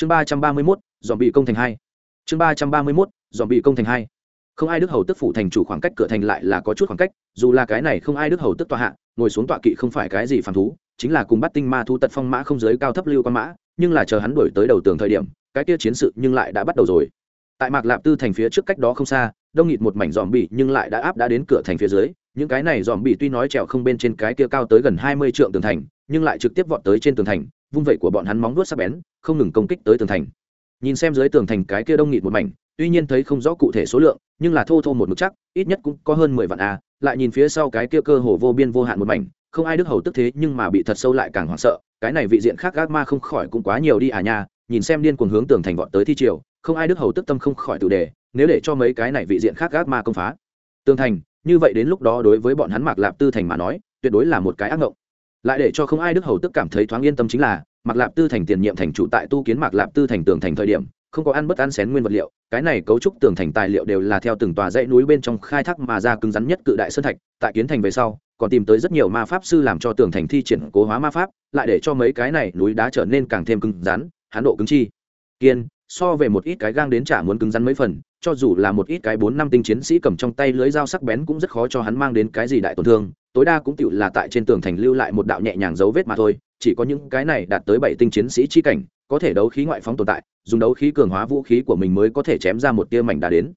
chương ba trăm ba mươi mốt, dòm bị công thành hai. Chương ba trăm ba mươi mốt, dòm bị công thành hai. Không ai đức hầu tức phủ thành chủ khoảng cách cửa thành lại là có chút khoảng cách, dù là cái này không ai đức hầu tức tọa hạ, ngồi xuống tọa kỵ không phải cái gì phản thú, chính là cùng bắt tinh ma thu tật phong mã không giới cao thấp lưu quan mã, nhưng là chờ hắn đuổi tới đầu tường thời điểm, cái kia chiến sự nhưng lại đã bắt đầu rồi. Tại mạc lạp tư thành phía trước cách đó không xa, đông nghịt một mảnh dòm bị nhưng lại đã áp đã đến cửa thành phía dưới, những cái này dòm bị tuy nói trèo không bên trên cái kia cao tới gần hai mươi trượng tường thành, nhưng lại trực tiếp vọt tới trên tường thành vung vẩy của bọn hắn móng vuốt sắc bén, không ngừng công kích tới tường thành. Nhìn xem dưới tường thành cái kia đông nghịt một mảnh, tuy nhiên thấy không rõ cụ thể số lượng, nhưng là thô thô một mức chắc, ít nhất cũng có hơn mười vạn a, lại nhìn phía sau cái kia cơ hồ vô biên vô hạn một mảnh, không ai đức hầu tức thế nhưng mà bị thật sâu lại càng hoảng sợ, cái này vị diện khác gác ma không khỏi cũng quá nhiều đi à nha, nhìn xem điên cuồng hướng tường thành vọt tới thi triều, không ai đức hầu tức tâm không khỏi tự đề, nếu để cho mấy cái này vị diện khác gác ma công phá. Tường thành, như vậy đến lúc đó đối với bọn hắn mạc lạp tư thành mà nói, tuyệt đối là một cái ác ngộng lại để cho không ai đức hầu tức cảm thấy thoáng yên tâm chính là, mạc lạp tư thành tiền nhiệm thành chủ tại tu kiến mạc lạp tư thành tường thành thời điểm, không có ăn bất ăn xén nguyên vật liệu, cái này cấu trúc tường thành tài liệu đều là theo từng tòa dãy núi bên trong khai thác mà ra cứng rắn nhất cự đại sơn thạch, tại kiến thành về sau, còn tìm tới rất nhiều ma pháp sư làm cho tường thành thi triển cố hóa ma pháp, lại để cho mấy cái này núi đá trở nên càng thêm cứng rắn, hán độ cứng chi. Kiên so về một ít cái gang đến chả muốn cứng rắn mấy phần, cho dù là một ít cái bốn năm tinh chiến sĩ cầm trong tay lưới dao sắc bén cũng rất khó cho hắn mang đến cái gì đại tổn thương, tối đa cũng tựu là tại trên tường thành lưu lại một đạo nhẹ nhàng dấu vết mà thôi, chỉ có những cái này đạt tới bảy tinh chiến sĩ chi cảnh, có thể đấu khí ngoại phóng tồn tại, dùng đấu khí cường hóa vũ khí của mình mới có thể chém ra một tia mảnh đá đến.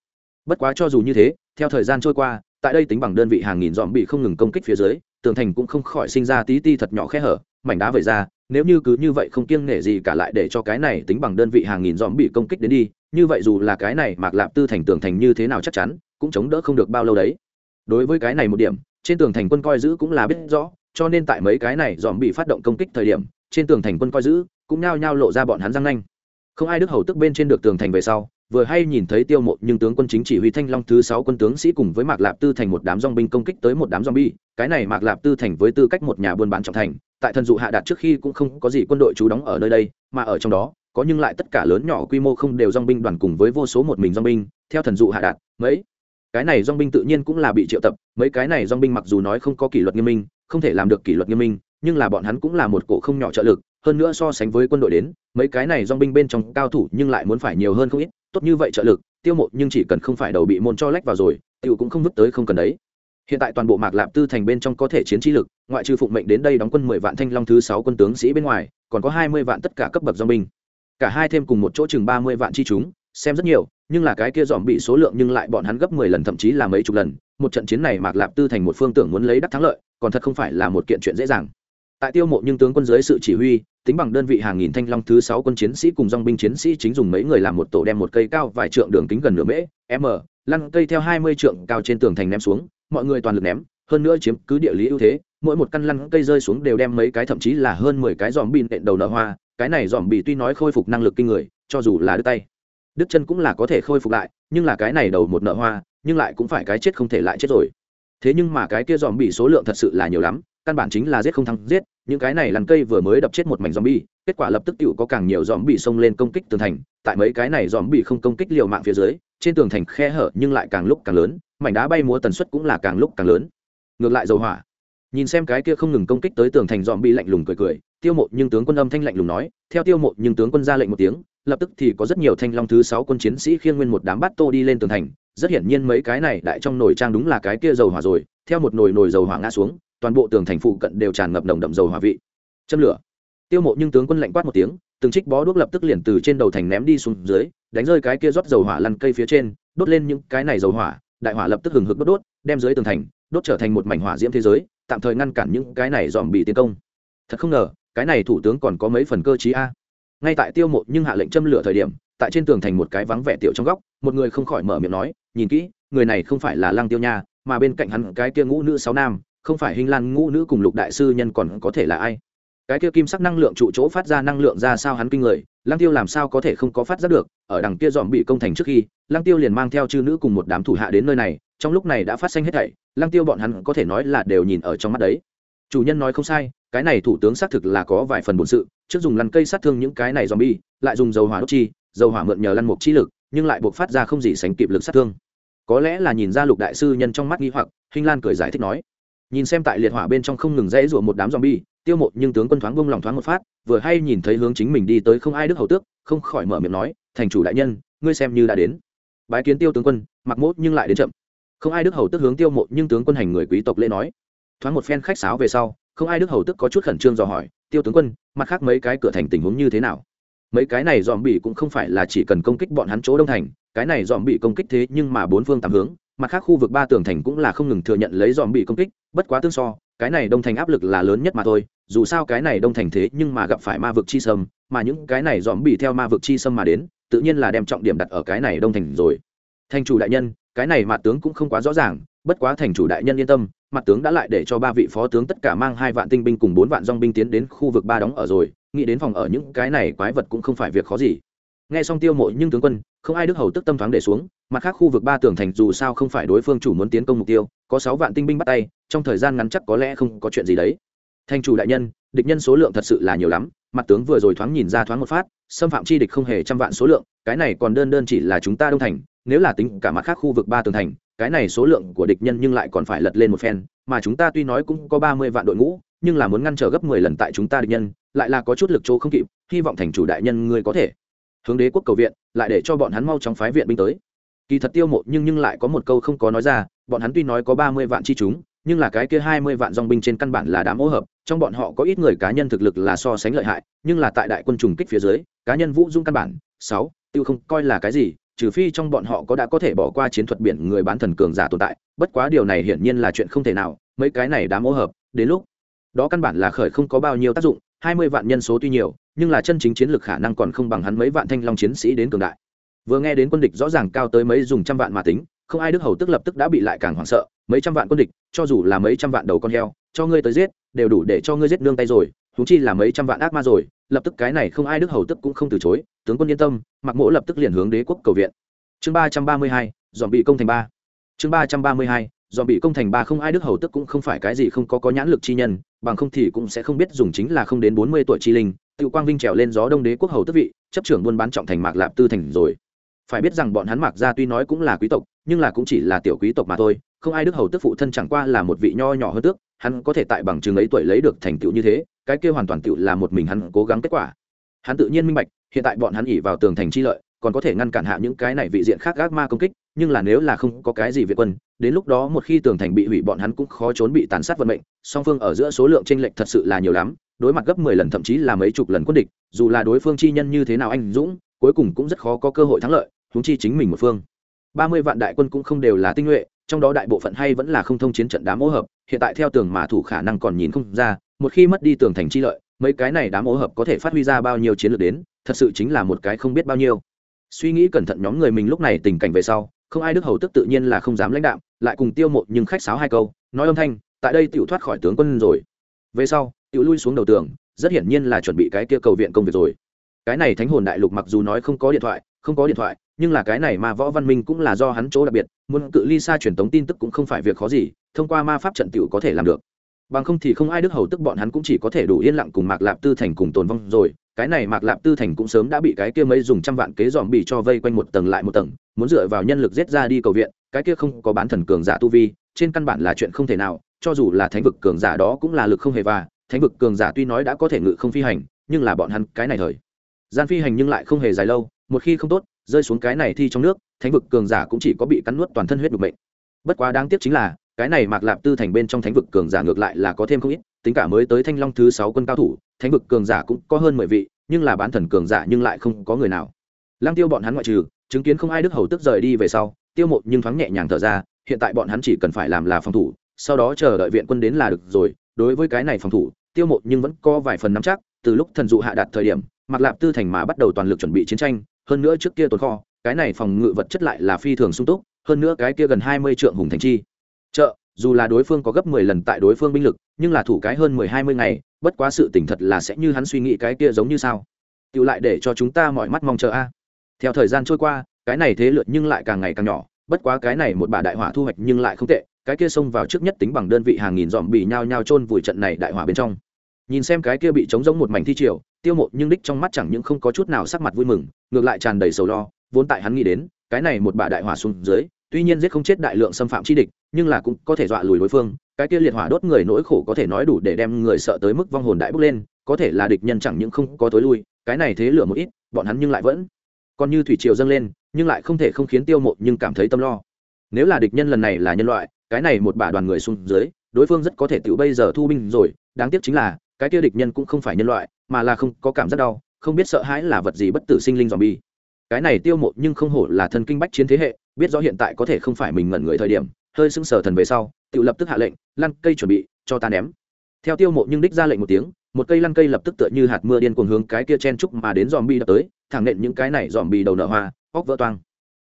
Bất quá cho dù như thế, theo thời gian trôi qua, tại đây tính bằng đơn vị hàng nghìn dòm bị không ngừng công kích phía dưới tường thành cũng không khỏi sinh ra tí ti thật nhỏ khe hở, mảnh đá vẩy ra, nếu như cứ như vậy không kiêng nể gì cả lại để cho cái này tính bằng đơn vị hàng nghìn dòm bị công kích đến đi, như vậy dù là cái này mạc lạp tư thành tường thành như thế nào chắc chắn, cũng chống đỡ không được bao lâu đấy. Đối với cái này một điểm, trên tường thành quân coi giữ cũng là biết rõ, cho nên tại mấy cái này dòm bị phát động công kích thời điểm, trên tường thành quân coi giữ cũng nhao nhao lộ ra bọn hắn răng nanh. Không ai đức hầu tức bên trên được tường thành về sau vừa hay nhìn thấy tiêu mộ nhưng tướng quân chính chỉ huy thanh long thứ sáu quân tướng sĩ cùng với mạc lạp tư thành một đám dong binh công kích tới một đám dong bi cái này mạc lạp tư thành với tư cách một nhà buôn bán trọng thành, tại thần dụ hạ đạt trước khi cũng không có gì quân đội trú đóng ở nơi đây, mà ở trong đó, có nhưng lại tất cả lớn nhỏ quy mô không đều dong binh đoàn cùng với vô số một mình dong binh, theo thần dụ hạ đạt, mấy. Cái này dong binh tự nhiên cũng là bị triệu tập, mấy cái này dong binh mặc dù nói không có kỷ luật nghiêm minh, không thể làm được kỷ luật nghiêm minh, nhưng là bọn hắn cũng là một cổ không nhỏ trợ lực, hơn nữa so sánh với quân đội đến, mấy cái này dong binh bên trong cao thủ nhưng lại muốn phải nhiều hơn không ít tốt như vậy trợ lực, tiêu mộ nhưng chỉ cần không phải đầu bị môn cho lách vào rồi, tiêu cũng không vứt tới không cần đấy. Hiện tại toàn bộ mạc lạp tư thành bên trong có thể chiến trí lực, ngoại trừ phụng mệnh đến đây đóng quân mười vạn thanh long thứ sáu quân tướng sĩ bên ngoài, còn có hai mươi vạn tất cả cấp bậc dong binh. Cả hai thêm cùng một chỗ chừng ba mươi vạn chi chúng, xem rất nhiều, nhưng là cái kia dòm bị số lượng nhưng lại bọn hắn gấp mười lần, thậm chí là mấy chục lần. Một trận chiến này mạc lạp tư thành một phương tưởng muốn lấy đắc thắng lợi, còn thật không phải là một kiện chuyện dễ dàng tại tiêu mộ nhưng tướng quân dưới sự chỉ huy, tính bằng đơn vị hàng nghìn thanh long thứ sáu quân chiến sĩ cùng dong binh chiến sĩ chính dùng mấy người làm một tổ đem một cây cao vài trượng đường kính gần nửa mễ, m, lăn cây theo hai mươi trượng cao trên tường thành ném xuống, mọi người toàn lực ném, hơn nữa chiếm cứ địa lý ưu thế, mỗi một căn lăn cây rơi xuống đều đem mấy cái thậm chí là hơn mười cái dòm bị nện đầu nở hoa, cái này dòm bị tuy nói khôi phục năng lực kinh người, cho dù là đứt tay, đứt chân cũng là có thể khôi phục lại, nhưng là cái này đầu một nợ hoa, nhưng lại cũng phải cái chết không thể lại chết rồi. Thế nhưng mà cái kia dòm bị số lượng thật sự là nhiều lắm căn bản chính là giết không thắng, giết. Những cái này lằn cây vừa mới đập chết một mảnh dòm bi kết quả lập tức tự có càng nhiều dòm bị xông lên công kích tường thành. Tại mấy cái này dòm bị không công kích liều mạng phía dưới, trên tường thành khe hở nhưng lại càng lúc càng lớn, mảnh đá bay múa tần suất cũng là càng lúc càng lớn. Ngược lại dầu hỏa. Nhìn xem cái kia không ngừng công kích tới tường thành dòm bị lạnh lùng cười cười, tiêu mộ nhưng tướng quân âm thanh lạnh lùng nói, theo tiêu mộ nhưng tướng quân ra lệnh một tiếng, lập tức thì có rất nhiều thanh long thứ sáu quân chiến sĩ khiêng nguyên một đám bát tô đi lên tường thành. Rất hiển nhiên mấy cái này đại trong nồi trang đúng là cái kia dầu hỏa rồi, theo một nồi nồi dầu hỏa ngã xuống toàn bộ tường thành phụ cận đều tràn ngập nồng đậm dầu hỏa vị. Châm lửa. Tiêu mộ nhưng tướng quân lạnh quát một tiếng, từng trích bó đuốc lập tức liền từ trên đầu thành ném đi xuống dưới, đánh rơi cái kia rót dầu hỏa lăn cây phía trên, đốt lên những cái này dầu hỏa, đại hỏa lập tức hừng hực đốt đốt, đem dưới tường thành, đốt trở thành một mảnh hỏa diễm thế giới, tạm thời ngăn cản những cái này dòm bị tiến công. Thật không ngờ, cái này thủ tướng còn có mấy phần cơ chí a. Ngay tại tiêu mộ nhưng hạ lệnh châm lửa thời điểm, tại trên tường thành một cái vắng vẻ tiểu trong góc, một người không khỏi mở miệng nói, nhìn kỹ, người này không phải là lăng tiêu nha, mà bên cạnh hắn cái kia ngũ nữ sáu nam không phải hình lan ngũ nữ cùng lục đại sư nhân còn có thể là ai? Cái kia kim sắc năng lượng trụ chỗ phát ra năng lượng ra sao hắn kinh người, lăng tiêu làm sao có thể không có phát giác được, ở đằng kia dòm bị công thành trước khi, lăng tiêu liền mang theo chư nữ cùng một đám thủ hạ đến nơi này, trong lúc này đã phát sinh hết thảy, lăng tiêu bọn hắn có thể nói là đều nhìn ở trong mắt đấy. Chủ nhân nói không sai, cái này thủ tướng xác thực là có vài phần bổn sự, trước dùng lăn cây sát thương những cái này zombie lại dùng dầu hỏa đốt chi, dầu hỏa mượn nhờ lăn mục chi lực, nhưng lại buộc phát ra không gì sánh kịp lực sát thương. Có lẽ là nhìn ra lục đại sư nhân trong mắt nghi hoặc hình lan cười giải thích nói nhìn xem tại liệt hỏa bên trong không ngừng rẽ rủa một đám zombie, tiêu một nhưng tướng quân thoáng bông lòng thoáng một phát, vừa hay nhìn thấy hướng chính mình đi tới không ai đức hầu tước, không khỏi mở miệng nói, thành chủ đại nhân, ngươi xem như đã đến. Bái kiến tiêu tướng quân, mặc mốt nhưng lại đến chậm. Không ai đức hầu tức hướng tiêu mộ nhưng tướng quân hành người quý tộc lễ nói. Thoáng một phen khách sáo về sau, không ai đức hầu tức có chút khẩn trương dò hỏi, tiêu tướng quân, mặt khác mấy cái cửa thành tình huống như thế nào? Mấy cái này dòm bị cũng không phải là chỉ cần công kích bọn hắn chỗ đông thành, cái này dòm bị công kích thế nhưng mà bốn phương tám hướng mặt khác khu vực ba tường thành cũng là không ngừng thừa nhận lấy dòm bị công kích, bất quá tương so, cái này đông thành áp lực là lớn nhất mà thôi, dù sao cái này đông thành thế nhưng mà gặp phải ma vực chi sâm, mà những cái này dòm bị theo ma vực chi sâm mà đến, tự nhiên là đem trọng điểm đặt ở cái này đông thành rồi. Thành chủ đại nhân, cái này mặt tướng cũng không quá rõ ràng, bất quá thành chủ đại nhân yên tâm, mặt tướng đã lại để cho ba vị phó tướng tất cả mang hai vạn tinh binh cùng bốn vạn dong binh tiến đến khu vực ba đóng ở rồi, nghĩ đến phòng ở những cái này quái vật cũng không phải việc khó gì nghe xong tiêu mộ nhưng tướng quân, không ai đức hầu tức tâm thoáng để xuống, mặt khác khu vực ba tường thành dù sao không phải đối phương chủ muốn tiến công mục tiêu, có sáu vạn tinh binh bắt tay, trong thời gian ngắn chắc có lẽ không có chuyện gì đấy. Thành chủ đại nhân, địch nhân số lượng thật sự là nhiều lắm, mặt tướng vừa rồi thoáng nhìn ra thoáng một phát, xâm phạm chi địch không hề trăm vạn số lượng, cái này còn đơn đơn chỉ là chúng ta đông thành, nếu là tính cả mặt khác khu vực ba tường thành, cái này số lượng của địch nhân nhưng lại còn phải lật lên một phen, mà chúng ta tuy nói cũng có ba mươi vạn đội ngũ, nhưng là muốn ngăn trở gấp mười lần tại chúng ta địch nhân, lại là có chút lực chỗ không kịp, hy vọng thành chủ đại nhân ngươi có thể hướng đế quốc cầu viện, lại để cho bọn hắn mau chóng phái viện binh tới. Kỳ thật tiêu mộ nhưng nhưng lại có một câu không có nói ra, bọn hắn tuy nói có ba mươi vạn chi chúng, nhưng là cái kia hai mươi vạn dòng binh trên căn bản là đám ô hợp, trong bọn họ có ít người cá nhân thực lực là so sánh lợi hại, nhưng là tại đại quân trùng kích phía dưới, cá nhân vũ dung căn bản, sáu, tiêu không coi là cái gì, trừ phi trong bọn họ có đã có thể bỏ qua chiến thuật biển người bán thần cường giả tồn tại, bất quá điều này hiển nhiên là chuyện không thể nào, mấy cái này đám ô hợp, đến lúc, đó căn bản là khởi không có bao nhiêu tác dụng, hai mươi vạn nhân số tuy nhiều nhưng là chân chính chiến lược khả năng còn không bằng hắn mấy vạn thanh long chiến sĩ đến cường đại. Vừa nghe đến quân địch rõ ràng cao tới mấy dùng trăm vạn mà tính, không ai đức hầu tức lập tức đã bị lại càng hoảng sợ, mấy trăm vạn quân địch, cho dù là mấy trăm vạn đầu con heo, cho ngươi tới giết, đều đủ để cho ngươi giết nương tay rồi thú chi là mấy trăm vạn ác ma rồi, lập tức cái này không ai đức hầu tức cũng không từ chối, tướng quân yên tâm mặc mỗ lập tức liền hướng đế quốc cầu viện. Chương ba trăm ba mươi hai, dòm bị công thành ba. Chương ba trăm ba mươi hai, dòm bị công thành ba không ai đức hầu tức cũng không phải cái gì không có có nhãn lực chi nhân, bằng không thì cũng sẽ không biết dùng chính là không đến bốn mươi tuổi chi linh tự quang vinh trèo lên gió đông đế quốc hầu tức vị, chấp trưởng buôn bán trọng thành mạc lạp tư thành rồi. Phải biết rằng bọn hắn mạc gia tuy nói cũng là quý tộc, nhưng là cũng chỉ là tiểu quý tộc mà thôi, không ai đức hầu tức phụ thân chẳng qua là một vị nho nhỏ hơn tước, hắn có thể tại bằng chứng ấy tuổi lấy được thành tựu như thế, cái kia hoàn toàn tựu là một mình hắn cố gắng kết quả. Hắn tự nhiên minh bạch, hiện tại bọn hắn ỉ vào tường thành chi lợi còn có thể ngăn cản hạ những cái này vị diện khác gác ma công kích, nhưng là nếu là không có cái gì việt quân, đến lúc đó một khi tường thành bị hủy bọn hắn cũng khó trốn bị tàn sát vận mệnh, song phương ở giữa số lượng tranh lệch thật sự là nhiều lắm, đối mặt gấp mười lần thậm chí là mấy chục lần quân địch, dù là đối phương chi nhân như thế nào anh dũng, cuối cùng cũng rất khó có cơ hội thắng lợi, huống chi chính mình một phương. Ba mươi vạn đại quân cũng không đều là tinh nhuệ, trong đó đại bộ phận hay vẫn là không thông chiến trận đám ô hợp, hiện tại theo tường mà thủ khả năng còn nhìn không ra, một khi mất đi tường thành chi lợi, mấy cái này đám ô hợp có thể phát huy ra bao nhiêu chiến lược đến, thật sự chính là một cái không biết bao nhiêu suy nghĩ cẩn thận nhóm người mình lúc này tình cảnh về sau, không ai đức hầu tức tự nhiên là không dám lãnh đạm, lại cùng tiêu mộ nhưng khách sáo hai câu, nói âm thanh, tại đây tiểu thoát khỏi tướng quân rồi. Về sau, tiểu lui xuống đầu tường, rất hiển nhiên là chuẩn bị cái kia cầu viện công việc rồi. Cái này thánh hồn đại lục mặc dù nói không có điện thoại, không có điện thoại, nhưng là cái này mà võ văn minh cũng là do hắn chỗ đặc biệt, muốn cự ly xa truyền tống tin tức cũng không phải việc khó gì, thông qua ma pháp trận tiểu có thể làm được bằng không thì không ai đức hầu tức bọn hắn cũng chỉ có thể đủ yên lặng cùng mạc lạp tư thành cùng tồn vong rồi. Cái này mạc lạp tư thành cũng sớm đã bị cái kia mấy dùng trăm vạn kế dòm bị cho vây quanh một tầng lại một tầng, muốn dựa vào nhân lực giết ra đi cầu viện, cái kia không có bán thần cường giả tu vi, trên căn bản là chuyện không thể nào, cho dù là thánh vực cường giả đó cũng là lực không hề và, thánh vực cường giả tuy nói đã có thể ngự không phi hành, nhưng là bọn hắn cái này thời gian phi hành nhưng lại không hề dài lâu, một khi không tốt, rơi xuống cái này thi trong nước, thánh vực cường giả cũng chỉ có bị cắn nuốt toàn thân huyết đục mệnh. Bất quá đáng tiếc chính là cái này mạc lạp tư thành bên trong thánh vực cường giả ngược lại là có thêm không ít, tính cả mới tới thanh long thứ sáu quân cao thủ, thánh vực cường giả cũng có hơn mười vị, nhưng là bán thần cường giả nhưng lại không có người nào. Lăng tiêu bọn hắn ngoại trừ, chứng kiến không ai đức hầu tức rời đi về sau, tiêu một nhưng thoáng nhẹ nhàng thở ra, hiện tại bọn hắn chỉ cần phải làm là phòng thủ, sau đó chờ đợi viện quân đến là được rồi, đối với cái này phòng thủ, tiêu một nhưng vẫn có vài phần nắm chắc, từ lúc thần dụ hạ đạt thời điểm mặc lạp tư thành mà bắt đầu toàn lực chuẩn bị chiến tranh, hơn nữa trước kia tồn kho, cái này phòng ngự vật chất lại là phi thường sung túc, hơn nữa cái kia gần hai mươi trượng hùng thành chi chợ, dù là đối phương có gấp mười lần tại đối phương binh lực, nhưng là thủ cái hơn mười hai mươi ngày, bất quá sự tỉnh thật là sẽ như hắn suy nghĩ cái kia giống như sao. Tự lại để cho chúng ta mọi mắt mong chờ a. Theo thời gian trôi qua, cái này thế lượt nhưng lại càng ngày càng nhỏ, bất quá cái này một bà đại hỏa thu hoạch nhưng lại không tệ, cái kia xông vào trước nhất tính bằng đơn vị hàng nghìn dòm bị nhao nhao chôn vùi trận này đại hỏa bên trong. Nhìn xem cái kia bị trống giống một mảnh thi triều, tiêu mộ nhưng đích trong mắt chẳng những không có chút nào sắc mặt vui mừng, ngược lại tràn đầy sầu lo, vốn tại hắn nghĩ đến, cái này một bà đại hỏa xuống dưới tuy nhiên giết không chết đại lượng xâm phạm chi địch, nhưng là cũng có thể dọa lùi đối phương, cái kia liệt hỏa đốt người nỗi khổ có thể nói đủ để đem người sợ tới mức vong hồn đại bốc lên, có thể là địch nhân chẳng những không có tối lui, cái này thế lửa một ít, bọn hắn nhưng lại vẫn còn như thủy triều dâng lên, nhưng lại không thể không khiến tiêu mộ nhưng cảm thấy tâm lo. Nếu là địch nhân lần này là nhân loại, cái này một bả đoàn người xuống dưới, đối phương rất có thể tự bây giờ thu binh rồi, đáng tiếc chính là, cái kia địch nhân cũng không phải nhân loại, mà là không có cảm giác đau, không biết sợ hãi là vật gì bất tử sinh linh dòm bi cái này tiêu mộ nhưng không hổ là thân kinh bách chiến thế hệ biết rõ hiện tại có thể không phải mình ngẩn người thời điểm, hơi sưng sờ thần về sau, tự lập tức hạ lệnh, lăn cây chuẩn bị, cho ta ném. Theo tiêu mộ nhưng đích ra lệnh một tiếng, một cây lăn cây lập tức tựa như hạt mưa điên cuồng hướng cái kia chen trúc mà đến dòm bi đập tới, thẳng nện những cái này dòm bi đầu nở hoa, óc vỡ toang.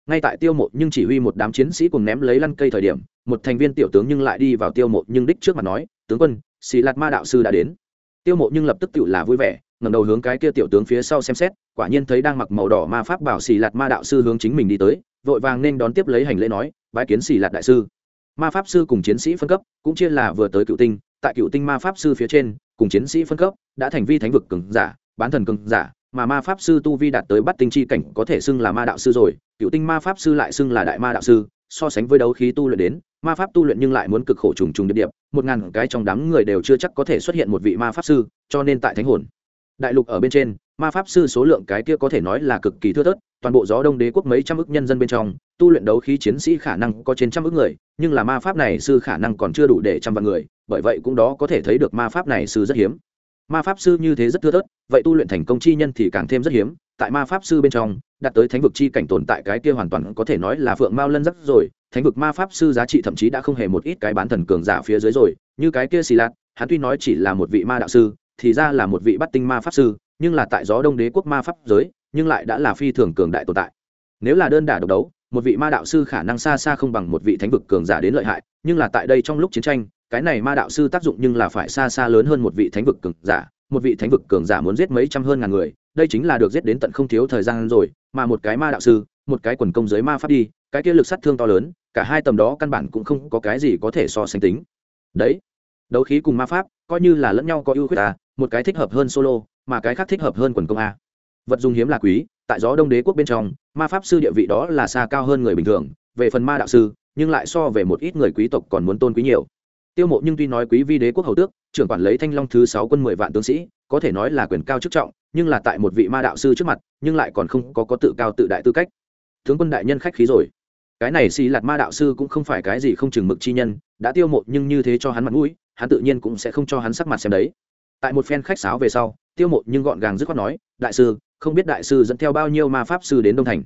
Ngay tại tiêu mộ nhưng chỉ huy một đám chiến sĩ cùng ném lấy lăn cây thời điểm, một thành viên tiểu tướng nhưng lại đi vào tiêu mộ nhưng đích trước mặt nói, tướng quân, xì lạt ma đạo sư đã đến. Tiêu mộ nhưng lập tức tự là vui vẻ, ngẩng đầu hướng cái kia tiểu tướng phía sau xem xét, quả nhiên thấy đang mặc màu đỏ ma pháp bảo xì lạt ma đạo sư hướng chính mình đi tới vội vàng nên đón tiếp lấy hành lễ nói, bái kiến xì lạt đại sư. Ma pháp sư cùng chiến sĩ phân cấp, cũng chia là vừa tới cựu tinh, tại cựu tinh ma pháp sư phía trên, cùng chiến sĩ phân cấp, đã thành vi thánh vực cường giả, bán thần cường giả, mà ma pháp sư tu vi đạt tới bắt tinh chi cảnh có thể xưng là ma đạo sư rồi, cựu tinh ma pháp sư lại xưng là đại ma đạo sư, so sánh với đấu khí tu luyện đến, ma pháp tu luyện nhưng lại muốn cực khổ trùng trùng điệp điệp một ngàn cái trong đám người đều chưa chắc có thể xuất hiện một vị ma pháp sư, cho nên tại thánh hồn đại lục ở bên trên, ma pháp sư số lượng cái kia có thể nói là cực kỳ thưa thớt, toàn bộ gió đông đế quốc mấy trăm ước nhân dân bên trong, tu luyện đấu khí chiến sĩ khả năng có trên trăm ước người, nhưng là ma pháp này sư khả năng còn chưa đủ để trăm vạn người, bởi vậy cũng đó có thể thấy được ma pháp này sư rất hiếm. Ma pháp sư như thế rất thưa thớt, vậy tu luyện thành công chi nhân thì càng thêm rất hiếm, tại ma pháp sư bên trong, đạt tới thánh vực chi cảnh tồn tại cái kia hoàn toàn có thể nói là phượng mao lân rất rồi, thánh vực ma pháp sư giá trị thậm chí đã không hề một ít cái bán thần cường giả phía dưới rồi, như cái kia xì lạt, hắn tuy nói chỉ là một vị ma đạo sư thì ra là một vị bắt tinh ma pháp sư, nhưng là tại gió đông đế quốc ma pháp giới, nhưng lại đã là phi thường cường đại tồn tại. Nếu là đơn đả độc đấu, một vị ma đạo sư khả năng xa xa không bằng một vị thánh vực cường giả đến lợi hại, nhưng là tại đây trong lúc chiến tranh, cái này ma đạo sư tác dụng nhưng là phải xa xa lớn hơn một vị thánh vực cường giả. Một vị thánh vực cường giả muốn giết mấy trăm hơn ngàn người, đây chính là được giết đến tận không thiếu thời gian rồi, mà một cái ma đạo sư, một cái quần công giới ma pháp đi, cái kia lực sát thương to lớn, cả hai tầm đó căn bản cũng không có cái gì có thể so sánh tính. Đấy, đấu khí cùng ma pháp coi như là lẫn nhau có ưu khuyết ta, một cái thích hợp hơn solo, mà cái khác thích hợp hơn quần công a. Vật dùng hiếm là quý, tại gió đông đế quốc bên trong, ma pháp sư địa vị đó là xa cao hơn người bình thường, về phần ma đạo sư, nhưng lại so về một ít người quý tộc còn muốn tôn quý nhiều. Tiêu mộ nhưng tuy nói quý vi đế quốc hầu tước, trưởng quản lấy thanh long thứ sáu quân mười vạn tướng sĩ, có thể nói là quyền cao chức trọng, nhưng là tại một vị ma đạo sư trước mặt, nhưng lại còn không có có tự cao tự đại tư cách. Tướng quân đại nhân khách khí rồi cái này xì lạt ma đạo sư cũng không phải cái gì không chừng mực chi nhân, đã tiêu mộ nhưng như thế cho hắn mặt mũi, hắn tự nhiên cũng sẽ không cho hắn sắc mặt xem đấy. Tại một phen khách sáo về sau, tiêu mộ nhưng gọn gàng dứt khoát nói, đại sư, không biết đại sư dẫn theo bao nhiêu ma pháp sư đến đông thành?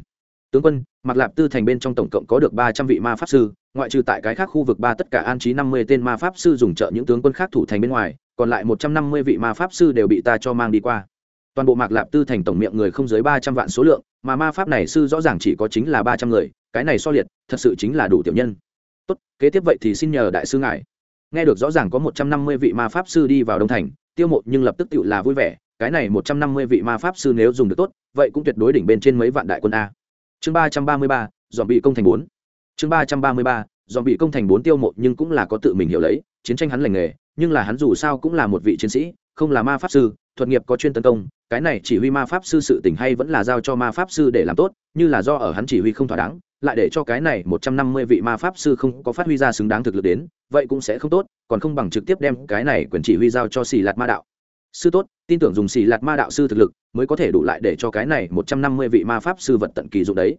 Tướng quân mặc lạp tư thành bên trong tổng cộng có được ba trăm vị ma pháp sư, ngoại trừ tại cái khác khu vực ba tất cả an trí năm mươi tên ma pháp sư dùng trợ những tướng quân khác thủ thành bên ngoài, còn lại một trăm năm mươi vị ma pháp sư đều bị ta cho mang đi qua. Toàn bộ mạc lạp tư thành tổng miệng người không dưới ba trăm vạn số lượng, mà ma pháp này sư rõ ràng chỉ có chính là ba trăm người cái này so liệt, thật sự chính là đủ tiểu nhân. Tốt, kế tiếp vậy thì xin nhờ đại sư ngài. Nghe được rõ ràng có một trăm năm mươi vị ma pháp sư đi vào đông thành, tiêu mộ nhưng lập tức tự là vui vẻ, cái này một trăm năm mươi vị ma pháp sư nếu dùng được tốt, vậy cũng tuyệt đối đỉnh bên trên mấy vạn đại quân a. Chương ba trăm ba mươi ba dòm bị công thành bốn. Chương ba trăm ba mươi ba dòm bị công thành bốn tiêu mộ nhưng cũng là có tự mình hiểu lấy, chiến tranh hắn lành nghề, nhưng là hắn dù sao cũng là một vị chiến sĩ, không là ma pháp sư, thuật nghiệp có chuyên tấn công, cái này chỉ huy ma pháp sư sự tình hay vẫn là giao cho ma pháp sư để làm tốt, như là do ở hắn chỉ huy không thỏa đáng lại để cho cái này một trăm năm mươi vị ma pháp sư không có phát huy ra xứng đáng thực lực đến, vậy cũng sẽ không tốt, còn không bằng trực tiếp đem cái này quyền chỉ huy giao cho xì lạt ma đạo. Sư tốt, tin tưởng dùng xì lạt ma đạo sư thực lực mới có thể đủ lại để cho cái này một trăm năm mươi vị ma pháp sư vật tận kỳ dụng đấy.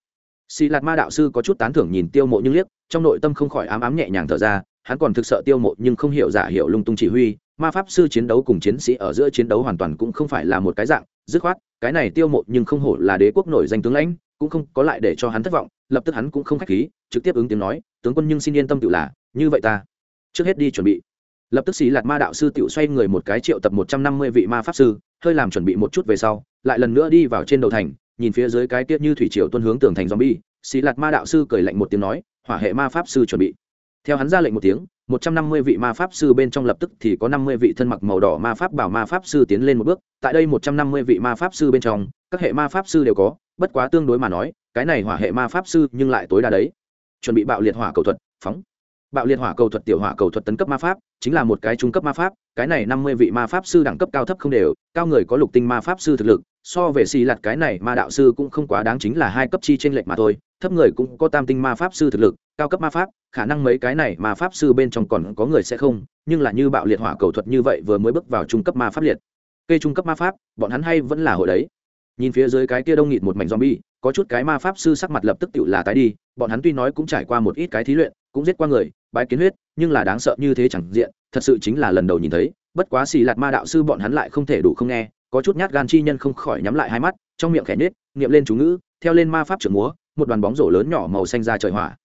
Xì lạt ma đạo sư có chút tán thưởng nhìn tiêu mộ nhưng liếc, trong nội tâm không khỏi ám ám nhẹ nhàng thở ra, hắn còn thực sợ tiêu mộ nhưng không hiểu giả hiểu lung tung chỉ huy, ma pháp sư chiến đấu cùng chiến sĩ ở giữa chiến đấu hoàn toàn cũng không phải là một cái dạng, dứt khoát, cái này tiêu mộ nhưng không hổ là đế quốc nổi danh tướng lãnh, cũng không có lại để cho hắn thất vọng lập tức hắn cũng không khách khí, trực tiếp ứng tiếng nói, tướng quân nhưng xin yên tâm tự là, như vậy ta trước hết đi chuẩn bị. Lập tức xí lạt ma đạo sư tự xoay người một cái triệu tập một trăm năm mươi vị ma pháp sư, hơi làm chuẩn bị một chút về sau, lại lần nữa đi vào trên đầu thành, nhìn phía dưới cái tiết như thủy triều tuân hướng tường thành zombie, xí lạt ma đạo sư cười lạnh một tiếng nói, hỏa hệ ma pháp sư chuẩn bị. Theo hắn ra lệnh một tiếng, một trăm năm mươi vị ma pháp sư bên trong lập tức thì có năm mươi vị thân mặc màu đỏ ma pháp bảo ma pháp sư tiến lên một bước, tại đây một trăm năm mươi vị ma pháp sư bên trong, các hệ ma pháp sư đều có bất quá tương đối mà nói, cái này hỏa hệ ma pháp sư nhưng lại tối đa đấy. Chuẩn bị bạo liệt hỏa cầu thuật, phóng. Bạo liệt hỏa cầu thuật tiểu hỏa cầu thuật tấn cấp ma pháp, chính là một cái trung cấp ma pháp, cái này năm mươi vị ma pháp sư đẳng cấp cao thấp không đều, cao người có lục tinh ma pháp sư thực lực, so về xì lặt cái này ma đạo sư cũng không quá đáng chính là hai cấp chi t r ê n lệch mà thôi, thấp người cũng có tam tinh ma pháp sư thực lực, cao cấp ma pháp, khả năng mấy cái này ma pháp sư bên trong còn có người sẽ không, nhưng là như bạo liệt hỏa cầu thuật như vậy vừa mới bước vào trung cấp ma pháp liệt. Cây trung cấp ma pháp, bọn hắn hay vẫn là hội đấy nhìn phía dưới cái kia đông nghịt một mảnh zombie có chút cái ma pháp sư sắc mặt lập tức tựu là tái đi bọn hắn tuy nói cũng trải qua một ít cái thí luyện cũng giết qua người bái kiến huyết nhưng là đáng sợ như thế chẳng diện thật sự chính là lần đầu nhìn thấy bất quá xì lạt ma đạo sư bọn hắn lại không thể đủ không nghe có chút nhát gan chi nhân không khỏi nhắm lại hai mắt trong miệng khẽ nhếch, niệm lên chú ngữ theo lên ma pháp trưởng múa một đoàn bóng rổ lớn nhỏ màu xanh ra trời hỏa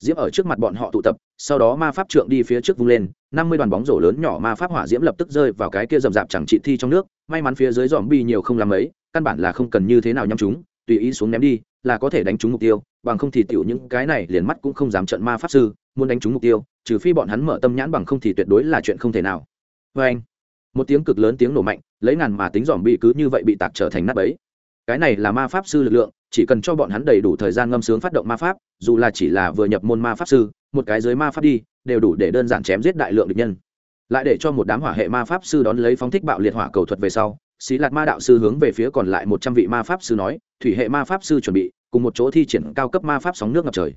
diễm ở trước mặt bọn họ tụ tập sau đó ma pháp trượng đi phía trước vung lên năm mươi đoàn bóng rổ lớn nhỏ ma pháp hỏa diễm lập tức rơi vào cái kia rầm rạp chẳng trị thi trong nước may mắn phía dưới zombie bi nhiều không làm mấy căn bản là không cần như thế nào nhắm chúng, tùy ý xuống ném đi, là có thể đánh trúng mục tiêu, bằng không thì tiểu những cái này liền mắt cũng không dám trận ma pháp sư, muốn đánh trúng mục tiêu, trừ phi bọn hắn mở tâm nhãn bằng không thì tuyệt đối là chuyện không thể nào. Vê anh, một tiếng cực lớn tiếng nổ mạnh, lấy ngàn mà tính dòm bị cứ như vậy bị tạc trở thành nắp ấy cái này là ma pháp sư lực lượng, chỉ cần cho bọn hắn đầy đủ thời gian ngâm sướng phát động ma pháp, dù là chỉ là vừa nhập môn ma pháp sư, một cái dưới ma pháp đi, đều đủ để đơn giản chém giết đại lượng địch nhân. Lại để cho một đám hỏa hệ ma pháp sư đón lấy phóng thích bạo liệt hỏa cầu thuật về sau xí lạt ma đạo sư hướng về phía còn lại một trăm vị ma pháp sư nói thủy hệ ma pháp sư chuẩn bị cùng một chỗ thi triển cao cấp ma pháp sóng nước ngập trời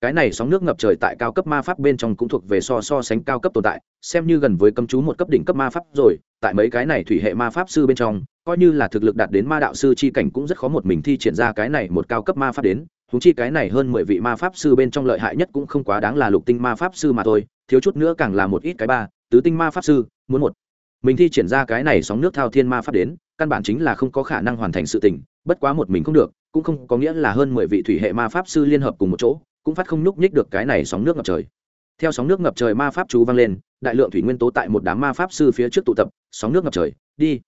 cái này sóng nước ngập trời tại cao cấp ma pháp bên trong cũng thuộc về so so sánh cao cấp tồn tại xem như gần với cấm chú một cấp đỉnh cấp ma pháp rồi tại mấy cái này thủy hệ ma pháp sư bên trong coi như là thực lực đạt đến ma đạo sư chi cảnh cũng rất khó một mình thi triển ra cái này một cao cấp ma pháp đến húng chi cái này hơn mười vị ma pháp sư bên trong lợi hại nhất cũng không quá đáng là lục tinh ma pháp sư mà thôi thiếu chút nữa càng là một ít cái ba tứ tinh ma pháp sư muốn một mình thi triển ra cái này sóng nước thao thiên ma pháp đến, căn bản chính là không có khả năng hoàn thành sự tình, bất quá một mình không được, cũng không có nghĩa là hơn mười vị thủy hệ ma pháp sư liên hợp cùng một chỗ, cũng phát không nhúc nhích được cái này sóng nước ngập trời. Theo sóng nước ngập trời ma pháp chú vang lên, đại lượng thủy nguyên tố tại một đám ma pháp sư phía trước tụ tập, sóng nước ngập trời, đi.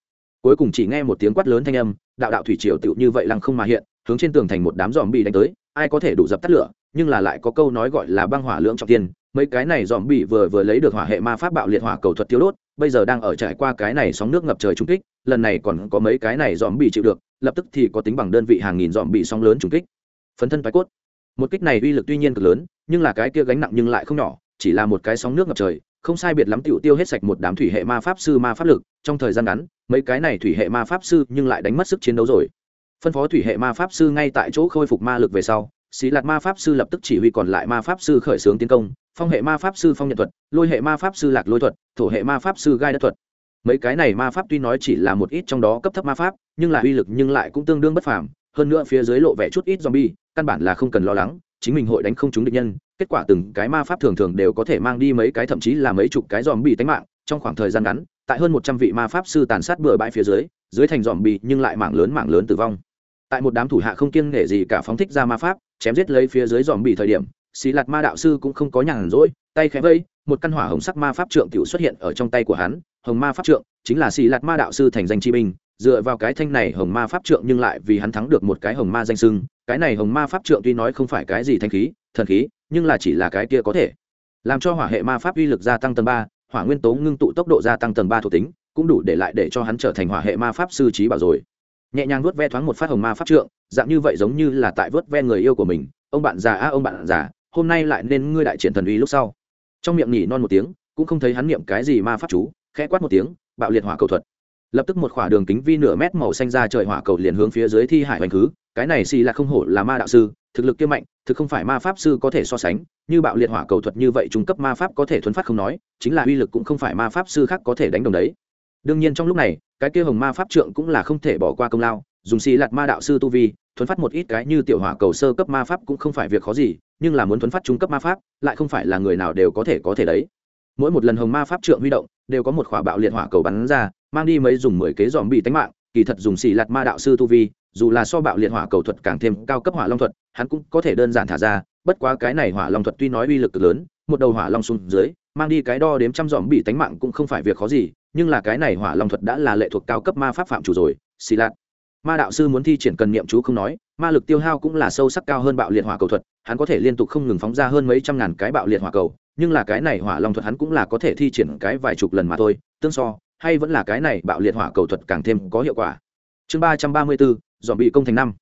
Cuối cùng chỉ nghe một tiếng quát lớn thanh âm, đạo đạo thủy triều tựu như vậy lăng không mà hiện, hướng trên tường thành một đám dòm bị đánh tới, ai có thể đủ dập tắt lửa, nhưng là lại có câu nói gọi là băng hỏa lưỡng trọng tiên mấy cái này dòm bị vừa vừa lấy được hỏa hệ ma pháp bạo liệt hỏa cầu thuật thiếu đốt, bây giờ đang ở trải qua cái này sóng nước ngập trời trung kích, lần này còn có mấy cái này dòm bị chịu được, lập tức thì có tính bằng đơn vị hàng nghìn dòm bị sóng lớn trung kích. Phấn thân phái cốt. Một kích này uy lực tuy nhiên cực lớn, nhưng là cái kia gánh nặng nhưng lại không nhỏ, chỉ là một cái sóng nước ngập trời, không sai biệt lắm tiểu tiêu hết sạch một đám thủy hệ ma pháp sư ma pháp lực, trong thời gian ngắn, mấy cái này thủy hệ ma pháp sư nhưng lại đánh mất sức chiến đấu rồi. Phân phó thủy hệ ma pháp sư ngay tại chỗ khôi phục ma lực về sau, xí lạt ma pháp sư lập tức chỉ huy còn lại ma pháp sư khởi xướng tiến công phong hệ ma pháp sư phong nhận thuật, lôi hệ ma pháp sư lạc lôi thuật, thổ hệ ma pháp sư gai đất thuật. Mấy cái này ma pháp tuy nói chỉ là một ít trong đó cấp thấp ma pháp, nhưng là uy lực nhưng lại cũng tương đương bất phàm. Hơn nữa phía dưới lộ vẻ chút ít zombie, căn bản là không cần lo lắng, chính mình hội đánh không chúng địch nhân, kết quả từng cái ma pháp thường thường đều có thể mang đi mấy cái thậm chí là mấy chục cái dòm bị tánh mạng. Trong khoảng thời gian ngắn, tại hơn một trăm vị ma pháp sư tàn sát bừa bãi phía dưới dưới thành dòm bị nhưng lại mảng lớn mảng lớn tử vong. Tại một đám thủ hạ không kiêng nể gì cả phóng thích ra ma pháp, chém giết lấy phía dưới dòm bị thời điểm xí lạt ma đạo sư cũng không có nhàn rỗi, tay khẽ vây, một căn hỏa hồng sắc ma pháp trượng tiểu xuất hiện ở trong tay của hắn. Hồng ma pháp trượng chính là xì lạt ma đạo sư thành danh chi binh, dựa vào cái thanh này hồng ma pháp trượng nhưng lại vì hắn thắng được một cái hồng ma danh sưng. Cái này hồng ma pháp trượng tuy nói không phải cái gì thanh khí, thần khí, nhưng là chỉ là cái kia có thể làm cho hỏa hệ ma pháp uy lực gia tăng tầng ba, hỏa nguyên tố ngưng tụ tốc độ gia tăng tầng ba thuộc tính, cũng đủ để lại để cho hắn trở thành hỏa hệ ma pháp sư trí bảo rồi. Nhẹ nhàng vuốt ve thoáng một phát hồng ma pháp trượng, dạng như vậy giống như là tại vớt ve người yêu của mình. Ông bạn già a ông bạn già hôm nay lại nên ngươi đại triển thần uy lúc sau. Trong miệng nhỉ non một tiếng, cũng không thấy hắn niệm cái gì ma pháp chú, khẽ quát một tiếng, bạo liệt hỏa cầu thuật. Lập tức một khỏa đường kính vi nửa mét màu xanh ra trời hỏa cầu liền hướng phía dưới thi hải hoành khứ, cái này xì là không hổ là ma đạo sư, thực lực kia mạnh, thực không phải ma pháp sư có thể so sánh, như bạo liệt hỏa cầu thuật như vậy trung cấp ma pháp có thể thuấn phát không nói, chính là uy lực cũng không phải ma pháp sư khác có thể đánh đồng đấy. Đương nhiên trong lúc này, cái kia hồng ma pháp trượng cũng là không thể bỏ qua công lao, dùng xì lạt ma đạo sư tu vi thuấn phát một ít cái như tiểu hỏa cầu sơ cấp ma pháp cũng không phải việc khó gì nhưng là muốn thuấn phát trung cấp ma pháp, lại không phải là người nào đều có thể có thể đấy. Mỗi một lần hồng ma pháp trượng huy động, đều có một khỏa bạo liệt hỏa cầu bắn ra, mang đi mấy dùng mười kế dòm bị tánh mạng, kỳ thật dùng xì lạt ma đạo sư tu vi, dù là so bạo liệt hỏa cầu thuật càng thêm cao cấp hỏa long thuật, hắn cũng có thể đơn giản thả ra, bất quá cái này hỏa long thuật tuy nói uy lực cực lớn, một đầu hỏa long xuống dưới, mang đi cái đo đếm trăm dòm bị tánh mạng cũng không phải việc khó gì, nhưng là cái này hỏa long thuật đã là lệ thuộc cao cấp ma pháp phạm chủ rồi, xì lạt. Ma đạo sư muốn thi triển cần niệm chú không nói ma lực tiêu hao cũng là sâu sắc cao hơn bạo liệt hỏa cầu thuật, hắn có thể liên tục không ngừng phóng ra hơn mấy trăm ngàn cái bạo liệt hỏa cầu, nhưng là cái này hỏa long thuật hắn cũng là có thể thi triển cái vài chục lần mà thôi, tương so, hay vẫn là cái này bạo liệt hỏa cầu thuật càng thêm có hiệu quả. Chương ba trăm ba mươi bốn dòm bị công thành năm.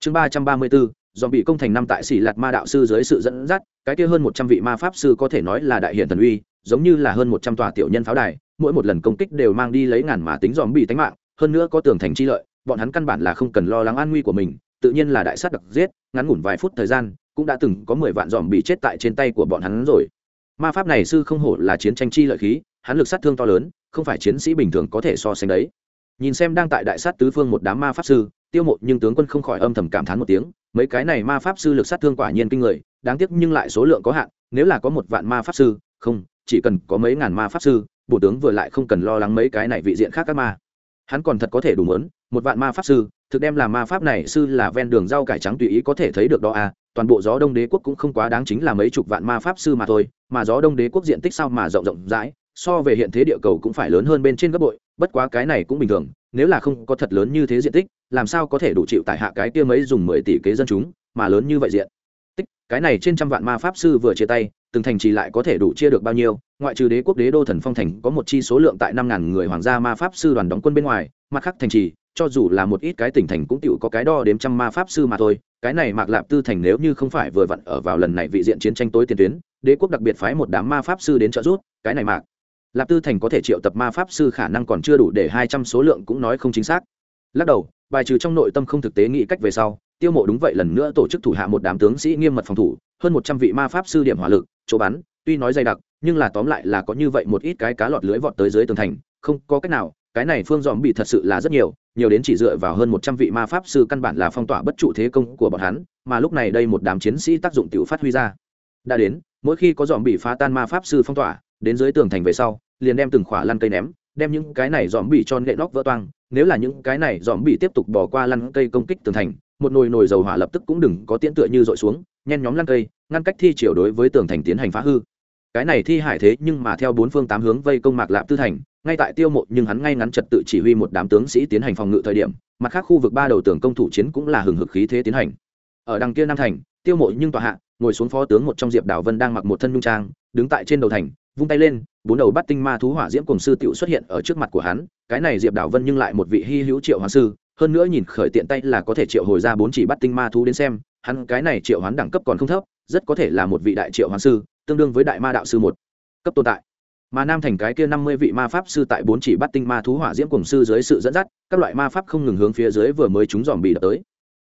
Chương ba trăm ba mươi bốn dòm bị công thành năm tại xỉ lạt ma đạo sư dưới sự dẫn dắt, cái kia hơn một trăm vị ma pháp sư có thể nói là đại hiện thần uy, giống như là hơn một trăm tòa tiểu nhân pháo đài, mỗi một lần công kích đều mang đi lấy ngàn mà tính dòm bị tánh mạng, hơn nữa có tường thành chi lợi, bọn hắn căn bản là không cần lo lắng an nguy của mình tự nhiên là đại sát đặc giết, ngắn ngủn vài phút thời gian, cũng đã từng có mười vạn dòm bị chết tại trên tay của bọn hắn rồi. Ma pháp này sư không hổ là chiến tranh chi lợi khí, hắn lực sát thương to lớn, không phải chiến sĩ bình thường có thể so sánh đấy. Nhìn xem đang tại đại sát tứ phương một đám ma pháp sư, tiêu mộ nhưng tướng quân không khỏi âm thầm cảm thán một tiếng, mấy cái này ma pháp sư lực sát thương quả nhiên kinh người, đáng tiếc nhưng lại số lượng có hạn, nếu là có một vạn ma pháp sư, không, chỉ cần có mấy ngàn ma pháp sư, bộ tướng vừa lại không cần lo lắng mấy cái này vị diện khác các ma hắn còn thật có thể đủ mớn một vạn ma pháp sư, thực đem là ma pháp này sư là ven đường rau cải trắng tùy ý có thể thấy được đó à toàn bộ gió đông đế quốc cũng không quá đáng chính là mấy chục vạn ma pháp sư mà thôi, mà gió đông đế quốc diện tích sao mà rộng rộng rãi, so về hiện thế địa cầu cũng phải lớn hơn bên trên gấp bội, bất quá cái này cũng bình thường, nếu là không có thật lớn như thế diện tích, làm sao có thể đủ chịu tại hạ cái kia mấy dùng mười tỷ kế dân chúng, mà lớn như vậy diện. Tích, cái này trên trăm vạn ma pháp sư vừa chia tay từng thành trì lại có thể đủ chia được bao nhiêu, ngoại trừ đế quốc đế đô thần phong thành có một chi số lượng tại năm ngàn người hoàng gia ma pháp sư đoàn đóng quân bên ngoài, mặt khác thành trì, cho dù là một ít cái tỉnh thành cũng tựu có cái đo đếm trăm ma pháp sư mà thôi. Cái này mạc lạp tư thành nếu như không phải vừa vặn ở vào lần này vị diện chiến tranh tối tiền tuyến, đế quốc đặc biệt phái một đám ma pháp sư đến trợ giúp, cái này mạc lạp tư thành có thể triệu tập ma pháp sư khả năng còn chưa đủ để hai trăm số lượng cũng nói không chính xác. Lắc đầu, bài trừ trong nội tâm không thực tế nghĩ cách về sau, tiêu mộ đúng vậy lần nữa tổ chức thủ hạ một đám tướng sĩ nghiêm mật phòng thủ, hơn một trăm vị ma pháp sư điểm hỏa lực chỗ bắn, tuy nói dày đặc, nhưng là tóm lại là có như vậy một ít cái cá lọt lưới vọt tới dưới tường thành, không có cách nào, cái này phương dòm bị thật sự là rất nhiều nhiều đến chỉ dựa vào hơn một trăm vị ma pháp sư căn bản là phong tỏa bất trụ thế công của bọn hắn, mà lúc này đây một đám chiến sĩ tác dụng tự phát huy ra. Đã đến, mỗi khi có dòm bị phá tan ma pháp sư phong tỏa, đến dưới tường thành về sau, liền đem từng khỏa lăn cây ném, đem những cái này dòm bị cho nệ nóc vỡ toang, nếu là những cái này dòm bị tiếp tục bỏ qua lăn cây công kích tường thành, một nồi nồi dầu hỏa lập tức cũng đừng có tiễn tựa như dội xuống, nhen nhóm lăn cây ngăn cách thi triều đối với tường thành tiến hành phá hư. Cái này thi hải thế nhưng mà theo bốn phương tám hướng vây công mạc lạp tư thành, ngay tại tiêu mộ nhưng hắn ngay ngắn trật tự chỉ huy một đám tướng sĩ tiến hành phòng ngự thời điểm, mặt khác khu vực ba đầu tường công thủ chiến cũng là hừng hực khí thế tiến hành. Ở đằng kia nam thành, tiêu mộ nhưng tòa hạ, ngồi xuống phó tướng một trong diệp đảo vân đang mặc một thân nhung trang, đứng tại trên đầu thành, vung tay lên, bốn đầu bắt tinh ma thú hỏa diễm cùng sư tiểu xuất hiện ở trước mặt của hắn, cái này diệp đảo vân nhưng lại một vị hy hữu triệu hoàng sư, hơn nữa nhìn khởi tiện tay là có thể triệu hồi ra bốn chỉ bắt tinh ma thú đến xem hắn cái này triệu hoán đẳng cấp còn không thấp, rất có thể là một vị đại triệu hoàng sư, tương đương với đại ma đạo sư một cấp tồn tại. Mà nam thành cái kia năm mươi vị ma pháp sư tại bốn chỉ bắt tinh ma thú hỏa diễm cùng sư dưới sự dẫn dắt, các loại ma pháp không ngừng hướng phía dưới vừa mới chúng dòm bị đập tới.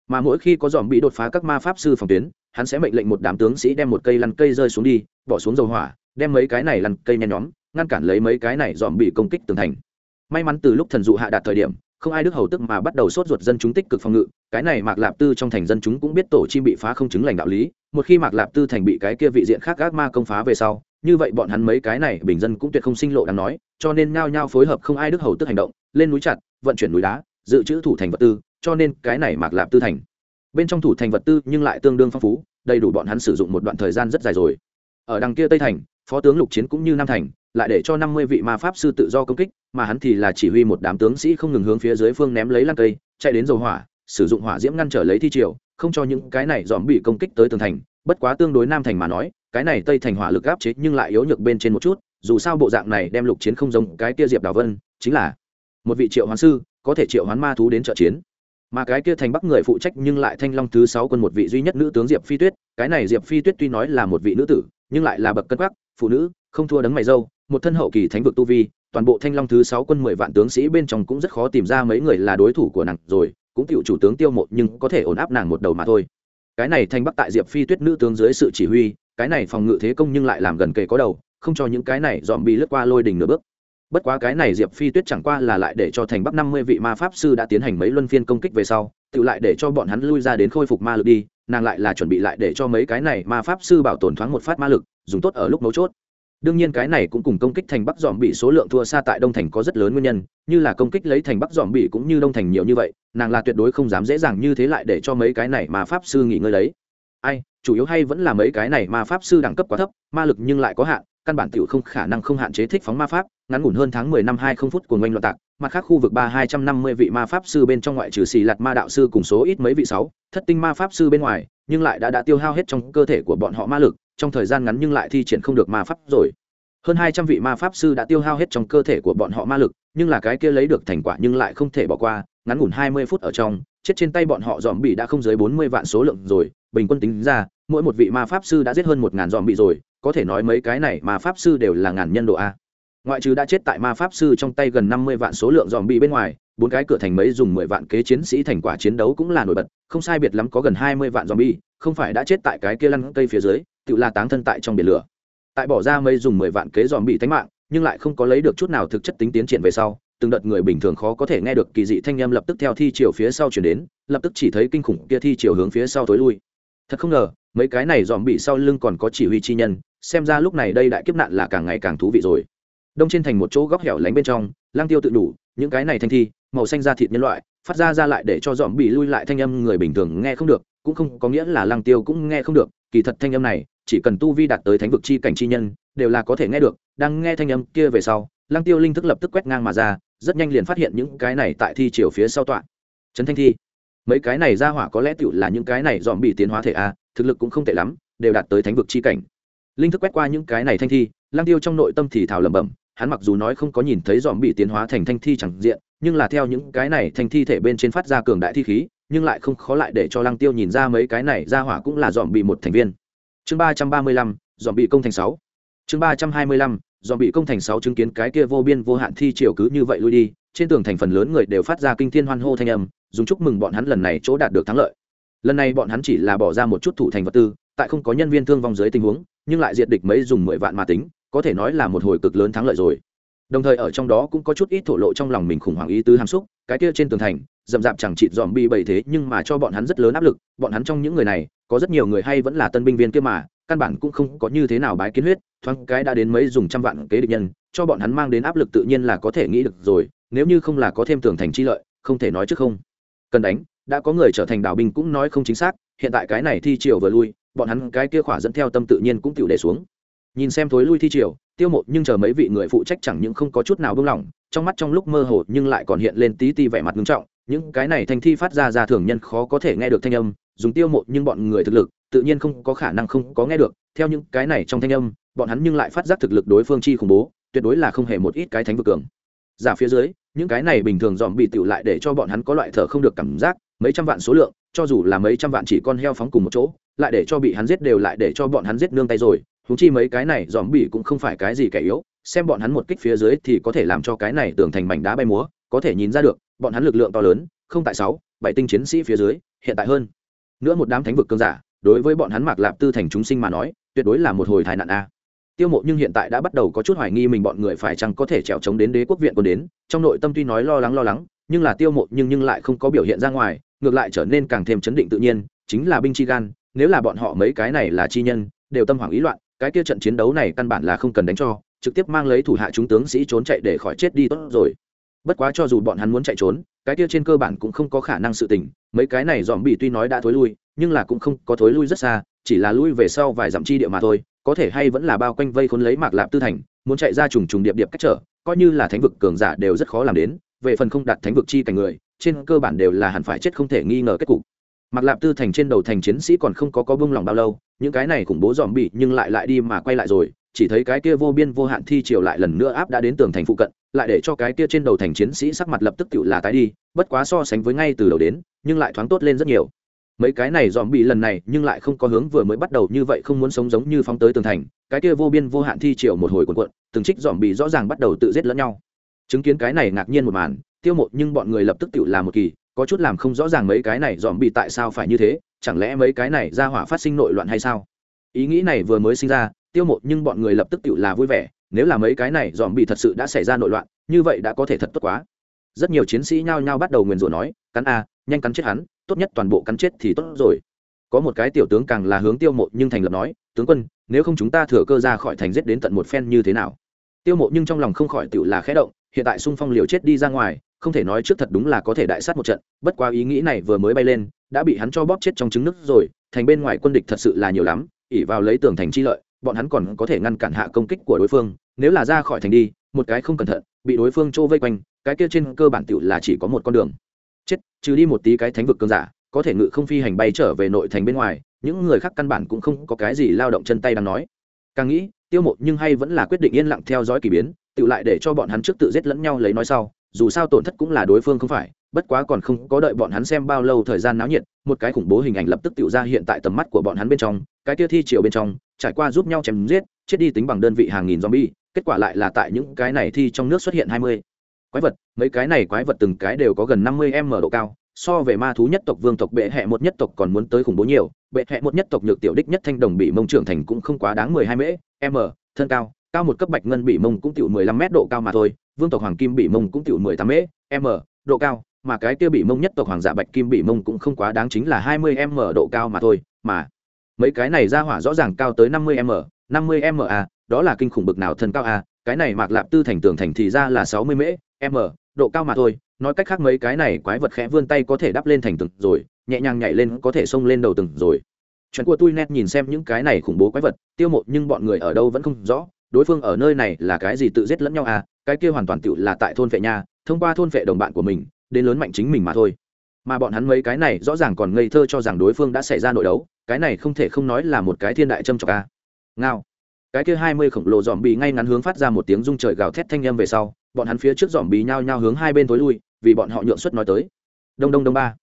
Mà mỗi khi có dòm bị đột phá các ma pháp sư phòng tuyến, hắn sẽ mệnh lệnh một đám tướng sĩ đem một cây lăn cây rơi xuống đi, bỏ xuống dầu hỏa, đem mấy cái này lăn cây nhen nhóm, ngăn cản lấy mấy cái này dòm bị công kích tường thành. May mắn từ lúc thần dụ hạ đạt thời điểm không ai đức hầu tức mà bắt đầu sốt ruột dân chúng tích cực phòng ngự, cái này mạc lạp tư trong thành dân chúng cũng biết tổ chim bị phá không chứng lành đạo lý, một khi mạc lạp tư thành bị cái kia vị diện khác gác ma công phá về sau, như vậy bọn hắn mấy cái này bình dân cũng tuyệt không sinh lộ đáng nói, cho nên nhao nhao phối hợp không ai đức hầu tức hành động, lên núi chặt, vận chuyển núi đá, dự trữ thủ thành vật tư, cho nên cái này mạc lạp tư thành. Bên trong thủ thành vật tư nhưng lại tương đương phong phú, đầy đủ bọn hắn sử dụng một đoạn thời gian rất dài rồi. Ở đằng kia tây thành, phó tướng lục chiến cũng như nam thành, lại để cho năm mươi vị ma pháp sư tự do công kích mà hắn thì là chỉ huy một đám tướng sĩ không ngừng hướng phía dưới phương ném lấy lan cây, chạy đến dầu hỏa, sử dụng hỏa diễm ngăn trở lấy thi triều, không cho những cái này dòm bị công kích tới tường thành. Bất quá tương đối nam thành mà nói, cái này tây thành hỏa lực áp chế nhưng lại yếu nhược bên trên một chút, dù sao bộ dạng này đem lục chiến không giống cái kia diệp đào vân, chính là một vị triệu hoán sư, có thể triệu hoán ma thú đến trợ chiến. Mà cái kia thành bắc người phụ trách nhưng lại thanh long thứ sáu quân một vị duy nhất nữ tướng diệp phi tuyết, cái này diệp phi tuyết tuy nói là một vị nữ tử, nhưng lại là bậc cân quắc, phụ nữ, không thua đấng mày dâu, một thân hậu kỳ thánh vực tu vi toàn bộ thanh long thứ sáu quân mười vạn tướng sĩ bên trong cũng rất khó tìm ra mấy người là đối thủ của nàng rồi, cũng cựu chủ tướng tiêu mộ nhưng có thể ổn áp nàng một đầu mà thôi. Cái này thanh bắc tại diệp phi tuyết nữ tướng dưới sự chỉ huy, cái này phòng ngự thế công nhưng lại làm gần kề có đầu, không cho những cái này dòm bị lướt qua lôi đình nửa bước. Bất quá cái này diệp phi tuyết chẳng qua là lại để cho thành bắc năm mươi vị ma pháp sư đã tiến hành mấy luân phiên công kích về sau, tự lại để cho bọn hắn lui ra đến khôi phục ma lực đi, nàng lại là chuẩn bị lại để cho mấy cái này ma pháp sư bảo tồn thoáng một phát ma lực, dùng tốt ở lúc mấu chốt đương nhiên cái này cũng cùng công kích thành bắc dòm bị số lượng thua xa tại đông thành có rất lớn nguyên nhân, như là công kích lấy thành bắc dòm bị cũng như đông thành nhiều như vậy, nàng là tuyệt đối không dám dễ dàng như thế lại để cho mấy cái này mà pháp sư nghỉ ngơi lấy. Ai, chủ yếu hay vẫn là mấy cái này mà pháp sư đẳng cấp quá thấp, ma lực nhưng lại có hạn, căn bản tiểu không khả năng không hạn chế thích phóng ma pháp, ngắn ngủn hơn tháng mười năm hai không phút của ngoanh loạn tạc, mặt khác khu vực ba hai trăm năm mươi vị ma pháp sư bên trong ngoại trừ xì lạt ma đạo sư cùng số ít mấy vị sáu, thất tinh ma pháp sư bên ngoài, nhưng lại đã đã tiêu hao hết trong cơ thể của bọn họ ma lực trong thời gian ngắn nhưng lại thi triển không được ma pháp rồi. Hơn hai trăm vị ma pháp sư đã tiêu hao hết trong cơ thể của bọn họ ma lực, nhưng là cái kia lấy được thành quả nhưng lại không thể bỏ qua, ngắn ngủn hai mươi phút ở trong, chết trên tay bọn họ dòm bị đã không dưới bốn mươi vạn số lượng rồi. Bình quân tính ra, mỗi một vị ma pháp sư đã giết hơn một ngàn dòm bị rồi, có thể nói mấy cái này ma pháp sư đều là ngàn nhân độ a. Ngoại trừ đã chết tại ma pháp sư trong tay gần năm mươi vạn số lượng dòm bị bên ngoài, bốn cái cửa thành mấy dùng mười vạn kế chiến sĩ thành quả chiến đấu cũng là nổi bật, không sai biệt lắm có gần hai mươi vạn dòm bị không phải đã chết tại cái kia lăn cây phía dưới tự là táng thân tại trong biển lửa. Tại bỏ ra mấy dùng mười vạn kế dòm bị tánh mạng, nhưng lại không có lấy được chút nào thực chất tính tiến triển về sau, từng đợt người bình thường khó có thể nghe được kỳ dị thanh âm lập tức theo thi chiều phía sau chuyển đến, lập tức chỉ thấy kinh khủng kia thi chiều hướng phía sau tối lui. Thật không ngờ, mấy cái này dòm bị sau lưng còn có chỉ huy chi nhân, xem ra lúc này đây đại kiếp nạn là càng ngày càng thú vị rồi. Đông trên thành một chỗ góc hẻo lánh bên trong, lang tiêu tự đủ, những cái này thanh thi, màu xanh da thịt nhân loại, phát ra ra lại để cho dòm bị lui lại thanh âm người bình thường nghe không được, cũng không có nghĩa là lang tiêu cũng nghe không được kỳ thật thanh âm này, chỉ cần tu vi đạt tới thánh vực chi cảnh chi nhân, đều là có thể nghe được, đang nghe thanh âm kia về sau lang tiêu linh thức lập tức quét ngang mà ra, rất nhanh liền phát hiện những cái này tại thi chiều phía sau tọa. Trấn thanh thi, mấy cái này ra hỏa có lẽ tựu là những cái này dòm bị tiến hóa thể a, thực lực cũng không tệ lắm, đều đạt tới thánh vực chi cảnh. Linh thức quét qua những cái này thanh thi lang tiêu trong nội tâm thì thảo lẩm bẩm, hắn mặc dù nói không có nhìn thấy dòm bị tiến hóa thành thanh thi chẳng diện, nhưng là theo những cái này thanh thi thể bên trên phát ra cường đại thi khí nhưng lại không khó lại để cho lăng tiêu nhìn ra mấy cái này ra hỏa cũng là dòm bị một thành viên. Chương ba trăm ba mươi lăm dòm bị công thành sáu. Chương ba trăm hai mươi lăm dòm bị công thành sáu chứng kiến cái kia vô biên vô hạn thi triều cứ như vậy lui đi, trên tường thành phần lớn người đều phát ra kinh thiên hoan hô thanh âm, dùng chúc mừng bọn hắn lần này chỗ đạt được thắng lợi. Lần này bọn hắn chỉ là bỏ ra một chút thủ thành vật tư, tại không có nhân viên thương vong dưới tình huống, nhưng lại diệt địch mấy dùng mười vạn mà tính, có thể nói là một hồi cực lớn thắng lợi rồi. Đồng thời ở trong đó cũng có chút ít thổ lộ trong lòng mình khủng hoảng ý tứ hàm xúc, cái kia trên tường thành dậm dạp chẳng chịt dòm bi bầy thế, nhưng mà cho bọn hắn rất lớn áp lực, bọn hắn trong những người này, có rất nhiều người hay vẫn là tân binh viên kia mà, căn bản cũng không có như thế nào bái kiến huyết, thoáng cái đã đến mấy dùng trăm vạn kế địch nhân, cho bọn hắn mang đến áp lực tự nhiên là có thể nghĩ được rồi, nếu như không là có thêm tường thành chi lợi, không thể nói trước không. Cần đánh, đã có người trở thành đảo binh cũng nói không chính xác, hiện tại cái này thi triều vừa lui, bọn hắn cái kia khỏa dẫn theo tâm tự nhiên cũng tiểu để xuống. Nhìn xem thối lui thi triều, tiêu một nhưng chờ mấy vị người phụ trách chẳng những không có chút nào buông lỏng, trong mắt trong lúc mơ hồ nhưng lại còn hiện lên tí ti vẻ mặt nghiêm trọng những cái này thanh thi phát ra ra thường nhân khó có thể nghe được thanh âm, dùng tiêu mộ nhưng bọn người thực lực, tự nhiên không có khả năng không có nghe được. Theo những cái này trong thanh âm, bọn hắn nhưng lại phát giác thực lực đối phương chi khủng bố, tuyệt đối là không hề một ít cái thánh vực cường. Giả phía dưới, những cái này bình thường dòm bị tựu lại để cho bọn hắn có loại thở không được cảm giác, mấy trăm vạn số lượng, cho dù là mấy trăm vạn chỉ con heo phóng cùng một chỗ, lại để cho bị hắn giết đều lại để cho bọn hắn giết nương tay rồi. Húng chi mấy cái này dòm bị cũng không phải cái gì kẻ yếu, xem bọn hắn một kích phía dưới thì có thể làm cho cái này tưởng thành mảnh đá bay múa, có thể nhìn ra được bọn hắn lực lượng to lớn, không tại sáu, bảy tinh chiến sĩ phía dưới, hiện tại hơn. Nữa một đám thánh vực cơn giả, đối với bọn hắn mạc lạp tư thành chúng sinh mà nói, tuyệt đối là một hồi tai nạn a. Tiêu mộ nhưng hiện tại đã bắt đầu có chút hoài nghi mình bọn người phải chăng có thể trèo chống đến đế quốc viện còn đến, trong nội tâm tuy nói lo lắng lo lắng, nhưng là tiêu mộ nhưng nhưng lại không có biểu hiện ra ngoài, ngược lại trở nên càng thêm chấn định tự nhiên, chính là binh chi gan, nếu là bọn họ mấy cái này là chi nhân, đều tâm hoảng ý loạn, cái kia trận chiến đấu này căn bản là không cần đánh cho, trực tiếp mang lấy thủ hạ chúng tướng sĩ trốn chạy để khỏi chết đi tốt rồi bất quá cho dù bọn hắn muốn chạy trốn, cái kia trên cơ bản cũng không có khả năng sự tình, mấy cái này dòm bị tuy nói đã thối lui, nhưng là cũng không có thối lui rất xa, chỉ là lui về sau vài dặm chi địa mà thôi, có thể hay vẫn là bao quanh vây khốn lấy mạc lạp tư thành, muốn chạy ra trùng trùng điệp điệp cách trở, coi như là thánh vực cường giả đều rất khó làm đến, về phần không đặt thánh vực chi cảnh người, trên cơ bản đều là hẳn phải chết không thể nghi ngờ kết cục. Mạc lạp tư thành trên đầu thành chiến sĩ còn không có có bông lòng bao lâu, những cái này khủng bố dòm bị nhưng lại lại đi mà quay lại rồi, chỉ thấy cái kia vô biên vô hạn thi triều lại lần nữa áp đã đến tường thành phụ cận lại để cho cái kia trên đầu thành chiến sĩ sắc mặt lập tức tự là tái đi, bất quá so sánh với ngay từ đầu đến, nhưng lại thoáng tốt lên rất nhiều. Mấy cái này dòm bị lần này, nhưng lại không có hướng vừa mới bắt đầu như vậy không muốn sống giống như phóng tới tường thành, cái kia vô biên vô hạn thi triệu một hồi cuộn cuộn, từng trích dòm bị rõ ràng bắt đầu tự giết lẫn nhau. Chứng kiến cái này ngạc nhiên một màn, tiêu một nhưng bọn người lập tức tự làm một kỳ, có chút làm không rõ ràng mấy cái này dòm bị tại sao phải như thế, chẳng lẽ mấy cái này ra hỏa phát sinh nội loạn hay sao? Ý nghĩ này vừa mới sinh ra, tiêu một nhưng bọn người lập tức tự là vui vẻ nếu là mấy cái này dòm bị thật sự đã xảy ra nội loạn, như vậy đã có thể thật tốt quá. Rất nhiều chiến sĩ nhao nhao bắt đầu nguyền rủa nói, cắn a, nhanh cắn chết hắn, tốt nhất toàn bộ cắn chết thì tốt rồi. Có một cái tiểu tướng càng là hướng tiêu mộ nhưng thành lập nói, tướng quân, nếu không chúng ta thừa cơ ra khỏi thành giết đến tận một phen như thế nào? Tiêu mộ nhưng trong lòng không khỏi tự là khẽ động, hiện tại xung phong liều chết đi ra ngoài, không thể nói trước thật đúng là có thể đại sát một trận, bất quá ý nghĩ này vừa mới bay lên, đã bị hắn cho bóp chết trong trứng nước rồi, thành bên ngoài quân địch thật sự là nhiều lắm ỉ vào lấy tường thành chi lợi bọn hắn còn có thể ngăn cản hạ công kích của đối phương, nếu là ra khỏi thành đi, một cái không cẩn thận, bị đối phương trô vây quanh, cái kia trên cơ bản tựu là chỉ có một con đường. Chết, trừ đi một tí cái thánh vực cơn giả, có thể ngự không phi hành bay trở về nội thành bên ngoài, những người khác căn bản cũng không có cái gì lao động chân tay đang nói. Càng nghĩ, tiêu mộ nhưng hay vẫn là quyết định yên lặng theo dõi kỳ biến, tự lại để cho bọn hắn trước tự giết lẫn nhau lấy nói sau, dù sao tổn thất cũng là đối phương không phải, bất quá còn không có đợi bọn hắn xem bao lâu thời gian náo nhiệt, một cái khủng bố hình ảnh lập tức tự ra hiện tại tầm mắt của bọn hắn bên trong, cái kia thi chiều bên trong trải qua giúp nhau chém giết, chết đi tính bằng đơn vị hàng nghìn zombie, kết quả lại là tại những cái này thi trong nước xuất hiện hai mươi. Quái vật, mấy cái này quái vật từng cái đều có gần năm mươi m độ cao, so về ma thú nhất tộc, vương tộc, bệ hẹ một nhất tộc còn muốn tới khủng bố nhiều, bệ hẹ một nhất tộc nhược tiểu đích nhất thanh đồng bị mông trưởng thành cũng không quá đáng mười hai mễ m, thân cao cao một cấp bạch ngân bị mông cũng tiểu mười lăm mét độ cao mà thôi, vương tộc hoàng kim bị mông cũng tiểu mười tám mễ m, độ cao, mà cái kia bị mông nhất tộc hoàng giả bạch kim bị mông cũng không quá đáng chính là hai mươi m độ cao mà thôi, mà mấy cái này ra hỏa rõ ràng cao tới năm mươi m, năm mươi m a đó là kinh khủng bực nào thân cao a cái này mạc lạp tư thành tường thành thì ra là sáu mươi m, độ cao mà thôi, nói cách khác mấy cái này quái vật khẽ vươn tay có thể đắp lên thành tường rồi, nhẹ nhàng nhảy lên có thể xông lên đầu tường rồi. Chuyện của tôi net nhìn xem những cái này khủng bố quái vật, tiêu mộ nhưng bọn người ở đâu vẫn không rõ, đối phương ở nơi này là cái gì tự giết lẫn nhau à cái kia hoàn toàn tựu là tại thôn vệ nha thông qua thôn vệ đồng bạn của mình, đến lớn mạnh chính mình mà thôi mà bọn hắn mấy cái này rõ ràng còn ngây thơ cho rằng đối phương đã xảy ra nội đấu, cái này không thể không nói là một cái thiên đại châm trọc a. Ngao. Cái kia hai mươi khổng lồ dòm bì ngay ngắn hướng phát ra một tiếng rung trời gào thét thanh â m về sau, bọn hắn phía trước dòm bì nhao nhao hướng hai bên tối lui, vì bọn họ nhượng suất nói tới. Đông đông đông ba.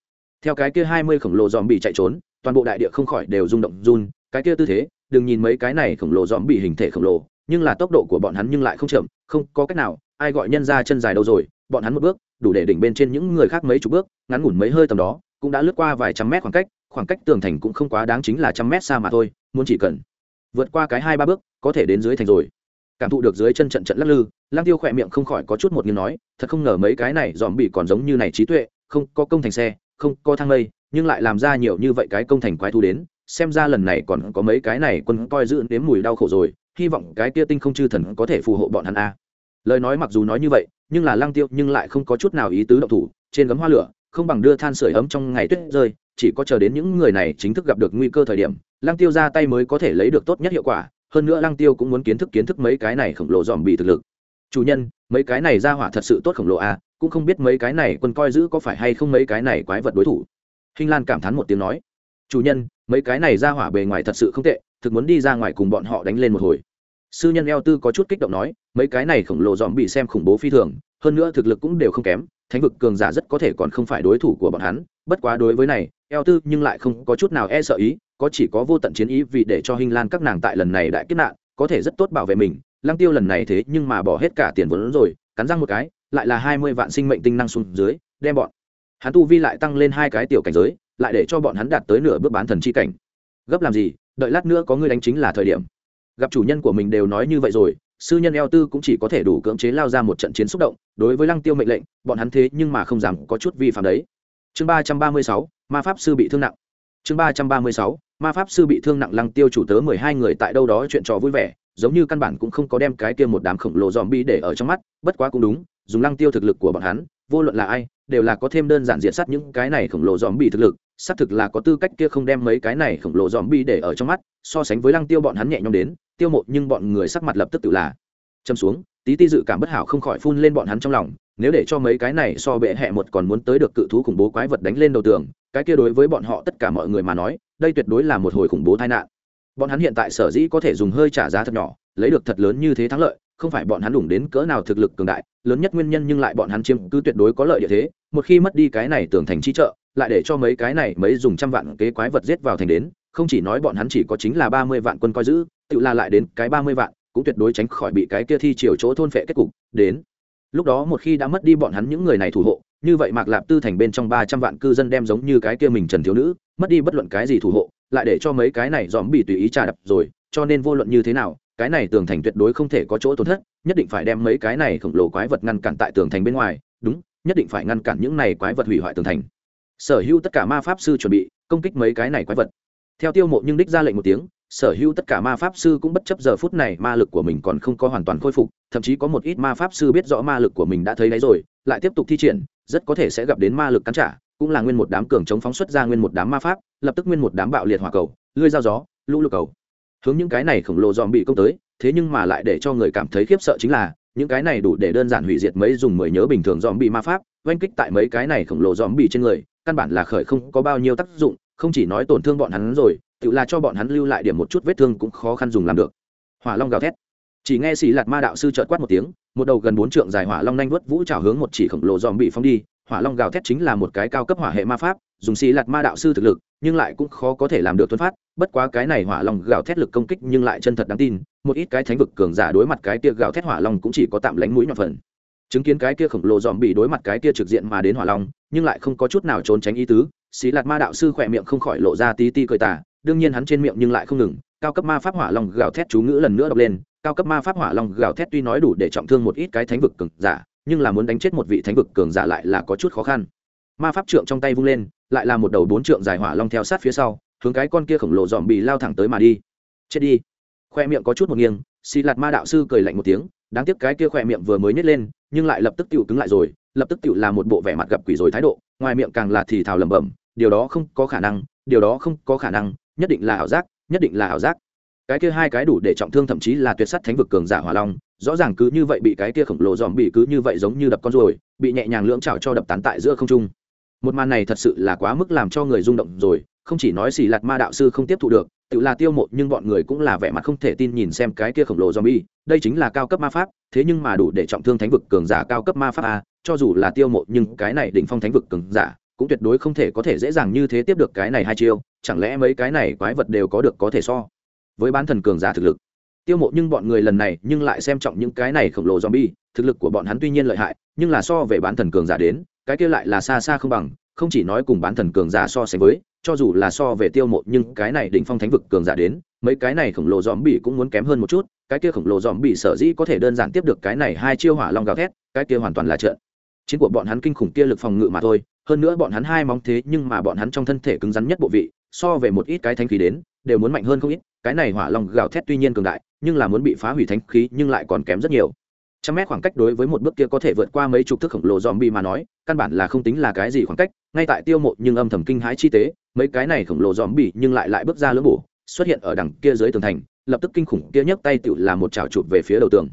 Theo cái kia hai mươi khổng lồ dòm bì chạy trốn, toàn bộ đại địa không khỏi đều rung động, run. Cái kia tư thế, đừng nhìn mấy cái này khổng lồ dòm bì hình thể khổng lồ, nhưng là tốc độ của bọn hắn nhưng lại không chậm, không có cách nào, ai gọi nhân ra chân dài đâu rồi, bọn hắn một bước đủ để đỉnh bên trên những người khác mấy chục bước, ngắn ngủn mấy hơi tầm đó, cũng đã lướt qua vài trăm mét khoảng cách khoảng cách tường thành cũng không quá đáng chính là trăm mét xa mà thôi, muốn chỉ cần vượt qua cái hai ba bước, có thể đến dưới thành rồi. Cảm thụ được dưới chân trận trận lắc lư lang tiêu khỏe miệng không khỏi có chút một nghiêng nói, thật không ngờ mấy cái này dòm bị còn giống như này trí tuệ, không có công thành xe, không có thang lây, nhưng lại làm ra nhiều như vậy cái công thành quái thu đến, xem ra lần này còn có mấy cái này quân coi giữ nếm mùi đau khổ rồi, hy vọng cái kia tinh không chư thần có thể phù hộ bọn hắn a. Lời nói mặc dù nói như vậy nhưng là lăng tiêu nhưng lại không có chút nào ý tứ động thủ trên gấm hoa lửa không bằng đưa than sưởi ấm trong ngày tuyết rơi chỉ có chờ đến những người này chính thức gặp được nguy cơ thời điểm lăng tiêu ra tay mới có thể lấy được tốt nhất hiệu quả hơn nữa lăng tiêu cũng muốn kiến thức kiến thức mấy cái này khổng lồ dòm bị thực lực chủ nhân mấy cái này ra hỏa thật sự tốt khổng lồ à cũng không biết mấy cái này quân coi giữ có phải hay không mấy cái này quái vật đối thủ hình Lan cảm thán một tiếng nói, "Chủ nhân, mấy cái này ra hỏa bề ngoài thật sự không tệ, thực muốn đi ra ngoài cùng bọn họ đánh lên một hồi." Sư nhân eo tư có chút kích động nói, "Mấy cái này khổng lồ dòm bị xem khủng bố phi thường, hơn nữa thực lực cũng đều không kém, thánh vực cường giả rất có thể còn không phải đối thủ của bọn hắn, bất quá đối với này, eo tư nhưng lại không có chút nào e sợ ý, có chỉ có vô tận chiến ý vì để cho Hinh Lan các nàng tại lần này đại kết nạn, có thể rất tốt bảo vệ mình, Lăng Tiêu lần này thế nhưng mà bỏ hết cả tiền vốn rồi, cắn răng một cái, lại là hai mươi vạn sinh mệnh tinh năng xuống dưới, đem bọn hắn tu vi lại tăng lên hai cái tiểu cảnh giới lại để cho bọn hắn đạt tới nửa bước bán thần chi cảnh. Gấp làm gì đợi lát nữa có người đánh chính là thời điểm gặp chủ nhân của mình đều nói như vậy rồi, sư nhân eo tư cũng chỉ có thể đủ cưỡng chế lao ra một trận chiến xúc động, đối với lăng tiêu mệnh lệnh, bọn hắn thế nhưng mà không dám có chút vi phạm đấy. Chương ba trăm ba mươi sáu, ma pháp sư bị thương nặng. Chương ba trăm ba mươi sáu, ma pháp sư bị thương nặng lăng tiêu chủ tớ mười hai người tại đâu đó chuyện trò vui vẻ, giống như căn bản cũng không có đem cái kia một đám khổng lồ dòm bi để ở trong mắt, bất quá cũng đúng, dùng lăng tiêu thực lực của bọn hắn, vô luận là ai, đều là có thêm đơn giản diện sát những cái này khổng lồ dòm bi thực lực, xác thực là có tư cách kia không đem mấy cái này khổng lồ dòm bi để ở trong mắt, so sánh với lăng tiêu bọn hắn nhẹ nhõm đến tiêu mộ nhưng bọn người sắc mặt lập tức tự là. Châm xuống, tí ti dự cảm bất hảo không khỏi phun lên bọn hắn trong lòng, nếu để cho mấy cái này so bệ hẹ một còn muốn tới được cự thú khủng bố quái vật đánh lên đầu tường, cái kia đối với bọn họ tất cả mọi người mà nói, đây tuyệt đối là một hồi khủng bố tai nạn. Bọn hắn hiện tại sở dĩ có thể dùng hơi trả giá thật nhỏ, lấy được thật lớn như thế thắng lợi, không phải bọn hắn đủng đến cỡ nào thực lực cường đại, lớn nhất nguyên nhân nhưng lại bọn hắn chiếm cứ tuyệt đối có lợi địa thế, một khi mất đi cái này tưởng thành chi trợ, lại để cho mấy cái này mấy dùng trăm vạn kế quái vật giết vào thành đến không chỉ nói bọn hắn chỉ có chính là ba mươi vạn quân coi giữ, tự la lại đến cái ba mươi vạn, cũng tuyệt đối tránh khỏi bị cái kia thi chiều chỗ thôn phệ kết cục, đến. Lúc đó một khi đã mất đi bọn hắn những người này thủ hộ, như vậy mạc lạp tư thành bên trong ba trăm vạn cư dân đem giống như cái kia mình trần thiếu nữ, mất đi bất luận cái gì thủ hộ, lại để cho mấy cái này dòm bị tùy ý trà đập rồi, cho nên vô luận như thế nào, cái này tường thành tuyệt đối không thể có chỗ tổn thất, nhất định phải đem mấy cái này khổng lồ quái vật ngăn cản tại tường thành bên ngoài, đúng, nhất định phải ngăn cản những này quái vật hủy hoại tường thành. Sở hữu tất cả ma pháp sư chuẩn bị, công kích mấy cái này quái vật theo tiêu mộ nhưng đích ra lệnh một tiếng, sở hữu tất cả ma pháp sư cũng bất chấp giờ phút này ma lực của mình còn không có hoàn toàn khôi phục, thậm chí có một ít ma pháp sư biết rõ ma lực của mình đã thấy đấy rồi, lại tiếp tục thi triển, rất có thể sẽ gặp đến ma lực cắn trả, cũng là nguyên một đám cường chống phóng xuất ra nguyên một đám ma pháp, lập tức nguyên một đám bạo liệt hỏa cầu, lưới dao gió, lũ lục cầu. Hướng những cái này khổng lồ dòm bị công tới, thế nhưng mà lại để cho người cảm thấy khiếp sợ chính là, những cái này đủ để đơn giản hủy diệt mấy dùng mười nhớ bình thường dòm bị ma pháp, oanh kích tại mấy cái này khổng lồ dòm bị trên người, căn bản là khởi không có bao nhiêu tác dụng không chỉ nói tổn thương bọn hắn rồi, tự là cho bọn hắn lưu lại điểm một chút vết thương cũng khó khăn dùng làm được. Hỏa long gào thét. Chỉ nghe xì lạt ma đạo sư trợt quát một tiếng, một đầu gần bốn trượng dài hỏa long nhanh vớt vũ trào hướng một chỉ khổng lồ dòm bị phong đi. Hỏa long gào thét chính là một cái cao cấp hỏa hệ ma pháp, dùng xì lạt ma đạo sư thực lực, nhưng lại cũng khó có thể làm được tuân phát. Bất quá cái này hỏa long gào thét lực công kích nhưng lại chân thật đáng tin, một ít cái thánh vực cường giả đối mặt cái kia gào thét hỏa long cũng chỉ có tạm lánh mũi nhọn phần. Chứng kiến cái kia khổng lồ dòm bị đối mặt cái kia trực diện mà đến hỏa long, nhưng lại không có chút nào trốn tránh ý tứ xí lạt ma đạo sư khỏe miệng không khỏi lộ ra tí ti cười tả đương nhiên hắn trên miệng nhưng lại không ngừng, cao cấp ma pháp hỏa long gào thét chú ngữ lần nữa đọc lên, cao cấp ma pháp hỏa long gào thét tuy nói đủ để trọng thương một ít cái thánh vực cường giả, nhưng là muốn đánh chết một vị thánh vực cường giả lại là có chút khó khăn. Ma pháp trượng trong tay vung lên, lại là một đầu bốn trượng dài hỏa long theo sát phía sau, hướng cái con kia khổng lồ dòm bị lao thẳng tới mà đi. Chết đi. Khoe miệng có chút một nghiêng xì lạt ma đạo sư cười lạnh một tiếng, đáng tiếc cái kia khoe miệng vừa mới nhét lên, nhưng lại lập tức tựu cứng lại rồi, lập tức tựu là một bộ vẻ mặt gặp quỷ rồi thái độ, ngoài miệng càng là thì thào lẩm bẩm điều đó không có khả năng, điều đó không có khả năng, nhất định là ảo giác, nhất định là ảo giác. Cái kia hai cái đủ để trọng thương thậm chí là tuyệt sắt thánh vực cường giả hỏa long, rõ ràng cứ như vậy bị cái kia khổng lồ dòm bị cứ như vậy giống như đập con ruồi, bị nhẹ nhàng lưỡng chảo cho đập tán tại giữa không trung. Một màn này thật sự là quá mức làm cho người rung động rồi, không chỉ nói xì lạt ma đạo sư không tiếp thụ được, tự là tiêu một nhưng bọn người cũng là vẻ mặt không thể tin nhìn xem cái kia khổng lồ zombie, đây chính là cao cấp ma pháp, thế nhưng mà đủ để trọng thương thánh vực cường giả cao cấp ma pháp a, cho dù là tiêu một nhưng cái này đỉnh phong thánh vực cường giả cũng tuyệt đối không thể có thể dễ dàng như thế tiếp được cái này hai chiêu, chẳng lẽ mấy cái này quái vật đều có được có thể so? Với bán thần cường giả thực lực, tiêu mộ nhưng bọn người lần này nhưng lại xem trọng những cái này khổng lồ zombie, thực lực của bọn hắn tuy nhiên lợi hại, nhưng là so về bán thần cường giả đến, cái kia lại là xa xa không bằng, không chỉ nói cùng bán thần cường giả so sánh với, cho dù là so về tiêu mộ nhưng cái này đỉnh phong thánh vực cường giả đến, mấy cái này khổng lồ dòm bỉ cũng muốn kém hơn một chút, cái kia khổng lồ dòm bỉ sở dĩ có thể đơn giản tiếp được cái này hai chiêu hỏa long gào thét, cái kia hoàn toàn là trợn. Chiến của bọn hắn kinh khủng kia lực phòng ngự mà thôi hơn nữa bọn hắn hai móng thế nhưng mà bọn hắn trong thân thể cứng rắn nhất bộ vị, so về một ít cái thánh khí đến, đều muốn mạnh hơn không ít. Cái này hỏa long gào thét tuy nhiên cường đại, nhưng là muốn bị phá hủy thánh khí nhưng lại còn kém rất nhiều. Trăm mét khoảng cách đối với một bước kia có thể vượt qua mấy chục thước khổng lồ dòm bi mà nói, căn bản là không tính là cái gì khoảng cách. Ngay tại tiêu mộ nhưng âm thầm kinh hãi chi tế, mấy cái này khổng lồ dòm bi nhưng lại lại bước ra lưỡng bổ, xuất hiện ở đằng kia dưới tường thành, lập tức kinh khủng kia nhấc tay tự là một chảo chụp về phía đầu tường.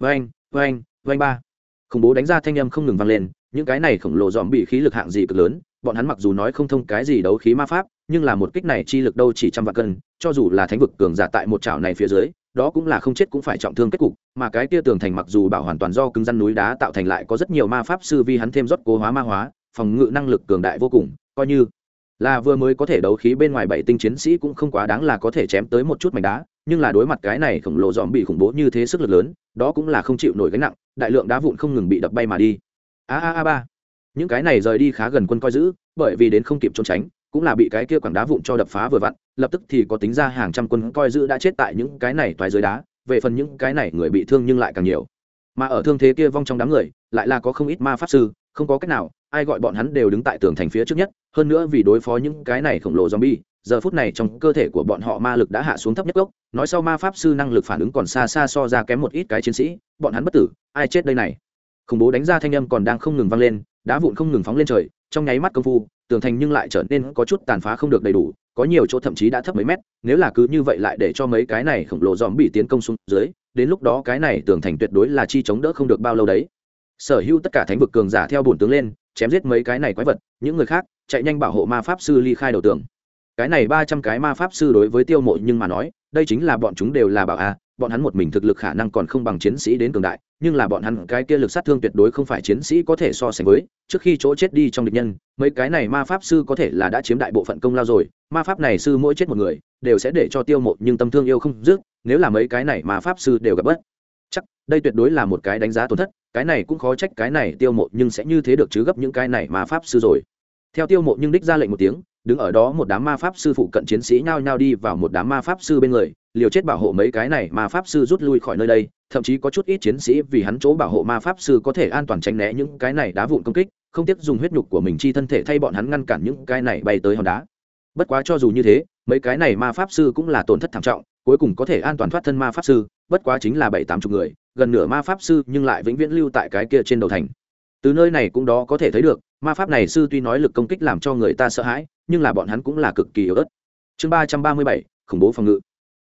Vang vang vang ba. Khủng bố đánh ra thanh âm không ngừng vang lên những cái này khổng lồ dòm bị khí lực hạng gì cực lớn, bọn hắn mặc dù nói không thông cái gì đấu khí ma pháp, nhưng là một kích này chi lực đâu chỉ trăm vạn cân, cho dù là thánh vực cường giả tại một chảo này phía dưới, đó cũng là không chết cũng phải trọng thương kết cục, mà cái kia tường thành mặc dù bảo hoàn toàn do cứng răn núi đá tạo thành lại có rất nhiều ma pháp sư vi hắn thêm rót cố hóa ma hóa, phòng ngự năng lực cường đại vô cùng, coi như là vừa mới có thể đấu khí bên ngoài bảy tinh chiến sĩ cũng không quá đáng là có thể chém tới một chút mảnh đá, nhưng là đối mặt cái này khổng lồ dòm bị khủng bố như thế sức lực lớn, đó cũng là không chịu nổi gánh nặng, đại lượng đá vụn không ngừng bị đập bay mà đi a a a ba. Những cái này rời đi khá gần quân coi giữ, bởi vì đến không kịp trốn tránh, cũng là bị cái kia quảng đá vụn cho đập phá vừa vặn, lập tức thì có tính ra hàng trăm quân coi giữ đã chết tại những cái này toái dưới đá, về phần những cái này người bị thương nhưng lại càng nhiều. Mà ở thương thế kia vong trong đám người, lại là có không ít ma pháp sư, không có cách nào, ai gọi bọn hắn đều đứng tại tường thành phía trước nhất, hơn nữa vì đối phó những cái này khổng lồ zombie, giờ phút này trong cơ thể của bọn họ ma lực đã hạ xuống thấp nhất gốc, nói sau ma pháp sư năng lực phản ứng còn xa xa so ra kém một ít cái chiến sĩ, bọn hắn bất tử, ai chết đây này? Khủng bố đánh ra thanh âm còn đang không ngừng vang lên, đá vụn không ngừng phóng lên trời, trong nháy mắt công phu, tường thành nhưng lại trở nên có chút tàn phá không được đầy đủ, có nhiều chỗ thậm chí đã thấp mấy mét, nếu là cứ như vậy lại để cho mấy cái này khổng lồ dòm bị tiến công xuống dưới, đến lúc đó cái này tường thành tuyệt đối là chi chống đỡ không được bao lâu đấy. Sở hữu tất cả thánh vực cường giả theo bổn tướng lên, chém giết mấy cái này quái vật, những người khác chạy nhanh bảo hộ ma pháp sư ly khai đầu tường. Cái này ba trăm cái ma pháp sư đối với tiêu mộ nhưng mà nói đây chính là bọn chúng đều là bảo a, bọn hắn một mình thực lực khả năng còn không bằng chiến sĩ đến cường đại, nhưng là bọn hắn cái kia lực sát thương tuyệt đối không phải chiến sĩ có thể so sánh với. Trước khi chỗ chết đi trong địch nhân, mấy cái này ma pháp sư có thể là đã chiếm đại bộ phận công lao rồi, ma pháp này sư mỗi chết một người, đều sẽ để cho tiêu mộ nhưng tâm thương yêu không dứt, nếu là mấy cái này ma pháp sư đều gặp bất. Chắc, đây tuyệt đối là một cái đánh giá tổn thất, cái này cũng khó trách cái này tiêu mộ nhưng sẽ như thế được chứ gấp những cái này ma pháp sư rồi. Theo tiêu mộ nhưng đích ra lệnh một tiếng đứng ở đó một đám ma pháp sư phụ cận chiến sĩ nhao nhao đi vào một đám ma pháp sư bên người, liều chết bảo hộ mấy cái này ma pháp sư rút lui khỏi nơi đây, thậm chí có chút ít chiến sĩ vì hắn chỗ bảo hộ ma pháp sư có thể an toàn tránh né những cái này đá vụn công kích, không tiếc dùng huyết nhục của mình chi thân thể thay bọn hắn ngăn cản những cái này bay tới hòn đá. Bất quá cho dù như thế, mấy cái này ma pháp sư cũng là tổn thất thảm trọng, cuối cùng có thể an toàn thoát thân ma pháp sư, bất quá chính là bảy tám chục người, gần nửa ma pháp sư nhưng lại vĩnh viễn lưu tại cái kia trên đầu thành. Từ nơi này cũng đó có thể thấy được ma pháp này sư tuy nói lực công kích làm cho người ta sợ hãi, nhưng là bọn hắn cũng là cực kỳ yếu ớt. Chương ba trăm ba mươi bảy, khủng bố phòng ngự.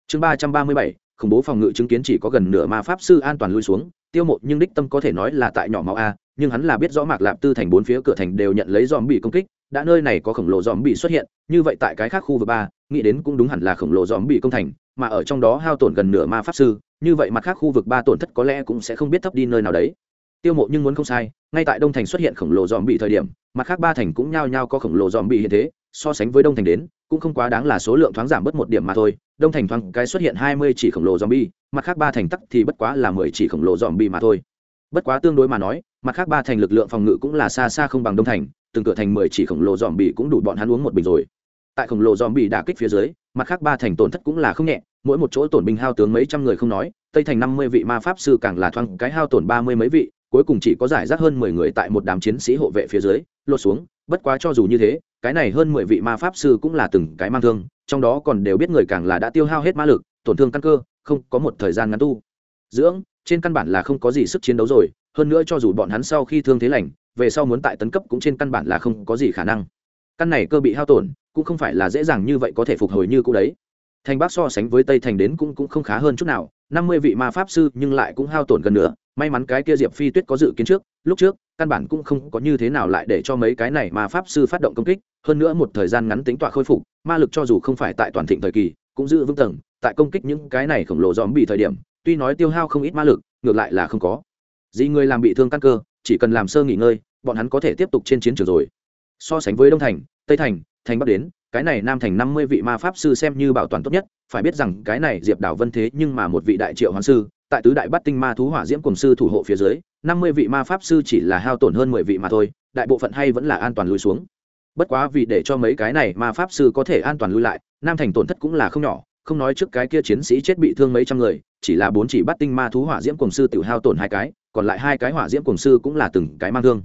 Chương ba trăm ba mươi bảy, khủng bố phòng ngự chứng kiến chỉ có gần nửa ma pháp sư an toàn lui xuống, tiêu mộ nhưng đích tâm có thể nói là tại nhỏ máu a, nhưng hắn là biết rõ mạc lạp tư thành bốn phía cửa thành đều nhận lấy dòm bị công kích, đã nơi này có khổng lồ dòm bị xuất hiện, như vậy tại cái khác khu vực ba nghĩ đến cũng đúng hẳn là khổng lồ dòm bị công thành, mà ở trong đó hao tổn gần nửa ma pháp sư, như vậy mặt khác khu vực ba tổn thất có lẽ cũng sẽ không biết thấp đi nơi nào đấy tiêu mộ nhưng muốn không sai, ngay tại đông thành xuất hiện khổng lồ dòm bị thời điểm, mặt khác ba thành cũng nhao nhao có khổng lồ dòm bị hiện thế, so sánh với đông thành đến, cũng không quá đáng là số lượng thoáng giảm bớt một điểm mà thôi. Đông thành thoáng cái xuất hiện hai mươi chỉ khổng lồ dòm bi mặt khác ba thành tắc thì bất quá là mười chỉ khổng lồ dòm bi mà thôi. Bất quá tương đối mà nói, mặt khác ba thành lực lượng phòng ngự cũng là xa xa không bằng đông thành, từng cửa thành mười chỉ khổng lồ dòm bi cũng đủ bọn hắn uống một bình rồi. Tại khổng lồ dòm bi đả kích phía dưới, mặt khác ba thành tổn thất cũng là không nhẹ, mỗi một chỗ tổn binh hao tướng mấy trăm người không nói, tây thành năm mươi vị ma pháp sư càng là thoáng cái hao tổn ba mươi mấy vị cuối cùng chỉ có giải rác hơn mười người tại một đám chiến sĩ hộ vệ phía dưới, lột xuống, bất quá cho dù như thế, cái này hơn mười vị ma pháp sư cũng là từng cái mang thương, trong đó còn đều biết người càng là đã tiêu hao hết ma lực, tổn thương căn cơ, không có một thời gian ngắn tu. Dưỡng, trên căn bản là không có gì sức chiến đấu rồi, hơn nữa cho dù bọn hắn sau khi thương thế lành, về sau muốn tại tấn cấp cũng trên căn bản là không có gì khả năng. Căn này cơ bị hao tổn, cũng không phải là dễ dàng như vậy có thể phục hồi như cũ đấy. Thành bắc so sánh với tây thành đến cũng cũng không khá hơn chút nào, năm mươi vị ma pháp sư nhưng lại cũng hao tổn gần nữa may mắn cái kia diệp phi tuyết có dự kiến trước, lúc trước, căn bản cũng không có như thế nào lại để cho mấy cái này mà pháp sư phát động công kích, hơn nữa một thời gian ngắn tính tọa khôi phục, ma lực cho dù không phải tại toàn thịnh thời kỳ, cũng giữ vững tầng, tại công kích những cái này khổng lồ dòm bị thời điểm, tuy nói tiêu hao không ít ma lực, ngược lại là không có. Gì người làm bị thương căn cơ, chỉ cần làm sơ nghỉ ngơi, bọn hắn có thể tiếp tục trên chiến trường rồi. So sánh với đông thành, tây thành thành bắc đến, cái này nam thành năm mươi vị ma pháp sư xem như bảo toàn tốt nhất, phải biết rằng cái này diệp đảo vân thế nhưng mà một vị đại triệu hoàng sư tại tứ đại bắt tinh ma thú hỏa diễm cùng sư thủ hộ phía dưới, năm mươi vị ma pháp sư chỉ là hao tổn hơn mười vị mà thôi, đại bộ phận hay vẫn là an toàn lùi xuống. Bất quá vì để cho mấy cái này ma pháp sư có thể an toàn lui lại, nam thành tổn thất cũng là không nhỏ, không nói trước cái kia chiến sĩ chết bị thương mấy trăm người, chỉ là bốn chỉ bắt tinh ma thú hỏa diễm cùng sư tự hao tổn hai cái, còn lại hai cái hỏa diễm cùng sư cũng là từng cái mang thương.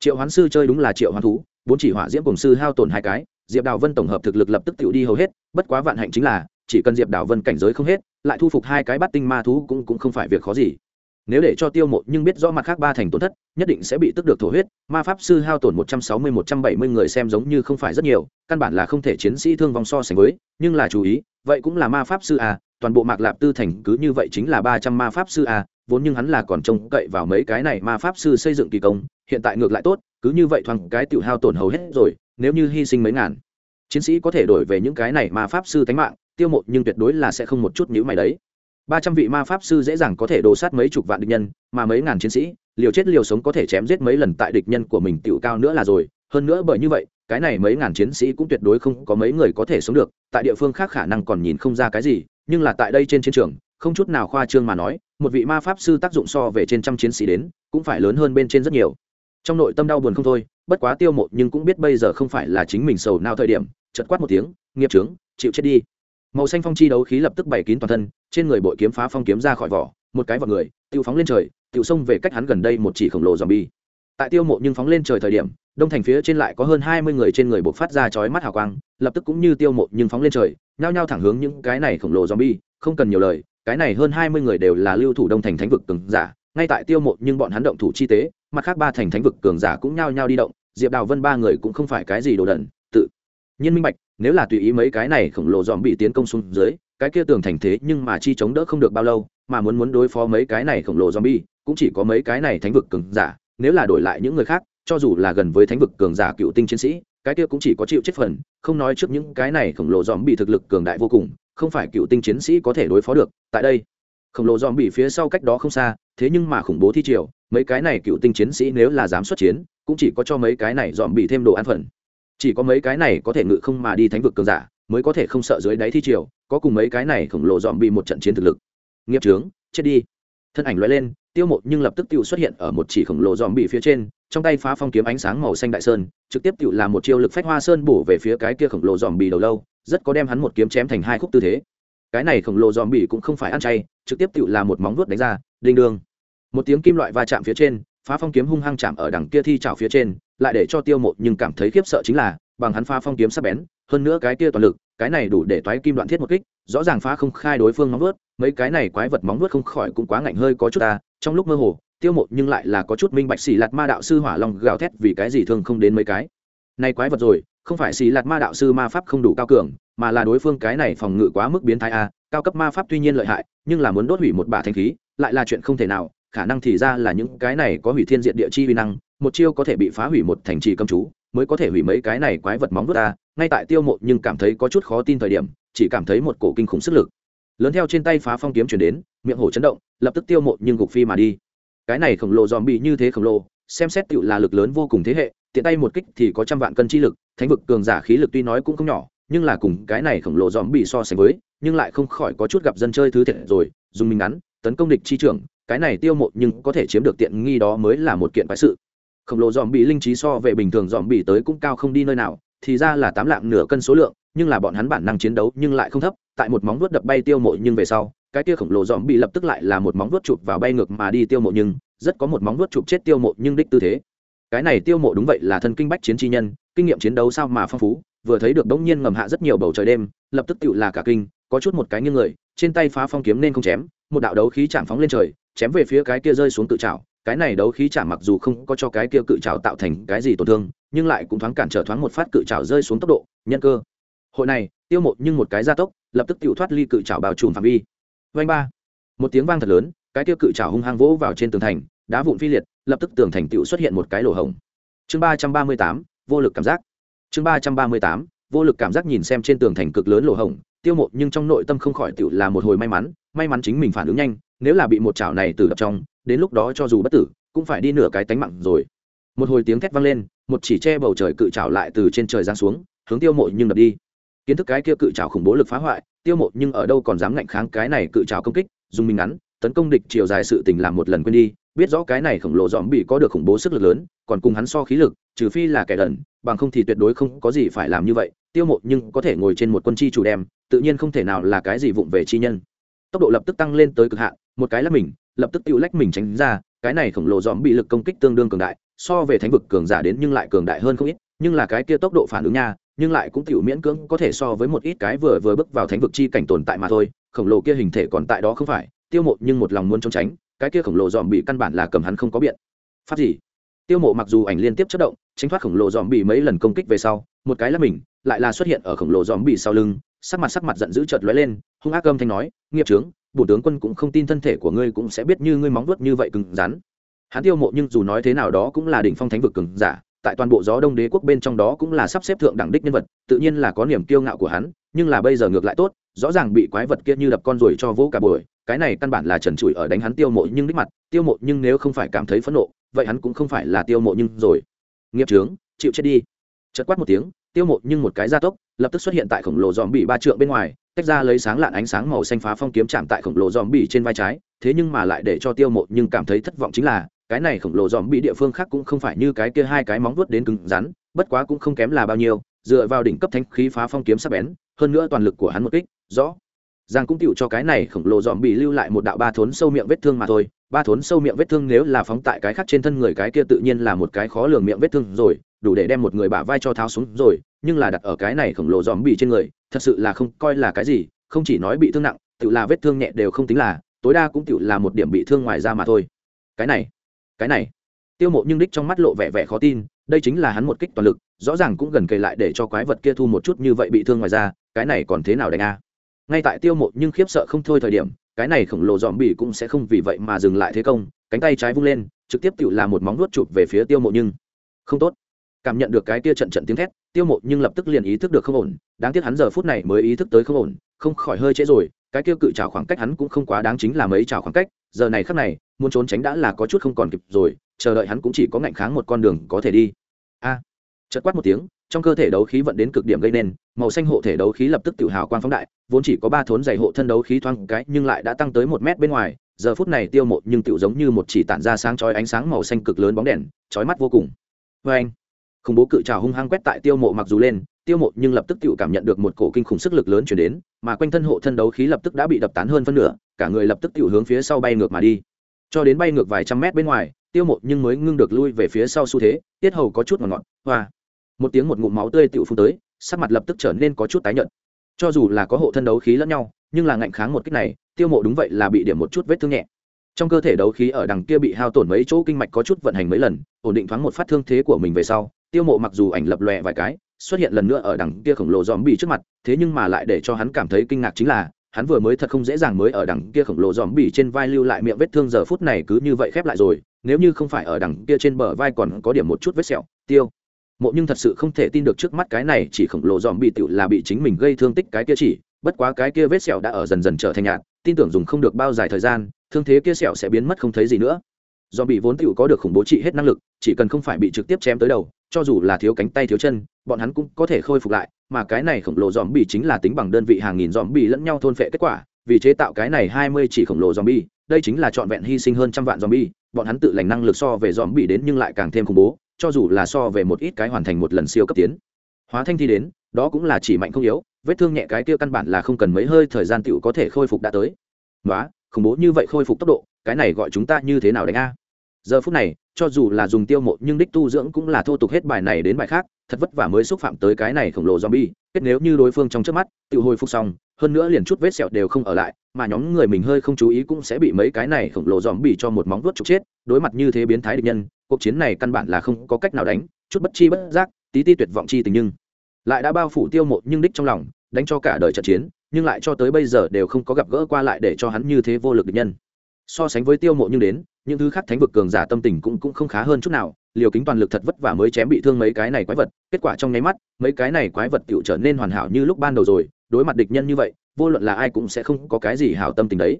Triệu hoán sư chơi đúng là triệu hoán thú, bốn chỉ hỏa diễm cùng sư hao tổn hai cái, diệp đào vân tổng hợp thực lực lập tức tự đi hầu hết, bất quá vạn hạnh chính là, chỉ cần diệp đào vân cảnh giới không hết lại thu phục hai cái bát tinh ma thú cũng cũng không phải việc khó gì. Nếu để cho tiêu mộ nhưng biết rõ mặt khác ba thành tổn thất, nhất định sẽ bị tức được thổ huyết. Ma pháp sư hao tổn một trăm sáu mươi, một trăm bảy mươi người xem giống như không phải rất nhiều, căn bản là không thể chiến sĩ thương vong so sánh với, nhưng là chú ý, vậy cũng là ma pháp sư à toàn bộ mạc lạp tư thành cứ như vậy chính là ba trăm ma pháp sư à vốn nhưng hắn là còn trông cậy vào mấy cái này ma pháp sư xây dựng kỳ công, hiện tại ngược lại tốt, cứ như vậy thoáng cái tiểu hao tổn hầu hết rồi, nếu như hy sinh mấy ngàn, chiến sĩ có thể đổi về những cái này ma pháp sư tánh mạng tiêu Mộ nhưng tuyệt đối là sẽ không một chút nhữ mày đấy. Ba trăm vị ma pháp sư dễ dàng có thể đổ sát mấy chục vạn địch nhân, mà mấy ngàn chiến sĩ, liều chết liều sống có thể chém giết mấy lần tại địch nhân của mình tựu cao nữa là rồi. Hơn nữa bởi như vậy, cái này mấy ngàn chiến sĩ cũng tuyệt đối không có mấy người có thể sống được, tại địa phương khác khả năng còn nhìn không ra cái gì, nhưng là tại đây trên chiến trường, không chút nào khoa trương mà nói, một vị ma pháp sư tác dụng so về trên trăm chiến sĩ đến, cũng phải lớn hơn bên trên rất nhiều. Trong nội tâm đau buồn không thôi, bất quá tiêu mộ nhưng cũng biết bây giờ không phải là chính mình sầu nào thời điểm chật quát một tiếng, nghiệp trướng chịu chết đi màu xanh phong chi đấu khí lập tức bày kín toàn thân, trên người bội kiếm phá phong kiếm ra khỏi vỏ, một cái vào người, tiêu phóng lên trời, tiêu xông về cách hắn gần đây một chỉ khổng lồ dòm bi tại tiêu mộ nhưng phóng lên trời thời điểm, đông thành phía trên lại có hơn hai mươi người trên người buộc phát ra chói mắt hào quang, lập tức cũng như tiêu mộ nhưng phóng lên trời, nhao nhao thẳng hướng những cái này khổng lồ dòm bi không cần nhiều lời, cái này hơn hai mươi người đều là lưu thủ đông thành thánh vực cường giả, ngay tại tiêu mộ nhưng bọn hắn động thủ chi tế, mặt khác ba thành thánh vực cường giả cũng nhao nhao đi động, diệp đào vân ba người cũng không phải cái gì đồ đần, tự nhiên minh bạch nếu là tùy ý mấy cái này khổng lồ dòm bị tiến công xuống dưới, cái kia tường thành thế nhưng mà chi chống đỡ không được bao lâu, mà muốn muốn đối phó mấy cái này khổng lồ zombie cũng chỉ có mấy cái này thánh vực cường giả, nếu là đổi lại những người khác, cho dù là gần với thánh vực cường giả cựu tinh chiến sĩ, cái kia cũng chỉ có chịu chết phần, không nói trước những cái này khổng lồ dòm bị thực lực cường đại vô cùng, không phải cựu tinh chiến sĩ có thể đối phó được, tại đây, khổng lồ dòm bị phía sau cách đó không xa, thế nhưng mà khủng bố thi triều, mấy cái này cựu tinh chiến sĩ nếu là dám xuất chiến, cũng chỉ có cho mấy cái này dòm bị thêm đồ ăn phần chỉ có mấy cái này có thể ngự không mà đi thánh vực cường giả, mới có thể không sợ dưới đáy thi triều, có cùng mấy cái này khổng lồ dòm bị một trận chiến thực lực. Nghiệp trướng chết đi. Thân ảnh loại lên, tiêu mộ nhưng lập tức tiêu xuất hiện ở một chỉ khổng lồ dòm bị phía trên, trong tay phá phong kiếm ánh sáng màu xanh đại sơn, trực tiếp tiêu làm một chiêu lực phách hoa sơn bổ về phía cái kia khổng lồ dòm bị đầu lâu, rất có đem hắn một kiếm chém thành hai khúc tư thế. Cái này khổng lồ dòm bị cũng không phải ăn chay, trực tiếp tự làm một móng vuốt đánh ra, đinh đường một tiếng kim loại va chạm phía trên phá phong kiếm hung hăng chạm ở đằng kia thi chảo phía trên, lại để cho tiêu mộ nhưng cảm thấy khiếp sợ chính là, bằng hắn phá phong kiếm sắc bén, hơn nữa cái kia toàn lực, cái này đủ để toái kim đoạn thiết một kích, rõ ràng phá không khai đối phương móng vuốt, mấy cái này quái vật móng vuốt không khỏi cũng quá ngạnh hơi có chút ta, trong lúc mơ hồ, tiêu mộ nhưng lại là có chút minh bạch xì lạt ma đạo sư hỏa long gào thét vì cái gì thương không đến mấy cái. Này quái vật rồi, không phải xì lạt ma đạo sư ma pháp không đủ cao cường, mà là đối phương cái này phòng ngự quá mức biến thái a, cao cấp ma pháp tuy nhiên lợi hại, nhưng là muốn đốt hủy một bả thanh khí, lại là chuyện không thể nào khả năng thì ra là những cái này có hủy thiên diện địa chi vi năng, một chiêu có thể bị phá hủy một thành trì cầm chú, mới có thể hủy mấy cái này quái vật móng vuốt ta. Ngay tại tiêu mộ nhưng cảm thấy có chút khó tin thời điểm, chỉ cảm thấy một cổ kinh khủng sức lực. Lớn theo trên tay phá phong kiếm chuyển đến, miệng hổ chấn động, lập tức tiêu mộ nhưng gục phi mà đi. Cái này khổng lồ dòm bị như thế khổng lồ, xem xét tựu là lực lớn vô cùng thế hệ, tiện tay một kích thì có trăm vạn cân chi lực, thánh vực cường giả khí lực tuy nói cũng không nhỏ, nhưng là cùng cái này khổng lồ dòm bị so sánh với, nhưng lại không khỏi có chút gặp dân chơi thứ thiệt rồi, dùng mình ngắn, tấn công địch chi trưởng cái này tiêu mộ nhưng có thể chiếm được tiện nghi đó mới là một kiện bại sự. Khổng lồ dòm bị linh trí so về bình thường dòm bị tới cũng cao không đi nơi nào, thì ra là tám lạng nửa cân số lượng, nhưng là bọn hắn bản năng chiến đấu nhưng lại không thấp, tại một móng vuốt đập bay tiêu mộ nhưng về sau, cái kia khổng lồ dòm bị lập tức lại là một móng vuốt chụp vào bay ngược mà đi tiêu mộ nhưng, rất có một móng vuốt chụp chết tiêu mộ nhưng đích tư thế. Cái này tiêu mộ đúng vậy là thân kinh bách chiến chi nhân, kinh nghiệm chiến đấu sao mà phong phú, vừa thấy được đống nhiên ngầm hạ rất nhiều bầu trời đêm, lập tức tựu là cả kinh, có chút một cái nghiêng người, trên tay phá phong kiếm nên không chém một đạo đấu khí chạm phóng lên trời, chém về phía cái kia rơi xuống tự trào cái này đấu khí chạm mặc dù không có cho cái kia cự trào tạo thành cái gì tổn thương, nhưng lại cũng thoáng cản trở thoáng một phát cự trào rơi xuống tốc độ. Nhân cơ. Hội này, tiêu một nhưng một cái gia tốc, lập tức tự thoát ly cự trào bao trùm phạm vi. Vanh ba. Một tiếng vang thật lớn, cái kia cự trào hung hăng vỗ vào trên tường thành, đá vụn phi liệt, lập tức tường thành tựu xuất hiện một cái lỗ hổng. Chương ba trăm ba mươi tám, vô lực cảm giác. Chương ba trăm ba mươi tám, vô lực cảm giác nhìn xem trên tường thành cực lớn lỗ hổng, tiêu một nhưng trong nội tâm không khỏi tựu là một hồi may mắn may mắn chính mình phản ứng nhanh, nếu là bị một chảo này từ đập trong, đến lúc đó cho dù bất tử, cũng phải đi nửa cái tánh mạng rồi. Một hồi tiếng thét vang lên, một chỉ che bầu trời cự trảo lại từ trên trời giáng xuống, hướng tiêu mộ nhưng đập đi. Kiến thức cái kia cự trào khủng bố lực phá hoại, tiêu mộ nhưng ở đâu còn dám ngạnh kháng cái này cự trào công kích, dùng mình ngắn, tấn công địch chiều dài sự tình làm một lần quên đi, biết rõ cái này khổng lồ dòm bị có được khủng bố sức lực lớn, còn cùng hắn so khí lực, trừ phi là kẻ đần, bằng không thì tuyệt đối không có gì phải làm như vậy, tiêu mộ nhưng có thể ngồi trên một quân chi chủ đem, tự nhiên không thể nào là cái gì vụng về chi nhân tốc độ lập tức tăng lên tới cực hạn, một cái là mình, lập tức tự lách mình tránh ra, cái này khổng lồ dòm bị lực công kích tương đương cường đại, so về thánh vực cường giả đến nhưng lại cường đại hơn không ít, nhưng là cái kia tốc độ phản ứng nha, nhưng lại cũng tiểu miễn cưỡng, có thể so với một ít cái vừa vừa bước vào thánh vực chi cảnh tồn tại mà thôi, khổng lồ kia hình thể còn tại đó không phải, tiêu mộ nhưng một lòng muốn trốn tránh, cái kia khổng lồ dòm bị căn bản là cầm hắn không có biện. Pháp gì? Tiêu mộ mặc dù ảnh liên tiếp chất động, tránh thoát khổng lồ dòm bị mấy lần công kích về sau, một cái là mình, lại là xuất hiện ở khổng lồ dòm bị sau lưng sắc mặt sắc mặt giận dữ chợt lóe lên, hung ác âm thanh nói, nghiệp trướng bổ tướng quân cũng không tin thân thể của ngươi cũng sẽ biết như ngươi móng vuốt như vậy cứng rắn. Hắn tiêu mộ nhưng dù nói thế nào đó cũng là đỉnh phong thánh vực cường giả, tại toàn bộ gió đông đế quốc bên trong đó cũng là sắp xếp thượng đẳng đích nhân vật, tự nhiên là có niềm kiêu ngạo của hắn, nhưng là bây giờ ngược lại tốt, rõ ràng bị quái vật kia như đập con rồi cho vỗ cả buổi, cái này căn bản là trần trụi ở đánh hắn tiêu mộ nhưng đích mặt, tiêu mộ nhưng nếu không phải cảm thấy phẫn nộ, vậy hắn cũng không phải là tiêu mộ nhưng rồi. Nghiệp trướng chịu chết đi. Chật quát một tiếng, tiêu mộ nhưng một cái gia tốc lập tức xuất hiện tại khổng lồ dòm bị ba trượng bên ngoài, tách ra lấy sáng lạn ánh sáng màu xanh phá phong kiếm chạm tại khổng lồ dòm bị trên vai trái, thế nhưng mà lại để cho tiêu mộ nhưng cảm thấy thất vọng chính là, cái này khổng lồ dòm bị địa phương khác cũng không phải như cái kia hai cái móng vuốt đến cứng rắn, bất quá cũng không kém là bao nhiêu, dựa vào đỉnh cấp thanh khí phá phong kiếm sắc bén, hơn nữa toàn lực của hắn một kích, rõ giang cũng tựu cho cái này khổng lồ dòm bị lưu lại một đạo ba thốn sâu miệng vết thương mà thôi, ba thốn sâu miệng vết thương nếu là phóng tại cái khác trên thân người cái kia tự nhiên là một cái khó lường miệng vết thương rồi đủ để đem một người bả vai cho tháo xuống rồi, nhưng là đặt ở cái này khổng lồ dòm bị trên người, thật sự là không coi là cái gì, không chỉ nói bị thương nặng tự là vết thương nhẹ đều không tính là, tối đa cũng tự là một điểm bị thương ngoài ra mà thôi. Cái này cái này. Tiêu mộ nhưng đích trong mắt lộ vẻ vẻ khó tin, đây chính là hắn một kích toàn lực, rõ ràng cũng gần kề lại để cho quái vật kia thu một chút như vậy bị thương ngoài ra cái này còn thế nào đánh a? Ngay tại tiêu mộ nhưng khiếp sợ không thôi thời điểm, cái này khổng lồ dòm bỉ cũng sẽ không vì vậy mà dừng lại thế công, cánh tay trái vung lên, trực tiếp tự là một móng nuốt chụp về phía tiêu mộ nhưng. Không tốt cảm nhận được cái kia trận trận tiếng thét tiêu mộ nhưng lập tức liền ý thức được không ổn đáng tiếc hắn giờ phút này mới ý thức tới không ổn không khỏi hơi trễ rồi cái kia cự trào khoảng cách hắn cũng không quá đáng chính là mấy trào khoảng cách giờ này khắc này muốn trốn tránh đã là có chút không còn kịp rồi chờ đợi hắn cũng chỉ có ngạnh kháng một con đường có thể đi. A à, chật quát một tiếng trong cơ thể đấu khí vận đến cực điểm gây nên màu xanh hộ thể đấu khí lập tức tự hào quang phóng đại vốn chỉ có ba thốn dày hộ thân đấu khí thoáng cái nhưng lại đã tăng tới một mét bên ngoài giờ phút này tiêu một nhưng tự giống như một chỉ tản ra sáng chói ánh sáng màu xanh cực lớn bóng đèn chói mắt vô cùng. Vê anh khủng bố cự trào hung hăng quét tại tiêu mộ mặc dù lên, tiêu mộ nhưng lập tức tự cảm nhận được một cổ kinh khủng sức lực lớn chuyển đến, mà quanh thân hộ thân đấu khí lập tức đã bị đập tán hơn phân nửa, cả người lập tức tự hướng phía sau bay ngược mà đi. Cho đến bay ngược vài trăm mét bên ngoài, tiêu mộ nhưng mới ngưng được lui về phía sau xu thế, tiết hầu có chút ngọt ngọt, hoa. Một tiếng một ngụm máu tươi tự phun tới, sắc mặt lập tức trở nên có chút tái nhợt. Cho dù là có hộ thân đấu khí lẫn nhau, nhưng là ngạnh kháng một cách này, tiêu mộ đúng vậy là bị điểm một chút vết thương nhẹ. Trong cơ thể đấu khí ở đằng kia bị hao tổn mấy chỗ kinh mạch có chút vận hành mấy lần, ổn định thoáng một phát thương thế của mình về sau tiêu mộ mặc dù ảnh lập lòe vài cái, xuất hiện lần nữa ở đằng kia khổng lồ dòm bị trước mặt, thế nhưng mà lại để cho hắn cảm thấy kinh ngạc chính là, hắn vừa mới thật không dễ dàng mới ở đằng kia khổng lồ dòm bị trên vai lưu lại miệng vết thương giờ phút này cứ như vậy khép lại rồi, nếu như không phải ở đằng kia trên bờ vai còn có điểm một chút vết sẹo, tiêu mộ nhưng thật sự không thể tin được trước mắt cái này chỉ khổng lồ dòm bị tựu là bị chính mình gây thương tích cái kia chỉ, bất quá cái kia vết sẹo đã ở dần dần trở thành nhạt, tin tưởng dùng không được bao dài thời gian, thương thế kia sẹo sẽ biến mất không thấy gì nữa. Do bị vốn tựu có được khủng bố trị hết năng lực, chỉ cần không phải bị trực tiếp chém tới đầu cho dù là thiếu cánh tay thiếu chân, bọn hắn cũng có thể khôi phục lại, mà cái này khổng lồ dòm bì chính là tính bằng đơn vị hàng nghìn dòm bì lẫn nhau thôn phệ kết quả, vì chế tạo cái này hai mươi chỉ khổng lồ dòm bì đây chính là trọn vẹn hy sinh hơn trăm vạn dòm bì bọn hắn tự lành năng lực so về dòm bì đến nhưng lại càng thêm khủng bố, cho dù là so về một ít cái hoàn thành một lần siêu cấp tiến. Hóa thanh thi đến, đó cũng là chỉ mạnh không yếu, vết thương nhẹ cái kia căn bản là không cần mấy hơi thời gian tựu có thể khôi phục đã tới. Nói khủng bố như vậy khôi phục tốc độ, cái này gọi chúng ta như thế nào đánh a? Giờ phút này, cho dù là dùng tiêu mộ nhưng đích tu dưỡng cũng là thô tục hết bài này đến bài khác, thật vất vả mới xúc phạm tới cái này khổng lồ zombie, kết nếu như đối phương trong trước mắt, tự hồi phục xong, hơn nữa liền chút vết sẹo đều không ở lại, mà nhóm người mình hơi không chú ý cũng sẽ bị mấy cái này khổng lồ zombie cho một móng vuốt trục chết, đối mặt như thế biến thái địch nhân, cuộc chiến này căn bản là không có cách nào đánh, chút bất chi bất giác, tí ti tuyệt vọng chi tình nhưng lại đã bao phủ tiêu mộ nhưng đích trong lòng, đánh cho cả đời trận chiến, nhưng lại cho tới bây giờ đều không có gặp gỡ qua lại để cho hắn như thế vô lực địch nhân. So sánh với tiêu mộ nhưng đến những thứ khác thánh vực cường giả tâm tình cũng cũng không khá hơn chút nào. Liều kính toàn lực thật vất vả mới chém bị thương mấy cái này quái vật. Kết quả trong nháy mắt mấy cái này quái vật tựu trở nên hoàn hảo như lúc ban đầu rồi. Đối mặt địch nhân như vậy vô luận là ai cũng sẽ không có cái gì hảo tâm tình đấy.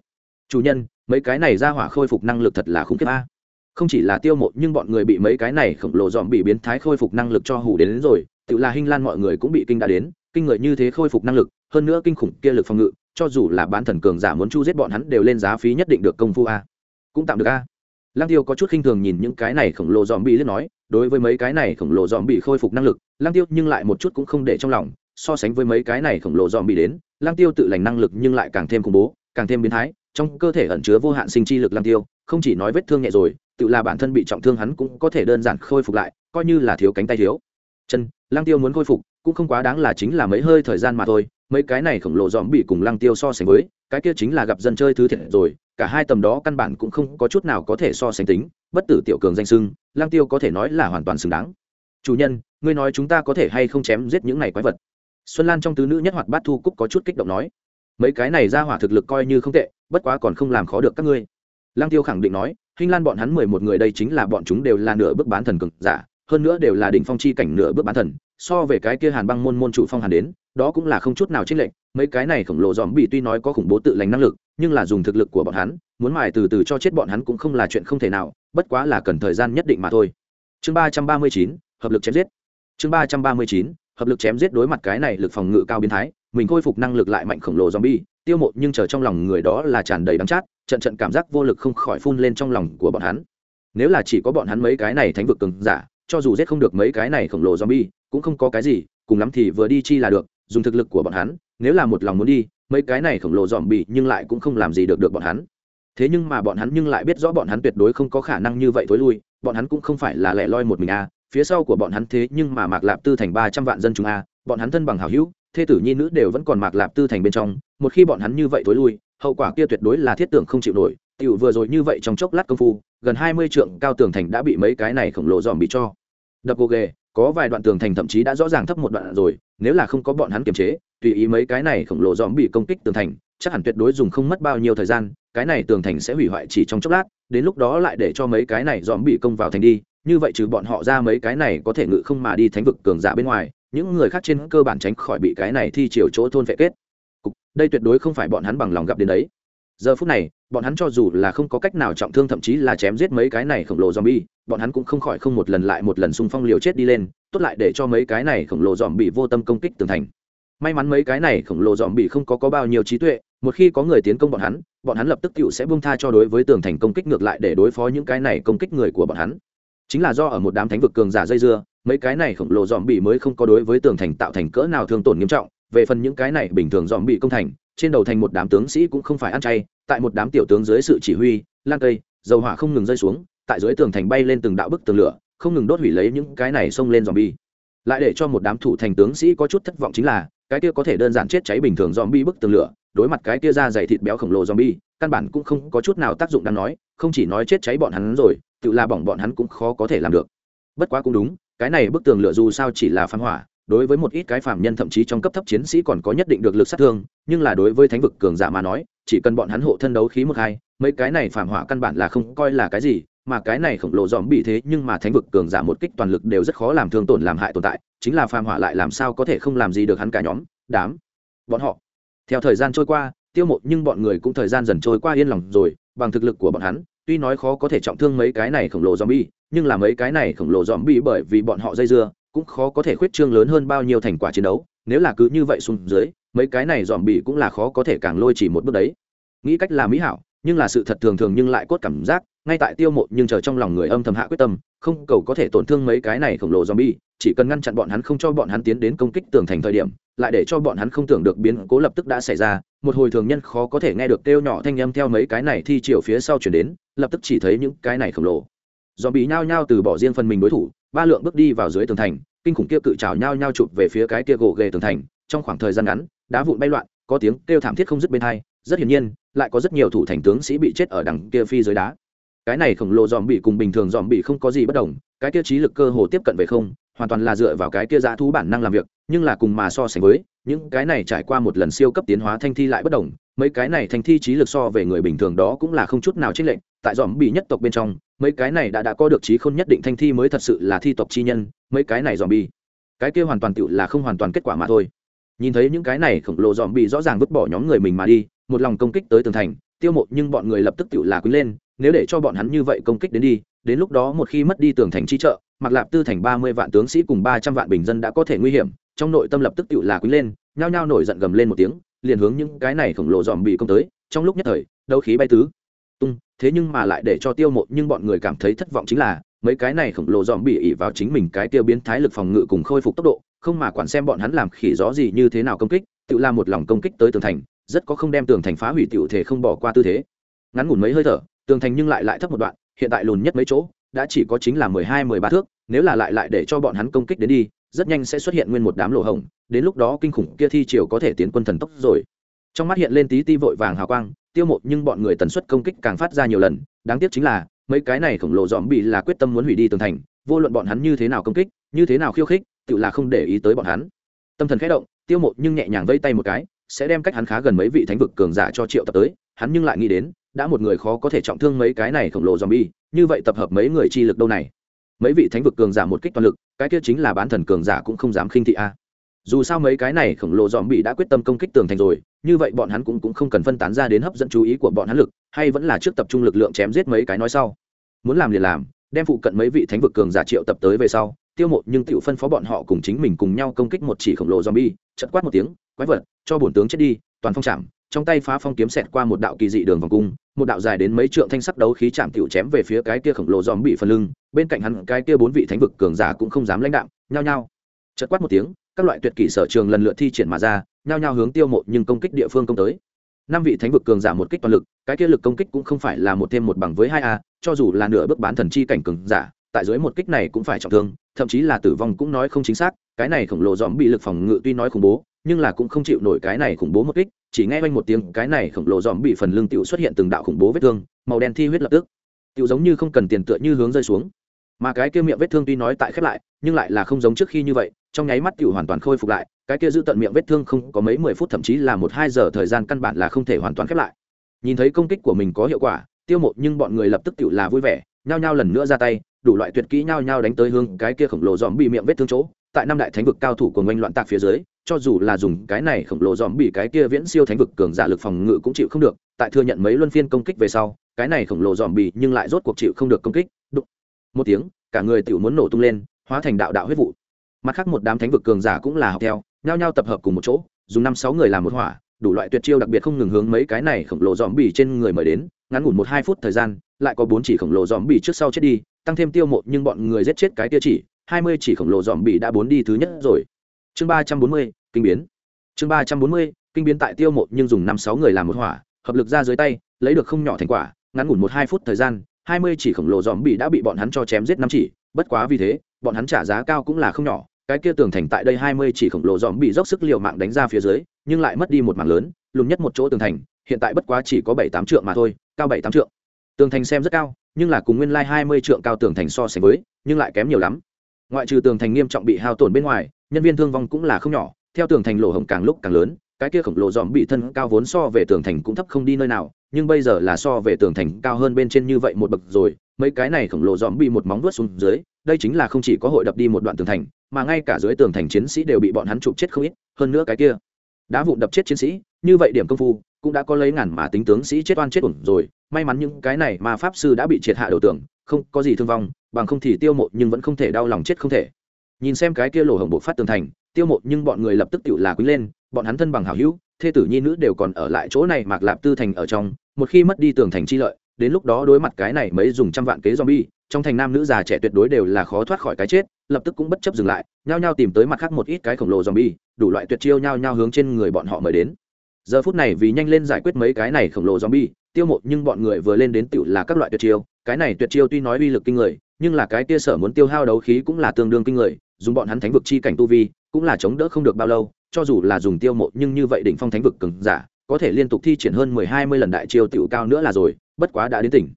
Chủ nhân mấy cái này ra hỏa khôi phục năng lực thật là khủng khiếp a. Không chỉ là tiêu mộ nhưng bọn người bị mấy cái này khổng lồ dòm bị biến thái khôi phục năng lực cho hủ đến, đến rồi. Tự là hình lan mọi người cũng bị kinh đã đến. Kinh người như thế khôi phục năng lực hơn nữa kinh khủng kia lực phòng ngự cho dù là bán thần cường giả muốn chu giết bọn hắn đều lên giá phí nhất định được công phu a. Cũng tạm được a. Lăng Tiêu có chút khinh thường nhìn những cái này khổng lồ dòm bị liếc nói, đối với mấy cái này khổng lồ dòm bị khôi phục năng lực, Lăng Tiêu nhưng lại một chút cũng không để trong lòng, so sánh với mấy cái này khổng lồ dòm bị đến, Lăng Tiêu tự lành năng lực nhưng lại càng thêm khủng bố, càng thêm biến thái, trong cơ thể ẩn chứa vô hạn sinh chi lực Lăng Tiêu, không chỉ nói vết thương nhẹ rồi, tự là bản thân bị trọng thương hắn cũng có thể đơn giản khôi phục lại, coi như là thiếu cánh tay thiếu. Chân, Lăng Tiêu muốn khôi phục, cũng không quá đáng là chính là mấy hơi thời gian mà thôi, mấy cái này khổng lồ dòm bị cùng Lăng Tiêu so sánh với, cái kia chính là gặp dân chơi thứ thiệt rồi, cả hai tầm đó căn bản cũng không có chút nào có thể so sánh tính, bất tử tiểu cường danh sưng, lang tiêu có thể nói là hoàn toàn xứng đáng. Chủ nhân, ngươi nói chúng ta có thể hay không chém giết những này quái vật? Xuân lan trong tứ nữ nhất hoạt bát thu cúc có chút kích động nói. Mấy cái này ra hỏa thực lực coi như không tệ, bất quá còn không làm khó được các ngươi. Lang tiêu khẳng định nói hình lan bọn hắn mười một người đây chính là bọn chúng đều là nửa bước bán thần cực giả, hơn nữa đều là đỉnh phong chi cảnh nửa bước bán thần so về cái kia hàn băng môn môn chủ phong hàn đến, đó cũng là không chút nào chênh lệch, mấy cái này khổng lồ dòm bị tuy nói có khủng bố tự lành năng lực, nhưng là dùng thực lực của bọn hắn, muốn mài từ từ cho chết bọn hắn cũng không là chuyện không thể nào, bất quá là cần thời gian nhất định mà thôi. Chương ba trăm ba mươi chín, hợp lực chém giết. Chương ba trăm ba mươi chín, hợp lực chém giết đối mặt cái này lực phòng ngự cao biến thái, mình khôi phục năng lực lại mạnh khổng lồ zombie, tiêu mộ nhưng chờ trong lòng người đó là tràn đầy đắng chát, trận trận cảm giác vô lực không khỏi phun lên trong lòng của bọn hắn. Nếu là chỉ có bọn hắn mấy cái này thánh vực cường giả cho dù giết không được mấy cái này khổng lồ zombie, cũng không có cái gì, cùng lắm thì vừa đi chi là được, dùng thực lực của bọn hắn, nếu là một lòng muốn đi, mấy cái này khổng lồ zombie nhưng lại cũng không làm gì được được bọn hắn. Thế nhưng mà bọn hắn nhưng lại biết rõ bọn hắn tuyệt đối không có khả năng như vậy thối lui, bọn hắn cũng không phải là lẻ loi một mình a, phía sau của bọn hắn thế nhưng mà mạc lạp tư thành ba trăm vạn dân chúng a, bọn hắn thân bằng hảo hữu, thê tử nhi nữ đều vẫn còn mạc lạp tư thành bên trong, một khi bọn hắn như vậy thối lui, hậu quả kia tuyệt đối là thiết tưởng không chịu nổi, tiểu vừa rồi như vậy trong chốc lát công phu gần hai mươi trượng cao tường thành đã bị mấy cái này khổng lồ dòm bị cho. Đập gồ ghề, có vài đoạn tường thành thậm chí đã rõ ràng thấp một đoạn rồi, nếu là không có bọn hắn kiềm chế, tùy ý mấy cái này khổng lồ dòm bị công kích tường thành, chắc hẳn tuyệt đối dùng không mất bao nhiêu thời gian, cái này tường thành sẽ hủy hoại chỉ trong chốc lát, đến lúc đó lại để cho mấy cái này dòm bị công vào thành đi, như vậy trừ bọn họ ra mấy cái này có thể ngự không mà đi thánh vực cường giả bên ngoài, những người khác trên cơ bản tránh khỏi bị cái này thi chiều chỗ thôn vệ kết. Cục, đây tuyệt đối không phải bọn hắn bằng lòng gặp đến đấy giờ phút này bọn hắn cho dù là không có cách nào trọng thương thậm chí là chém giết mấy cái này khổng lồ zombie, bọn hắn cũng không khỏi không một lần lại một lần xung phong liều chết đi lên, tốt lại để cho mấy cái này khổng lồ zombie vô tâm công kích tường thành. May mắn mấy cái này khổng lồ zombie không có có bao nhiêu trí tuệ, một khi có người tiến công bọn hắn, bọn hắn lập tức cựu sẽ buông tha cho đối với tường thành công kích ngược lại để đối phó những cái này công kích người của bọn hắn. Chính là do ở một đám thánh vực cường giả dây dưa, mấy cái này khổng lồ zombie mới không có đối với tường thành tạo thành cỡ nào thương tổn nghiêm trọng, về phần những cái này bình thường zombie công thành, trên đầu thành một đám tướng sĩ cũng không phải ăn chay, tại một đám tiểu tướng dưới sự chỉ huy, lan cây, dầu hỏa không ngừng rơi xuống, tại dưới tường thành bay lên từng đạo bức tường lửa, không ngừng đốt hủy lấy những cái này xông lên dòm bi lại để cho một đám thủ thành tướng sĩ có chút thất vọng chính là, cái kia có thể đơn giản chết cháy bình thường dòm bi bức tường lửa, đối mặt cái kia ra dày thịt béo khổng lồ dòm bi căn bản cũng không có chút nào tác dụng đáng nói, không chỉ nói chết cháy bọn hắn rồi, tự là bỏng bọn hắn cũng khó có thể làm được. Bất quá cũng đúng, cái này bức tường lửa dù sao chỉ là phán hỏa đối với một ít cái phạm nhân thậm chí trong cấp thấp chiến sĩ còn có nhất định được lực sát thương, nhưng là đối với thánh vực cường giả mà nói, chỉ cần bọn hắn hộ thân đấu khí một hai, mấy cái này phạm hỏa căn bản là không coi là cái gì, mà cái này khổng lồ dòm bị thế nhưng mà thánh vực cường giả một kích toàn lực đều rất khó làm thương tổn làm hại tồn tại, chính là phàm hỏa lại làm sao có thể không làm gì được hắn cả nhóm, đám, bọn họ. Theo thời gian trôi qua, tiêu mộ nhưng bọn người cũng thời gian dần trôi qua yên lòng rồi, bằng thực lực của bọn hắn, tuy nói khó có thể trọng thương mấy cái này khổng lồ dòm bi nhưng là mấy cái này khổng lồ dòm bi bởi vì bọn họ dây dưa cũng khó có thể khuyết trương lớn hơn bao nhiêu thành quả chiến đấu, nếu là cứ như vậy xuống dưới, mấy cái này dòm bị cũng là khó có thể càng lôi chỉ một bước đấy. Nghĩ cách là mỹ hảo, nhưng là sự thật thường thường nhưng lại cốt cảm giác, ngay tại tiêu mộ nhưng chờ trong lòng người âm thầm hạ quyết tâm, không cầu có thể tổn thương mấy cái này khổng lồ zombie chỉ cần ngăn chặn bọn hắn không cho bọn hắn tiến đến công kích tường thành thời điểm, lại để cho bọn hắn không tưởng được biến cố lập tức đã xảy ra, một hồi thường nhân khó có thể nghe được kêu nhỏ thanh âm theo mấy cái này thi chiều phía sau chuyển đến, lập tức chỉ thấy những cái này khổng lồ dòm bị nhao nhao từ bỏ riêng phần mình đối thủ, ba lượng bước đi vào dưới tường thành, kinh khủng kia cự trào nhao nhao chụp về phía cái kia gỗ ghề tường thành, trong khoảng thời gian ngắn, đá vụn bay loạn, có tiếng kêu thảm thiết không dứt bên hai, rất hiển nhiên, lại có rất nhiều thủ thành tướng sĩ bị chết ở đằng kia phi dưới đá. Cái này khổng lồ dòm bị cùng bình thường dòm bị không có gì bất đồng, cái kia trí lực cơ hồ tiếp cận về không, hoàn toàn là dựa vào cái kia dã thú bản năng làm việc, nhưng là cùng mà so sánh với, những cái này trải qua một lần siêu cấp tiến hóa thanh thi lại bất đồng, mấy cái này thanh thi trí lực so về người bình thường đó cũng là không chút nào chênh lệch tại dòm bị nhất tộc bên trong, mấy cái này đã đã có được trí khôn nhất định thanh thi mới thật sự là thi tộc chi nhân, mấy cái này dòm bi cái kia hoàn toàn tựu là không hoàn toàn kết quả mà thôi. Nhìn thấy những cái này khổng lồ dòm bị rõ ràng vứt bỏ nhóm người mình mà đi, một lòng công kích tới tường thành, tiêu mộ nhưng bọn người lập tức tựu là quý lên, nếu để cho bọn hắn như vậy công kích đến đi, đến lúc đó một khi mất đi tường thành chi trợ mặc lạp tư thành ba mươi vạn tướng sĩ cùng ba trăm vạn bình dân đã có thể nguy hiểm, trong nội tâm lập tức tựu là quý lên, nhao nhao nổi giận gầm lên một tiếng, liền hướng những cái này khổng lồ dòm bị công tới, trong lúc nhất thời, đấu khí bay tứ thế nhưng mà lại để cho tiêu mộ nhưng bọn người cảm thấy thất vọng chính là, mấy cái này khổng lồ dòm bị ỉ vào chính mình cái tiêu biến thái lực phòng ngự cùng khôi phục tốc độ, không mà quản xem bọn hắn làm khỉ gió gì như thế nào công kích, tự làm một lòng công kích tới tường thành, rất có không đem tường thành phá hủy tiểu thể không bỏ qua tư thế. Ngắn ngủn mấy hơi thở, tường thành nhưng lại lại thấp một đoạn, hiện tại lùn nhất mấy chỗ, đã chỉ có chính là mười hai, mười ba thước, nếu là lại lại để cho bọn hắn công kích đến đi, rất nhanh sẽ xuất hiện nguyên một đám lỗ hổng, đến lúc đó kinh khủng kia thi triều có thể tiến quân thần tốc rồi. Trong mắt hiện lên tí ti vội vàng hào quang tiêu một nhưng bọn người tần suất công kích càng phát ra nhiều lần đáng tiếc chính là mấy cái này khổng lồ dòm bị là quyết tâm muốn hủy đi tường thành vô luận bọn hắn như thế nào công kích như thế nào khiêu khích tự là không để ý tới bọn hắn tâm thần khẽ động tiêu một nhưng nhẹ nhàng vây tay một cái sẽ đem cách hắn khá gần mấy vị thánh vực cường giả cho triệu tập tới hắn nhưng lại nghĩ đến đã một người khó có thể trọng thương mấy cái này khổng lồ zombie, như vậy tập hợp mấy người chi lực đâu này. Mấy vị thánh vực cường giả một kích toàn lực, cái kia chính là bán thần cường giả cũng không dám khinh thị a. Dù sao mấy cái này khổng lồ zombie đã quyết tâm công kích tường thành rồi, như vậy bọn hắn cũng cũng không cần phân tán ra đến hấp dẫn chú ý của bọn hắn lực, hay vẫn là trước tập trung lực lượng chém giết mấy cái nói sau. Muốn làm liền làm, đem phụ cận mấy vị thánh vực cường giả triệu tập tới về sau, tiêu mộ nhưng tiểu phân phó bọn họ cùng chính mình cùng nhau công kích một chỉ khổng lồ zombie, chợt quát một tiếng, quái vật, cho bổn tướng chết đi, toàn phong chạm, trong tay phá phong kiếm xẹt qua một đạo kỳ dị đường vòng cung một đạo dài đến mấy trượng thanh sắc đấu khí chạm tiểu chém về phía cái kia khổng lồ dòm bị phần lưng bên cạnh hắn cái kia bốn vị thánh vực cường giả cũng không dám lãnh đạo nhao nhao chật quát một tiếng các loại tuyệt kỹ sở trường lần lượt thi triển mà ra, nhao nhao hướng tiêu mộ nhưng công kích địa phương công tới. Năm vị thánh vực cường giả một kích toàn lực, cái kia lực công kích cũng không phải là một thêm một bằng với hai a, cho dù là nửa bước bán thần chi cảnh cường giả, tại dưới một kích này cũng phải trọng thương, thậm chí là tử vong cũng nói không chính xác, cái này khổng lồ dòm bị lực phòng ngự tuy nói khủng bố, nhưng là cũng không chịu nổi cái này khủng bố một kích, chỉ nghe quanh một tiếng, cái này khổng lồ dòm bị phần lưng tiểu xuất hiện từng đạo khủng bố vết thương, màu đen thi huyết lập tức. Tiểu giống như không cần tiền tựa như hướng rơi xuống mà cái kia miệng vết thương tuy nói tại khép lại, nhưng lại là không giống trước khi như vậy, trong nháy mắt tiểu hoàn toàn khôi phục lại, cái kia giữ tận miệng vết thương không có mấy mười phút, thậm chí là một hai giờ thời gian căn bản là không thể hoàn toàn khép lại. Nhìn thấy công kích của mình có hiệu quả, tiêu một nhưng bọn người lập tức tiểu là vui vẻ, nhao nhao lần nữa ra tay, đủ loại tuyệt kỹ nhao nhao đánh tới hướng cái kia khổng lồ dòm bị miệng vết thương chỗ. Tại năm đại thánh vực cao thủ của ngoanh loạn tạc phía dưới, cho dù là dùng cái này khổng lồ dòm bị cái kia viễn siêu thánh vực cường giả lực phòng ngự cũng chịu không được, tại thừa nhận mấy luân phiên công kích về sau, cái này khổng lồ dòm bị nhưng lại rốt cuộc chịu không được công kích một tiếng, cả người tiểu muốn nổ tung lên, hóa thành đạo đạo huyết vụ. Mặt khác một đám thánh vực cường giả cũng là học theo, nhao nhao tập hợp cùng một chỗ, dùng năm sáu người làm một hỏa, đủ loại tuyệt chiêu đặc biệt không ngừng hướng mấy cái này khổng lồ dòm bì trên người mời đến, ngắn ngủn một hai phút thời gian, lại có bốn chỉ khổng lồ dòm bì trước sau chết đi, tăng thêm tiêu mộ nhưng bọn người giết chết cái tiêu chỉ, hai mươi chỉ khổng lồ dòm bì đã bốn đi thứ nhất rồi. Chương ba trăm bốn mươi, kinh biến. Chương ba trăm bốn mươi, kinh biến tại tiêu mộ nhưng dùng năm sáu người làm một hỏa, hợp lực ra dưới tay, lấy được không nhỏ thành quả, ngắn ngủn một hai phút thời gian hai mươi chỉ khổng lồ dòm bì đã bị bọn hắn cho chém giết năm chỉ, bất quá vì thế, bọn hắn trả giá cao cũng là không nhỏ. Cái kia tường thành tại đây hai mươi chỉ khổng lồ dòm bị dốc sức liều mạng đánh ra phía dưới, nhưng lại mất đi một mảng lớn, lùn nhất một chỗ tường thành, hiện tại bất quá chỉ có bảy tám trượng mà thôi, cao bảy tám trượng. Tường thành xem rất cao, nhưng là cùng nguyên lai hai mươi trượng cao tường thành so sánh với, nhưng lại kém nhiều lắm. Ngoại trừ tường thành nghiêm trọng bị hao tổn bên ngoài, nhân viên thương vong cũng là không nhỏ, theo tường thành lỗ hổng càng lúc càng lớn, cái kia khổng lồ dòm bị thân cao vốn so về tường thành cũng thấp không đi nơi nào nhưng bây giờ là so về tường thành cao hơn bên trên như vậy một bậc rồi, mấy cái này khổng lồ dòm bị một móng vuốt xuống dưới, đây chính là không chỉ có hội đập đi một đoạn tường thành, mà ngay cả dưới tường thành chiến sĩ đều bị bọn hắn chụp chết không ít, hơn nữa cái kia, đá vụn đập chết chiến sĩ, như vậy điểm công phu, cũng đã có lấy ngàn mà tính tướng sĩ chết oan chết ổn rồi, may mắn những cái này mà pháp sư đã bị triệt hạ đầu tưởng không có gì thương vong, bằng không thì tiêu mộ nhưng vẫn không thể đau lòng chết không thể. Nhìn xem cái kia lỗ hồng bộ phát tường thành, tiêu mộ nhưng bọn người lập tức tự là quý lên, bọn hắn thân bằng hảo hữu, thê tử nhi nữ đều còn ở lại chỗ này mạc lạp tư thành ở trong một khi mất đi tường thành chi lợi, đến lúc đó đối mặt cái này mấy dùng trăm vạn kế zombie, trong thành nam nữ già trẻ tuyệt đối đều là khó thoát khỏi cái chết, lập tức cũng bất chấp dừng lại, nhao nhao tìm tới mặt khác một ít cái khổng lồ zombie, đủ loại tuyệt chiêu nhao nhao hướng trên người bọn họ mời đến. Giờ phút này vì nhanh lên giải quyết mấy cái này khổng lồ zombie, tiêu mộ nhưng bọn người vừa lên đến tiểu là các loại tuyệt chiêu, cái này tuyệt chiêu tuy nói uy lực kinh người, nhưng là cái kia sở muốn tiêu hao đấu khí cũng là tương đương kinh người, dùng bọn hắn thánh vực chi cảnh tu vi, cũng là chống đỡ không được bao lâu, cho dù là dùng tiêu mộ nhưng như vậy đỉnh phong thánh vực cường giả có thể liên tục thi triển hơn mười hai mươi lần đại chiêu tiểu cao nữa là rồi, bất quá đã đến tỉnh.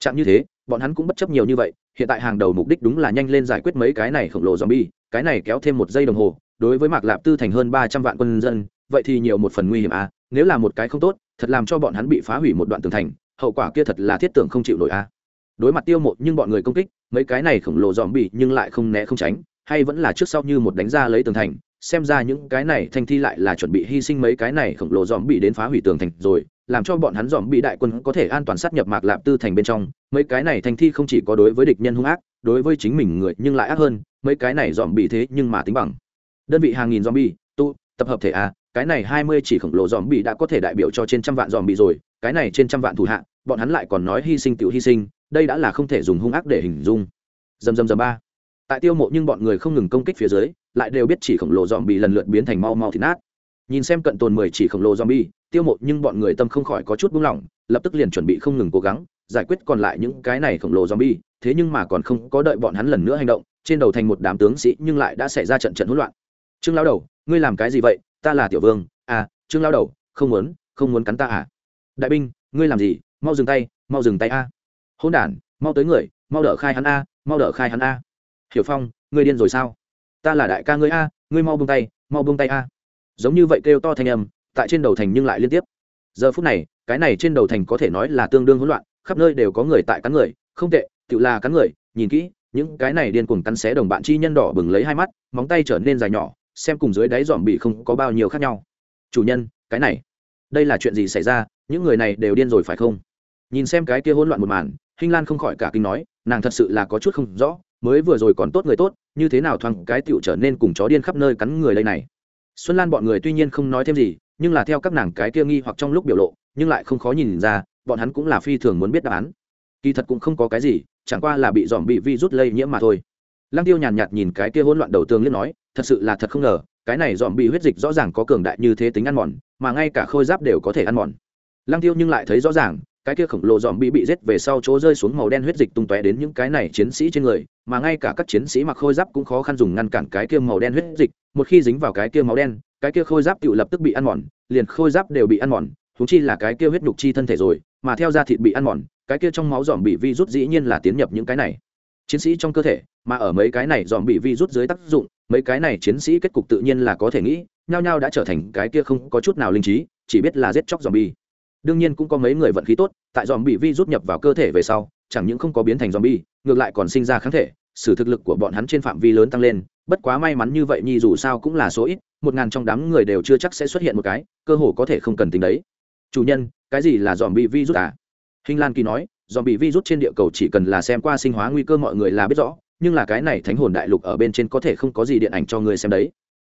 Chạm như thế, bọn hắn cũng bất chấp nhiều như vậy, hiện tại hàng đầu mục đích đúng là nhanh lên giải quyết mấy cái này khổng lồ zombie, cái này kéo thêm một giây đồng hồ, đối với mạc lạp tư thành hơn ba trăm vạn quân dân, vậy thì nhiều một phần nguy hiểm à nếu là một cái không tốt, thật làm cho bọn hắn bị phá hủy một đoạn tường thành, hậu quả kia thật là thiết tưởng không chịu nổi à. Đối mặt tiêu một nhưng bọn người công kích, mấy cái này khổng lồ zombie nhưng lại không né không tránh, hay vẫn là trước sau như một đánh ra lấy tường thành xem ra những cái này thanh thi lại là chuẩn bị hy sinh mấy cái này khổng lồ dòm bị đến phá hủy tường thành rồi, làm cho bọn hắn dòm bị đại quân có thể an toàn sát nhập mạc lạp tư thành bên trong. Mấy cái này thanh thi không chỉ có đối với địch nhân hung ác, đối với chính mình người nhưng lại ác hơn, mấy cái này dòm bị thế nhưng mà tính bằng. Đơn vị hàng nghìn dòm bị tu, tập hợp thể a, cái này hai mươi chỉ khổng lồ dòm bị đã có thể đại biểu cho trên trăm vạn dòm bị rồi, cái này trên trăm vạn thủ hạ, bọn hắn lại còn nói hy sinh tự hy sinh, đây đã là không thể dùng hung ác để hình dung. Dầm dầm dầm ba tại tiêu mộ nhưng bọn người không ngừng công kích phía dưới, lại đều biết chỉ khổng lồ dòm bị lần lượt biến thành mau mau thịt nát. Nhìn xem cận tồn mười chỉ khổng lồ dòm bi tiêu mộ nhưng bọn người tâm không khỏi có chút buông lỏng, lập tức liền chuẩn bị không ngừng cố gắng, giải quyết còn lại những cái này khổng lồ dòm bi thế nhưng mà còn không có đợi bọn hắn lần nữa hành động, trên đầu thành một đám tướng sĩ nhưng lại đã xảy ra trận trận hỗn loạn. Trương lao đầu, ngươi làm cái gì vậy? Ta là tiểu vương. À trương lao đầu, không muốn không muốn cắn ta à? Đại binh, ngươi làm gì? Mau dừng tay, mau dừng tay a. Hôn đản, mau tới người, mau đỡ khai hắn a, mau đỡ khai hắn a hiểu phong, ngươi điên rồi sao? Ta là đại ca ngươi a, ngươi mau bông tay, mau bông tay a. Giống như vậy kêu to thanh âm, tại trên đầu thành nhưng lại liên tiếp. Giờ phút này, cái này trên đầu thành có thể nói là tương đương hỗn loạn, khắp nơi đều có người tại cắn người, không tệ, tự là cắn người, nhìn kỹ, những cái này điên cuồng cắn xé đồng bạn chi nhân đỏ bừng lấy hai mắt, móng tay trở nên dài nhỏ, xem cùng dưới đáy dòm bị không có bao nhiêu khác nhau. Chủ nhân, cái này, đây là chuyện gì xảy ra, những người này đều điên rồi phải không? Nhìn xem cái kia hỗn loạn một màn, hinh lan không khỏi cả kinh nói, nàng thật sự là có chút không rõ mới vừa rồi còn tốt người tốt, như thế nào thoáng cái tựu trở nên cùng chó điên khắp nơi cắn người đây này. Xuân lan bọn người tuy nhiên không nói thêm gì, nhưng là theo các nàng cái kia nghi hoặc trong lúc biểu lộ, nhưng lại không khó nhìn ra, bọn hắn cũng là phi thường muốn biết đáp án. Kỳ thật cũng không có cái gì, chẳng qua là bị dòm bị vi rút lây nhiễm mà thôi. Lăng tiêu nhàn nhạt nhìn cái kia hỗn loạn đầu tường liên nói, thật sự là thật không ngờ, cái này dòm bị huyết dịch rõ ràng có cường đại như thế tính ăn mòn, mà ngay cả khôi giáp đều có thể ăn mòn. Lăng tiêu nhưng lại thấy rõ ràng cái kia khổng lồ dòm bị bị giết về sau chỗ rơi xuống màu đen huyết dịch tung tóe đến những cái này chiến sĩ trên người, mà ngay cả các chiến sĩ mặc khôi giáp cũng khó khăn dùng ngăn cản cái kia màu đen huyết dịch. Một khi dính vào cái kia máu đen, cái kia khôi giáp tự lập tức bị ăn mòn, liền khôi giáp đều bị ăn mòn thú chi là cái kia huyết nhục chi thân thể rồi, mà theo da thịt bị ăn mòn, cái kia trong máu dòm bị vi rút dĩ nhiên là tiến nhập những cái này chiến sĩ trong cơ thể, mà ở mấy cái này dòm bị vi rút dưới tác dụng, mấy cái này chiến sĩ kết cục tự nhiên là có thể nghĩ, nhao nhao đã trở thành cái kia không có chút nào linh trí, chỉ biết là giết chóc dòm bi đương nhiên cũng có mấy người vận khí tốt, tại dòm bị vi rút nhập vào cơ thể về sau, chẳng những không có biến thành dòm bi ngược lại còn sinh ra kháng thể, sự thực lực của bọn hắn trên phạm vi lớn tăng lên, bất quá may mắn như vậy nhi dù sao cũng là số ít, một ngàn trong đám người đều chưa chắc sẽ xuất hiện một cái, cơ hồ có thể không cần tính đấy. Chủ nhân, cái gì là dòm bị vi rút à? Hình lan kỳ nói dòm bị vi rút trên địa cầu chỉ cần là xem qua sinh hóa nguy cơ mọi người là biết rõ, nhưng là cái này thánh hồn đại lục ở bên trên có thể không có gì điện ảnh cho người xem đấy.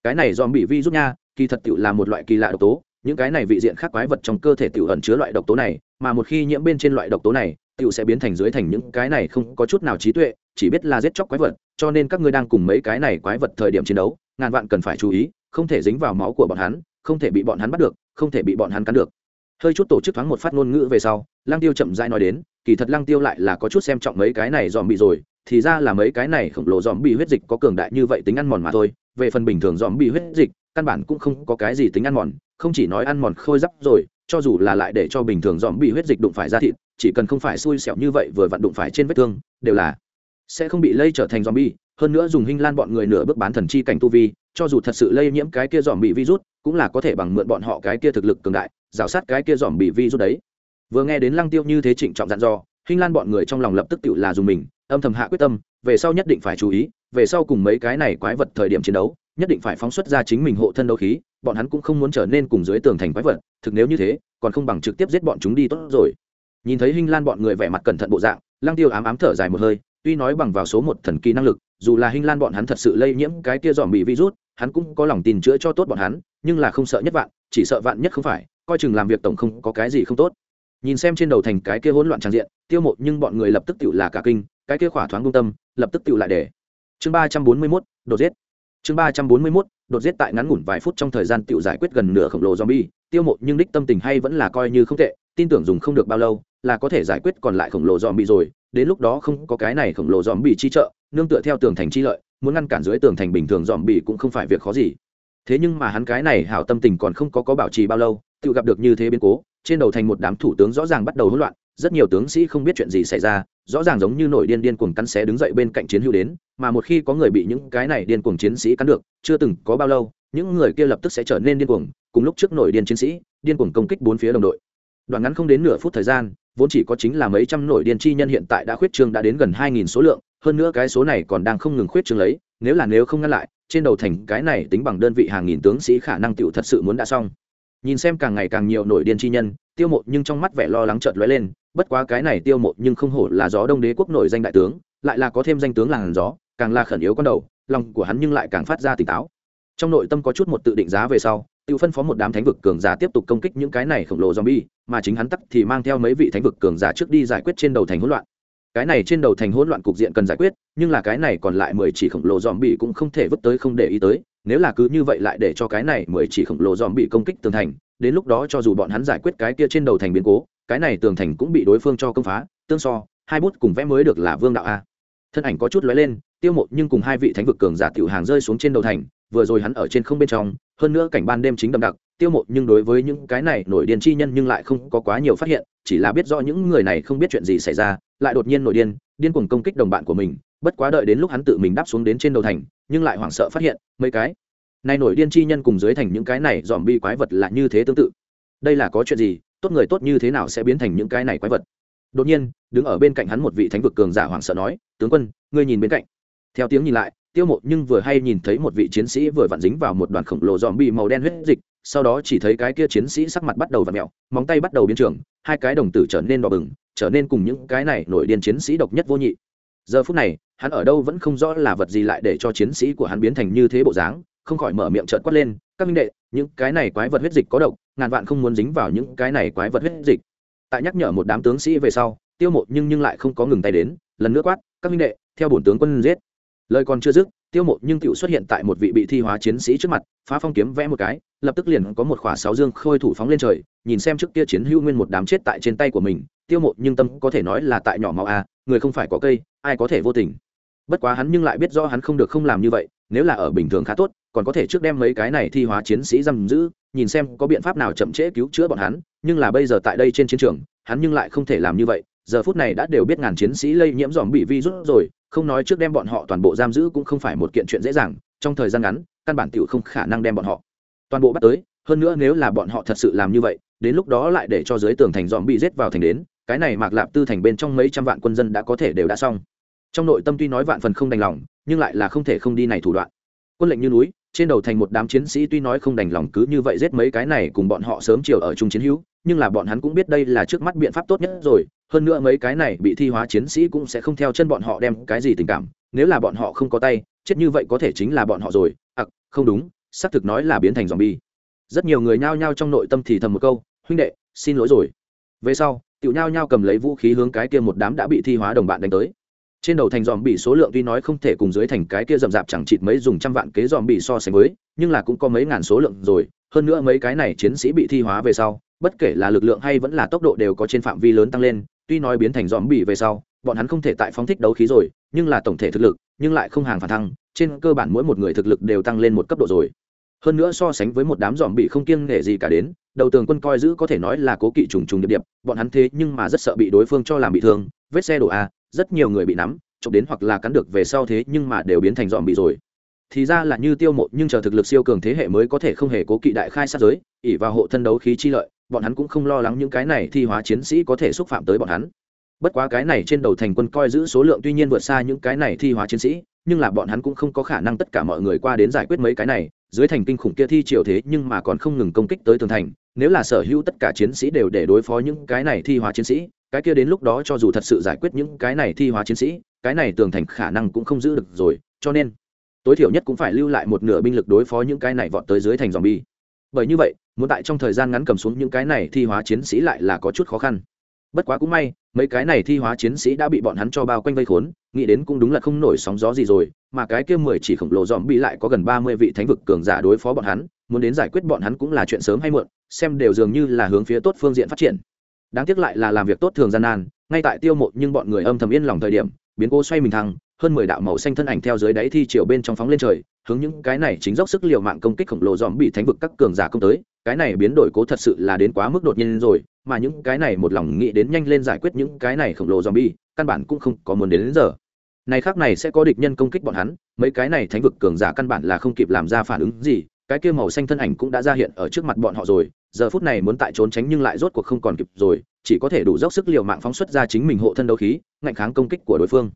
Cái này dòm bị vi rút nha, kỳ thật tự là một loại kỳ lạ độc tố những cái này vị diện khác quái vật trong cơ thể tiểu ẩn chứa loại độc tố này, mà một khi nhiễm bên trên loại độc tố này, tiểu sẽ biến thành dưới thành những cái này không có chút nào trí tuệ, chỉ biết là giết chóc quái vật, cho nên các ngươi đang cùng mấy cái này quái vật thời điểm chiến đấu, ngàn vạn cần phải chú ý, không thể dính vào máu của bọn hắn, không thể bị bọn hắn bắt được, không thể bị bọn hắn cắn được. Hơi chút tổ chức thoáng một phát ngôn ngữ về sau, lăng tiêu chậm rãi nói đến, kỳ thật lăng tiêu lại là có chút xem trọng mấy cái này dòm bị rồi, thì ra là mấy cái này khổng lồ dòm bị huyết dịch có cường đại như vậy tính ăn mòn mà thôi, về phần bình thường dòm bị huyết dịch căn bản cũng không có cái gì tính ăn mòn, không chỉ nói ăn mòn khôi giáp rồi, cho dù là lại để cho bình thường dòm bị huyết dịch đụng phải ra thịt, chỉ cần không phải xui xẻo như vậy vừa vặn đụng phải trên vết thương, đều là sẽ không bị lây trở thành dòm bi hơn nữa dùng hình lan bọn người nửa bước bán thần chi cảnh tu vi, cho dù thật sự lây nhiễm cái kia dòm bị virus, cũng là có thể bằng mượn bọn họ cái kia thực lực cường đại, rào sát cái kia dòm bị virus đấy. Vừa nghe đến lăng tiêu như thế trịnh trọng dặn dò, hình lan bọn người trong lòng lập tức tự là dùng mình, âm thầm hạ quyết tâm, về sau nhất định phải chú ý, về sau cùng mấy cái này quái vật thời điểm chiến đấu nhất định phải phóng xuất ra chính mình hộ thân đấu khí, bọn hắn cũng không muốn trở nên cùng dưới tường thành quái vật, thực nếu như thế, còn không bằng trực tiếp giết bọn chúng đi tốt rồi. Nhìn thấy hinh lan bọn người vẻ mặt cẩn thận bộ dạng, lăng tiêu ám ám thở dài một hơi, tuy nói bằng vào số một thần kỳ năng lực, dù là hinh lan bọn hắn thật sự lây nhiễm cái kia dòm bị virus, hắn cũng có lòng tin chữa cho tốt bọn hắn, nhưng là không sợ nhất vạn, chỉ sợ vạn nhất không phải, coi chừng làm việc tổng không có cái gì không tốt. Nhìn xem trên đầu thành cái kia hỗn loạn tràn diện, tiêu một nhưng bọn người lập tức tựu là cả kinh, cái kia khỏa thoáng công tâm, lập tức tựu lại để. Chương ba trăm bốn mươi mốt, đột giết chương ba trăm bốn mươi mốt, đột giết tại ngắn ngủn vài phút trong thời gian tự giải quyết gần nửa khổng lồ zombie, tiêu một nhưng đích tâm tình hay vẫn là coi như không tệ, tin tưởng dùng không được bao lâu là có thể giải quyết còn lại khổng lồ zombie rồi, đến lúc đó không có cái này khổng lồ zombie chi trợ, nương tựa theo tường thành chi lợi, muốn ngăn cản dưới tường thành bình thường zombie cũng không phải việc khó gì. Thế nhưng mà hắn cái này hảo tâm tình còn không có có bảo trì bao lâu, tự gặp được như thế biến cố, trên đầu thành một đám thủ tướng rõ ràng bắt đầu hỗn loạn rất nhiều tướng sĩ không biết chuyện gì xảy ra, rõ ràng giống như nổi điên điên cuồng cắn xé đứng dậy bên cạnh chiến hữu đến, mà một khi có người bị những cái này điên cuồng chiến sĩ cắn được, chưa từng có bao lâu, những người kia lập tức sẽ trở nên điên cuồng, cùng lúc trước nổi điên chiến sĩ, điên cuồng công kích bốn phía đồng đội. Đoạn ngắn không đến nửa phút thời gian, vốn chỉ có chính là mấy trăm nổi điên chi nhân hiện tại đã khuyết trương đã đến gần hai nghìn số lượng, hơn nữa cái số này còn đang không ngừng khuyết trương lấy, nếu là nếu không ngăn lại, trên đầu thành cái này tính bằng đơn vị hàng nghìn tướng sĩ khả năng tựu thật sự muốn đã xong. Nhìn xem càng ngày càng nhiều nổi điên chi nhân tiêu mộ nhưng trong mắt vẻ lo lắng chợt lóe lên, bất quá cái này tiêu mộ nhưng không hổ là gió đông đế quốc nổi danh đại tướng, lại là có thêm danh tướng làng gió, càng là khẩn yếu con đầu, lòng của hắn nhưng lại càng phát ra tỉnh táo. Trong nội tâm có chút một tự định giá về sau tự phân phó một đám thánh vực cường giả tiếp tục công kích những cái này khổng lồ zombie, mà chính hắn tắc thì mang theo mấy vị thánh vực cường giả trước đi giải quyết trên đầu thành hỗn loạn. Cái này trên đầu thành hỗn loạn cục diện cần giải quyết, nhưng là cái này còn lại mười chỉ khổng lồ zombie cũng không thể vứt tới không để ý tới, nếu là cứ như vậy lại để cho cái này mười chỉ khổng lồ zombie công kích tường thành đến lúc đó cho dù bọn hắn giải quyết cái kia trên đầu thành biến cố, cái này tường thành cũng bị đối phương cho công phá, tương so, hai bút cùng vẽ mới được là vương đạo a. Thân ảnh có chút lóe lên, tiêu một nhưng cùng hai vị thánh vực cường giả tiểu hàng rơi xuống trên đầu thành, vừa rồi hắn ở trên không bên trong, hơn nữa cảnh ban đêm chính đậm đặc, tiêu một nhưng đối với những cái này nổi điên chi nhân nhưng lại không có quá nhiều phát hiện, chỉ là biết rõ những người này không biết chuyện gì xảy ra, lại đột nhiên nổi điên điên cuồng công kích đồng bạn của mình, bất quá đợi đến lúc hắn tự mình đáp xuống đến trên đầu thành, nhưng lại hoảng sợ phát hiện, mấy cái này nổi điên chi nhân cùng dưới thành những cái này dòm bi quái vật là như thế tương tự. Đây là có chuyện gì, tốt người tốt như thế nào sẽ biến thành những cái này quái vật? Đột nhiên, đứng ở bên cạnh hắn một vị thánh vực cường giả hoảng sợ nói, tướng quân, ngươi nhìn bên cạnh. Theo tiếng nhìn lại, tiêu mộ nhưng vừa hay nhìn thấy một vị chiến sĩ vừa vặn dính vào một đoàn khổng lồ dòm bi màu đen huyết dịch, sau đó chỉ thấy cái kia chiến sĩ sắc mặt bắt đầu và mẹo móng tay bắt đầu biến trường hai cái đồng tử trở nên đỏ bừng, trở nên cùng những cái này nổi điên chiến sĩ độc nhất vô nhị. Giờ phút này, hắn ở đâu vẫn không rõ là vật gì lại để cho chiến sĩ của hắn biến thành như thế bộ dáng không khỏi mở miệng trợn quát lên, các minh đệ, những cái này quái vật huyết dịch có độc, ngàn vạn không muốn dính vào những cái này quái vật huyết dịch. Tại nhắc nhở một đám tướng sĩ về sau, tiêu mộ nhưng nhưng lại không có ngừng tay đến, lần nữa quát, các minh đệ, theo bổn tướng quân giết. Lời còn chưa dứt, tiêu mộ nhưng tựu xuất hiện tại một vị bị thi hóa chiến sĩ trước mặt, phá phong kiếm vẽ một cái, lập tức liền có một khỏa sáu dương khôi thủ phóng lên trời, nhìn xem trước kia chiến hữu nguyên một đám chết tại trên tay của mình, tiêu mộ nhưng tâm có thể nói là tại nhỏ máu a người không phải có cây, ai có thể vô tình bất quá hắn nhưng lại biết do hắn không được không làm như vậy, nếu là ở bình thường khá tốt, còn có thể trước đem mấy cái này thi hóa chiến sĩ giam giữ, nhìn xem có biện pháp nào chậm trễ cứu chữa bọn hắn, nhưng là bây giờ tại đây trên chiến trường, hắn nhưng lại không thể làm như vậy, giờ phút này đã đều biết ngàn chiến sĩ lây nhiễm dòm bị virus rồi, không nói trước đem bọn họ toàn bộ giam giữ cũng không phải một kiện chuyện dễ dàng, trong thời gian ngắn, căn bản tiểu không khả năng đem bọn họ toàn bộ bắt tới, hơn nữa nếu là bọn họ thật sự làm như vậy, đến lúc đó lại để cho dưới tường thành dòm bị giết vào thành đến, cái này mạc lạp tư thành bên trong mấy trăm vạn quân dân đã có thể đều đã xong trong nội tâm tuy nói vạn phần không đành lòng nhưng lại là không thể không đi này thủ đoạn. Quân lệnh như núi trên đầu thành một đám chiến sĩ tuy nói không đành lòng cứ như vậy giết mấy cái này cùng bọn họ sớm chiều ở chung chiến hữu nhưng là bọn hắn cũng biết đây là trước mắt biện pháp tốt nhất rồi hơn nữa mấy cái này bị thi hóa chiến sĩ cũng sẽ không theo chân bọn họ đem cái gì tình cảm nếu là bọn họ không có tay chết như vậy có thể chính là bọn họ rồi. Ặc à, không đúng xác thực nói là biến thành dòm bi rất nhiều người nhao nhao trong nội tâm thì thầm một câu huynh đệ xin lỗi rồi. Về sau tiểu nhao nhao cầm lấy vũ khí hướng cái kia một đám đã bị thi hóa đồng bạn đánh tới trên đầu thành dòm bị số lượng tuy nói không thể cùng dưới thành cái kia rậm rạp chẳng chịt mấy dùng trăm vạn kế dòm bị so sánh với, nhưng là cũng có mấy ngàn số lượng rồi. Hơn nữa mấy cái này chiến sĩ bị thi hóa về sau, bất kể là lực lượng hay vẫn là tốc độ đều có trên phạm vi lớn tăng lên, tuy nói biến thành dòm bị về sau, bọn hắn không thể tại phóng thích đấu khí rồi, nhưng là tổng thể thực lực, nhưng lại không hàng phản thăng, trên cơ bản mỗi một người thực lực đều tăng lên một cấp độ rồi. Hơn nữa so sánh với một đám dòm bị không kiêng nể gì cả đến, đầu tường quân coi giữ có thể nói là cố kỵ trùng trùng điệp điệp, bọn hắn thế nhưng mà rất sợ bị đối phương cho làm bị thương, vết xe đổ a rất nhiều người bị nắm chụp đến hoặc là cắn được về sau thế nhưng mà đều biến thành dòm bị rồi. Thì ra là như tiêu mộ, nhưng chờ thực lực siêu cường thế hệ mới có thể không hề cố kỵ đại khai sát giới ỉ vào hộ thân đấu khí chi lợi, bọn hắn cũng không lo lắng những cái này thi hóa chiến sĩ có thể xúc phạm tới bọn hắn. Bất quá cái này trên đầu thành quân coi giữ số lượng tuy nhiên vượt xa những cái này thi hóa chiến sĩ, nhưng là bọn hắn cũng không có khả năng tất cả mọi người qua đến giải quyết mấy cái này, dưới thành kinh khủng kia thi triều thế nhưng mà còn không ngừng công kích tới tường thành, nếu là sở hữu tất cả chiến sĩ đều để đối phó những cái này thi hóa chiến sĩ cái kia đến lúc đó cho dù thật sự giải quyết những cái này thi hóa chiến sĩ, cái này tường thành khả năng cũng không giữ được rồi, cho nên tối thiểu nhất cũng phải lưu lại một nửa binh lực đối phó những cái này vọt tới dưới thành dòm bi bởi như vậy, muốn tại trong thời gian ngắn cầm xuống những cái này thi hóa chiến sĩ lại là có chút khó khăn. Bất quá cũng may, mấy cái này thi hóa chiến sĩ đã bị bọn hắn cho bao quanh vây khốn, nghĩ đến cũng đúng là không nổi sóng gió gì rồi, mà cái kia mười chỉ khổng lồ dòm bị lại có gần ba mươi vị thánh vực cường giả đối phó bọn hắn, muốn đến giải quyết bọn hắn cũng là chuyện sớm hay muộn, xem đều dường như là hướng phía tốt phương diện phát triển đáng tiếc lại là làm việc tốt thường gian nan ngay tại tiêu mộ nhưng bọn người âm thầm yên lòng thời điểm biến cố xoay mình thăng hơn mười đạo màu xanh thân ảnh theo dưới đáy thi chiều bên trong phóng lên trời hướng những cái này chính dốc sức liều mạng công kích khổng lồ dòm bị thánh vực các cường giả công tới. Cái này biến đổi cố thật sự là đến quá mức đột nhiên rồi mà những cái này một lòng nghĩ đến nhanh lên giải quyết những cái này khổng lồ dòm bi căn bản cũng không có muốn đến, đến giờ. Này khác này sẽ có địch nhân công kích bọn hắn mấy cái này thánh vực cường giả căn bản là không kịp làm ra phản ứng gì cái kia màu xanh thân ảnh cũng đã ra hiện ở trước mặt bọn họ rồi, giờ phút này muốn tại trốn tránh nhưng lại rốt cuộc không còn kịp rồi, chỉ có thể đủ dốc sức liều mạng phóng xuất ra chính mình hộ thân đấu khí, ngạnh kháng công kích của đối phương.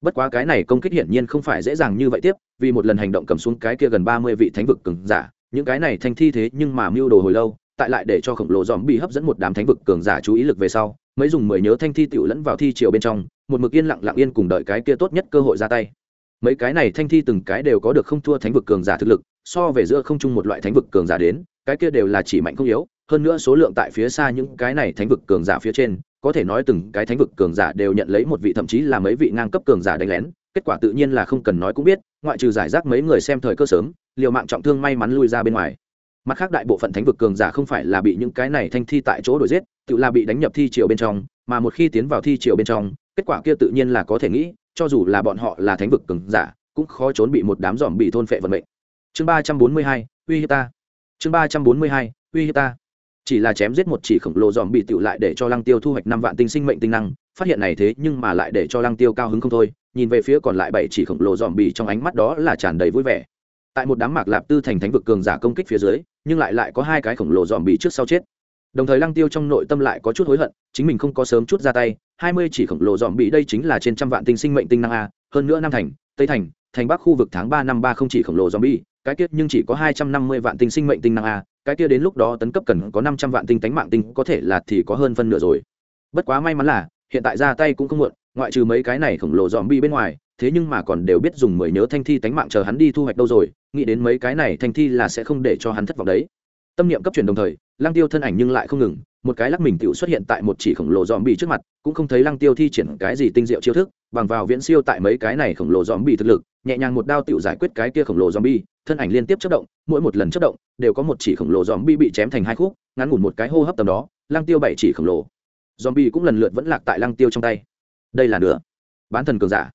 Bất quá cái này công kích hiển nhiên không phải dễ dàng như vậy tiếp, vì một lần hành động cầm xuống cái kia gần ba mươi vị thánh vực cường giả, những cái này thanh thi thế nhưng mà mưu đồ hồi lâu, tại lại để cho khổng lồ dòm bị hấp dẫn một đám thánh vực cường giả chú ý lực về sau mới dùng mười nhớ thanh thi tiểu lẫn vào thi chiều bên trong, một mực yên lặng lặng yên cùng đợi cái kia tốt nhất cơ hội ra tay. Mấy cái này thanh thi từng cái đều có được không thua thánh vực cường giả thực lực so về giữa không chung một loại thánh vực cường giả đến, cái kia đều là chỉ mạnh không yếu, hơn nữa số lượng tại phía xa những cái này thánh vực cường giả phía trên, có thể nói từng cái thánh vực cường giả đều nhận lấy một vị thậm chí là mấy vị ngang cấp cường giả đánh lén, kết quả tự nhiên là không cần nói cũng biết, ngoại trừ giải rác mấy người xem thời cơ sớm, liều mạng trọng thương may mắn lui ra bên ngoài. Mặt khác đại bộ phận thánh vực cường giả không phải là bị những cái này thanh thi tại chỗ đuổi giết, tự là bị đánh nhập thi triều bên trong, mà một khi tiến vào thi triều bên trong, kết quả kia tự nhiên là có thể nghĩ, cho dù là bọn họ là thánh vực cường giả, cũng khó trốn bị một đám giòm bị thôn phệ vận mệnh chương ba trăm bốn mươi hai, uy hiếp ta. Chương ba trăm bốn mươi hai, uy hiếp ta. Chỉ là chém giết một chỉ khổng lồ dòm bị tựu lại để cho lăng tiêu thu hoạch năm vạn tinh sinh mệnh tinh năng, phát hiện này thế nhưng mà lại để cho lăng tiêu cao hứng không thôi, nhìn về phía còn lại bảy chỉ khổng lồ dòm bị trong ánh mắt đó là tràn đầy vui vẻ. Tại một đám mạc lạp tư thành thánh vực cường giả công kích phía dưới, nhưng lại lại có hai cái khổng lồ dòm bị trước sau chết. Đồng thời lăng tiêu trong nội tâm lại có chút hối hận, chính mình không có sớm chút ra tay, hai mươi chỉ khổng lồ dòm bị đây chính là trên trăm vạn tinh sinh mệnh tinh năng a, hơn nữa nam thành, tây thành thành bắc khu vực tháng ba năm ba không chỉ khổng lồ dòm bị cái kia nhưng chỉ có hai trăm năm mươi vạn tinh sinh mệnh tinh năng a, cái kia đến lúc đó tấn cấp cần có năm trăm vạn tinh tánh mạng tinh, có thể là thì có hơn phân nửa rồi. Bất quá may mắn là, hiện tại ra tay cũng không muộn, ngoại trừ mấy cái này khổng lồ dòm bi bên ngoài, thế nhưng mà còn đều biết dùng mười nhớ thanh thi tánh mạng chờ hắn đi thu hoạch đâu rồi, nghĩ đến mấy cái này thanh thi là sẽ không để cho hắn thất vọng đấy. Tâm niệm cấp chuyển đồng thời, lăng tiêu thân ảnh nhưng lại không ngừng, một cái lắc mình tựu xuất hiện tại một chỉ khổng lồ dòm bị trước mặt, cũng không thấy lăng tiêu thi triển cái gì tinh diệu chiêu thức, bằng vào viễn siêu tại mấy cái này khổng lồ dòm bị thực lực, nhẹ nhàng một đao tựu giải quyết cái kia khổng lồ dòm bi thân ảnh liên tiếp chất động, mỗi một lần chất động đều có một chỉ khổng lồ dòm bi bị chém thành hai khúc, ngắn ngủn một cái hô hấp tầm đó lăng tiêu bảy chỉ khổng lồ. Dòm bi cũng lần lượt vẫn lạc tại lăng tiêu trong tay. Đây là nữa bán thần cường giả.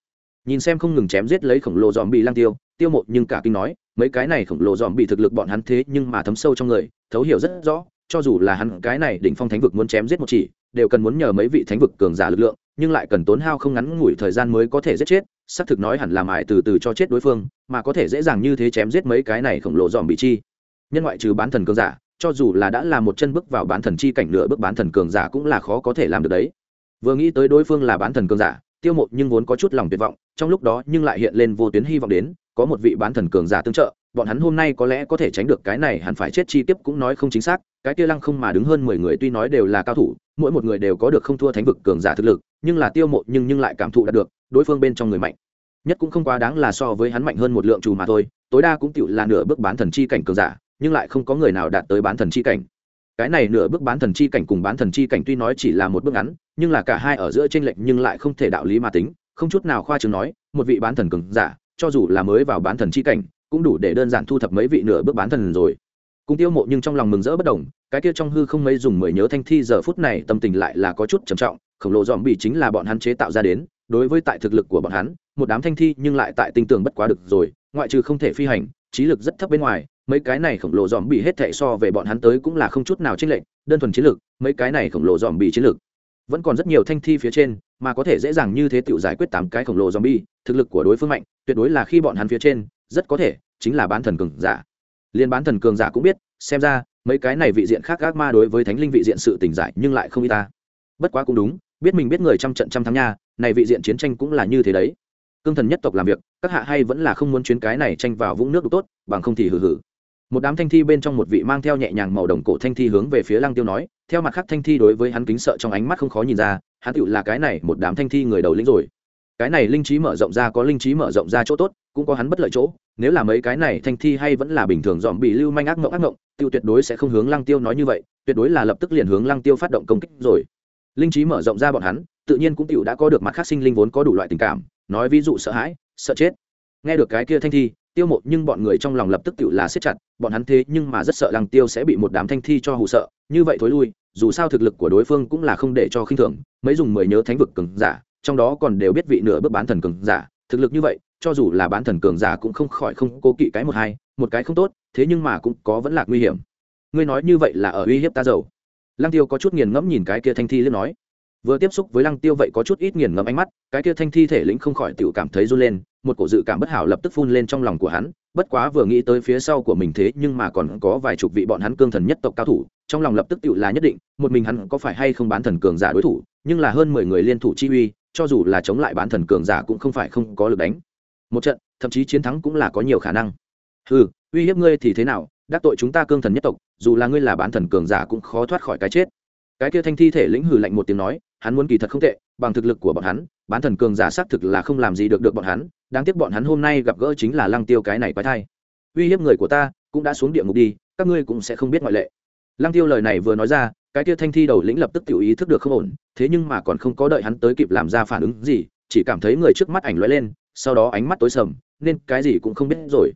Nhìn xem không ngừng chém giết lấy khổng lồ dòm bi lăng tiêu tiêu một nhưng cả kinh nói, mấy cái này khổng lồ dòm bị thực lực bọn hắn thế nhưng mà thấm sâu trong người, thấu hiểu rất rõ, cho dù là hắn cái này đỉnh phong thánh vực muốn chém giết một chỉ, đều cần muốn nhờ mấy vị thánh vực cường giả lực lượng nhưng lại cần tốn hao không ngắn ngủi thời gian mới có thể giết chết, xác thực nói hẳn là mải từ từ cho chết đối phương, mà có thể dễ dàng như thế chém giết mấy cái này khổng lồ dòm bị chi. Nhân ngoại trừ bán thần cường giả, cho dù là đã là một chân bước vào bán thần chi cảnh nửa bước bán thần cường giả cũng là khó có thể làm được đấy. Vừa nghĩ tới đối phương là bán thần cường giả, tiêu một nhưng vốn có chút lòng tuyệt vọng, trong lúc đó nhưng lại hiện lên vô tuyến hy vọng đến, có một vị bán thần cường giả tương trợ, bọn hắn hôm nay có lẽ có thể tránh được cái này hẳn phải chết chi tiếp cũng nói không chính xác, cái kia lăng không mà đứng hơn mười người tuy nói đều là cao thủ, mỗi một người đều có được không thua thánh vực cường giả thực lực nhưng là tiêu mộ nhưng nhưng lại cảm thụ đạt được, đối phương bên trong người mạnh. Nhất cũng không quá đáng là so với hắn mạnh hơn một lượng trù mà thôi, tối đa cũng tựu là nửa bước bán thần chi cảnh cường giả, nhưng lại không có người nào đạt tới bán thần chi cảnh. Cái này nửa bước bán thần chi cảnh cùng bán thần chi cảnh tuy nói chỉ là một bước ngắn, nhưng là cả hai ở giữa tranh lệch nhưng lại không thể đạo lý mà tính, không chút nào khoa chừng nói, một vị bán thần cường giả, cho dù là mới vào bán thần chi cảnh, cũng đủ để đơn giản thu thập mấy vị nửa bước bán thần rồi. Cùng tiêu mộ nhưng trong lòng mừng rỡ bất đồng cái kia trong hư không mấy dùng mười nhớ thanh thi giờ phút này tâm tình lại là có chút trầm trọng khổng lồ dòm bị chính là bọn hắn chế tạo ra đến, đối với tại thực lực của bọn hắn, một đám thanh thi nhưng lại tại tinh tường bất quá được rồi, ngoại trừ không thể phi hành, trí lực rất thấp bên ngoài, mấy cái này khổng lồ dòm bị hết thệ so về bọn hắn tới cũng là không chút nào chênh lệch, đơn thuần chiến lực, mấy cái này khổng lồ dòm bị chiến lực. Vẫn còn rất nhiều thanh thi phía trên, mà có thể dễ dàng như thế tự giải quyết tám cái khổng lồ dòm bi thực lực của đối phương mạnh, tuyệt đối là khi bọn hắn phía trên, rất có thể chính là bán thần cường giả. Liên bán thần cường giả cũng biết, xem ra, mấy cái này vị diện khác gác ma đối với thánh linh vị diện sự tỉnh giải nhưng lại không y ta. Bất quá cũng đúng biết mình biết người trăm trận trăm thắng nha, này vị diện chiến tranh cũng là như thế đấy. Cương thần nhất tộc làm việc, các hạ hay vẫn là không muốn chuyến cái này tranh vào vũng nước tốt, bằng không thì hử hử một đám thanh thi bên trong một vị mang theo nhẹ nhàng màu đồng cổ thanh thi hướng về phía lăng tiêu nói, theo mặt khác thanh thi đối với hắn kính sợ trong ánh mắt không khó nhìn ra, hắn tựu là cái này một đám thanh thi người đầu lĩnh rồi. Cái này linh trí mở rộng ra có linh trí mở rộng ra chỗ tốt, cũng có hắn bất lợi chỗ, nếu là mấy cái này thanh thi hay vẫn là bình thường dòm bị lưu manh ác ngộng ác ngộng tiêu tuyệt đối sẽ không hướng lăng tiêu nói như vậy, tuyệt đối là lập tức liền hướng lăng tiêu phát động công kích rồi linh trí mở rộng ra bọn hắn, tự nhiên cũng tựu đã có được mặt khác sinh linh vốn có đủ loại tình cảm, nói ví dụ sợ hãi, sợ chết. Nghe được cái kia thanh thi, tiêu mộ nhưng bọn người trong lòng lập tức tựu là siết chặt, bọn hắn thế nhưng mà rất sợ lăng tiêu sẽ bị một đám thanh thi cho hụ sợ, như vậy thối lui, dù sao thực lực của đối phương cũng là không để cho khinh thường, mấy dùng mười nhớ thánh vực cường giả, trong đó còn đều biết vị nửa bước bán thần cường giả, thực lực như vậy, cho dù là bán thần cường giả cũng không khỏi không cố kỵ cái một hai, một cái không tốt, thế nhưng mà cũng có vẫn là nguy hiểm. Ngươi nói như vậy là ở uy hiếp ta giàu lăng tiêu có chút nghiền ngẫm nhìn cái kia thanh thi liếc nói. Vừa tiếp xúc với lăng tiêu vậy có chút ít nghiền ngẫm ánh mắt, cái kia thanh thi thể lĩnh không khỏi tự cảm thấy run lên, một cổ dự cảm bất hảo lập tức phun lên trong lòng của hắn, bất quá vừa nghĩ tới phía sau của mình thế nhưng mà còn có vài chục vị bọn hắn cương thần nhất tộc cao thủ, trong lòng lập tức tự là nhất định, một mình hắn có phải hay không bán thần cường giả đối thủ, nhưng là hơn mười người liên thủ chi uy, cho dù là chống lại bán thần cường giả cũng không phải không có lực đánh. Một trận, thậm chí chiến thắng cũng là có nhiều khả năng. Ừ uy hiếp ngươi thì thế nào đắc tội chúng ta cương thần nhất tộc, dù là ngươi là bán thần cường giả cũng khó thoát khỏi cái chết. Cái kia thanh thi thể lĩnh hừ lạnh một tiếng nói, hắn muốn kỳ thật không tệ, bằng thực lực của bọn hắn, bán thần cường giả xác thực là không làm gì được được bọn hắn, đáng tiếc bọn hắn hôm nay gặp gỡ chính là lăng tiêu cái này quái thai. Uy hiếp người của ta, cũng đã xuống địa ngục đi, các ngươi cũng sẽ không biết ngoại lệ. Lăng tiêu lời này vừa nói ra, cái kia thanh thi đầu lĩnh lập tức tự ý thức được không ổn, thế nhưng mà còn không có đợi hắn tới kịp làm ra phản ứng gì, chỉ cảm thấy người trước mắt ảnh lóe lên, sau đó ánh mắt tối sầm, nên cái gì cũng không biết rồi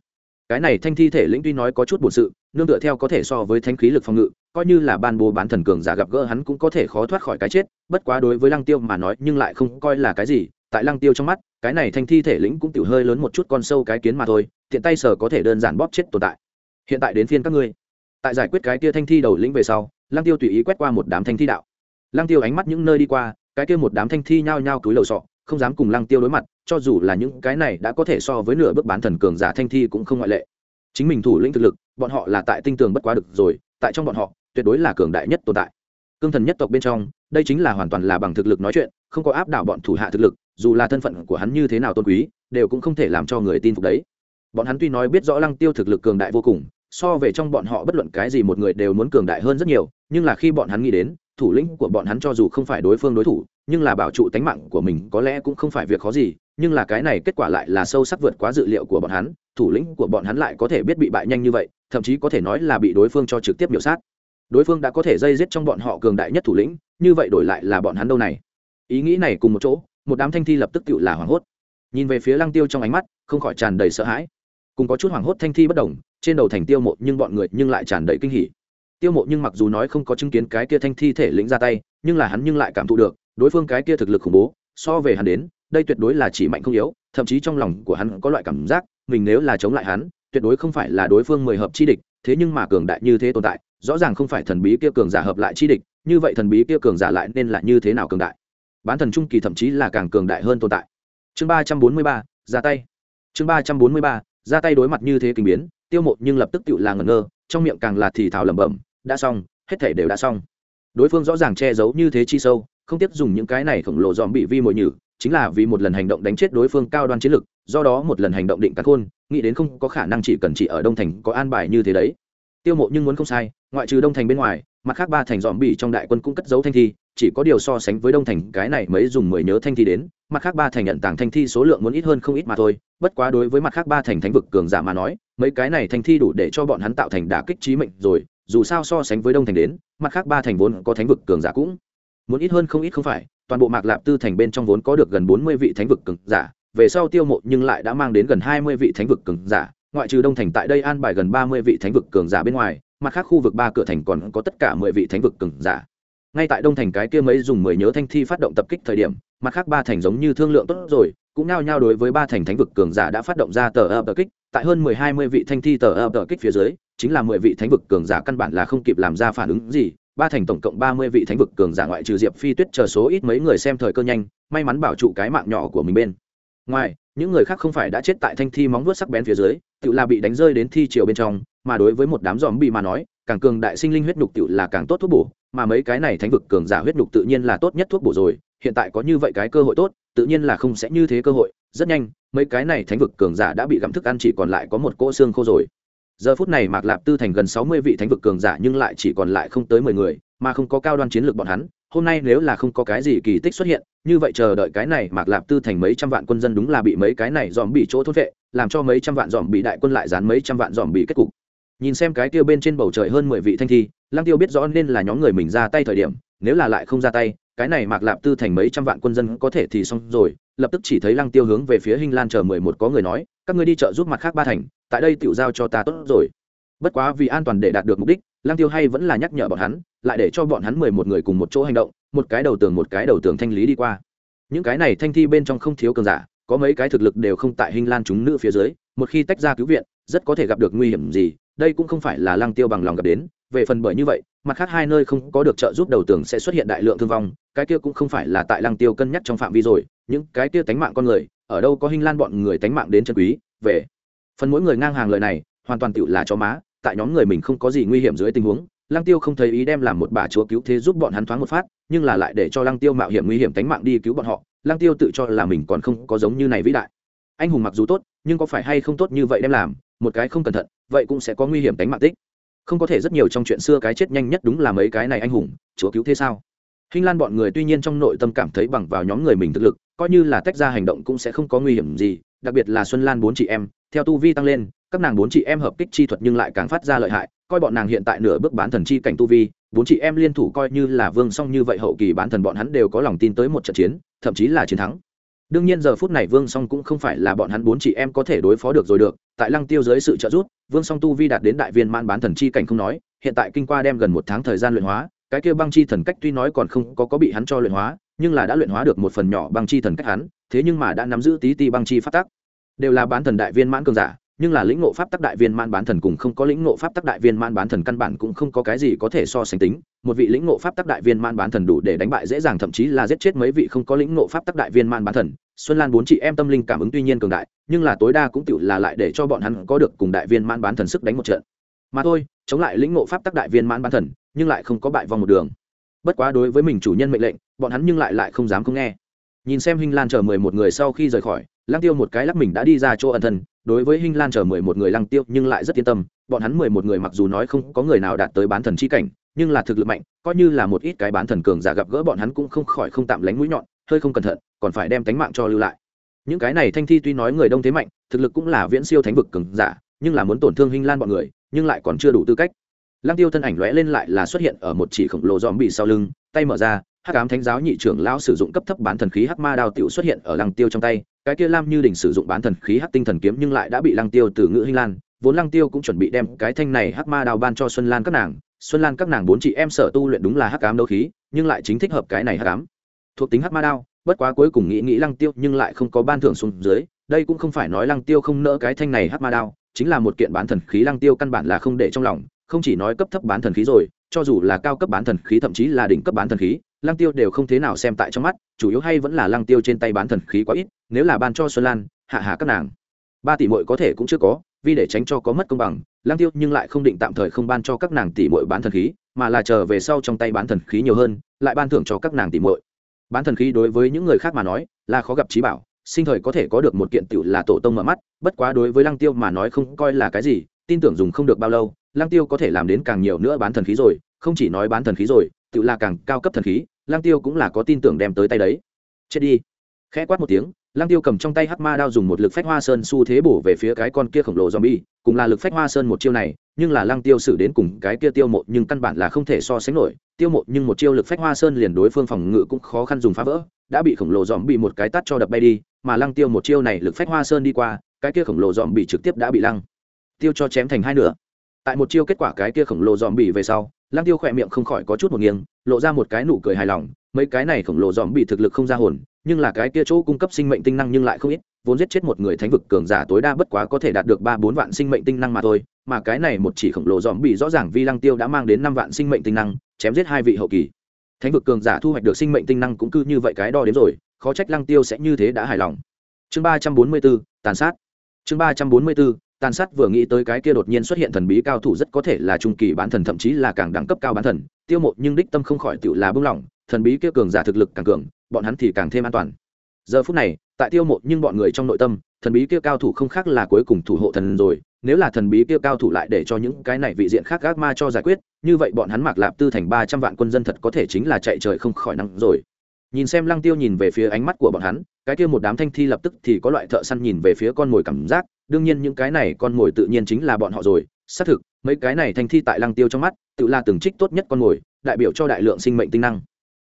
cái này thanh thi thể lĩnh tuy nói có chút bổn sự, nương tựa theo có thể so với thanh khí lực phòng ngự, coi như là ban bố bán thần cường giả gặp gỡ hắn cũng có thể khó thoát khỏi cái chết, bất quá đối với lăng tiêu mà nói nhưng lại không coi là cái gì, tại lăng tiêu trong mắt, cái này thanh thi thể lĩnh cũng tiểu hơi lớn một chút con sâu cái kiến mà thôi, tiện tay sở có thể đơn giản bóp chết tồn tại. Hiện tại đến phiên các ngươi. Tại giải quyết cái kia thanh thi đầu lĩnh về sau, lăng tiêu tùy ý quét qua một đám thanh thi đạo. Lăng tiêu ánh mắt những nơi đi qua, cái kia một đám thanh thi nhao nhao túi lầu sọ không dám cùng lăng tiêu đối mặt, cho dù là những cái này đã có thể so với nửa bước bán thần cường giả thanh thi cũng không ngoại lệ. Chính mình thủ lĩnh thực lực, bọn họ là tại tinh tường bất quá được rồi, tại trong bọn họ, tuyệt đối là cường đại nhất tồn tại. Cương thần nhất tộc bên trong, đây chính là hoàn toàn là bằng thực lực nói chuyện, không có áp đảo bọn thủ hạ thực lực, dù là thân phận của hắn như thế nào tôn quý, đều cũng không thể làm cho người tin phục đấy. Bọn hắn tuy nói biết rõ lăng tiêu thực lực cường đại vô cùng, so về trong bọn họ bất luận cái gì một người đều muốn cường đại hơn rất nhiều nhưng là khi bọn hắn nghĩ đến, thủ lĩnh của bọn hắn cho dù không phải đối phương đối thủ, nhưng là bảo trụ tánh mạng của mình có lẽ cũng không phải việc khó gì, nhưng là cái này kết quả lại là sâu sắc vượt quá dự liệu của bọn hắn, thủ lĩnh của bọn hắn lại có thể biết bị bại nhanh như vậy, thậm chí có thể nói là bị đối phương cho trực tiếp biểu sát. Đối phương đã có thể dây giết trong bọn họ cường đại nhất thủ lĩnh, như vậy đổi lại là bọn hắn đâu này? Ý nghĩ này cùng một chỗ, một đám thanh thi lập tức tự là hoảng hốt. Nhìn về phía lăng tiêu trong ánh mắt, không khỏi tràn đầy sợ hãi. Cùng có chút hoảng hốt thanh thi bất đồng, trên đầu thành tiêu một nhưng bọn người nhưng lại tràn đầy kinh hỉ tiêu mộ nhưng mặc dù nói không có chứng kiến cái kia thanh thi thể lĩnh ra tay, nhưng là hắn nhưng lại cảm thụ được, đối phương cái kia thực lực khủng bố, so về hắn đến, đây tuyệt đối là chỉ mạnh không yếu, thậm chí trong lòng của hắn có loại cảm giác, mình nếu là chống lại hắn, tuyệt đối không phải là đối phương mười hợp chi địch, thế nhưng mà cường đại như thế tồn tại, rõ ràng không phải thần bí kia cường giả hợp lại chi địch, như vậy thần bí kia cường giả lại nên là như thế nào cường đại? Bán thần trung kỳ thậm chí là càng cường đại hơn tồn tại. Chương ba trăm bốn mươi ba, ra tay. Chương ba trăm bốn mươi ba, ra tay đối mặt như thế kinh biến, tiêu mộ nhưng lập tức tự là ngẩn ngơ, trong miệng càng là thì thào lẩm bẩm đã xong, hết thể đều đã xong. Đối phương rõ ràng che giấu như thế chi sâu, không tiếp dùng những cái này khổng lồ dòm bị vi mồi nhử, chính là vì một lần hành động đánh chết đối phương cao đoan chiến lực, do đó một lần hành động định cắn khôn, nghĩ đến không có khả năng chỉ cần chỉ ở đông thành có an bài như thế đấy. Tiêu mộ nhưng muốn không sai, ngoại trừ đông thành bên ngoài, mặt khác ba thành dòm bị trong đại quân cũng cất giấu thanh thi, chỉ có điều so sánh với đông thành, cái này mới dùng mười nhớ thanh thi đến, mặt khác ba thành nhận tàng thanh thi số lượng muốn ít hơn không ít mà thôi, bất quá đối với mặt khác ba thành thánh vực cường giả mà nói, mấy cái này thanh thi đủ để cho bọn hắn tạo thành đả kích trí mệnh rồi dù sao so sánh với đông thành đến, mặt khác ba thành vốn có thánh vực cường giả cũng muốn ít hơn không ít không phải, toàn bộ mạc lạp tư thành bên trong vốn có được gần bốn mươi vị thánh vực cường giả, về sau tiêu mộ nhưng lại đã mang đến gần hai mươi vị thánh vực cường giả, ngoại trừ đông thành tại đây an bài gần ba mươi vị thánh vực cường giả bên ngoài, mặt khác khu vực ba cửa thành còn có tất cả mười vị thánh vực cường giả. Ngay tại đông thành cái kia mấy dùng mười nhớ thanh thi phát động tập kích thời điểm, mặt khác ba thành giống như thương lượng tốt rồi, cũng nao nhau đối với ba thành thánh vực cường giả đã phát động ra tờ ập tập kích, tại hơn mười hai mươi vị thanh thi tờ ập tập kích phía dưới chính là mười vị thánh vực cường giả căn bản là không kịp làm ra phản ứng gì. Ba thành tổng cộng ba mươi vị thánh vực cường giả ngoại trừ diệp phi tuyết chờ số ít mấy người xem thời cơ nhanh, may mắn bảo trụ cái mạng nhỏ của mình bên ngoài. Những người khác không phải đã chết tại thanh thi móng vuốt sắc bén phía dưới tự là bị đánh rơi đến thi triều bên trong, mà đối với một đám dòm bị mà nói, càng cường đại sinh linh huyết nhục tự là càng tốt thuốc bổ, mà mấy cái này thánh vực cường giả huyết nhục tự nhiên là tốt nhất thuốc bổ rồi. Hiện tại có như vậy cái cơ hội tốt, tự nhiên là không sẽ như thế cơ hội. Rất nhanh, mấy cái này thánh vực cường giả đã bị gặm thức ăn chỉ còn lại có một cỗ xương khô rồi giờ phút này mạc lạp tư thành gần sáu mươi vị thánh vực cường giả nhưng lại chỉ còn lại không tới mười người, mà không có cao đoan chiến lược bọn hắn. Hôm nay nếu là không có cái gì kỳ tích xuất hiện, như vậy chờ đợi cái này mạc lạp tư thành mấy trăm vạn quân dân đúng là bị mấy cái này dòm bị chỗ thốt vệ, làm cho mấy trăm vạn dòm bị đại quân lại dán mấy trăm vạn dòm bị kết cục. Nhìn xem cái tiêu bên trên bầu trời hơn mười vị thanh thi, lăng tiêu biết rõ nên là nhóm người mình ra tay thời điểm, nếu là lại không ra tay, cái này mạc lạp tư thành mấy trăm vạn quân dân có thể thì xong rồi. Lập tức chỉ thấy lăng tiêu hướng về phía hinh lan chờ mười một có người nói, các ngươi đi chợ giúp mặt khác ba thành tại đây tiểu giao cho ta tốt rồi. Bất quá vì an toàn để đạt được mục đích, lăng tiêu hay vẫn là nhắc nhở bọn hắn, lại để cho bọn hắn mười một người cùng một chỗ hành động, một cái đầu tường một cái đầu tường thanh lý đi qua. Những cái này thanh thi bên trong không thiếu cường giả, có mấy cái thực lực đều không tại hình lan chúng nữ phía dưới, một khi tách ra cứu viện, rất có thể gặp được nguy hiểm gì, đây cũng không phải là lăng tiêu bằng lòng gặp đến. Về phần bởi như vậy, mặt khác hai nơi không có được trợ giúp đầu tường sẽ xuất hiện đại lượng thương vong, cái kia cũng không phải là tại lăng tiêu cân nhắc trong phạm vi rồi, những cái kia tánh mạng con người, ở đâu có hình lan bọn người tánh mạng đến chân quý, về phần mỗi người ngang hàng lời này hoàn toàn tựu là cho má tại nhóm người mình không có gì nguy hiểm dưới tình huống lăng tiêu không thấy ý đem làm một bà chúa cứu thế giúp bọn hắn thoáng một phát nhưng là lại để cho lăng tiêu mạo hiểm nguy hiểm tánh mạng đi cứu bọn họ lăng tiêu tự cho là mình còn không có giống như này vĩ đại. Anh hùng mặc dù tốt nhưng có phải hay không tốt như vậy đem làm một cái không cẩn thận vậy cũng sẽ có nguy hiểm tánh mạng tích. Không có thể rất nhiều trong chuyện xưa cái chết nhanh nhất đúng là mấy cái này anh hùng chúa cứu thế sao? Hinh Lan bọn người tuy nhiên trong nội tâm cảm thấy bằng vào nhóm người mình thực lực, coi như là tách ra hành động cũng sẽ không có nguy hiểm gì, đặc biệt là Xuân Lan bốn chị em, theo tu vi tăng lên, các nàng bốn chị em hợp kích chi thuật nhưng lại càng phát ra lợi hại, coi bọn nàng hiện tại nửa bước bán thần chi cảnh tu vi, bốn chị em liên thủ coi như là vương song như vậy hậu kỳ bán thần bọn hắn đều có lòng tin tới một trận chiến, thậm chí là chiến thắng. Đương nhiên giờ phút này Vương Song cũng không phải là bọn hắn bốn chị em có thể đối phó được rồi được, tại Lăng Tiêu dưới sự trợ giúp, Vương Song tu vi đạt đến đại viên man bán thần chi cảnh không nói, hiện tại kinh qua đem gần một tháng thời gian luyện hóa, cái kia băng chi thần cách tuy nói còn không có có bị hắn cho luyện hóa nhưng là đã luyện hóa được một phần nhỏ băng chi thần cách hắn, thế nhưng mà đã nắm giữ tí ti băng chi pháp tắc. Đều là bán thần đại viên mãn cường giả, nhưng là lĩnh ngộ pháp tắc đại viên mãn bán thần cùng không có lĩnh ngộ pháp tắc đại viên mãn bán thần căn bản cũng không có cái gì có thể so sánh tính. Một vị lĩnh ngộ pháp tắc đại viên mãn bán thần đủ để đánh bại dễ dàng, thậm chí là giết chết mấy vị không có lĩnh ngộ pháp tắc đại viên mãn bán thần. Xuân lan bốn chị em tâm linh cảm ứng tuy nhiên cường đại, nhưng là tối đa cũng tự là lại để cho bọn hắn có được cùng đại viên mãn bán thần sức đánh một trận. Mà thôi, chống lại lĩnh ngộ pháp tắc đại viên mãn bán thần, nhưng lại không có bại vòng một đường bất quá đối với mình chủ nhân mệnh lệnh, bọn hắn nhưng lại lại không dám không nghe. Nhìn xem hinh lan chờ mười một người sau khi rời khỏi, lăng tiêu một cái lắc mình đã đi ra chỗ ẩn thân, đối với hinh lan chờ mười một người lăng tiêu nhưng lại rất yên tâm, bọn hắn mười một người mặc dù nói không có người nào đạt tới bán thần chi cảnh, nhưng là thực lực mạnh, coi như là một ít cái bán thần cường giả gặp gỡ bọn hắn cũng không khỏi không tạm lánh mũi nhọn, hơi không cẩn thận, còn phải đem tánh mạng cho lưu lại. Những cái này thanh thi tuy nói người đông thế mạnh, thực lực cũng là viễn siêu thánh vực cường giả, nhưng là muốn tổn thương hinh lan bọn người, nhưng lại còn chưa đủ tư cách lăng tiêu thân ảnh lóe lên lại là xuất hiện ở một chỉ khổng lồ dòm bị sau lưng, tay mở ra, hắc ám thánh giáo nhị trưởng lão sử dụng cấp thấp bán thần khí hắc ma đao tiểu xuất hiện ở lăng tiêu trong tay, cái kia lam như đỉnh sử dụng bán thần khí hắc tinh thần kiếm nhưng lại đã bị lăng tiêu từ ngữ hinh lan, vốn lăng tiêu cũng chuẩn bị đem cái thanh này hắc ma đao ban cho xuân lan các nàng, xuân lan các nàng bốn chị em sở tu luyện đúng là hắc ám đấu khí, nhưng lại chính thích hợp cái này hắc ám. Thuộc tính hắc ma đao, bất quá cuối cùng nghĩ nghĩ lăng tiêu nhưng lại không có ban thưởng xuống dưới, đây cũng không phải nói lăng tiêu không nỡ cái thanh này hắc ma đao, chính là một kiện bán thần khí lăng tiêu căn bản là không để trong lòng không chỉ nói cấp thấp bán thần khí rồi, cho dù là cao cấp bán thần khí thậm chí là đỉnh cấp bán thần khí, lăng tiêu đều không thế nào xem tại trong mắt, chủ yếu hay vẫn là lăng tiêu trên tay bán thần khí quá ít, nếu là ban cho xuân lan, hạ hạ các nàng. Ba tỷ muội có thể cũng chưa có, vì để tránh cho có mất công bằng, lăng tiêu nhưng lại không định tạm thời không ban cho các nàng tỷ muội bán thần khí, mà là chờ về sau trong tay bán thần khí nhiều hơn, lại ban thưởng cho các nàng tỷ muội. Bán thần khí đối với những người khác mà nói, là khó gặp trí bảo, sinh thời có thể có được một kiện tiểu là tổ tông mở mắt, bất quá đối với lăng tiêu mà nói không coi là cái gì, tin tưởng dùng không được bao lâu lang tiêu có thể làm đến càng nhiều nữa bán thần khí rồi, không chỉ nói bán thần khí rồi, tự là càng cao cấp thần khí lang tiêu cũng là có tin tưởng đem tới tay đấy. Chết đi. Khẽ quát một tiếng lang tiêu cầm trong tay hắc ma đao dùng một lực phách hoa sơn xu thế bổ về phía cái con kia khổng lồ zombie, cùng là lực phách hoa sơn một chiêu này, nhưng là lang tiêu xử đến cùng cái kia tiêu mộ nhưng căn bản là không thể so sánh nổi, tiêu mộ nhưng một chiêu lực phách hoa sơn liền đối phương phòng ngự cũng khó khăn dùng phá vỡ, đã bị khổng lồ dòm bị một cái tắt cho đập bay đi, mà lăng tiêu một chiêu này lực phách hoa sơn đi qua, cái kia khổng lồ dòm bị trực tiếp đã bị lăng tiêu cho chém thành hai nửa tại một chiêu kết quả cái kia khổng lồ dòm bỉ về sau, lăng tiêu khỏe miệng không khỏi có chút một nghiêng, lộ ra một cái nụ cười hài lòng, mấy cái này khổng lồ dòm bỉ thực lực không ra hồn, nhưng là cái kia chỗ cung cấp sinh mệnh tinh năng nhưng lại không ít, vốn giết chết một người thánh vực cường giả tối đa bất quá có thể đạt được ba bốn vạn sinh mệnh tinh năng mà thôi, mà cái này một chỉ khổng lồ dòm bỉ rõ ràng vi lăng tiêu đã mang đến năm vạn sinh mệnh tinh năng, chém giết hai vị hậu kỳ. Thánh vực cường giả thu hoạch được sinh mệnh tinh năng cũng cứ như vậy cái đo đến rồi, khó trách lăng tiêu sẽ như thế đã hài lòng. Chương ba trăm bốn mươi bốn, tàn sát. Chương ba trăm bốn mươi bốn tàn sát vừa nghĩ tới cái kia đột nhiên xuất hiện thần bí cao thủ rất có thể là trung kỳ bán thần, thậm chí là càng đẳng cấp cao bán thần. Tiêu mộ nhưng đích tâm không khỏi tự là bưng lỏng thần bí kia cường giả thực lực càng cường, bọn hắn thì càng thêm an toàn. Giờ phút này, tại tiêu mộ nhưng bọn người trong nội tâm, thần bí kia cao thủ không khác là cuối cùng thủ hộ thần rồi, nếu là thần bí kia cao thủ lại để cho những cái này vị diện khác gác ma cho giải quyết, như vậy bọn hắn mặc lạp tư thành ba trăm vạn quân dân thật có thể chính là chạy trời không khỏi năng rồi nhìn xem lăng tiêu nhìn về phía ánh mắt của bọn hắn, cái kia một đám thanh thi lập tức thì có loại thợ săn nhìn về phía con mồi cảm giác, đương nhiên những cái này con mồi tự nhiên chính là bọn họ rồi, xác thực, mấy cái này thanh thi tại lăng tiêu trong mắt, tự là từng trích tốt nhất con mồi, đại biểu cho đại lượng sinh mệnh tinh năng.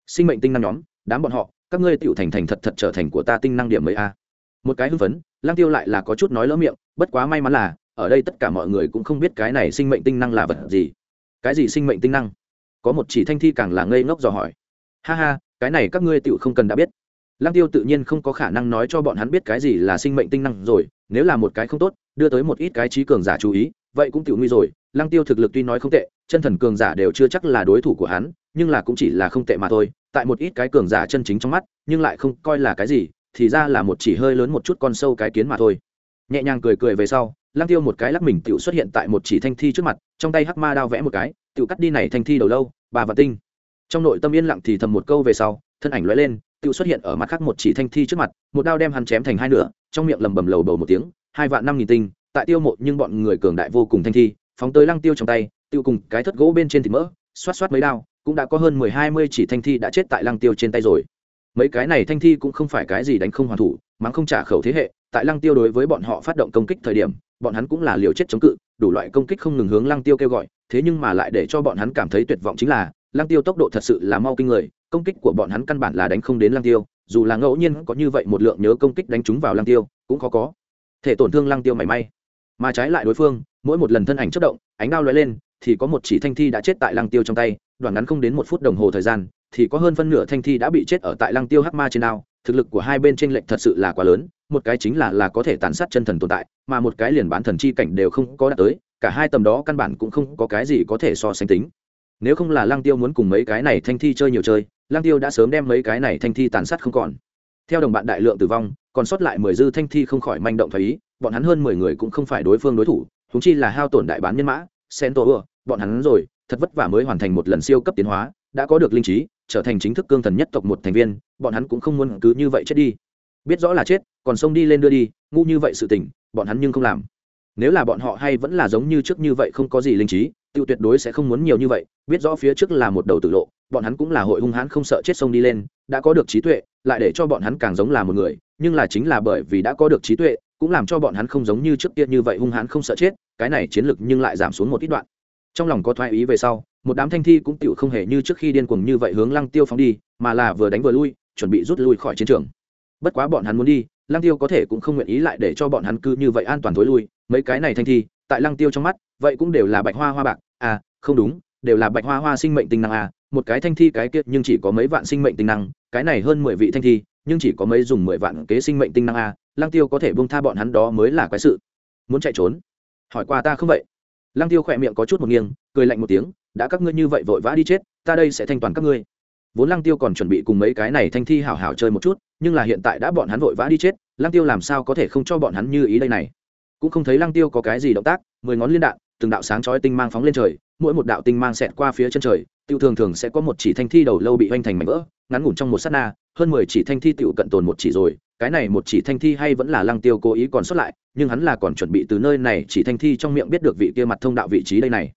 Sinh mệnh tinh năng nhóm, đám bọn họ, các ngươi tựu thành thành thật thật trở thành của ta tinh năng điểm mấy a? Một cái hưng phấn, lăng tiêu lại là có chút nói lỡ miệng, bất quá may mắn là, ở đây tất cả mọi người cũng không biết cái này sinh mệnh tinh năng là vật gì. Cái gì sinh mệnh tinh năng? Có một chỉ thanh thi càng là ngây ngốc dò hỏi. Ha ha cái này các ngươi tựu không cần đã biết. Lăng tiêu tự nhiên không có khả năng nói cho bọn hắn biết cái gì là sinh mệnh tinh năng rồi, nếu là một cái không tốt, đưa tới một ít cái trí cường giả chú ý, vậy cũng tựu nguy rồi. Lăng tiêu thực lực tuy nói không tệ, chân thần cường giả đều chưa chắc là đối thủ của hắn, nhưng là cũng chỉ là không tệ mà thôi. Tại một ít cái cường giả chân chính trong mắt, nhưng lại không coi là cái gì, thì ra là một chỉ hơi lớn một chút con sâu cái kiến mà thôi. Nhẹ nhàng cười cười về sau, lăng tiêu một cái lắc mình tựu xuất hiện tại một chỉ thanh thi trước mặt, trong tay hắc ma đao vẽ một cái, tựu cắt đi này thanh thi đầu lâu bà và tinh trong nội tâm yên lặng thì thầm một câu về sau, thân ảnh lóe lên Tự xuất hiện ở mặt khác một chỉ thanh thi trước mặt, một đao đem hắn chém thành hai nửa, trong miệng lầm bầm lầu bầu một tiếng, hai vạn năm nghìn tinh, tại tiêu một nhưng bọn người cường đại vô cùng thanh thi, phóng tới lăng tiêu trong tay tiêu cùng cái thất gỗ bên trên thịt mỡ, xoát xoát mấy đao, cũng đã có hơn mười hai mươi chỉ thanh thi đã chết tại lăng tiêu trên tay rồi. Mấy cái này thanh thi cũng không phải cái gì đánh không hoàn thủ, mắng không trả khẩu thế hệ, tại lăng tiêu đối với bọn họ phát động công kích thời điểm, bọn hắn cũng là liều chết chống cự, đủ loại công kích không ngừng hướng lăng tiêu kêu gọi, thế nhưng mà lại để cho bọn hắn cảm thấy tuyệt vọng chính là lăng tiêu tốc độ thật sự là mau kinh người, công kích của bọn hắn căn bản là đánh không đến lăng tiêu, dù là ngẫu nhiên có như vậy một lượng nhớ công kích đánh trúng vào lăng tiêu, cũng khó có. Thể tổn thương lăng tiêu mảy may. Mà trái lại đối phương, mỗi một lần thân ảnh chất động, ánh đao lóe lên, thì có một chỉ thanh thi đã chết tại lăng tiêu trong tay, đoạn ngắn không đến một phút đồng hồ thời gian, thì có hơn phân nửa thanh thi đã bị chết ở tại lăng tiêu hắc ma trên đao. Thực lực của hai bên trên lệnh thật sự là quá lớn, một cái chính là là có thể tàn sát chân thần tồn tại, mà một cái liền bán thần chi cảnh đều không có đạt tới, cả hai tầm đó căn bản cũng không có cái gì có thể so sánh tính nếu không là lăng tiêu muốn cùng mấy cái này thanh thi chơi nhiều chơi, lăng tiêu đã sớm đem mấy cái này thanh thi tàn sát không còn. Theo đồng bạn đại lượng tử vong, còn sót lại mười dư thanh thi không khỏi manh động thấy ý, bọn hắn hơn mười người cũng không phải đối phương đối thủ thúng chi là hao tổn đại bán nhân mã sen tổ ừa bọn hắn rồi, thật vất vả mới hoàn thành một lần siêu cấp tiến hóa, đã có được linh trí, trở thành chính thức cương thần nhất tộc một thành viên, bọn hắn cũng không muốn cứ như vậy chết đi. Biết rõ là chết, còn xông đi lên đưa đi, ngu như vậy sự tình, bọn hắn nhưng không làm. Nếu là bọn họ hay vẫn là giống như trước như vậy không có gì linh trí tiêu tuyệt đối sẽ không muốn nhiều như vậy, biết rõ phía trước là một đầu tử lộ, bọn hắn cũng là hội hung hãn không sợ chết sông đi lên, đã có được trí tuệ, lại để cho bọn hắn càng giống là một người, nhưng là chính là bởi vì đã có được trí tuệ, cũng làm cho bọn hắn không giống như trước kia như vậy hung hãn không sợ chết, cái này chiến lực nhưng lại giảm xuống một ít đoạn. Trong lòng có thoái ý về sau, một đám thanh thi cũng tựu không hề như trước khi điên cuồng như vậy hướng lăng tiêu phóng đi, mà là vừa đánh vừa lui, chuẩn bị rút lui khỏi chiến trường. Bất quá bọn hắn muốn đi, lăng tiêu có thể cũng không nguyện ý lại để cho bọn hắn cứ như vậy an toàn thối lui, mấy cái này thanh thi tại lăng tiêu trong mắt, vậy cũng đều là bạch hoa hoa bạc. À không đúng, đều là bạch hoa hoa sinh mệnh tinh năng à một cái thanh thi cái kia nhưng chỉ có mấy vạn sinh mệnh tinh năng, cái này hơn mười vị thanh thi, nhưng chỉ có mấy dùng mười vạn kế sinh mệnh tinh năng à lăng tiêu có thể bông tha bọn hắn đó mới là quái sự. Muốn chạy trốn? Hỏi qua ta không vậy? Lăng tiêu khỏe miệng có chút một nghiêng, cười lạnh một tiếng, đã các ngươi như vậy vội vã đi chết, ta đây sẽ thanh toàn các ngươi. Vốn lăng tiêu còn chuẩn bị cùng mấy cái này thanh thi hảo hảo chơi một chút, nhưng là hiện tại đã bọn hắn vội vã đi chết, lăng tiêu làm sao có thể không cho bọn hắn như ý đây này? Cũng không thấy lăng tiêu có cái gì động tác, mười ngón liên đạn, từng đạo sáng chói tinh mang phóng lên trời, mỗi một đạo tinh mang xẹt qua phía chân trời, tiêu thường thường sẽ có một chỉ thanh thi đầu lâu bị hoành thành mảnh vỡ, ngắn ngủn trong một sát na, hơn mười chỉ thanh thi tiểu cận tồn một chỉ rồi, cái này một chỉ thanh thi hay vẫn là lăng tiêu cố ý còn xuất lại, nhưng hắn là còn chuẩn bị từ nơi này chỉ thanh thi trong miệng biết được vị kia mặt thông đạo vị trí đây này.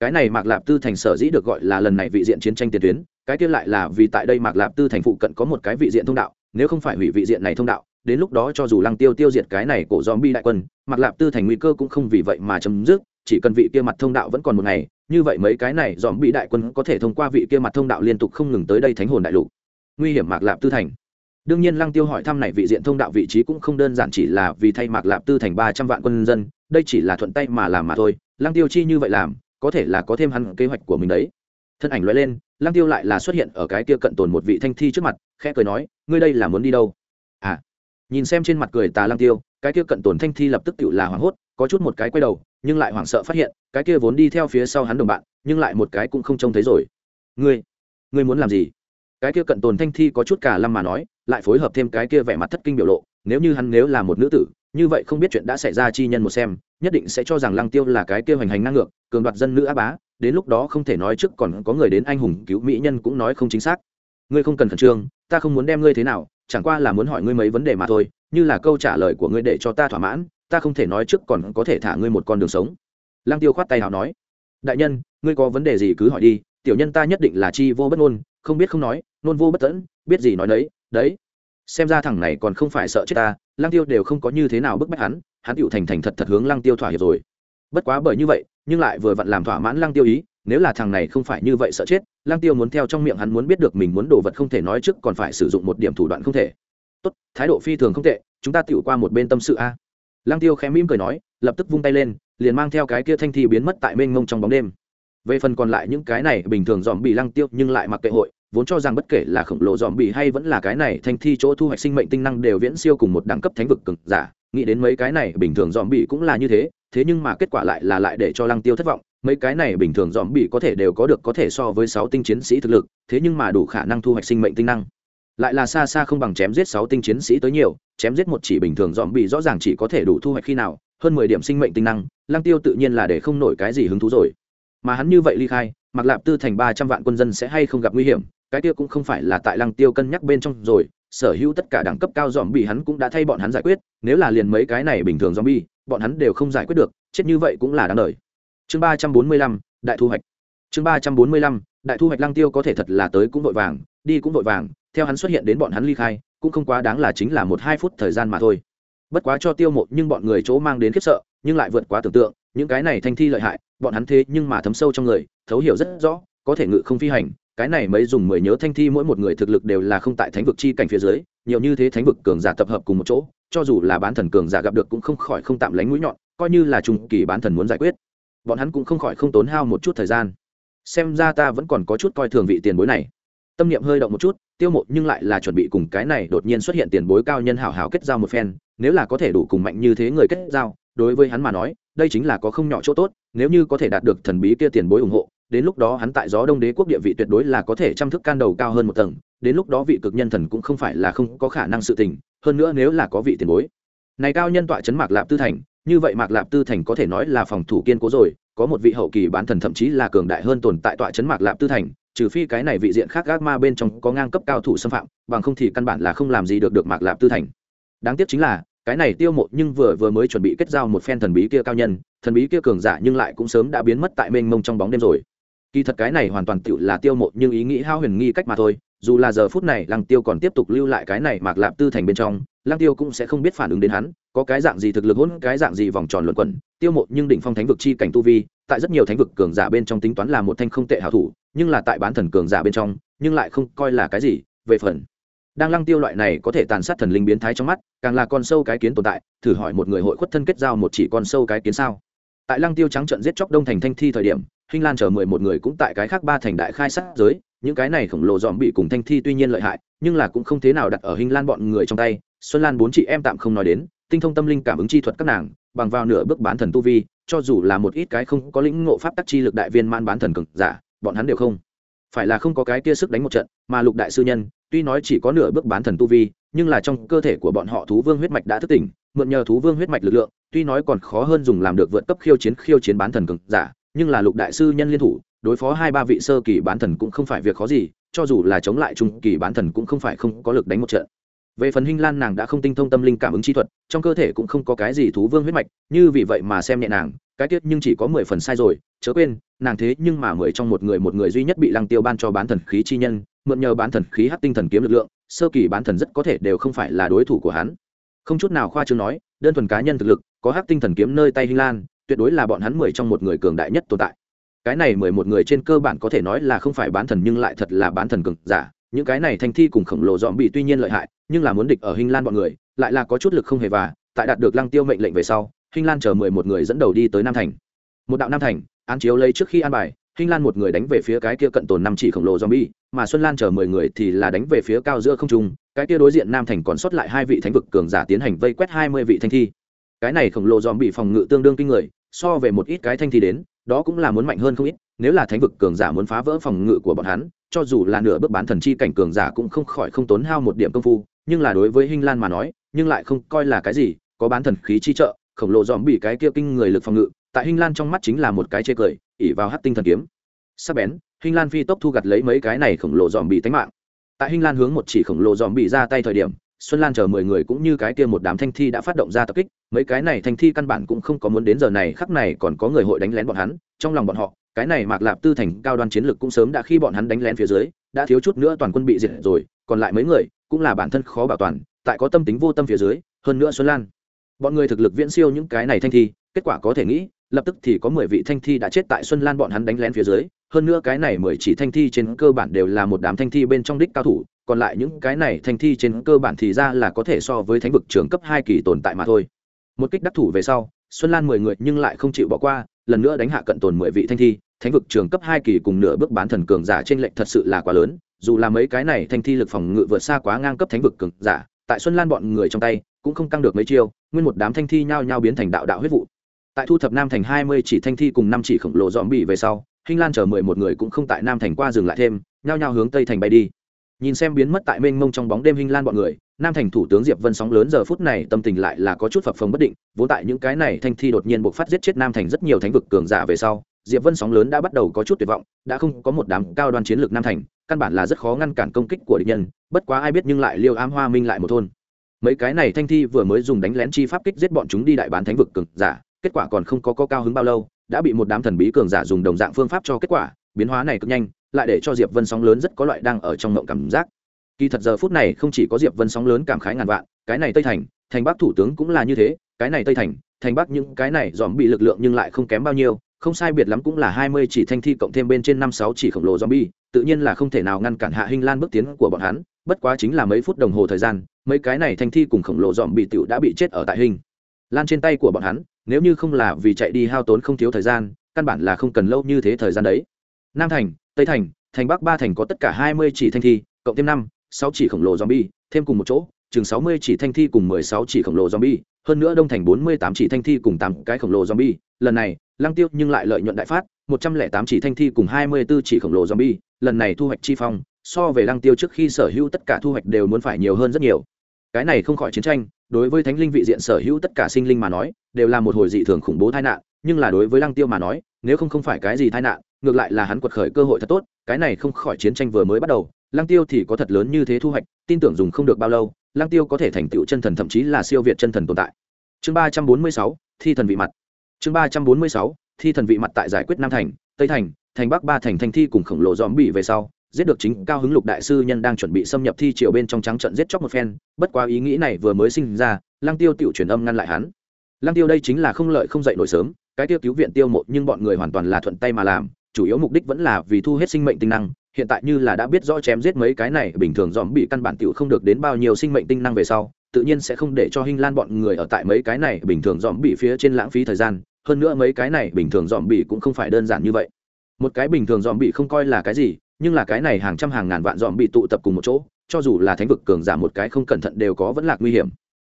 Cái này mạc lạp tư thành sở dĩ được gọi là lần này vị diện chiến tranh tiền tuyến, cái kia lại là vì tại đây mạc lạp tư thành phụ cận có một cái vị diện thông đạo, nếu không phải hủy vị diện này thông đạo đến lúc đó cho dù lăng tiêu tiêu diệt cái này cổ zombie đại quân Mặc lạp tư thành nguy cơ cũng không vì vậy mà chấm dứt, chỉ cần vị kia mặt thông đạo vẫn còn một ngày, như vậy mấy cái này zombie đại quân có thể thông qua vị kia mặt thông đạo liên tục không ngừng tới đây thánh hồn đại lục. Nguy hiểm mạc lạp tư thành. Đương nhiên lăng tiêu hỏi thăm này vị diện thông đạo vị trí cũng không đơn giản chỉ là vì thay mạc lạp tư thành ba trăm vạn quân dân, đây chỉ là thuận tay mà làm mà thôi. Lăng tiêu chi như vậy làm, có thể là có thêm hắn kế hoạch của mình đấy. Thân ảnh loại lên, lăng tiêu lại là xuất hiện ở cái kia cận tồn một vị thanh thi trước mặt, khẽ cười nói, ngươi đây là muốn đi đâu? À nhìn xem trên mặt cười tà lăng tiêu, cái kia cận tổn thanh thi lập tức tự là hoảng hốt, có chút một cái quay đầu, nhưng lại hoảng sợ phát hiện, cái kia vốn đi theo phía sau hắn đồng bạn, nhưng lại một cái cũng không trông thấy rồi. Ngươi ngươi muốn làm gì? Cái kia cận tồn thanh thi có chút cả lâm mà nói, lại phối hợp thêm cái kia vẻ mặt thất kinh biểu lộ, nếu như hắn nếu là một nữ tử, như vậy không biết chuyện đã xảy ra chi nhân một xem, nhất định sẽ cho rằng lăng tiêu là cái kia hoành hành năng ngược, cường đoạt dân nữ á bá, đến lúc đó không thể nói trước còn có người đến anh hùng cứu mỹ nhân cũng nói không chính xác. Ngươi không cần khẩn trương, ta không muốn đem ngươi thế nào chẳng qua là muốn hỏi ngươi mấy vấn đề mà thôi, như là câu trả lời của ngươi để cho ta thỏa mãn, ta không thể nói trước còn có thể thả ngươi một con đường sống. Lăng tiêu khoát tay hào nói, đại nhân, ngươi có vấn đề gì cứ hỏi đi, tiểu nhân ta nhất định là chi vô bất ngôn, không biết không nói nôn vô bất tẫn biết gì nói đấy đấy. Xem ra thằng này còn không phải sợ chết ta, lăng tiêu đều không có như thế nào bức bách hắn hắn tựu thành thành thật thật hướng lăng tiêu thỏa hiệp rồi. Bất quá bởi như vậy, nhưng lại vừa vặn làm thỏa mãn lăng tiêu ý nếu là thằng này không phải như vậy sợ chết Lang tiêu muốn theo trong miệng hắn muốn biết được mình muốn đồ vật không thể nói trước còn phải sử dụng một điểm thủ đoạn không thể. Tốt, thái độ phi thường không tệ, chúng ta tựu qua một bên tâm sự a. Lang tiêu khẽ mỉm cười nói, lập tức vung tay lên, liền mang theo cái kia thanh thi biến mất tại mênh mông trong bóng đêm. Về phần còn lại những cái này, bình thường dòm bị lăng tiêu nhưng lại mặc kệ hội, vốn cho rằng bất kể là khổng lồ dòm bị hay vẫn là cái này thanh thi chỗ thu hoạch sinh mệnh tinh năng đều viễn siêu cùng một đẳng cấp thánh vực cực giả, nghĩ đến mấy cái này, bình thường dòm bị cũng là như thế thế nhưng mà kết quả lại là lại để cho lăng tiêu thất vọng mấy cái này bình thường dòm bị có thể đều có được có thể so với sáu tinh chiến sĩ thực lực, thế nhưng mà đủ khả năng thu hoạch sinh mệnh tinh năng. Lại là xa xa không bằng chém giết sáu tinh chiến sĩ tới nhiều, chém giết một chỉ bình thường dòm bị rõ ràng chỉ có thể đủ thu hoạch khi nào, hơn mười điểm sinh mệnh tinh năng, lăng tiêu tự nhiên là để không nổi cái gì hứng thú rồi. Mà hắn như vậy ly khai mặc lạp tư thành ba trăm vạn quân dân sẽ hay không gặp nguy hiểm, cái kia cũng không phải là tại lăng tiêu cân nhắc bên trong rồi, sở hữu tất cả đẳng cấp cao dòm bị hắn cũng đã thay bọn hắn giải quyết, nếu là liền mấy cái này bình thường dòm bi bọn hắn đều không giải quyết được, chết như vậy cũng là đáng đời chương ba trăm bốn mươi lăm, đại thu hoạch. Chương ba trăm bốn mươi lăm, đại thu hoạch lăng tiêu có thể thật là tới cũng vội vàng, đi cũng vội vàng, theo hắn xuất hiện đến bọn hắn ly khai, cũng không quá đáng là chính là một hai phút thời gian mà thôi. Bất quá cho tiêu một nhưng bọn người chỗ mang đến khiếp sợ, nhưng lại vượt quá tưởng tượng, những cái này thanh thi lợi hại, bọn hắn thế nhưng mà thấm sâu trong người, thấu hiểu rất rõ, có thể ngự không phi hành, cái này mới dùng mười nhớ thanh thi mỗi một người thực lực đều là không tại thánh vực chi cảnh phía dưới, nhiều như thế thánh vực cường giả tập hợp cùng một chỗ, cho dù là bán thần cường giả gặp được cũng không khỏi không tạm lánh mũi nhọn, coi như là trùng kỳ bán thần muốn giải quyết bọn hắn cũng không khỏi không tốn hao một chút thời gian. Xem ra ta vẫn còn có chút coi thường vị tiền bối này. Tâm niệm hơi động một chút, tiêu mộ nhưng lại là chuẩn bị cùng cái này đột nhiên xuất hiện tiền bối cao nhân hảo hảo kết giao một phen, nếu là có thể đủ cùng mạnh như thế người kết giao, đối với hắn mà nói, đây chính là có không nhỏ chỗ tốt, nếu như có thể đạt được thần bí kia tiền bối ủng hộ, đến lúc đó hắn tại gió đông đế quốc địa vị tuyệt đối là có thể chăm thức can đầu cao hơn một tầng, đến lúc đó vị cực nhân thần cũng không phải là không có khả năng sự tình, hơn nữa nếu là có vị tiền bối. Này cao nhân tọa chấn mạc lạp tư thành như vậy mạc lạp tư thành có thể nói là phòng thủ kiên cố rồi, có một vị hậu kỳ bán thần thậm chí là cường đại hơn tồn tại tọa chấn mạc lạp tư thành, trừ phi cái này vị diện khác gác ma bên trong có ngang cấp cao thủ xâm phạm, bằng không thì căn bản là không làm gì được được mạc lạp tư thành. Đáng tiếc chính là, cái này tiêu mộ nhưng vừa vừa mới chuẩn bị kết giao một phen thần bí kia cao nhân, thần bí kia cường giả nhưng lại cũng sớm đã biến mất tại mênh mông trong bóng đêm rồi. Kỳ thật cái này hoàn toàn tựu là tiêu mộ nhưng ý nghĩ hao huyền nghi cách mà thôi dù là giờ phút này lăng tiêu còn tiếp tục lưu lại cái này mạc lạp tư thành bên trong, lăng tiêu cũng sẽ không biết phản ứng đến hắn, có cái dạng gì thực lực hỗn, cái dạng gì vòng tròn luận quẩn. Tiêu mộ nhưng đỉnh phong thánh vực chi cảnh tu vi, tại rất nhiều thánh vực cường giả bên trong tính toán là một thanh không tệ hảo thủ, nhưng là tại bán thần cường giả bên trong, nhưng lại không coi là cái gì. Về phần, đang lăng tiêu loại này có thể tàn sát thần linh biến thái trong mắt, càng là con sâu cái kiến tồn tại, thử hỏi một người hội khuất thân kết giao một chỉ con sâu cái kiến sao? Tại lăng tiêu trắng trận giết chóc đông thành thanh thi thời điểm, hinh lan chờ mười một người cũng tại cái khác ba thành đại khai sát giới những cái này khổng lồ dòm bị cùng thanh thi tuy nhiên lợi hại, nhưng là cũng không thế nào đặt ở hình lan bọn người trong tay. Xuân lan bốn chị em tạm không nói đến, tinh thông tâm linh cảm ứng chi thuật các nàng, bằng vào nửa bước bán thần tu vi, cho dù là một ít cái không có lĩnh ngộ pháp tắc chi lực đại viên man bán thần cực giả, bọn hắn đều không. Phải là không có cái kia sức đánh một trận, mà lục đại sư nhân, tuy nói chỉ có nửa bước bán thần tu vi, nhưng là trong cơ thể của bọn họ thú vương huyết mạch đã thức tỉnh, mượn nhờ thú vương huyết mạch lực lượng, tuy nói còn khó hơn dùng làm được vượt cấp khiêu chiến khiêu chiến bán thần cực giả, nhưng là lục đại sư nhân liên thủ đối phó hai ba vị sơ kỳ bán thần cũng không phải việc khó gì, cho dù là chống lại trung kỳ bán thần cũng không phải không có lực đánh một trận. Về phần hinh lan nàng đã không tinh thông tâm linh cảm ứng chi thuật, trong cơ thể cũng không có cái gì thú vương huyết mạch, như vì vậy mà xem nhẹ nàng, cái tiết nhưng chỉ có mười phần sai rồi, chớ quên, nàng thế nhưng mà mười trong một người một người duy nhất bị lăng tiêu ban cho bán thần khí chi nhân, mượn nhờ bán thần khí hát tinh thần kiếm lực lượng, sơ kỳ bán thần rất có thể đều không phải là đối thủ của hắn. Không chút nào khoa trương nói, đơn thuần cá nhân thực lực, có hát tinh thần kiếm nơi tay hinh lan, tuyệt đối là bọn hắn mười trong một người cường đại nhất tồn tại cái này mười một người trên cơ bản có thể nói là không phải bán thần nhưng lại thật là bán thần cường giả. Những cái này thanh thi cùng khổng lồ dòm bị tuy nhiên lợi hại, nhưng là muốn địch ở hình lan bọn người, lại là có chút lực không hề và tại đạt được lăng tiêu mệnh lệnh về sau hình lan chờ mười một người dẫn đầu đi tới nam thành. Một đạo nam thành, án chiếu lấy trước khi an bài hình lan một người đánh về phía cái kia cận tồn năm chỉ khổng lồ bị mà xuân lan chờ mười người thì là đánh về phía cao giữa không trung, cái kia đối diện nam thành còn sót lại hai vị thánh vực cường giả tiến hành vây quét hai mươi vị thanh thi. Cái này khổng lồ bị phòng ngự tương đương kinh người, so về một ít cái thanh thi đến đó cũng là muốn mạnh hơn không ít, nếu là thánh vực cường giả muốn phá vỡ phòng ngự của bọn hắn, cho dù là nửa bước bán thần chi cảnh cường giả cũng không khỏi không tốn hao một điểm công phu, nhưng là đối với hinh lan mà nói, nhưng lại không coi là cái gì, có bán thần khí chi trợ, khổng lồ dòm bị cái kia kinh người lực phòng ngự, tại hinh lan trong mắt chính là một cái chê cười ỉ vào hát tinh thần kiếm. Sắp bén, hinh lan phi tốc thu gặt lấy mấy cái này khổng lồ dòm bị tánh mạng. Tại hinh lan hướng một chỉ khổng lồ dòm bị ra tay thời điểm xuân lan chờ mười người cũng như cái kia một đám thanh thi đã phát động ra tập kích, mấy cái này thanh thi căn bản cũng không có muốn đến giờ này, khắc này còn có người hội đánh lén bọn hắn, trong lòng bọn họ, cái này mạc lạp tư thành cao đoan chiến lược cũng sớm đã khi bọn hắn đánh lén phía dưới, đã thiếu chút nữa toàn quân bị diệt rồi, còn lại mấy người cũng là bản thân khó bảo toàn, tại có tâm tính vô tâm phía dưới, hơn nữa xuân lan, bọn người thực lực viễn siêu những cái này thanh thi, kết quả có thể nghĩ, lập tức thì có mười vị thanh thi đã chết tại xuân lan bọn hắn đánh lén phía dưới, hơn nữa cái này mười chỉ thanh thi trên cơ bản đều là một đám thanh thi bên trong đích cao thủ còn lại những cái này thanh thi trên cơ bản thì ra là có thể so với thánh vực trường cấp hai kỳ tồn tại mà thôi. Một kích đắc thủ về sau, xuân lan mười người nhưng lại không chịu bỏ qua, lần nữa đánh hạ cận tồn mười vị thanh thi. Thánh vực trường cấp hai kỳ cùng nửa bước bán thần cường giả trên lệnh thật sự là quá lớn, dù là mấy cái này thanh thi lực phòng ngự vượt xa quá ngang cấp thánh vực cường giả, tại xuân lan bọn người trong tay, cũng không căng được mấy chiêu, nguyên một đám thanh thi nhao nhao biến thành đạo đạo huyết vụ. Tại thu thập nam thành hai mươi chỉ thanh thi cùng năm chỉ khổng lồ dòm bị về sau, hinh lan chờ mười một người cũng không tại nam thành qua dừng lại thêm, nhao nhao hướng tây thành bay đi nhìn xem biến mất tại mênh mông trong bóng đêm hinh lan bọn người nam thành thủ tướng diệp vân sóng lớn giờ phút này tâm tình lại là có chút phập phồng bất định vốn tại những cái này thanh thi đột nhiên buộc phát giết chết nam thành rất nhiều thánh vực cường giả về sau diệp vân sóng lớn đã bắt đầu có chút tuyệt vọng đã không có một đám cao đoan chiến lược nam thành căn bản là rất khó ngăn cản công kích của địch nhân bất quá ai biết nhưng lại liêu ám hoa minh lại một thôn. Mấy cái này thanh thi vừa mới dùng đánh lén chi pháp kích giết bọn chúng đi đại bán thánh vực cường giả kết quả còn không có, có cao hứng bao lâu đã bị một đám thần bí cường giả dùng đồng dạng phương pháp cho kết quả biến hóa này cực nhanh lại để cho diệp vân sóng lớn rất có loại đang ở trong ngộng cảm giác kỳ thật giờ phút này không chỉ có diệp vân sóng lớn cảm khái ngàn vạn cái này tây thành thành bắc thủ tướng cũng là như thế cái này tây thành thành bắc những cái này dòm bị lực lượng nhưng lại không kém bao nhiêu không sai biệt lắm cũng là hai mươi chỉ thanh thi cộng thêm bên trên năm sáu chỉ khổng lồ zombie, tự nhiên là không thể nào ngăn cản Hạ Hinh Lan bước tiến của bọn hắn, bất quá chính là mấy phút đồng hồ thời gian, mấy cái này thanh thi cùng khổng lồ zombie tiểu đã bị chết ở tại hình. Lan trên tay của bọn hắn, nếu như không là vì chạy đi hao tốn không thiếu thời gian, căn bản là không cần lâu như thế thời gian đấy. Nam thành, Tây thành, thành Bắc ba thành có tất cả hai mươi chỉ thanh thi, cộng thêm năm, sáu chỉ khổng lồ zombie, thêm cùng một chỗ, chừng sáu mươi chỉ thanh thi cùng mười sáu chỉ khổng lồ zombie, hơn nữa đông thành bốn mươi tám chỉ thanh thi cùng tám cái khổng lồ zombie, lần này, lăng tiêu nhưng lại lợi nhuận đại phát một trăm lẻ tám chỉ thanh thi cùng hai mươi b ố chỉ khổng lồ zombie. Lần này thu hoạch chi phong so về lăng tiêu trước khi sở hữu tất cả thu hoạch đều muốn phải nhiều hơn rất nhiều. Cái này không khỏi chiến tranh đối với thánh linh vị diện sở hữu tất cả sinh linh mà nói đều là một hồi dị thường khủng bố tai nạn nhưng là đối với lăng tiêu mà nói nếu không không phải cái gì tai nạn ngược lại là hắn quật khởi cơ hội thật tốt, cái này không khỏi chiến tranh vừa mới bắt đầu, lăng tiêu thì có thật lớn như thế thu hoạch, tin tưởng dùng không được bao lâu, lăng tiêu có thể thành tựu chân thần thậm chí là siêu việt chân thần tồn tại. Chương ba trăm bốn mươi sáu, thi thần vị mặt. Chương ba trăm bốn mươi sáu, thi thần vị mặt tại giải quyết nam thành, tây thành thành bắc ba thành thanh thi cùng khổng lồ dòm bị về sau, giết được chính cao hứng lục đại sư nhân đang chuẩn bị xâm nhập thi triều bên trong trắng trận giết chóc một phen, bất quá ý nghĩ này vừa mới sinh ra, lăng tiêu tiểu truyền âm ngăn lại hắn. Lăng tiêu đây chính là không lợi không dậy nổi sớm, cái tiêu cứu viện tiêu một nhưng bọn người hoàn toàn là thuận tay mà làm chủ yếu mục đích vẫn là vì thu hết sinh mệnh tinh năng hiện tại như là đã biết rõ chém giết mấy cái này bình thường dòm bị căn bản tiểu không được đến bao nhiêu sinh mệnh tinh năng về sau tự nhiên sẽ không để cho hình lan bọn người ở tại mấy cái này bình thường dòm bị phía trên lãng phí thời gian hơn nữa mấy cái này bình thường dòm bị cũng không phải đơn giản như vậy. Một cái bình thường dòm bị không coi là cái gì nhưng là cái này hàng trăm hàng ngàn vạn dòm bị tụ tập cùng một chỗ cho dù là thánh vực cường giả một cái không cẩn thận đều có vẫn là nguy hiểm.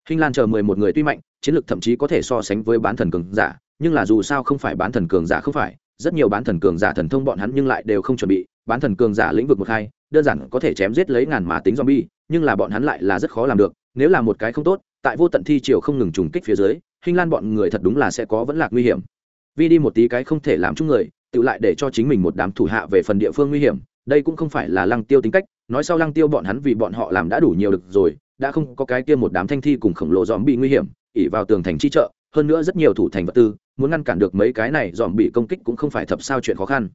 Hinh Lan chờ mười một người tuy mạnh, chiến lược thậm chí có thể so sánh với bán thần cường giả, nhưng là dù sao không phải bán thần cường giả không phải, rất nhiều bán thần cường giả thần thông bọn hắn nhưng lại đều không chuẩn bị, bán thần cường giả lĩnh vực một hai, đơn giản có thể chém giết lấy ngàn mà tính zombie, nhưng là bọn hắn lại là rất khó làm được, nếu là một cái không tốt, tại vô tận thi triều không ngừng trùng kích phía dưới, hình Lan bọn người thật đúng là sẽ có vẫn lạc nguy hiểm. Vì đi một tí cái không thể làm chung người, tự lại để cho chính mình một đám thủ hạ về phần địa phương nguy hiểm, đây cũng không phải là Lăng Tiêu tính cách, nói sau Lăng Tiêu bọn hắn vì bọn họ làm đã đủ nhiều được rồi, đã không có cái kia một đám thanh thi cùng khổng lồ dòm bị nguy hiểm, ỉ vào tường thành chi trợ, hơn nữa rất nhiều thủ thành vật tư, muốn ngăn cản được mấy cái này dòm bị công kích cũng không phải thập sao chuyện khó khăn.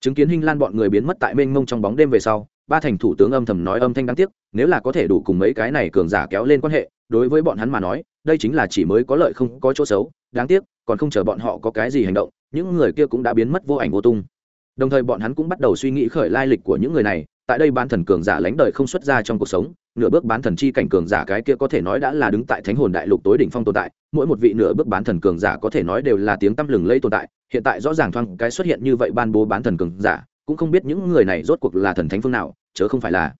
Chứng kiến Hinh Lan bọn người biến mất tại mênh mông trong bóng đêm về sau, ba thành thủ tướng âm thầm nói âm thanh đáng tiếc, nếu là có thể đủ cùng mấy cái này cường giả kéo lên quan hệ, đối với bọn hắn mà nói đây chính là chỉ mới có lợi không có chỗ xấu đáng tiếc còn không chờ bọn họ có cái gì hành động những người kia cũng đã biến mất vô ảnh vô tung đồng thời bọn hắn cũng bắt đầu suy nghĩ khởi lai lịch của những người này tại đây ban thần cường giả lãnh đời không xuất ra trong cuộc sống nửa bước bán thần chi cảnh cường giả cái kia có thể nói đã là đứng tại thánh hồn đại lục tối đỉnh phong tồn tại, mỗi một vị nửa bước bán thần cường giả có thể nói đều là tiếng tăm lừng lây tồn tại, hiện tại rõ ràng thoáng cái xuất hiện như vậy ban bố bán thần cường giả, cũng không biết những người này rốt cuộc là thần thánh phương nào, chớ không phải là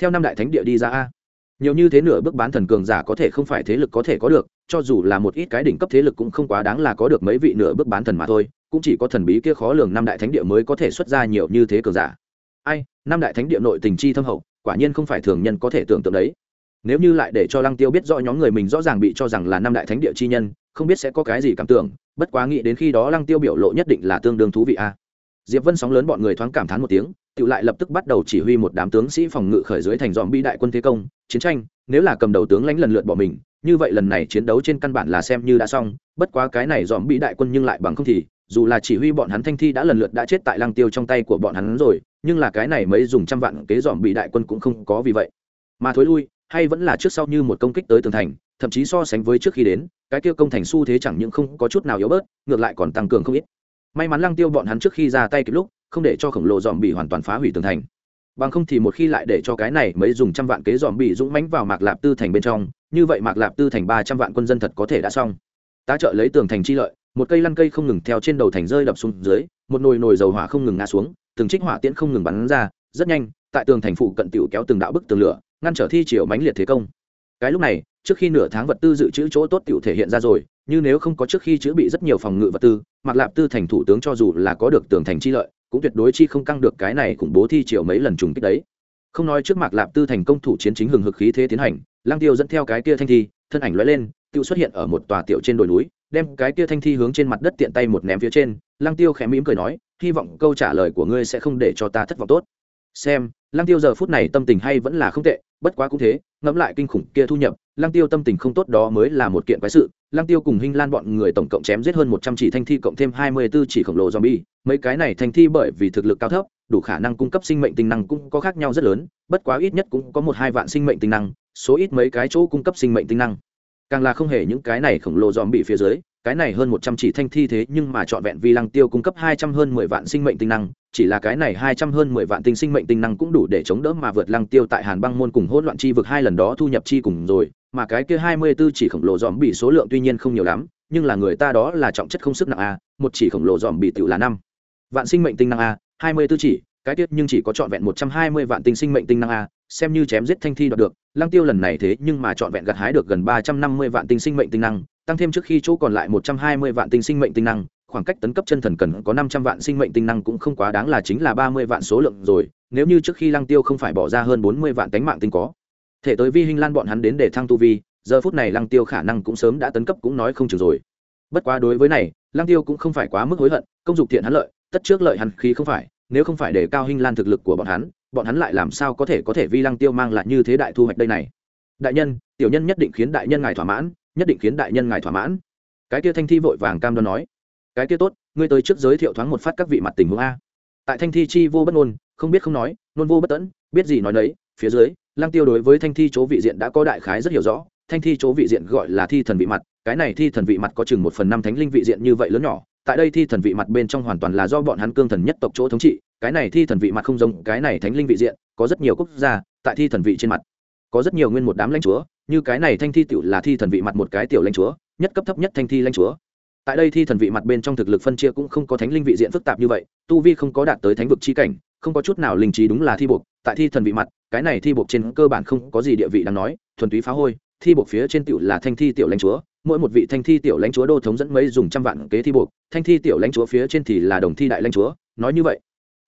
theo năm đại thánh địa đi ra a. Nhiều như thế nửa bước bán thần cường giả có thể không phải thế lực có thể có được, cho dù là một ít cái đỉnh cấp thế lực cũng không quá đáng là có được mấy vị nửa bước bán thần mà thôi, cũng chỉ có thần bí kia khó lường năm đại thánh địa mới có thể xuất ra nhiều như thế cường giả. Ai, năm đại thánh địa nội tình chi thâm hậu quả nhiên không phải thường nhân có thể tưởng tượng đấy. Nếu như lại để cho lăng tiêu biết rõ nhóm người mình rõ ràng bị cho rằng là năm đại thánh địa chi nhân, không biết sẽ có cái gì cảm tưởng, bất quá nghĩ đến khi đó lăng tiêu biểu lộ nhất định là tương đương thú vị a. Diệp vân sóng lớn bọn người thoáng cảm thán một tiếng, tự lại lập tức bắt đầu chỉ huy một đám tướng sĩ phòng ngự khởi dưới thành dòm bi đại quân thế công, chiến tranh, nếu là cầm đầu tướng lãnh lần lượt bỏ mình, như vậy lần này chiến đấu trên căn bản là xem như đã xong, bất quá cái này dòm bi đại quân nhưng lại bằng không thì, dù là chỉ huy bọn hắn thanh thi đã lần lượt đã chết tại lăng tiêu trong tay của bọn hắn rồi nhưng là cái này mấy dùng trăm vạn kế dòm bị đại quân cũng không có vì vậy. Mà thối lui, hay vẫn là trước sau như một công kích tới tường thành, thậm chí so sánh với trước khi đến, cái kia công thành xu thế chẳng những không có chút nào yếu bớt, ngược lại còn tăng cường không ít. May mắn lăng tiêu bọn hắn trước khi ra tay kịp lúc, không để cho khổng lồ dòm bị hoàn toàn phá hủy tường thành. Bằng không thì một khi lại để cho cái này mới dùng trăm vạn kế dòm bị dũng mãnh vào mạc lạp tư thành bên trong, như vậy mạc lạp tư thành ba trăm vạn quân dân thật có thể đã xong. Tá trợ lấy tường thành chi lợi, một cây lăn cây không ngừng theo trên đầu thành rơi đập xuống dưới, một nồi nồi dầu hỏa không ngừng ngã xuống từng trích hỏa tiễn không ngừng bắn ra, rất nhanh, tại tường thành phụ cận tiểu kéo từng đạo bức tường lửa, ngăn trở thi triều mãnh liệt thế công. Cái lúc này, trước khi nửa tháng vật tư dự trữ chỗ tốt tiểu thể hiện ra rồi, như nếu không có trước khi chữ bị rất nhiều phòng ngự vật tư mặc lạp tư thành thủ tướng cho dù là có được tường thành chi lợi, cũng tuyệt đối chi không căng được cái này khủng bố thi triều mấy lần trùng kích đấy. Không nói trước mạc lạp tư thành công thủ chiến chính hừng hực khí thế tiến hành lang tiêu dẫn theo cái kia thanh thi, thân ảnh lóe lên, tiêu xuất hiện ở một tòa tiểu trên đồi núi đem cái kia thanh thi hướng trên mặt đất tiện tay một ném phía trên lang tiêu khẽ mỉm cười nói, hy vọng câu trả lời của ngươi sẽ không để cho ta thất vọng tốt. Xem lang tiêu giờ phút này tâm tình hay vẫn là không tệ, bất quá cũng thế, ngẫm lại kinh khủng kia thu nhập lang tiêu tâm tình không tốt đó mới là một kiện quái sự. Lang tiêu cùng hinh lan bọn người tổng cộng chém giết hơn một trăm chỉ thanh thi cộng thêm hai mươi 24 chỉ khổng lồ zombie, mấy cái này thanh thi bởi vì thực lực cao thấp, đủ khả năng cung cấp sinh mệnh tinh năng cũng có khác nhau rất lớn, bất quá ít nhất cũng có một hai vạn sinh mệnh tinh năng, số ít mấy cái chỗ cung cấp sinh mệnh tinh năng càng là không hề những cái này khổng lồ dòm bị phía dưới, cái này hơn một trăm chỉ thanh thi thế nhưng mà trọn vẹn vi lăng tiêu cung cấp hai trăm hơn mười vạn sinh mệnh tinh năng, chỉ là cái này hai trăm hơn mười vạn tinh sinh mệnh tinh năng cũng đủ để chống đỡ mà vượt lăng tiêu tại hàn băng môn cùng hỗn loạn chi vực hai lần đó thu nhập chi cùng rồi, mà cái kia hai mươi 24 chỉ khổng lồ dòm bị số lượng tuy nhiên không nhiều lắm, nhưng là người ta đó là trọng chất không sức nặng a, một chỉ khổng lồ dòm bị tiểu là năm vạn sinh mệnh tinh năng a, hai mươi 24 chỉ, cái tiết nhưng chỉ có trọn vẹn một trăm hai mươi vạn tinh sinh mệnh tinh năng a, xem như chém giết thanh thi đoạt được lăng tiêu lần này thế nhưng mà trọn vẹn gặt hái được gần ba trăm năm mươi vạn tinh sinh mệnh tinh năng, tăng thêm trước khi chỗ còn lại một trăm hai mươi vạn tinh sinh mệnh tinh năng, khoảng cách tấn cấp chân thần cần có năm trăm vạn sinh mệnh tinh năng cũng không quá đáng là chính là ba mươi vạn số lượng rồi, nếu như trước khi lăng tiêu không phải bỏ ra hơn bốn mươi vạn tánh mạng tinh có. Thể tới vi hình lan bọn hắn đến để thăng tu vi, giờ phút này lăng tiêu khả năng cũng sớm đã tấn cấp cũng nói không chừng rồi. Bất quá đối với này, lăng tiêu cũng không phải quá mức hối hận, công dục thiện hắn lợi, tất trước lợi hắn khí không phải, nếu không phải để cao hình lan thực lực của bọn hắn bọn hắn lại làm sao có thể có thể vi lăng tiêu mang lại như thế đại thu hoạch đây này? Đại nhân, tiểu nhân nhất định khiến đại nhân ngài thỏa mãn, nhất định khiến đại nhân ngài thỏa mãn. Cái kia thanh thi vội vàng cam đoan nói. Cái kia tốt, ngươi tới trước giới thiệu thoáng một phát các vị mặt tình huống a. Tại thanh thi chi vô bất ngôn, không biết không nói nôn vô bất tẫn, biết gì nói nấy, phía dưới, lăng tiêu đối với thanh thi chỗ vị diện đã có đại khái rất hiểu rõ. Thanh thi chỗ vị diện gọi là thi thần vị mặt, cái này thi thần vị mặt có chừng một phần năm thánh linh vị diện như vậy lớn nhỏ. Tại đây thi thần vị mặt bên trong hoàn toàn là do bọn hắn cương thần nhất tộc chỗ thống trị cái này thi thần vị mặt không giống cái này thánh linh vị diện, có rất nhiều quốc gia, tại thi thần vị trên mặt, có rất nhiều nguyên một đám lãnh chúa, như cái này thanh thi tiểu là thi thần vị mặt một cái tiểu lãnh chúa, nhất cấp thấp nhất thanh thi lãnh chúa. Tại đây thi thần vị mặt bên trong thực lực phân chia cũng không có thánh linh vị diện phức tạp như vậy, tu vi không có đạt tới thánh vực chi cảnh, không có chút nào linh trí đúng là thi buộc, tại thi thần vị mặt, cái này thi buộc trên cơ bản không có gì địa vị đáng nói, thuần túy phá hôi, thi buộc phía trên tiểu là thanh thi tiểu lãnh chúa, mỗi một vị thanh thi tiểu lãnh chúa đô thống dẫn mấy dùng trăm vạn kế thi buộc, thanh thi tiểu lãnh chúa phía trên thì là đồng thi đại lãnh chúa, nói như vậy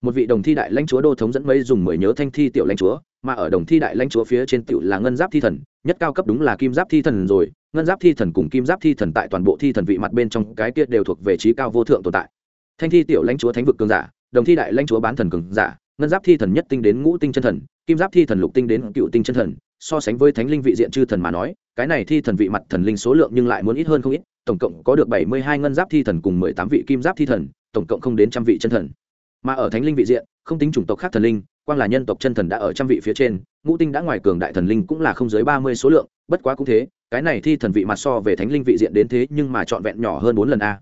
một vị đồng thi đại lãnh chúa đô thống dẫn mấy dùng mười nhớ thanh thi tiểu lãnh chúa, mà ở đồng thi đại lãnh chúa phía trên tiểu là ngân giáp thi thần, nhất cao cấp đúng là kim giáp thi thần rồi. Ngân giáp thi thần cùng kim giáp thi thần tại toàn bộ thi thần vị mặt bên trong cái kia đều thuộc về trí cao vô thượng tồn tại. Thanh thi tiểu lãnh chúa thánh vực cường giả, đồng thi đại lãnh chúa bán thần cường giả, ngân giáp thi thần nhất tinh đến ngũ tinh chân thần, kim giáp thi thần lục tinh đến cựu tinh chân thần. So sánh với thánh linh vị diện chư thần mà nói, cái này thi thần vị mặt thần linh số lượng nhưng lại muốn ít hơn không ít, tổng cộng có được bảy mươi hai ngân giáp thi thần cùng mười tám vị kim giáp thi thần, tổng cộng không đến trăm vị chân thần mà ở thánh linh vị diện, không tính chủng tộc khác thần linh, quang là nhân tộc chân thần đã ở trăm vị phía trên, ngũ tinh đã ngoài cường đại thần linh cũng là không dưới ba mươi số lượng, bất quá cũng thế, cái này thi thần vị mặt so về thánh linh vị diện đến thế nhưng mà trọn vẹn nhỏ hơn bốn lần a.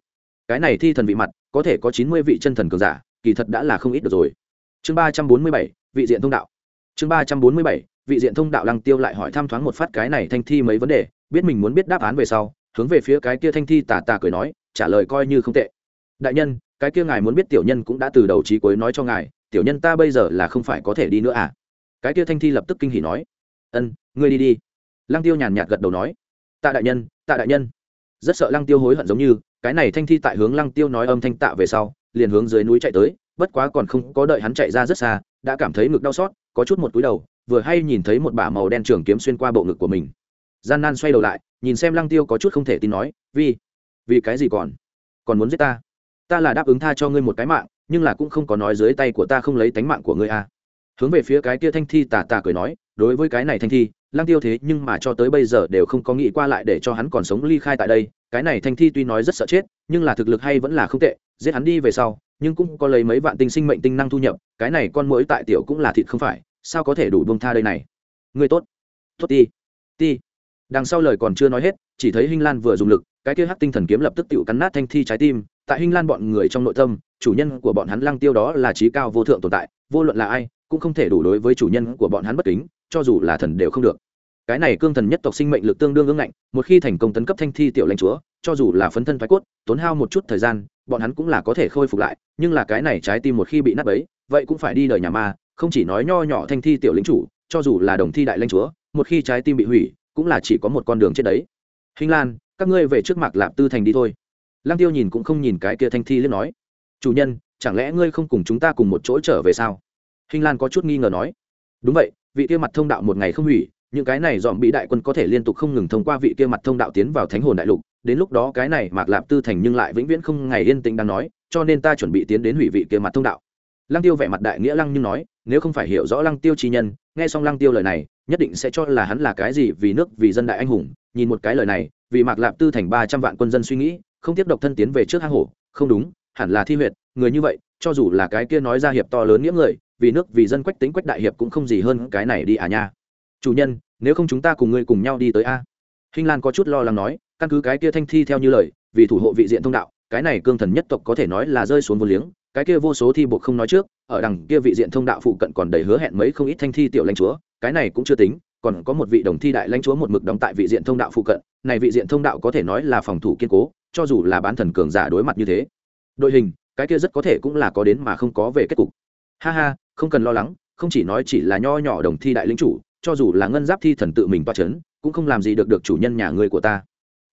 Cái này thi thần vị mặt, có thể có chín mươi vị chân thần cường giả, kỳ thật đã là không ít được rồi. Chương ba trăm bốn mươi bảy, vị diện thông đạo. Chương ba trăm bốn mươi bảy, vị diện thông đạo lăng tiêu lại hỏi thăm thoáng một phát cái này thanh thi mấy vấn đề, biết mình muốn biết đáp án về sau, hướng về phía cái kia thanh thi tà tà cười nói, trả lời coi như không tệ. Đại nhân cái kia ngài muốn biết tiểu nhân cũng đã từ đầu trí cuối nói cho ngài, tiểu nhân ta bây giờ là không phải có thể đi nữa à? Cái kia thanh thi lập tức kinh hỉ nói. Ân, ngươi đi đi. Lăng tiêu nhàn nhạt gật đầu nói. Tạ đại nhân, tạ đại nhân. Rất sợ lăng tiêu hối hận giống như, cái này thanh thi tại hướng lăng tiêu nói âm thanh tạ về sau, liền hướng dưới núi chạy tới, bất quá còn không có đợi hắn chạy ra rất xa, đã cảm thấy ngực đau xót, có chút một túi đầu, vừa hay nhìn thấy một bả màu đen trường kiếm xuyên qua bộ ngực của mình. Gian nan xoay đầu lại, nhìn xem lăng tiêu có chút không thể tin nói vì vì cái gì còn? Còn muốn giết ta? Ta là đáp ứng tha cho ngươi một cái mạng, nhưng là cũng không có nói dưới tay của ta không lấy tánh mạng của ngươi à. hướng về phía cái kia thanh thi tà tà cười nói, đối với cái này thanh thi, lăng tiêu thế nhưng mà cho tới bây giờ đều không có nghĩ qua lại để cho hắn còn sống ly khai tại đây, cái này thanh thi tuy nói rất sợ chết, nhưng là thực lực hay vẫn là không tệ, giết hắn đi về sau, nhưng cũng có lấy mấy vạn tinh sinh mệnh tinh năng thu nhập, cái này con mũi tại tiểu cũng là thịt không phải, sao có thể đủ bông tha đây này người tốt tốt ti ti đằng sau lời còn chưa nói hết, chỉ thấy hinh lan vừa dùng lực, cái kia hắc tinh thần kiếm lập tức tự cắn nát thanh thi trái tim tại hinh lan bọn người trong nội tâm, chủ nhân của bọn hắn lăng tiêu đó là trí cao vô thượng tồn tại, vô luận là ai, cũng không thể đủ đối với chủ nhân của bọn hắn bất kính, cho dù là thần đều không được. Cái này cương thần nhất tộc sinh mệnh lực tương đương ứng ngạnh, một khi thành công tấn cấp thanh thi tiểu lãnh chúa, cho dù là phấn thân phái cốt, tốn hao một chút thời gian, bọn hắn cũng là có thể khôi phục lại, nhưng là cái này trái tim một khi bị nát bấy, vậy cũng phải đi đời nhà ma, không chỉ nói nho nhỏ thanh thi tiểu lĩnh chủ, cho dù là đồng thi đại lãnh chúa, một khi trái tim bị hủy, cũng là chỉ có một con đường chết đấy. Hình lan, các ngươi về trước mạc lạp tư thành đi thôi lăng tiêu nhìn cũng không nhìn cái kia thanh thi liếc nói, chủ nhân, chẳng lẽ ngươi không cùng chúng ta cùng một chỗ trở về sao? Hình lan có chút nghi ngờ nói, đúng vậy, vị kia mặt thông đạo một ngày không hủy, những cái này dòm bị đại quân có thể liên tục không ngừng thông qua vị kia mặt thông đạo tiến vào thánh hồn đại lục, đến lúc đó cái này mạc lạp tư thành nhưng lại vĩnh viễn không ngày yên tĩnh đang nói, cho nên ta chuẩn bị tiến đến hủy vị kia mặt thông đạo. Lăng tiêu vẻ mặt đại nghĩa lăng nhưng nói, nếu không phải hiểu rõ lăng tiêu chi nhân, nghe xong lăng tiêu lời này, nhất định sẽ cho là hắn là cái gì vì nước, vì dân đại anh hùng. Nhìn một cái lời này, vì mạc lạp tư thành ba trăm vạn quân dân suy nghĩ không tiếp độc thân tiến về trước hang hổ. Không đúng, hẳn là thi huyệt, người như vậy, cho dù là cái kia nói ra hiệp to lớn nghĩa người, vì nước, vì dân quách tính quách đại hiệp cũng không gì hơn cái này đi à nha. Chủ nhân, nếu không chúng ta cùng ngươi cùng nhau đi tới a. Hinh lan có chút lo lắng nói, căn cứ cái kia thanh thi theo như lời, vì thủ hộ vị diện thông đạo, cái này cương thần nhất tộc có thể nói là rơi xuống vô liếng, cái kia vô số thi buộc không nói trước, ở đằng kia vị diện thông đạo phụ cận còn đầy hứa hẹn mấy không ít thanh thi tiểu lãnh chúa, cái này cũng chưa tính, còn có một vị đồng thi đại lãnh chúa một mực đóng tại vị diện thông đạo phụ cận, này vị diện thông đạo có thể nói là phòng thủ kiên cố cho dù là bán thần cường giả đối mặt như thế, đội hình, cái kia rất có thể cũng là có đến mà không có về kết cục. Ha ha, không cần lo lắng, không chỉ nói chỉ là nho nhỏ đồng thi đại lĩnh chủ, cho dù là ngân giáp thi thần tự mình toa c h ấ n cũng không làm gì được được chủ nhân nhà người của ta.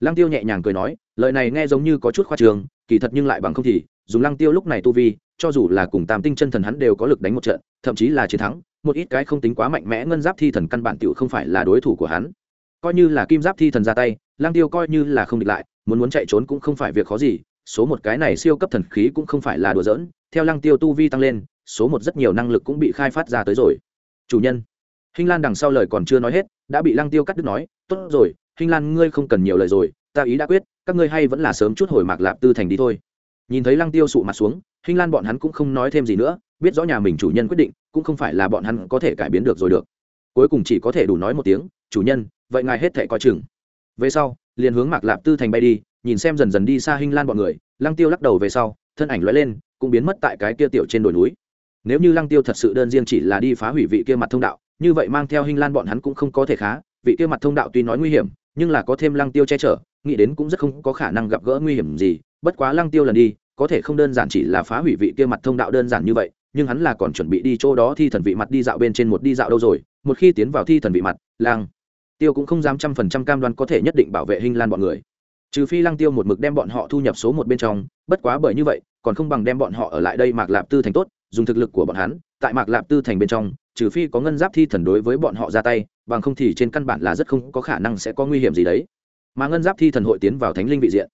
Lăng tiêu nhẹ nhàng cười nói, lời này nghe giống như có chút khoa trường, kỳ thật nhưng lại bằng không thì, dùng lăng tiêu lúc này tu vi, cho dù là cùng tam tinh chân thần hắn đều có lực đánh một trận, thậm chí là chiến thắng, một ít cái không tính quá mạnh mẽ ngân giáp thi thần căn bản t không phải là đối thủ của hắn. Coi như là kim giáp thi thần ra tay, lăng tiêu coi như là không địch lại muốn muốn chạy trốn cũng không phải việc khó gì, số một cái này siêu cấp thần khí cũng không phải là đùa giỡn, theo lăng tiêu tu vi tăng lên, số một rất nhiều năng lực cũng bị khai phát ra tới rồi. Chủ nhân, hinh lan đằng sau lời còn chưa nói hết, đã bị lăng tiêu cắt đứt nói, tốt rồi, hinh lan, ngươi không cần nhiều lời rồi, ta ý đã quyết, các ngươi hay vẫn là sớm chút hồi mạc lạp tư thành đi thôi. Nhìn thấy lăng tiêu sụ mặt xuống, hinh lan bọn hắn cũng không nói thêm gì nữa, biết rõ nhà mình chủ nhân quyết định, cũng không phải là bọn hắn có thể cải biến được rồi được. Cuối cùng chỉ có thể đủ nói một tiếng, chủ nhân, vậy ngài hết thể coi chừng. Về sau liền hướng mạc lạp tư thành bay đi, nhìn xem dần dần đi xa hinh lan bọn người, lăng tiêu lắc đầu về sau, thân ảnh lóe lên, cũng biến mất tại cái kia tiểu trên đồi núi nếu như lăng tiêu thật sự đơn riêng chỉ là đi phá hủy vị kia mặt thông đạo, như vậy mang theo hình lan bọn hắn cũng không có thể khá, vị kia mặt thông đạo tuy nói nguy hiểm, nhưng là có thêm lăng tiêu che chở, nghĩ đến cũng rất không có khả năng gặp gỡ nguy hiểm gì, bất quá lăng tiêu lần đi, có thể không đơn giản chỉ là phá hủy vị kia mặt thông đạo đơn giản như vậy, nhưng hắn là còn chuẩn bị đi chỗ đó thi thần vị mặt đi dạo bên trên một đi dạo đâu rồi, một khi tiến vào thi thần vị mặt, Lăng tiêu cũng không dám trăm phần trăm cam đoan có thể nhất định bảo vệ hình lan bọn người. Trừ phi lăng tiêu một mực đem bọn họ thu nhập số một bên trong, bất quá bởi như vậy, còn không bằng đem bọn họ ở lại đây mạc lạp tư thành tốt, dùng thực lực của bọn hắn, tại mạc lạp tư thành bên trong, trừ phi có ngân giáp thi thần đối với bọn họ ra tay, bằng không thì trên căn bản là rất không có khả năng sẽ có nguy hiểm gì đấy. Mà ngân giáp thi thần hội tiến vào thánh linh vị diện.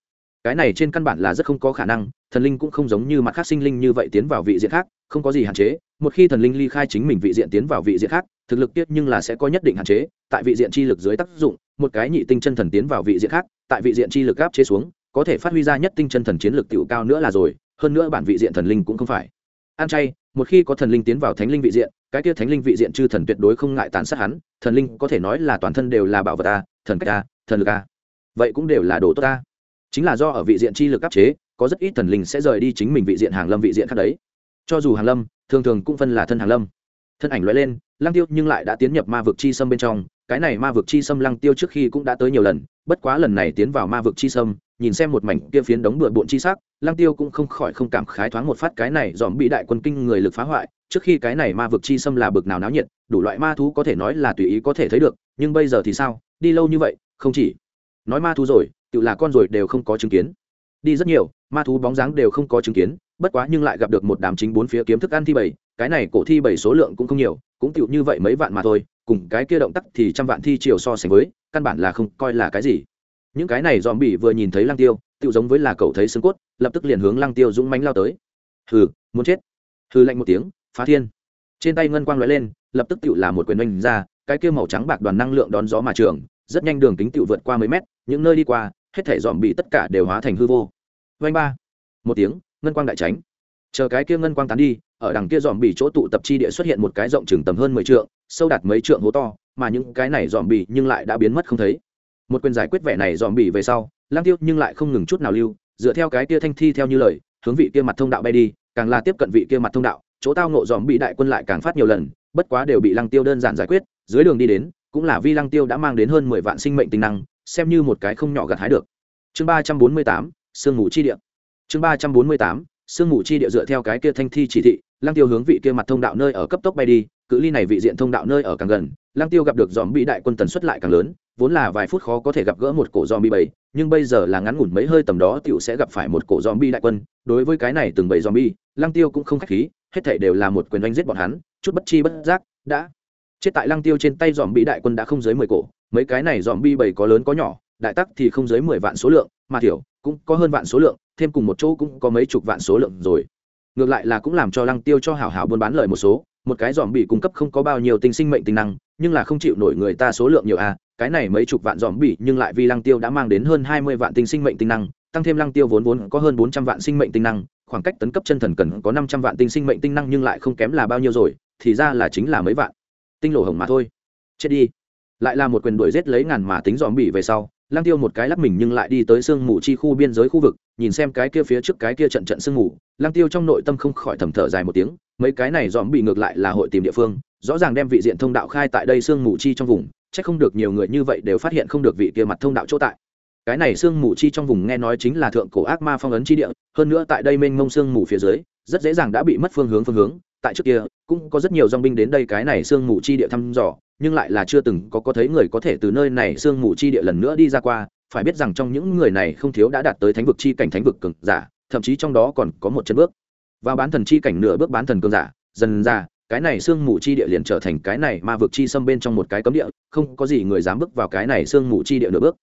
Cái này trên căn bản là rất không có khả năng, thần linh cũng không giống như mặt khác sinh linh như vậy tiến vào vị diện khác, không có gì hạn chế một khi thần linh ly khai chính mình vị diện tiến vào vị diện khác thực lực tiết nhưng là sẽ có nhất định hạn chế tại vị diện chi lực dưới tác dụng một cái nhị tinh chân thần tiến vào vị diện khác tại vị diện chi lực áp chế xuống có thể phát huy ra nhất tinh chân thần chiến lực tiểu cao nữa là rồi hơn nữa bản vị diện thần linh cũng không phải ăn chay một khi có thần linh tiến vào thánh linh vị diện cái kia thánh linh vị diện chư thần tuyệt đối không ngại tàn sát hắn thần linh có thể nói là toàn thân đều là bảo vật a thần cách a thần lực a vậy cũng đều là đồ tốt ta chính là do ở vị diện chi lực áp chế có rất ít thần linh sẽ rời đi chính mình vị diện hàng lâm vị diện khác đấy cho dù hàng lâm thường thường cũng phân là thân hàng lâm. Thân ảnh loại lên, lăng tiêu nhưng lại đã tiến nhập ma vực chi sâm bên trong, cái này ma vực chi sâm lăng tiêu trước khi cũng đã tới nhiều lần, bất quá lần này tiến vào ma vực chi sâm, nhìn xem một mảnh kia phiến đống bừa bộn chi sắc, lăng tiêu cũng không khỏi không cảm khái thoáng một phát cái này dòm bị đại quân kinh người lực phá hoại, trước khi cái này ma vực chi sâm là bực nào náo nhiệt, đủ loại ma thú có thể nói là tùy ý có thể thấy được, nhưng bây giờ thì sao, đi lâu như vậy, không chỉ nói ma thú rồi, tự là con rồi đều không có chứng kiến. Đi rất nhiều, ma thú bóng dáng đều không có chứng kiến bất quá nhưng lại gặp được một đám chính bốn phía kiếm thức ăn thi bảy cái này cổ thi bảy số lượng cũng không nhiều, cũng tựu như vậy mấy vạn mà thôi, cùng cái kia động tác thì trăm vạn thi chiều so sánh với, căn bản là không coi là cái gì. Những cái này dòm bị vừa nhìn thấy lăng tiêu, tựu giống với là cậu thấy xương cốt, lập tức liền hướng lăng tiêu dũng mánh lao tới. Hừ, muốn chết. Hừ lạnh một tiếng, phá thiên. Trên tay ngân quang lóe lên, lập tức tựu là một quyền oanh ra, cái kia màu trắng bạc đoàn năng lượng đón gió mà trường, rất nhanh đường kính tựu vượt qua mấy mét, những nơi đi qua, hết thể dòm bị tất cả đều hóa thành hư vô. Vanh ba. Một tiếng ngân quang đại tránh. Chờ cái kia ngân quang tán đi, ở đằng kia dòm bị chỗ tụ tập chi địa xuất hiện một cái rộng chừng tầm hơn mười trượng, sâu đạt mấy trượng hố to, mà những cái này dòm bị nhưng lại đã biến mất không thấy. Một quyền giải quyết vẻ này dòm bị về sau lang tiêu nhưng lại không ngừng chút nào lưu, dựa theo cái kia thanh thi theo như lời, hướng vị kia mặt thông đạo bay đi, càng là tiếp cận vị kia mặt thông đạo, chỗ tao nộ dòm bị đại quân lại càng phát nhiều lần, bất quá đều bị lăng tiêu đơn giản giải quyết, dưới đường đi đến, cũng là vi lăng tiêu đã mang đến hơn mười vạn sinh mệnh tinh năng, xem như một cái không nhỏ gặt hái được. Chương ba trăm bốn mươi tám, sương ngủ chi địa chương ba trăm bốn mươi tám, sương mù chi địa dựa theo cái kia thanh thi chỉ thị, lăng tiêu hướng vị kia mặt thông đạo nơi ở cấp tốc bay đi, cự ly này vị diện thông đạo nơi ở càng gần, lăng tiêu gặp được dòm bị đại quân tần suất lại càng lớn, vốn là vài phút khó có thể gặp gỡ một cổ dòm bị bầy nhưng bây giờ là ngắn ngủn mấy hơi tầm đó tiểu sẽ gặp phải một cổ dòm bị đại quân. Đối với cái này từng bầy dòm bi lăng tiêu cũng không khách khí, hết thảy đều là một quyền oanh giết bọn hắn, chút bất chi bất giác, đã chết tại lăng tiêu trên tay dòm bị đại quân đã không dưới mười cổ, mấy cái này dòm bi bầy có lớn có nhỏ, đại tắc thì không dưới mười vạn số lượng, mà thiểu cũng có hơn vạn số lượng, thêm cùng một chỗ cũng có mấy chục vạn số lượng rồi. Ngược lại là cũng làm cho lăng tiêu cho hảo hảo buôn bán lời một số, một cái dòm bị cung cấp không có bao nhiêu tinh sinh mệnh tinh năng, nhưng là không chịu nổi người ta số lượng nhiều à. cái này mấy chục vạn dòm bị nhưng lại vì lăng tiêu đã mang đến hơn hai mươi vạn tinh sinh mệnh tinh năng, tăng thêm lăng tiêu vốn vốn có hơn bốn trăm vạn sinh mệnh tinh năng, khoảng cách tấn cấp chân thần cần có năm trăm vạn tinh sinh mệnh tinh năng nhưng lại không kém là bao nhiêu rồi, thì ra là chính là mấy vạn. Tinh lộ hồng mà thôi. Chết đi. Lại là một quyền đuổi giết lấy ngàn mà tính dòm bị về sau lăng tiêu một cái lắc mình nhưng lại đi tới sương mù chi khu biên giới khu vực, nhìn xem cái kia phía trước cái kia trận trận sương mù. Lăng tiêu trong nội tâm không khỏi thầm thở dài một tiếng, mấy cái này dòm bị ngược lại là hội tìm địa phương, rõ ràng đem vị diện thông đạo khai tại đây sương mù chi trong vùng, chắc không được nhiều người như vậy đều phát hiện không được vị kia mặt thông đạo chỗ tại. Cái này sương mù chi trong vùng nghe nói chính là thượng cổ ác ma phong ấn chi địa, hơn nữa tại đây mênh mông sương mù phía dưới, rất dễ dàng đã bị mất phương hướng phương hướng. Tại trước kia, cũng có rất nhiều dòng binh đến đây cái này sương mù chi địa thăm dò nhưng lại là chưa từng có có thấy người có thể từ nơi này sương mù chi địa lần nữa đi ra qua, phải biết rằng trong những người này không thiếu đã đạt tới thánh vực chi cảnh thánh vực cường giả, thậm chí trong đó còn có một chân bước. Và bán thần chi cảnh nửa bước bán thần cường giả, dần ra, cái này sương mù chi địa liền trở thành cái này ma vực chi xâm bên trong một cái cấm địa, không có gì người dám bước vào cái này sương mù chi địa nửa bước.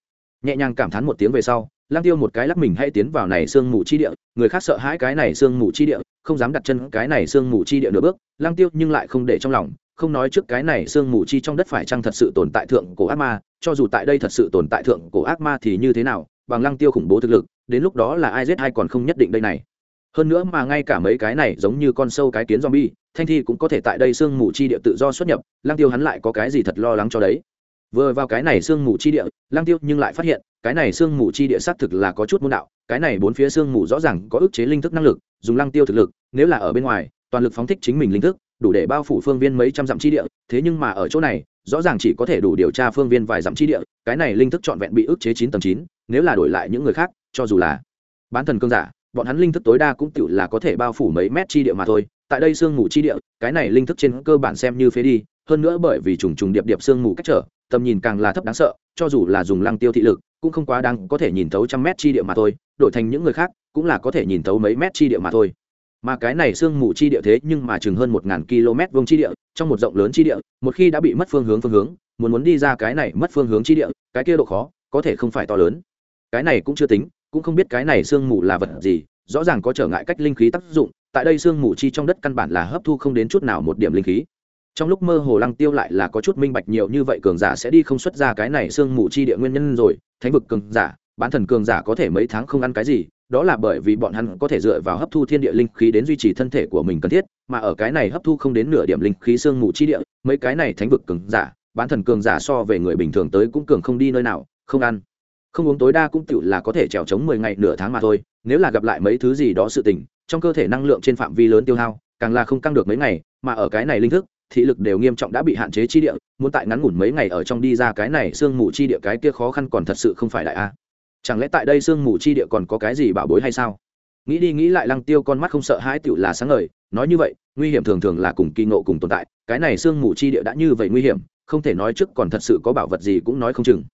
Nhẹ nhàng cảm thán một tiếng về sau lang tiêu một cái lắc mình hay tiến vào này sương mù chi địa, người khác sợ hãi cái này sương mù chi địa, không dám đặt chân cái này sương mù chi địa nửa bước lang tiêu nhưng lại không để trong lòng không nói trước cái này sương mù chi trong đất phải chăng thật sự tồn tại thượng cổ ác ma, cho dù tại đây thật sự tồn tại thượng cổ ác ma thì như thế nào, bằng lăng tiêu khủng bố thực lực, đến lúc đó là ai giết ai còn không nhất định đây này. Hơn nữa mà ngay cả mấy cái này giống như con sâu cái kiến zombie, thanh thi cũng có thể tại đây sương mù chi địa tự do xuất nhập, lăng tiêu hắn lại có cái gì thật lo lắng cho đấy. Vừa vào cái này sương mù chi địa, lăng tiêu nhưng lại phát hiện, cái này sương mù chi địa xác thực là có chút môn đạo, cái này bốn phía sương mù rõ ràng có ức chế linh thức năng lực, dùng lăng tiêu thực lực, nếu là ở bên ngoài, toàn lực phóng thích chính mình linh thức đủ để bao phủ phương viên mấy trăm dặm chi địa, thế nhưng mà ở chỗ này, rõ ràng chỉ có thể đủ điều tra phương viên vài dặm chi địa, cái này linh thức trọn vẹn bị ức chế chín tầng chín, nếu là đổi lại những người khác, cho dù là bán thần cương giả, bọn hắn linh thức tối đa cũng tự là có thể bao phủ mấy mét chi địa mà thôi. Tại đây sương mù chi địa, cái này linh thức trên cơ bản xem như phế đi, hơn nữa bởi vì trùng trùng điệp điệp sương mù cách trở, tầm nhìn càng là thấp đáng sợ, cho dù là dùng lăng tiêu thị lực, cũng không quá đáng có thể nhìn thấu trăm mét chi địa mà thôi, đổi thành những người khác, cũng là có thể nhìn thấu mấy mét chi địa mà thôi mà cái này sương mù chi địa thế nhưng mà chừng hơn một ngàn km vuông chi địa, trong một rộng lớn chi địa, một khi đã bị mất phương hướng phương hướng, muốn muốn đi ra cái này mất phương hướng chi địa, cái kia độ khó, có thể không phải to lớn. Cái này cũng chưa tính, cũng không biết cái này sương mù là vật gì, rõ ràng có trở ngại cách linh khí tác dụng, tại đây sương mù chi trong đất căn bản là hấp thu không đến chút nào một điểm linh khí. Trong lúc mơ hồ lăng tiêu lại là có chút minh bạch nhiều như vậy cường giả sẽ đi không xuất ra cái này sương mù chi địa nguyên nhân rồi, thánh vực cường giả bán thần cường giả có thể mấy tháng không ăn cái gì, đó là bởi vì bọn hắn có thể dựa vào hấp thu thiên địa linh khí đến duy trì thân thể của mình cần thiết, mà ở cái này hấp thu không đến nửa điểm linh khí sương mù chi địa, mấy cái này thánh vực cường giả, bán thần cường giả so về người bình thường tới cũng cường không đi nơi nào, không ăn. Không uống tối đa cũng tựu là có thể trèo chống mười ngày nửa tháng mà thôi, nếu là gặp lại mấy thứ gì đó sự tình, trong cơ thể năng lượng trên phạm vi lớn tiêu hao, càng là không căng được mấy ngày, mà ở cái này linh thức, thị lực đều nghiêm trọng đã bị hạn chế chi địa, muốn tại ngắn ngủn mấy ngày ở trong đi ra cái này sương mù chi địa cái kia khó khăn còn thật sự không phải đại a chẳng lẽ tại đây sương mù chi địa còn có cái gì bảo bối hay sao? Nghĩ đi nghĩ lại, lăng tiêu con mắt không sợ hãi tựu là sáng ngời, nói như vậy, nguy hiểm thường thường là cùng kỳ ngộ cùng tồn tại, cái này sương mù chi địa đã như vậy nguy hiểm, không thể nói trước còn thật sự có bảo vật gì cũng nói không chừng.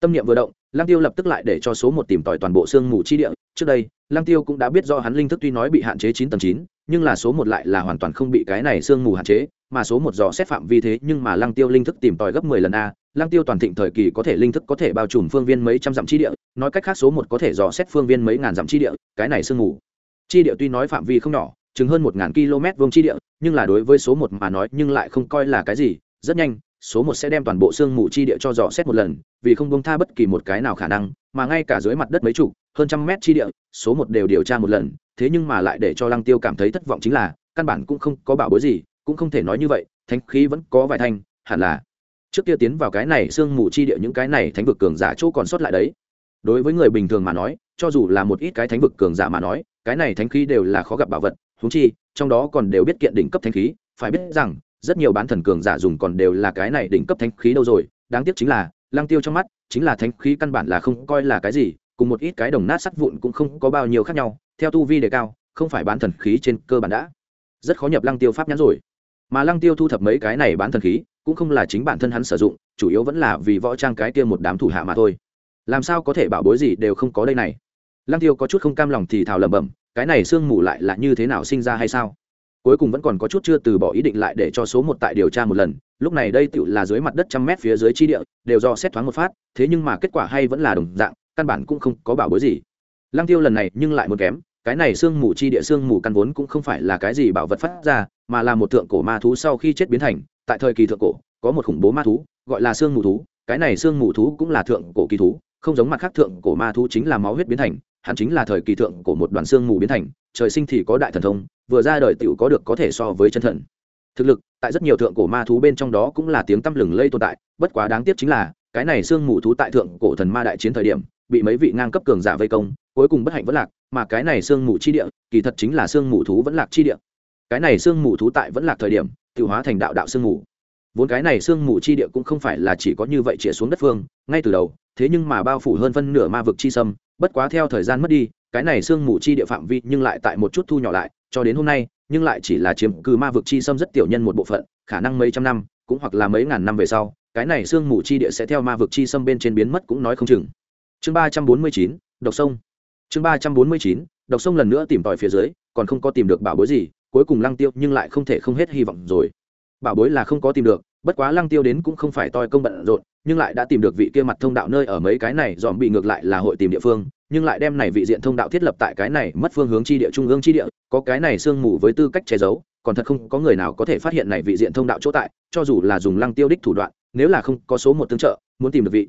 Tâm niệm vừa động, lăng tiêu lập tức lại để cho số một tìm tòi toàn bộ sương mù chi địa. Trước đây, lăng tiêu cũng đã biết do hắn linh thức tuy nói bị hạn chế chín tầng chín, nhưng là số một lại là hoàn toàn không bị cái này sương mù hạn chế mà số một dò xét phạm vi thế nhưng mà lăng tiêu linh thức tìm tòi gấp mười lần a, lăng tiêu toàn thịnh thời kỳ có thể linh thức có thể bao trùm phương viên mấy trăm dặm chi địa, nói cách khác số một có thể dò xét phương viên mấy ngàn dặm chi địa, cái này sương mù. Chi địa tuy nói phạm vi không nhỏ, chừng hơn một ngàn km vuông chi địa, nhưng là đối với số một mà nói nhưng lại không coi là cái gì, rất nhanh, số một sẽ đem toàn bộ sương mù chi địa cho dò xét một lần, vì không bông tha bất kỳ một cái nào khả năng, mà ngay cả dưới mặt đất mấy chục, hơn trăm mét chi địa, số một đều điều tra một lần, thế nhưng mà lại để cho lăng tiêu cảm thấy thất vọng chính là, căn bản cũng không có bảo bối gì cũng không thể nói như vậy, thánh khí vẫn có vài thanh hẳn là. Trước kia tiến vào cái này sương mù chi địa những cái này thánh vực cường giả chỗ còn sót lại đấy. Đối với người bình thường mà nói, cho dù là một ít cái thánh vực cường giả mà nói, cái này thánh khí đều là khó gặp bảo vật húng chi, trong đó còn đều biết kiện đỉnh cấp thánh khí, phải biết rằng, rất nhiều bán thần cường giả dùng còn đều là cái này đỉnh cấp thánh khí đâu rồi, đáng tiếc chính là, lăng tiêu trong mắt, chính là thánh khí căn bản là không coi là cái gì, cùng một ít cái đồng nát sắt vụn cũng không có bao nhiêu khác nhau, theo tu vi đề cao, không phải bán thần khí trên cơ bản đã. Rất khó nhập lăng tiêu pháp nhãn rồi mà lăng tiêu thu thập mấy cái này bán thần khí, cũng không là chính bản thân hắn sử dụng, chủ yếu vẫn là vì võ trang cái kia một đám thủ hạ mà thôi. Làm sao có thể bảo bối gì đều không có đây này? Lăng tiêu có chút không cam lòng thì thào lẩm bẩm, cái này sương mù lại là như thế nào sinh ra hay sao? Cuối cùng vẫn còn có chút chưa từ bỏ ý định lại để cho số một tại điều tra một lần, lúc này đây tựu là dưới mặt đất trăm mét phía dưới chi địa, đều do xét thoáng một phát, thế nhưng mà kết quả hay vẫn là đồng dạng, căn bản cũng không có bảo bối gì. Lăng tiêu lần này nhưng lại một kém cái này xương mù chi địa xương mù căn vốn cũng không phải là cái gì bảo vật phát ra, mà là một thượng cổ ma thú sau khi chết biến thành, tại thời kỳ thượng cổ, có một khủng bố ma thú, gọi là xương mù thú. Cái này xương mù thú cũng là thượng cổ kỳ thú, không giống mặt khác thượng cổ ma thú chính là máu huyết biến thành, hắn chính là thời kỳ thượng cổ một đoàn xương mù biến thành, trời sinh thì có đại thần thông, vừa ra đời tiểu có được có thể so với chân thần. Thực lực, tại rất nhiều thượng cổ ma thú bên trong đó cũng là tiếng tăm lừng lây tồn tại, bất quá đáng tiếc chính là, cái này xương mù thú tại thượng cổ thần ma đại chiến thời điểm bị mấy vị ngang cấp cường giả vây công, cuối cùng bất hạnh vẫn lạc, mà cái này sương mù chi địa, kỳ thật chính là sương mù thú vẫn lạc chi địa. Cái này sương mù thú tại vẫn lạc thời điểm tự hóa thành đạo đạo sương mù. Vốn cái này sương mù chi địa cũng không phải là chỉ có như vậy chĩa xuống đất phương, ngay từ đầu, thế nhưng mà bao phủ hơn phân nửa ma vực chi sâm, bất quá theo thời gian mất đi, cái này sương mù chi địa phạm vi nhưng lại tại một chút thu nhỏ lại, cho đến hôm nay, nhưng lại chỉ là chiếm cứ ma vực chi sâm rất tiểu nhân một bộ phận, khả năng mấy trăm năm, cũng hoặc là mấy ngàn năm về sau, cái này sương mù chi địa sẽ theo ma vực chi sâm bên trên biến mất cũng nói không chừng chương ba trăm bốn mươi chín, độc sông. Chương ba trăm bốn mươi chín, độc sông lần nữa tìm tòi phía dưới, còn không có tìm được bảo bối gì, cuối cùng lăng tiêu nhưng lại không thể không hết hy vọng rồi. Bảo bối là không có tìm được, bất quá lăng tiêu đến cũng không phải toi công bận rộn, nhưng lại đã tìm được vị kia mặt thông đạo nơi ở mấy cái này, dòm bị ngược lại là hội tìm địa phương, nhưng lại đem này vị diện thông đạo thiết lập tại cái này mất phương hướng chi địa, trung ương chi địa, có cái này sương mù với tư cách che giấu, còn thật không có người nào có thể phát hiện này vị diện thông đạo chỗ tại, cho dù là dùng lăng tiêu đích thủ đoạn, nếu là không có số một tương trợ, muốn tìm được vị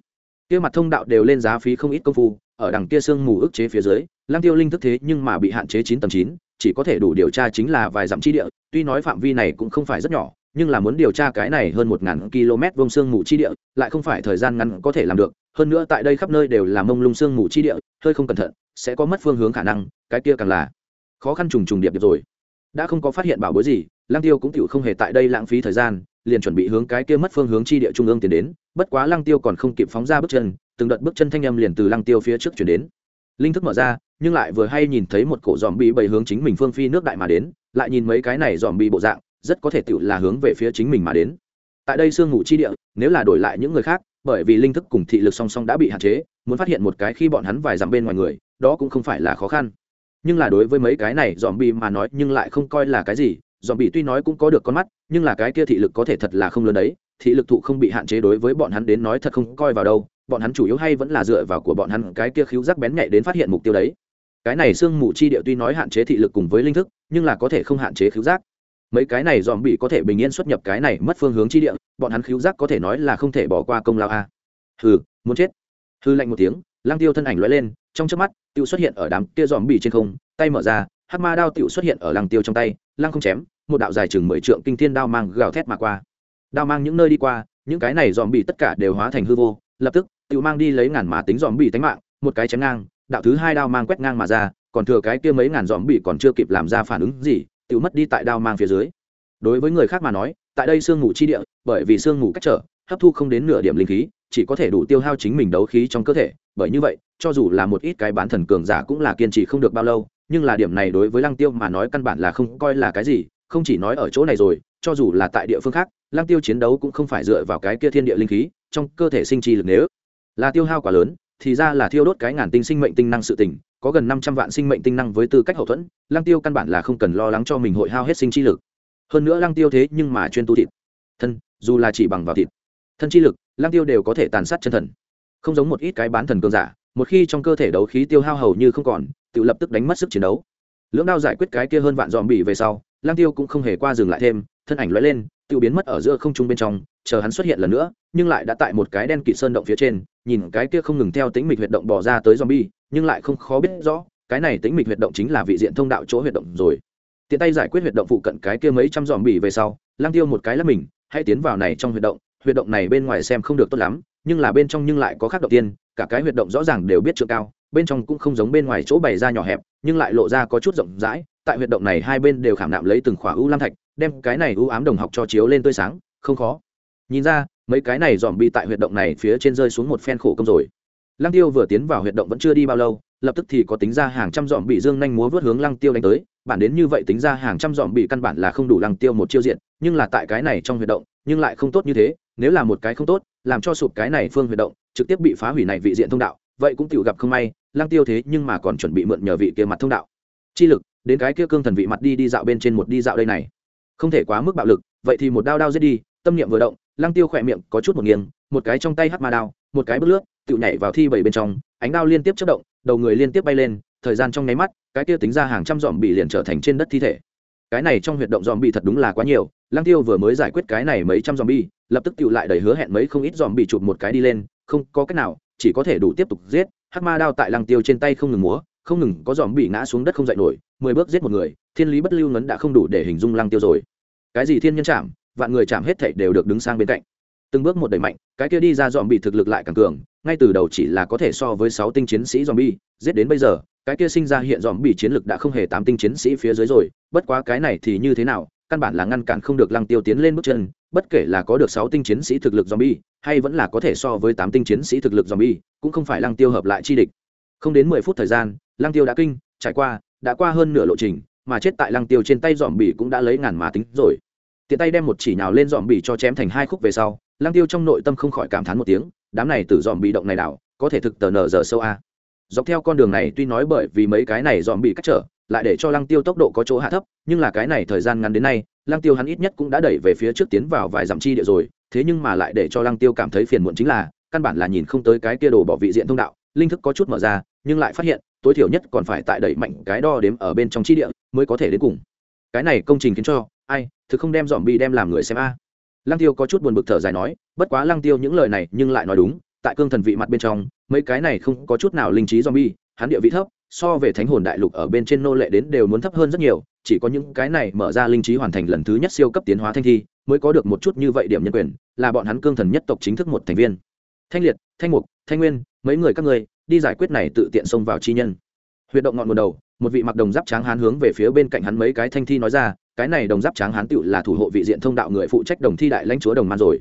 kia mặt thông đạo đều lên giá phí không ít công phu, ở đằng kia sương mù ức chế phía dưới, lăng tiêu linh thức thế nhưng mà bị hạn chế chín tầng chín, chỉ có thể đủ điều tra chính là vài dặm chi địa, tuy nói phạm vi này cũng không phải rất nhỏ, nhưng là muốn điều tra cái này hơn một ngàn km vông sương mù chi địa, lại không phải thời gian ngắn có thể làm được, hơn nữa tại đây khắp nơi đều là mông lung sương mù chi địa, hơi không cẩn thận, sẽ có mất phương hướng khả năng, cái kia càng là khó khăn trùng trùng điệp điệp rồi. Đã không có phát hiện bảo bối gì, lăng tiêu cũng chịu không hề tại đây lãng phí thời gian liền chuẩn bị hướng cái kia mất phương hướng chi địa trung ương tiến đến, bất quá lăng tiêu còn không kịp phóng ra bước chân, từng đợt bước chân thanh âm liền từ lăng tiêu phía trước chuyển đến. Linh thức mở ra, nhưng lại vừa hay nhìn thấy một cổ dòm bị bầy hướng chính mình phương phi nước đại mà đến, lại nhìn mấy cái này dòm bị bộ dạng, rất có thể tự là hướng về phía chính mình mà đến. Tại đây sương ngủ chi địa, nếu là đổi lại những người khác, bởi vì linh thức cùng thị lực song song đã bị hạn chế, muốn phát hiện một cái khi bọn hắn vài dặm bên ngoài người, đó cũng không phải là khó khăn. Nhưng là đối với mấy cái này dòm bị mà nói, nhưng lại không coi là cái gì dòm bị tuy nói cũng có được con mắt, nhưng là cái kia thị lực có thể thật là không lớn đấy, thị lực thụ không bị hạn chế đối với bọn hắn đến nói thật không coi vào đâu, bọn hắn chủ yếu hay vẫn là dựa vào của bọn hắn cái kia khiếu giác bén nhạy đến phát hiện mục tiêu đấy. Cái này xương mù chi địa tuy nói hạn chế thị lực cùng với linh thức, nhưng là có thể không hạn chế khiếu giác. Mấy cái này dòm bị có thể bình yên xuất nhập cái này mất phương hướng chi địa, bọn hắn khiếu giác có thể nói là không thể bỏ qua công lao a. Hừ, muốn chết. Hư lạnh một tiếng lang tiêu thân ảnh lóe lên, trong chớp mắt, tiêu xuất hiện ở đám kia dòm bị trên không, tay mở ra hắc ma đao tiêu xuất hiện ở lăng tiêu trong tay, lăng không chém, một đạo dài chừng mười trượng kinh thiên đao mang gào thét mà qua. Đao mang những nơi đi qua, những cái này dòm bị tất cả đều hóa thành hư vô, lập tức tiêu mang đi lấy ngàn má tính dòm bị tánh mạng, một cái chém ngang, đạo thứ hai đao mang quét ngang mà ra, còn thừa cái kia mấy ngàn dòm bị còn chưa kịp làm ra phản ứng gì tiêu mất đi tại đao mang phía dưới. Đối với người khác mà nói, tại đây sương ngủ chi địa, bởi vì sương ngủ cách trở, hấp thu không đến nửa điểm linh khí, chỉ có thể đủ tiêu hao chính mình đấu khí trong cơ thể, bởi như vậy, cho dù là một ít cái bán thần cường giả cũng là kiên trì không được bao lâu nhưng là điểm này đối với lăng tiêu mà nói căn bản là không coi là cái gì, không chỉ nói ở chỗ này rồi, cho dù là tại địa phương khác, lăng tiêu chiến đấu cũng không phải dựa vào cái kia thiên địa linh khí, trong cơ thể sinh chi lực nếu là tiêu hao quá lớn, thì ra là thiêu đốt cái ngàn tinh sinh mệnh tinh năng sự tình, có gần năm trăm vạn sinh mệnh tinh năng với tư cách hậu thuẫn, lăng tiêu căn bản là không cần lo lắng cho mình hội hao hết sinh chi lực. Hơn nữa lăng tiêu thế nhưng mà chuyên tu thịt. Thân, dù là chỉ bằng vào thịt, thân chi lực, lăng tiêu đều có thể tàn sát chân thần. Không giống một ít cái bán thần cường giả, một khi trong cơ thể đấu khí tiêu hao hầu như không còn tự lập tức đánh mất sức chiến đấu. Lưỡng đao giải quyết cái kia hơn vạn dòm bỉ về sau, lang tiêu cũng không hề qua dừng lại thêm, thân ảnh lóe lên, tự biến mất ở giữa không trung bên trong, chờ hắn xuất hiện lần nữa, nhưng lại đã tại một cái đen kỵ sơn động phía trên, nhìn cái kia không ngừng theo tính mịch huyệt động bỏ ra tới zombie, nhưng lại không khó biết rõ, cái này tính mịch huyệt động chính là vị diện thông đạo chỗ huyệt động rồi. Tiện tay giải quyết huyệt động phụ cận cái kia mấy trăm dòm bỉ về sau, lang tiêu một cái là mình, hãy tiến vào này trong huyệt động huyệt động này bên ngoài xem không được tốt lắm, nhưng là bên trong nhưng lại có khác động tiên, cả cái huyệt động rõ ràng đều biết trượng cao bên trong cũng không giống bên ngoài chỗ bày ra nhỏ hẹp, nhưng lại lộ ra có chút rộng rãi. Tại huyệt động này hai bên đều khảm nạm lấy từng khỏa u lam thạch, đem cái này u ám đồng học cho chiếu lên tươi sáng, không khó. Nhìn ra, mấy cái này dòm bi tại huyệt động này phía trên rơi xuống một phen khổ công rồi. Lăng tiêu vừa tiến vào huyệt động vẫn chưa đi bao lâu, lập tức thì có tính ra hàng trăm dòm bị dương nhanh múa vớt hướng lăng tiêu đánh tới. Bản đến như vậy tính ra hàng trăm dòm bị căn bản là không đủ lăng tiêu một chiêu diện, nhưng là tại cái này trong huyệt động, nhưng lại không tốt như thế. Nếu là một cái không tốt, làm cho sụp cái này phương huyệt động, trực tiếp bị phá hủy này vị diện thông đạo, vậy cũng tiểu gặp không may Lang tiêu thế nhưng mà còn chuẩn bị mượn nhờ vị kia mặt thông đạo. Chi lực, đến cái kia cương thần vị mặt đi đi dạo bên trên một đi dạo đây này. Không thể quá mức bạo lực, vậy thì một đao đao giết đi, tâm niệm vừa động Lang tiêu khỏe miệng có chút một nghiêng, một cái trong tay hắt ma đao, một cái bước lướt, tự nhảy vào thi bảy bên trong, ánh đao liên tiếp chất động, đầu người liên tiếp bay lên, thời gian trong nháy mắt, cái kia tính ra hàng trăm dòm bị liền trở thành trên đất thi thể. Cái này trong huyệt động dòm bị thật đúng là quá nhiều Lang tiêu vừa mới giải quyết cái này mấy trăm dòm bi lập tức tự lại đầy hứa hẹn mấy không ít dòm bị chụp một cái đi lên, không có cách nào, chỉ có thể đủ tiếp tục giết hắc ma đao tại lăng tiêu trên tay không ngừng múa, không ngừng có dòm bị ngã xuống đất không dậy nổi, mười bước giết một người, thiên lý bất lưu ngấn đã không đủ để hình dung lăng tiêu rồi. Cái gì thiên nhân chạm, vạn người chạm hết thảy đều được đứng sang bên cạnh. Từng bước một đẩy mạnh, cái kia đi ra dòm bị thực lực lại càng cường, ngay từ đầu chỉ là có thể so với sáu tinh chiến sĩ dòm bi giết đến bây giờ, cái kia sinh ra hiện dòm bị chiến lực đã không hề tám tinh chiến sĩ phía dưới rồi, bất quá cái này thì như thế nào, căn bản là ngăn cản không được lăng tiêu tiến lên bước chân bất kể là có được sáu tinh chiến sĩ thực lực zombie, hay vẫn là có thể so với tám tinh chiến sĩ thực lực zombie, cũng không phải lăng tiêu hợp lại chi địch. Không đến mười phút thời gian, lăng tiêu đã kinh, trải qua, đã qua hơn nửa lộ trình, mà chết tại lăng tiêu trên tay zombie bỉ cũng đã lấy ngàn mà tính rồi. Tiện tay đem một chỉ nào lên zombie bỉ cho chém thành hai khúc về sau, lăng tiêu trong nội tâm không khỏi cảm thán một tiếng, đám này tử zombie động này đảo, có thể thực tờ nở giờ sâu a. Dọc theo con đường này, tuy nói bởi vì mấy cái này zombie cách trở, lại để cho lăng tiêu tốc độ có chỗ hạ thấp, nhưng là cái này thời gian ngắn đến nay lăng tiêu hắn ít nhất cũng đã đẩy về phía trước tiến vào vài dặm chi địa rồi, thế nhưng mà lại để cho lăng tiêu cảm thấy phiền muộn chính là, căn bản là nhìn không tới cái kia đồ bỏ vị diện thông đạo, linh thức có chút mở ra, nhưng lại phát hiện, tối thiểu nhất còn phải tại đẩy mạnh cái đo đếm ở bên trong chi địa mới có thể đến cùng. Cái này công trình khiến cho, ai, thực không đem dòm bị đem làm người xem a. Lăng tiêu có chút buồn bực thở dài nói, bất quá lăng tiêu những lời này nhưng lại nói đúng, tại cương thần vị mặt bên trong, mấy cái này không có chút nào linh trí zombie hắn địa vị thấp so về thánh hồn đại lục ở bên trên nô lệ đến đều muốn thấp hơn rất nhiều, chỉ có những cái này mở ra linh trí hoàn thành lần thứ nhất siêu cấp tiến hóa thanh thi, mới có được một chút như vậy điểm nhân quyền, là bọn hắn cương thần nhất tộc chính thức một thành viên. Thanh liệt, thanh mục, thanh nguyên, mấy người các người đi giải quyết này tự tiện xông vào chi nhân. Huyệt động ngọn nguồn đầu, một vị mặc đồng giáp tráng hán hướng về phía bên cạnh hắn mấy cái thanh thi nói ra, cái này đồng giáp tráng hán tựu là thủ hộ vị diện thông đạo người phụ trách đồng thi đại lãnh chúa đồng man rồi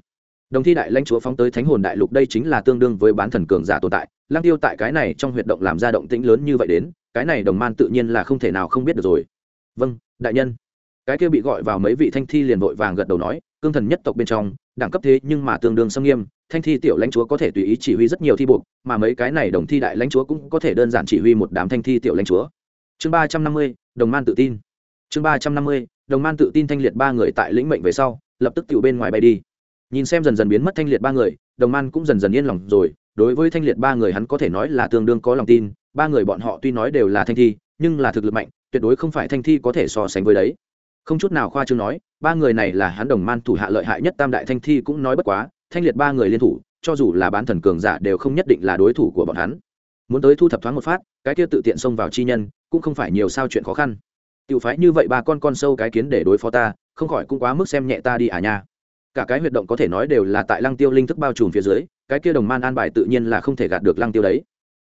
đồng thi đại lãnh chúa phóng tới thánh hồn đại lục đây chính là tương đương với bán thần cường giả tồn tại. Lang tiêu tại cái này trong huyệt động làm ra động tĩnh lớn như vậy đến, cái này đồng man tự nhiên là không thể nào không biết được rồi. Vâng đại nhân. Cái kia bị gọi vào mấy vị thanh thi liền vội vàng gật đầu nói, cương thần nhất tộc bên trong, đẳng cấp thế nhưng mà tương đương xâm nghiêm, thanh thi tiểu lãnh chúa có thể tùy ý chỉ huy rất nhiều thi buộc, mà mấy cái này đồng thi đại lãnh chúa cũng có thể đơn giản chỉ huy một đám thanh thi tiểu lãnh chúa. Chương ba trăm năm mươi, đồng man tự tin. Chương ba trăm năm mươi, đồng man tự tin thanh liệt ba người tại lĩnh mệnh về sau, lập tức tiểu bên ngoài bay đi nhìn xem dần dần biến mất thanh liệt ba người, đồng man cũng dần dần yên lòng rồi. Đối với thanh liệt ba người hắn có thể nói là tương đương có lòng tin, ba người bọn họ tuy nói đều là thanh thi, nhưng là thực lực mạnh, tuyệt đối không phải thanh thi có thể so sánh với đấy. Không chút nào khoa trương nói, ba người này là hắn đồng man thủ hạ lợi hại nhất tam đại thanh thi cũng nói bất quá, thanh liệt ba người liên thủ, cho dù là bán thần cường giả đều không nhất định là đối thủ của bọn hắn. Muốn tới thu thập thoáng một phát, cái kia tự tiện xông vào chi nhân, cũng không phải nhiều sao chuyện khó khăn. Tiểu phái như vậy ba con con sâu cái kiến để đối phó ta, không khỏi cũng quá mức xem nhẹ ta đi à nha cả cái huyệt động có thể nói đều là tại lăng tiêu linh thức bao trùm phía dưới, cái kia đồng man an bài tự nhiên là không thể gạt được lăng tiêu đấy.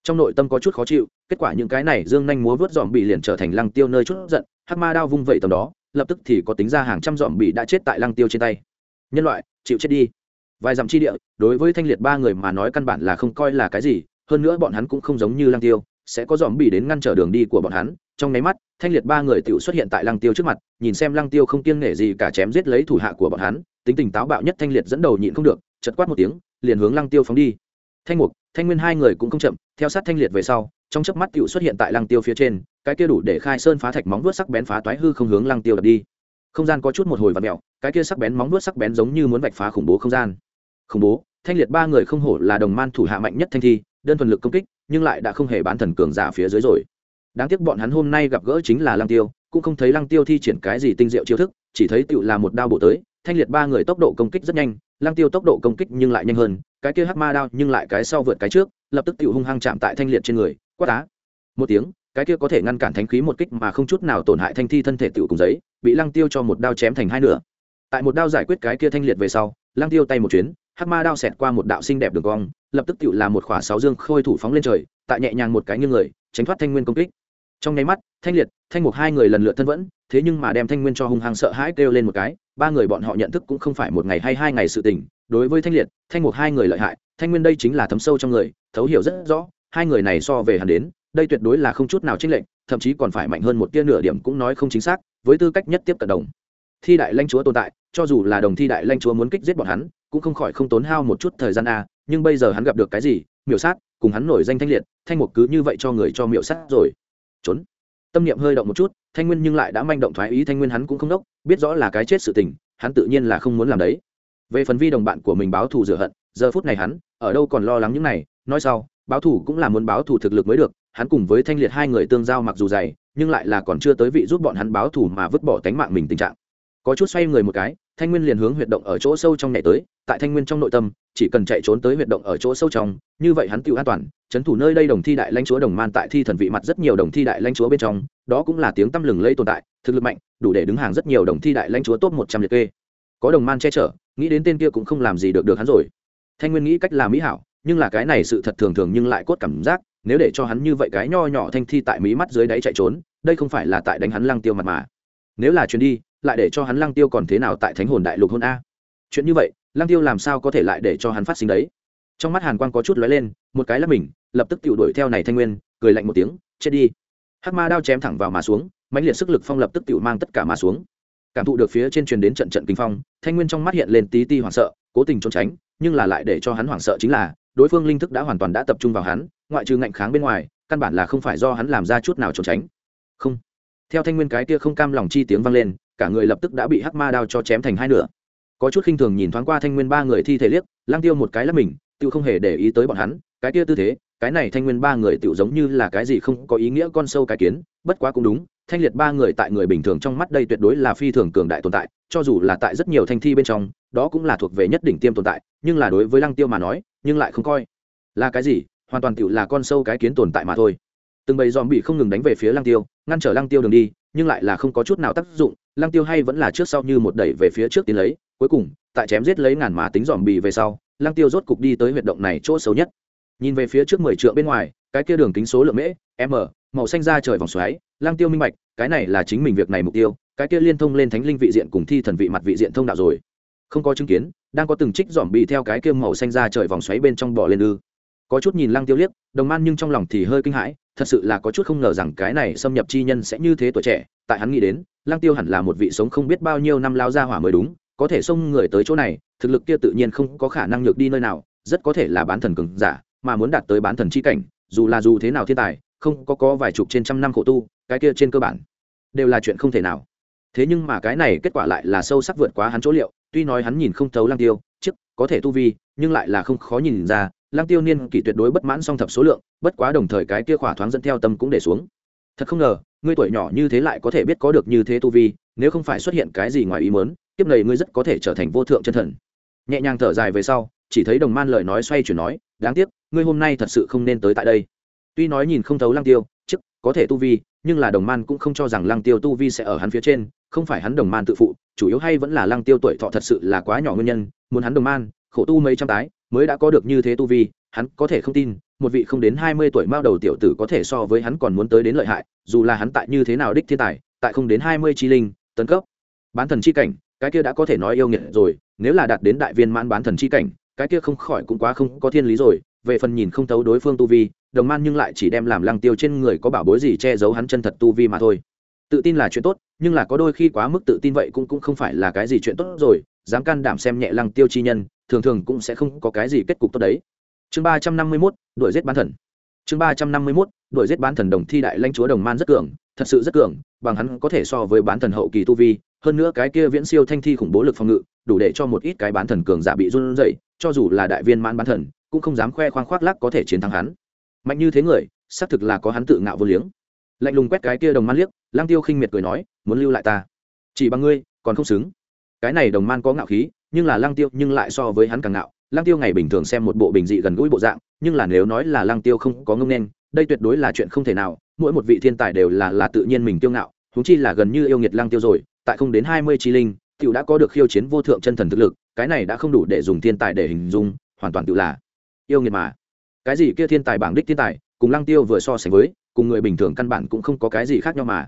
Trong nội tâm có chút khó chịu, kết quả những cái này dương nhanh múa vớt dòm bị liền trở thành lăng tiêu nơi chút giận, hắc ma đao vung vẩy tầm đó, lập tức thì có tính ra hàng trăm dòm bị đã chết tại lăng tiêu trên tay. Nhân loại, chịu chết đi. Vài dặm chi địa, đối với thanh liệt ba người mà nói căn bản là không coi là cái gì, hơn nữa bọn hắn cũng không giống như lăng tiêu, sẽ có dòm bị đến ngăn trở đường đi của bọn hắn. Trong nháy mắt, thanh liệt ba người tự xuất hiện tại lăng tiêu trước mặt, nhìn xem lăng tiêu không kiêng nể gì cả chém giết lấy thủ hạ của bọn hắn tính tình táo bạo nhất thanh liệt dẫn đầu nhịn không được chật quát một tiếng, liền hướng lăng tiêu phóng đi. Thanh mục, thanh nguyên hai người cũng không chậm, theo sát thanh liệt về sau, trong chớp mắt tựu xuất hiện tại lăng tiêu phía trên, cái kia đủ để khai sơn phá thạch móng vuốt sắc bén phá toái hư không hướng lăng tiêu đập đi. Không gian có chút một hồi và mẹo cái kia sắc bén móng vuốt sắc bén giống như muốn vạch phá khủng bố không gian. Khủng bố, thanh liệt ba người không hổ là đồng man thủ hạ mạnh nhất thanh thi, đơn thuần lực công kích, nhưng lại đã không hề bán thần cường giả phía dưới rồi. Đáng tiếc bọn hắn hôm nay gặp gỡ chính là lăng tiêu, cũng không thấy lăng tiêu thi triển cái gì tinh diệu chiêu thức, chỉ thấy tựu là một đao bộ tới thanh liệt ba người tốc độ công kích rất nhanh Lang tiêu tốc độ công kích nhưng lại nhanh hơn, cái kia hắc ma đao nhưng lại cái sau vượt cái trước, lập tức tự hung hăng chạm tại thanh liệt trên người, quát tá một tiếng, cái kia có thể ngăn cản thánh khí một kích mà không chút nào tổn hại thanh thi thân thể tự cùng giấy, bị lăng tiêu cho một đao chém thành hai nửa. Tại một đao giải quyết cái kia thanh liệt về sau, lăng tiêu tay một chuyến, hắc ma đao xẹt qua một đạo xinh đẹp đường cong, lập tức tự là một khỏa sáu dương khôi thủ phóng lên trời, tại nhẹ nhàng một cái nghiêng người, tránh thoát thanh nguyên công kích trong nháy mắt, thanh liệt, thanh mục hai người lần lượt thân vẫn, thế nhưng mà đem thanh nguyên cho hung hăng sợ hãi kêu lên một cái, ba người bọn họ nhận thức cũng không phải một ngày hay hai ngày sự tình. Đối với thanh liệt, thanh mục hai người lợi hại, thanh nguyên đây chính là thấm sâu trong người, thấu hiểu rất rõ, hai người này so về hẳn đến, đây tuyệt đối là không chút nào chênh lệch, thậm chí còn phải mạnh hơn một tia nửa điểm cũng nói không chính xác, với tư cách nhất tiếp cận đồng. Thi đại lãnh chúa tồn tại, cho dù là đồng thi đại lãnh chúa muốn kích giết bọn hắn, cũng không khỏi không tốn hao một chút thời gian a nhưng bây giờ hắn gặp được cái gì? Miểu sát, cùng hắn nổi danh thanh liệt, thanh mục cứ như vậy cho người cho miểu sát rồi trốn. Tâm niệm hơi động một chút, thanh nguyên nhưng lại đã manh động thoái ý, thanh nguyên hắn cũng không đốc, biết rõ là cái chết sự tình, hắn tự nhiên là không muốn làm đấy. Về phần vi đồng bạn của mình báo thù rửa hận, giờ phút này hắn, ở đâu còn lo lắng những này, nói sau, báo thù cũng là muốn báo thù thực lực mới được, hắn cùng với thanh liệt hai người tương giao mặc dù dày, nhưng lại là còn chưa tới vị giúp bọn hắn báo thù mà vứt bỏ tánh mạng mình tình trạng. Có chút xoay người một cái thanh nguyên liền hướng huyệt động ở chỗ sâu trong nhảy tới, tại thanh nguyên trong nội tâm, chỉ cần chạy trốn tới huyệt động ở chỗ sâu trong, như vậy hắn tự an toàn. Trấn thủ nơi đây đồng thi đại lãnh chúa đồng man tại thi thần vị mặt rất nhiều đồng thi đại lãnh chúa bên trong, đó cũng là tiếng tăm lừng lây tồn tại, thực lực mạnh, đủ để đứng hàng rất nhiều đồng thi đại lãnh chúa top một trăm liệt kê. Có đồng man che chở, nghĩ đến tên kia cũng không làm gì được được hắn rồi. Thanh nguyên nghĩ cách làm mỹ hảo, nhưng là cái này sự thật thường thường nhưng lại cốt cảm giác, nếu để cho hắn như vậy cái nho nhỏ thanh thi tại mí mắt dưới đáy chạy trốn, đây không phải là tại đánh hắn lăng tiêu mặt mà. Nếu là chuyến đi lại để cho hắn lăng tiêu còn thế nào tại thánh hồn đại lục hôn a. Chuyện như vậy, lăng tiêu làm sao có thể lại để cho hắn phát sinh đấy? Trong mắt hàn quang có chút lóe lên, một cái là mình, lập tức tự đuổi theo này thanh nguyên, cười lạnh một tiếng, chết đi. Hắc ma đao chém thẳng vào mà xuống, mãnh liệt sức lực phong lập tức tự mang tất cả mà xuống. Cảm thụ được phía trên truyền đến trận trận kinh phong, thanh nguyên trong mắt hiện lên tí ti hoảng sợ, cố tình trốn tránh, nhưng là lại để cho hắn hoảng sợ chính là, đối phương linh thức đã hoàn toàn đã tập trung vào hắn, ngoại trừ ngạnh kháng bên ngoài, căn bản là không phải do hắn làm ra chút nào trốn tránh. Không. Theo thanh nguyên cái kia không cam lòng chi tiếng vang lên cả người lập tức đã bị hắc ma đao cho chém thành hai nửa. Có chút khinh thường nhìn thoáng qua thanh nguyên ba người thi thể liếc lang tiêu một cái là mình tự không hề để ý tới bọn hắn, cái kia tư thế, cái này thanh nguyên ba người tự giống như là cái gì không có ý nghĩa con sâu cái kiến, bất quá cũng đúng, thanh liệt ba người tại người bình thường trong mắt đây tuyệt đối là phi thường cường đại tồn tại, cho dù là tại rất nhiều thanh thi bên trong, đó cũng là thuộc về nhất đỉnh tiêm tồn tại, nhưng là đối với lăng tiêu mà nói, nhưng lại không coi. Là cái gì? Hoàn toàn tự là con sâu cái kiến tồn tại mà thôi. Từng bầy dòm bị không ngừng đánh về phía lăng tiêu, ngăn trở lăng tiêu đường đi nhưng lại là không có chút nào tác dụng, lăng tiêu hay vẫn là trước sau như một đẩy về phía trước tiến lấy, cuối cùng, tại chém giết lấy ngàn mà tính dòm bì về sau, lăng tiêu rốt cục đi tới huyệt động này chỗ xấu nhất. Nhìn về phía trước mười trượng bên ngoài, cái kia đường kính số lượng mễ, m, màu xanh ra trời vòng xoáy, lăng tiêu minh bạch, cái này là chính mình việc này mục tiêu, cái kia liên thông lên thánh linh vị diện cùng thi thần vị mặt vị diện thông đạo rồi. Không có chứng kiến, đang có từng trích dòm bị theo cái kia màu xanh ra trời vòng xoáy bên trong bò lên ư có chút nhìn lăng tiêu liếc, đồng man nhưng trong lòng thì hơi kinh hãi, thật sự là có chút không ngờ rằng cái này xâm nhập chi nhân sẽ như thế tuổi trẻ, tại hắn nghĩ đến, lăng tiêu hẳn là một vị sống không biết bao nhiêu năm lao ra hỏa mới đúng, có thể xông người tới chỗ này, thực lực kia tự nhiên không có khả năng nhược đi nơi nào, rất có thể là bán thần cường giả, mà muốn đạt tới bán thần chi cảnh, dù là dù thế nào thiên tài, không có có vài chục trên trăm năm khổ tu, cái kia trên cơ bản, đều là chuyện không thể nào. Thế nhưng mà cái này kết quả lại là sâu sắc vượt quá hắn chỗ liệu, tuy nói hắn nhìn không thấu lăng tiêu chức có thể tu vi, nhưng lại là không khó nhìn ra lăng tiêu niên kỷ tuyệt đối bất mãn song thập số lượng, bất quá đồng thời cái kia khỏa thoáng dẫn theo tâm cũng để xuống. Thật không ngờ, ngươi tuổi nhỏ như thế lại có thể biết có được như thế tu vi, nếu không phải xuất hiện cái gì ngoài ý muốn, kiếp này ngươi rất có thể trở thành vô thượng chân thần. Nhẹ nhàng thở dài về sau, chỉ thấy đồng man lời nói xoay chuyển nói, đáng tiếc, ngươi hôm nay thật sự không nên tới tại đây. Tuy nói nhìn không thấu lăng tiêu, chức, có thể tu vi, nhưng là đồng man cũng không cho rằng lăng tiêu tu vi sẽ ở hắn phía trên, không phải hắn đồng man tự phụ, chủ yếu hay vẫn là lăng tiêu tuổi thọ thật sự là quá nhỏ nguyên nhân, muốn hắn đồng man, khổ tu mấy trăm tái mới đã có được như thế tu vi, hắn có thể không tin, một vị không đến hai mươi tuổi mao đầu tiểu tử có thể so với hắn còn muốn tới đến lợi hại, dù là hắn tại như thế nào đích thiên tài, tại không đến hai mươi chi linh, tấn cấp. Bán thần chi cảnh, cái kia đã có thể nói yêu nghiệt rồi, nếu là đạt đến đại viên mãn bán thần chi cảnh, cái kia không khỏi cũng quá không có thiên lý rồi, về phần nhìn không thấu đối phương tu vi, đồng man nhưng lại chỉ đem làm lăng tiêu trên người có bảo bối gì che giấu hắn chân thật tu vi mà thôi. Tự tin là chuyện tốt, nhưng là có đôi khi quá mức tự tin vậy cũng cũng không phải là cái gì chuyện tốt rồi, dám can đảm xem nhẹ lăng tiêu chi nhân thường thường cũng sẽ không có cái gì kết cục tốt đấy. Chương ba trăm năm mươi mốt, đuổi giết bán thần. Chương ba trăm năm mươi mốt, đuổi giết bán thần đồng thi đại lãnh chúa đồng man rất cường, thật sự rất cường, bằng hắn có thể so với bán thần hậu kỳ tu vi, hơn nữa cái kia viễn siêu thanh thi khủng bố lực phòng ngự, đủ để cho một ít cái bán thần cường giả bị run rẩy, cho dù là đại viên mãn bán thần, cũng không dám khoe khoang khoác lác có thể chiến thắng hắn. Mạnh như thế người, xác thực là có hắn tự ngạo vô liếng. Lạnh lùng quét cái kia đồng man liếc lang tiêu khinh miệt cười nói, muốn lưu lại ta? Chỉ bằng ngươi, còn không xứng. Cái này đồng man có ngạo khí nhưng là lang tiêu nhưng lại so với hắn càng ngạo. Lang tiêu ngày bình thường xem một bộ bình dị gần gũi bộ dạng, nhưng là nếu nói là lang tiêu không có ngông nên, đây tuyệt đối là chuyện không thể nào. Mỗi một vị thiên tài đều là là tự nhiên mình tiêu ngạo, huống chi là gần như yêu nghiệt lang tiêu rồi, tại không đến hai mươi chi linh, tiểu đã có được khiêu chiến vô thượng chân thần thực lực, cái này đã không đủ để dùng thiên tài để hình dung, hoàn toàn tự là yêu nghiệt mà. Cái gì kia thiên tài bảng đích thiên tài, cùng lăng tiêu vừa so sánh với, cùng người bình thường căn bản cũng không có cái gì khác nhau mà.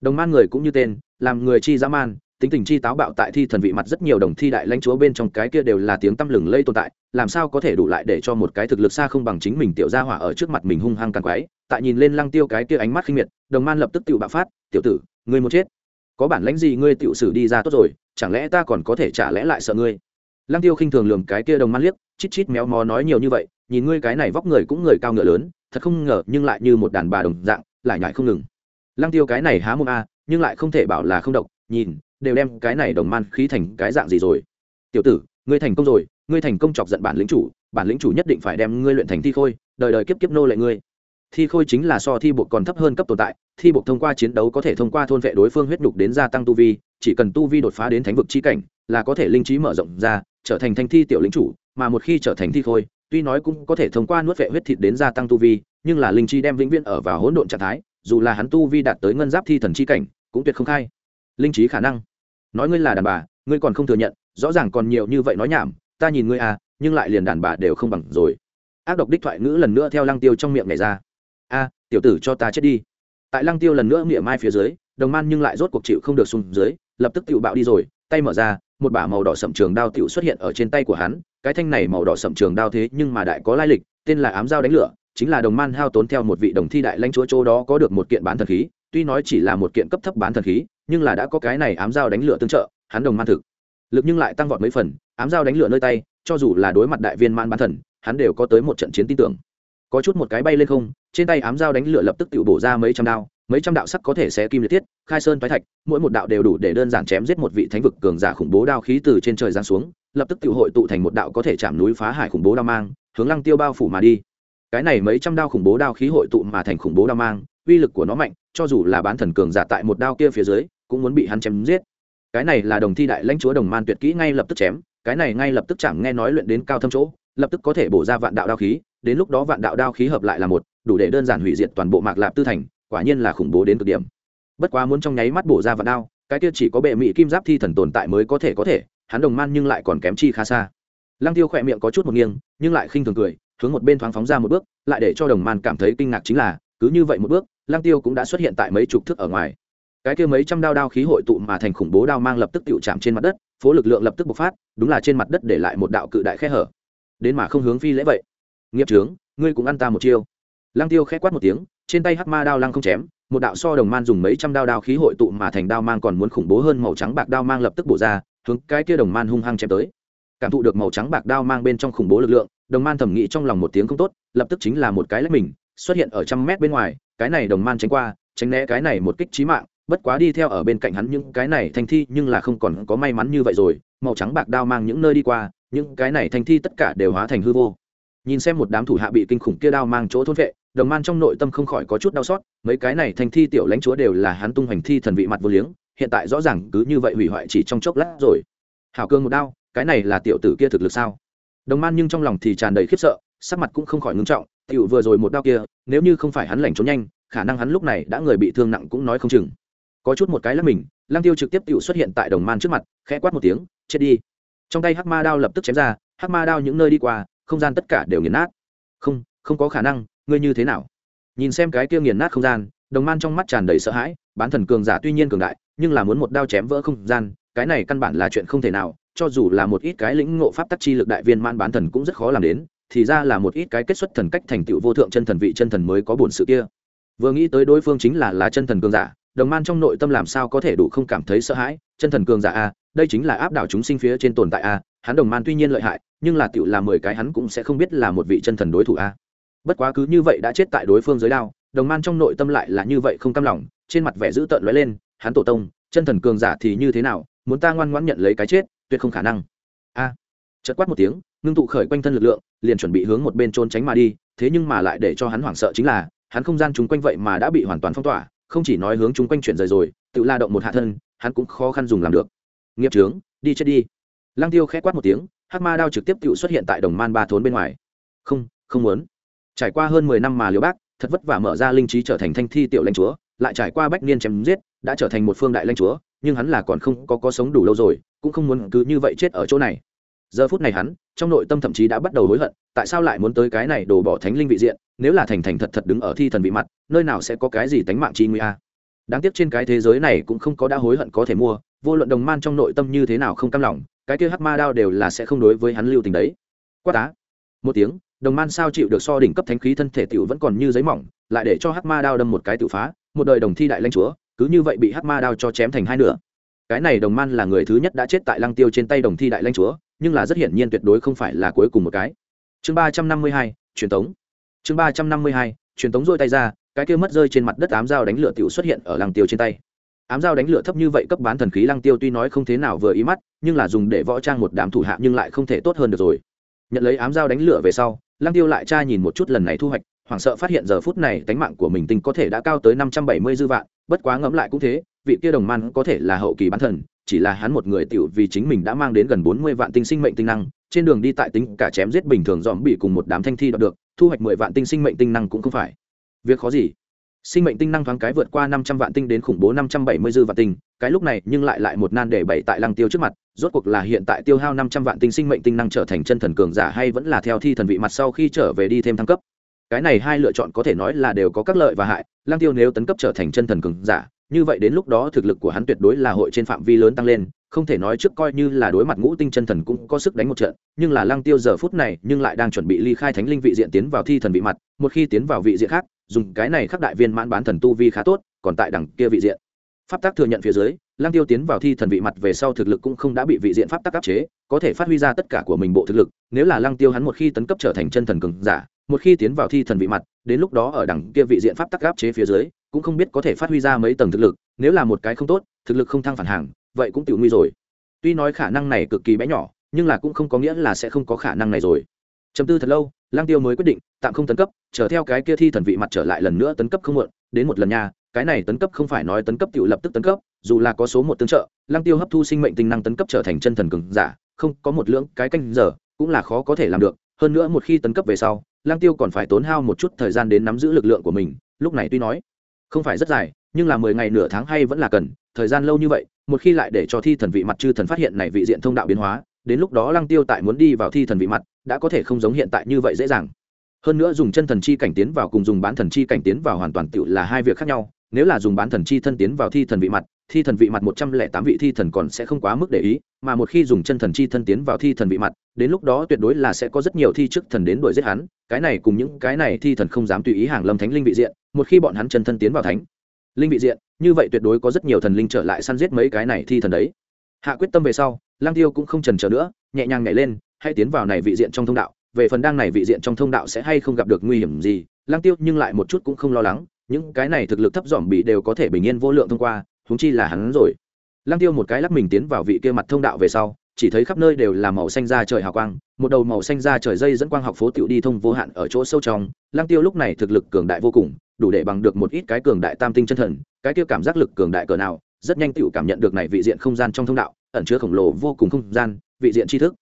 Đồng man người cũng như tên, làm người chi dã man tính tình chi táo bạo tại thi thần vị mặt rất nhiều đồng thi đại lãnh chúa bên trong cái kia đều là tiếng tăm lừng lây tồn tại, làm sao có thể đủ lại để cho một cái thực lực xa không bằng chính mình tiểu gia hỏa ở trước mặt mình hung hăng càng quái, tại nhìn lên lăng tiêu cái kia ánh mắt khinh miệt, đồng man lập tức tự bạo phát, tiểu tử, ngươi muốn chết? Có bản lãnh gì ngươi tiểu xử đi ra tốt rồi, chẳng lẽ ta còn có thể trả lẽ lại sợ ngươi? Lăng tiêu khinh thường lườm cái kia đồng man liếc, chít chít méo mó nói nhiều như vậy, nhìn ngươi cái này vóc người cũng người cao ngựa lớn, thật không ngờ nhưng lại như một đàn bà đồng dạng, lại nhại không ngừng. Lăng tiêu cái này há mồm a, nhưng lại không thể bảo là không độc, nhìn đều đem cái này đồng man khí thành cái dạng gì rồi? Tiểu tử, ngươi thành công rồi, ngươi thành công chọc giận bản lĩnh chủ, bản lĩnh chủ nhất định phải đem ngươi luyện thành thi khôi, đời đời kiếp kiếp nô lệ ngươi. Thi khôi chính là so thi bộ còn thấp hơn cấp tồn tại, thi bộ thông qua chiến đấu có thể thông qua thôn vệ đối phương huyết đục đến gia tăng tu vi, chỉ cần tu vi đột phá đến thánh vực chi cảnh, là có thể linh trí mở rộng ra, trở thành thanh thi tiểu lĩnh chủ, mà một khi trở thành thi khôi, tuy nói cũng có thể thông qua nuốt vệ huyết thịt đến gia tăng tu vi, nhưng là linh chi đem vĩnh viễn ở vào hỗn độn trạng thái, dù là hắn tu vi đạt tới ngân giáp thi thần chi cảnh, cũng tuyệt không khai. Linh trí khả năng nói ngươi là đàn bà, ngươi còn không thừa nhận, rõ ràng còn nhiều như vậy nói nhảm, ta nhìn ngươi à nhưng lại liền đàn bà đều không bằng rồi. Ác độc đích thoại ngữ lần nữa theo lăng tiêu trong miệng này ra. A, tiểu tử cho ta chết đi. Tại lăng tiêu lần nữa miệng mai phía dưới, đồng man nhưng lại rốt cuộc chịu không được xuống dưới, lập tức tự bạo đi rồi, tay mở ra, một bả màu đỏ sậm trường đao tiểu xuất hiện ở trên tay của hắn, cái thanh này màu đỏ sậm trường đao thế nhưng mà đại có lai lịch, tên là ám dao đánh lửa, chính là đồng man hao tốn theo một vị đồng thi đại lãnh chúa chỗ đó có được một kiện bán thần khí tuy nói chỉ là một kiện cấp thấp bán thần khí, nhưng là đã có cái này ám dao đánh lửa tương trợ, hắn đồng man thực. Lực nhưng lại tăng vọt mấy phần, ám dao đánh lửa nơi tay, cho dù là đối mặt đại viên man bán thần, hắn đều có tới một trận chiến tin tưởng. Có chút một cái bay lên không, trên tay ám dao đánh lửa lập tức tự bổ ra mấy trăm đao, mấy trăm đạo sắc có thể sẽ kim liệt tiết khai sơn phái thạch, mỗi một đạo đều đủ để đơn giản chém giết một vị thánh vực cường giả khủng bố đao khí từ trên trời giáng xuống, lập tức tự hội tụ thành một đạo có thể chạm núi phá hải khủng bố đao mang, hướng lăng tiêu bao phủ mà đi. Cái này mấy trăm đao khủng bố đao khí hội tụ mà thành khủng bố đao mang uy lực của nó mạnh, cho dù là bán thần cường giả tại một đao kia phía dưới, cũng muốn bị hắn chém giết. Cái này là đồng thi đại lãnh chúa đồng man tuyệt kỹ ngay lập tức chém, cái này ngay lập tức chẳng nghe nói luyện đến cao thâm chỗ, lập tức có thể bổ ra vạn đạo đao khí, đến lúc đó vạn đạo đao khí hợp lại là một, đủ để đơn giản hủy diệt toàn bộ mạc lạp tư thành, quả nhiên là khủng bố đến cực điểm. Bất quá muốn trong nháy mắt bổ ra vạn đao, cái kia chỉ có bệ mỹ kim giáp thi thần tồn tại mới có thể có thể, hắn đồng man nhưng lại còn kém chi khá xa. Lăng tiêu khỏe miệng có chút một nghiêng, nhưng lại khinh thường cười, hướng một bên thoáng phóng ra một bước, lại để cho đồng man cảm thấy kinh ngạc chính là cứ như vậy một bước Lang tiêu cũng đã xuất hiện tại mấy chục thước ở ngoài. Cái kia mấy trăm đao đao khí hội tụ mà thành khủng bố đao mang lập tức tựu chạm trên mặt đất, phố lực lượng lập tức bộc phát, đúng là trên mặt đất để lại một đạo cự đại khe hở. Đến mà không hướng phi lễ vậy. Nghiệp trướng ngươi cũng ăn ta một chiêu. Lang tiêu khẽ quát một tiếng, trên tay hắc ma đao lăng không chém, một đạo so đồng man dùng mấy trăm đao đao khí hội tụ mà thành đao mang còn muốn khủng bố hơn màu trắng bạc đao mang lập tức bổ ra, hướng cái kia đồng man hung hăng chém tới. Cảm thụ được màu trắng bạc đao mang bên trong khủng bố lực lượng, đồng man thẩm nghĩ trong lòng một tiếng không tốt, lập tức chính là một cái lách mình xuất hiện ở trăm mét bên ngoài, cái này đồng man tránh qua, tránh né cái này một kích trí mạng, bất quá đi theo ở bên cạnh hắn những cái này thanh thi nhưng là không còn có may mắn như vậy rồi, màu trắng bạc đao mang những nơi đi qua, những cái này thanh thi tất cả đều hóa thành hư vô. Nhìn xem một đám thủ hạ bị kinh khủng kia đao mang chỗ thôn vệ, đồng man trong nội tâm không khỏi có chút đau xót, mấy cái này thanh thi tiểu lãnh chúa đều là hắn tung hoành thi thần vị mặt vô liếng, hiện tại rõ ràng cứ như vậy hủy hoại chỉ trong chốc lát rồi. Hảo cương một đao, cái này là tiểu tử kia thực lực sao? Đồng man nhưng trong lòng thì tràn đầy khiếp sợ, sắc mặt cũng không khỏi ngưng trọng tiểu vừa rồi một đao kia, nếu như không phải hắn lảnh trốn nhanh, khả năng hắn lúc này đã người bị thương nặng cũng nói không chừng. Có chút một cái là mình lang tiêu trực tiếp tiểu xuất hiện tại đồng man trước mặt, khẽ quát một tiếng, chết đi. Trong tay hắc ma đao lập tức chém ra, hắc ma đao những nơi đi qua, không gian tất cả đều nghiền nát. Không không có khả năng, ngươi như thế nào? Nhìn xem cái kia nghiền nát không gian, đồng man trong mắt tràn đầy sợ hãi, bán thần cường giả tuy nhiên cường đại, nhưng là muốn một đao chém vỡ không gian, cái này căn bản là chuyện không thể nào, cho dù là một ít cái lĩnh ngộ pháp tắc chi lực đại viên man bán thần cũng rất khó làm đến thì ra là một ít cái kết xuất thần cách thành tựu vô thượng chân thần vị chân thần mới có bổn sự kia. Vừa nghĩ tới đối phương chính là là chân thần cường giả, đồng man trong nội tâm làm sao có thể đủ không cảm thấy sợ hãi, chân thần cường giả a, đây chính là áp đảo chúng sinh phía trên tồn tại a, hắn đồng man tuy nhiên lợi hại, nhưng là tựu là mười cái hắn cũng sẽ không biết là một vị chân thần đối thủ a. Bất quá cứ như vậy đã chết tại đối phương giới đao, đồng man trong nội tâm lại là như vậy không cam lòng, trên mặt vẻ dữ tợn lóe lên, hắn tổ tông, chân thần cường giả thì như thế nào, muốn ta ngoan ngoãn nhận lấy cái chết, tuyệt không khả năng. A, chợt quát một tiếng ngưng tụ khởi quanh thân lực lượng, liền chuẩn bị hướng một bên trốn tránh mà đi, thế nhưng mà lại để cho hắn hoảng sợ chính là, hắn không gian chung quanh vậy mà đã bị hoàn toàn phong tỏa, không chỉ nói hướng chung quanh chuyển rời rồi, tự la động một hạ thân, hắn cũng khó khăn dùng làm được. Nghiệp trướng đi chết đi. Lăng tiêu khẽ quát một tiếng, hắc ma đao trực tiếp tự xuất hiện tại đồng man ba thốn bên ngoài. Không không muốn. Trải qua hơn mười năm mà liều bác, thật vất vả mở ra linh trí trở thành thanh thi tiểu lãnh chúa, lại trải qua bách niên chém giết, đã trở thành một phương đại lãnh chúa, nhưng hắn là còn không có có sống đủ lâu rồi, cũng không muốn cứ như vậy chết ở chỗ này giờ phút này hắn, trong nội tâm thậm chí đã bắt đầu hối hận, tại sao lại muốn tới cái này đổ bỏ thánh linh vị diện, nếu là thành thành thật thật đứng ở thi thần vị mặt, nơi nào sẽ có cái gì tánh mạng chi nguy a? Đáng tiếc trên cái thế giới này cũng không có đã hối hận có thể mua, vô luận đồng man trong nội tâm như thế nào không cam lòng, cái kia hắc ma đao đều là sẽ không đối với hắn lưu tình đấy. Quát tá một tiếng, đồng man sao chịu được so đỉnh cấp thánh khí thân thể tiểu vẫn còn như giấy mỏng, lại để cho hắc ma đao đâm một cái tự phá, một đời đồng thi đại lãnh chúa, cứ như vậy bị hắc ma đao cho chém thành hai nửa cái này đồng man là người thứ nhất đã chết tại lăng tiêu trên tay đồng thi đại lãnh chúa, nhưng là rất hiển nhiên tuyệt đối không phải là cuối cùng một cái. Chương ba trăm năm mươi hai, truyền tống. Chương ba trăm năm mươi hai, truyền tống dôi tay ra, cái kia mất rơi trên mặt đất ám dao đánh lửa tiểu xuất hiện ở lăng tiêu trên tay. Ám dao đánh lửa thấp như vậy cấp bán thần khí lăng tiêu tuy nói không thế nào vừa ý mắt, nhưng là dùng để võ trang một đám thủ hạ nhưng lại không thể tốt hơn được rồi. Nhận lấy ám dao đánh lửa về sau, lăng tiêu lại tra nhìn một chút lần này thu hoạch, hoảng sợ phát hiện giờ phút này tánh mạng của mình tinh có thể đã cao tới năm trăm bảy mươi dư vạn, bất quá ngẫm lại cũng thế vị kia đồng man có thể là hậu kỳ bán thần, chỉ là hắn một người tiểu vì chính mình đã mang đến gần bốn mươi vạn tinh sinh mệnh tinh năng, trên đường đi tại tính cả chém giết bình thường dòm bị cùng một đám thanh thi đoạt được, thu hoạch mười vạn tinh sinh mệnh tinh năng cũng không phải. Việc khó gì? Sinh mệnh tinh năng thoáng cái vượt qua năm trăm vạn tinh đến khủng bố năm trăm bảy mươi dư vạn tinh, cái lúc này nhưng lại lại một nan để bảy tại lăng tiêu trước mặt, rốt cuộc là hiện tại tiêu hao năm trăm vạn tinh sinh mệnh tinh năng trở thành chân thần cường giả hay vẫn là theo thi thần vị mặt sau khi trở về đi thêm thăng cấp? Cái này hai lựa chọn có thể nói là đều có các lợi và hại, lăng tiêu nếu tấn cấp trở thành chân thần cường giả như vậy đến lúc đó thực lực của hắn tuyệt đối là hội trên phạm vi lớn tăng lên, không thể nói trước coi như là đối mặt ngũ tinh chân thần cũng có sức đánh một trận, nhưng là lăng tiêu giờ phút này nhưng lại đang chuẩn bị ly khai thánh linh vị diện tiến vào thi thần vị mặt, một khi tiến vào vị diện khác, dùng cái này khắc đại viên mãn bán thần tu vi khá tốt, còn tại đằng kia vị diện. Pháp tác thừa nhận phía dưới, lăng tiêu tiến vào thi thần vị mặt về sau thực lực cũng không đã bị vị diện pháp tác áp chế, có thể phát huy ra tất cả của mình bộ thực lực, nếu là lăng tiêu hắn một khi tấn cấp trở thành chân thần cường giả, một khi tiến vào thi thần vị mặt, đến lúc đó ở đằng kia vị diện pháp tắc áp chế phía dưới cũng không biết có thể phát huy ra mấy tầng thực lực, nếu là một cái không tốt, thực lực không thăng phản hàng, vậy cũng tiểu nguy rồi. Tuy nói khả năng này cực kỳ bé nhỏ, nhưng là cũng không có nghĩa là sẽ không có khả năng này rồi. Chấm tư thật lâu lang tiêu mới quyết định, tạm không tấn cấp, chờ theo cái kia thi thần vị mặt trở lại lần nữa tấn cấp không muộn, đến một lần nha, cái này tấn cấp không phải nói tấn cấp tiểu lập tức tấn cấp, dù là có số một tương trợ lang tiêu hấp thu sinh mệnh tinh năng tấn cấp trở thành chân thần cường giả, không có một lượng cái canh giờ, cũng là khó có thể làm được. Hơn nữa một khi tấn cấp về sau lang tiêu còn phải tốn hao một chút thời gian đến nắm giữ lực lượng của mình, lúc này tuy nói không phải rất dài, nhưng là mười ngày nửa tháng hay vẫn là cần, thời gian lâu như vậy, một khi lại để cho thi thần vị mặt chư thần phát hiện này vị diện thông đạo biến hóa, đến lúc đó lăng tiêu tại muốn đi vào thi thần vị mặt, đã có thể không giống hiện tại như vậy dễ dàng. Hơn nữa dùng chân thần chi cảnh tiến vào cùng dùng bán thần chi cảnh tiến vào hoàn toàn tự là hai việc khác nhau, nếu là dùng bán thần chi thân tiến vào thi thần vị mặt thi thần vị mặt một trăm lẻ tám vị thi thần còn sẽ không quá mức để ý, mà một khi dùng chân thần chi thân tiến vào thi thần vị mặt, đến lúc đó tuyệt đối là sẽ có rất nhiều thi chức thần đến đuổi giết hắn, cái này cùng những cái này thi thần không dám tùy ý hàng lâm thánh linh vị diện, một khi bọn hắn chân thân tiến vào thánh linh vị diện, như vậy tuyệt đối có rất nhiều thần linh trở lại săn giết mấy cái này thi thần đấy. Hạ quyết tâm về sau, lang tiêu cũng không trần chờ nữa, nhẹ nhàng nhảy lên hay tiến vào này vị diện trong thông đạo, về phần đang này vị diện trong thông đạo sẽ hay không gặp được nguy hiểm gì, lang tiêu nhưng lại một chút cũng không lo lắng, những cái này thực lực thấp dòm bị đều có thể bình yên vô lượng thông qua huống chi là hắn rồi. Lang tiêu một cái lắc mình tiến vào vị kia mặt thông đạo về sau, chỉ thấy khắp nơi đều là màu xanh da trời hào quang, một đầu màu xanh da trời dây dẫn quang học phố tiểu đi thông vô hạn ở chỗ sâu trong. Lang tiêu lúc này thực lực cường đại vô cùng, đủ để bằng được một ít cái cường đại tam tinh chân thần, cái kia cảm giác lực cường đại cỡ nào, rất nhanh tiểu cảm nhận được này vị diện không gian trong thông đạo, ẩn chứa khổng lồ vô cùng không gian, vị diện tri thức.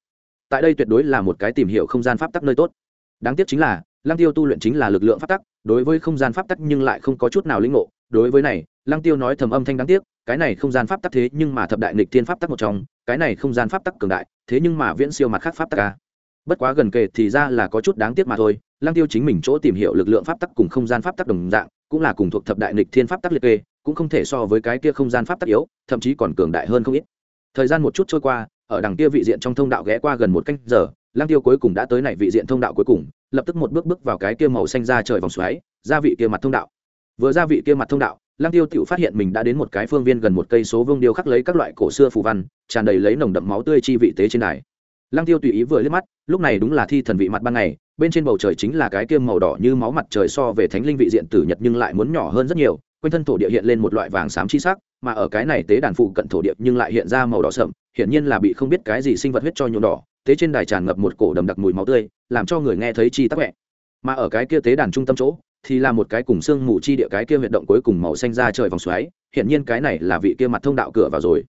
Tại đây tuyệt đối là một cái tìm hiểu không gian pháp tắc nơi tốt. Đáng tiếc chính là, lăng tiêu tu luyện chính là lực lượng pháp tắc, đối với không gian pháp tắc nhưng lại không có chút nào linh ngộ, đối với này lăng tiêu nói thầm âm thanh đáng tiếc, cái này không gian pháp tắc thế nhưng mà thập đại nghịch thiên pháp tắc một trong, cái này không gian pháp tắc cường đại, thế nhưng mà viễn siêu mặt khác pháp tắc ca bất quá gần kề thì ra là có chút đáng tiếc mà thôi, lăng tiêu chính mình chỗ tìm hiểu lực lượng pháp tắc cùng không gian pháp tắc đồng dạng, cũng là cùng thuộc thập đại nghịch thiên pháp tắc liệt kê, cũng không thể so với cái kia không gian pháp tắc yếu, thậm chí còn cường đại hơn không ít. Thời gian một chút trôi qua, ở đằng kia vị diện trong thông đạo ghé qua gần một canh giờ, lăng tiêu cuối cùng đã tới này vị diện thông đạo cuối cùng, lập tức một bước bước vào cái kia màu xanh ra trời vòng xoáy, ra vị kia mặt thông đạo. Vừa ra vị kia mặt thông đạo lăng tiêu tiểu phát hiện mình đã đến một cái phương viên gần một cây số vương điêu khắc lấy các loại cổ xưa phù văn, tràn đầy lấy nồng đậm máu tươi chi vị tế trên đài. Lăng tiêu tùy ý vừa liếc mắt, lúc này đúng là thi thần vị mặt ban ngày, bên trên bầu trời chính là cái kia màu đỏ như máu mặt trời so về thánh linh vị diện tử nhật nhưng lại muốn nhỏ hơn rất nhiều, quanh thân thổ địa hiện lên một loại vàng xám chi sắc, mà ở cái này tế đàn phụ cận thổ địa nhưng lại hiện ra màu đỏ sậm, hiển nhiên là bị không biết cái gì sinh vật huyết cho nhuộm đỏ, tế trên đài tràn ngập một cổ đầm đặc mùi máu tươi, làm cho người nghe thấy chi tắc mẹ mà ở cái kia tế đàn trung tâm chỗ thì là một cái cùng xương mù chi địa cái kia huyệt động cuối cùng màu xanh ra trời vòng xoáy, hiển nhiên cái này là vị kia mặt thông đạo cửa vào rồi.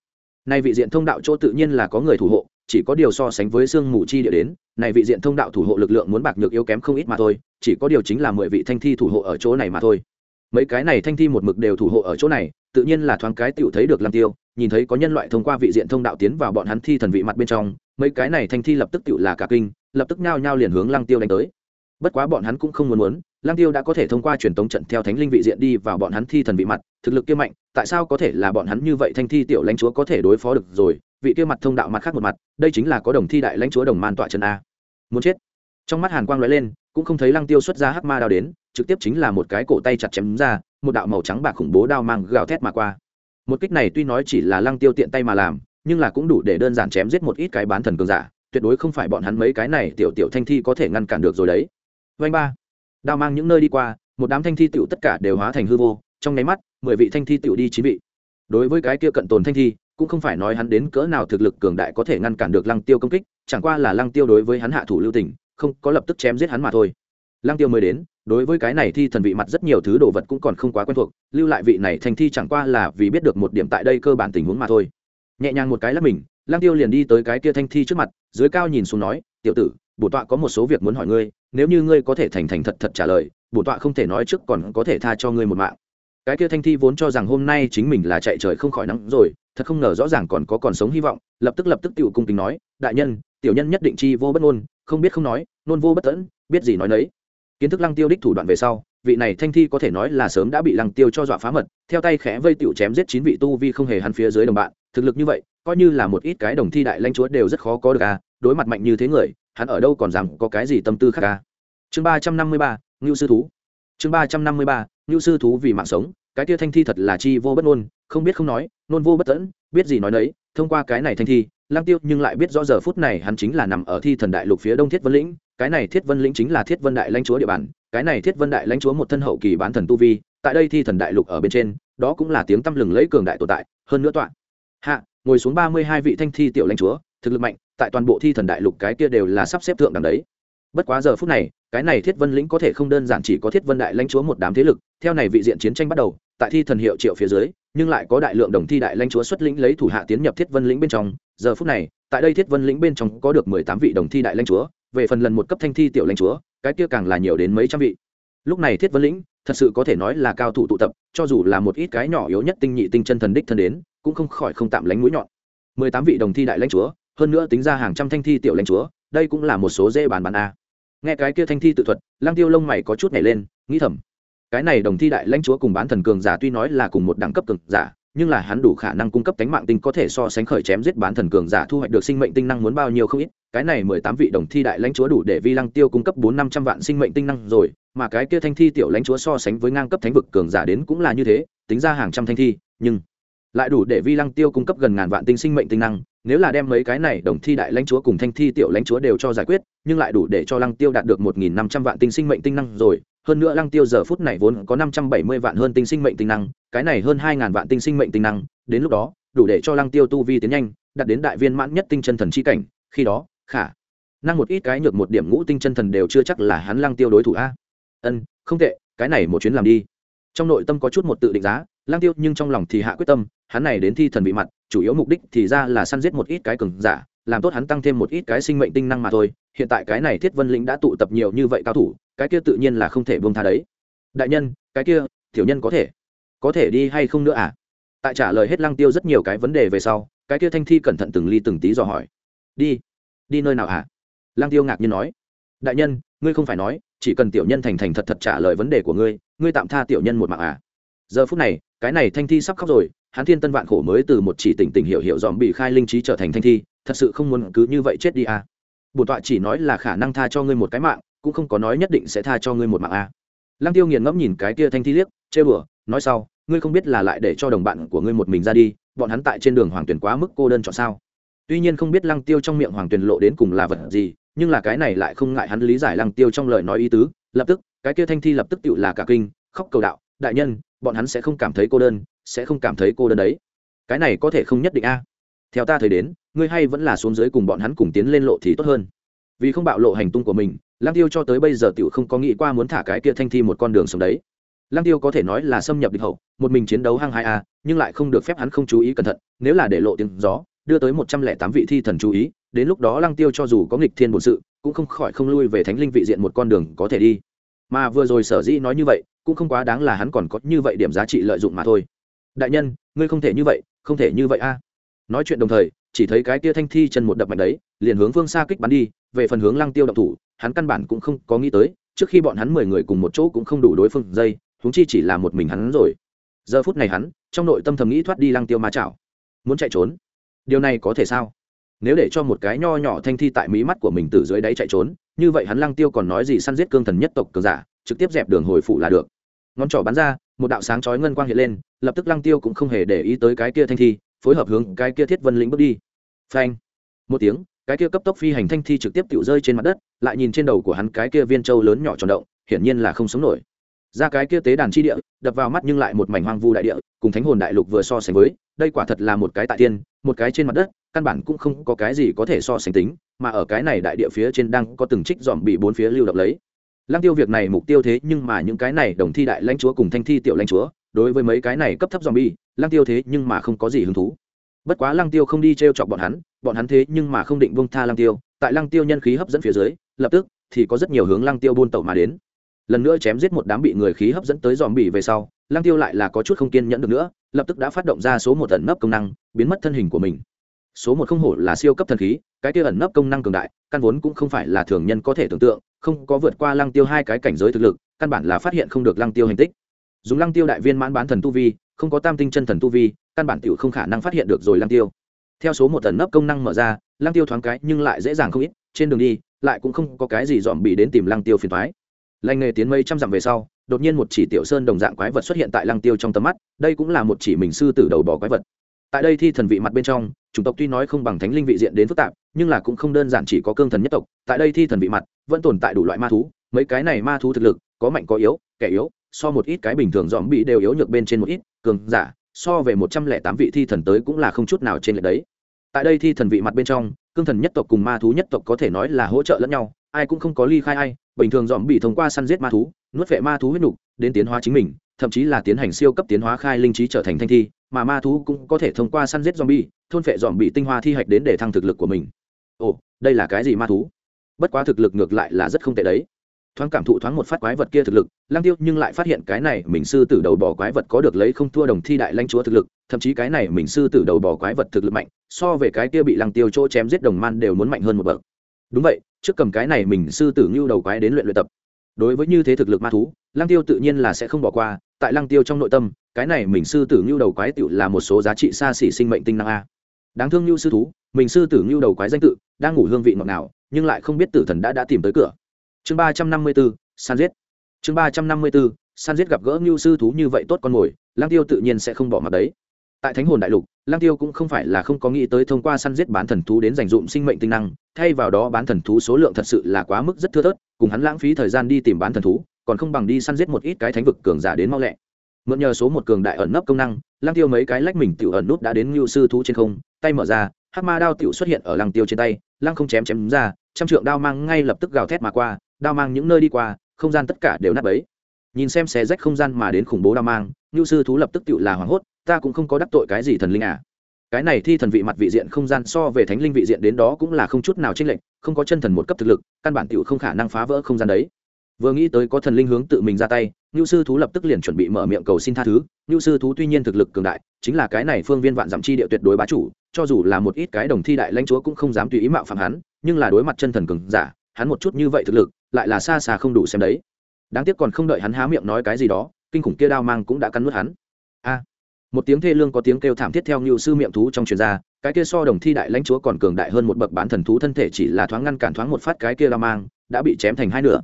Nay vị diện thông đạo chỗ tự nhiên là có người thủ hộ, chỉ có điều so sánh với xương mù chi địa đến, này vị diện thông đạo thủ hộ lực lượng muốn bạc nhược yếu kém không ít mà thôi, chỉ có điều chính là mười vị thanh thi thủ hộ ở chỗ này mà thôi. Mấy cái này thanh thi một mực đều thủ hộ ở chỗ này, tự nhiên là thoáng cái tựu thấy được làm tiêu, nhìn thấy có nhân loại thông qua vị diện thông đạo tiến vào bọn hắn thi thần vị mặt bên trong, mấy cái này thanh thi lập tức tựu là cả kinh, lập tức nhao nhao liền hướng lăng tiêu đánh tới bất quá bọn hắn cũng không muốn muốn lang tiêu đã có thể thông qua truyền tống trận theo thánh linh vị diện đi vào bọn hắn thi thần vị mặt, thực lực kia mạnh, tại sao có thể là bọn hắn như vậy thanh thi tiểu lãnh chúa có thể đối phó được rồi? Vị kia mặt thông đạo mặt khác một mặt, đây chính là có đồng thi đại lãnh chúa đồng man tọa trần a. Muốn chết. Trong mắt hàn quang lóe lên, cũng không thấy lăng tiêu xuất ra hắc ma đao đến, trực tiếp chính là một cái cổ tay chặt chém ra, một đạo màu trắng bạc khủng bố đao mang gào thét mà qua. Một kích này tuy nói chỉ là lăng tiêu tiện tay mà làm, nhưng là cũng đủ để đơn giản chém giết một ít cái bán thần cường giả, tuyệt đối không phải bọn hắn mấy cái này tiểu tiểu thanh thi có thể ngăn cản được rồi đấy vanh ba. Đao mang những nơi đi qua, một đám thanh thi tiểu tất cả đều hóa thành hư vô, trong nháy mắt, mười vị thanh thi tiểu đi chín vị. Đối với cái kia cận tồn thanh thi, cũng không phải nói hắn đến cỡ nào thực lực cường đại có thể ngăn cản được lăng tiêu công kích, chẳng qua là lăng tiêu đối với hắn hạ thủ lưu tình, không có lập tức chém giết hắn mà thôi. Lăng tiêu mới đến, đối với cái này thi thần vị mặt rất nhiều thứ đồ vật cũng còn không quá quen thuộc, lưu lại vị này thanh thi chẳng qua là vì biết được một điểm tại đây cơ bản tình huống mà thôi. Nhẹ nhàng một cái lắp mình, lăng tiêu liền đi tới cái kia thanh thi trước mặt, dưới cao nhìn xuống nói, tiểu tử bổ tọa có một số việc muốn hỏi ngươi, nếu như ngươi có thể thành thành thật thật trả lời, bổ tọa không thể nói trước còn có thể tha cho ngươi một mạng. Cái kia thanh thi vốn cho rằng hôm nay chính mình là chạy trời không khỏi nắng rồi, thật không ngờ rõ ràng còn có còn sống hy vọng, lập tức lập tức tự cung kính nói, đại nhân, tiểu nhân nhất định chi vô bất ngôn, không biết không nói nôn vô bất tẫn biết gì nói nấy. Kiến thức lăng tiêu đích thủ đoạn về sau, vị này thanh thi có thể nói là sớm đã bị lăng tiêu cho dọa phá mật, theo tay khẽ vây tiểu chém giết chín vị tu vi không hề hắn phía dưới đồng bạn, thực lực như vậy, coi như là một ít cái đồng thi đại lãnh chúa đều rất khó có được à đối mặt mạnh như thế người hắn ở đâu còn dám có cái gì tâm tư khác ca chương ba trăm năm mươi ba, ngưu sư thú. Chương ba trăm năm mươi ba, ngưu sư thú vì mạng sống, cái tia thanh thi thật là chi vô bất ngôn, không biết không nói nôn vô bất tẫn biết gì nói nấy, thông qua cái này thanh thi lang tiêu nhưng lại biết rõ giờ phút này hắn chính là nằm ở thi thần đại lục phía đông thiết vân lĩnh, cái này thiết vân lĩnh chính là thiết vân đại lãnh chúa địa bàn, cái này thiết vân đại lãnh chúa một thân hậu kỳ bán thần tu vi, tại đây thi thần đại lục ở bên trên, đó cũng là tiếng tăm lừng lẫy cường đại tồn tại, hơn nữa tọa. Hạ, ngồi xuống ba mươi hai vị thanh thi tiểu lãnh chúa, thực lực mạnh tại toàn bộ thi thần đại lục cái kia đều là sắp xếp thượng đẳng đấy. Bất quá giờ phút này, cái này thiết vân lĩnh có thể không đơn giản chỉ có thiết vân đại lãnh chúa một đám thế lực, theo này vị diện chiến tranh bắt đầu, tại thi thần hiệu triệu phía dưới, nhưng lại có đại lượng đồng thi đại lãnh chúa xuất lĩnh lấy thủ hạ tiến nhập thiết vân lĩnh bên trong. Giờ phút này, tại đây thiết vân lĩnh bên trong có được mười tám vị đồng thi đại lãnh chúa, về phần lần một cấp thanh thi tiểu lãnh chúa, cái kia càng là nhiều đến mấy trăm vị. Lúc này thiết vân lĩnh, thật sự có thể nói là cao thủ tụ tập, cho dù là một ít cái nhỏ yếu nhất tinh nhị tinh chân thần đích thân đến, cũng không khỏi không tạm lánh mũi nhọn. mười tám vị đồng thi đại lãnh chúa hơn nữa tính ra hàng trăm thanh thi tiểu lãnh chúa, đây cũng là một số dễ bàn bàn a. Nghe cái kia thanh thi tự thuật lang tiêu lông mày có chút nhảy lên, nghĩ thầm, cái này đồng thi đại lãnh chúa cùng bán thần cường giả tuy nói là cùng một đẳng cấp cường giả, nhưng là hắn đủ khả năng cung cấp cánh mạng tinh có thể so sánh khởi chém giết bán thần cường giả thu hoạch được sinh mệnh tinh năng muốn bao nhiêu không ít, cái này mười tám vị đồng thi đại lãnh chúa đủ để vi lăng tiêu cung cấp bốn năm trăm vạn sinh mệnh tinh năng rồi, mà cái kia thanh thi tiểu lãnh chúa so sánh với ngang cấp thánh vực cường giả đến cũng là như thế, tính ra hàng trăm thanh thi, nhưng lại đủ để vi lăng tiêu cung cấp gần ngàn vạn tinh sinh mệnh tinh năng nếu là đem mấy cái này đồng thi đại lãnh chúa cùng thanh thi tiểu lãnh chúa đều cho giải quyết, nhưng lại đủ để cho lăng tiêu đạt được một nghìn năm trăm vạn tinh sinh mệnh tinh năng rồi. Hơn nữa lăng tiêu giờ phút này vốn có năm trăm bảy mươi vạn hơn tinh sinh mệnh tinh năng, cái này hơn hai ngàn vạn tinh sinh mệnh tinh năng. Đến lúc đó, đủ để cho lăng tiêu tu vi tiến nhanh, đạt đến đại viên mãn nhất tinh chân thần chi cảnh. Khi đó, khả năng một ít cái nhược một điểm ngũ tinh chân thần đều chưa chắc là hắn lăng tiêu đối thủ a. Ân, không tệ, cái này một chuyến làm đi. Trong nội tâm có chút một tự định giá, lăng tiêu nhưng trong lòng thì hạ quyết tâm, hắn này đến thi thần bị mặt chủ yếu mục đích thì ra là săn giết một ít cái cường giả, làm tốt hắn tăng thêm một ít cái sinh mệnh tinh năng mà thôi. Hiện tại cái này thiết vân lĩnh đã tụ tập nhiều như vậy cao thủ, cái kia tự nhiên là không thể buông tha đấy. Đại nhân, cái kia, tiểu nhân có thể có thể đi hay không nữa à? Tại trả lời hết lăng tiêu rất nhiều cái vấn đề về sau, cái kia thanh thi cẩn thận từng ly từng tí dò hỏi. Đi đi nơi nào à? Lăng tiêu ngạc nhiên nói. Đại nhân, ngươi không phải nói, chỉ cần tiểu nhân thành thành thật thật trả lời vấn đề của ngươi ngươi tạm tha tiểu nhân một mạng à? Giờ phút này, cái này thanh thi sắp khóc rồi hắn thiên tân vạn khổ mới từ một chỉ tỉnh tỉnh hiểu hiểu dòm bị khai linh trí trở thành thanh thi, thật sự không muốn cứ như vậy chết đi à. Bổn tọa chỉ nói là khả năng tha cho ngươi một cái mạng, cũng không có nói nhất định sẽ tha cho ngươi một mạng à. Lăng tiêu nghiền ngẫm nhìn cái kia thanh thi liếc, chê bửa nói sau, ngươi không biết là lại để cho đồng bạn của ngươi một mình ra đi, bọn hắn tại trên đường hoàng tuyển quá mức cô đơn chọn sao. Tuy nhiên không biết lăng tiêu trong miệng hoàng tuyển lộ đến cùng là vật gì, nhưng là cái này lại không ngại hắn lý giải lăng tiêu trong lời nói ý tứ, lập tức, cái kia thanh thi lập tức tự là cả kinh, khóc cầu đạo, đại nhân, bọn hắn sẽ không cảm thấy cô đơn sẽ không cảm thấy cô đơn đấy. Cái này có thể không nhất định a. Theo ta thấy đến, ngươi hay vẫn là xuống dưới cùng bọn hắn cùng tiến lên lộ thì tốt hơn. Vì không bạo lộ hành tung của mình, lăng tiêu cho tới bây giờ tiểu không có nghĩ qua muốn thả cái kia thanh thi một con đường sống đấy. Lăng tiêu có thể nói là xâm nhập địch hậu, một mình chiến đấu hăng hai a, nhưng lại không được phép hắn không chú ý cẩn thận, nếu là để lộ tiếng gió, đưa tới một trăm lẻ tám vị thi thần chú ý, đến lúc đó lăng tiêu cho dù có nghịch thiên bổn sự, cũng không khỏi không lui về thánh linh vị diện một con đường có thể đi. Mà vừa rồi sở dĩ nói như vậy, cũng không quá đáng là hắn còn có như vậy điểm giá trị lợi dụng mà thôi đại nhân, ngươi không thể như vậy, không thể như vậy a. Nói chuyện đồng thời, chỉ thấy cái kia thanh thi chân một đập mạnh đấy, liền hướng phương xa kích bắn đi, về phần hướng lăng tiêu động thủ, hắn căn bản cũng không có nghĩ tới, trước khi bọn hắn mười người cùng một chỗ cũng không đủ đối phương dây, huống chi chỉ là một mình hắn rồi. Giờ phút này hắn, trong nội tâm thầm nghĩ thoát đi lăng tiêu ma chảo. Muốn chạy trốn? Điều này có thể sao? Nếu để cho một cái nho nhỏ thanh thi tại mí mắt của mình từ dưới đáy chạy trốn, như vậy hắn lăng tiêu còn nói gì săn giết cương thần nhất tộc cường giả, trực tiếp dẹp đường hồi phụ là được. Ngón trỏ bắn ra một đạo sáng chói ngân quang hiện lên, lập tức lăng tiêu cũng không hề để ý tới cái kia thanh thi, phối hợp hướng cái kia thiết vân lĩnh bước đi. Phanh! Một tiếng, cái kia cấp tốc phi hành thanh thi trực tiếp tự rơi trên mặt đất, lại nhìn trên đầu của hắn cái kia viên châu lớn nhỏ tròn động, hiển nhiên là không sống nổi. Ra cái kia tế đàn chi địa, đập vào mắt nhưng lại một mảnh hoang vu đại địa, cùng thánh hồn đại lục vừa so sánh với, đây quả thật là một cái tại tiên, một cái trên mặt đất, căn bản cũng không có cái gì có thể so sánh tính, mà ở cái này đại địa phía trên đang có từng trích dòm bị bốn phía lưu động lấy lăng tiêu việc này mục tiêu thế nhưng mà những cái này đồng thi đại lãnh chúa cùng thanh thi tiểu lãnh chúa, đối với mấy cái này cấp thấp dòm bi lăng tiêu thế nhưng mà không có gì hứng thú. Bất quá lăng tiêu không đi t r e o chọc bọn hắn bọn hắn thế nhưng mà không định buông tha lăng tiêu, tại lăng tiêu nhân khí hấp dẫn phía dưới, lập tức thì có rất nhiều hướng lăng tiêu buôn tẩu mà đến. Lần nữa chém giết một đám bị người khí hấp dẫn tới dòm bỉ về sau, lăng tiêu lại là có chút không kiên nhẫn được nữa, lập tức đã phát động ra số một ẩn nấp công năng, biến mất thân hình của mình số một không hổ là siêu cấp thần khí, cái kia ẩn nấp công năng cường đại, căn vốn cũng không phải là thường nhân có thể tưởng tượng, không có vượt qua lăng tiêu hai cái cảnh giới thực lực, căn bản là phát hiện không được lăng tiêu hành tích. Dùng lăng tiêu đại viên mãn bán thần tu vi, không có tam tinh chân thần tu vi, căn bản tiểu không khả năng phát hiện được rồi lăng tiêu. Theo số một ẩn nấp công năng mở ra, lăng tiêu thoáng cái nhưng lại dễ dàng không ít, trên đường đi, lại cũng không có cái gì dòm bị đến tìm lăng tiêu phiền thoái lanh nghề tiến mây trăm dặm về sau, đột nhiên một chỉ tiểu sơn đồng dạng quái vật xuất hiện tại lăng tiêu trong tầm mắt, đây cũng là một chỉ mình sư tử đầu bỏ quái vật tại đây thi thần vị mặt bên trong, chủng tộc tuy nói không bằng thánh linh vị diện đến phức tạp, nhưng là cũng không đơn giản chỉ có cương thần nhất tộc. Tại đây thi thần vị mặt vẫn tồn tại đủ loại ma thú, mấy cái này ma thú thực lực có mạnh có yếu, kẻ yếu, so một ít cái bình thường dòm bị đều yếu nhược bên trên một ít, cường giả, so về một trăm lẻ tám vị thi thần tới cũng là không chút nào trên lệch đấy. Tại đây thi thần vị mặt bên trong, cương thần nhất tộc cùng ma thú nhất tộc có thể nói là hỗ trợ lẫn nhau, ai cũng không có ly khai ai, bình thường dòm bị thông qua săn giết ma thú, nuốt vệ ma thú huyết nục, đến tiến hóa chính mình, thậm chí là tiến hành siêu cấp tiến hóa khai linh trí trở thành thanh thi mà ma thú cũng có thể thông qua săn giết zombie, thôn phệ zombie tinh hoa thi hạch đến để thăng thực lực của mình. Ồ, đây là cái gì ma thú? Bất quá thực lực ngược lại là rất không tệ đấy. Thoáng cảm thụ thoáng một phát quái vật kia thực lực, Lăng Tiêu nhưng lại phát hiện cái này mình sư tử đầu bò quái vật có được lấy không thua đồng thi đại lãnh chúa thực lực, thậm chí cái này mình sư tử đầu bò quái vật thực lực mạnh, so về cái kia bị Lăng Tiêu chỗ chém giết đồng man đều muốn mạnh hơn một bậc. Đúng vậy, trước cầm cái này mình sư tử như đầu quái đến luyện luyện tập. Đối với như thế thực lực ma thú, Lăng Tiêu tự nhiên là sẽ không bỏ qua, tại Lăng Tiêu trong nội tâm, cái này mình sư tử ngưu đầu quái tựu là một số giá trị xa xỉ sinh mệnh tinh năng a. Đáng thương ngưu sư thú mình sư tử ngưu đầu quái danh tự đang ngủ hương vị ngọt nào nhưng lại không biết tử thần đã đã tìm tới cửa. Chương ba trăm năm mươi bốn san giết. Chương ba trăm năm mươi bốn san giết gặp gỡ ngưu sư thú như vậy tốt con mồi lang tiêu tự nhiên sẽ không bỏ mặt đấy. Tại thánh hồn đại lục lang tiêu cũng không phải là không có nghĩ tới thông qua săn giết bán thần thú đến dành dụm sinh mệnh tinh năng thay vào đó bán thần thú số lượng thật sự là quá mức rất thưa thớt cùng hắn lãng phí thời gian đi tìm bán thần thú còn không bằng đi săn giết một ít cái thánh vực cường giả đến mau lẹ. Mượn nhờ số một cường đại ẩn nấp công năng, lăng tiêu mấy cái lách mình tiểu ẩn nút đã đến ngưu sư thú trên không, tay mở ra, hắc ma đao tiểu xuất hiện ở lăng tiêu trên tay, lăng không chém chém ra, trăm trượng đao mang ngay lập tức gào thét mà qua, đao mang những nơi đi qua, không gian tất cả đều nát bấy. Nhìn xem xé rách không gian mà đến khủng bố đao mang, ngưu sư thú lập tức tiểu là hoảng hốt, ta cũng không có đắc tội cái gì thần linh à. Cái này thi thần vị mặt vị diện không gian so về thánh linh vị diện đến đó cũng là không chút nào chênh lệch, không có chân thần một cấp thực lực, căn bản tiểu không khả năng phá vỡ không gian đấy vừa nghĩ tới có thần linh hướng tự mình ra tay ngưu sư thú lập tức liền chuẩn bị mở miệng cầu xin tha thứ. Ngưu sư thú tuy nhiên thực lực cường đại, chính là cái này phương viên vạn giảm chi địa tuyệt đối bá chủ, cho dù là một ít cái đồng thi đại lãnh chúa cũng không dám tùy ý mạo phạm hắn, nhưng là đối mặt chân thần cường giả, hắn một chút như vậy thực lực, lại là xa xa không đủ xem đấy. Đáng tiếc còn không đợi hắn há miệng nói cái gì đó, kinh khủng kia đao mang cũng đã cắn nuốt hắn. A! Một tiếng thê lương có tiếng kêu thảm thiết theo ngưu sư miệng thú trong truyền ra, cái kia so đồng thi đại lãnh chúa còn cường đại hơn một bậc bán thần thú thân thể chỉ là thoáng ngăn cản thoáng một phát cái kia đao mang, đã bị chém thành hai nửa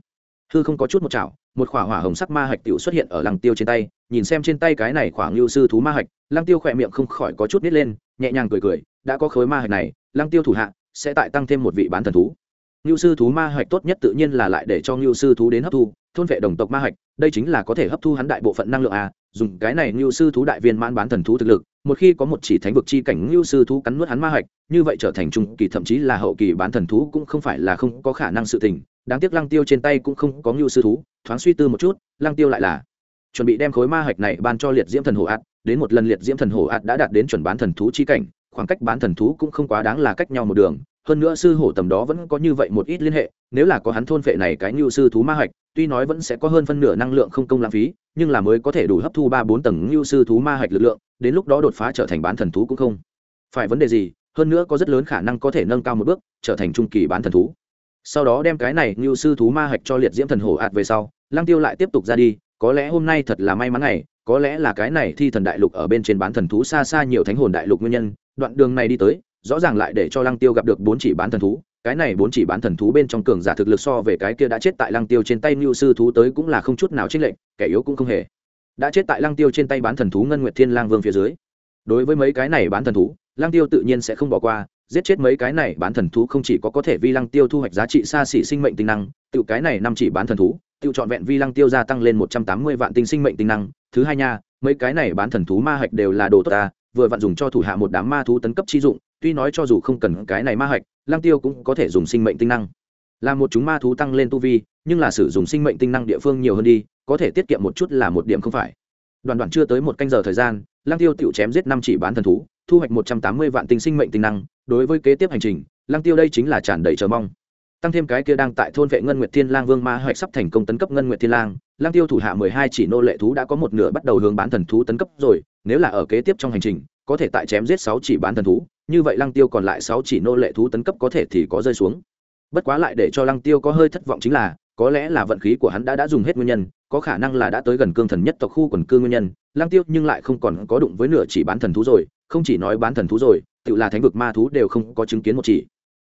hư không có chút một chảo, một khỏa hỏa hồng sắc ma hạch tiểu xuất hiện ở lăng tiêu trên tay, nhìn xem trên tay cái này khoảng lưu sư thú ma hạch, lăng tiêu khỏe miệng không khỏi có chút nít lên, nhẹ nhàng cười cười, đã có khối ma hạch này, lăng tiêu thủ hạ sẽ tại tăng thêm một vị bán thần thú. Lưu sư thú ma hạch tốt nhất tự nhiên là lại để cho lưu sư thú đến hấp thu, thôn vệ đồng tộc ma hạch, đây chính là có thể hấp thu hắn đại bộ phận năng lượng à dùng cái này lưu sư thú đại viên mãn bán thần thú thực lực, một khi có một chỉ thánh vực chi cảnh lưu sư thú cắn nuốt hắn ma hạch, như vậy trở thành trung kỳ thậm chí là hậu kỳ bán thần thú cũng không phải là không có khả năng sự tình đáng tiếc lăng tiêu trên tay cũng không có ngưu sư thú, thoáng suy tư một chút, lăng tiêu lại là chuẩn bị đem khối ma hạch này ban cho liệt diễm thần hổ ạt. Đến một lần liệt diễm thần hổ ạt đã đạt đến chuẩn bán thần thú chi cảnh, khoảng cách bán thần thú cũng không quá đáng là cách nhau một đường. Hơn nữa sư hổ tầm đó vẫn có như vậy một ít liên hệ, nếu là có hắn thôn phệ này cái ngưu sư thú ma hạch, tuy nói vẫn sẽ có hơn phân nửa năng lượng không công lãng phí, nhưng là mới có thể đủ hấp thu ba bốn tầng ngưu sư thú ma hạch lực lượng, đến lúc đó đột phá trở thành bán thần thú cũng không phải vấn đề gì. Hơn nữa có rất lớn khả năng có thể nâng cao một bước, trở thành trung kỳ bán thần thú sau đó đem cái này như sư thú ma hạch cho liệt diễm thần hổ ạt về sau lăng tiêu lại tiếp tục ra đi có lẽ hôm nay thật là may mắn này, có lẽ là cái này thi thần đại lục ở bên trên bán thần thú xa xa nhiều thánh hồn đại lục nguyên nhân đoạn đường này đi tới rõ ràng lại để cho lăng tiêu gặp được bốn chỉ bán thần thú cái này bốn chỉ bán thần thú bên trong cường giả thực lực so về cái kia đã chết tại lăng tiêu trên tay mưu sư thú tới cũng là không chút nào chênh lệch kẻ yếu cũng không hề. Đã chết tại lăng tiêu trên tay bán thần thú ngân nguyệt thiên lang vương phía dưới. Đối với mấy cái này bán thần thú lăng tiêu tự nhiên sẽ không bỏ qua giết chết mấy cái này bán thần thú không chỉ có có thể vi lăng tiêu thu hoạch giá trị xa xỉ sinh mệnh tinh năng tự cái này năm chỉ bán thần thú tự chọn vẹn vi lăng tiêu gia tăng lên một trăm tám mươi vạn tinh sinh mệnh tinh năng. Thứ hai nha, mấy cái này bán thần thú ma hạch đều là đồ tốt ta, vừa vặn dùng cho thủ hạ một đám ma thú tấn cấp chi dụng, tuy nói cho dù không cần cái này ma hạch, lăng tiêu cũng có thể dùng sinh mệnh tinh năng. Là một chúng ma thú tăng lên tu vi, nhưng là sử dụng sinh mệnh tinh năng địa phương nhiều hơn đi, có thể tiết kiệm một chút là một điểm không phải đoàn đoàn chưa tới một canh giờ thời gian, lăng tiêu tự chém giết năm chỉ bán thần thú, thu hoạch một trăm tám mươi vạn tinh sinh mệnh tinh năng. Đối với kế tiếp hành trình, lăng tiêu đây chính là tràn đầy chờ mong. Tăng thêm cái kia đang tại thôn vệ ngân nguyệt thiên lang vương ma hoạch sắp thành công tấn cấp ngân nguyệt thiên lang, lăng tiêu thủ hạ mười hai chỉ nô lệ thú đã có một nửa bắt đầu hướng bán thần thú tấn cấp rồi. Nếu là ở kế tiếp trong hành trình, có thể tại chém giết sáu chỉ bán thần thú, như vậy lăng tiêu còn lại sáu chỉ nô lệ thú tấn cấp có thể thì có rơi xuống. Bất quá lại để cho lăng tiêu có hơi thất vọng chính là có lẽ là vận khí của hắn đã đã dùng hết nguyên nhân, có khả năng là đã tới gần cương thần nhất tộc khu quần cư nguyên nhân. Lăng tiêu nhưng lại không còn có đụng với nửa chỉ bán thần thú rồi, không chỉ nói bán thần thú rồi, tự là thánh vực ma thú đều không có chứng kiến một chỉ.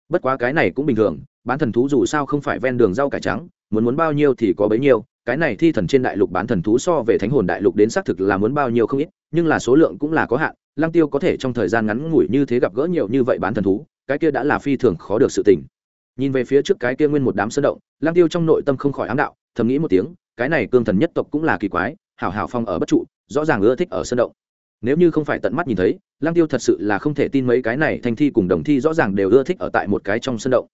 Bất quá cái này cũng bình thường, bán thần thú dù sao không phải ven đường rau cải trắng, muốn muốn bao nhiêu thì có bấy nhiêu, cái này thi thần trên đại lục bán thần thú so về thánh hồn đại lục đến xác thực là muốn bao nhiêu không ít, nhưng là số lượng cũng là có hạn, lăng tiêu có thể trong thời gian ngắn ngủi như thế gặp gỡ nhiều như vậy bán thần thú, cái kia đã là phi thường khó được sự tình nhìn về phía trước cái kia nguyên một đám sơn động Lang tiêu trong nội tâm không khỏi ám đạo, thầm nghĩ một tiếng, cái này cương thần nhất tộc cũng là kỳ quái, hảo hảo phong ở bất trụ, rõ ràng ưa thích ở sơn động. Nếu như không phải tận mắt nhìn thấy Lang tiêu thật sự là không thể tin mấy cái này thanh thi cùng đồng thi rõ ràng đều ưa thích ở tại một cái trong sơn động.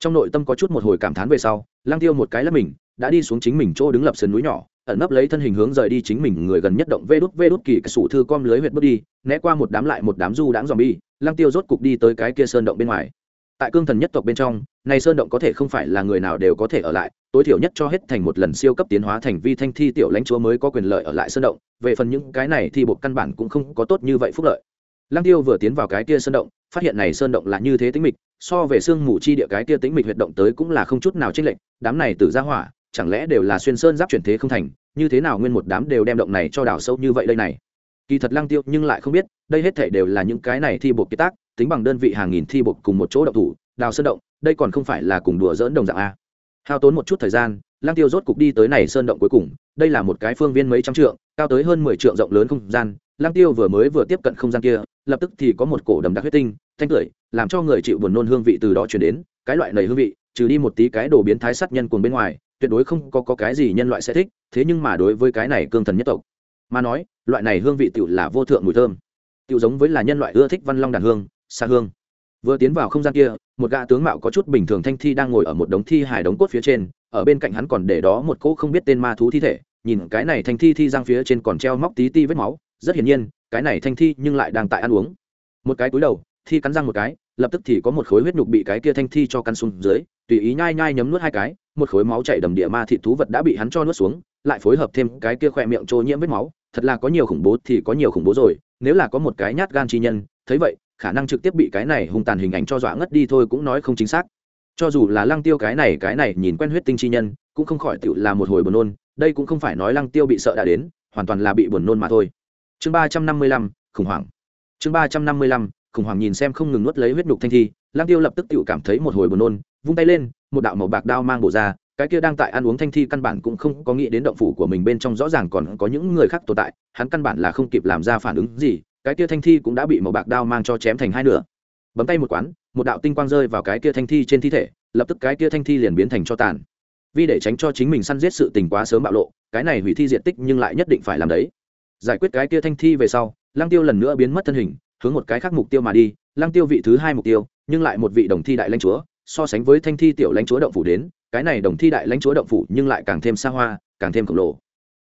Trong nội tâm có chút một hồi cảm thán về sau Lang tiêu một cái là mình, đã đi xuống chính mình chỗ đứng lập sườn núi nhỏ, ẩn nấp lấy thân hình hướng rời đi chính mình người gần nhất động vê đút vê đút kỳ sủ thư com lưới huyệt bước đi, né qua một đám lại một đám du đãng dòm bi Lang tiêu rốt cục đi tới cái kia sơn động bên ngoài tại cương thần nhất tộc bên trong, này sơn động có thể không phải là người nào đều có thể ở lại, tối thiểu nhất cho hết thành một lần siêu cấp tiến hóa thành vi thanh thi tiểu lãnh chúa mới có quyền lợi ở lại sơn động, về phần những cái này thì bộ căn bản cũng không có tốt như vậy phúc lợi. Lăng tiêu vừa tiến vào cái kia sơn động, phát hiện này sơn động là như thế tính mịch, so về xương mù chi địa cái kia tính mịch huyệt động tới cũng là không chút nào chênh lệch, đám này tử ra hỏa, chẳng lẽ đều là xuyên sơn giáp chuyển thế không thành, như thế nào nguyên một đám đều đem động này cho đào sâu như vậy đây này? Kỳ thật lăng tiêu nhưng lại không biết, đây hết thể đều là những cái này thi buộc kiệt tác tính bằng đơn vị hàng nghìn thi buộc cùng một chỗ động thủ đào sơn động đây còn không phải là cùng đùa dỡn đồng dạng a. Hao tốn một chút thời gian lang tiêu rốt cục đi tới này sơn động cuối cùng đây là một cái phương viên mấy trăm trượng cao tới hơn mười trượng rộng lớn không gian. Lang tiêu vừa mới vừa tiếp cận không gian kia lập tức thì có một cổ đầm đặc huyết tinh thanh cười làm cho người chịu buồn nôn hương vị từ đó chuyển đến cái loại này hương vị trừ đi một tí cái đồ biến thái sát nhân cuồng bên ngoài tuyệt đối không có, có cái gì nhân loại sẽ thích thế nhưng mà đối với cái này cương thần nhất tộc mà nói loại này hương vị tựu là vô thượng mùi thơm. Tựu giống với là nhân loại ưa thích văn long đàn hương xa hương. Vừa tiến vào không gian kia, một gã tướng mạo có chút bình thường thanh thi đang ngồi ở một đống thi hài đống cốt phía trên, ở bên cạnh hắn còn để đó một cỗ không biết tên ma thú thi thể, nhìn cái này thanh thi thi giang phía trên còn treo móc tí ti vết máu, rất hiển nhiên, cái này thanh thi nhưng lại đang tại ăn uống. Một cái túi đầu, thi cắn răng một cái, lập tức thì có một khối huyết nhục bị cái kia thanh thi cho căn xuống dưới, tùy ý nhai nhai nhấm nuốt hai cái, một khối máu chảy đầm địa ma thịt thú vật đã bị hắn cho nuốt xuống, lại phối hợp thêm cái kia khỏe miệng trôi nhiễm vết máu, thật là có nhiều khủng bố thì có nhiều khủng bố rồi, nếu là có một cái nhát gan chi nhân, thấy vậy khả năng trực tiếp bị cái này hung tàn hình ảnh cho dọa ngất đi thôi cũng nói không chính xác. Cho dù là lăng tiêu cái này cái này nhìn quen huyết tinh chi nhân, cũng không khỏi tựu là một hồi buồn nôn, đây cũng không phải nói lăng tiêu bị sợ đã đến, hoàn toàn là bị buồn nôn mà thôi. Chương ba trăm năm mươi lăm, khủng hoảng. Chương ba trăm năm mươi lăm, khủng hoảng nhìn xem không ngừng nuốt lấy huyết nhục thanh thi, lăng tiêu lập tức tựu cảm thấy một hồi buồn nôn, vung tay lên, một đạo màu bạc đao mang bổ ra cái kia đang tại ăn uống thanh thi căn bản cũng không có nghĩ đến động phủ của mình bên trong rõ ràng còn có những người khác tồn tại, hắn căn bản là không kịp làm ra phản ứng gì, cái kia thanh thi cũng đã bị màu bạc đao mang cho chém thành hai nửa. Bấm tay một quán, một đạo tinh quang rơi vào cái kia thanh thi trên thi thể, lập tức cái kia thanh thi liền biến thành cho tàn. Vì để tránh cho chính mình săn giết sự tình quá sớm bạo lộ, cái này hủy thi diện tích nhưng lại nhất định phải làm đấy. Giải quyết cái kia thanh thi về sau, lăng tiêu lần nữa biến mất thân hình, hướng một cái khác mục tiêu mà đi. Lăng tiêu vị thứ hai mục tiêu, nhưng lại một vị đồng thi đại lãnh chúa, so sánh với thanh thi tiểu lãnh chúa động phủ đến cái này đồng thi đại lãnh chúa động phủ nhưng lại càng thêm xa hoa, càng thêm khổng lồ.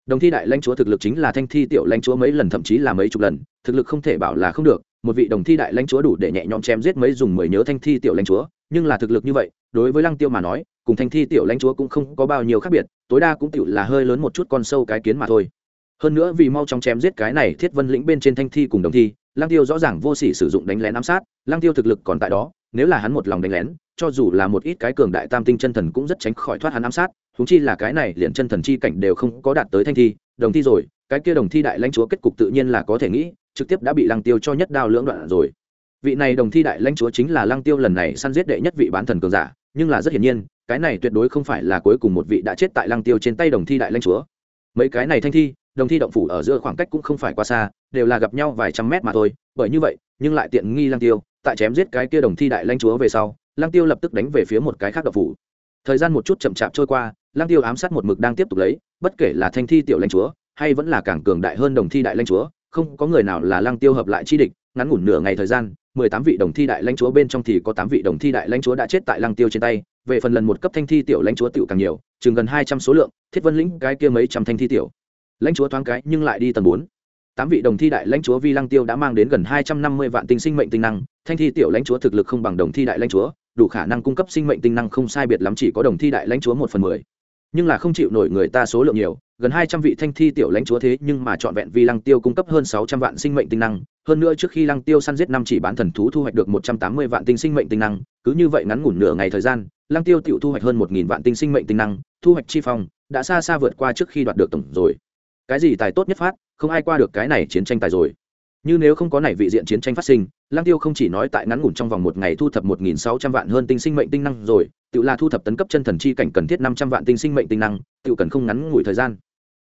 Đồng thi đại lãnh chúa thực lực chính là thanh thi tiểu lãnh chúa mấy lần, thậm chí là mấy chục lần, thực lực không thể bảo là không được. Một vị đồng thi đại lãnh chúa đủ để nhẹ nhõm chém giết mấy dùng mười nhớ thanh thi tiểu lãnh chúa, nhưng là thực lực như vậy, đối với lăng tiêu mà nói, cùng thanh thi tiểu lãnh chúa cũng không có bao nhiêu khác biệt, tối đa cũng tiểu là hơi lớn một chút con sâu cái kiến mà thôi. Hơn nữa vì mau chóng chém giết cái này thiết vân lĩnh bên trên thanh thi cùng đồng thi lăng tiêu rõ ràng vô sỉ sử dụng đánh lén ám sát, lăng tiêu thực lực còn tại đó, nếu là hắn một lòng đánh lén, cho dù là một ít cái cường đại tam tinh chân thần cũng rất tránh khỏi thoát hắn ám sát húng chi là cái này liền chân thần chi cảnh đều không có đạt tới thanh thi, đồng thi rồi, cái kia đồng thi đại lãnh chúa kết cục tự nhiên là có thể nghĩ, trực tiếp đã bị lăng tiêu cho nhất đao lưỡng đoạn rồi. Vị này đồng thi đại lãnh chúa chính là lăng tiêu lần này săn giết đệ nhất vị bán thần cường giả, nhưng là rất hiển nhiên, cái này tuyệt đối không phải là cuối cùng một vị đã chết tại lăng tiêu trên tay đồng thi đại lãnh chúa. Mấy cái này thanh thi, đồng thi động phủ ở giữa khoảng cách cũng không phải quá xa đều là gặp nhau vài trăm mét mà thôi, bởi như vậy, nhưng lại tiện nghi Lang tiêu, tại chém giết cái kia đồng thi đại lãnh chúa về sau Lang tiêu lập tức đánh về phía một cái khác độc phủ. Thời gian một chút chậm chạp trôi qua Lang tiêu ám sát một mực đang tiếp tục lấy, bất kể là thanh thi tiểu lãnh chúa, hay vẫn là càng cường đại hơn đồng thi đại lãnh chúa, không có người nào là Lang tiêu hợp lại chi địch, ngắn ngủn nửa ngày thời gian, mười tám vị đồng thi đại lãnh chúa bên trong thì có tám vị đồng thi đại lãnh chúa đã chết tại lăng tiêu trên tay, về phần lần một cấp thanh thi tiểu lãnh chúa tiểu càng nhiều, chừng gần hai trăm số lượng, thiết vân lĩnh cái kia mấy trăm thanh thi tiểu. Lãnh chúa thoáng cái nhưng lại đi tầng bốn tám vị đồng thi đại lãnh chúa vi lăng tiêu đã mang đến gần hai trăm năm mươi vạn tinh sinh mệnh tinh năng, thanh thi tiểu lãnh chúa thực lực không bằng đồng thi đại lãnh chúa, đủ khả năng cung cấp sinh mệnh tinh năng không sai biệt lắm chỉ có đồng thi đại lãnh chúa một phần mười. Nhưng là không chịu nổi người ta số lượng nhiều, gần hai trăm vị thanh thi tiểu lãnh chúa thế nhưng mà trọn vẹn Vi lăng tiêu cung cấp hơn sáu trăm vạn sinh mệnh tinh năng, hơn nữa trước khi lăng tiêu săn giết năm chỉ bán thần thú thu hoạch được một trăm tám mươi vạn tinh sinh mệnh tinh năng, cứ như vậy ngắn ngủn nửa ngày thời gian, lăng tiêu tiểu thu hoạch hơn một nghìn vạn tinh sinh mệnh tinh năng, thu hoạch chi phòng đã xa xa vượt qua trước khi đoạt được tổng rồi cái gì tài tốt nhất phát, không ai qua được cái này chiến tranh tài rồi. Như nếu không có này vị diện chiến tranh phát sinh lang tiêu không chỉ nói tại ngắn ngủn trong vòng một ngày thu thập một nghìn sáu trăm vạn hơn tinh sinh mệnh tinh năng rồi, tự là thu thập tấn cấp chân thần chi cảnh cần thiết năm trăm vạn tinh sinh mệnh tinh năng, tự cần không ngắn ngủi thời gian.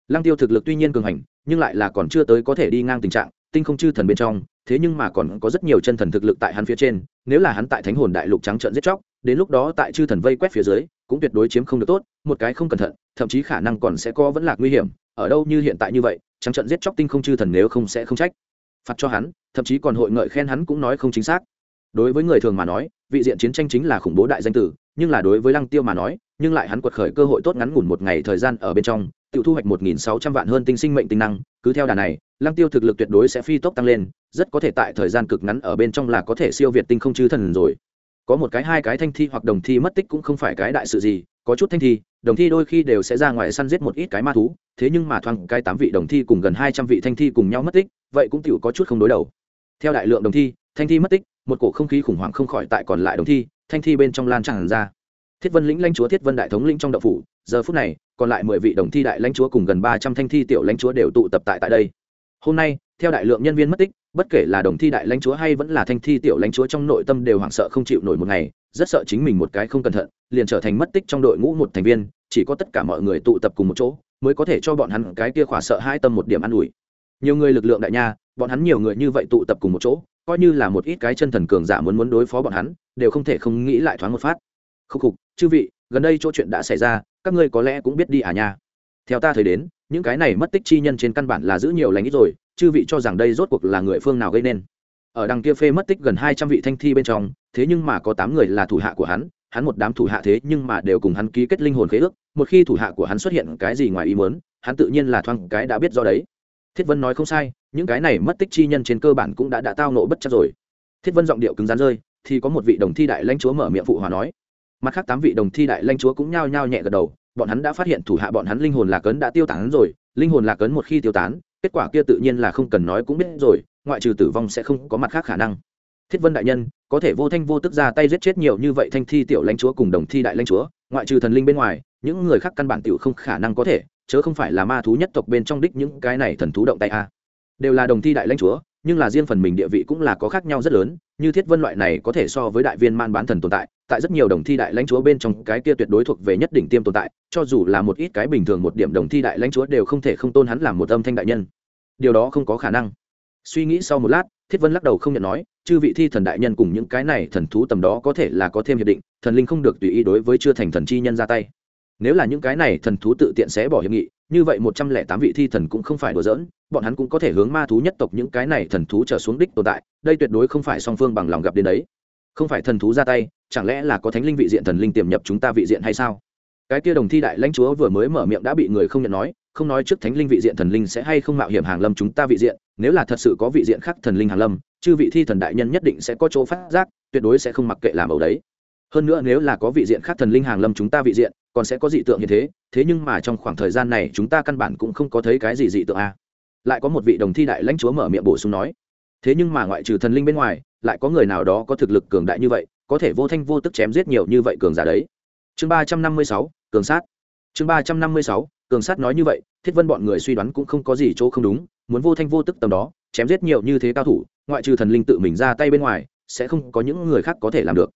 Lang tiêu thực lực tuy nhiên cường hành, nhưng lại là còn chưa tới có thể đi ngang tình trạng, tinh không chư thần bên trong, thế nhưng mà còn có rất nhiều chân thần thực lực tại hắn phía trên, nếu là hắn tại thánh hồn đại lục trắng trợn giết chóc, đến lúc đó tại chư thần vây quét phía dưới, cũng tuyệt đối chiếm không được tốt, một cái không cẩn thận, thậm chí khả năng còn sẽ có vẫn lạc nguy hiểm ở đâu như hiện tại như vậy, trắng trận giết chóc tinh không chư thần nếu không sẽ không trách. Phạt cho hắn, thậm chí còn hội ngợi khen hắn cũng nói không chính xác. Đối với người thường mà nói, vị diện chiến tranh chính là khủng bố đại danh tử, nhưng là đối với lăng tiêu mà nói, nhưng lại hắn quật khởi cơ hội tốt ngắn ngủn một ngày thời gian ở bên trong, tự thu hoạch một nghìn sáu trăm vạn hơn tinh sinh mệnh tinh năng, cứ theo đà này, lăng tiêu thực lực tuyệt đối sẽ phi tốc tăng lên, rất có thể tại thời gian cực ngắn ở bên trong là có thể siêu việt tinh không chư thần rồi. Có một cái hai cái thanh thi hoặc đồng thi mất tích cũng không phải cái đại sự gì, có chút thanh thi đồng thi đôi khi đều sẽ ra ngoài săn giết một ít cái ma thú, thế nhưng mà thoáng cái tám vị đồng thi cùng gần hai trăm vị thanh thi cùng nhau mất tích, vậy cũng tựu có chút không đối đầu. Theo đại lượng đồng thi, thanh thi mất tích, một cổ không khí khủng hoảng không khỏi tại còn lại đồng thi, thanh thi bên trong lan tràn ra. Thiết vân lĩnh lãnh chúa, thiết vân đại thống lĩnh trong đậu phủ, giờ phút này, còn lại mười vị đồng thi đại lãnh chúa cùng gần ba trăm thanh thi tiểu lãnh chúa đều tụ tập tại tại đây hôm nay, theo đại lượng nhân viên mất tích, bất kể là đồng thi đại lãnh chúa hay vẫn là thanh thi tiểu lãnh chúa trong nội tâm đều hoảng sợ không chịu nổi một ngày, rất sợ chính mình một cái không cẩn thận, liền trở thành mất tích trong đội ngũ một thành viên, chỉ có tất cả mọi người tụ tập cùng một chỗ, mới có thể cho bọn hắn cái kia khỏa sợ hai tâm một điểm an ủi. Nhiều người lực lượng đại nha, bọn hắn nhiều người như vậy tụ tập cùng một chỗ, coi như là một ít cái chân thần cường giả muốn muốn đối phó bọn hắn, đều không thể không nghĩ lại thoáng một phát. Khúc khục, chư vị, gần đây chỗ chuyện đã xảy ra, các ngươi có lẽ cũng biết đi à nha theo ta thấy đến, những cái này mất tích chi nhân trên căn bản là giữ nhiều lành ít rồi, chư vị cho rằng đây rốt cuộc là người phương nào gây nên. Ở đằng kia phê mất tích gần hai trăm vị thanh thi bên trong, thế nhưng mà có tám người là thủ hạ của hắn hắn một đám thủ hạ thế nhưng mà đều cùng hắn ký kết linh hồn khế ước, một khi thủ hạ của hắn xuất hiện cái gì ngoài ý muốn, hắn tự nhiên là thoang cái đã biết do đấy. Thiết vân nói không sai, những cái này mất tích chi nhân trên cơ bản cũng đã đã tao nộ bất chắc rồi. Thiết vân giọng điệu cứng rắn rơi, thì có một vị đồng thi đại lãnh chúa mở miệng phụ hòa nói. Mặt khác tám vị đồng thi đại lãnh chúa cũng nhao nhao nhẹ gật đầu bọn hắn đã phát hiện thủ hạ bọn hắn linh hồn lạc ấn đã tiêu tán rồi, linh hồn lạc ấn một khi tiêu tán, kết quả kia tự nhiên là không cần nói cũng biết rồi, ngoại trừ tử vong sẽ không có mặt khác khả năng. Thiết vân đại nhân, có thể vô thanh vô tức ra tay giết chết nhiều như vậy thanh thi tiểu lãnh chúa cùng đồng thi đại lãnh chúa, ngoại trừ thần linh bên ngoài, những người khác căn bản tiểu không khả năng có thể, chớ không phải là ma thú nhất tộc bên trong đích những cái này thần thú động tay a. Đều là đồng thi đại lãnh chúa, nhưng là riêng phần mình địa vị cũng là có khác nhau rất lớn, như thiết vân loại này có thể so với đại viên man bán thần tồn tại tại rất nhiều đồng thi đại lãnh chúa bên trong, cái kia tuyệt đối thuộc về nhất đỉnh tiêm tồn tại, cho dù là một ít cái bình thường một điểm đồng thi đại lãnh chúa đều không thể không tôn hắn làm một âm thanh đại nhân. Điều đó không có khả năng. Suy nghĩ sau một lát, thiết vân lắc đầu không nhận nói, chư vị thi thần đại nhân cùng những cái này thần thú tầm đó có thể là có thêm hiệp định, thần linh không được tùy ý đối với chưa thành thần chi nhân ra tay. Nếu là những cái này thần thú tự tiện sẽ bỏ hiệp nghị, như vậy một trăm lẻ tám vị thi thần cũng không phải đùa giỡn, bọn hắn cũng có thể hướng ma thú nhất tộc những cái này thần thú trở xuống đích tồn tại, đây tuyệt đối không phải song phương bằng lòng gặp đến đấy không phải thần thú ra tay, chẳng lẽ là có thánh linh vị diện thần linh tiềm nhập chúng ta vị diện hay sao cái kia đồng thi đại lãnh chúa vừa mới mở miệng đã bị người không nhận nói, không nói trước thánh linh vị diện thần linh sẽ hay không mạo hiểm hàng lâm chúng ta vị diện, nếu là thật sự có vị diện khác thần linh hàng lâm, chư vị thi thần đại nhân nhất định sẽ có chỗ phát giác, tuyệt đối sẽ không mặc kệ làm ẩu đấy hơn nữa nếu là có vị diện khác thần linh hàng lâm chúng ta vị diện, còn sẽ có dị tượng như thế thế nhưng mà trong khoảng thời gian này chúng ta căn bản cũng không có thấy cái gì dị tượng a à. lại có một vị đồng thi đại lãnh chúa mở miệng bổ sung nói, thế nhưng mà ngoại trừ thần linh bên ngoài lại có người nào đó có thực lực cường đại như vậy, có thể vô thanh vô tức chém giết nhiều như vậy cường giả đấy. Chương ba trăm năm mươi sáu, cường sát. Chương ba trăm năm mươi sáu, cường sát nói như vậy, thiết vân bọn người suy đoán cũng không có gì chỗ không đúng, muốn vô thanh vô tức tầm đó, chém giết nhiều như thế cao thủ, ngoại trừ thần linh tự mình ra tay bên ngoài, sẽ không có những người khác có thể làm được.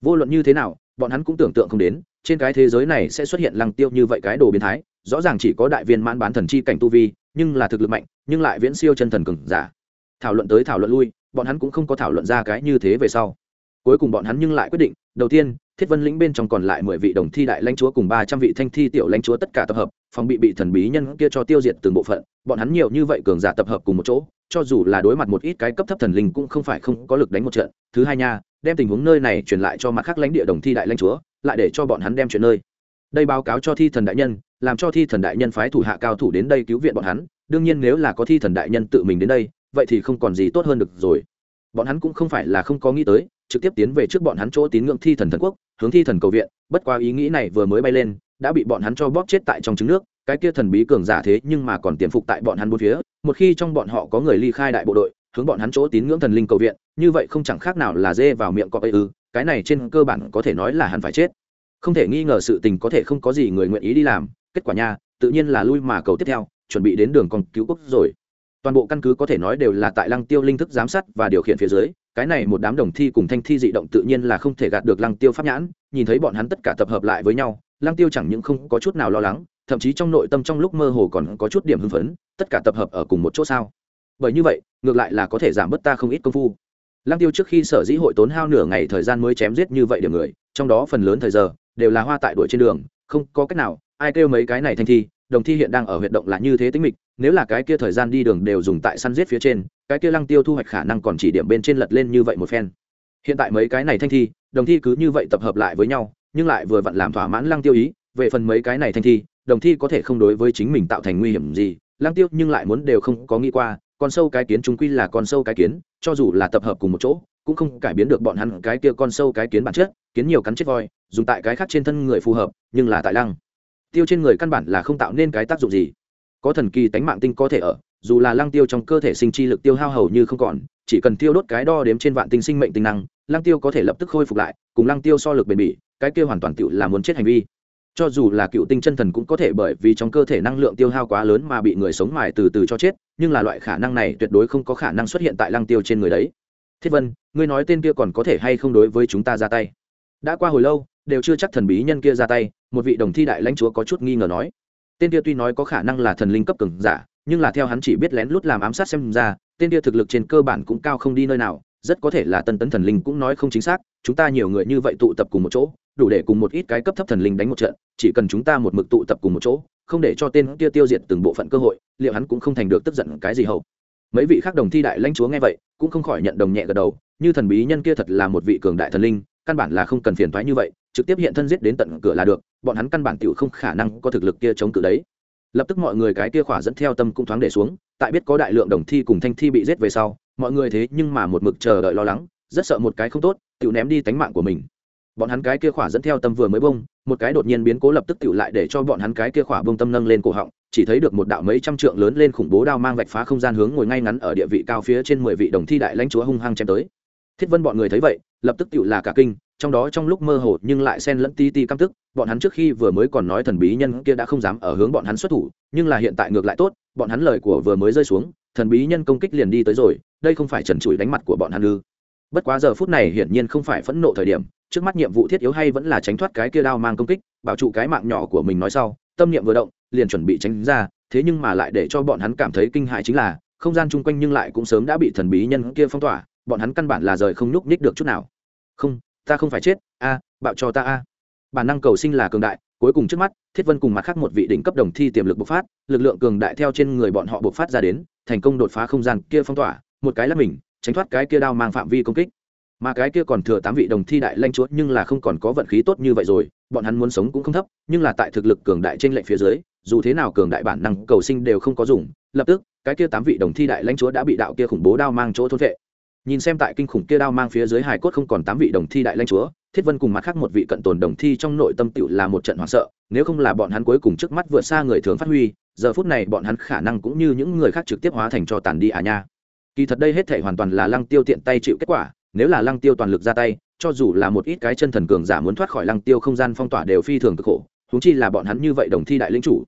Vô luận như thế nào, bọn hắn cũng tưởng tượng không đến, trên cái thế giới này sẽ xuất hiện lăng tiêu như vậy cái đồ biến thái, rõ ràng chỉ có đại viên mãn bán thần chi cảnh tu vi, nhưng là thực lực mạnh, nhưng lại viễn siêu chân thần cường giả. Thảo luận tới thảo luận lui bọn hắn cũng không có thảo luận ra cái như thế về sau. Cuối cùng bọn hắn nhưng lại quyết định, đầu tiên, thiết vân lĩnh bên trong còn lại mười vị đồng thi đại lãnh chúa cùng ba trăm vị thanh thi tiểu lãnh chúa tất cả tập hợp, phòng bị bị thần bí nhân kia cho tiêu diệt từng bộ phận. Bọn hắn nhiều như vậy cường giả tập hợp cùng một chỗ, cho dù là đối mặt một ít cái cấp thấp thần linh cũng không phải không có lực đánh một trận. Thứ hai nha, đem tình huống nơi này truyền lại cho mặt khác lãnh địa đồng thi đại lãnh chúa, lại để cho bọn hắn đem chuyện nơi. Đây báo cáo cho thi thần đại nhân, làm cho thi thần đại nhân phái thủ hạ cao thủ đến đây cứu viện bọn hắn. Đương nhiên nếu là có thi thần đại nhân tự mình đến đây vậy thì không còn gì tốt hơn được rồi. Bọn hắn cũng không phải là không có nghĩ tới, trực tiếp tiến về trước bọn hắn chỗ tín ngưỡng thi thần thần quốc, hướng thi thần cầu viện, bất qua ý nghĩ này vừa mới bay lên, đã bị bọn hắn cho bóp chết tại trong trứng nước, cái kia thần bí cường giả thế nhưng mà còn tiềm phục tại bọn hắn bốn phía, một khi trong bọn họ có người ly khai đại bộ đội, hướng bọn hắn chỗ tín ngưỡng thần linh cầu viện, như vậy không chẳng khác nào là dê vào miệng cọp ấy ư, cái này trên cơ bản có thể nói là hắn phải chết. Không thể nghi ngờ sự tình có thể không có gì người nguyện ý đi làm, kết quả nha, tự nhiên là lui mà cầu tiếp theo, chuẩn bị đến đường còn cứu quốc rồi toàn bộ căn cứ có thể nói đều là tại lăng tiêu linh thức giám sát và điều khiển phía dưới, cái này một đám đồng thi cùng thanh thi dị động tự nhiên là không thể gạt được lăng tiêu pháp nhãn, nhìn thấy bọn hắn tất cả tập hợp lại với nhau, lăng tiêu chẳng những không có chút nào lo lắng, thậm chí trong nội tâm trong lúc mơ hồ còn có chút điểm hưng phấn, tất cả tập hợp ở cùng một chỗ sao? Bởi như vậy, ngược lại là có thể giảm bớt ta không ít công phu. Lăng tiêu trước khi sở dĩ hội tốn hao nửa ngày thời gian mới chém giết như vậy điểm người, trong đó phần lớn thời giờ đều là hoa tại đuổi trên đường, không có cách nào, ai kêu mấy cái này thanh thi đồng thi hiện đang ở huyện động là như thế tính mịch, nếu là cái kia thời gian đi đường đều dùng tại săn giết phía trên, cái kia lăng tiêu thu hoạch khả năng còn chỉ điểm bên trên lật lên như vậy một phen. Hiện tại mấy cái này thanh thi, đồng thi cứ như vậy tập hợp lại với nhau, nhưng lại vừa vặn làm thỏa mãn lăng tiêu ý, về phần mấy cái này thanh thi, đồng thi có thể không đối với chính mình tạo thành nguy hiểm gì, lăng tiêu nhưng lại muốn đều không có nghĩ qua, con sâu cái kiến chúng quy là con sâu cái kiến, cho dù là tập hợp cùng một chỗ, cũng không cải biến được bọn hắn cái kia con sâu cái kiến bản chất, kiến nhiều cắn chết voi, dùng tại cái khác trên thân người phù hợp, nhưng là tại lăng tiêu trên người căn bản là không tạo nên cái tác dụng gì. Có thần kỳ tánh mạng tinh có thể ở, dù là lăng tiêu trong cơ thể sinh chi lực tiêu hao hầu như không còn, chỉ cần tiêu đốt cái đo đếm trên vạn tinh sinh mệnh tinh năng, lăng tiêu có thể lập tức khôi phục lại, cùng lăng tiêu so lực bền bỉ, cái kia hoàn toàn tựu là muốn chết hành vi. Cho dù là cựu tinh chân thần cũng có thể bởi vì trong cơ thể năng lượng tiêu hao quá lớn mà bị người sống mài từ từ cho chết, nhưng là loại khả năng này tuyệt đối không có khả năng xuất hiện tại lăng tiêu trên người đấy. Thiết vân, ngươi nói tên kia còn có thể hay không đối với chúng ta ra tay? Đã qua hồi lâu đều chưa chắc thần bí nhân kia ra tay, một vị đồng thi đại lãnh chúa có chút nghi ngờ nói. Tên kia tuy nói có khả năng là thần linh cấp cường giả, nhưng là theo hắn chỉ biết lén lút làm ám sát xem ra, tên kia thực lực trên cơ bản cũng cao không đi nơi nào, rất có thể là tân tấn thần linh cũng nói không chính xác, chúng ta nhiều người như vậy tụ tập cùng một chỗ, đủ để cùng một ít cái cấp thấp thần linh đánh một trận, chỉ cần chúng ta một mực tụ tập cùng một chỗ, không để cho tên kia tiêu diệt từng bộ phận cơ hội, liệu hắn cũng không thành được tức giận cái gì hậu. Mấy vị khác đồng thi đại lãnh chúa nghe vậy, cũng không khỏi nhận đồng nhẹ gật đầu, như thần bí nhân kia thật là một vị cường đại thần linh, căn bản là không cần phiền thoái như vậy trực tiếp hiện thân giết đến tận cửa là được, bọn hắn căn bản tiểu không khả năng có thực lực kia chống cự đấy. Lập tức mọi người cái kia khỏa dẫn theo tâm cũng thoáng để xuống, tại biết có đại lượng đồng thi cùng thanh thi bị giết về sau, mọi người thế nhưng mà một mực chờ đợi lo lắng, rất sợ một cái không tốt, tiểu ném đi tánh mạng của mình. Bọn hắn cái kia khỏa dẫn theo tâm vừa mới bông một cái đột nhiên biến cố lập tức tiểu lại để cho bọn hắn cái kia khỏa bông tâm nâng lên cổ họng, chỉ thấy được một đạo mấy trăm trượng lớn lên khủng bố đao mang vạch phá không gian hướng ngồi ngay ngắn ở địa vị cao phía trên mười vị đồng thi đại lãnh chúa hung hăng chém tới thiết vân bọn người thấy vậy, lập tức tiểu là cả kinh, trong đó trong lúc mơ hồ nhưng lại xen lẫn ti ti căm tức, bọn hắn trước khi vừa mới còn nói thần bí nhân kia đã không dám ở hướng bọn hắn xuất thủ, nhưng là hiện tại ngược lại tốt, bọn hắn lời của vừa mới rơi xuống, thần bí nhân công kích liền đi tới rồi, đây không phải trần trụi đánh mặt của bọn hắn ư. Bất quá giờ phút này hiển nhiên không phải phẫn nộ thời điểm, trước mắt nhiệm vụ thiết yếu hay vẫn là tránh thoát cái kia đao mang công kích, bảo trụ cái mạng nhỏ của mình nói sau, tâm niệm vừa động, liền chuẩn bị tránh ra, thế nhưng mà lại để cho bọn hắn cảm thấy kinh hại chính là, không gian chung quanh nhưng lại cũng sớm đã bị thần bí nhân kia phong tỏa bọn hắn căn bản là rời không nhúc nhích được chút nào. Không, ta không phải chết, a, bạo cho ta a. Bản năng cầu sinh là cường đại, cuối cùng trước mắt, thiết vân cùng mặt khác một vị đỉnh cấp đồng thi tiềm lực bộc phát, lực lượng cường đại theo trên người bọn họ bộc phát ra đến, thành công đột phá không gian kia phong tỏa, một cái là mình, tránh thoát cái kia đao mang phạm vi công kích. Mà cái kia còn thừa tám vị đồng thi đại lanh chúa nhưng là không còn có vận khí tốt như vậy rồi, bọn hắn muốn sống cũng không thấp, nhưng là tại thực lực cường đại trên lệnh phía dưới, dù thế nào cường đại bản năng cầu sinh đều không có dùng, lập tức, cái kia tám vị đồng thi đại lãnh chúa đã bị đạo kia khủng bố đao mang chỗ thôn vệ nhìn xem tại kinh khủng kia đao mang phía dưới hài cốt không còn tám vị đồng thi đại lãnh chúa, thiết vân cùng mặt khác một vị cận tồn đồng thi trong nội tâm tựu là một trận hoảng sợ, nếu không là bọn hắn cuối cùng trước mắt vượt xa người thường phát huy, giờ phút này bọn hắn khả năng cũng như những người khác trực tiếp hóa thành cho tàn đi à nha. Kỳ thật đây hết thể hoàn toàn là lăng tiêu tiện tay chịu kết quả, nếu là lăng tiêu toàn lực ra tay, cho dù là một ít cái chân thần cường giả muốn thoát khỏi lăng tiêu không gian phong tỏa đều phi thường cực khổ húng chi là bọn hắn như vậy đồng thi đại lĩnh chủ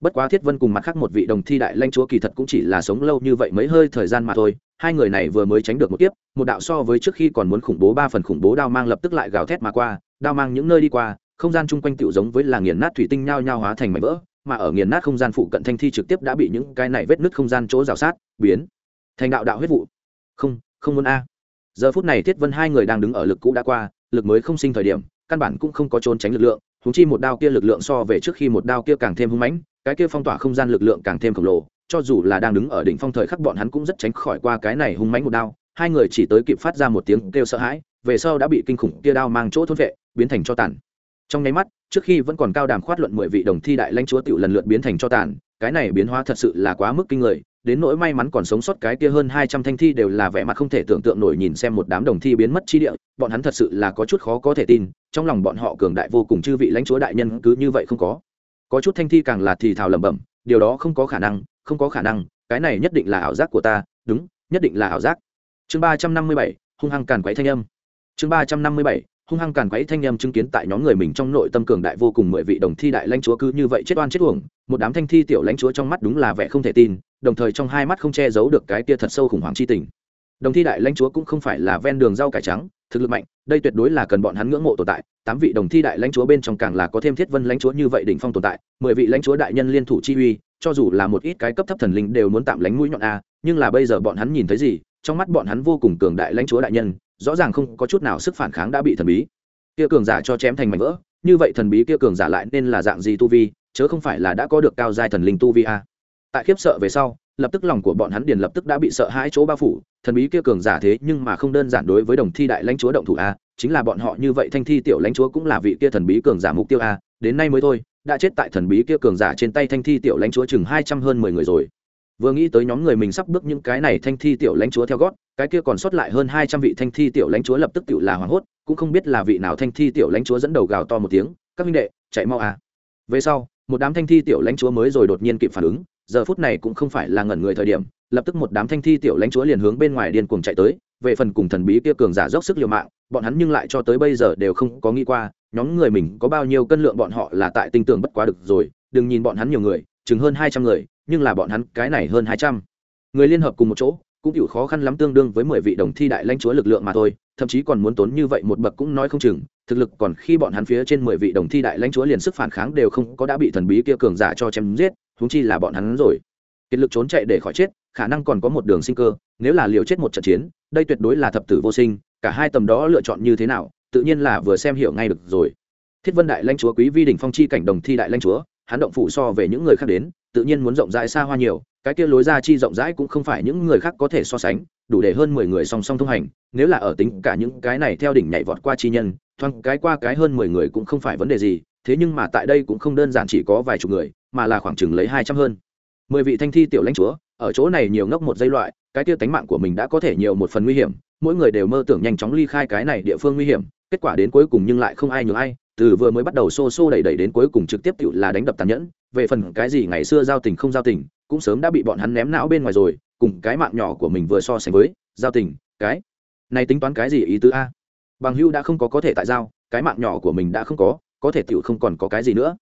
bất quá thiết vân cùng mặt khác một vị đồng thi đại lãnh chúa kỳ thật cũng chỉ là sống lâu như vậy mấy hơi thời gian mà thôi, hai người này vừa mới tránh được một kiếp, một đạo so với trước khi còn muốn khủng bố ba phần khủng bố đao mang lập tức lại gào thét mà qua, đao mang những nơi đi qua, không gian chung quanh tựu giống với là nghiền nát thủy tinh nhao nhao hóa thành mảnh vỡ, mà ở nghiền nát không gian phụ cận thanh thi trực tiếp đã bị những cái này vết nứt không gian chỗ rào sát, biến thành đạo đạo huyết vụ. Không không muốn a. Giờ phút này thiết vân hai người đang đứng ở lực cũ đã qua, lực mới không sinh thời điểm, căn bản cũng không có trốn tránh lực lượng húng chi một đao kia lực lượng so về trước khi một đao kia càng thêm hung mãnh, cái kia phong tỏa không gian lực lượng càng thêm khổng lồ, cho dù là đang đứng ở đỉnh phong thời khắc bọn hắn cũng rất tránh khỏi qua cái này hung mãnh một đao. Hai người chỉ tới kịp phát ra một tiếng kêu sợ hãi, về sau đã bị kinh khủng kia đao mang chỗ thôn vệ, biến thành cho tàn. Trong nháy mắt, trước khi vẫn còn cao đàm khoát luận mười vị đồng thi đại lãnh chúa tiểu lần lượt biến thành cho tàn, cái này biến hóa thật sự là quá mức kinh người đến nỗi may mắn còn sống sót cái kia hơn hai trăm thanh thi đều là vẻ mặt không thể tưởng tượng nổi nhìn xem một đám đồng thi biến mất chi địa, bọn hắn thật sự là có chút khó có thể tin, trong lòng bọn họ cường đại vô cùng chư vị lãnh chúa đại nhân cứ như vậy không có. Có chút thanh thi càng là thì thào lẩm bẩm, điều đó không có khả năng, không có khả năng, cái này nhất định là ảo giác của ta, đúng, nhất định là ảo giác. Chương ba trăm năm mươi bảy, hung hăng càn quấy thanh âm. Chương ba trăm năm mươi bảy, hung hăng càn quấy thanh âm chứng kiến tại nhóm người mình trong nội tâm cường đại vô cùng mười vị đồng thi đại lãnh chúa cứ như vậy chết oan chết uổng, một đám thanh thi tiểu lãnh chúa trong mắt đúng là vẻ không thể tin đồng thời trong hai mắt không che giấu được cái tia thật sâu khủng hoảng chi tình. Đồng thi đại lãnh chúa cũng không phải là ven đường rau cải trắng, thực lực mạnh, đây tuyệt đối là cần bọn hắn ngưỡng mộ tồn tại. Tám vị đồng thi đại lãnh chúa bên trong càng là có thêm thiết vân lãnh chúa như vậy đỉnh phong tồn tại, mười vị lãnh chúa đại nhân liên thủ chi uy, cho dù là một ít cái cấp thấp thần linh đều muốn tạm lánh mũi nhọn a, nhưng là bây giờ bọn hắn nhìn thấy gì, trong mắt bọn hắn vô cùng cường đại lãnh chúa đại nhân, rõ ràng không có chút nào sức phản kháng đã bị thần bí. Kia cường giả cho chém thành mảnh vỡ, như vậy thần bí kia cường giả lại nên là dạng gì tu vi, chớ không phải là đã có được cao giai thần linh tu vi a tại khiếp sợ về sau, lập tức lòng của bọn hắn điền lập tức đã bị sợ hãi chỗ bao phủ. Thần bí kia cường giả thế nhưng mà không đơn giản đối với đồng thi đại lãnh chúa động thủ a, chính là bọn họ như vậy thanh thi tiểu lãnh chúa cũng là vị kia thần bí cường giả mục tiêu a. Đến nay mới thôi, đã chết tại thần bí kia cường giả trên tay thanh thi tiểu lãnh chúa chừng hai trăm hơn mười người rồi. Vừa nghĩ tới nhóm người mình sắp bước những cái này thanh thi tiểu lãnh chúa theo gót, cái kia còn sót lại hơn hai trăm vị thanh thi tiểu lãnh chúa lập tức tự là hoảng hốt, cũng không biết là vị nào thanh thi tiểu lãnh chúa dẫn đầu gào to một tiếng, các minh đệ, chạy mau à về sau, một đám thanh thi tiểu lãnh chúa mới rồi đột nhiên kịp phản ứng giờ phút này cũng không phải là ngẩn người thời điểm, lập tức một đám thanh thi tiểu lãnh chúa liền hướng bên ngoài điên cuồng chạy tới, về phần cùng thần bí kia cường giả dốc sức liều mạng, bọn hắn nhưng lại cho tới bây giờ đều không có nghĩ qua, nhóm người mình có bao nhiêu cân lượng bọn họ là tại tinh tường bất quá được rồi, đừng nhìn bọn hắn nhiều người, chừng hơn hai trăm người, nhưng là bọn hắn cái này hơn hai trăm. Người liên hợp cùng một chỗ, cũng chịu khó khăn lắm tương đương với mười vị đồng thi đại lãnh chúa lực lượng mà thôi, thậm chí còn muốn tốn như vậy một bậc cũng nói không chừng, thực lực còn khi bọn hắn phía trên mười vị đồng thi đại lãnh chúa liền sức phản kháng đều không có đã bị thần bí kia cường giả cho chém giết huống chi là bọn hắn rồi. Kiệt lực trốn chạy để khỏi chết, khả năng còn có một đường sinh cơ, nếu là liều chết một trận chiến, đây tuyệt đối là thập tử vô sinh, cả hai tầm đó lựa chọn như thế nào, tự nhiên là vừa xem hiểu ngay được rồi. Thiết vân đại lãnh chúa quý vi đình phong chi cảnh đồng thi đại lãnh chúa, hắn động phủ so về những người khác đến, tự nhiên muốn rộng rãi xa hoa nhiều, cái kia lối ra chi rộng rãi cũng không phải những người khác có thể so sánh, đủ để hơn mười người song song thông hành, nếu là ở tính cả những cái này theo đỉnh nhảy vọt qua chi nhân, thoáng cái qua cái hơn mười người cũng không phải vấn đề gì thế nhưng mà tại đây cũng không đơn giản chỉ có vài chục người, mà là khoảng chừng lấy hai trăm hơn. Mười vị thanh thi tiểu lãnh chúa, ở chỗ này nhiều ngốc một giây loại, cái tiêu tánh mạng của mình đã có thể nhiều một phần nguy hiểm, mỗi người đều mơ tưởng nhanh chóng ly khai cái này địa phương nguy hiểm, kết quả đến cuối cùng nhưng lại không ai nhường ai, từ vừa mới bắt đầu xô xô đẩy đẩy đến cuối cùng trực tiếp tự là đánh đập tàn nhẫn, về phần cái gì ngày xưa giao tình không giao tình, cũng sớm đã bị bọn hắn ném não bên ngoài rồi, cùng cái mạng nhỏ của mình vừa so sánh với, giao tình, cái này tính toán cái gì ý tứ a? Bằng hưu đã không có có thể tại giao, cái mạng nhỏ của mình đã không có có thể tiểu không còn có cái gì nữa.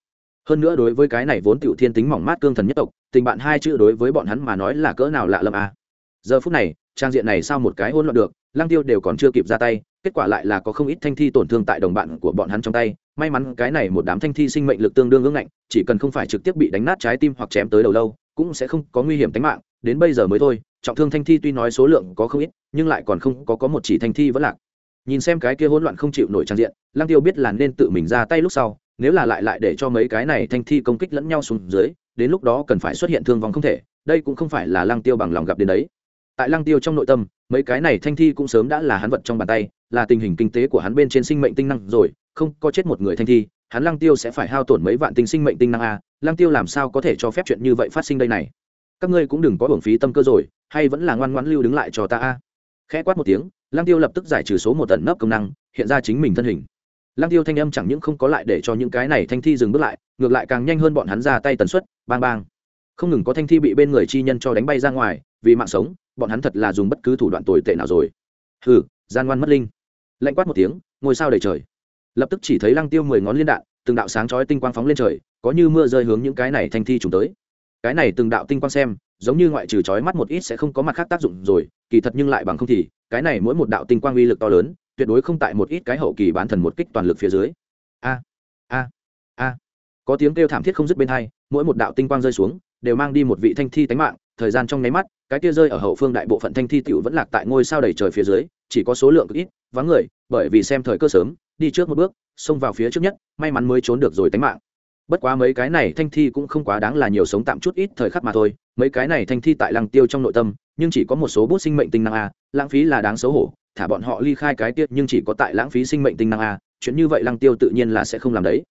Hơn nữa đối với cái này vốn tiểu thiên tính mỏng mát cương thần nhất tộc, tình bạn hai chữ đối với bọn hắn mà nói là cỡ nào lạ lẫm à? giờ phút này, trang diện này sao một cái hỗn loạn được lang tiêu đều còn chưa kịp ra tay, kết quả lại là có không ít thanh thi tổn thương tại đồng bạn của bọn hắn trong tay. May mắn cái này một đám thanh thi sinh mệnh lực tương đương ưng ngạnh, chỉ cần không phải trực tiếp bị đánh nát trái tim hoặc chém tới đầu lâu, cũng sẽ không có nguy hiểm tính mạng. Đến bây giờ mới thôi, trọng thương thanh thi tuy nói số lượng có không ít, nhưng lại còn không có có một chỉ thanh thi vẫn lạc nhìn xem cái kia hỗn loạn không chịu nổi trang diện lang tiêu biết là nên tự mình ra tay lúc sau, nếu là lại lại để cho mấy cái này thanh thi công kích lẫn nhau xuống dưới, đến lúc đó cần phải xuất hiện thương vong không thể, đây cũng không phải là lang tiêu bằng lòng gặp đến đấy. Tại lang tiêu trong nội tâm, mấy cái này thanh thi cũng sớm đã là hắn vật trong bàn tay, là tình hình kinh tế của hắn bên trên sinh mệnh tinh năng rồi, không có chết một người thanh thi, hắn lăng tiêu sẽ phải hao tổn mấy vạn tinh sinh mệnh tinh năng a, lăng tiêu làm sao có thể cho phép chuyện như vậy phát sinh đây này? Các ngươi cũng đừng có hưởng phí tâm cơ rồi, hay vẫn là ngoan ngoãn lưu đứng lại cho ta a. Khẽ quát một tiếng lăng tiêu lập tức giải trừ số một tận nấp công năng, hiện ra chính mình thân hình. Lăng tiêu thanh âm chẳng những không có lại để cho những cái này thanh thi dừng bước lại, ngược lại càng nhanh hơn bọn hắn ra tay tần suất, bang bang. Không ngừng có thanh thi bị bên người chi nhân cho đánh bay ra ngoài, vì mạng sống, bọn hắn thật là dùng bất cứ thủ đoạn tồi tệ nào rồi. Hừ, gian ngoan mất linh. Lạnh quát một tiếng, ngôi sao đầy trời. Lập tức chỉ thấy lăng tiêu mười ngón liên đạn, từng đạo sáng chói tinh quang phóng lên trời, có như mưa rơi hướng những cái này thanh thi trùng tới. Cái này từng đạo tinh quang xem giống như ngoại trừ chói mắt một ít sẽ không có mặt khác tác dụng rồi, kỳ thật nhưng lại bằng không thì, cái này mỗi một đạo tinh quang uy lực to lớn, tuyệt đối không tại một ít cái hậu kỳ bán thần một kích toàn lực phía dưới. A a a. Có tiếng kêu thảm thiết không dứt bên hai, mỗi một đạo tinh quang rơi xuống, đều mang đi một vị thanh thi tánh mạng, thời gian trong nháy mắt, cái kia rơi ở hậu phương đại bộ phận thanh thi tiểu vẫn lạc tại ngôi sao đầy trời phía dưới, chỉ có số lượng ít, vắng người, bởi vì xem thời cơ sớm, đi trước một bước, xông vào phía trước nhất, may mắn mới trốn được rồi tánh mạng bất quá mấy cái này thanh thi cũng không quá đáng là nhiều sống tạm chút ít thời khắc mà thôi, mấy cái này thanh thi tại lăng tiêu trong nội tâm, nhưng chỉ có một số bút sinh mệnh tinh năng a, lãng phí là đáng xấu hổ, thả bọn họ ly khai cái tiết nhưng chỉ có tại lãng phí sinh mệnh tinh năng a, chuyện như vậy lăng tiêu tự nhiên là sẽ không làm đấy.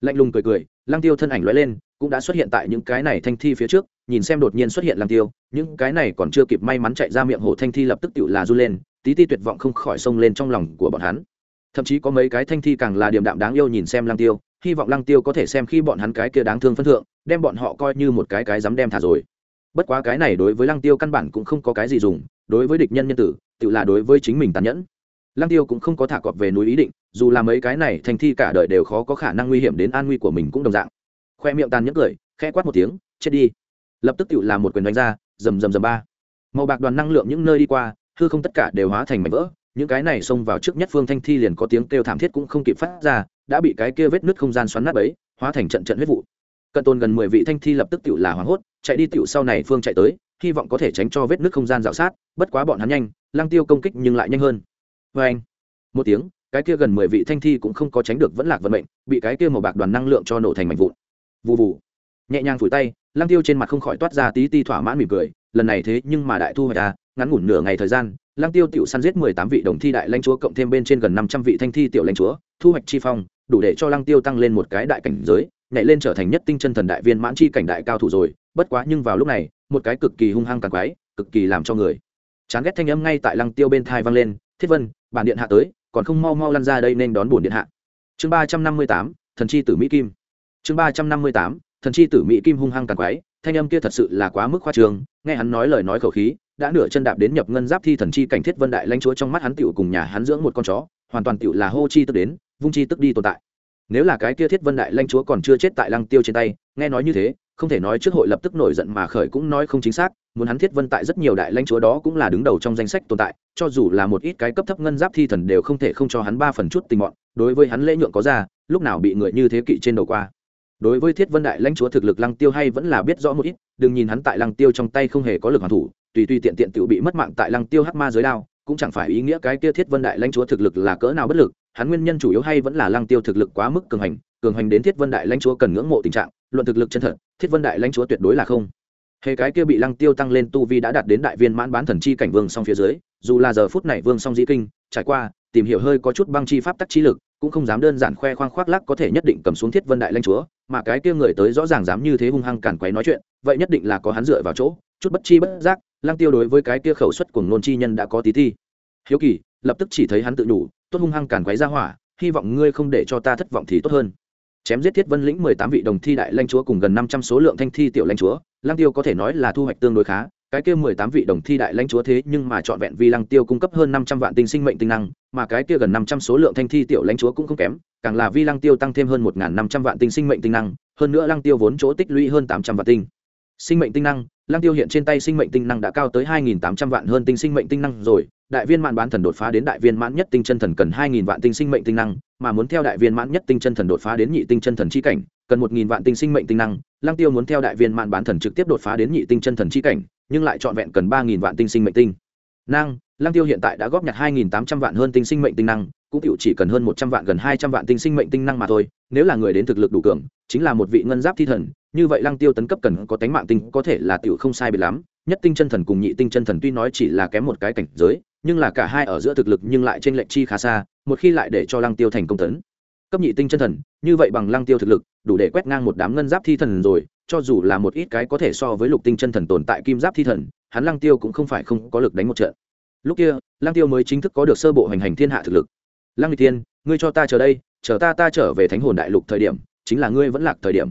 Lạnh lùng cười cười, lăng tiêu thân ảnh lóe lên, cũng đã xuất hiện tại những cái này thanh thi phía trước, nhìn xem đột nhiên xuất hiện lăng tiêu, những cái này còn chưa kịp may mắn chạy ra miệng hồ thanh thi lập tức tự là du lên, tí ti tuyệt vọng không khỏi sông lên trong lòng của bọn hắn thậm chí có mấy cái thanh thi càng là điểm đạm đáng yêu nhìn xem lăng tiêu, hy vọng lăng tiêu có thể xem khi bọn hắn cái kia đáng thương phân thượng, đem bọn họ coi như một cái cái dám đem thả rồi. Bất quá cái này đối với lăng tiêu căn bản cũng không có cái gì dùng, đối với địch nhân nhân tử, tự là đối với chính mình tàn nhẫn. Lăng tiêu cũng không có thả cọp về núi ý định, dù là mấy cái này thành thi cả đời đều khó có khả năng nguy hiểm đến an nguy của mình cũng đồng dạng. Khoe miệng tàn nhẫn cười, khẽ quát một tiếng, chết đi. Lập tức tự làm một quyền đánh ra, rầm rầm rầm ba. Màu bạc đoàn năng lượng những nơi đi qua, hư không tất cả đều hóa thành mảnh vỡ những cái này xông vào trước nhất phương thanh thi liền có tiếng kêu thảm thiết cũng không kịp phát ra, đã bị cái kia vết nứt không gian xoắn nát ấy hóa thành trận trận huyết vụ. Cận tồn gần mười vị thanh thi lập tức tựu là hoảng hốt, chạy đi tiểu sau này phương chạy tới, hy vọng có thể tránh cho vết nứt không gian dạo sát, bất quá bọn hắn nhanh, lăng tiêu công kích nhưng lại nhanh hơn. Vê anh một tiếng, cái kia gần mười vị thanh thi cũng không có tránh được vẫn lạc vận mệnh, bị cái kia màu bạc đoàn năng lượng cho nổ thành mảnh vụn. Vụ vụ nhẹ nhàng phủi tay, lăng tiêu trên mặt không khỏi toát ra tí ti thỏa mãn mỉm cười, lần này thế nhưng mà đại thu hoạch à ngắn ngủn nửa ngày thời gian, lăng tiêu tiểu săn giết mười tám vị đồng thi đại lãnh chúa cộng thêm bên trên gần năm trăm vị thanh thi tiểu lãnh chúa, thu hoạch chi phong, đủ để cho lăng tiêu tăng lên một cái đại cảnh giới, nhảy lên trở thành nhất tinh chân thần đại viên mãn chi cảnh đại cao thủ rồi. Bất quá nhưng vào lúc này, một cái cực kỳ hung hăng càng quái, cực kỳ làm cho người chán ghét thanh âm ngay tại lăng tiêu bên thai vang lên, thiết vân, bản điện hạ tới, còn không mau mau lăn ra đây nên đón bổn điện hạ. Chương ba trăm năm mươi tám, thần chi tử mỹ kim. Chương ba trăm năm mươi tám, thần chi tử mỹ kim hung hăng càng quái, thanh âm kia thật sự là quá mức khoa trường nghe hắn nói lời nói khẩu khí đã nửa chân đạp đến nhập ngân giáp thi thần chi cảnh thiết vân đại lãnh chúa trong mắt hắn tựu cùng nhà hắn dưỡng một con chó, hoàn toàn tựu là hô chi tức đến, vung chi tức đi tồn tại. Nếu là cái kia thiết vân đại lãnh chúa còn chưa chết tại lăng tiêu trên tay, nghe nói như thế, không thể nói trước hội lập tức nổi giận mà khởi cũng nói không chính xác, muốn hắn thiết vân tại rất nhiều đại lãnh chúa đó cũng là đứng đầu trong danh sách tồn tại, cho dù là một ít cái cấp thấp ngân giáp thi thần đều không thể không cho hắn ba phần chút tình mọn, đối với hắn lễ nhượng có ra, lúc nào bị người như thế kỵ trên đầu qua. Đối với thiết vân đại lãnh chúa thực lực lăng tiêu hay vẫn là biết rõ một ít, đừng nhìn hắn tại lăng tiêu trong tay không hề có lực hoàn thủ tùy tùy tiện tiện tự bị mất mạng tại lăng tiêu hắc ma giới đao, cũng chẳng phải ý nghĩa cái kia thiết vân đại lãnh chúa thực lực là cỡ nào bất lực, hắn nguyên nhân chủ yếu hay vẫn là lăng tiêu thực lực quá mức cường hành cường hành đến thiết vân đại lãnh chúa cần ngưỡng mộ tình trạng, luận thực lực chân thật, thiết vân đại lãnh chúa tuyệt đối là không. Hề cái kia bị lăng tiêu tăng lên tu vi đã đạt đến đại viên mãn bán thần chi cảnh vương song phía dưới, dù là giờ phút này vương song dĩ kinh, trải qua, tìm hiểu hơi có chút băng chi pháp tắc chi lực, cũng không dám đơn giản khoe khoang khoác lắc có thể nhất định cầm xuống thiết vân đại lãnh chúa, mà cái kia người tới rõ ràng dám như thế hung hăng cản quấy nói chuyện, vậy nhất định là có hắn dựa vào chỗ, chút bất chi bất giác lăng tiêu đối với cái kia khẩu suất của nôn chi nhân đã có tí thi. Hiếu kỳ, lập tức chỉ thấy hắn tự nhủ, tốt hung hăng càn quấy ra hỏa, hy vọng ngươi không để cho ta thất vọng thì tốt hơn. Chém giết thiết vân lĩnh mười tám vị đồng thi đại lãnh chúa cùng gần năm trăm số lượng thanh thi tiểu lãnh chúa, lăng tiêu có thể nói là thu hoạch tương đối khá, cái kia mười tám vị đồng thi đại lãnh chúa thế nhưng mà trọn vẹn vì lăng tiêu cung cấp hơn năm trăm vạn tinh sinh mệnh tinh năng, mà cái kia gần năm trăm số lượng thanh thi tiểu lãnh chúa cũng không kém, càng là vi lăng tiêu tăng thêm hơn một năm trăm vạn tinh sinh mệnh tinh năng, hơn nữa lăng tiêu vốn chỗ tích lũy hơn tám trăm vạn tinh sinh mệnh tinh năng lăng tiêu hiện trên tay sinh mệnh tinh năng đã cao tới hai nghìn tám trăm vạn hơn tinh sinh mệnh tinh năng rồi, đại viên mãn bán thần đột phá đến đại viên mãn nhất tinh chân thần cần hai nghìn vạn tinh sinh mệnh tinh năng, mà muốn theo đại viên mãn nhất tinh chân thần đột phá đến nhị tinh chân thần chi cảnh, cần một nghìn vạn tinh sinh mệnh tinh năng. Lăng tiêu muốn theo đại viên mãn bán thần trực tiếp đột phá đến nhị tinh chân thần chi cảnh, nhưng lại trọn vẹn cần 3000 vạn tinh sinh mệnh tinh năng. Lăng tiêu hiện tại đã góp nhặt hai nghìn tám trăm vạn hơn tinh sinh mệnh tinh năng, cũng tiểu chỉ cần hơn một trăm vạn, gần hai trăm vạn tinh sinh mệnh tinh năng mà thôi. Nếu là người đến thực lực đủ cường, chính là một vị ngân giáp thi thần như vậy lăng tiêu tấn cấp cần có tánh mạng tinh có thể là tiểu không sai biệt lắm. Nhất tinh chân thần cùng nhị tinh chân thần tuy nói chỉ là kém một cái cảnh giới, nhưng là cả hai ở giữa thực lực nhưng lại trên lệnh chi khá xa, một khi lại để cho lăng tiêu thành công tấn cấp nhị tinh chân thần, như vậy bằng lăng tiêu thực lực, đủ để quét ngang một đám ngân giáp thi thần rồi, cho dù là một ít cái có thể so với lục tinh chân thần tồn tại kim giáp thi thần, hắn lăng tiêu cũng không phải không có lực đánh một trận. Lúc kia, lăng tiêu mới chính thức có được sơ bộ hành hành thiên hạ thực lực. Lăng nghị thiên, ngươi cho ta chờ đây, chờ ta ta trở về thánh hồn đại lục thời điểm, chính là ngươi vẫn lạc thời điểm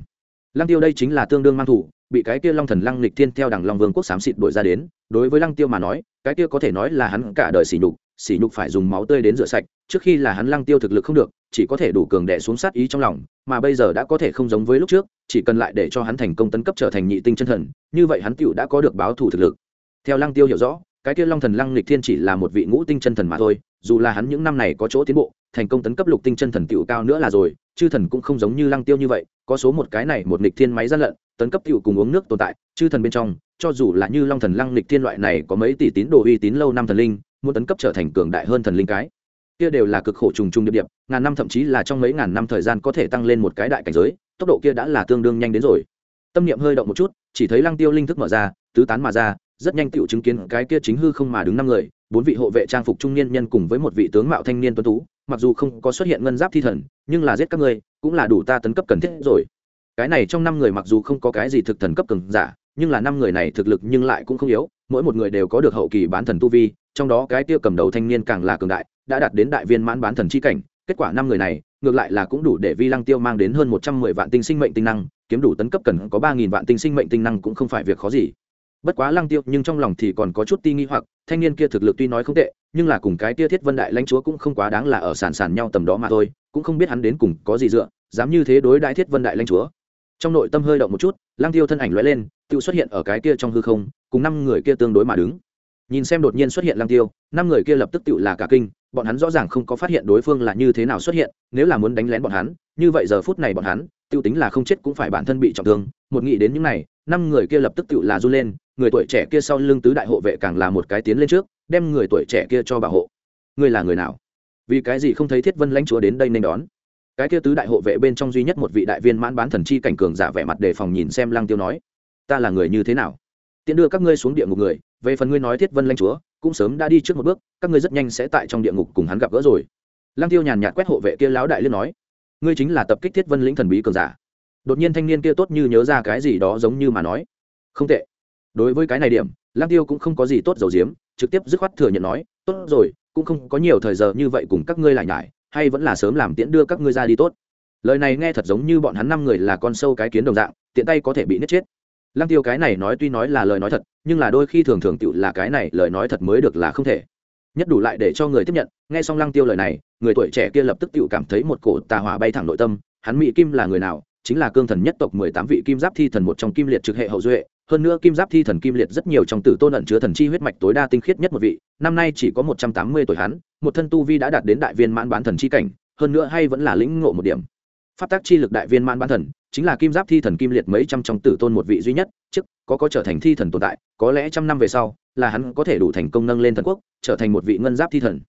lăng tiêu đây chính là tương đương mang thủ, bị cái kia long thần lăng lịch thiên theo đằng long vương quốc xám xịt đổi ra đến, đối với lăng tiêu mà nói, cái kia có thể nói là hắn cả đời sỉ nhục sỉ nhục phải dùng máu tươi đến rửa sạch, trước khi là hắn lăng tiêu thực lực không được, chỉ có thể đủ cường đẻ xuống sát ý trong lòng, mà bây giờ đã có thể không giống với lúc trước, chỉ cần lại để cho hắn thành công tấn cấp trở thành nhị tinh chân thần, như vậy hắn tựu đã có được báo thủ thực lực. Theo lăng tiêu hiểu rõ, cái kia long thần lăng lịch thiên chỉ là một vị ngũ tinh chân thần mà thôi dù là hắn những năm này có chỗ tiến bộ, thành công tấn cấp lục tinh chân thần tựu cao nữa là rồi, chư thần cũng không giống như lăng tiêu như vậy, có số một cái này một lịch thiên máy gian lận, tấn cấp tựu cùng uống nước tồn tại, chư thần bên trong, cho dù là như long thần lăng lịch thiên loại này có mấy tỷ tín đồ uy tín lâu năm thần linh, muốn tấn cấp trở thành cường đại hơn thần linh cái, kia đều là cực khổ trùng trùng điệp điệp ngàn năm thậm chí là trong mấy ngàn năm thời gian có thể tăng lên một cái đại cảnh giới, tốc độ kia đã là tương đương nhanh đến rồi. Tâm niệm hơi động một chút, chỉ thấy lăng tiêu linh thức mở ra, tứ tán mà ra, rất nhanh tựu chứng kiến cái kia chính hư không mà đứng năm người bốn vị hộ vệ trang phục trung niên nhân cùng với một vị tướng mạo thanh niên tuấn tú, mặc dù không có xuất hiện ngân giáp thi thần, nhưng là giết các ngươi, cũng là đủ ta tấn cấp cần thiết rồi. Cái này trong năm người mặc dù không có cái gì thực thần cấp cường giả, nhưng là năm người này thực lực nhưng lại cũng không yếu, mỗi một người đều có được hậu kỳ bán thần tu vi, trong đó cái tiêu cầm đầu thanh niên càng là cường đại, đã đạt đến đại viên mãn bán thần chi cảnh, kết quả năm người này, ngược lại là cũng đủ để vi lăng tiêu mang đến hơn một trăm mười vạn tinh sinh mệnh tinh năng, kiếm đủ tấn cấp cần có ba nghìn vạn tinh sinh mệnh tinh năng cũng không phải việc khó gì bất quá lăng tiêu nhưng trong lòng thì còn có chút ti nghi hoặc, thanh niên kia thực lực tuy nói không tệ, nhưng là cùng cái tia thiết vân đại lãnh chúa cũng không quá đáng là ở sàn sàn nhau tầm đó mà thôi, cũng không biết hắn đến cùng có gì dựa, dám như thế đối đại thiết vân đại lãnh chúa. Trong nội tâm hơi động một chút, lăng tiêu thân ảnh lóe lên, tự xuất hiện ở cái kia trong hư không, cùng năm người kia tương đối mà đứng. Nhìn xem đột nhiên xuất hiện lăng tiêu, năm người kia lập tức tự là cả kinh, bọn hắn rõ ràng không có phát hiện đối phương là như thế nào xuất hiện, nếu là muốn đánh lén bọn hắn, như vậy giờ phút này bọn hắn, tiêu tính là không chết cũng phải bản thân bị trọng thương. Một nghĩ đến những này, năm người kia lập tức tự là run lên người tuổi trẻ kia sau lưng tứ đại hộ vệ càng là một cái tiến lên trước, đem người tuổi trẻ kia cho bảo hộ. Ngươi là người nào? Vì cái gì không thấy thiết vân lãnh chúa đến đây nên đón? Cái kia tứ đại hộ vệ bên trong duy nhất một vị đại viên mãn bán thần chi cảnh cường giả vẻ mặt đề phòng nhìn xem lăng tiêu nói, ta là người như thế nào? Tiện đưa các ngươi xuống địa ngục người, về phần ngươi nói thiết vân lãnh chúa, cũng sớm đã đi trước một bước, các ngươi rất nhanh sẽ tại trong địa ngục cùng hắn gặp gỡ rồi. Lăng tiêu nhàn nhạt quét hộ vệ kia lão đại liên nói, ngươi chính là tập kích thiết vân lĩnh thần bí cường giả. Đột nhiên thanh niên kia tốt như nhớ ra cái gì đó giống như mà nói, không tệ đối với cái này điểm, lăng tiêu cũng không có gì tốt dầu diếm trực tiếp dứt khoát thừa nhận nói, tốt rồi, cũng không có nhiều thời giờ như vậy cùng các ngươi lại nhải, hay vẫn là sớm làm tiễn đưa các ngươi ra đi tốt. Lời này nghe thật giống như bọn hắn năm người là con sâu cái kiến đồng dạng, tiện tay có thể bị nứt chết. Lăng tiêu cái này nói tuy nói là lời nói thật, nhưng là đôi khi thường thường tựu là cái này lời nói thật mới được là không thể. Nhất đủ lại để cho người tiếp nhận, nghe xong lăng tiêu lời này, người tuổi trẻ kia lập tức tựu cảm thấy một cổ tà hỏa bay thẳng nội tâm, hắn mỹ kim là người nào, chính là cương thần nhất tộc mười tám vị kim giáp thi thần một trong kim liệt trực hệ hậu duệ hơn nữa kim giáp thi thần kim liệt rất nhiều trong tử tôn ẩn chứa thần chi huyết mạch tối đa tinh khiết nhất một vị. Năm nay chỉ có một trăm tám mươi tuổi hắn, một thân tu vi đã đạt đến đại viên mãn bán thần chi cảnh, hơn nữa hay vẫn là lĩnh ngộ một điểm. Pháp tác chi lực đại viên mãn bán thần, chính là kim giáp thi thần kim liệt mấy trăm trong tử tôn một vị duy nhất, trước, có có trở thành thi thần tồn tại, có lẽ trăm năm về sau, là hắn có thể đủ thành công nâng lên thần quốc, trở thành một vị ngân giáp thi thần.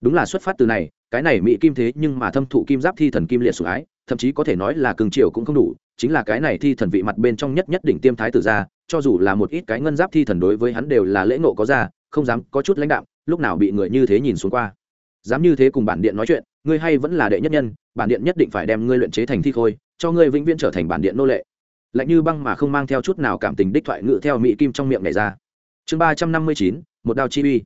Đúng là xuất phát từ này, cái này mỹ kim thế nhưng mà thâm thụ kim giáp thi thần kim liệt sủng ái, thậm chí có thể nói là cường triều cũng không đủ, chính là cái này thi thần vị mặt bên trong nhất nhất đỉnh tiêm thái tử ra cho dù là một ít cái ngân giáp thi thần đối với hắn đều là lễ ngộ có ra, không dám có chút lãnh đạm, lúc nào bị người như thế nhìn xuống qua. Dám như thế cùng bản điện nói chuyện, ngươi hay vẫn là đệ nhất nhân, bản điện nhất định phải đem ngươi luyện chế thành thi khôi, cho ngươi vĩnh viễn trở thành bản điện nô lệ. Lạnh như băng mà không mang theo chút nào cảm tình đích thoại ngự theo mỹ kim trong miệng này ra. Chương ba trăm năm mươi chín, một đao chi uy.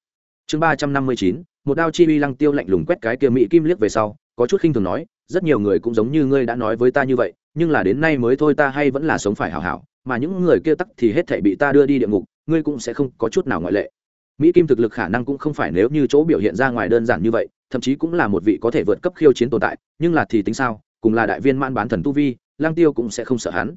Chương ba trăm năm mươi chín, một đao chi uy lăng tiêu lạnh lùng quét cái kia mỹ kim liếc về sau, có chút khinh thường nói, rất nhiều người cũng giống như ngươi đã nói với ta như vậy, nhưng là đến nay mới thôi ta hay vẫn là sống phải hảo hảo mà những người kia tắc thì hết thể bị ta đưa đi địa ngục, ngươi cũng sẽ không có chút nào ngoại lệ. Mỹ kim thực lực khả năng cũng không phải nếu như chỗ biểu hiện ra ngoài đơn giản như vậy, thậm chí cũng là một vị có thể vượt cấp khiêu chiến tồn tại, nhưng là thì tính sao, cùng là đại viên man bán thần tu vi, lang tiêu cũng sẽ không sợ hắn.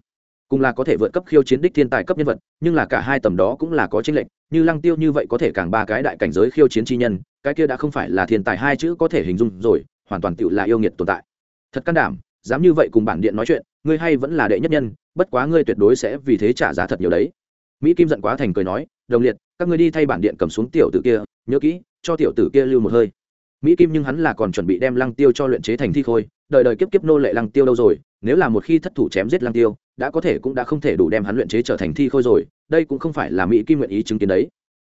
Cùng là có thể vượt cấp khiêu chiến đích thiên tài cấp nhân vật, nhưng là cả hai tầm đó cũng là có tranh lệch, như lăng tiêu như vậy có thể càng ba cái đại cảnh giới khiêu chiến chi nhân, cái kia đã không phải là thiên tài hai chữ có thể hình dung rồi, hoàn toàn tự là yêu nghiệt tồn tại. Thật can đảm, dám như vậy cùng bản điện nói chuyện ngươi hay vẫn là đệ nhất nhân, bất quá ngươi tuyệt đối sẽ vì thế trả giá thật nhiều đấy. Mỹ kim giận quá thành cười nói, đồng liệt, các ngươi đi thay bản điện cầm xuống tiểu tử kia, nhớ kỹ, cho tiểu tử kia lưu một hơi. Mỹ kim nhưng hắn là còn chuẩn bị đem lăng tiêu cho luyện chế thành thi khôi, đời đời kiếp kiếp nô lệ lăng tiêu đâu rồi, nếu là một khi thất thủ chém giết lăng tiêu, đã có thể cũng đã không thể đủ đem hắn luyện chế trở thành thi khôi rồi, đây cũng không phải là mỹ kim nguyện ý chứng kiến đấy.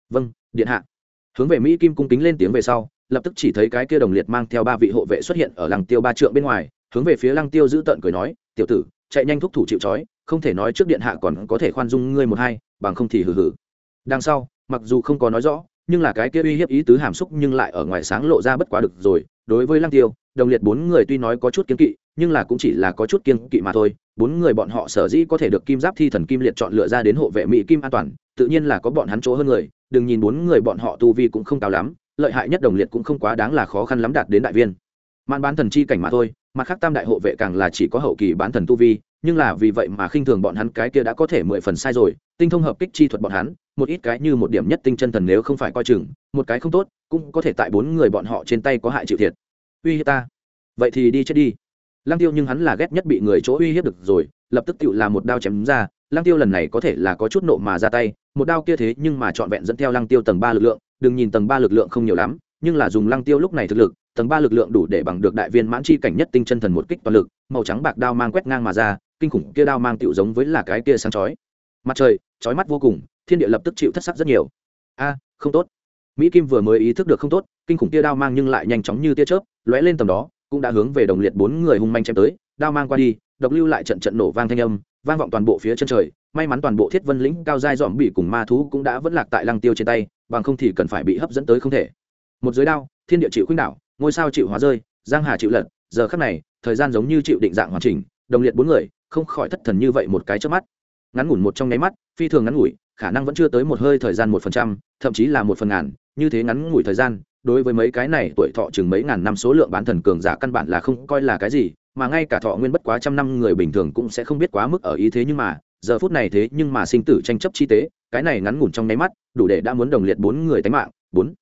Vâng điện hạ. Hướng về mỹ kim cung kính lên tiếng về sau, lập tức chỉ thấy cái kia đồng liệt mang theo ba vị hộ vệ xuất hiện ở lăng tiêu ba trượng bên ngoài, hướng về phía lăng tiêu giữ tận cười nói tiểu tử, chạy nhanh thúc thủ chịu trói, không thể nói trước điện hạ còn có thể khoan dung ngươi một hai, bằng không thì hừ hừ. Đằng sau, mặc dù không có nói rõ, nhưng là cái kia uy hiếp ý tứ hàm xúc nhưng lại ở ngoài sáng lộ ra bất quá được rồi. Đối với lăng tiêu, đồng liệt bốn người tuy nói có chút kiên kỵ, nhưng là cũng chỉ là có chút kiên kỵ mà thôi. Bốn người bọn họ sở dĩ có thể được kim giáp thi thần kim liệt chọn lựa ra đến hộ vệ mỹ kim an toàn, tự nhiên là có bọn hắn chỗ hơn người. Đừng nhìn bốn người bọn họ tu vi cũng không cao lắm, lợi hại nhất đồng liệt cũng không quá đáng là khó khăn lắm đạt đến đại viên. Man bán thần chi cảnh mà thôi mặt khác tam đại hộ vệ càng là chỉ có hậu kỳ bán thần tu vi, nhưng là vì vậy mà khinh thường bọn hắn cái kia đã có thể mười phần sai rồi, tinh thông hợp kích chi thuật bọn hắn, một ít cái như một điểm nhất tinh chân thần nếu không phải coi chừng, một cái không tốt, cũng có thể tại bốn người bọn họ trên tay có hại chịu thiệt. Uy hiếp ta. Vậy thì đi chết đi. Lăng tiêu nhưng hắn là ghét nhất bị người chỗ uy hiếp được rồi, lập tức tự làm một đao chém ra, lăng tiêu lần này có thể là có chút nộ mà ra tay, một đao kia thế nhưng mà trọn vẹn dẫn theo lăng tiêu tầng ba lực lượng, đừng nhìn tầng ba lực lượng không nhiều lắm, nhưng là dùng lăng tiêu lúc này thực lực tầng ba lực lượng đủ để bằng được đại viên mãn chi cảnh nhất tinh chân thần một kích toàn lực, màu trắng bạc đao mang quét ngang mà ra, kinh khủng kia đao mang tựu giống với là cái kia sáng chói. Mặt trời, chói mắt vô cùng, thiên địa lập tức chịu thất sắc rất nhiều. A, không tốt. Mỹ kim vừa mới ý thức được không tốt, kinh khủng kia đao mang nhưng lại nhanh chóng như tia chớp, lóe lên tầm đó, cũng đã hướng về đồng liệt bốn người hung manh chém tới, đao mang qua đi, độc lưu lại trận trận nổ vang thanh âm, vang vọng toàn bộ phía chân trời, may mắn toàn bộ thiết vân lĩnh, cao giai dòm bị cùng ma thú cũng đã vẫn lạc tại lăng tiêu trên tay, bằng không thì cần phải bị hấp dẫn tới không thể. Một giới đao, thiên địa chịu khuynh đảo ngôi sao chịu hóa rơi, giang hà chịu lật, giờ khắc này, thời gian giống như chịu định dạng hoàn chỉnh, đồng liệt bốn người, không khỏi thất thần như vậy một cái trước mắt. Ngắn ngủn một trong nháy mắt, phi thường ngắn ngủi, khả năng vẫn chưa tới một hơi thời gian một phần trăm, thậm chí là một phần ngàn, như thế ngắn ngủi thời gian, đối với mấy cái này tuổi thọ chừng mấy ngàn năm số lượng bán thần cường giả căn bản là không coi là cái gì, mà ngay cả thọ nguyên bất quá trăm năm người bình thường cũng sẽ không biết quá mức ở ý thế nhưng mà, giờ phút này thế nhưng mà sinh tử tranh chấp chi tế, cái này ngắn ngủn trong nháy mắt, đủ để đã muốn đồng liệt bốn người tánh mạng. Bốn.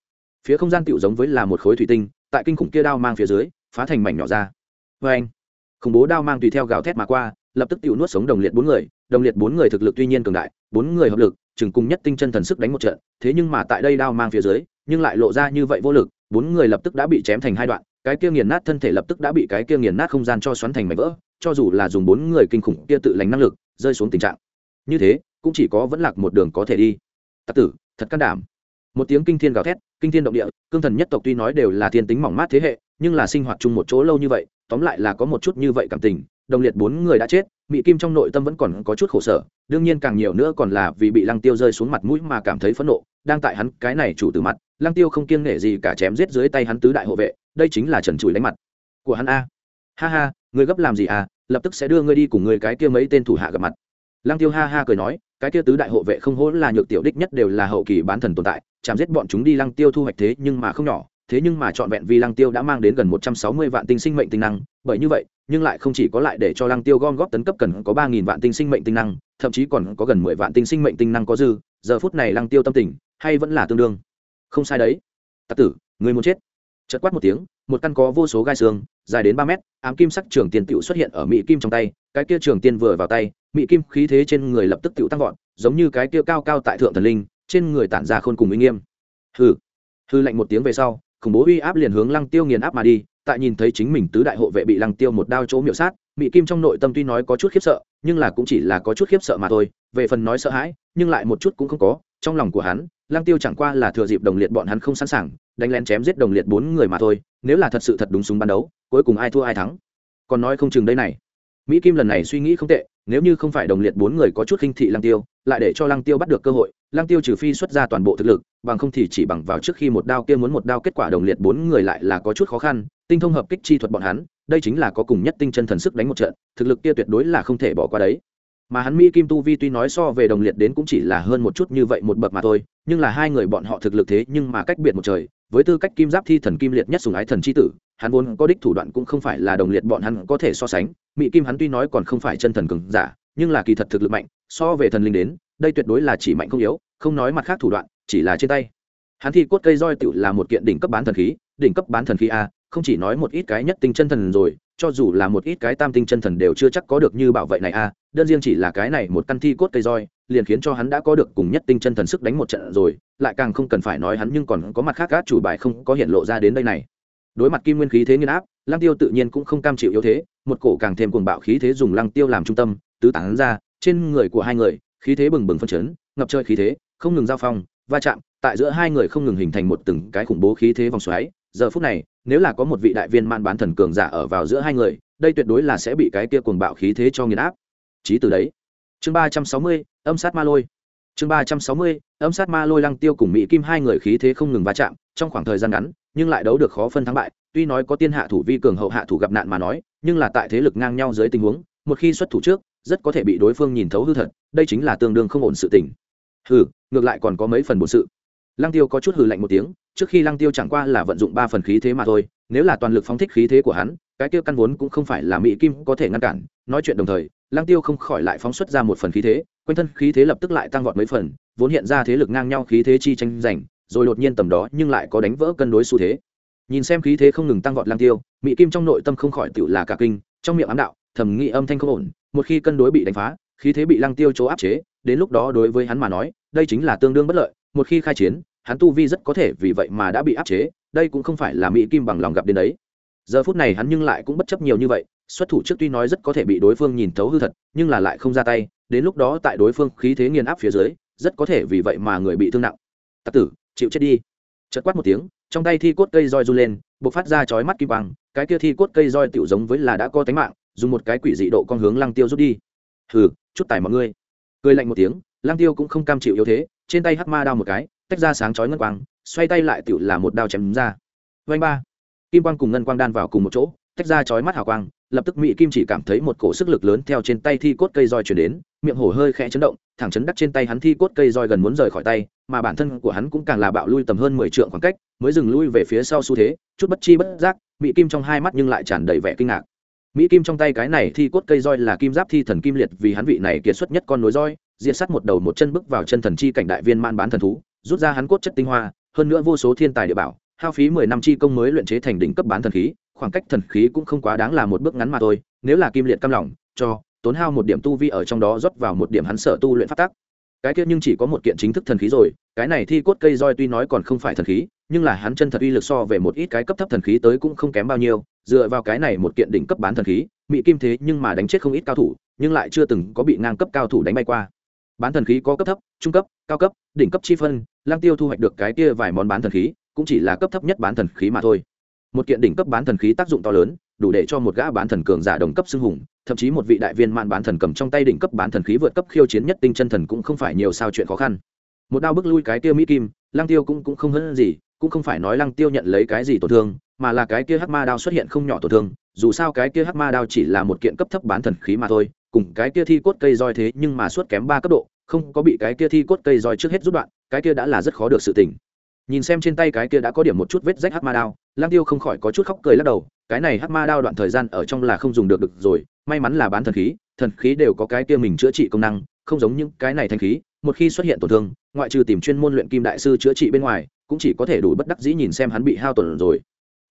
Phía không gian tựu giống với là một khối thủy tinh tại kinh khủng kia đao mang phía dưới, phá thành mảnh nhỏ ra. Vê anh, khủng bố đao mang tùy theo gào thét mà qua, lập tức tựu nuốt sống đồng liệt bốn người, đồng liệt bốn người thực lực tuy nhiên cường đại, bốn người hợp lực, chừng cùng nhất tinh chân thần sức đánh một trận, thế nhưng mà tại đây đao mang phía dưới, nhưng lại lộ ra như vậy vô lực, bốn người lập tức đã bị chém thành hai đoạn, cái kia nghiền nát thân thể lập tức đã bị cái kia nghiền nát không gian cho xoắn thành mảnh vỡ, cho dù là dùng bốn người kinh khủng kia tự lành năng lực, rơi xuống tình trạng. Như thế, cũng chỉ có vẫn lạc một đường có thể đi. Tặc tử, thật can đảm một tiếng kinh thiên gào thét, kinh thiên động địa, cương thần nhất tộc tuy nói đều là thiên tính mỏng mát thế hệ, nhưng là sinh hoạt chung một chỗ lâu như vậy, tóm lại là có một chút như vậy cảm tình, đồng liệt bốn người đã chết mỹ kim trong nội tâm vẫn còn có chút khổ sở, đương nhiên càng nhiều nữa còn là vì bị lăng tiêu rơi xuống mặt mũi mà cảm thấy phẫn nộ, đang tại hắn cái này chủ từ mặt, lăng tiêu không kiêng nể gì cả chém giết dưới tay hắn tứ đại hộ vệ, đây chính là trần chùi đánh mặt của hắn a. Ha ha, người gấp làm gì à lập tức sẽ đưa ngươi đi cùng người cái kia mấy tên thủ hạ gặp mặt. Lăng tiêu ha ha cười nói cái kia tứ đại hộ vệ không hỗn là nhược tiểu đích nhất đều là hậu kỳ bán thần tồn tại, chạm giết bọn chúng đi lăng tiêu thu hoạch thế nhưng mà không nhỏ, thế nhưng mà trọn vẹn vì lăng tiêu đã mang đến gần một trăm sáu mươi vạn tinh sinh mệnh tinh năng, bởi như vậy, nhưng lại không chỉ có lại để cho lăng tiêu gom góp tấn cấp cần có ba nghìn vạn tinh sinh mệnh tinh năng, thậm chí còn có gần mười vạn tinh sinh mệnh tinh năng có dư, giờ phút này lăng tiêu tâm tình hay vẫn là tương đương. Không sai đấy. Tặc tử, người muốn chết. Chợt quát một tiếng, một căn có vô số gai xương, dài đến ba mét, ám kim sắc trường tiền tựu xuất hiện ở mỹ kim trong tay, cái kia trường tiên vừa vào tay mỹ kim khí thế trên người lập tức tựu tăng vọt, giống như cái kia cao cao tại thượng thần linh, trên người tản ra khôn cùng uy nghiêm. Hừ. Hư lạnh một tiếng về sau, khủng bố uy áp liền hướng lăng tiêu nghiền áp mà đi, tại nhìn thấy chính mình tứ đại hộ vệ bị lăng tiêu một đao chỗ miệu sát, mỹ kim trong nội tâm tuy nói có chút khiếp sợ, nhưng là cũng chỉ là có chút khiếp sợ mà thôi, về phần nói sợ hãi, nhưng lại một chút cũng không có, trong lòng của hắn, lăng tiêu chẳng qua là thừa dịp đồng liệt bọn hắn không sẵn sàng, đánh lén chém giết đồng liệt bốn người mà thôi, nếu là thật sự thật đúng súng ban đấu, cuối cùng ai thua ai thắng. Còn nói không chừng đây này. Mỹ kim lần này suy nghĩ không tệ nếu như không phải đồng liệt bốn người có chút khinh thị lăng tiêu, lại để cho lăng tiêu bắt được cơ hội, lăng tiêu trừ phi xuất ra toàn bộ thực lực, bằng không thì chỉ bằng vào trước khi một đao kia muốn một đao kết quả đồng liệt bốn người lại là có chút khó khăn, tinh thông hợp kích chi thuật bọn hắn, đây chính là có cùng nhất tinh chân thần sức đánh một trận, thực lực kia tuyệt đối là không thể bỏ qua đấy. Mà hắn mỹ kim tu vi tuy nói so về đồng liệt đến cũng chỉ là hơn một chút như vậy một bậc mà thôi, nhưng là hai người bọn họ thực lực thế nhưng mà cách biệt một trời, với tư cách kim giáp thi thần kim liệt nhất sùng ái thần c h i tử hắn vốn có đích thủ đoạn cũng không phải là đồng liệt bọn hắn có thể so sánh mỹ kim hắn tuy nói còn không phải chân thần cường giả, nhưng là kỳ thật thực lực mạnh, so về thần linh đến, đây tuyệt đối là chỉ mạnh không yếu, không nói mặt khác thủ đoạn, chỉ là trên tay. Hắn thi cốt cây roi tựu là một kiện đỉnh cấp bán thần khí, đỉnh cấp bán thần khí a, không chỉ nói một ít cái nhất tinh chân thần rồi, cho dù là một ít cái tam tinh chân thần đều chưa chắc có được như bảo vệ này a, đơn riêng chỉ là cái này một căn thi cốt cây roi, liền khiến cho hắn đã có được cùng nhất tinh chân thần sức đánh một trận rồi, lại càng không cần phải nói hắn nhưng còn có mặt khác các chủ bài không có hiện lộ ra đến đây này đối mặt kim nguyên khí thế nghiên áp, lăng tiêu tự nhiên cũng không cam chịu yếu thế, một cổ càng thêm cuồng bạo khí thế dùng lăng tiêu làm trung tâm, tứ tán ra, trên người của hai người, khí thế bừng bừng phân chấn, ngập trời khí thế, không ngừng giao phong, va chạm, tại giữa hai người không ngừng hình thành một từng cái khủng bố khí thế vòng xoáy. Giờ phút này, nếu là có một vị đại viên man bán thần cường giả ở vào giữa hai người, đây tuyệt đối là sẽ bị cái kia cuồng bạo khí thế cho nghiền áp. Chí từ đấy. Chương ba trăm sáu mươi, âm sát ma lôi. Chương ba trăm sáu mươi, âm sát ma lôi lăng tiêu cùng mỹ kim hai người khí thế không ngừng va chạm, trong khoảng thời gian ngắn nhưng lại đấu được khó phân thắng bại, tuy nói có tiên hạ thủ vi cường hậu hạ thủ gặp nạn mà nói, nhưng là tại thế lực ngang nhau dưới tình huống, một khi xuất thủ trước, rất có thể bị đối phương nhìn thấu hư thật, đây chính là tương đương không ổn sự tình. Hừ, ngược lại còn có mấy phần bổn sự. Lăng tiêu có chút hừ lạnh một tiếng, trước khi lăng tiêu chẳng qua là vận dụng ba phần khí thế mà thôi, nếu là toàn lực phóng thích khí thế của hắn, cái tiêu căn vốn cũng không phải là mỹ kim có thể ngăn cản. Nói chuyện đồng thời, lăng tiêu không khỏi lại phóng xuất ra một phần khí thế, quanh thân khí thế lập tức lại tăng vọt mấy phần, vốn hiện ra thế lực ngang nhau khí thế chi tranh giành rồi đột nhiên tầm đó nhưng lại có đánh vỡ cân đối xu thế. Nhìn xem khí thế không ngừng tăng vọt lăng tiêu mỹ kim trong nội tâm không khỏi tự là cả kinh, trong miệng ám đạo, thầm nghĩ âm thanh không ổn, một khi cân đối bị đánh phá, khí thế bị lăng tiêu chỗ áp chế, đến lúc đó đối với hắn mà nói, đây chính là tương đương bất lợi, một khi khai chiến, hắn tu vi rất có thể vì vậy mà đã bị áp chế, đây cũng không phải là mỹ kim bằng lòng gặp đến đấy. Giờ phút này hắn nhưng lại cũng bất chấp nhiều như vậy, xuất thủ trước tuy nói rất có thể bị đối phương nhìn thấu hư thật, nhưng là lại không ra tay, đến lúc đó tại đối phương khí thế nghiền áp phía dưới, rất có thể vì vậy mà người bị thương nặng. Tặc tử chịu chết đi. Chật quát một tiếng, trong tay thi cốt cây roi run lên b ộ c phát ra chói mắt kim bằng cái kia thi cốt cây roi tựu giống với là đã có tánh mạng, dùng một cái quỷ dị độ con hướng lăng tiêu rút đi. Hừ, chút tải mọi ngươi. Cười lạnh một tiếng, lăng tiêu cũng không cam chịu yếu thế, trên tay hắc ma đao một cái, tách ra sáng chói ngân quang, xoay tay lại tựu là một đao chém ra. Vanh ba. Kim quang cùng ngân quang đan vào cùng một chỗ, tách ra chói mắt hào quang, lập tức mỹ kim chỉ cảm thấy một cổ sức lực lớn theo trên tay thi cốt cây roi chuyển đến miệng hổ hơi khẽ chấn động, thẳng chấn đắc trên tay hắn thi cốt cây roi gần muốn rời khỏi tay, mà bản thân của hắn cũng càng là bạo lui tầm hơn mười trượng khoảng cách, mới dừng lui về phía sau xu thế, chút bất chi bất giác, mỹ kim trong hai mắt nhưng lại tràn đầy vẻ kinh ngạc. Mỹ kim trong tay cái này thi cốt cây roi là kim giáp thi thần kim liệt, vì hắn vị này kiệt xuất nhất con nối roi, diệt sắt một đầu một chân bước vào chân thần chi cảnh đại viên man bán thần thú, rút ra hắn cốt chất tinh hoa, hơn nữa vô số thiên tài địa bảo, hao phí mười năm chi công mới luyện chế thành đỉnh cấp bán thần khí, khoảng cách thần khí cũng không quá đáng là một bước ngắn mà thôi, nếu là kim liệt cam lòng, cho tốn hao một điểm tu vi ở trong đó rót vào một điểm hắn sở tu luyện phát tác cái kia nhưng chỉ có một kiện chính thức thần khí rồi, cái này thi cốt cây roi tuy nói còn không phải thần khí, nhưng là hắn chân thật uy lực so về một ít cái cấp thấp thần khí tới cũng không kém bao nhiêu, dựa vào cái này một kiện đỉnh cấp bán thần khí mỹ kim thế nhưng mà đánh chết không ít cao thủ, nhưng lại chưa từng có bị ngang cấp cao thủ đánh bay qua. Bán thần khí có cấp thấp, trung cấp, cao cấp, đỉnh cấp chi phân, lang tiêu thu hoạch được cái kia vài món bán thần khí, cũng chỉ là cấp thấp nhất bán thần khí mà thôi. Một kiện đỉnh cấp bán thần khí tác dụng to lớn đủ để cho một gã bán thần cường giả đồng cấp xưng hùng, thậm chí một vị đại viên man bán thần cầm trong tay đỉnh cấp bán thần khí vượt cấp khiêu chiến nhất tinh chân thần cũng không phải nhiều sao chuyện khó khăn. Một đao bước lui cái kia mỹ kim, lăng tiêu cũng cũng không hơn gì, cũng không phải nói lăng tiêu nhận lấy cái gì tổn thương, mà là cái kia hắc ma đao xuất hiện không nhỏ tổn thương, dù sao cái kia hắc ma đao chỉ là một kiện cấp thấp bán thần khí mà thôi, cùng cái kia thi cốt cây roi thế nhưng mà suốt kém ba cấp độ, không có bị cái kia thi cốt cây roi trước hết rút đoạn, cái kia đã là rất khó được sự tỉnh nhìn xem trên tay cái kia đã có điểm một chút vết rách hắc ma đao lang tiêu không khỏi có chút khóc cười lắc đầu, cái này hắc ma đao đoạn thời gian ở trong là không dùng được được rồi, may mắn là bán thần khí thần khí đều có cái kia mình chữa trị công năng, không giống những cái này thanh khí, một khi xuất hiện tổn thương, ngoại trừ tìm chuyên môn luyện kim đại sư chữa trị bên ngoài, cũng chỉ có thể đủ bất đắc dĩ nhìn xem hắn bị hao tổn rồi.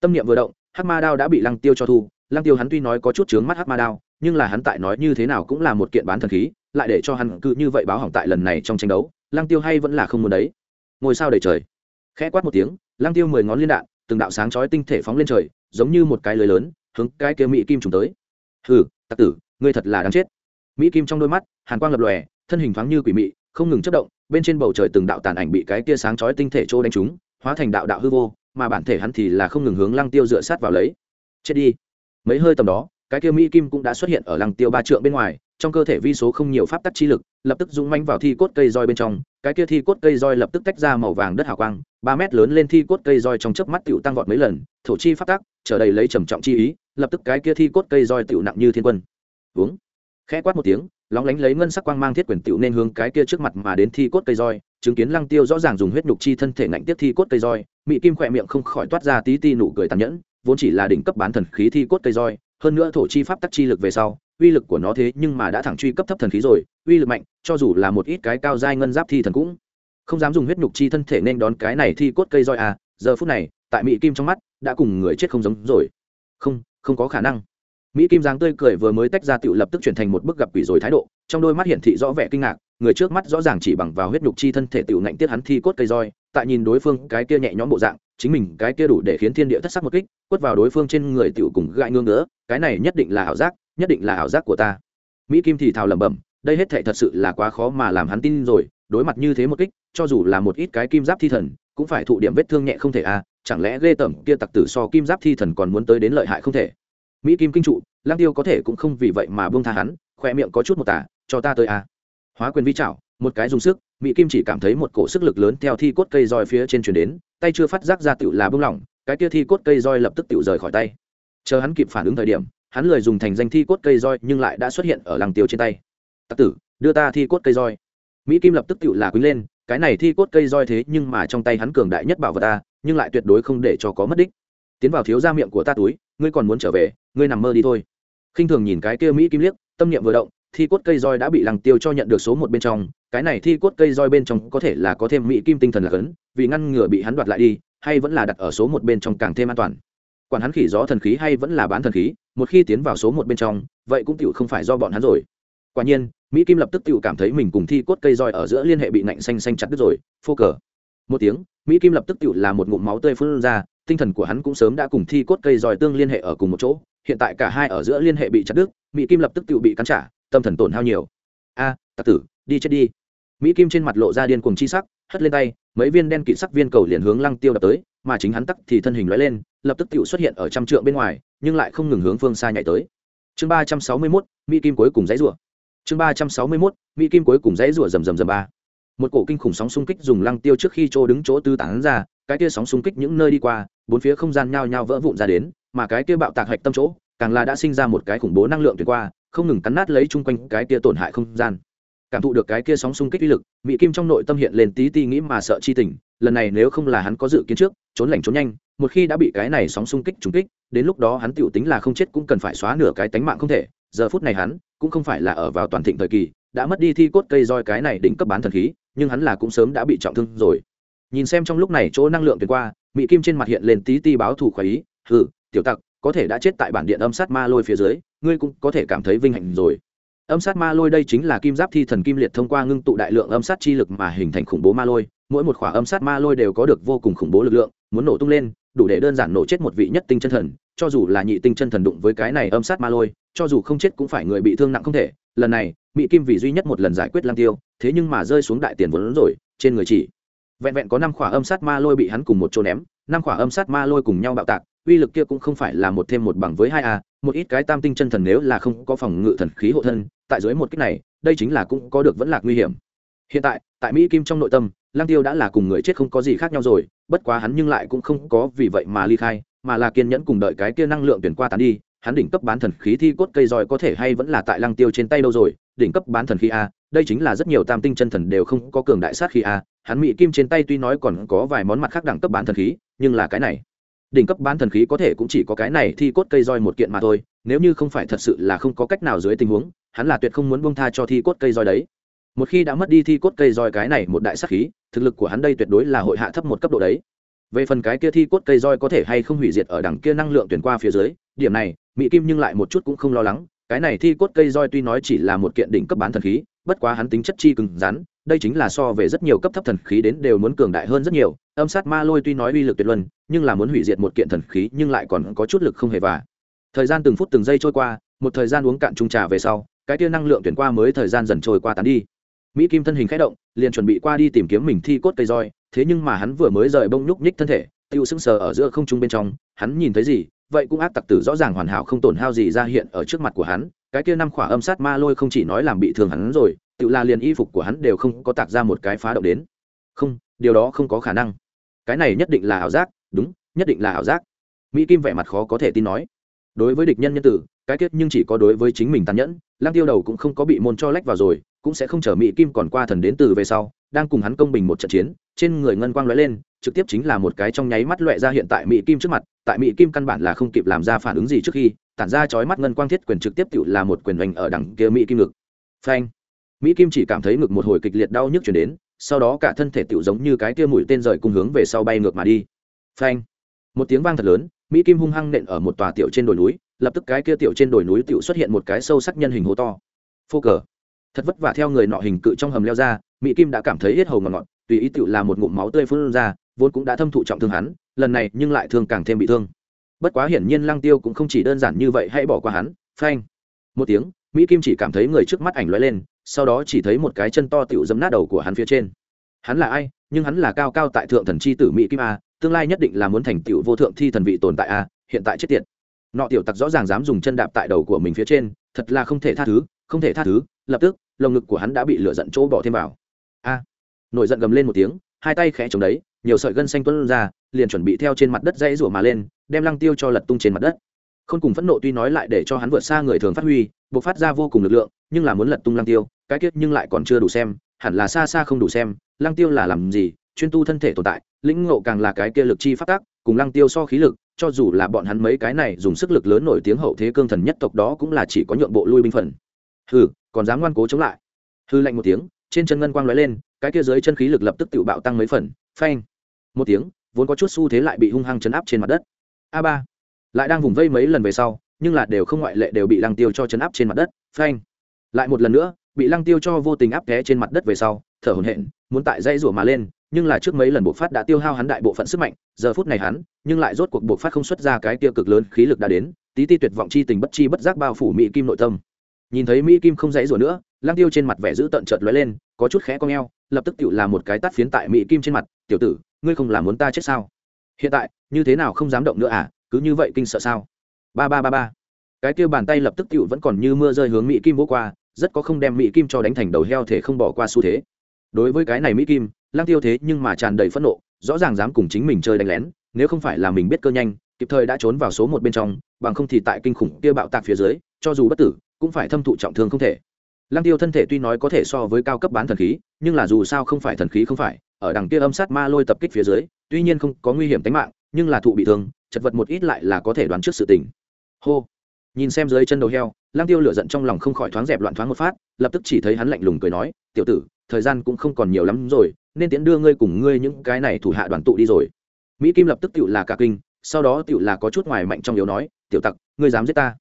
Tâm niệm vừa động, hắc ma đao đã bị lăng tiêu cho thu, lăng tiêu hắn tuy nói có chút chướng mắt hắc ma đao, nhưng là hắn tại nói như thế nào cũng là một kiện bán thần khí, lại để cho hắn cứ như vậy báo hỏng tại lần này trong tranh đấu, lăng tiêu hay vẫn là không muốn đấy. Ngôi sao đầy trời khẽ quát một tiếng, lăng tiêu mười ngón liên đạn, từng đạo sáng chói tinh thể phóng lên trời, giống như một cái lưới lớn, hướng cái kia mỹ kim trùng tới. Hừ, tặc tử, ngươi thật là đáng chết. Mỹ kim trong đôi mắt, hàn quang lập lòe, thân hình thoáng như quỷ mị, không ngừng chất động, bên trên bầu trời từng đạo tàn ảnh bị cái kia sáng chói tinh thể trô đánh trúng, hóa thành đạo đạo hư vô, mà bản thể hắn thì là không ngừng hướng lăng tiêu dựa sát vào lấy. Chết đi. Mấy hơi tầm đó, cái kia mỹ kim cũng đã xuất hiện ở lăng tiêu ba trượng bên ngoài, trong cơ thể vi số không nhiều pháp tắc chi lực, lập tức dũng manh vào thi cốt cây roi bên trong cái kia thi cốt cây roi lập tức tách ra màu vàng đất hào quang, ba mét lớn lên thi cốt cây roi trong chớp mắt tiểu tăng vọt mấy lần, thổ chi pháp tắc trở đầy lấy trầm trọng chi ý, lập tức cái kia thi cốt cây roi tiểu nặng như thiên quân. Uống khẽ quát một tiếng, lóng lánh lấy ngân sắc quang mang thiết quyền tiểu nên hướng cái kia trước mặt mà đến thi cốt cây roi, chứng kiến lăng tiêu rõ ràng dùng huyết nhục chi thân thể ngạnh tiếp thi cốt cây roi mỹ kim khỏe miệng không khỏi toát ra tí ti nụ cười tàn nhẫn, vốn chỉ là đỉnh cấp bán thần khí thi cốt cây roi, hơn nữa thổ chi pháp tắc chi lực về sau, uy lực của nó thế nhưng mà đã thẳng truy cấp thấp thần khí rồi uy lực mạnh, cho dù là một ít cái cao giai ngân giáp thi thần cũng không dám dùng huyết nhục chi thân thể nên đón cái này thi cốt cây roi à giờ phút này, tại mỹ kim trong mắt, đã cùng người chết không giống rồi. Không không có khả năng. Mỹ kim dáng tươi cười vừa mới tách ra tựu lập tức chuyển thành một bức gặp quỷ rồi thái độ, trong đôi mắt hiển thị rõ vẻ kinh ngạc, người trước mắt rõ ràng chỉ bằng vào huyết nhục chi thân thể tựu ngạnh tiết hắn thi cốt cây roi, tại nhìn đối phương cái kia nhẹ nhõm bộ dạng, chính mình cái kia đủ để khiến thiên địa thất sắc một kích, quất vào đối phương trên người tựu cùng gãi ngương nữa cái này nhất định là ảo giác, nhất định là ảo giác của ta. Mỹ kim thì thào lẩm bẩm đây hết thệ thật sự là quá khó mà làm hắn tin rồi, đối mặt như thế một kích, cho dù là một ít cái kim giáp thi thần, cũng phải thụ điểm vết thương nhẹ không thể à chẳng lẽ ghê tởm kia tặc tử so kim giáp thi thần còn muốn tới đến lợi hại không thể? Mỹ kim kinh trụ lang tiêu có thể cũng không vì vậy mà buông tha hắn khoe miệng có chút một tả, cho ta tới à. Hóa quyền vi chảo một cái dùng sức, mỹ kim chỉ cảm thấy một cổ sức lực lớn theo thi cốt cây roi phía trên chuyển đến, tay chưa phát giác ra tựu là bông lỏng, cái kia thi cốt cây roi lập tức tựu rời khỏi tay. Chờ hắn kịp phản ứng thời điểm, hắn lời dùng thành danh thi cốt cây roi nhưng lại đã xuất hiện ở lăng tiêu trên tay tặc tử, đưa ta thi cốt cây roi. Mỹ kim lập tức tự là quý lên, cái này thi cốt cây roi thế nhưng mà trong tay hắn cường đại nhất bảo vật ta, nhưng lại tuyệt đối không để cho có mất đích. Tiến vào thiếu ra miệng của ta túi, ngươi còn muốn trở về, ngươi nằm mơ đi thôi. Khinh thường nhìn cái kia mỹ kim liếc, tâm niệm vừa động, thi cốt cây roi đã bị lăng tiêu cho nhận được số một bên trong, cái này thi cốt cây roi bên trong có thể là có thêm mỹ kim tinh thần là cấn, vì ngăn ngừa bị hắn đoạt lại đi, hay vẫn là đặt ở số một bên trong càng thêm an toàn. Quản hắn khỉ gió thần khí hay vẫn là bán thần khí, một khi tiến vào số một bên trong, vậy cũng tựu không phải do bọn hắn rồi quả nhiên mỹ kim lập tức tự cảm thấy mình cùng thi cốt cây roi ở giữa liên hệ bị nạnh xanh xanh chặt đứt rồi phô cờ. Một tiếng mỹ kim lập tức tự là một ngụm máu tươi phun ra tinh thần của hắn cũng sớm đã cùng thi cốt cây roi tương liên hệ ở cùng một chỗ hiện tại cả hai ở giữa liên hệ bị chặt đứt mỹ kim lập tức tự bị cắn trả tâm thần tổn hao nhiều. A à, tặc tử đi chết đi. Mỹ kim trên mặt lộ ra điên cuồng chi sắc hất lên tay mấy viên đen kịt sắc viên cầu liền hướng lăng tiêu đập tới mà chính hắn tắc thì thân hình lóe lên lập tức tự xuất hiện ở trăm trượng bên ngoài nhưng lại không ngừng hướng phương xa nhảy tới. Chương ba trăm sáu mươi mốt mỹ kim cuối cùng dãy rủa chương ba trăm sáu mươi mốt, mỹ kim cuối cùng dãy rủa rầm rầm rầm ba. Một cổ kinh khủng sóng xung kích dùng lăng tiêu trước khi chỗ đứng chỗ tư tán ra, cái kia sóng xung kích những nơi đi qua, bốn phía không gian nhao nhao vỡ vụn ra đến, mà cái kia bạo tạc hạch tâm chỗ, càng là đã sinh ra một cái khủng bố năng lượng tuyệt qua, không ngừng cắn nát lấy chung quanh cái kia tổn hại không gian. Cảm thụ được cái kia sóng xung kích uy lực, mỹ kim trong nội tâm hiện lên tí ti nghĩ mà sợ chi tình, lần này nếu không là hắn có dự kiến trước, trốn lành trốn nhanh, một khi đã bị cái này sóng xung kích trúng kích, đến lúc đó hắn tựu tính là không chết cũng cần phải xóa nửa cái tánh mạng không thể giờ phút này hắn cũng không phải là ở vào toàn thịnh thời kỳ, đã mất đi thi cốt cây roi cái này đỉnh cấp bán thần khí, nhưng hắn là cũng sớm đã bị trọng thương rồi. Nhìn xem trong lúc này chỗ năng lượng tuyệt qua mỹ kim trên mặt hiện lên tí ti báo thù khoái ý, hừ, tiểu tặc, có thể đã chết tại bản điện âm sát ma lôi phía dưới, ngươi cũng có thể cảm thấy vinh hạnh rồi. Âm sát ma lôi đây chính là kim giáp thi thần kim liệt thông qua ngưng tụ đại lượng âm sát chi lực mà hình thành khủng bố ma lôi, mỗi một khỏa âm sát ma lôi đều có được vô cùng khủng bố lực lượng, muốn nổ tung lên, đủ để đơn giản nổ chết một vị nhất tinh chân thần, cho dù là nhị tinh chân thần đụng với cái này âm sát ma lôi cho dù không chết cũng phải người bị thương nặng không thể. Lần này, mỹ kim vì duy nhất một lần giải quyết lang tiêu, thế nhưng mà rơi xuống đại tiền vốn rồi, trên người chỉ. Vẹn vẹn có năm khỏa âm sát ma lôi bị hắn cùng một chỗ ném, năm khỏa âm sát ma lôi cùng nhau bạo tạc, uy lực kia cũng không phải là một thêm một bằng với hai a, một ít cái tam tinh chân thần nếu là không có phòng ngự thần khí hộ thân, tại dưới một kích này, đây chính là cũng có được vẫn là nguy hiểm. Hiện tại tại mỹ kim trong nội tâm, lang tiêu đã là cùng người chết không có gì khác nhau rồi, bất quá hắn nhưng lại cũng không có vì vậy mà ly khai, mà là kiên nhẫn cùng đợi cái kia năng lượng tuyển qua tán đi hắn đỉnh cấp bán thần khí thi cốt cây roi có thể hay vẫn là tại lăng tiêu trên tay đâu rồi? Đỉnh cấp bán thần khí a, đây chính là rất nhiều tam tinh chân thần đều không có cường đại sát khí a. Hắn mỹ kim trên tay tuy nói còn có vài món mặt khác đẳng cấp bán thần khí, nhưng là cái này, đỉnh cấp bán thần khí có thể cũng chỉ có cái này thi cốt cây roi một kiện mà thôi. Nếu như không phải thật sự là không có cách nào dưới tình huống, hắn là tuyệt không muốn bông tha cho thi cốt cây roi đấy. Một khi đã mất đi thi cốt cây roi cái này một đại sát khí, thực lực của hắn đây tuyệt đối là hội hạ thấp một cấp độ đấy. Về phần cái kia thi cốt cây roi có thể hay không hủy diệt ở đằng kia năng lượng tuyển qua phía dưới, điểm này mỹ kim nhưng lại một chút cũng không lo lắng, cái này thi cốt cây roi tuy nói chỉ là một kiện đỉnh cấp bán thần khí, bất quá hắn tính chất chi cứng rắn, đây chính là so về rất nhiều cấp thấp thần khí đến đều muốn cường đại hơn rất nhiều, âm sát ma lôi tuy nói uy lực tuyệt luân, nhưng là muốn hủy diệt một kiện thần khí nhưng lại còn có chút lực không hề và thời gian từng phút từng giây trôi qua, một thời gian uống cạn trung trà về sau, cái tia năng lượng tuyển qua mới thời gian dần trôi qua tán đi. Mỹ kim thân hình k h ẽ động, liền chuẩn bị qua đi tìm kiếm mình thi cốt cây roi, thế nhưng mà hắn vừa mới rời bông nhúc nhích thân thể, tiêu sững sờ ở giữa không trung bên trong, hắn nhìn thấy gì? Vậy cũng ác tặc tử rõ ràng hoàn hảo không tổn hao gì ra hiện ở trước mặt của hắn, cái kia năm khỏa âm sát ma lôi không chỉ nói làm bị thương hắn rồi, tự là liền y phục của hắn đều không có tạc ra một cái phá động đến. Không, điều đó không có khả năng. Cái này nhất định là ảo giác, đúng, nhất định là ảo giác. Mỹ kim vẻ mặt khó có thể tin nói. Đối với địch nhân nhân tử, cái kết nhưng chỉ có đối với chính mình tàn nhẫn lang tiêu đầu cũng không có bị môn cho lách vào rồi cũng sẽ không chờ mỹ kim còn qua thần đến từ về sau, đang cùng hắn công bình một trận chiến, trên người ngân quang lóe lên, trực tiếp chính là một cái trong nháy mắt loẹ ra hiện tại mỹ kim trước mặt, tại mỹ kim căn bản là không kịp làm ra phản ứng gì trước khi, tản ra chói mắt ngân quang thiết quyền trực tiếp tự là một quyền hoành ở đằng kia mỹ kim ngực. Phanh! Mỹ kim chỉ cảm thấy ngực một hồi kịch liệt đau nhức chuyển đến, sau đó cả thân thể tự giống như cái kia mũi tên rời cùng hướng về sau bay ngược mà đi. Phanh! Một tiếng vang thật lớn, mỹ kim hung hăng nện ở một tòa tiểu trên đồi núi, lập tức cái kia tiểu trên đồi núi tự xuất hiện một cái sâu sắc nhân hình hố to. Phô cờ! Thật vất vả theo người nọ hình cự trong hầm leo ra, mỹ kim đã cảm thấy hết hầu ngọt ngọt, tùy ý tựu là một ngụm máu tươi phun ra, vốn cũng đã thâm thụ trọng thương hắn, lần này nhưng lại thương càng thêm bị thương. Bất quá hiển nhiên lăng tiêu cũng không chỉ đơn giản như vậy, hãy bỏ qua hắn. Phanh. Một tiếng, mỹ kim chỉ cảm thấy người trước mắt ảnh lóe lên, sau đó chỉ thấy một cái chân to tựu dấm nát đầu của hắn phía trên. Hắn là ai? Nhưng hắn là cao cao tại thượng thần chi tử mỹ kim a, tương lai nhất định là muốn thành tựu vô thượng thi thần vị tồn tại a, hiện tại chết tiệt. Nọ tiểu tặc rõ ràng dám dùng chân đạp tại đầu của mình phía trên, thật là không thể tha thứ, không thể tha thứ, lập tức lồng ngực của hắn đã bị lửa giận chỗ bỏ thêm vào. A! Nổi giận gầm lên một tiếng, hai tay khẽ chống đấy, nhiều sợi gân xanh tuôn ra, liền chuẩn bị theo trên mặt đất dãy rủa mà lên, đem lăng tiêu cho lật tung trên mặt đất. Không cùng phẫn nộ tuy nói lại để cho hắn vượt xa người thường phát huy buộc phát ra vô cùng lực lượng, nhưng là muốn lật tung lăng tiêu, cái kết nhưng lại còn chưa đủ xem, hẳn là xa xa không đủ xem, lăng tiêu là làm gì, chuyên tu thân thể tồn tại, lĩnh ngộ càng là cái kia lực chi phát tác cùng lăng tiêu so khí lực, cho dù là bọn hắn mấy cái này dùng sức lực lớn nổi tiếng hậu thế cương thần nhất tộc đó cũng là chỉ có nhượng bộ lui binh phần hừ, còn dám ngoan cố chống lại. Hư lạnh một tiếng, trên chân ngân quang lóe lên, cái kia dưới chân khí lực lập tức tự bạo tăng mấy phần, phanh. Một tiếng, vốn có chút xu thế lại bị hung hăng chấn áp trên mặt đất. A ba. Lại đang vùng vây mấy lần về sau, nhưng là đều không ngoại lệ đều bị lăng tiêu cho chấn áp trên mặt đất, phanh. Lại một lần nữa, bị lăng tiêu cho vô tình áp té trên mặt đất về sau, thở hổn hển, muốn tại dây rủa mà lên, nhưng là trước mấy lần bộc phát đã tiêu hao hắn đại bộ phận sức mạnh, giờ phút này hắn, nhưng lại rốt cuộc bộc phát không xuất ra cái tiêu cực lớn khí lực đã đến, tí ti tuyệt vọng chi tình bất chi bất giác bao phủ mỹ kim nội tâm nhìn thấy mỹ kim không dãy rủa nữa, lăng tiêu trên mặt vẻ giữ tận chợt lóe lên, có chút khẽ cong eo, lập tức tự làm một cái tát phiến tại mỹ kim trên mặt, tiểu tử, ngươi không làm muốn ta chết sao? Hiện tại, như thế nào không dám động nữa à? Cứ như vậy kinh sợ sao? Ba ba ba ba. Cái kia bàn tay lập tức tựu vẫn còn như mưa rơi hướng mỹ kim vô qua, rất có không đem mỹ kim cho đánh thành đầu heo thể không bỏ qua xu thế. Đối với cái này mỹ kim lang tiêu thế nhưng mà tràn đầy phẫn nộ, rõ ràng dám cùng chính mình chơi đánh lén, nếu không phải là mình biết cơ nhanh, kịp thời đã trốn vào số một bên trong, bằng không thì tại kinh khủng kia bạo tạc phía dưới, cho dù bất tử cũng phải thâm thụ trọng thương không thể. Lang tiêu thân thể tuy nói có thể so với cao cấp bán thần khí, nhưng là dù sao không phải thần khí không phải, ở đằng kia âm sát ma lôi tập kích phía dưới, tuy nhiên không có nguy hiểm tính mạng, nhưng là thụ bị thương, chật vật một ít lại là có thể đoán trước sự tình. Hô! Nhìn xem dưới chân đầu heo lang tiêu lửa giận trong lòng không khỏi thoáng dẹp loạn thoáng một phát, lập tức chỉ thấy hắn lạnh lùng cười nói, tiểu tử, thời gian cũng không còn nhiều lắm rồi, nên tiễn đưa ngươi cùng ngươi những cái này thủ hạ đoàn tụ đi rồi. Mỹ kim lập tức tựu là cả kinh, sau đó tựu là có chút ngoài mạnh trong yếu nói, tiểu tặc, ngươi dám giết ta?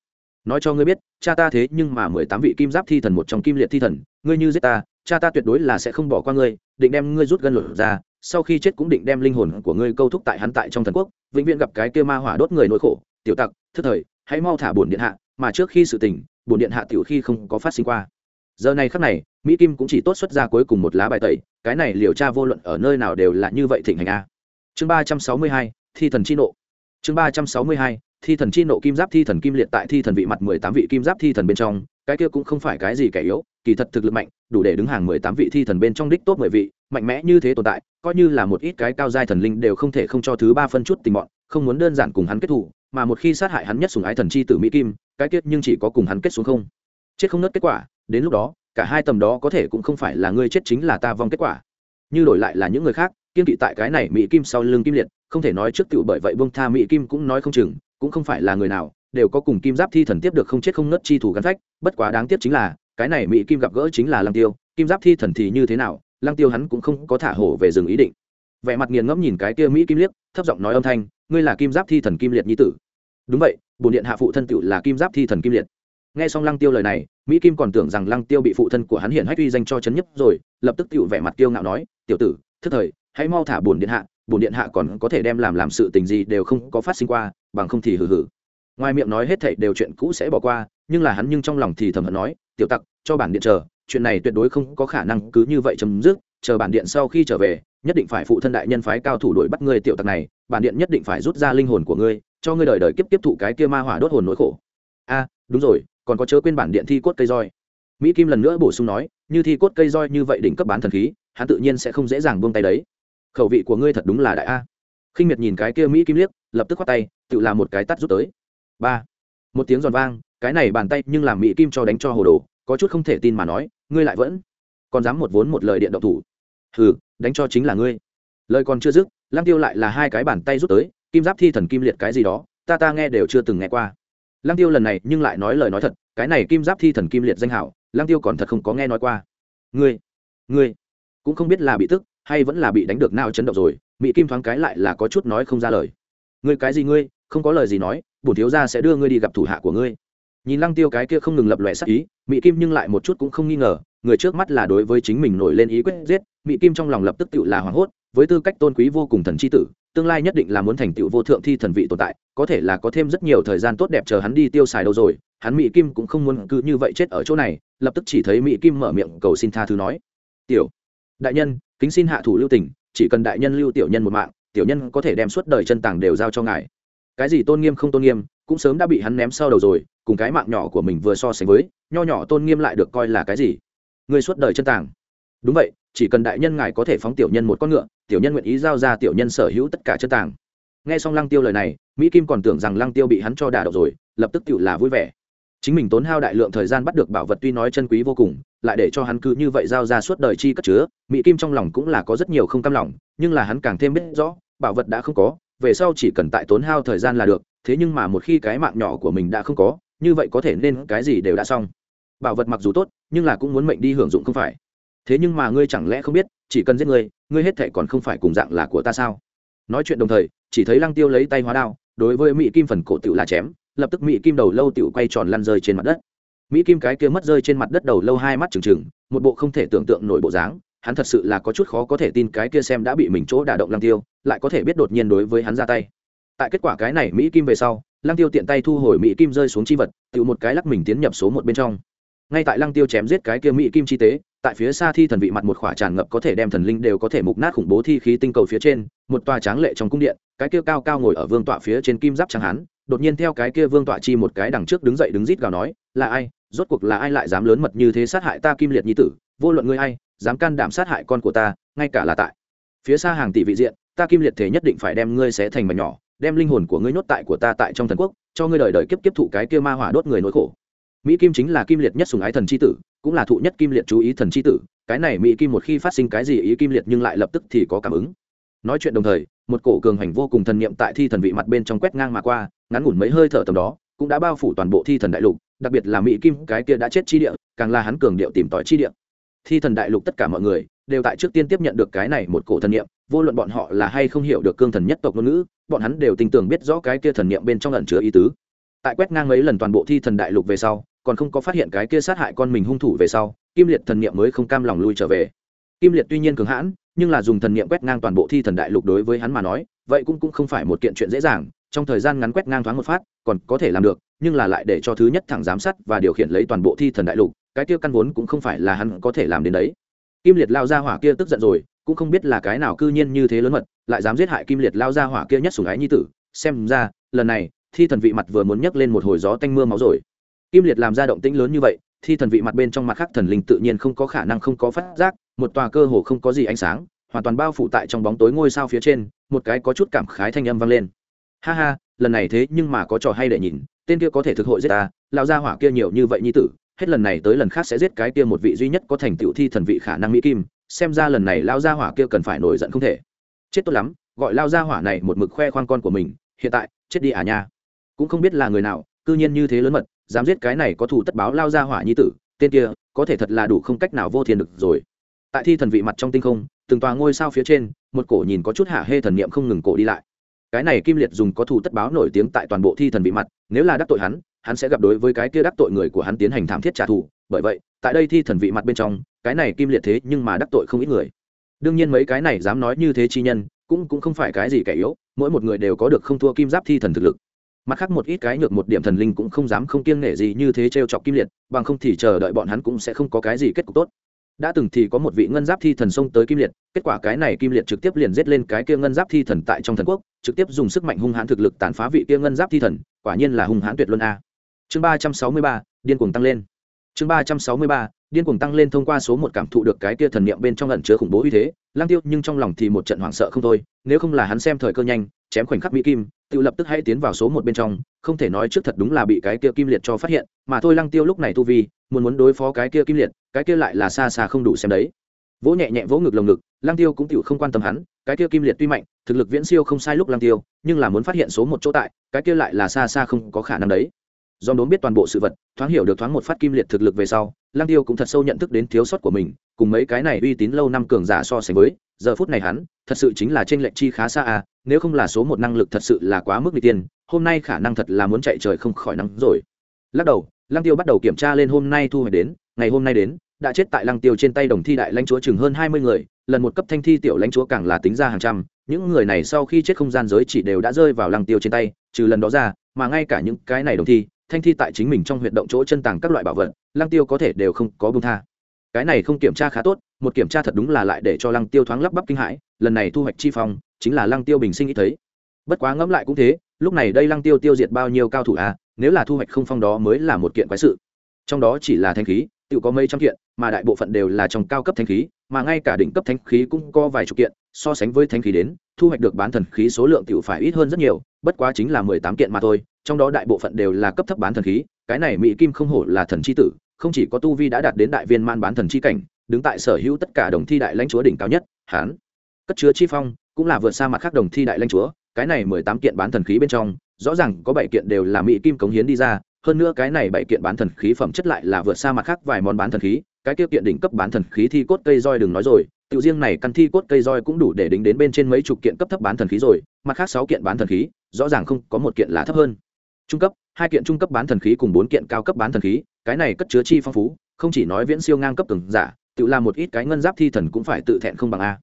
Nói cho ngươi biết, cha ta thế nhưng mà mười tám vị kim giáp thi thần một trong kim liệt thi thần, ngươi như giết ta, cha ta tuyệt đối là sẽ không bỏ qua ngươi, định đem ngươi rút gân lột ra, sau khi chết cũng định đem linh hồn của ngươi câu thúc tại hắn tại trong thần quốc, vĩnh viễn gặp cái kia ma hỏa đốt người nỗi khổ, tiểu tặc, thức thời, hãy mau thả bổn điện hạ, mà trước khi sự tình, bổn điện hạ tiểu khi không có phát sinh qua. Giờ này khắc này, mỹ kim cũng chỉ tốt xuất ra cuối cùng một lá bài tẩy, cái này liều tra vô luận ở nơi nào đều là như vậy thịnh hành a. Chương ba trăm sáu mươi hai, thi thần chi nộ. Chương ba trăm sáu mươi hai thi thần chi nộ kim giáp thi thần kim liệt tại thi thần vị mặt mười tám vị kim giáp thi thần bên trong, cái kia cũng không phải cái gì kẻ yếu, kỳ thật thực lực mạnh, đủ để đứng hàng mười tám vị thi thần bên trong đích tốt mười vị, mạnh mẽ như thế tồn tại, coi như là một ít cái cao giai thần linh đều không thể không cho thứ ba phân chút tình bọn, không muốn đơn giản cùng hắn kết thủ, mà một khi sát hại hắn nhất sùng ái thần chi tử mỹ kim, cái kết nhưng chỉ có cùng hắn kết xuống không. Chết không nớt kết quả, đến lúc đó, cả hai tầm đó có thể cũng không phải là ngươi chết chính là ta vong kết quả. Như đổi lại là những người khác, kiên kỵ tại cái này mỹ kim sau lưng kim liệt, không thể nói trước tựu bởi vậy bông tha mỹ kim cũng nói không chừng cũng không phải là người nào, đều có cùng kim giáp thi thần tiếp được không chết không nớt chi thủ gắn phách, bất quá đáng tiếc chính là, cái này mỹ kim gặp gỡ chính là lăng tiêu, kim giáp thi thần thì như thế nào, lăng tiêu hắn cũng không có thả hổ về rừng ý định. Vẻ mặt nghiền ngẫm nhìn cái kia mỹ kim liếc, thấp giọng nói âm thanh, ngươi là kim giáp thi thần kim liệt nhi tử. Đúng vậy bồn điện hạ phụ thân tựu là kim giáp thi thần kim liệt. Nghe xong lăng tiêu lời này, mỹ kim còn tưởng rằng lăng tiêu bị phụ thân của hắn hiện hách uy danh cho chấn nhấp rồi, lập tức tựu vẻ mặt tiêu ngạo nói, tiểu tử, thức thời, hãy mau thả bồn điện hạ bổn điện hạ còn có thể đem làm làm sự tình gì đều không có phát sinh qua, bằng không thì hừ hừ. Ngoài miệng nói hết thảy đều chuyện cũ sẽ bỏ qua, nhưng là hắn nhưng trong lòng thì thầm hận nói, tiểu tặc, cho bản điện chờ, chuyện này tuyệt đối không có khả năng cứ như vậy chấm dứt, chờ bản điện sau khi trở về, nhất định phải phụ thân đại nhân phái cao thủ đuổi bắt ngươi tiểu tặc này, bản điện nhất định phải rút ra linh hồn của ngươi, cho ngươi đời đời kiếp tiếp thụ cái kia ma hỏa đốt hồn nỗi khổ. A, đúng rồi, còn có chớ quên bản điện thi cốt cây roi. Mỹ kim lần nữa bổ sung nói, như thi cốt cây roi như vậy đỉnh cấp bán thần khí, hắn tự nhiên sẽ không dễ dàng buông tay đấy khẩu vị của ngươi thật đúng là đại a. Khinh miệt nhìn cái kia mỹ kim liếc, lập tức khoát tay, tự làm một cái tắt rút tới. Ba. Một tiếng giòn vang, cái này bàn tay nhưng làm mỹ kim cho đánh cho hồ đồ, có chút không thể tin mà nói, ngươi lại vẫn còn dám một vốn một lời điện động thủ. Hừ, đánh cho chính là ngươi. Lời còn chưa dứt, lăng tiêu lại là hai cái bàn tay rút tới, kim giáp thi thần kim liệt cái gì đó, ta ta nghe đều chưa từng nghe qua. Lăng tiêu lần này nhưng lại nói lời nói thật, cái này kim giáp thi thần kim liệt danh hảo, lăng tiêu còn thật không có nghe nói qua. Ngươi ngươi cũng không biết là bị tức hay vẫn là bị đánh được nào chấn động rồi mỹ kim thoáng cái lại là có chút nói không ra lời. Ngươi cái gì ngươi, không có lời gì nói, bổn thiếu gia sẽ đưa ngươi đi gặp thủ hạ của ngươi. Nhìn lăng tiêu cái kia không ngừng lập lòe sắc ý mỹ kim nhưng lại một chút cũng không nghi ngờ, người trước mắt là đối với chính mình nổi lên ý quyết giết mỹ kim trong lòng lập tức tự là hoảng hốt, với tư cách tôn quý vô cùng thần chi tử, tương lai nhất định là muốn thành tựu vô thượng thi thần vị tồn tại, có thể là có thêm rất nhiều thời gian tốt đẹp chờ hắn đi tiêu xài đâu rồi, hắn mỹ kim cũng không muốn cứ như vậy chết ở chỗ này, lập tức chỉ thấy mỹ kim mở miệng cầu xin tha thứ nói. Tiểu đại nhân, kính xin hạ thủ lưu tỉnh chỉ cần đại nhân lưu tiểu nhân một mạng, tiểu nhân có thể đem suốt đời chân tàng đều giao cho ngài. Cái gì tôn nghiêm không tôn nghiêm, cũng sớm đã bị hắn ném sau đầu rồi, cùng cái mạng nhỏ của mình vừa so sánh với, nho nhỏ tôn nghiêm lại được coi là cái gì? Người suốt đời chân tàng. Đúng vậy, chỉ cần đại nhân ngài có thể phóng tiểu nhân một con ngựa, tiểu nhân nguyện ý giao ra tiểu nhân sở hữu tất cả chân tàng. Nghe xong lăng tiêu lời này, mỹ kim còn tưởng rằng lăng tiêu bị hắn cho đả đậu rồi, lập tức tự là vui vẻ. Chính mình tốn hao đại lượng thời gian bắt được bảo vật tuy nói chân quý vô cùng lại để cho hắn cứ như vậy giao ra suốt đời chi cất chứa mỹ kim trong lòng cũng là có rất nhiều không cam lòng, nhưng là hắn càng thêm biết rõ, bảo vật đã không có, về sau chỉ cần tại tốn hao thời gian là được, thế nhưng mà một khi cái mạng nhỏ của mình đã không có, như vậy có thể nên cái gì đều đã xong. Bảo vật mặc dù tốt, nhưng là cũng muốn mệnh đi hưởng dụng không phải. Thế nhưng mà ngươi chẳng lẽ không biết, chỉ cần giết ngươi ngươi hết thệ còn không phải cùng dạng là của ta sao? Nói chuyện đồng thời, chỉ thấy lăng tiêu lấy tay hóa đao, đối với mỹ kim phần cổ tiểu là chém, lập tức mỹ kim đầu lâu tiểu quay tròn lăn rơi trên mặt đất mỹ kim cái kia mất rơi trên mặt đất đầu lâu hai mắt trừng trừng, một bộ không thể tưởng tượng nổi bộ dáng, hắn thật sự là có chút khó có thể tin cái kia xem đã bị mình chỗ đả động lăng tiêu, lại có thể biết đột nhiên đối với hắn ra tay. Tại kết quả cái này mỹ kim về sau, lăng tiêu tiện tay thu hồi mỹ kim rơi xuống chi vật, tự một cái lắc mình tiến nhập số một bên trong. Ngay tại lăng tiêu chém giết cái kia mỹ kim chi tế, tại phía xa thi thần vị mặt một khỏa tràn ngập có thể đem thần linh đều có thể mục nát khủng bố thi khí tinh cầu phía trên, một tòa tráng lệ trong cung điện, cái kia cao cao ngồi ở vương tọa phía trên kim giáp trắng hán đột nhiên theo cái kia vương tọa chi một cái đằng trước đứng dậy đứng rít gào nói, là ai? Rốt cuộc là ai lại dám lớn mật như thế sát hại ta kim liệt nhi tử? Vô luận ngươi ai, dám can đảm sát hại con của ta, ngay cả là tại phía xa hàng tỷ vị diện, ta kim liệt thể nhất định phải đem ngươi xé thành mảnh nhỏ, đem linh hồn của ngươi nhốt tại của ta tại trong thần quốc, cho ngươi đời đời kiếp kiếp thụ cái kia ma hỏa đốt người nỗi khổ. Mỹ kim chính là kim liệt nhất sùng ái thần c h i tử, cũng là thụ nhất kim liệt chú ý thần c h i tử, cái này mỹ kim một khi phát sinh cái gì ý kim liệt nhưng lại lập tức thì có cảm ứng. Nói chuyện đồng thời, một cổ cường hành vô cùng thần niệm tại thi thần vị mặt bên trong quét ngang mà qua ngắn ngủn mấy hơi thở tầm đó, cũng đã bao phủ toàn bộ thi thần đại lục, đặc biệt là mỹ kim, cái kia đã chết chi địa, càng là hắn cường điệu tìm tòi chi địa. Thi thần đại lục tất cả mọi người, đều tại trước tiên tiếp nhận được cái này một cổ thần niệm, vô luận bọn họ là hay không hiểu được cương thần nhất tộc ngôn ngữ, bọn hắn đều tin tưởng biết rõ cái kia thần niệm bên trong ẩn chứa ý tứ. Tại quét ngang ấy lần toàn bộ thi thần đại lục về sau, còn không có phát hiện cái kia sát hại con mình hung thủ về sau, kim liệt thần niệm mới không cam lòng lui trở về. Kim liệt tuy nhiên cường hãn, nhưng là dùng thần niệm quét ngang toàn bộ thi thần đại lục đối với hắn mà nói, vậy cũng cũng không phải một kiện chuyện dễ dàng trong thời gian ngắn quét ngang thoáng một phát, còn có thể làm được, nhưng là lại để cho thứ nhất thẳng giám sát và điều khiển lấy toàn bộ thi thần đại lục, cái kia căn vốn cũng không phải là hắn có thể làm đến đấy. Kim liệt lao ra hỏa kia tức giận rồi, cũng không biết là cái nào cư nhiên như thế lớn mật, lại dám giết hại kim liệt lao ra hỏa kia nhất sủng ái nhi tử. Xem ra, lần này, thi thần vị mặt vừa muốn nhấc lên một hồi gió tanh mưa máu rồi. Kim liệt làm ra động tĩnh lớn như vậy, thi thần vị mặt bên trong mặt khác thần linh tự nhiên không có khả năng không có phát giác, một tòa cơ hồ không có gì ánh sáng, hoàn toàn bao phủ tại trong bóng tối ngôi sao phía trên, một cái có chút cảm khái thanh âm vang lên ha ha, lần này thế nhưng mà có trò hay để nhìn, tên kia có thể thực hội giết ta lao ra hỏa kia nhiều như vậy nhi tử, hết lần này tới lần khác sẽ giết cái kia một vị duy nhất có thành tựu thi thần vị khả năng mỹ kim, xem ra lần này lao ra hỏa kia cần phải nổi giận không thể. Chết tốt lắm, gọi lao ra hỏa này một mực khoe khoang con của mình, hiện tại, chết đi à nha. Cũng không biết là người nào, cư nhiên như thế lớn mật, dám giết cái này có thủ tất báo lao ra hỏa nhi tử, tên kia, có thể thật là đủ không cách nào vô thiền được rồi. Tại thi thần vị mặt trong tinh không, từng tòa ngôi sao phía trên, một cổ nhìn có chút hạ hê thần niệm không ngừng cổ đi lại cái này kim liệt dùng có thủ tất báo nổi tiếng tại toàn bộ thi thần vị mặt, nếu là đắc tội hắn hắn sẽ gặp đối với cái kia đắc tội người của hắn tiến hành thảm thiết trả thù. Bởi vậy, tại đây thi thần vị mặt bên trong, cái này kim liệt thế nhưng mà đắc tội không ít người. Đương nhiên mấy cái này dám nói như thế chi nhân, cũng cũng không phải cái gì kẻ yếu, mỗi một người đều có được không thua kim giáp thi thần thực lực. Mặt khác một ít cái nhược một điểm thần linh cũng không dám không kiêng nể gì như thế t r e o chọc kim liệt, bằng không thì chờ đợi bọn hắn cũng sẽ không có cái gì kết cục tốt đã từng thì có một vị ngân giáp thi thần xông tới kim liệt, kết quả cái này kim liệt trực tiếp liền giết lên cái kia ngân giáp thi thần tại trong thần quốc, trực tiếp dùng sức mạnh hung hãn thực lực tàn phá vị kia ngân giáp thi thần, quả nhiên là hung hãn tuyệt luân a. Chương ba trăm sáu mươi ba, điên cuồng tăng lên. Chương ba trăm sáu mươi ba, điên cuồng tăng lên thông qua số một cảm thụ được cái kia thần niệm bên trong ẩn chứa khủng bố uy thế lang tiêu, nhưng trong lòng thì một trận hoảng sợ không thôi, nếu không là hắn xem thời cơ nhanh, chém khoảnh khắc mỹ kim tự lập tức hãy tiến vào số một bên trong, không thể nói trước thật đúng là bị cái kia kim liệt cho phát hiện, mà thôi lăng tiêu lúc này tu vi muốn muốn đối phó cái kia kim liệt, cái kia lại là xa xa không đủ xem đấy. Vỗ nhẹ nhẹ vỗ ngực lồng ngực lang tiêu cũng tự không quan tâm hắn, cái kia kim liệt tuy mạnh, thực lực viễn siêu không sai lúc lang tiêu, nhưng là muốn phát hiện số một chỗ tại, cái kia lại là xa xa không có khả năng đấy. Do đốn biết toàn bộ sự vật, thoáng hiểu được thoáng một phát kim liệt thực lực về sau lang tiêu cũng thật sâu nhận thức đến thiếu sót của mình, cùng mấy cái này uy tín lâu năm cường giả so sánh với, giờ phút này hắn, thật sự chính là trên lệnh chi khá xa à nếu không là số một năng lực thật sự là quá mức n tiên, hôm nay khả năng thật là muốn chạy trời không khỏi nắng rồi. Lắc đầu lăng tiêu bắt đầu kiểm tra lên hôm nay thu hoạch đến, ngày hôm nay đến, đã chết tại lăng tiêu trên tay đồng thi đại lãnh chúa chừng hơn hai mươi người, lần một cấp thanh thi tiểu lãnh chúa càng là tính ra hàng trăm, những người này sau khi chết không gian giới chỉ đều đã rơi vào lăng tiêu trên tay, trừ lần đó ra, mà ngay cả những cái này đồng thi, thanh thi tại chính mình trong huyệt động chỗ chân tàng các loại bảo vật, lăng tiêu có thể đều không có bông tha. Cái này không kiểm tra khá tốt, một kiểm tra thật đúng là lại để cho lăng tiêu thoáng lắp bắp kinh hãi, lần này thu hoạch chi phong, chính là lăng tiêu bình sinh ít thấy. Bất quá ngẫm lại cũng thế, lúc này đây lăng tiêu tiêu diệt bao nhiêu cao thủ à nếu là thu hoạch không phong đó mới là một kiện quái sự. Trong đó chỉ là thanh khí tự có mấy trăm kiện, mà đại bộ phận đều là trong cao cấp thanh khí, mà ngay cả đỉnh cấp thanh khí cũng có vài chục kiện, so sánh với thanh khí đến, thu hoạch được bán thần khí số lượng tự phải ít hơn rất nhiều, bất quá chính là mười tám kiện mà thôi, trong đó đại bộ phận đều là cấp thấp bán thần khí, cái này mỹ kim không hổ là thần c h i tử, không chỉ có tu vi đã đạt đến đại viên man bán thần chi cảnh, đứng tại sở hữu tất cả đồng thi đại lãnh chúa đỉnh cao nhất hán cất chứa chi phong, cũng là vượt xa mặt khác đồng thi đại lãnh chúa, cái này mười tám kiện bán thần khí bên trong rõ ràng có bảy kiện đều là mỹ kim cống hiến đi ra, hơn nữa cái này bảy kiện bán thần khí phẩm chất lại là vượt xa mặt khác vài món bán thần khí, cái kia kiện đỉnh cấp bán thần khí thi cốt cây roi đừng nói rồi tự riêng này căn thi cốt cây roi cũng đủ để đính đến bên trên mấy chục kiện cấp thấp bán thần khí rồi, mặt khác sáu kiện bán thần khí, rõ ràng không có một kiện là thấp hơn. Trung cấp, hai kiện trung cấp bán thần khí cùng bốn kiện cao cấp bán thần khí, cái này cất chứa chi phong phú, không chỉ nói viễn siêu ngang cấp từng giả, tự làm một ít cái ngân giáp thi thần cũng phải tự thẹn không bằng a.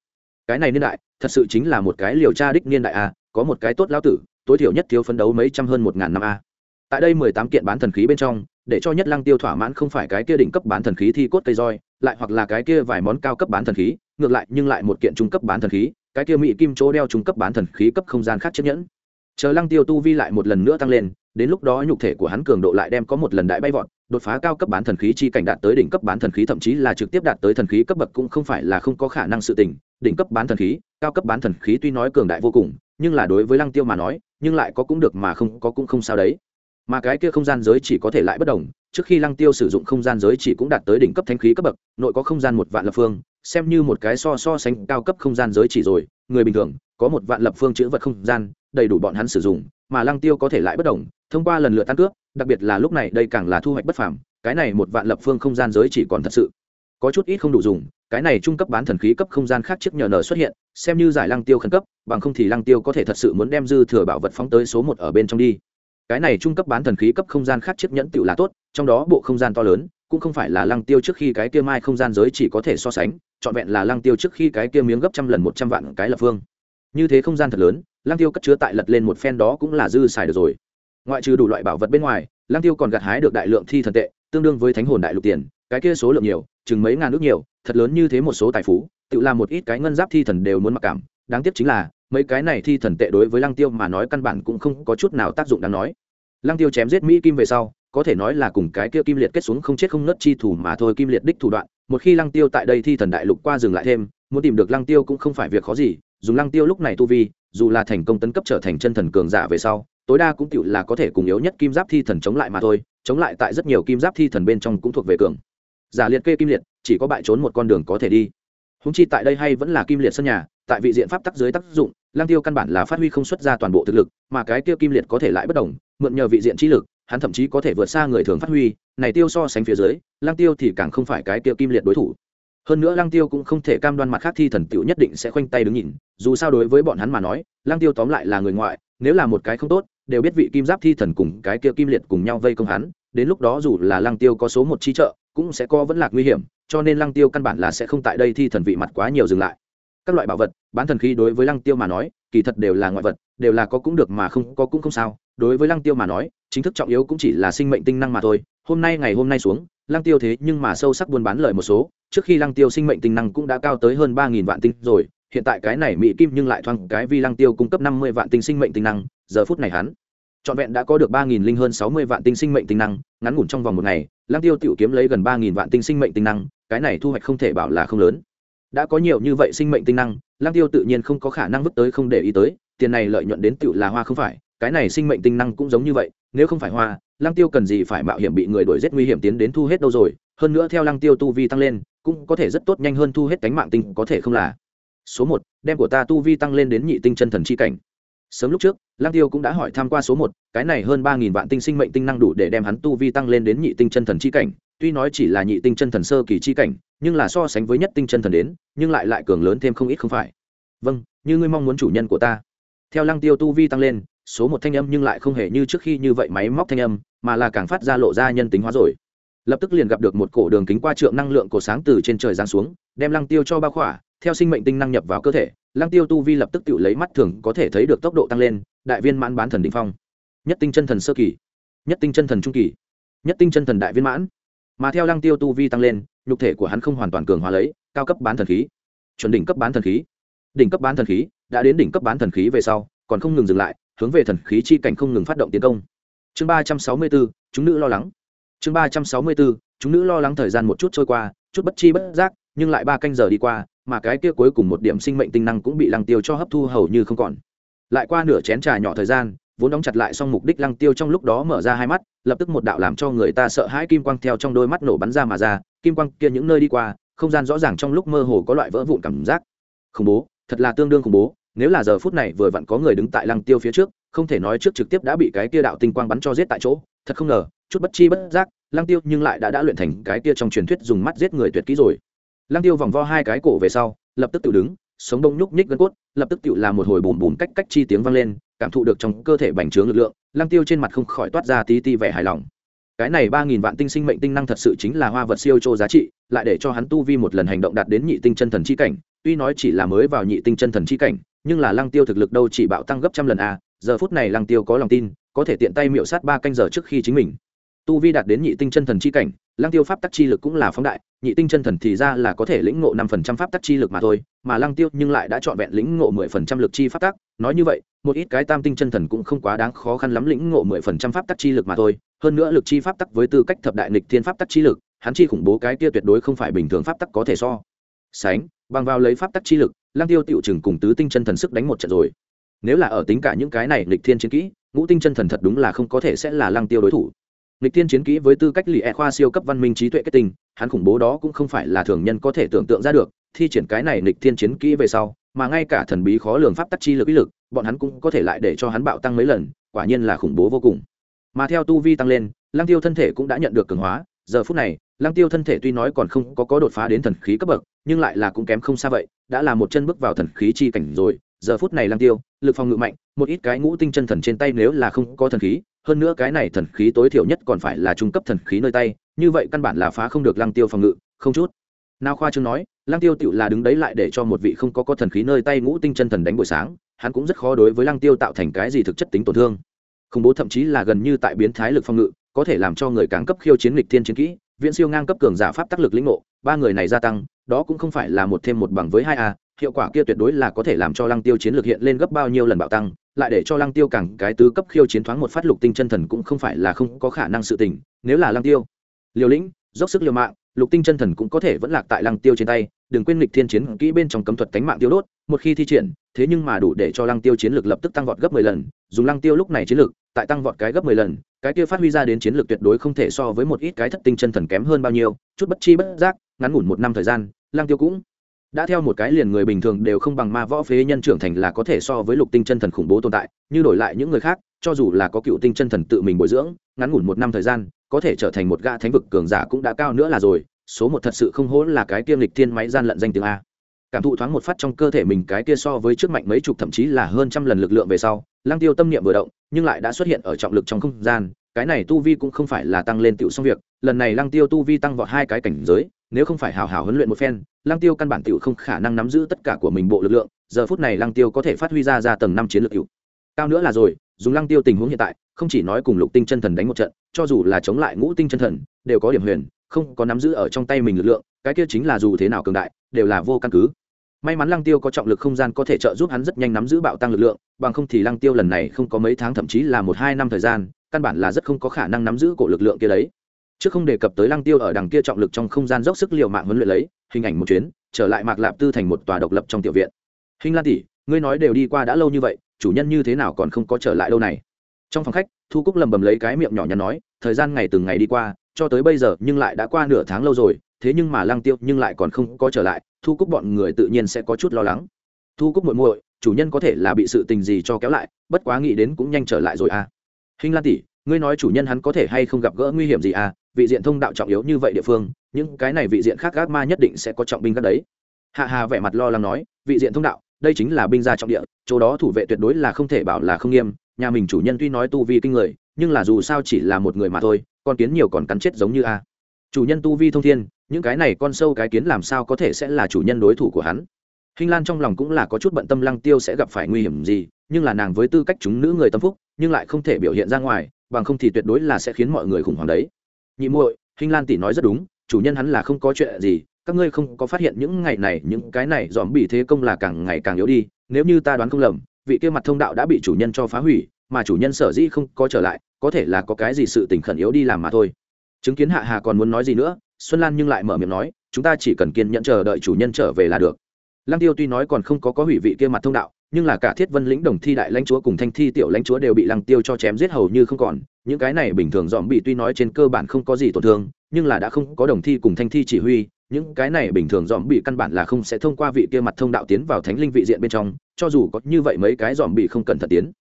Cái này niên đại, thật sự chính là một cái liều tra đích niên đại a, có một cái tốt lao tử tối thiểu nhất thiếu phấn đấu mấy trăm hơn một ngàn năm a. Tại đây mười tám kiện bán thần khí bên trong, để cho nhất lăng tiêu thỏa mãn không phải cái kia đỉnh cấp bán thần khí thi cốt cây roi, lại hoặc là cái kia vài món cao cấp bán thần khí, ngược lại nhưng lại một kiện trung cấp bán thần khí, cái kia mỹ kim chỗ đeo trung cấp bán thần khí cấp không gian khác chiếc nhẫn. Chờ lăng tiêu tu vi lại một lần nữa tăng lên, đến lúc đó nhục thể của hắn cường độ lại đem có một lần đại bay vọt, đột phá cao cấp bán thần khí chi cảnh đạt tới đỉnh cấp bán thần khí, thậm chí là trực tiếp đạt tới thần khí cấp bậc cũng không phải là không có khả năng sự tình. Đỉnh cấp bán thần khí, cao cấp bán thần khí tuy nói cường đại vô cùng, nhưng là đối với lăng tiêu mà nói nhưng lại có cũng được mà không có cũng không sao đấy. Mà cái kia không gian giới chỉ có thể lại bất đồng, trước khi lăng tiêu sử dụng không gian giới chỉ cũng đạt tới đỉnh cấp thanh khí cấp bậc, nội có không gian một vạn lập phương, xem như một cái so so sánh cao cấp không gian giới chỉ rồi, người bình thường, có một vạn lập phương chữ vật không gian, đầy đủ bọn hắn sử dụng, mà lăng tiêu có thể lại bất đồng, thông qua lần lượt tăng cướp, đặc biệt là lúc này đây càng là thu hoạch bất phàm, cái này một vạn lập phương không gian giới chỉ còn thật sự có chút ít không đủ dùng, cái này trung cấp bán thần khí cấp không gian khác chiếc nhờ nở xuất hiện, xem như giải lăng tiêu khẩn cấp, bằng không thì lăng tiêu có thể thật sự muốn đem dư thừa bảo vật phóng tới số một ở bên trong đi. Cái này trung cấp bán thần khí cấp không gian khác chiếc nhẫn tựu là tốt, trong đó bộ không gian to lớn, cũng không phải là lăng tiêu trước khi cái kia mai không gian giới chỉ có thể so sánh, trọn vẹn là lăng tiêu trước khi cái kia miếng gấp trăm lần một trăm vạn cái lập phương. Như thế không gian thật lớn, lăng tiêu cất chứa tại lật lên một phen đó cũng là dư xài được rồi. Ngoại trừ đủ loại bảo vật bên ngoài, lăng tiêu còn gặt hái được đại lượng thi thần tệ, tương đương với thánh hồn đại lục tiền, cái kia số lượng nhiều chừng mấy ngàn nước nhiều, thật lớn như thế một số tài phú, tự làm một ít cái ngân giáp thi thần đều muốn mặc cảm. Đáng tiếc chính là, mấy cái này thi thần tệ đối với lăng tiêu mà nói căn bản cũng không có chút nào tác dụng đáng nói. Lăng tiêu chém giết mỹ kim về sau, có thể nói là cùng cái kia kim liệt kết xuống không chết không nứt chi thủ mà thôi kim liệt đích thủ đoạn. Một khi lăng tiêu tại đây thi thần đại lục qua dừng lại thêm, muốn tìm được lăng tiêu cũng không phải việc khó gì, dùng lăng tiêu lúc này tu vi, dù là thành công tấn cấp trở thành chân thần cường giả về sau, tối đa cũng tựu là có thể cùng yếu nhất kim giáp thi thần chống lại mà thôi, chống lại tại rất nhiều kim giáp thi thần bên trong cũng thuộc về cường giả liệt kê kim liệt, chỉ có bại trốn một con đường có thể đi. Húng chi tại đây hay vẫn là kim liệt sân nhà, tại vị diện pháp tắc dưới tác dụng lang tiêu căn bản là phát huy không xuất ra toàn bộ thực lực, mà cái tiêu kim liệt có thể lại bất đồng, mượn nhờ vị diện trí lực, hắn thậm chí có thể vượt xa người thường phát huy, này tiêu so sánh phía dưới lang tiêu thì càng không phải cái tiêu kim liệt đối thủ. Hơn nữa lang tiêu cũng không thể cam đoan mặt khác thi thần tiểu nhất định sẽ khoanh tay đứng nhìn, dù sao đối với bọn hắn mà nói lang tiêu tóm lại là người ngoại, nếu là một cái không tốt, đều biết vị kim giáp thi thần cùng cái kia kim liệt cùng nhau vây công hắn, đến lúc đó dù là lang tiêu có số một chi trợ cũng sẽ có vẫn lạc nguy hiểm, cho nên lăng tiêu căn bản là sẽ không tại đây thi thần vị mặt quá nhiều dừng lại. Các loại bảo vật, bán thần khí đối với lăng tiêu mà nói, kỳ thật đều là ngoại vật, đều là có cũng được mà không, có cũng không sao. Đối với lăng tiêu mà nói, chính thức trọng yếu cũng chỉ là sinh mệnh tinh năng mà thôi. Hôm nay ngày hôm nay xuống, lăng tiêu thế nhưng mà sâu sắc buôn bán lời một số. Trước khi lăng tiêu sinh mệnh tinh năng cũng đã cao tới hơn ba nghìn vạn tinh rồi, hiện tại cái này mỹ kim nhưng lại thoang cái vi lăng tiêu cung cấp năm mươi vạn tinh sinh mệnh tinh năng, giờ phút này hắn trọn vẹn đã có được ba nghìn linh hơn sáu mươi vạn tinh sinh mệnh tinh năng, ngắn ngủn trong vòng một ngày, lăng tiêu tiểu kiếm lấy gần ba nghìn vạn tinh sinh mệnh tinh năng, cái này thu hoạch không thể bảo là không lớn. Đã có nhiều như vậy sinh mệnh tinh năng, lăng tiêu tự nhiên không có khả năng vứt tới không để ý tới, tiền này lợi nhuận đến tiểu là hoa không phải, cái này sinh mệnh tinh năng cũng giống như vậy, nếu không phải hoa, lăng tiêu cần gì phải mạo hiểm bị người đuổi giết nguy hiểm tiến đến thu hết đâu rồi, hơn nữa theo lăng tiêu tu vi tăng lên, cũng có thể rất tốt nhanh hơn thu hết cánh mạng tinh có thể không là. Số một, đem của ta tu vi tăng lên đến nhị tinh chân thần chi cảnh sớm lúc trước lang tiêu cũng đã hỏi tham q u a số một, cái này hơn ba nghìn vạn tinh sinh mệnh tinh năng đủ để đem hắn tu vi tăng lên đến nhị tinh chân thần c h i cảnh. Tuy nói chỉ là nhị tinh chân thần sơ kỳ c h i cảnh, nhưng là so sánh với nhất tinh chân thần đến, nhưng lại lại cường lớn thêm không ít không phải. Vâng như ngươi mong muốn chủ nhân của ta. Theo Lang tiêu tu vi tăng lên, số một thanh âm nhưng lại không hề như trước khi như vậy máy móc thanh âm, mà là càng phát ra lộ ra nhân tính hóa rồi. Lập tức liền gặp được một cổ đường kính qua trượng năng lượng cổ sáng từ trên trời giáng xuống, đem lăng tiêu cho bao khỏa, theo sinh mệnh tinh năng nhập vào cơ thể lăng tiêu tu vi lập tức tự lấy mắt thường có thể thấy được tốc độ tăng lên, đại viên mãn bán thần đ ỉ n h phong. Nhất tinh chân thần sơ kỳ. Nhất tinh chân thần trung kỳ. Nhất tinh chân thần đại viên mãn. Mà theo lăng tiêu tu vi tăng lên, nhục thể của hắn không hoàn toàn cường hóa lấy, cao cấp bán thần khí. Chuẩn đỉnh cấp bán thần khí. Đỉnh cấp bán thần khí, đã đến đỉnh cấp bán thần khí về sau, còn không ngừng dừng lại, hướng về thần khí chi cảnh không ngừng phát động tiến công. Chương ba trăm sáu mươi bốn, chúng nữ lo lắng. Chương ba trăm sáu mươi bốn, chúng nữ lo lắng thời gian một chút trôi qua, chút bất chi bất giác, nhưng lại ba canh giờ đi qua mà cái kia cuối cùng một điểm sinh mệnh tinh năng cũng bị lăng tiêu cho hấp thu hầu như không còn. Lại qua nửa chén trà nhỏ thời gian, vốn đóng chặt lại xong mục đích lăng tiêu trong lúc đó mở ra hai mắt, lập tức một đạo làm cho người ta sợ hãi kim quang theo trong đôi mắt nổ bắn ra mà ra, kim quang kia những nơi đi qua, không gian rõ ràng trong lúc mơ hồ có loại vỡ vụn cảm giác. Khủng bố, thật là tương đương khủng bố, nếu là giờ phút này vừa vặn có người đứng tại lăng tiêu phía trước, không thể nói trước trực tiếp đã bị cái kia đạo tinh quang bắn cho giết tại chỗ, thật không ngờ, chút bất chi bất giác, lăng tiêu nhưng lại đã đã luyện thành cái kia trong truyền thuyết dùng mắt giết người tuyệt kỹ rồi lăng tiêu vòng vo hai cái cổ về sau, lập tức tự đứng, sống đông nhúc nhích gân cốt, lập tức tự làm một hồi bùm bùm cách cách chi tiếng vang lên, cảm thụ được trong cơ thể bành trướng lực lượng, lăng tiêu trên mặt không khỏi toát ra tí ti vẻ hài lòng. Cái này ba nghìn vạn tinh sinh mệnh tinh năng thật sự chính là hoa vật siêu châu giá trị, lại để cho hắn tu vi một lần hành động đạt đến nhị tinh chân thần chi cảnh, tuy nói chỉ là mới vào nhị tinh chân thần chi cảnh, nhưng là lăng tiêu thực lực đâu chỉ bạo tăng gấp trăm lần a, giờ phút này lăng tiêu có lòng tin, có thể tiện tay miệu sát ba canh giờ trước khi chính mình. Tu vi đạt đến nhị tinh chân thần chi cảnh lăng tiêu pháp tắc chi lực cũng là phóng đại, nhị tinh chân thần thì ra là có thể lĩnh ngộ năm phần trăm pháp tắc chi lực mà thôi, mà lăng tiêu nhưng lại đã trọn vẹn lĩnh ngộ mười phần trăm lực chi pháp tắc. Nói như vậy, một ít cái tam tinh chân thần cũng không quá đáng khó khăn lắm lĩnh ngộ mười phần trăm pháp tắc chi lực mà thôi. Hơn nữa lực chi pháp tắc với tư cách thập đại nịch thiên pháp tắc chi lực, hắn chi khủng bố cái kia tuyệt đối không phải bình thường pháp tắc có thể so. Sánh, bằng vào lấy pháp tắc chi lực, lăng tiêu tiểu chừng cùng tứ tinh chân thần sức đánh một trận rồi. Nếu là ở tính cả những cái này nịch thiên chiến kỹ, ngũ tinh chân thần thật đúng là không có thể sẽ là lăng tiêu đối thủ. Lịch Thiên chiến kỹ với tư cách lì e khoa siêu cấp văn minh trí tuệ kết tinh, hắn khủng bố đó cũng không phải là thường nhân có thể tưởng tượng ra được, thi triển cái này Lịch Thiên chiến kỹ về sau, mà ngay cả thần bí khó lường pháp tắc chi lực ý lực, bọn hắn cũng có thể lại để cho hắn bạo tăng mấy lần, quả nhiên là khủng bố vô cùng. Mà theo tu vi tăng lên, Lang Tiêu thân thể cũng đã nhận được cường hóa, giờ phút này, Lang Tiêu thân thể tuy nói còn không có có đột phá đến thần khí cấp bậc, nhưng lại là cũng kém không xa vậy, đã là một chân bước vào thần khí chi cảnh rồi, giờ phút này Lăng Tiêu, lực phòng ngự mạnh, một ít cái ngũ tinh chân thần trên tay nếu là không có thần khí, hơn nữa cái này thần khí tối thiểu nhất còn phải là trung cấp thần khí nơi tay như vậy căn bản là phá không được lăng tiêu phòng ngự không chút. Nào khoa chương nói lăng tiêu tựu là đứng đấy lại để cho một vị không có có thần khí nơi tay ngũ tinh chân thần đánh buổi sáng hắn cũng rất khó đối với lăng tiêu tạo thành cái gì thực chất tính tổn thương. Khủng bố thậm chí là gần như tại biến thái lực phòng ngự có thể làm cho người càng cấp khiêu chiến lịch thiên chiến kỹ viễn siêu ngang cấp cường giả pháp tác lực lĩnh ngộ ba người này gia tăng đó cũng không phải là một thêm một bằng với hai a hiệu quả kia tuyệt đối là có thể làm cho lăng tiêu chiến lược hiện lên gấp bao nhiêu lần bạo tăng, lại để cho lăng tiêu càng cái tứ cấp khiêu chiến thoáng một phát lục tinh chân thần cũng không phải là không có khả năng sự tình, nếu là lăng tiêu liều lĩnh, dốc sức liều mạng, lục tinh chân thần cũng có thể vẫn lạc tại lăng tiêu trên tay, đừng quên lịch thiên chiến kỹ bên trong cấm thuật cánh mạng tiêu đốt, một khi thi triển, thế nhưng mà đủ để cho lăng tiêu chiến lược lập tức tăng vọt gấp mười lần, dùng lăng tiêu lúc này chiến lược, tại tăng vọt cái gấp mười lần, cái kia phát huy ra đến chiến lược tuyệt đối không thể so với một ít cái thất tinh chân thần kém hơn bao nhiêu, chút bất chi bất giác, ngắn ngủn một năm thời gian, lăng tiêu cũng đã theo một cái liền người bình thường đều không bằng ma võ phế nhân trưởng thành là có thể so với lục tinh chân thần khủng bố tồn tại, như đổi lại những người khác, cho dù là có cựu tinh chân thần tự mình bồi dưỡng, ngắn ngủn một năm thời gian, có thể trở thành một gã thánh vực cường giả cũng đã cao nữa là rồi, số một thật sự không hố là cái tiêm lịch thiên máy gian lận danh tiếng a. Cảm thụ thoáng một phát trong cơ thể mình cái kia so với trước mạnh mấy chục thậm chí là hơn trăm lần lực lượng về sau, lăng tiêu tâm niệm vừa động, nhưng lại đã xuất hiện ở trọng lực trong không gian, cái này tu vi cũng không phải là tăng lên tựu xong việc, lần này lăng tiêu tu vi tăng vọt hai cái cảnh giới nếu không phải hào hào huấn luyện một phen, lăng tiêu căn bản tựu không khả năng nắm giữ tất cả của mình bộ lực lượng, giờ phút này lăng tiêu có thể phát huy ra ra tầng năm chiến lược hiệu cao nữa là rồi, dùng lăng tiêu tình huống hiện tại, không chỉ nói cùng lục tinh chân thần đánh một trận, cho dù là chống lại ngũ tinh chân thần, đều có điểm huyền, không có nắm giữ ở trong tay mình lực lượng, cái kia chính là dù thế nào cường đại, đều là vô căn cứ. May mắn lăng tiêu có trọng lực không gian có thể trợ giúp hắn rất nhanh nắm giữ bạo tăng lực lượng, bằng không thì lăng tiêu lần này không có mấy tháng, thậm chí là một hai năm thời gian, căn bản là rất không có khả năng nắm giữ cổ lực lượng kia đấy chứ không đề cập tới lăng tiêu ở đằng kia trọng lực trong không gian dốc sức liều mạng huấn luyện lấy, hình ảnh một chuyến, trở lại mạc lạp tư thành một tòa độc lập trong tiểu viện. Hình lan tỷ, ngươi nói đều đi qua đã lâu như vậy, chủ nhân như thế nào còn không có trở lại đâu này? Trong phòng khách, thu cúc lầm bầm lấy cái miệng nhỏ nhắn nói, thời gian ngày từng ngày đi qua, cho tới bây giờ nhưng lại đã qua nửa tháng lâu rồi, thế nhưng mà lăng tiêu nhưng lại còn không có trở lại, thu cúc bọn người tự nhiên sẽ có chút lo lắng. Thu cúc muội muội, chủ nhân có thể là bị sự tình gì cho kéo lại, bất quá nghĩ đến cũng nhanh trở lại rồi à. Hình lan tỷ, ngươi nói chủ nhân hắn có thể hay không gặp gỡ nguy hiểm gì à? Vị diện thông đạo trọng yếu như vậy địa phương những cái này vị diện khác gác ma nhất định sẽ có trọng binh các đấy. Hạ hà vẻ mặt lo lắng nói vị diện thông đạo đây chính là binh gia trọng địa chỗ đó thủ vệ tuyệt đối là không thể bảo là không nghiêm nhà mình chủ nhân tuy nói tu vi kinh người nhưng là dù sao chỉ là một người mà thôi con kiến nhiều còn cắn chết giống như a. Chủ nhân tu vi thông thiên những cái này con sâu cái kiến làm sao có thể sẽ là chủ nhân đối thủ của hắn? Hình Lan trong lòng cũng là có chút bận tâm Lăng Tiêu sẽ gặp phải nguy hiểm gì, nhưng là nàng với tư cách chúng nữ người tâm phúc, nhưng lại không thể biểu hiện ra ngoài, bằng không thì tuyệt đối là sẽ khiến mọi người khủng hoảng đấy. Nhị muội, Hinh Lan tỷ nói rất đúng, chủ nhân hắn là không có chuyện gì, các ngươi không có phát hiện những ngày này những cái này dòm bị thế công là càng ngày càng yếu đi, nếu như ta đoán không lầm, vị kia mặt thông đạo đã bị chủ nhân cho phá hủy, mà chủ nhân sở dĩ không có trở lại, có thể là có cái gì sự tình khẩn yếu đi làm mà thôi. Chứng kiến Hạ Hà còn muốn nói gì nữa, Xuân Lan nhưng lại mở miệng nói, chúng ta chỉ cần kiên nhẫn chờ đợi chủ nhân trở về là được lăng tiêu tuy nói còn không có có hủy vị kia mặt thông đạo nhưng là cả thiết vân lĩnh đồng thi đại lãnh chúa cùng thanh thi tiểu lãnh chúa đều bị lăng tiêu cho chém giết hầu như không còn những cái này bình thường dòm bị tuy nói trên cơ bản không có gì tổn thương, nhưng là đã không có đồng thi cùng thanh thi chỉ huy, những cái này bình thường dòm bị căn bản là không sẽ thông qua vị kia mặt thông đạo tiến vào thánh linh vị diện bên trong, cho dù có như vậy mấy cái dòm bị không cần thật tiến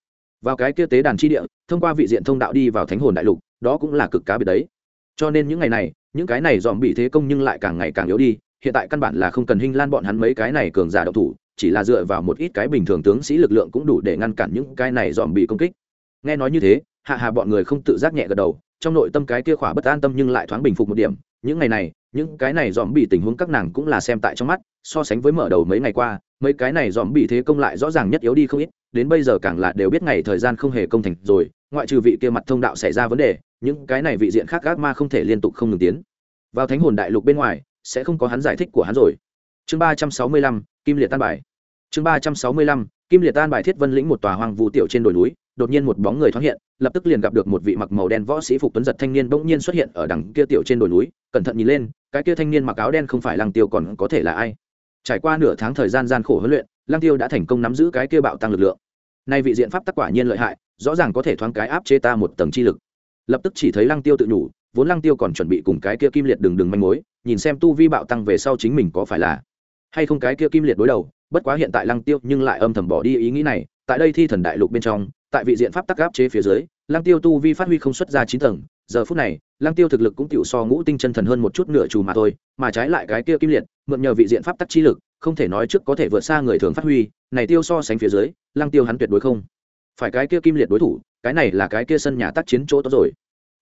vào cái kia tế đàn chi địa, thông qua vị diện thông đạo đi vào thánh hồn đại lục, đó cũng là cực cá biệt đấy. Cho nên những ngày này, những cái này dòm bị thế công nhưng lại càng ngày càng yếu đi, hiện tại căn bản là không cần hình lan bọn hắn mấy cái này cường giả độc thủ, chỉ là dựa vào một ít cái bình thường tướng sĩ lực lượng cũng đủ để ngăn cản những cái này dòm bị công kích nghe nói như thế, hạ hà bọn người không tự giác nhẹ gật đầu, trong nội tâm cái kia khỏa bất an tâm nhưng lại thoáng bình phục một điểm. Những ngày này, những cái này dòm bị tình huống các nàng cũng là xem tại trong mắt, so sánh với mở đầu mấy ngày qua, mấy cái này dòm bị thế công lại rõ ràng nhất yếu đi không ít, đến bây giờ càng là đều biết ngày thời gian không hề công thành rồi, ngoại trừ vị kia mặt thông đạo xảy ra vấn đề, những cái này vị diện khác gác ma không thể liên tục không ngừng tiến. Vào thánh hồn đại lục bên ngoài, sẽ không có hắn giải thích của hắn rồi. Chương ba trăm sáu mươi lăm, kim liệt tan bài. Chương ba trăm sáu mươi lăm, kim liệt tan bài thiết vân lĩnh một tòa hoang vũ tiểu trên đồi núi đột nhiên một bóng người thoáng hiện, lập tức liền gặp được một vị mặc màu đen võ sĩ phục tuấn giật thanh niên bỗng nhiên xuất hiện ở đằng kia tiểu trên đồi núi, cẩn thận nhìn lên, cái kia thanh niên mặc áo đen không phải lăng tiêu còn có thể là ai. Trải qua nửa tháng thời gian gian khổ huấn luyện, lăng tiêu đã thành công nắm giữ cái kia bạo tăng lực lượng. Nay vị diện pháp tắc quả nhiên lợi hại, rõ ràng có thể thoáng cái áp chế ta một tầng chi lực. Lập tức chỉ thấy lăng tiêu tự nhủ, vốn lăng tiêu còn chuẩn bị cùng cái kia kim liệt đường đường manh mối, nhìn xem tu vi bạo tăng về sau chính mình có phải là hay không cái kia kim liệt đối đầu, bất quá hiện tại lăng tiêu nhưng lại âm thầm bỏ đi ý nghĩ này, tại đây thi thần đại lục bên trong tại vị diện pháp tắc áp chế phía dưới, lăng tiêu tu vi phát huy không xuất ra chín tầng, giờ phút này, lăng tiêu thực lực cũng tiểu so ngũ tinh chân thần hơn một chút nửa trù mà thôi, mà trái lại cái kia kim liệt, mượn nhờ vị diện pháp tắc chi lực, không thể nói trước có thể vượt xa người thường phát huy, này tiêu so sánh phía dưới, lăng tiêu hắn tuyệt đối không phải cái kia kim liệt đối thủ, cái này là cái kia sân nhà tác chiến chỗ tốt rồi.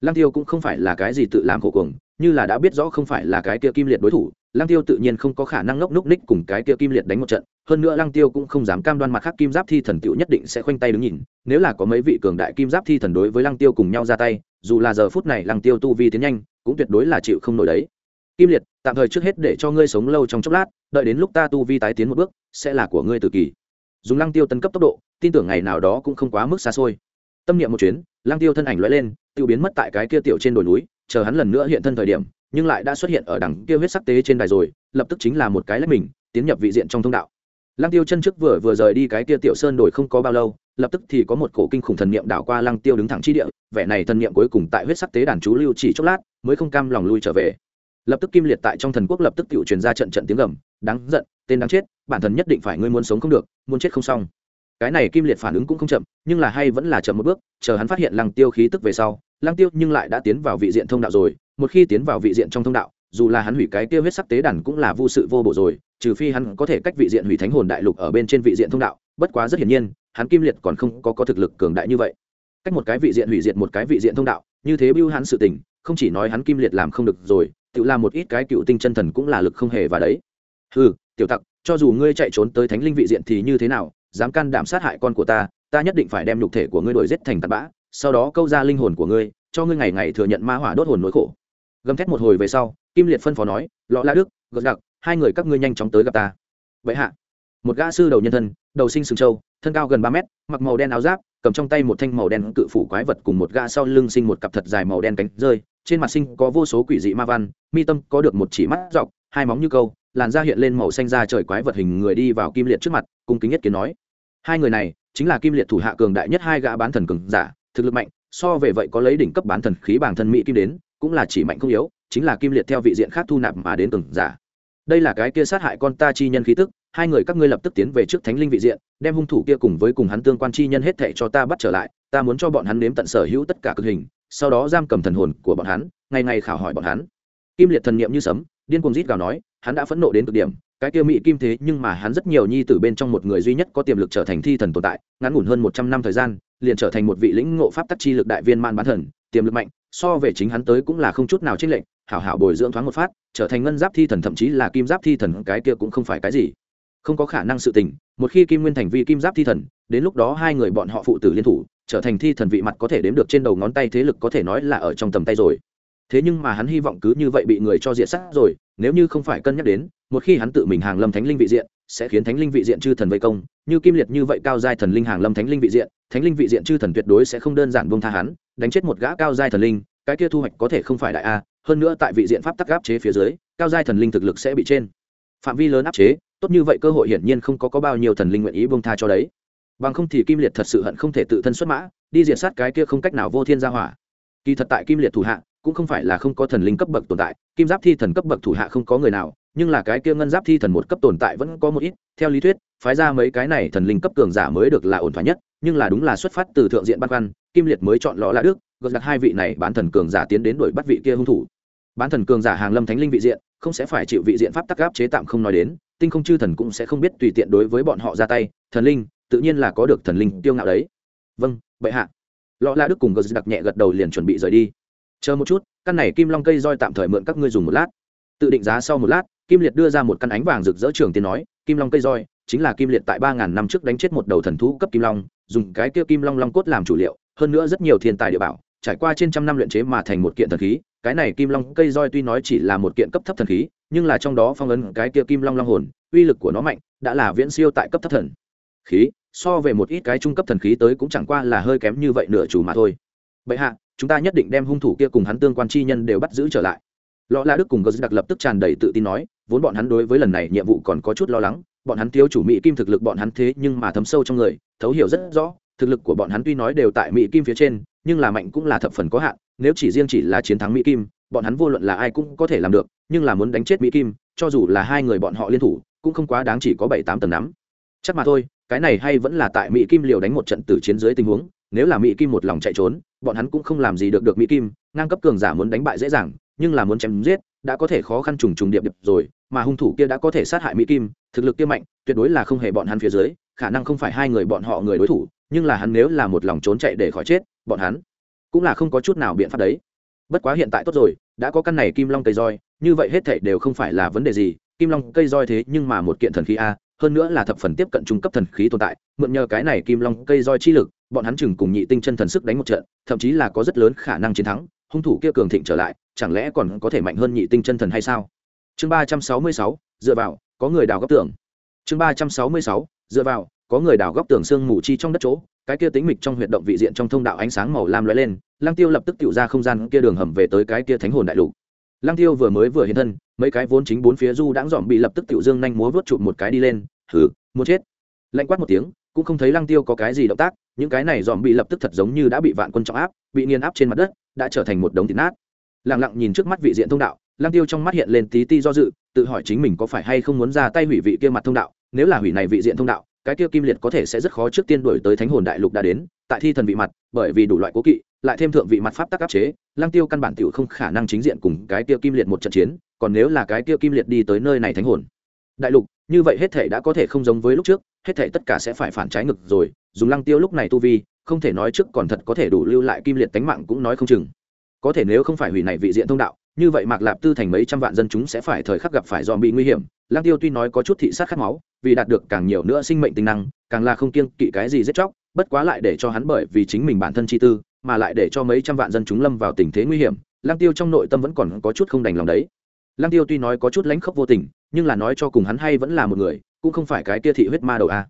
Lăng tiêu cũng không phải là cái gì tự làm khổ cuồng, như là đã biết rõ không phải là cái kia kim liệt đối thủ lăng tiêu tự nhiên không có khả năng ngốc núc ních cùng cái kia kim liệt đánh một trận, hơn nữa lăng tiêu cũng không dám cam đoan mặt khác kim giáp thi thần tựu nhất định sẽ khoanh tay đứng nhìn, nếu là có mấy vị cường đại kim giáp thi thần đối với lăng tiêu cùng nhau ra tay, dù là giờ phút này lăng tiêu tu vi tiến nhanh, cũng tuyệt đối là chịu không nổi đấy. Kim liệt, tạm thời trước hết để cho ngươi sống lâu trong chốc lát, đợi đến lúc ta tu vi tái tiến một bước, sẽ là của ngươi tự kỳ. Dùng lăng tiêu tấn cấp tốc độ, tin tưởng ngày nào đó cũng không quá mức xa xôi. Tâm niệm một chuyến, lăng tiêu thân ảnh lóe lên tiêu biến mất tại cái kia tiểu trên đồi núi, chờ hắn lần nữa hiện thân thời điểm, nhưng lại đã xuất hiện ở đằng kia huyết sắc tế trên đài rồi, lập tức chính là một cái lách mình, tiến nhập vị diện trong thông đạo. Lăng tiêu chân trước vừa vừa rời đi cái kia tiểu sơn đồi không có bao lâu, lập tức thì có một cổ kinh khủng thần niệm đảo qua lăng tiêu đứng thẳng chi địa, vẻ này thần niệm cuối cùng tại huyết sắc tế đàn chú lưu chỉ chốc lát, mới không cam lòng lui trở về. Lập tức kim liệt tại trong thần quốc lập tức tiểu truyền ra trận trận tiếng gầm, đáng giận, tên đáng chết, bản thân nhất định phải ngươi muốn sống không được, muốn chết không xong. Cái này kim liệt phản ứng cũng không chậm, nhưng là hay vẫn là chậm một bước, chờ hắn phát hiện lăng tiêu khí tức về sau lăng tiêu nhưng lại đã tiến vào vị diện thông đạo rồi, một khi tiến vào vị diện trong thông đạo, dù là hắn hủy cái tiêu huyết sắc tế đàn cũng là vô sự vô bổ rồi, trừ phi hắn có thể cách vị diện hủy thánh hồn đại lục ở bên trên vị diện thông đạo, bất quá rất hiển nhiên, hắn kim liệt còn không có có thực lực cường đại như vậy. Cách một cái vị diện hủy diệt một cái vị diện thông đạo, như thế bưu hắn sự tình, không chỉ nói hắn kim liệt làm không được rồi, tự làm một ít cái cựu tinh chân thần cũng là lực không hề và đấy. Ừ tiểu tặc, cho dù ngươi chạy trốn tới thánh linh vị diện thì như thế nào, dám can đảm sát hại con của ta ta nhất định phải đem nhục thể của ngươi đổi giết thành tạt bã sau đó câu ra linh hồn của ngươi, cho ngươi ngày ngày thừa nhận ma hỏa đốt hồn nỗi khổ. Gầm thét một hồi về sau, kim liệt phân phó nói, lọ la đức, gật đặc hai người các ngươi nhanh chóng tới gặp ta. Vậy hạ. Một gã sư đầu nhân thân, đầu sinh sừng trâu, thân cao gần ba mét, mặc màu đen áo giáp, cầm trong tay một thanh màu đen cự phủ quái vật cùng một gã sau lưng sinh một cặp thật dài màu đen cánh rơi, trên mặt sinh có vô số quỷ dị ma văn, mi tâm có được một chỉ mắt dọc, hai móng như câu, làn da hiện lên màu xanh da trời quái vật hình người đi vào kim liệt trước mặt, cung kính nhất kiến nói, hai người này chính là kim liệt thủ hạ cường đại nhất hai gã bán thần cường giả thực lực mạnh, so về vậy có lấy đỉnh cấp bán thần khí bản thân mỹ kim đến, cũng là chỉ mạnh không yếu, chính là kim liệt theo vị diện khác thu nạp mà đến từng giả. Đây là cái kia sát hại con ta chi nhân khí tức, hai người các ngươi lập tức tiến về trước thánh linh vị diện, đem hung thủ kia cùng với cùng hắn tương quan chi nhân hết thệ cho ta bắt trở lại, ta muốn cho bọn hắn nếm tận sở hữu tất cả cực hình, sau đó giam cầm thần hồn của bọn hắn, ngày ngày khảo hỏi bọn hắn. Kim liệt thần niệm như sấm, điên cuồng rít gào nói, hắn đã phẫn nộ đến cực điểm cái kia mỹ kim thế nhưng mà hắn rất nhiều nhi tử bên trong một người duy nhất có tiềm lực trở thành thi thần tồn tại, ngắn ngủn hơn một trăm năm thời gian, liền trở thành một vị lĩnh ngộ pháp tắc chi lực đại viên man bán thần, tiềm lực mạnh, so về chính hắn tới cũng là không chút nào trích lệnh hảo hảo bồi dưỡng thoáng một phát, trở thành ngân giáp thi thần thậm chí là kim giáp thi thần, cái kia cũng không phải cái gì. Không có khả năng sự tình, một khi kim nguyên thành vi kim giáp thi thần, đến lúc đó hai người bọn họ phụ tử liên thủ, trở thành thi thần vị mặt có thể đếm được trên đầu ngón tay thế lực có thể nói là ở trong tầm tay rồi thế nhưng mà hắn hy vọng cứ như vậy bị người cho diện sát rồi nếu như không phải cân nhắc đến một khi hắn tự mình hàng lâm thánh linh vị diện sẽ khiến thánh linh vị diện chư thần vây công. Như kim liệt như vậy cao giai thần linh hàng lâm thánh linh vị diện thánh linh vị diện chư thần tuyệt đối sẽ không đơn giản buông tha hắn đánh chết một gã cao giai thần linh cái kia thu hoạch có thể không phải đại a hơn nữa tại vị diện pháp tắc áp chế phía dưới cao giai thần linh thực lực sẽ bị trên phạm vi lớn áp chế tốt như vậy cơ hội hiển nhiên không có, có bao nhiêu thần linh nguyện ý buông tha cho đấy. Bằng không thì kim liệt thật sự hận không thể tự thân xuất mã đi diện sát cái kia không cách nào vô thiên gia hỏa. Kỳ thật tại kim liệt thủ hạ cũng không phải là không có thần linh cấp bậc tồn tại, kim giáp thi thần cấp bậc thủ hạ không có người nào, nhưng là cái kia ngân giáp thi thần một cấp tồn tại vẫn có một ít, theo lý thuyết, phái ra mấy cái này thần linh cấp cường giả mới được là ổn thỏa nhất, nhưng là đúng là xuất phát từ thượng diện băn khoăn, kim liệt mới chọn lọ là đức, gật đặt hai vị này bán thần cường giả tiến đến đuổi bắt vị kia hung thủ. Bán thần cường giả hàng lâm thánh linh vị diện, không sẽ phải chịu vị diện pháp tắc gáp chế tạm không nói đến, tinh không chư thần cũng sẽ không biết tùy tiện đối với bọn họ ra tay, thần linh, tự nhiên là có được thần linh tiêu ngạo đấy. Vâng bệ hạ. Lọ la đức cùng gờ đặc nhẹ gật đầu liền chuẩn bị rời đi chờ một chút, căn này kim long cây roi tạm thời mượn các ngươi dùng một lát. Tự định giá sau một lát, kim liệt đưa ra một căn ánh vàng rực rỡ trường tiên nói, kim long cây roi chính là kim liệt tại ba ngàn năm trước đánh chết một đầu thần thú cấp kim long, dùng cái kia kim long long cốt làm chủ liệu, hơn nữa rất nhiều thiên tài địa bảo, trải qua trên trăm năm luyện chế mà thành một kiện thần khí, cái này kim long cây roi tuy nói chỉ là một kiện cấp thấp thần khí, nhưng là trong đó phong ấn cái kia kim long long hồn, uy lực của nó mạnh, đã là viễn siêu tại cấp thấp thần khí, so về một ít cái trung cấp thần khí tới cũng chẳng qua là hơi kém như vậy nửa chủ mà thôi. Bệ hạ chúng ta nhất định đem hung thủ kia cùng hắn tương quan chi nhân đều bắt giữ trở lại. Lọ la đức cùng gờ đặc lập tức tràn đầy tự tin nói, vốn bọn hắn đối với lần này nhiệm vụ còn có chút lo lắng, bọn hắn thiếu chủ mỹ kim thực lực bọn hắn thế nhưng mà thấm sâu trong người, thấu hiểu rất rõ, thực lực của bọn hắn tuy nói đều tại mỹ kim phía trên, nhưng là mạnh cũng là thập phần có hạn, nếu chỉ riêng chỉ là chiến thắng mỹ kim, bọn hắn vô luận là ai cũng có thể làm được, nhưng là muốn đánh chết mỹ kim, cho dù là hai người bọn họ liên thủ, cũng không quá đáng chỉ có bảy tám tầng nắm. Chắc mà thôi, cái này hay vẫn là tại mỹ kim liều đánh một trận từ chiến dưới tình huống, nếu là mỹ kim một lòng chạy trốn bọn hắn cũng không làm gì được được mỹ kim, ngang cấp cường giả muốn đánh bại dễ dàng, nhưng là muốn chém giết, đã có thể khó khăn trùng trùng điệp điệp rồi, mà hung thủ kia đã có thể sát hại mỹ kim, thực lực kia mạnh, tuyệt đối là không hề bọn hắn phía dưới, khả năng không phải hai người bọn họ người đối thủ, nhưng là hắn nếu là một lòng trốn chạy để khỏi chết, bọn hắn cũng là không có chút nào biện pháp đấy. Bất quá hiện tại tốt rồi, đã có căn này kim long cây roi, như vậy hết thảy đều không phải là vấn đề gì, kim long cây roi thế nhưng mà một kiện thần khí a hơn nữa là thập phần tiếp cận trung cấp thần khí tồn tại, mượn nhờ cái này kim long cây roi chi lực, bọn hắn chừng cùng nhị tinh chân thần sức đánh một trận, thậm chí là có rất lớn khả năng chiến thắng, hung thủ kia cường thịnh trở lại, chẳng lẽ còn có thể mạnh hơn nhị tinh chân thần hay sao? Chương ba trăm sáu mươi sáu, dựa vào, có người đào góc tường. Chương ba trăm sáu mươi sáu, dựa vào, có người đào góc tường xương mù chi trong đất chỗ, cái kia tính mịch trong huyệt động vị diện trong thông đạo ánh sáng màu lam lóe lên, lăng tiêu lập tức tự ra không gian kia đường hầm về tới cái kia thánh hồn đại lục lăng tiêu vừa mới vừa hiện thân, mấy cái vốn chính bốn phía du đãng dòm bị lập tức tiểu dương nhanh múa vớt chụp một cái đi lên thử muốn chết. Lạnh quát một tiếng, cũng không thấy lăng tiêu có cái gì động tác, những cái này dòm bị lập tức thật giống như đã bị vạn quân trọng áp, bị nghiền áp trên mặt đất, đã trở thành một đống thịt nát. Lặng lặng nhìn trước mắt vị diện thông đạo, lăng tiêu trong mắt hiện lên tí ti do dự, tự hỏi chính mình có phải hay không muốn ra tay hủy vị kia mặt thông đạo, nếu là hủy này vị diện thông đạo, cái kia kim liệt có thể sẽ rất khó trước tiên đổi tới thánh hồn đại lục đã đến, tại thi thần vị mặt, bởi vì đủ loại cố kỵ lại thêm thượng vị mặt pháp tắc áp chế, lăng tiêu căn bản tiểu không khả năng chính diện cùng cái kia kim liệt một trận chiến, còn nếu là cái kia kim liệt đi tới nơi này thánh hồn. Đại lục, như vậy hết thể đã có thể không giống với lúc trước, hết thể tất cả sẽ phải phản trái ngực rồi, dùng lăng tiêu lúc này tu vi, không thể nói trước còn thật có thể đủ lưu lại kim liệt tánh mạng cũng nói không chừng. Có thể nếu không phải hủy này vị diện thông đạo, như vậy mạc lạp tư thành mấy trăm vạn dân chúng sẽ phải thời khắc gặp phải dòm bị nguy hiểm. Lang tiêu tuy nói có chút thị sát khát máu, vì đạt được càng nhiều nữa sinh mệnh tính năng, càng là không kiêng kỵ cái gì giết chóc, bất quá lại để cho hắn bởi vì chính mình bản thân chi tư mà lại để cho mấy trăm vạn dân chúng lâm vào tình thế nguy hiểm lang tiêu trong nội tâm vẫn còn có chút không đành lòng đấy. Lang tiêu tuy nói có chút lãnh khốc vô tình, nhưng là nói cho cùng hắn hay vẫn là một người, cũng không phải cái tia thị huyết ma đầu a.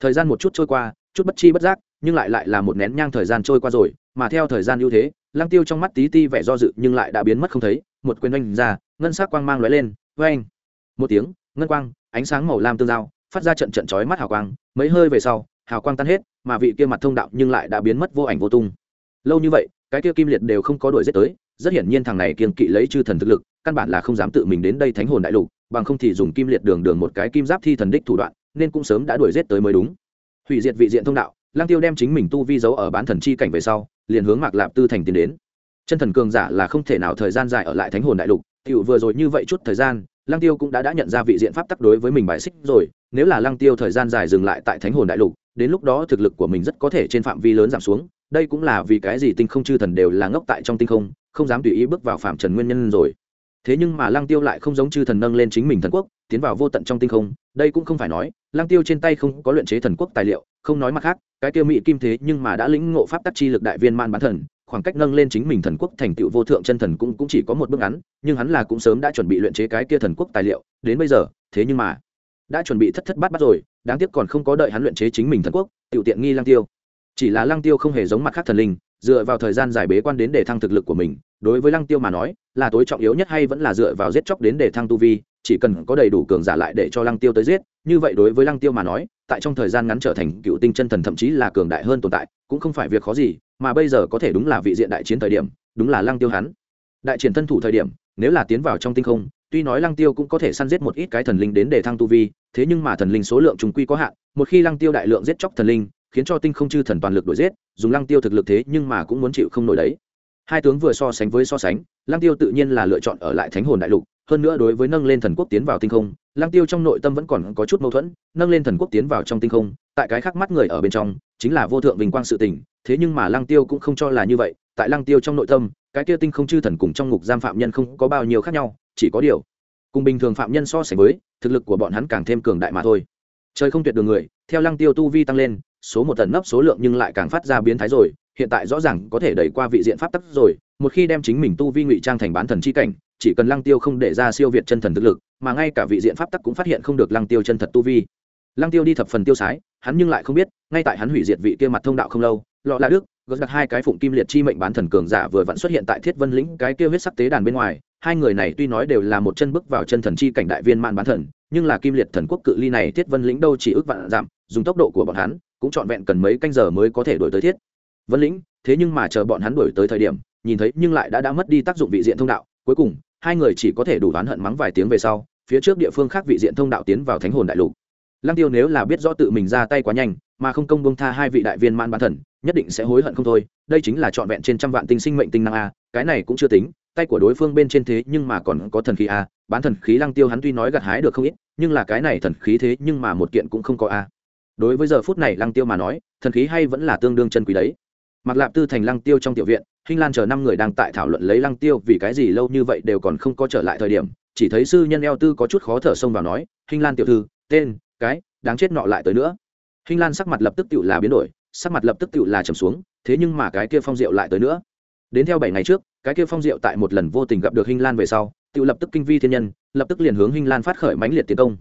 Thời gian một chút trôi qua, chút bất chi bất giác, nhưng lại lại là một nén nhang thời gian trôi qua rồi, mà theo thời gian ưu thế Lang tiêu trong mắt tí ti vẻ do dự nhưng lại đã biến mất không thấy, một quyền oanh ra, ngân sắc quang mang lóe lên, oanh. Một tiếng, ngân quang, ánh sáng màu lam tương giao, phát ra trận trận chói mắt hào quang, mấy hơi về sau, hào quang tan hết, mà vị kia mặt thông đạo nhưng lại đã biến mất vô ảnh vô tung lâu như vậy, cái kia kim liệt đều không có đuổi giết tới, rất hiển nhiên thằng này kiên kỵ lấy chư thần thực lực, căn bản là không dám tự mình đến đây thánh hồn đại lục, bằng không thì dùng kim liệt đường đường một cái kim giáp thi thần đích thủ đoạn, nên cũng sớm đã đuổi giết tới mới đúng. Hủy diệt vị diện thông đạo lang tiêu đem chính mình tu vi giấu ở bán thần chi cảnh về sau, liền hướng mạc lạp tư thành tiến đến. Chân thần cường giả là không thể nào thời gian dài ở lại thánh hồn đại lục, tiểu vừa rồi như vậy chút thời gian lang tiêu cũng đã đã nhận ra vị diện pháp tắc đối với mình bài xích rồi, nếu là lang tiêu thời gian dài dừng lại tại thánh hồn đại lục, đến lúc đó thực lực của mình rất có thể trên phạm vi lớn giảm xuống đây cũng là vì cái gì tinh không chư thần đều là ngốc tại trong tinh không không dám tùy ý bước vào phạm trần nguyên nhân rồi. Thế nhưng mà lăng tiêu lại không giống chư thần nâng lên chính mình thần quốc, tiến vào vô tận trong tinh không, đây cũng không phải nói, lăng tiêu trên tay không có luyện chế thần quốc tài liệu, không nói mặt khác, cái tiêu mỹ kim thế nhưng mà đã lĩnh ngộ pháp tắc chi lực đại viên man bán thần, khoảng cách nâng lên chính mình thần quốc thành tựu vô thượng chân thần cũng cũng chỉ có một bước ngắn, nhưng hắn là cũng sớm đã chuẩn bị luyện chế cái kia thần quốc tài liệu, đến bây giờ, thế nhưng mà, đã chuẩn bị thất thất bát bát rồi, đáng tiếc còn không có đợi hắn luyện chế chính mình thần quốc, tiểu tiện nghi lang tiêu chỉ là lăng tiêu không hề giống mặt khác thần linh, dựa vào thời gian dài bế quan đến để thăng thực lực của mình, đối với lăng tiêu mà nói, là tối trọng yếu nhất hay vẫn là dựa vào giết chóc đến để thăng tu vi, chỉ cần có đầy đủ cường giả lại để cho lăng tiêu tới giết, như vậy đối với lăng tiêu mà nói, tại trong thời gian ngắn trở thành cựu tinh chân thần thậm chí là cường đại hơn tồn tại, cũng không phải việc khó gì, mà bây giờ có thể đúng là vị diện đại chiến thời điểm, đúng là lăng tiêu hắn. Đại triển thân thủ thời điểm, nếu là tiến vào trong tinh không, tuy nói lăng tiêu cũng có thể săn giết một ít cái thần linh đến để thăng tu vi, thế nhưng mà thần linh số lượng trùng quy có hạn, một khi lăng tiêu đại lượng giết chóc thần linh khiến cho tinh không chư thần toàn lực đuổi giết, dùng lăng tiêu thực lực thế nhưng mà cũng muốn chịu không nổi đấy. Hai tướng vừa so sánh với so sánh, lăng tiêu tự nhiên là lựa chọn ở lại thánh hồn đại lục, hơn nữa đối với nâng lên thần quốc tiến vào tinh không, lăng tiêu trong nội tâm vẫn còn có chút mâu thuẫn, nâng lên thần quốc tiến vào trong tinh không, tại cái khác mắt người ở bên trong, chính là vô thượng vinh quang sự tình, thế nhưng mà lăng tiêu cũng không cho là như vậy, tại lăng tiêu trong nội tâm, cái kia tinh không chư thần cùng trong ngục giam phạm nhân không có bao nhiêu khác nhau, chỉ có điều, cùng bình thường phạm nhân so sánh với, thực lực của bọn hắn càng thêm cường đại mà thôi. Trời không tuyệt đường người, theo lăng tiêu tu vi tăng lên số một tần nấp số lượng nhưng lại càng phát ra biến thái rồi, hiện tại rõ ràng có thể đẩy qua vị diện pháp tắc rồi, một khi đem chính mình tu vi ngụy trang thành bán thần chi cảnh, chỉ cần lăng tiêu không để ra siêu việt chân thần thực lực, mà ngay cả vị diện pháp tắc cũng phát hiện không được lăng tiêu chân thật tu vi. Lăng tiêu đi thập phần tiêu sái, hắn nhưng lại không biết, ngay tại hắn hủy diệt vị kia mặt thông đạo không lâu, lọ là đức gật đặt hai cái phụng kim liệt chi mệnh bán thần cường giả vừa vặn xuất hiện tại thiết vân lĩnh, cái kia huyết sắc tế đàn bên ngoài, hai người này tuy nói đều là một chân bước vào chân thần chi cảnh đại viên man bán thần, nhưng là kim liệt thần quốc cự ly này thiết vân lĩnh đâu chỉ ước vạn giảm, dùng tốc độ của bọn hắn cũng trọn vẹn cần mấy canh giờ mới có thể đổi tới thiết. Vân lĩnh, thế nhưng mà chờ bọn hắn đổi tới thời điểm, nhìn thấy nhưng lại đã đã mất đi tác dụng vị diện thông đạo. Cuối cùng, hai người chỉ có thể đủ oán hận mắng vài tiếng về sau, phía trước địa phương khác vị diện thông đạo tiến vào thánh hồn đại lục. Lăng tiêu nếu là biết rõ tự mình ra tay quá nhanh, mà không công bông tha hai vị đại viên man bán thần, nhất định sẽ hối hận không thôi. Đây chính là trọn vẹn trên trăm vạn tinh sinh mệnh tinh năng a, cái này cũng chưa tính, tay của đối phương bên trên thế nhưng mà còn có thần khí a. Bán thần khí lăng tiêu hắn tuy nói gặt hái được không ít, nhưng là cái này thần khí thế nhưng mà một kiện cũng không có a đối với giờ phút này lăng tiêu mà nói, thần khí hay vẫn là tương đương chân quý đấy. Mặc lạp tư thành lăng tiêu trong tiểu viện, hinh lan chờ năm người đang tại thảo luận lấy lăng tiêu vì cái gì lâu như vậy đều còn không có trở lại thời điểm, chỉ thấy sư nhân eo tư có chút khó thở xông vào nói, hinh lan tiểu thư, tên, cái, đáng chết nọ lại tới nữa. Hinh lan sắc mặt lập tức tự là biến đổi, sắc mặt lập tức tự là trầm xuống, thế nhưng mà cái kia phong diệu lại tới nữa. Đến theo bảy ngày trước, cái kia phong diệu tại một lần vô tình gặp được hinh lan về sau tự lập tức kinh vi thiên nhân, lập tức liền hướng hinh lan phát khởi mãnh liệt tiến công.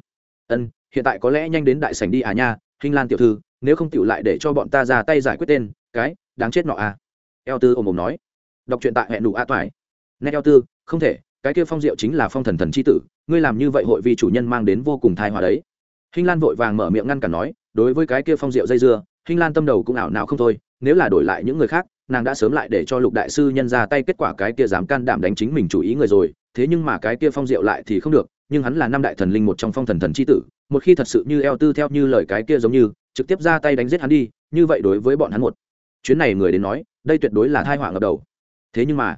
Ân, hiện tại có lẽ nhanh đến đại sảnh đi à nha Hình lan tiểu thư, nếu không tự lại để cho bọn ta ra tay giải quyết tên, cái, đáng chết nọ à. Eo tư ồm ồm nói. Đọc truyện tại hẹn đủ a toại. Nét eo tư, không thể, cái kia phong diệu chính là phong thần thần c h i tử, ngươi làm như vậy hội vì chủ nhân mang đến vô cùng thai hòa đấy. Hinh lan vội vàng mở miệng ngăn cản nói, đối với cái kia phong diệu dây dưa hinh lan tâm đầu cũng ảo nào không thôi, nếu là đổi lại những người khác nàng đã sớm lại để cho lục đại sư nhân ra tay kết quả cái kia dám can đảm đánh chính mình chủ ý người rồi, thế nhưng mà cái kia phong diệu lại thì không được, nhưng hắn là năm đại thần linh một trong phong thần thần c h i tử, một khi thật sự như eo tư theo như lời cái kia giống như, trực tiếp ra tay đánh giết hắn đi, như vậy đối với bọn hắn một chuyến này người đến nói, đây tuyệt đối là thai họa ngập đầu. Thế nhưng mà,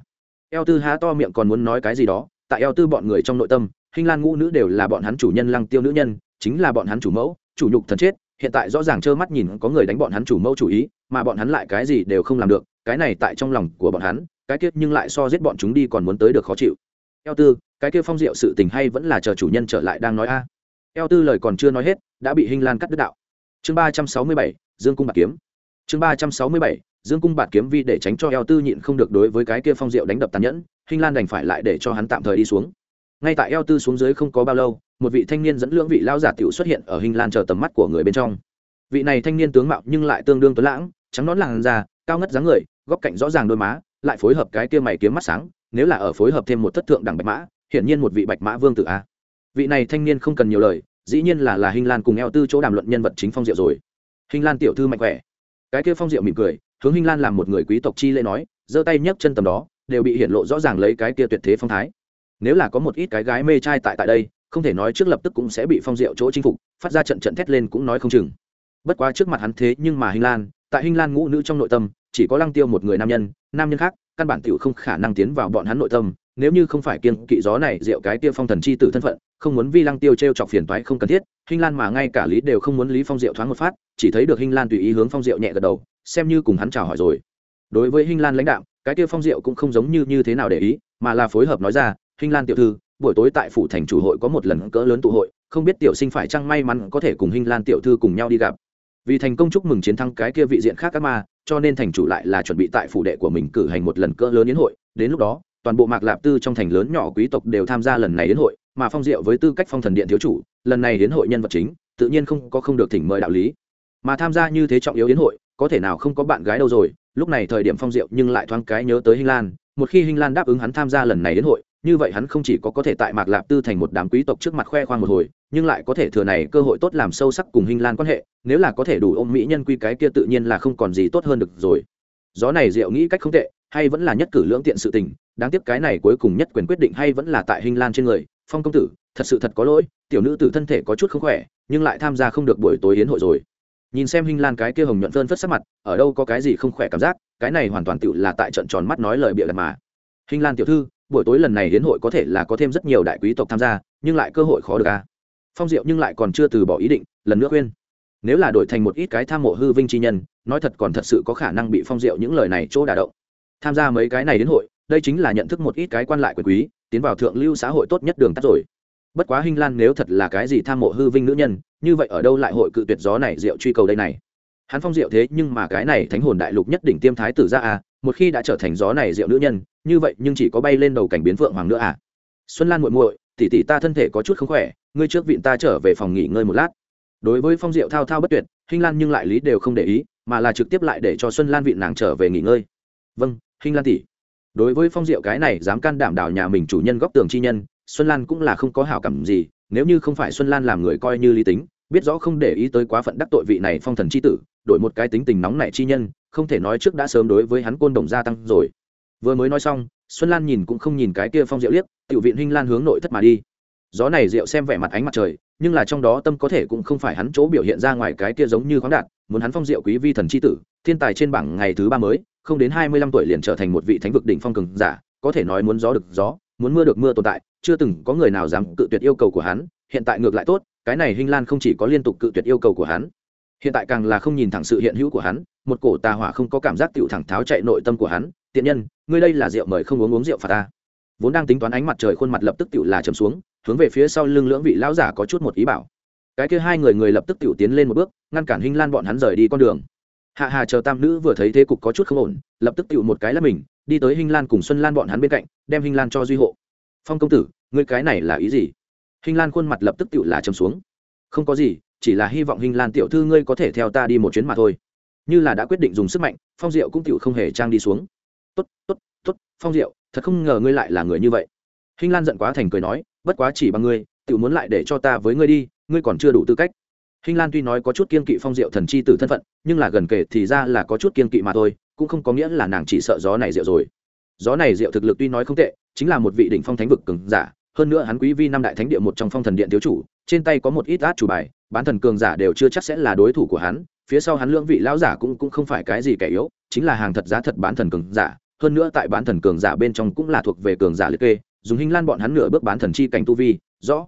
eo tư há to miệng còn muốn nói cái gì đó, tại eo tư bọn người trong nội tâm, hình lan ngũ nữ đều là bọn hắn chủ nhân lăng tiêu nữ nhân, chính là bọn hắn chủ mẫu, chủ nhục thần chết, hiện tại rõ ràng trơ mắt nhìn có người đánh bọn hắn chủ mẫu chủ ý, mà bọn hắn lại cái gì đều không làm được cái này tại trong lòng của bọn hắn, cái kia nhưng lại so giết bọn chúng đi còn muốn tới được khó chịu. Eo tư, cái kia phong diệu sự tình hay vẫn là chờ chủ nhân trở lại đang nói a. Eo tư lời còn chưa nói hết, đã bị hinh lan cắt đứt đạo. Chương ba trăm sáu mươi bảy, dương cung bạc kiếm. Chương ba trăm sáu mươi bảy, dương cung bạc kiếm vi để tránh cho eo tư nhịn không được đối với cái kia phong diệu đánh đập tàn nhẫn, hinh lan đành phải lại để cho hắn tạm thời đi xuống. Ngay tại eo tư xuống dưới không có bao lâu, một vị thanh niên dẫn lưỡng vị lao giả tiểu xuất hiện ở hình lan chờ tầm mắt của người bên trong. Vị này thanh niên tướng mạo nhưng lại tương đương tuấn lãng, trắng nón làn da cao ngất dáng người, góc cạnh rõ ràng đôi má, lại phối hợp cái kia mày kiếm mắt sáng, nếu là ở phối hợp thêm một thất thượng đẳng bạch mã, hiển nhiên một vị bạch mã vương tử a. Vị này thanh niên không cần nhiều lời, dĩ nhiên là là hình lan cùng eo tư chỗ đàm luận nhân vật chính phong diệu rồi. Hình lan tiểu thư mạnh khỏe. Cái kia phong diệu mỉm cười, hướng hình lan làm một người quý tộc chi lễ nói, giơ tay nhấc chân tầm đó, đều bị hiện lộ rõ ràng lấy cái kia tuyệt thế phong thái. Nếu là có một ít cái gái mê trai tại tại đây, không thể nói trước lập tức cũng sẽ bị phong diệu chỗ chinh phục, phát ra trận trận thét lên cũng nói không chừng. Bất quá trước mặt hắn thế nhưng mà hình lan tại hình lan ngũ nữ trong nội tâm, chỉ có lăng tiêu một người nam nhân nam nhân khác, căn bản tiểu không khả năng tiến vào bọn hắn nội tâm. Nếu như không phải kiên kỵ gió này rượu cái tiêu phong thần chi tử thân phận, không muốn vi lăng tiêu t r e o chọc phiền toái không cần thiết hình lan mà ngay cả lý đều không muốn lý phong diệu thoáng một phát, chỉ thấy được hình lan tùy ý hướng phong diệu nhẹ gật đầu, xem như cùng hắn chào hỏi rồi. Đối với hình lan lãnh đạo cái tiêu phong diệu cũng không giống như như thế nào để ý, mà là phối hợp nói ra hình lan tiểu thư, buổi tối tại phủ thành chủ hội có một lần cỡ lớn tụ hội, không biết tiểu sinh phải chăng may mắn có thể cùng hình lan tiểu thư cùng nhau đi gặp vì thành công chúc mừng chiến thắng cái kia vị diện khác các ma, cho nên thành chủ lại là chuẩn bị tại phủ đệ của mình cử hành một lần cỡ lớn yến hội. Đến lúc đó, toàn bộ mạc lạp tư trong thành lớn nhỏ quý tộc đều tham gia lần này yến hội, mà phong diệu với tư cách phong thần điện thiếu chủ, lần này yến hội nhân vật chính, tự nhiên không có không được thỉnh mời đạo lý. Mà tham gia như thế trọng yếu yến hội, có thể nào không có bạn gái đâu rồi. Lúc này thời điểm phong diệu nhưng lại thoáng cái nhớ tới hình lan, một khi hình lan đáp ứng hắn tham gia lần này yến hội như vậy hắn không chỉ có có thể tại mạc lạp tư thành một đám quý tộc trước mặt khoe khoang một hồi, nhưng lại có thể thừa này cơ hội tốt làm sâu sắc cùng hình lan quan hệ, nếu là có thể đủ ôm mỹ nhân quy cái kia tự nhiên là không còn gì tốt hơn được rồi. Gió này diệu nghĩ cách không tệ, hay vẫn là nhất cử lưỡng tiện sự tình, đáng tiếc cái này cuối cùng nhất quyền quyết định hay vẫn là tại hình lan trên người, phong công tử, thật sự thật có lỗi, tiểu nữ tử thân thể có chút không khỏe, nhưng lại tham gia không được buổi tối hiến hội rồi. Nhìn xem hình lan cái kia hồng nhuận phơn phất sắc mặt, ở đâu có cái gì không khỏe cảm giác, cái này hoàn toàn tựu là tại trận tròn mắt nói lời bịa đặt mà. Hình lan tiểu thư buổi tối lần này hiến hội có thể là có thêm rất nhiều đại quý tộc tham gia, nhưng lại cơ hội khó được à phong diệu nhưng lại còn chưa từ bỏ ý định, lần nữa khuyên. Nếu là đổi thành một ít cái tham mộ hư vinh chi nhân, nói thật còn thật sự có khả năng bị phong diệu những lời này chỗ đả động. Tham gia mấy cái này đến hội, đây chính là nhận thức một ít cái quan lại quyền quý, tiến vào thượng lưu xã hội tốt nhất đường tắt rồi. Bất quá hinh lan nếu thật là cái gì tham mộ hư vinh nữ nhân, như vậy ở đâu lại hội cự tuyệt gió này diệu truy cầu đây này? Hắn phong diệu thế nhưng mà cái này thánh hồn đại lục nhất đỉnh tiêm thái tử ra à một khi đã trở thành gió này diệu nữ nhân, như vậy nhưng chỉ có bay lên đầu cảnh biến phượng hoàng nữa à. Xuân lan muội muội, tỷ tỷ ta thân thể có chút không khỏe, ngươi trước vịn ta trở về phòng nghỉ ngơi một lát. Đối với phong diệu thao thao bất tuyệt, hinh lan nhưng lại lý đều không để ý, mà là trực tiếp lại để cho xuân lan vịn nàng trở về nghỉ ngơi. Vâng hinh lan tỷ. Đối với phong diệu cái này dám can đảm đảo nhà mình chủ nhân góc tường chi nhân, xuân lan cũng là không có hảo cảm gì, nếu như không phải xuân lan làm người coi như lý tính biết rõ không để ý tới quá phận đắc tội vị này phong thần c h i tử, đổi một cái tính tình nóng nảy chi nhân, không thể nói trước đã sớm đối với hắn côn đồng gia tăng rồi. Vừa mới nói xong, xuân lan nhìn cũng không nhìn cái kia phong diệu liếc tự viện hinh lan hướng nội thất mà đi. Gió này diệu xem vẻ mặt ánh mặt trời, nhưng là trong đó tâm có thể cũng không phải hắn chỗ biểu hiện ra ngoài cái kia giống như khoáng đạt, muốn hắn phong diệu quý vi thần c h i tử, thiên tài trên bảng ngày thứ ba mới, không đến hai mươi lăm tuổi liền trở thành một vị thánh vực đỉnh phong cường giả, có thể nói muốn gió được gió, muốn mưa được mưa tồn tại, chưa từng có người nào dám cự tuyệt yêu cầu của hắn, hiện tại ngược lại tốt cái này hinh lan không chỉ có liên tục cự tuyệt yêu cầu của hắn, hiện tại càng là không nhìn thẳng sự hiện hữu của hắn, một cổ tà hỏa không có cảm giác tiểu thẳng tháo chạy nội tâm của hắn, tiện nhân, ngươi đây là rượu mời không uống uống rượu phạt ta. Vốn đang tính toán ánh mặt trời khuôn mặt lập tức tiểu là chầm xuống, hướng về phía sau lưng lưỡng vị lão giả có chút một ý bảo. Cái kia hai người người lập tức tiểu tiến lên một bước, ngăn cản hinh lan bọn hắn rời đi con đường. Hạ hà chờ tam nữ vừa thấy thế cục có chút không ổn, lập tức tiểu một cái là mình, đi tới hinh lan cùng xuân lan bọn hắn bên cạnh, đem hinh lan cho duy hộ. Phong công tử, ngươi cái này là ý gì? Hình lan khuôn mặt lập tức tựu là trầm xuống. Không có gì, chỉ là hy vọng Hình lan tiểu thư ngươi có thể theo ta đi một chuyến mà thôi. Như là đã quyết định dùng sức mạnh, phong diệu cũng tựu không hề trang đi xuống. Tốt tốt tốt, phong diệu, thật không ngờ ngươi lại là người như vậy. Hình lan giận quá thành cười nói, bất quá chỉ bằng ngươi tiểu muốn lại để cho ta với ngươi đi, ngươi còn chưa đủ tư cách. Hình lan tuy nói có chút kiên kỵ phong diệu thần chi tử thân phận, nhưng là gần kể thì ra là có chút kiên kỵ mà thôi, cũng không có nghĩa là nàng chỉ sợ gió này rượu rồi. Gió này rượu thực lực tuy nói không tệ, chính là một vị đỉnh phong thánh vực cường giả hơn nữa hắn quý vi năm đại thánh địa một trong phong thần điện thiếu chủ, trên tay có một ít át chủ bài, bán thần cường giả đều chưa chắc sẽ là đối thủ của hắn, phía sau hắn lưỡng vị lão giả cũng cũng không phải cái gì kẻ yếu, chính là hàng thật giá thật bán thần cường giả, hơn nữa tại bán thần cường giả bên trong cũng là thuộc về cường giả liệt kê, dùng hình lan bọn hắn nửa bước bán thần chi cảnh tu vi, rõ.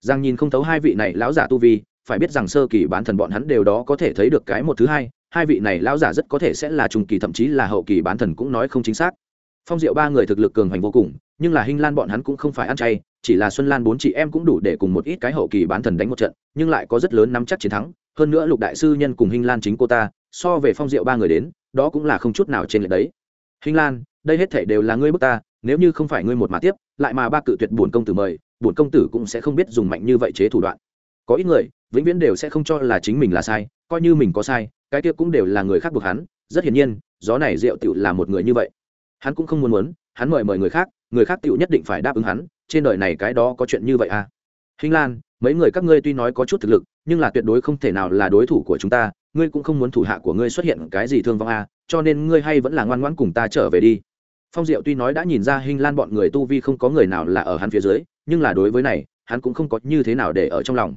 Giang nhìn không thấu hai vị này lão giả tu vi, phải biết rằng sơ kỳ bán thần bọn hắn đều đó có thể thấy được cái một thứ hai hai vị này lão giả rất có thể sẽ là trung kỳ, thậm chí là hậu kỳ bán thần cũng nói không chính xác. Phong diệu ba người thực lực cường hành vô cùng nhưng là Hinh lan bọn hắn cũng không phải ăn chay, chỉ là xuân lan bốn chị em cũng đủ để cùng một ít cái hậu kỳ bán thần đánh một trận, nhưng lại có rất lớn nắm chắc chiến thắng. Hơn nữa lục đại sư nhân cùng Hinh lan chính cô ta, so về phong diệu ba người đến, đó cũng là không chút nào trên lệch đấy. Hinh lan, đây hết thảy đều là ngươi bức ta, nếu như không phải ngươi một mà tiếp, lại mà ba cự tuyệt buồn công tử mời buồn công tử cũng sẽ không biết dùng mạnh như vậy chế thủ đoạn. Có ít người, vĩnh viễn đều sẽ không cho là chính mình là sai, coi như mình có sai, cái kia cũng đều là người khác buộc hắn. Rất hiển nhiên, gió này rượu tiểu là một người như vậy. Hắn cũng không muốn muốn, hắn mời mời người khác người khác tựu nhất định phải đáp ứng hắn, trên đời này cái đó có chuyện như vậy à? Hình lan, mấy người các ngươi tuy nói có chút thực lực, nhưng là tuyệt đối không thể nào là đối thủ của chúng ta, ngươi cũng không muốn thủ hạ của ngươi xuất hiện cái gì thương vong à cho nên ngươi hay vẫn là ngoan ngoãn cùng ta trở về đi. Phong diệu tuy nói đã nhìn ra hình lan bọn người tu vi không có người nào là ở hắn phía dưới, nhưng là đối với này, hắn cũng không có như thế nào để ở trong lòng.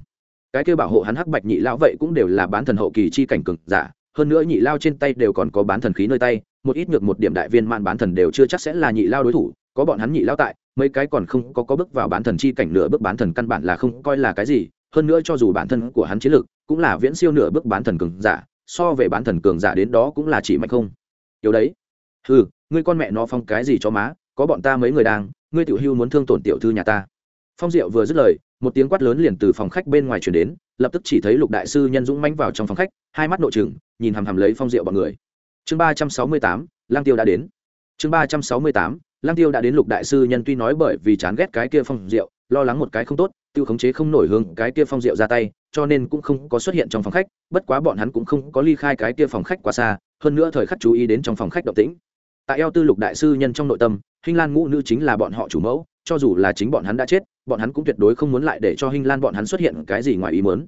Cái kêu bảo hộ hắn hắc bạch nhị lão vậy cũng đều là bán thần hậu kỳ chi cảnh cực giả, hơn nữa nhị lao trên tay đều còn có bán thần khí nơi tay, một ít nhược một điểm đại viên man bán thần đều chưa chắc sẽ là nhị lao đối thủ có bọn hắn nhị lao tại, mấy cái còn không có có bước vào bán thần chi cảnh nửa bước bán thần căn bản là không coi là cái gì, hơn nữa cho dù bản thân của hắn chiến lực, cũng là viễn siêu nửa bước bán thần cường giả, so về bán thần cường giả đến đó cũng là chỉ mạnh không. Yếu đấy. Ừ ngươi con mẹ nó phong cái gì cho má, có bọn ta mấy người đang, ngươi tiểu hưu muốn thương tổn tiểu thư nhà ta. Phong diệu vừa dứt lời, một tiếng quát lớn liền từ phòng khách bên ngoài chuyển đến, lập tức chỉ thấy lục đại sư nhân dũng mánh vào trong phòng khách, hai mắt nội trừng, nhìn hằm hằm lấy phong diệu bọn người. Chương ba trăm sáu mươi tám lang tiêu đã đến. Chương ba trăm sáu mươi tám lang tiêu đã đến lục đại sư nhân tuy nói bởi vì chán ghét cái kia phong diệu lo lắng một cái không tốt, tiêu khống chế không nổi hướng cái kia phong diệu ra tay, cho nên cũng không có xuất hiện trong phòng khách, bất quá bọn hắn cũng không có ly khai cái kia phòng khách quá xa, hơn nữa thời khắc chú ý đến trong phòng khách động tĩnh. Tại eo tư lục đại sư nhân trong nội tâm hình lan ngũ nữ chính là bọn họ chủ mẫu, cho dù là chính bọn hắn đã chết, bọn hắn cũng tuyệt đối không muốn lại để cho hình lan bọn hắn xuất hiện cái gì ngoài ý muốn.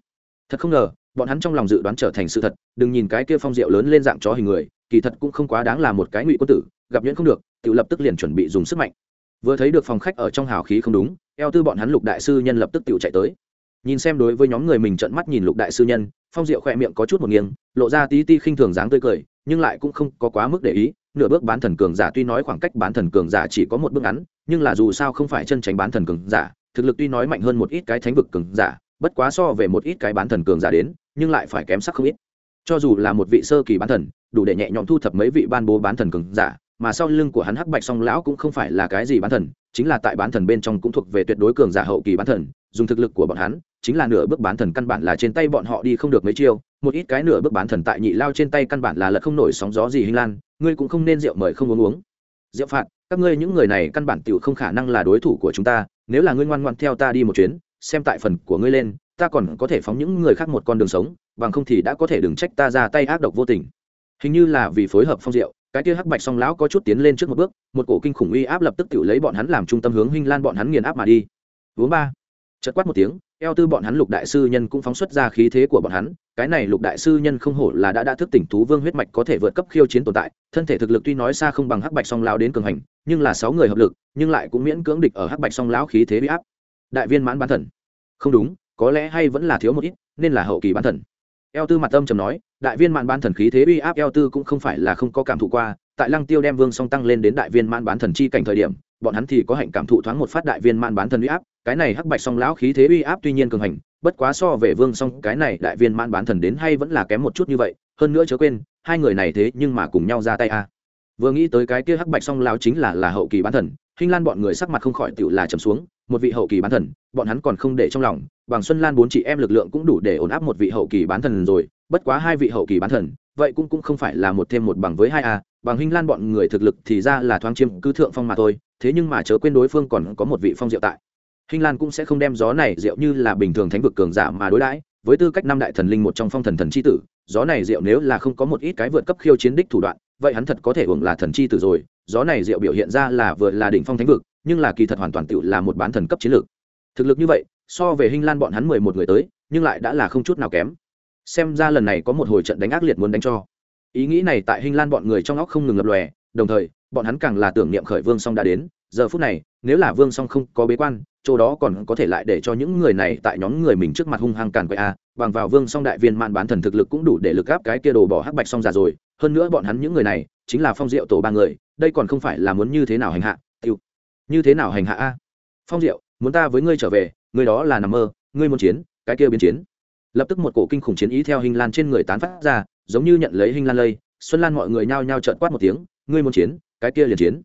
Thật không ngờ, bọn hắn trong lòng dự đoán trở thành sự thật, đừng nhìn cái kia phong diệu lớn lên dạng chó hình người kỳ thật cũng không quá đáng là một cái ngụy quân tử, gặp nhuyễn không được tự lập tức liền chuẩn bị dùng sức mạnh. Vừa thấy được phòng khách ở trong hào khí không đúng, eo tư bọn hắn lục đại sư nhân lập tức tự chạy tới. Nhìn xem đối với nhóm người mình trợn mắt nhìn lục đại sư nhân, phong diệu khỏe miệng có chút một nghiêng, lộ ra tí ti khinh thường dáng tươi cười, nhưng lại cũng không có quá mức để ý, nửa bước bán thần cường giả tuy nói khoảng cách bán thần cường giả chỉ có một bước ngắn, nhưng là dù sao không phải chân tránh bán thần cường giả, thực lực tuy nói mạnh hơn một ít cái thánh vực cường giả, bất quá so về một ít cái bán thần cường giả đến, nhưng lại phải kém sắc không ít cho dù là một vị sơ kỳ bán thần, đủ để nhẹ nhõm thu thập mấy vị ban bố bán thần cường giả, mà sau lưng của hắn hắc bạch song lão cũng không phải là cái gì bán thần, chính là tại bán thần bên trong cũng thuộc về tuyệt đối cường giả hậu kỳ bán thần, dùng thực lực của bọn hắn, chính là nửa bước bán thần căn bản là trên tay bọn họ đi không được mấy chiêu, một ít cái nửa bước bán thần tại nhị lao trên tay căn bản là lật không nổi sóng gió gì hình lan, ngươi cũng không nên rượu mời không uống uống. Rượu phạt, các ngươi những người này căn bản tiểu không khả năng là đối thủ của chúng ta, nếu là ngươi ngoan ngoan theo ta đi một chuyến, xem tại phần của ngươi lên ta còn có thể phóng những người khác một con đường sống, bằng không thì đã có thể đừng trách ta ra tay ác độc vô tình. Hình như là vì phối hợp phong diệu, cái kia hắc bạch song lão có chút tiến lên trước một bước, một cổ kinh khủng uy áp lập tức tự lấy bọn hắn làm trung tâm hướng huynh lan bọn hắn nghiền áp mà đi. Uống ba. Chật quát một tiếng, eo tư bọn hắn lục đại sư nhân cũng phóng xuất ra khí thế của bọn hắn, cái này lục đại sư nhân không hổ là đã đã thức tỉnh thú vương huyết mạch có thể vượt cấp khiêu chiến tồn tại, thân thể thực lực tuy nói xa không bằng hắc bạch song lão đến cường hành, nhưng là sáu người hợp lực, nhưng lại cũng miễn cưỡng địch ở hắc bạch song lão khí thế uy áp. Đại viên mãn bán thần. Không đúng có lẽ hay vẫn là thiếu một ít, nên là hậu kỳ bán thần eo tư mặt âm trầm nói, đại viên mãn bán thần khí thế uy áp eo tư cũng không phải là không có cảm thụ qua, tại lăng tiêu đem vương song tăng lên đến đại viên mãn bán thần chi cảnh thời điểm, bọn hắn thì có hạnh cảm thụ thoáng một phát đại viên mãn bán thần uy áp, cái này hắc bạch song lão khí thế uy áp tuy nhiên cường hành, bất quá so về vương song, cái này đại viên mãn bán thần đến hay vẫn là kém một chút như vậy, hơn nữa chớ quên, hai người này thế nhưng mà cùng nhau ra tay a à vừa nghĩ tới cái kia hắc bạch song lão chính là là hậu kỳ bán thần Hinh Lan bọn người sắc mặt không khỏi tựu là trầm xuống, một vị hậu kỳ bán thần, bọn hắn còn không để trong lòng, bằng Xuân Lan bốn chị em lực lượng cũng đủ để ổn áp một vị hậu kỳ bán thần rồi, bất quá hai vị hậu kỳ bán thần, vậy cũng cũng không phải là một thêm một bằng với hai a, bằng Hinh Lan bọn người thực lực thì ra là thoáng chiêm cư thượng phong mà thôi, thế nhưng mà chớ quên đối phương còn có một vị phong diệu tại. Hinh Lan cũng sẽ không đem gió này diệu như là bình thường thánh vực cường giả mà đối đãi, với tư cách năm đại thần linh một trong phong thần thần chi tử, gió này diệu nếu là không có một ít cái vượt cấp khiêu chiến đích thủ đoạn, vậy hắn thật có thể hưởng là thần chi tử rồi, gió này diệu biểu hiện ra là vừa là đỉnh phong thánh vực nhưng là kỳ thật hoàn toàn tự là một bán thần cấp chiến lược. Thực lực như vậy so về hình lan bọn hắn mười một người tới nhưng lại đã là không chút nào kém. Xem ra lần này có một hồi trận đánh ác liệt muốn đánh cho. Ý nghĩ này tại hình lan bọn người trong óc không ngừng lập lòe đồng thời bọn hắn càng là tưởng niệm khởi vương song đã đến giờ phút này nếu là vương song không có bế quan chỗ đó còn có thể lại để cho những người này tại nhóm người mình trước mặt hung hăng càn quậy a bằng vào vương song đại viên mạn bán thần thực lực cũng đủ để lực gáp cái kia đồ bỏ hắc bạch song già rồi hơn nữa bọn hắn những người này chính là phong diệu tổ ba người, đây còn không phải là muốn như thế nào hành hạ? Tiêu như thế nào hành hạ a? Phong diệu, muốn ta với ngươi trở về, ngươi đó là nằm mơ, ngươi muốn chiến, cái kia biến chiến. Lập tức một cổ kinh khủng chiến ý theo hình lan trên người tán phát ra, giống như nhận lấy hình lan lây, xuân lan mọi người nhao nhao trợn quát một tiếng, ngươi muốn chiến, cái kia liền chiến.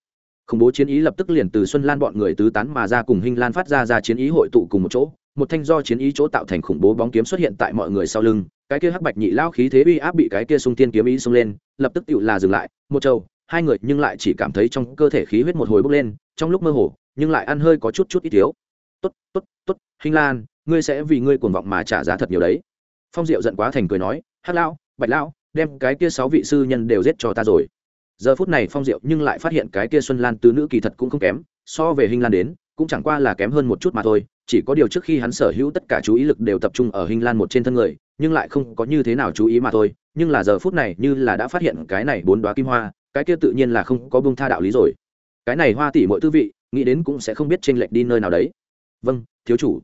Khủng bố chiến ý lập tức liền từ xuân lan bọn người tứ tán mà ra cùng hình lan phát ra ra chiến ý hội tụ cùng một chỗ, một thanh do chiến ý chỗ tạo thành khủng bố bóng kiếm xuất hiện tại mọi người sau lưng cái kia hắc bạch nhị lao khí thế uy áp bị cái kia sung tiên kiếm ý xông lên, lập tức tự là dừng lại, một trâu, hai người nhưng lại chỉ cảm thấy trong cơ thể khí huyết một hồi bốc lên, trong lúc mơ hồ, nhưng lại ăn hơi có chút chút ít thiếu. Tốt tốt tốt hình lan, ngươi sẽ vì ngươi cuồng vọng mà trả giá thật nhiều đấy. Phong diệu giận quá thành cười nói, hắc lão, bạch lão, đem cái kia sáu vị sư nhân đều giết cho ta rồi. Giờ phút này phong diệu nhưng lại phát hiện cái kia xuân lan tứ nữ kỳ thật cũng không kém, so về hình lan đến, cũng chẳng qua là kém hơn một chút mà thôi chỉ có điều trước khi hắn sở hữu tất cả chú ý lực đều tập trung ở hình lan một trên thân người nhưng lại không có như thế nào chú ý mà thôi nhưng là giờ phút này như là đã phát hiện cái này bốn đoá kim hoa cái kia tự nhiên là không có bông tha đạo lý rồi. Cái này hoa tỷ mọi tư vị nghĩ đến cũng sẽ không biết tranh lệch đi nơi nào đấy. Vâng thiếu chủ.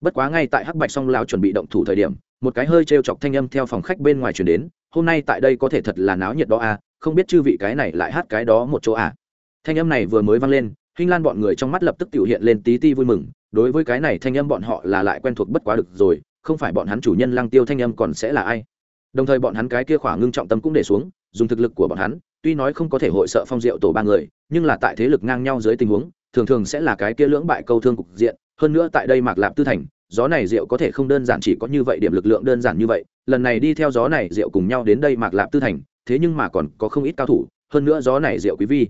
Bất quá ngay tại hắc bạch song lao chuẩn bị động thủ thời điểm một cái hơi t chọc thanh âm theo phòng khách bên ngoài chuyển đến hôm nay tại đây có thể thật là náo nhiệt đó à không biết chư vị cái này lại hát cái đó một chỗ à. Thanh âm này vừa mới vang lên Hinh Lan bọn người trong mắt lập tức tiểu hiện lên tí ti vui mừng, đối với cái này thanh âm bọn họ là lại quen thuộc bất quá được rồi, không phải bọn hắn chủ nhân Lăng Tiêu thanh âm còn sẽ là ai. Đồng thời bọn hắn cái kia khỏa ngưng trọng tâm cũng để xuống, dùng thực lực của bọn hắn, tuy nói không có thể hội sợ phong diệu tổ ba người, nhưng là tại thế lực ngang nhau dưới tình huống, thường thường sẽ là cái kia lưỡng bại câu thương cục diện, hơn nữa tại đây Mạc Lạp Tư thành, gió này rượu có thể không đơn giản chỉ có như vậy điểm lực lượng đơn giản như vậy, lần này đi theo gió này rượu cùng nhau đến đây Mạc Lạp Tư thành, thế nhưng mà còn có không ít cao thủ, hơn nữa gió này rượu quý vi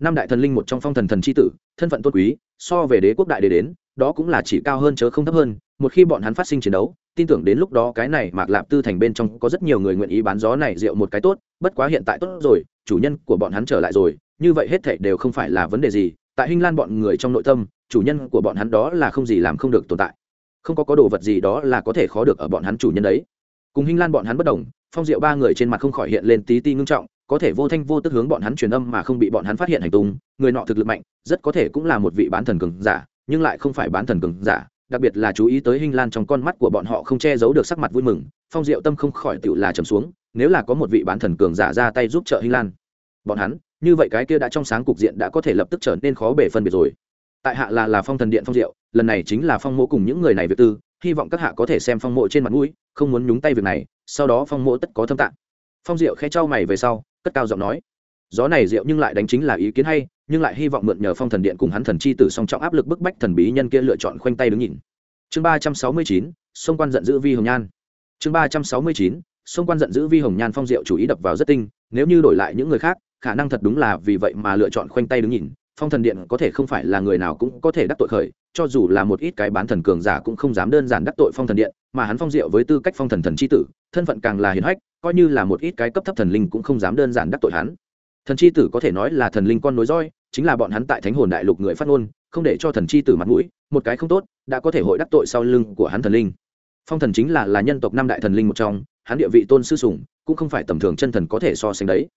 năm đại thần linh một trong phong thần thần c h i tử, thân phận tôn quý, so về đế quốc đại đế đến, đó cũng là chỉ cao hơn chớ không thấp hơn, một khi bọn hắn phát sinh chiến đấu, tin tưởng đến lúc đó cái này mạc lạp tư thành bên trong có rất nhiều người nguyện ý bán gió này rượu một cái tốt, bất quá hiện tại tốt rồi, chủ nhân của bọn hắn trở lại rồi, như vậy hết thảy đều không phải là vấn đề gì, tại hinh lan bọn người trong nội tâm, chủ nhân của bọn hắn đó là không gì làm không được tồn tại. Không có có đồ vật gì đó là có thể khó được ở bọn hắn chủ nhân đấy. Cùng hinh lan bọn hắn bất đồng, phong diệu ba người trên mặt không khỏi hiện lên tí ti ngưng trọng có thể vô thanh vô tức hướng bọn hắn truyền âm mà không bị bọn hắn phát hiện hành tung, người nọ thực lực mạnh, rất có thể cũng là một vị bán thần cường giả, nhưng lại không phải bán thần cường giả, đặc biệt là chú ý tới hình lan trong con mắt của bọn họ không che giấu được sắc mặt vui mừng, phong diệu tâm không khỏi tựu là trầm xuống, nếu là có một vị bán thần cường giả ra tay giúp trợ hình lan, bọn hắn, như vậy cái kia đã trong sáng cục diện đã có thể lập tức trở nên khó bể phân biệt rồi. Tại hạ là là phong thần điện phong diệu, lần này chính là phong mộ cùng những người này việc tư, hy vọng các hạ có thể xem phong mộ trên mặt mũi, không muốn nhúng tay việc này, sau đó phong mộ tất có thâm tạng. Phong diệu khẽ trao mày về sau cất cao giọng nói. Gió này rượu nhưng lại đánh chính là ý kiến hay, nhưng lại hy vọng mượn nhờ phong thần điện cùng hắn thần chi tử song trọng áp lực bức bách thần bí nhân kia lựa chọn khoanh tay đứng nhìn. Chương ba trăm sáu mươi chín xung quan giận dữ vi hồng nhan. Chương ba trăm sáu mươi chín xung quan giận dữ vi hồng nhan phong diệu chủ ý đập vào rất tinh, nếu như đổi lại những người khác, khả năng thật đúng là vì vậy mà lựa chọn khoanh tay đứng nhìn phong thần điện có thể không phải là người nào cũng có thể đắc tội khởi, cho dù là một ít cái bán thần cường giả cũng không dám đơn giản đắc tội phong thần điện, mà hắn phong diệu với tư cách phong thần thần c h i tử, thân phận càng là hiền hách, coi như là một ít cái cấp thấp thần linh cũng không dám đơn giản đắc tội hắn. Thần c h i tử có thể nói là thần linh con nối roi, chính là bọn hắn tại thánh hồn đại lục người phát ngôn, không để cho thần c h i tử mặt mũi, một cái không tốt, đã có thể hội đắc tội sau lưng của hắn thần linh. Phong thần chính là là nhân tộc năm đại thần linh một trong, hắn địa vị tôn sư sùng cũng không phải tầm thường chân thần có thể so sánh đấy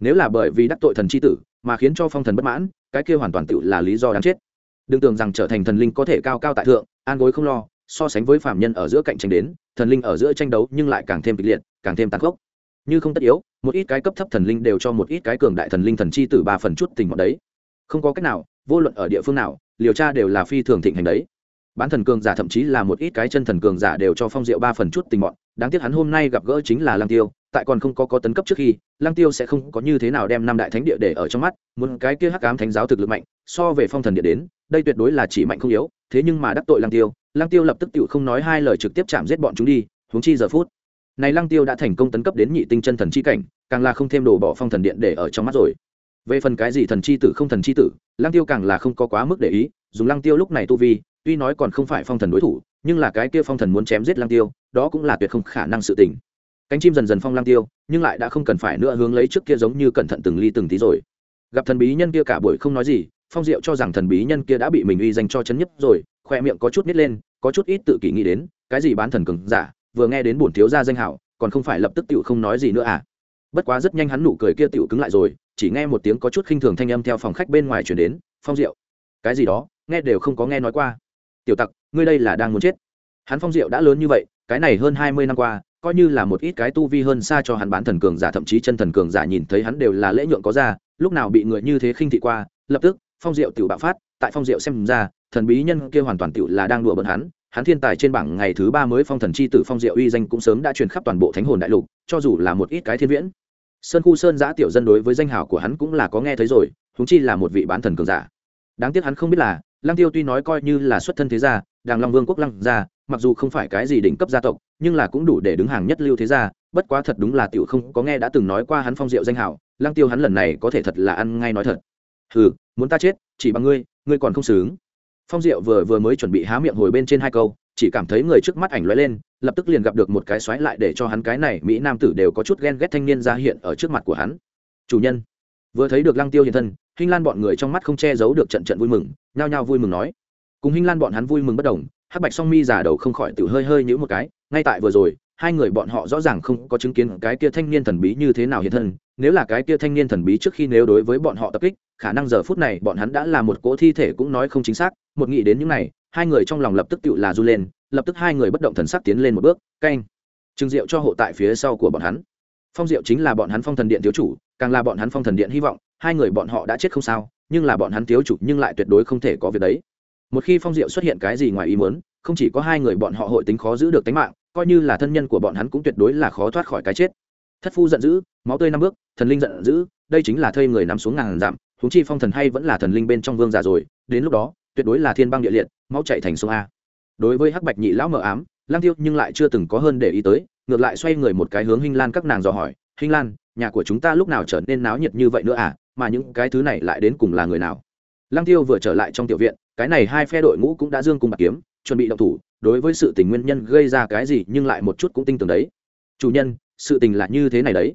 nếu là bởi vì đắc tội thần c h i tử, mà khiến cho phong thần bất mãn, cái kia hoàn toàn tự là lý do đáng chết. Đừng tưởng rằng trở thành thần linh có thể cao cao tại thượng, an gối không lo, so sánh với phạm nhân ở giữa cạnh tranh đến, thần linh ở giữa tranh đấu nhưng lại càng thêm kịch liệt, càng thêm tàn khốc. Như không tất yếu, một ít cái cấp thấp thần linh đều cho một ít cái cường đại thần linh thần chi từ ba phần chút tình bọn đấy. Không có cách nào, vô luận ở địa phương nào, liều tra đều là phi thường thịnh hành đấy. Bán thần cường giả thậm chí là một ít cái chân thần cường giả đều cho phong diệu ba phần chút tình bọn đáng tiếc hắn hôm nay gặp gỡ chính là lang tiêu, tại còn không có có tấn cấp trước khi lang tiêu sẽ không có như thế nào đem năm đại thánh địa để ở trong mắt, muốn cái kia hắc ám thánh giáo thực lực mạnh, so về phong thần địa đến, đây tuyệt đối là chỉ mạnh không yếu, thế nhưng mà đắc tội lang tiêu lang tiêu lập tức tự không nói hai lời trực tiếp chạm giết bọn chúng đi, huống chi giờ phút. Này lang tiêu đã thành công tấn cấp đến nhị tinh chân thần chi cảnh, càng là không thêm đồ bỏ phong thần điện để ở trong mắt rồi. Về phần cái gì thần chi tử không thần chi tử lang tiêu càng là không có quá mức để ý, dùng lang tiêu lúc này tu vi, tuy nói còn không phải phong thần đối thủ nhưng là cái kia phong thần muốn chém giết lang tiêu, đó cũng là tuyệt không khả năng sự tình. Cánh chim dần dần phong lang tiêu, nhưng lại đã không cần phải nữa hướng lấy trước kia giống như cẩn thận từng ly từng tí rồi. Gặp thần bí nhân kia cả buổi không nói gì, phong diệu cho rằng thần bí nhân kia đã bị mình uy dành cho chấn nhất rồi, khoe miệng có chút nít lên, có chút ít tự kỷ nghĩ đến, cái gì bán thần cường giả, vừa nghe đến bổn thiếu gia danh hảo, còn không phải lập tức tựu không nói gì nữa à. Bất quá rất nhanh hắn nụ cười kia tựu cứng lại rồi, chỉ nghe một tiếng có chút khinh thường thanh âm theo phòng khách bên ngoài chuyển đến, phong diệu, cái gì đó, nghe đều không có nghe nói qua tiểu tặc, ngươi đây là đang muốn chết. Hắn phong diệu đã lớn như vậy, cái này hơn hai mươi năm qua, coi như là một ít cái tu vi hơn xa cho hắn bán thần cường giả, thậm chí chân thần cường giả nhìn thấy hắn đều là lễ nhượng có ra, lúc nào bị người như thế khinh thị qua, lập tức, phong diệu tiểu bạo phát, tại phong diệu xem ra, thần bí nhân kia hoàn toàn tiểu là đang đùa bận hắn hắn thiên tài trên bảng ngày thứ ba mới phong thần chi tử phong diệu uy danh cũng sớm đã truyền khắp toàn bộ thánh hồn đại lục, cho dù là một ít cái thiên viễn. Sơn khu sơn giã tiểu dân đối với danh hào của hắn cũng là có nghe thấy rồi húng chi là một vị bán thần cường giả. Đáng tiếc hắn không biết là lăng tiêu tuy nói coi như là xuất thân thế gia, đàng long vương quốc lăng gia, mặc dù không phải cái gì đỉnh cấp gia tộc, nhưng là cũng đủ để đứng hàng nhất lưu thế gia, bất quá thật đúng là tiểu không có nghe đã từng nói qua hắn phong diệu danh hào lăng tiêu hắn lần này có thể thật là ăn ngay nói thật. Hừ, muốn ta chết, chỉ bằng ngươi ngươi còn không xứng. Phong diệu vừa vừa mới chuẩn bị há miệng hồi bên trên hai câu, chỉ cảm thấy người trước mắt ảnh lóe lên, lập tức liền gặp được một cái xoáy lại để cho hắn cái này mỹ nam tử đều có chút ghen ghét thanh niên ra hiện ở trước mặt của hắn. Chủ nhân. Vừa thấy được lăng tiêu hiện thân, hinh lan bọn người trong mắt không che giấu được trận trận vui mừng nhao nhao vui mừng nói. Cùng hinh lan bọn hắn vui mừng bất đồng, hắc bạch song mi giả đầu không khỏi tự hơi hơi nhữ một cái, ngay tại vừa rồi, hai người bọn họ rõ ràng không có chứng kiến cái kia thanh niên thần bí như thế nào hiện thân, nếu là cái kia thanh niên thần bí trước khi nếu đối với bọn họ tập kích, khả năng giờ phút này bọn hắn đã là một cỗ thi thể cũng nói không chính xác, một nghĩ đến những này, hai người trong lòng lập tức tự là du lên, lập tức hai người bất động thần sắc tiến lên một bước, canh. Trừng diệu cho hộ tại phía sau của bọn hắn phong diệu chính là bọn hắn phong thần điện thiếu chủ, càng là bọn hắn phong thần điện hy vọng, hai người bọn họ đã chết không sao, nhưng là bọn hắn thiếu chủ nhưng lại tuyệt đối không thể có việc đấy. Một khi phong diệu xuất hiện cái gì ngoài ý muốn, không chỉ có hai người bọn họ hội tính khó giữ được tính mạng, coi như là thân nhân của bọn hắn cũng tuyệt đối là khó thoát khỏi cái chết. Thất phu giận dữ, máu tươi năm bước, thần linh giận dữ, đây chính là thây người nằm xuống ngàn dặm húng chi phong thần hay vẫn là thần linh bên trong vương già rồi, đến lúc đó, tuyệt đối là thiên băng địa liệt, máu chạy thành sông a. Đối với hắc bạch nhị lão mờ ám lang tiêu nhưng lại chưa từng có hơn để ý tới ngược lại xoay người một cái hướng hinh lan các nàng dò hỏi, hinh lan, nhà của chúng ta lúc nào trở nên náo nhiệt như vậy nữa à? Mà những cái thứ này lại đến cùng là người nào? Lang tiêu vừa trở lại trong tiểu viện, cái này hai phe đội ngũ cũng đã dương cùng bạc kiếm, chuẩn bị động thủ, đối với sự tình nguyên nhân gây ra cái gì nhưng lại một chút cũng tin tưởng đấy. Chủ nhân, sự tình là như thế này đấy.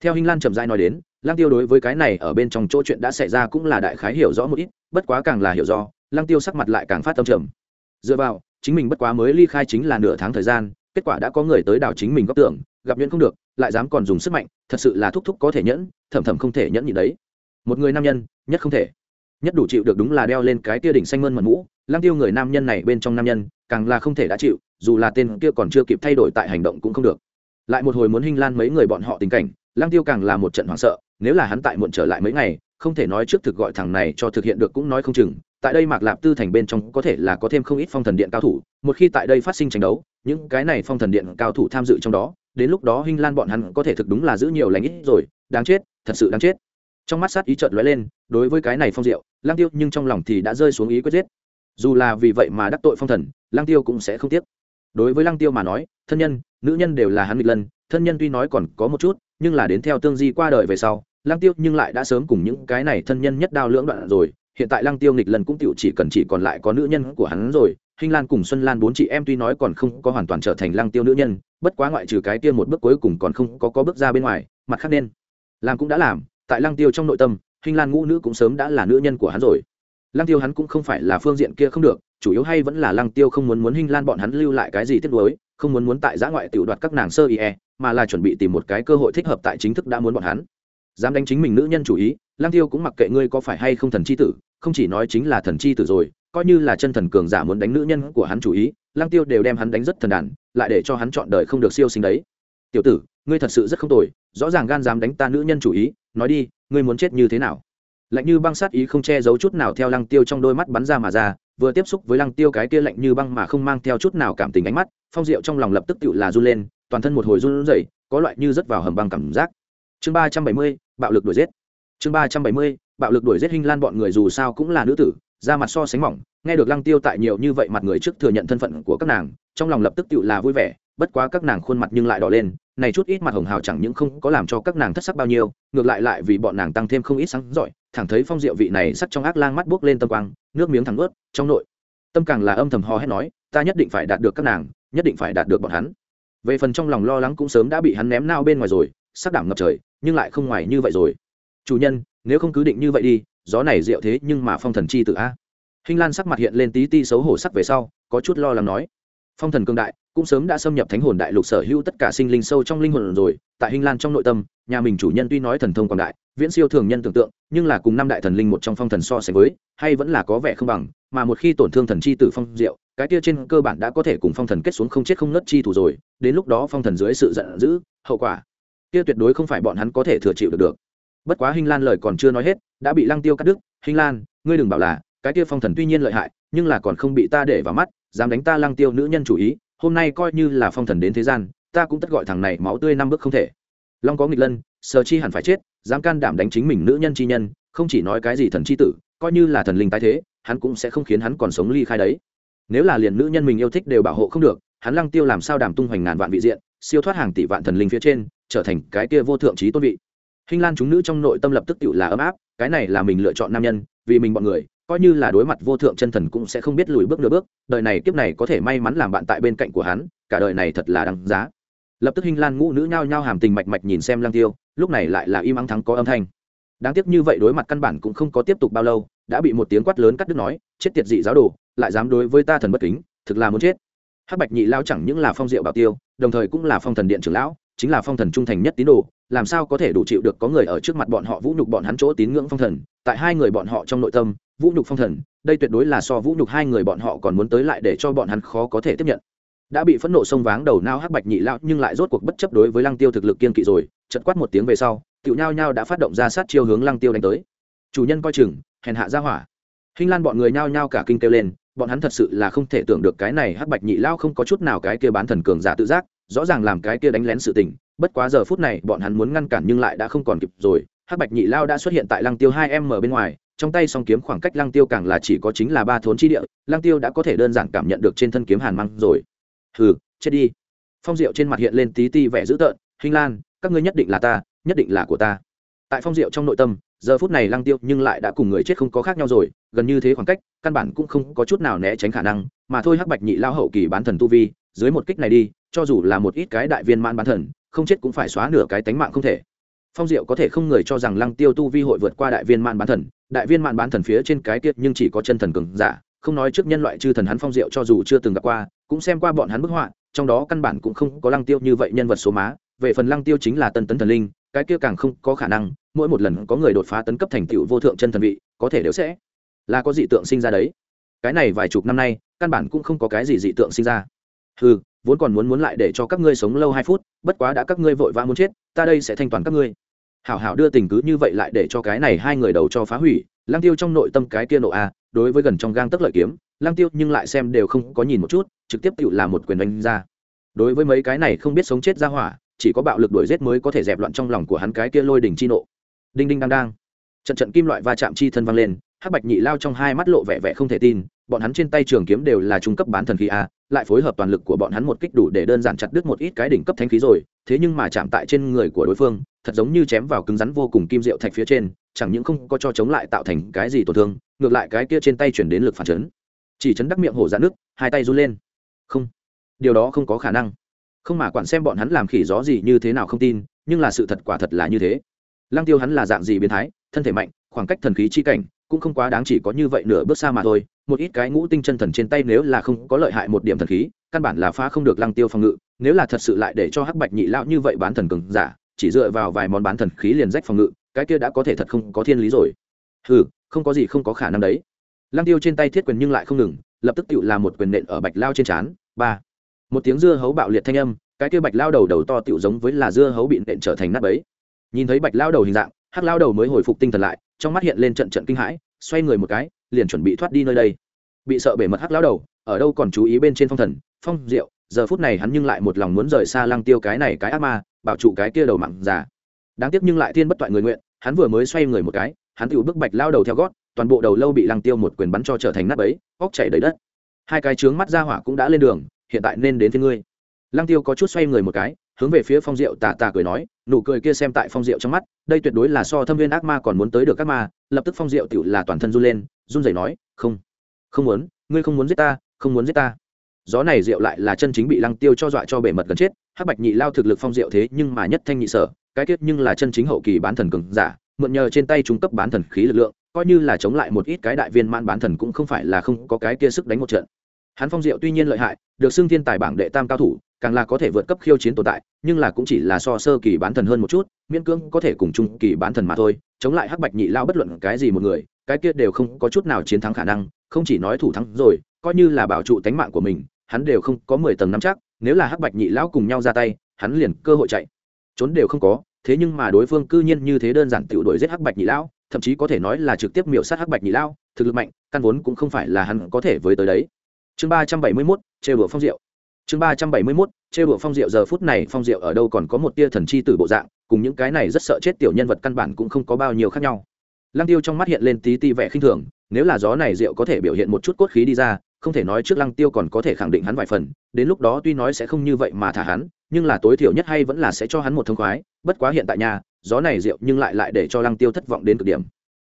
Theo Hinh lan trầm dai nói đến lang tiêu đối với cái này ở bên trong chỗ chuyện đã xảy ra cũng là đại khái hiểu rõ một ít, bất quá càng là hiểu rõ, lăng tiêu sắc mặt lại càng phát tâm trầm. Dựa vào, chính mình bất quá mới ly khai chính là nửa tháng thời gian kết quả đã có người tới đảo chính mình góc tưởng gặp nhẫn không được, lại dám còn dùng sức mạnh, thật sự là thúc thúc có thể nhẫn, thầm thầm không thể nhẫn nhịn đấy. Một người nam nhân, nhất không thể. Nhất đủ chịu được đúng là đeo lên cái tia đỉnh xanh mơn mật mũ, lăng tiêu người nam nhân này bên trong nam nhân, càng là không thể đã chịu, dù là tên kia còn chưa kịp thay đổi tại hành động cũng không được. Lại một hồi muốn hình lan mấy người bọn họ tình cảnh, lăng tiêu càng là một trận hoảng sợ, nếu là hắn tại muộn trở lại mấy ngày, không thể nói trước thực gọi thằng này cho thực hiện được cũng nói không chừng tại đây mạc lạp tư thành bên trong có thể là có thêm không ít phong thần điện cao thủ, một khi tại đây phát sinh tranh đấu, những cái này phong thần điện cao thủ tham dự trong đó, đến lúc đó hình lan bọn hắn có thể thực đúng là giữ nhiều lành ít rồi, đáng chết, thật sự đáng chết. Trong mắt sát ý trợn lóe lên, đối với cái này phong diệu lang tiêu nhưng trong lòng thì đã rơi xuống ý quyết giết. Dù là vì vậy mà đắc tội phong thần lang tiêu cũng sẽ không tiếc. Đối với lang tiêu mà nói, thân nhân, nữ nhân đều là hắn nghịch lần thân nhân tuy nói còn có một chút, nhưng là đến theo tương di qua đời về sau lang tiêu nhưng lại đã sớm cùng những cái này thân nhân nhất đao lưỡng đoạn rồi hiện tại lang tiêu nghịch lần cũng tiểu chỉ cần chỉ còn lại có nữ nhân của hắn rồi Hinh Lan cùng Xuân Lan bốn chị em tuy nói còn không có hoàn toàn trở thành lăng tiêu nữ nhân, bất quá ngoại trừ cái kia một bước cuối cùng còn không có có bước ra bên ngoài, mặt khác nên làm cũng đã làm, tại lăng tiêu trong nội tâm, Hinh Lan ngũ nữ cũng sớm đã là nữ nhân của hắn rồi. Lăng tiêu hắn cũng không phải là phương diện kia không được, chủ yếu hay vẫn là lăng tiêu không muốn muốn Hinh Lan bọn hắn lưu lại cái gì tiếc nuối, không muốn muốn tại giã ngoại tiểu đoạt các nàng sơ ie mà là chuẩn bị tìm một cái cơ hội thích hợp tại chính thức đã muốn bọn hắn. Dám đánh chính mình nữ nhân chủ ý, Lăng Tiêu cũng mặc kệ ngươi có phải hay không thần chi tử, không chỉ nói chính là thần chi tử rồi, coi như là chân thần cường giả muốn đánh nữ nhân của hắn chủ ý lang tiêu đều đem hắn đánh rất thần đàn lại để cho hắn chọn đời không được siêu sinh đấy. Tiểu tử ngươi thật sự rất không tồi rõ ràng gan dám đánh ta nữ nhân chủ ý nói đi ngươi muốn chết như thế nào? Lạnh như băng sát ý không che giấu chút nào theo lăng tiêu trong đôi mắt bắn ra mà ra vừa tiếp xúc với lăng tiêu cái kia lạnh như băng mà không mang theo chút nào cảm tình ánh mắt phong diệu trong lòng lập tức tự là run lên toàn thân một hồi run rẩy có loại như rất vào hầm băng cảm giác. Chương ba trăm bảy mươi bạo lực đuổi giết chương ba trăm bảy mươi, bạo lực đuổi giết hình lan bọn người dù sao cũng là nữ tử ra mặt so sánh mỏng, nghe được lăng tiêu tại nhiều như vậy mặt người trước thừa nhận thân phận của các nàng, trong lòng lập tức tự là vui vẻ, bất quá các nàng khuôn mặt nhưng lại đỏ lên, này chút ít mặt hồng hào chẳng những không có làm cho các nàng thất sắc bao nhiêu, ngược lại lại vì bọn nàng tăng thêm không ít sáng giỏi, thẳng thấy phong diệu vị này sắc trong ác lang mắt buốc lên tâm quang, nước miếng thẳng ướt, trong nội, tâm càng là âm thầm hò hét nói, ta nhất định phải đạt được các nàng, nhất định phải đạt được bọn hắn. Về phần trong lòng lo lắng cũng sớm đã bị hắn ném nao bên ngoài rồi, sắc đảm ngập trời, nhưng lại không ngoài như vậy rồi chủ nhân nếu không cứ định như vậy đi gió này rượu thế nhưng mà phong thần chi tự a Hinh Lan sắc mặt hiện lên tí ti xấu hổ sắc về sau, có chút lo lắng nói: "Phong thần cương đại, cũng sớm đã xâm nhập thánh hồn đại lục sở hữu tất cả sinh linh sâu trong linh hồn rồi, tại Hinh Lan trong nội tâm, nhà mình chủ nhân tuy nói thần thông quảng đại, viễn siêu thường nhân tưởng tượng, nhưng là cùng năm đại thần linh một trong phong thần so sánh với, hay vẫn là có vẻ không bằng, mà một khi tổn thương thần chi tử phong diệu, cái kia trên cơ bản đã có thể cùng phong thần kết xuống không chết không ngất chi thủ rồi, đến lúc đó phong thần dưới sự giận dữ, hậu quả kia tuyệt đối không phải bọn hắn có thể thừa chịu được được." Bất quá Hinh Lan lời còn chưa nói hết, đã bị Lăng Tiêu cắt đứt, "Hinh Lan, ngươi đừng bảo là, cái kia phong thần tuy nhiên lợi hại nhưng là còn không bị ta để vào mắt dám đánh ta lăng tiêu nữ nhân chủ ý hôm nay coi như là phong thần đến thế gian ta cũng tất gọi thằng này máu tươi năm bước không thể. Long có nghịch lân sờ chi hẳn phải chết dám can đảm đánh chính mình nữ nhân chi nhân không chỉ nói cái gì thần chi tử coi như là thần linh tái thế hắn cũng sẽ không khiến hắn còn sống ly khai đấy. Nếu là liền nữ nhân mình yêu thích đều bảo hộ không được hắn lăng tiêu làm sao đảm tung hoành ngàn vạn vị diện siêu thoát hàng tỷ vạn thần linh phía trên trở thành cái kia vô thượng trí tôn vị. Hình Lan chúng nữ trong nội tâm lập tức tự là ấm áp, cái này là mình lựa chọn nam nhân, vì mình bọn người, coi như là đối mặt vô thượng chân thần cũng sẽ không biết lùi bước nửa bước đời này kiếp này có thể may mắn làm bạn tại bên cạnh của hắn cả đời này thật là đáng giá. Lập tức hình lan ngũ nữ nhao nhao hàm tình mạch mạch nhìn xem lang tiêu lúc này lại là im ắng thắng có âm thanh. Đáng tiếc như vậy đối mặt căn bản cũng không có tiếp tục bao lâu đã bị một tiếng quát lớn cắt đứt nói chết tiệt dị giáo đồ lại dám đối với ta thần bất kính thực là muốn chết. Hắc bạch nhị lao chẳng những là phong diệu bảo tiêu đồng thời cũng là phong thần điện trưởng lão chính là phong thần trung thành nhất tín đồ làm sao có thể đủ chịu được có người ở trước mặt bọn họ vũ nhục bọn hắn chỗ tín ngưỡng phong thần tại hai người bọn họ trong nội tâm vũ nhục phong thần đây tuyệt đối là so vũ nhục hai người bọn họ còn muốn tới lại để cho bọn hắn khó có thể tiếp nhận. Đã bị phẫn nộ sông váng đầu nao hắc bạch nhị lao nhưng lại rốt cuộc bất chấp đối với lăng tiêu thực lực kiên kỵ rồi chật quát một tiếng về sau tiểu nhao nhao đã phát động ra sát chiêu hướng lăng tiêu đánh tới. Chủ nhân coi chừng hèn hạ ra hỏa. Hình Lan bọn người nhao nhao cả kinh kêu lên, bọn hắn thật sự là không thể tưởng được cái này Hắc Bạch Nhị lao không có chút nào cái kia bán thần cường giả tự giác, rõ ràng làm cái kia đánh lén sự tình, bất quá giờ phút này bọn hắn muốn ngăn cản nhưng lại đã không còn kịp rồi, Hắc Bạch Nhị lão đã xuất hiện tại Lăng Tiêu hai em bên ngoài, trong tay song kiếm khoảng cách lăng tiêu càng là chỉ có chính là ba thốn chi địa lăng tiêu đã có thể đơn giản cảm nhận được trên thân kiếm hàn măng rồi. Hừ chết đi. Phong diệu trên mặt hiện lên tí ti vẻ dữ tợn hình lan các ngươi nhất định là ta nhất định là của ta. Tại phong diệu trong nội tâm giờ phút này lăng tiêu nhưng lại đã cùng người chết không có khác nhau rồi gần như thế khoảng cách căn bản cũng không có chút nào né tránh khả năng mà thôi hắc bạch nhị lao hậu kỳ bán thần tu vi dưới một kích này đi cho dù là một ít cái đại viên mãn bán thần không chết cũng phải xóa nửa cái tánh mạng không thể. Phong diệu có thể không người cho rằng lăng tiêu tu vi hội vượt qua đại viên Mạn bán thần, đại viên mạn bán thần phía trên cái tiết nhưng chỉ có chân thần cường giả, không nói trước nhân loại chư thần hắn phong diệu cho dù chưa từng gặp qua, cũng xem qua bọn hắn bức họa, trong đó căn bản cũng không có lăng tiêu như vậy nhân vật số má, về phần lăng tiêu chính là tân tấn thần linh, cái kia càng không có khả năng, mỗi một lần có người đột phá tấn cấp thành tựu vô thượng chân thần vị, có thể đều sẽ là có dị tượng sinh ra đấy. Cái này vài chục năm nay, căn bản cũng không có cái gì dị tượng sinh ra. Ừ vốn còn muốn muốn lại để cho các ngươi sống lâu hai phút, bất quá đã các ngươi vội vã muốn chết, ta đây sẽ thanh toán các ngươi. Hảo hảo đưa tình cứ như vậy lại để cho cái này hai người đầu cho phá hủy lang tiêu trong nội tâm cái kia nộ a, đối với gần trong gang tấc lợi kiếm lang tiêu nhưng lại xem đều không có nhìn một chút, trực tiếp tự làm một quyền đánh ra. Đối với mấy cái này không biết sống chết ra hỏa, chỉ có bạo lực đuổi giết mới có thể dẹp loạn trong lòng của hắn cái kia lôi đỉnh chi nộ. Đinh đinh đang đang. Trận trận kim loại va chạm chi thân vang lên, hắc bạch nhị lao trong hai mắt lộ vẻ vẻ không thể tin, bọn hắn trên tay trường kiếm đều là trung cấp bán thần khí a lại phối hợp toàn lực của bọn hắn một kích đủ để đơn giản chặt đứt một ít cái đỉnh cấp thánh khí rồi, thế nhưng mà chạm tại trên người của đối phương, thật giống như chém vào cứng rắn vô cùng kim diệu thạch phía trên, chẳng những không có cho chống lại tạo thành cái gì tổn thương, ngược lại cái kia trên tay chuyển đến lực phản chấn. Chỉ chấn đắc miệng hổ dạn nước, hai tay run lên. Không, điều đó không có khả năng. Không mà quản xem bọn hắn làm khỉ gió gì như thế nào không tin, nhưng là sự thật quả thật là như thế. Lăng tiêu hắn là dạng gì biến thái, thân thể mạnh, khoảng cách thần khí chi cảnh cũng không quá đáng chỉ có như vậy nửa bước xa mà thôi, một ít cái ngũ tinh chân thần trên tay nếu là không có lợi hại một điểm thần khí, căn bản là phá không được lăng tiêu phòng ngự, nếu là thật sự lại để cho hắc bạch nhị lão như vậy bán thần cường giả, chỉ dựa vào vài món bán thần khí liền rách phòng ngự, cái kia đã có thể thật không có thiên lý rồi. Ừ không có gì không có khả năng đấy. Lăng tiêu trên tay thiết quyền nhưng lại không ngừng, lập tức tự làm một quyền nện ở bạch lao trên trán. Ba. Một tiếng dưa hấu bạo liệt thanh âm, cái kia bạch lao đầu đầu to tựu giống với là dưa hấu bị nện trở thành nát bấy. Nhìn thấy bạch lao đầu hình dạng, hắc lao đầu mới hồi phục tinh thần lại trong mắt hiện lên trận trận kinh hãi, xoay người một cái, liền chuẩn bị thoát đi nơi đây. Bị sợ bể mật hắc lao đầu, ở đâu còn chú ý bên trên phong thần, phong diệu giờ phút này hắn nhưng lại một lòng muốn rời xa lăng tiêu cái này cái ác ma, bảo trụ cái kia đầu mặn già. Đáng tiếc nhưng lại thiên bất toại người nguyện, hắn vừa mới xoay người một cái, hắn tự bức bạch lao đầu theo gót, toàn bộ đầu lâu bị lăng tiêu một quyền bắn cho trở thành nát bấy óc chảy đầy đất. Hai cái trướng mắt ra hỏa cũng đã lên đường, hiện tại nên đến phía ngươi. Lăng tiêu có chút xoay người một cái hướng về phía phong diệu tà tà cười nói, nụ cười kia xem tại phong diệu trong mắt, đây tuyệt đối là so thâm viên ác ma còn muốn tới được các ma, lập tức phong diệu tựu là toàn thân run lên, run rẩy nói, không không muốn, ngươi không muốn giết ta, không muốn giết ta. Gió này diệu lại là chân chính bị lăng tiêu cho dọa cho bể mật gần chết, hắc bạch nhị lao thực lực phong diệu thế nhưng mà nhất thanh nhị sở, cái kết nhưng là chân chính hậu kỳ bán thần cường giả, mượn nhờ trên tay trung cấp bán thần khí lực lượng, coi như là chống lại một ít cái đại viên man bán thần cũng không phải là không có cái kia sức đánh một trận. Hắn phong diệu tuy nhiên lợi hại, được xưng thiên tài bảng đệ tam cao thủ càng là có thể vượt cấp khiêu chiến tồn tại, nhưng là cũng chỉ là so sơ kỳ bán thần hơn một chút, miễn cưỡng có thể cùng trung kỳ bán thần mà thôi, chống lại hắc bạch nhị lao bất luận cái gì một người, cái kia đều không có chút nào chiến thắng khả năng, không chỉ nói thủ thắng rồi, coi như là bảo trụ tánh mạng của mình, hắn đều không có mười tầng năm chắc, nếu là hắc bạch nhị lão cùng nhau ra tay, hắn liền cơ hội chạy. Trốn đều không có, thế nhưng mà đối phương cư nhiên như thế đơn giản tiểu đuổi giết hắc bạch nhị lão thậm chí có thể nói là trực tiếp miểu sát hắc bạch nhị lão thực lực mạnh, căn vốn cũng không phải là hắn có thể với tới đấy. Chương ba trăm bảy mươi mốt, trêu đùa phong diệu chương ba trăm bảy mươi mốt, trêu đùa phong diệu. Giờ phút này phong diệu ở đâu còn có một tia thần chi từ bộ dạng, cùng những cái này rất sợ chết tiểu nhân vật căn bản cũng không có bao nhiêu khác nhau. Lăng tiêu trong mắt hiện lên tí ti vẻ khinh thường, nếu là gió này rượu có thể biểu hiện một chút cốt khí đi ra, không thể nói trước lăng tiêu còn có thể khẳng định hắn vài phần, đến lúc đó tuy nói sẽ không như vậy mà thả hắn, nhưng là tối thiểu nhất hay vẫn là sẽ cho hắn một thông khoái, bất quá hiện tại nhà gió này rượu nhưng lại lại để cho lăng tiêu thất vọng đến cực điểm.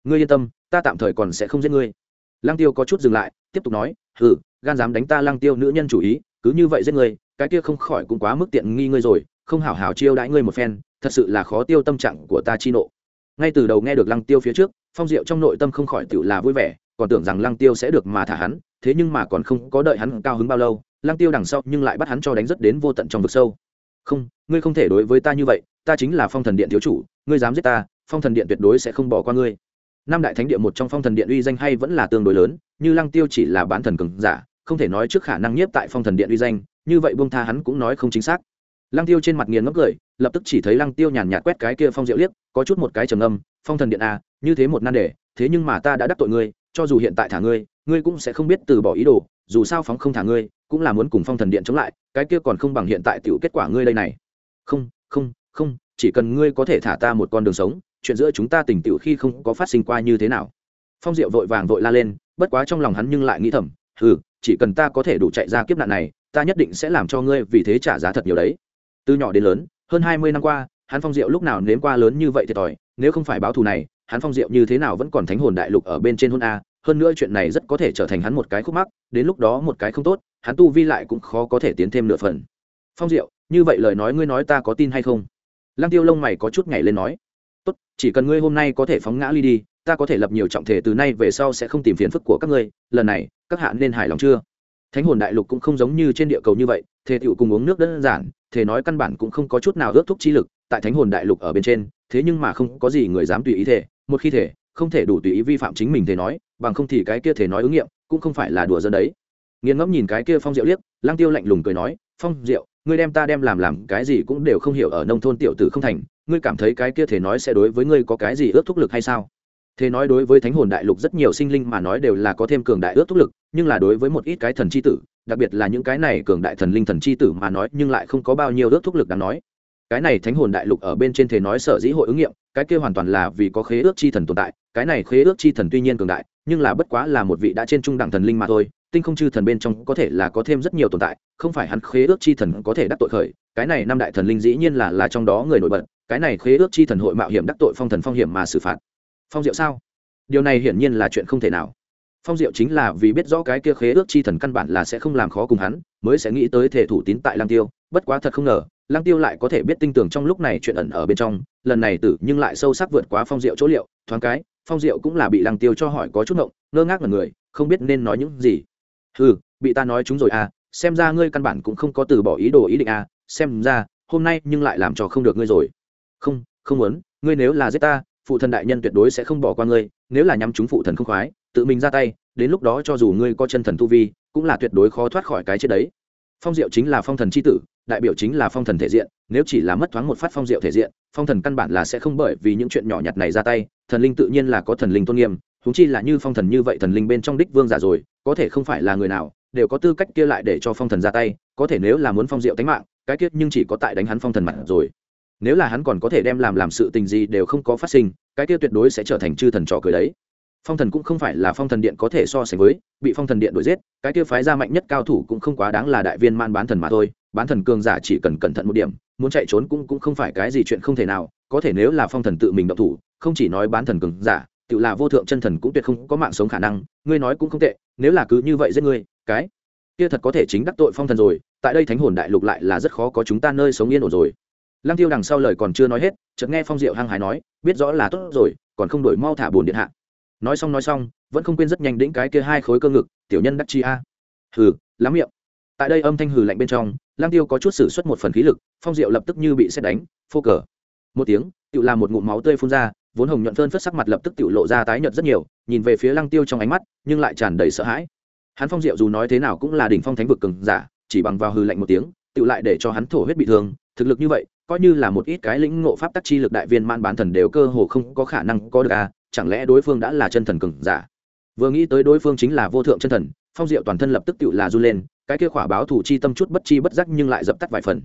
Ngươi yên tâm, ta tạm thời còn sẽ không giết ngươi. Lăng tiêu có chút dừng lại, tiếp tục nói ừ gan dám đánh ta lăng tiêu nữ nhân chủ ý cứ như vậy giết ngươi, cái kia không khỏi cũng quá mức tiện nghi ngươi rồi, không hảo hảo chiêu đãi ngươi một phen, thật sự là khó tiêu tâm trạng của ta chi nộ. Ngay từ đầu nghe được lăng tiêu phía trước, phong diệu trong nội tâm không khỏi tự là vui vẻ, còn tưởng rằng lăng tiêu sẽ được mà thả hắn, thế nhưng mà còn không có đợi hắn cao hứng bao lâu, lăng tiêu đằng sau nhưng lại bắt hắn cho đánh rất đến vô tận trong vực sâu. Không, ngươi không thể đối với ta như vậy, ta chính là phong thần điện thiếu chủ, ngươi dám giết ta, phong thần điện tuyệt đối sẽ không bỏ qua ngươi. Năm đại thánh điện một trong phong thần điện uy danh hay vẫn là tương đối lớn, như lăng tiêu chỉ là bán thần cường giả không thể nói trước khả năng nhiếp tại phong thần điện uy danh, như vậy buông tha hắn cũng nói không chính xác. Lăng tiêu trên mặt nghiền ngốc cười, lập tức chỉ thấy lăng tiêu nhàn nhạt quét cái kia phong diệu liếc, có chút một cái trầm âm phong thần điện à như thế một nan đề, thế nhưng mà ta đã đắc tội ngươi, cho dù hiện tại thả ngươi ngươi cũng sẽ không biết từ bỏ ý đồ, dù sao phóng không thả ngươi, cũng là muốn cùng phong thần điện chống lại, cái kia còn không bằng hiện tại tiểu kết quả ngươi đây này. Không không không, chỉ cần ngươi có thể thả ta một con đường sống, chuyện giữa chúng ta tình tiểu khi không có phát sinh qua như thế nào. Phong diệu vội vàng vội la lên, bất quá trong lòng hắn nhưng lại nghĩ thầm ừ chỉ cần ta có thể đủ chạy ra kiếp nạn này, ta nhất định sẽ làm cho ngươi vì thế trả giá thật nhiều đấy. Từ nhỏ đến lớn, hơn hai mươi năm qua, hắn phong diệu lúc nào nếm qua lớn như vậy thiệt thòi, nếu không phải báo thù này, hắn phong diệu như thế nào vẫn còn thánh hồn đại lục ở bên trên hôn a. Hơn nữa chuyện này rất có thể trở thành hắn một cái khúc mắc, đến lúc đó một cái không tốt, hắn tu vi lại cũng khó có thể tiến thêm nửa phần. Phong diệu, như vậy lời nói ngươi nói ta có tin hay không? Lăng tiêu lông mày có chút ngày lên nói. Tốt, chỉ cần ngươi hôm nay có thể phóng ngã ly đi ta có thể lập nhiều trọng thể từ nay về sau sẽ không tìm phiền phức của các ngươi, lần này, các hạ nên hài lòng chưa? Thánh hồn đại lục cũng không giống như trên địa cầu như vậy, thề tựu cùng uống nước đơn giản, thề nói căn bản cũng không có chút nào ước thúc chi lực, tại thánh hồn đại lục ở bên trên, thế nhưng mà không có gì người dám tùy ý thể một khi thể không thể đủ tùy ý vi phạm chính mình thể nói, bằng không thì cái kia thể nói ứng nghiệm, cũng không phải là đùa dân đấy. Nghiền ngẫm nhìn cái kia phong diệu liếc lang tiêu lạnh lùng cười nói, phong diệu, ngươi đem ta đem làm làm cái gì cũng đều không hiểu ở nông thôn tiểu tử không thành, ngươi cảm thấy cái kia thể nói sẽ đối với ngươi có cái gì ước thúc lực hay sao? Thế nói đối với thánh hồn đại lục rất nhiều sinh linh mà nói đều là có thêm cường đại ước thúc lực, nhưng là đối với một ít cái thần c h i tử, đặc biệt là những cái này cường đại thần linh thần c h i tử mà nói, nhưng lại không có bao nhiêu ước thúc lực đáng nói. Cái này thánh hồn đại lục ở bên trên thế nói sở dĩ hội ứng nghiệm, cái kia hoàn toàn là vì có khế ước chi thần tồn tại, cái này khế ước chi thần tuy nhiên cường đại, nhưng là bất quá là một vị đã trên trung đẳng thần linh mà thôi, tinh không chư thần bên trong có thể là có thêm rất nhiều tồn tại, không phải hắn khế ước chi thần có thể đắc tội khởi, cái này năm đại thần linh dĩ nhiên là là trong đó người nổi bật, cái này khế ước chi thần hội mạo hiểm đắc tội phong thần phong hiểm mà xử phạt phong diệu sao? Điều này hiển nhiên là chuyện không thể nào. Phong diệu chính là vì biết rõ cái kia khế ước chi thần căn bản là sẽ không làm khó cùng hắn, mới sẽ nghĩ tới thể thủ tín tại lang tiêu. Bất quá thật không ngờ lang tiêu lại có thể biết tinh tưởng trong lúc này chuyện ẩn ở bên trong. Lần này tử nhưng lại sâu sắc vượt quá phong diệu chỗ liệu, thoáng cái, phong diệu cũng là bị lang tiêu cho hỏi có chút ngộng, ngơ ngác là người, không biết nên nói những gì. Ừ bị ta nói chúng rồi à xem ra ngươi căn bản cũng không có từ bỏ ý đồ ý định à xem ra, hôm nay nhưng lại làm cho không được ngươi rồi. Không không muốn, ngươi nếu là giết ta phụ thần đại nhân tuyệt đối sẽ không bỏ qua ngươi, nếu là nhắm chúng phụ thần không khoái, tự mình ra tay, đến lúc đó cho dù ngươi có chân thần tu vi, cũng là tuyệt đối khó thoát khỏi cái chết đấy. Phong diệu chính là phong thần c h i tử, đại biểu chính là phong thần thể diện, nếu chỉ là mất thoáng một phát phong diệu thể diện, phong thần căn bản là sẽ không bởi vì những chuyện nhỏ nhặt này ra tay, thần linh tự nhiên là có thần linh tôn nghiêm húng chi là như phong thần như vậy thần linh bên trong đích vương giả rồi, có thể không phải là người nào, đều có tư cách kia lại để cho phong thần ra tay, có thể nếu là muốn phong diệu tánh mạng, cái kiết nhưng chỉ có tại đánh hắn phong thần mặt rồi nếu là hắn còn có thể đem làm làm sự tình gì đều không có phát sinh, cái kia tuyệt đối sẽ trở thành chư thần trò cười đấy. Phong thần cũng không phải là phong thần điện có thể so sánh với, bị phong thần điện đuổi giết, cái kia phái ra mạnh nhất cao thủ cũng không quá đáng là đại viên man bán thần mà thôi. Bán thần cường giả chỉ cần cẩn thận một điểm, muốn chạy trốn cũng cũng không phải cái gì chuyện không thể nào, có thể nếu là phong thần tự mình động thủ, không chỉ nói bán thần cường giả, tự là vô thượng chân thần cũng tuyệt không có mạng sống khả năng, ngươi nói cũng không tệ, nếu là cứ như vậy giết ngươi, cái kia thật có thể chính đắc tội phong thần rồi, tại đây thánh hồn đại lục lại là rất khó có chúng ta nơi sống yên ổn rồi lăng tiêu đằng sau lời còn chưa nói hết, chợt nghe phong diệu hăng hái nói, biết rõ là tốt rồi, còn không đổi mau thả bồn điện hạ. Nói xong nói xong, vẫn không quên rất nhanh đĩnh cái kia hai khối cơ ngực, tiểu nhân đắc chi a. Hừ, lắm miệng. Tại đây âm thanh hừ lạnh bên trong, lăng tiêu có chút sử xuất một phần khí lực, phong diệu lập tức như bị xét đánh, phô cờ. Một tiếng tự làm một ngụm máu tươi phun ra, vốn hồng nhuận phơn phất sắc mặt lập tức tự lộ ra tái nhợt rất nhiều, nhìn về phía lăng tiêu trong ánh mắt, nhưng lại tràn đầy sợ hãi. Hắn phong diệu dù nói thế nào cũng là đỉnh phong thánh vực cường giả, chỉ bằng vào hừ lạnh một tiếng tự lại để cho hắn thổ huyết bị thương, thực lực như vậy coi như là một ít cái lĩnh ngộ pháp tắc chi lực đại viên man bán thần đều cơ hồ không có khả năng có được à chẳng lẽ đối phương đã là chân thần cường giả? Vừa nghĩ tới đối phương chính là vô thượng chân thần, phong diệu toàn thân lập tức tự là run lên, cái kia khỏa báo thủ chi tâm chút bất chi bất giác nhưng lại dập tắt vài phần.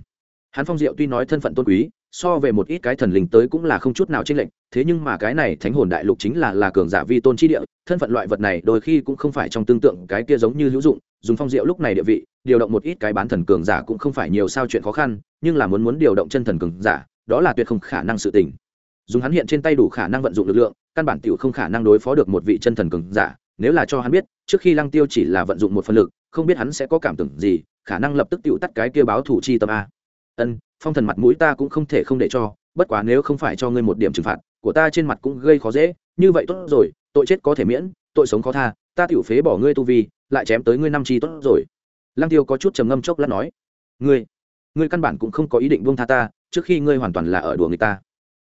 Hắn phong diệu tuy nói thân phận tôn quý so về một ít cái thần linh tới cũng là không chút nào chênh lệch, thế nhưng mà cái này thánh hồn đại lục chính là là cường giả vi tôn chi địa, thân phận loại vật này đôi khi cũng không phải trong tương tượng cái kia giống như hữu dụng, dùng phong diệu lúc này địa vị, điều động một ít cái bán thần cường giả cũng không phải nhiều sao chuyện khó khăn, nhưng là muốn muốn điều động chân thần cường giả, đó là tuyệt không khả năng sự tình. Dùng hắn hiện trên tay đủ khả năng vận dụng lực lượng, căn bản tiểu không khả năng đối phó được một vị chân thần cường giả, nếu là cho hắn biết, trước khi lăng tiêu chỉ là vận dụng một phần lực, không biết hắn sẽ có cảm tưởng gì, khả năng lập tức tiểu tắt cái kia báo thủ chi tâm a ân, phong thần mặt mũi ta cũng không thể không để cho, bất quá nếu không phải cho ngươi một điểm trừng phạt, của ta trên mặt cũng gây khó dễ, như vậy tốt rồi, tội chết có thể miễn, tội sống khó tha, ta tiểu phế bỏ ngươi tu vi, lại chém tới ngươi năm chi tốt rồi. Lăng tiêu có chút trầm ngâm chốc lát nói, ngươi ngươi căn bản cũng không có ý định buông tha ta, trước khi ngươi hoàn toàn là ở đùa người ta.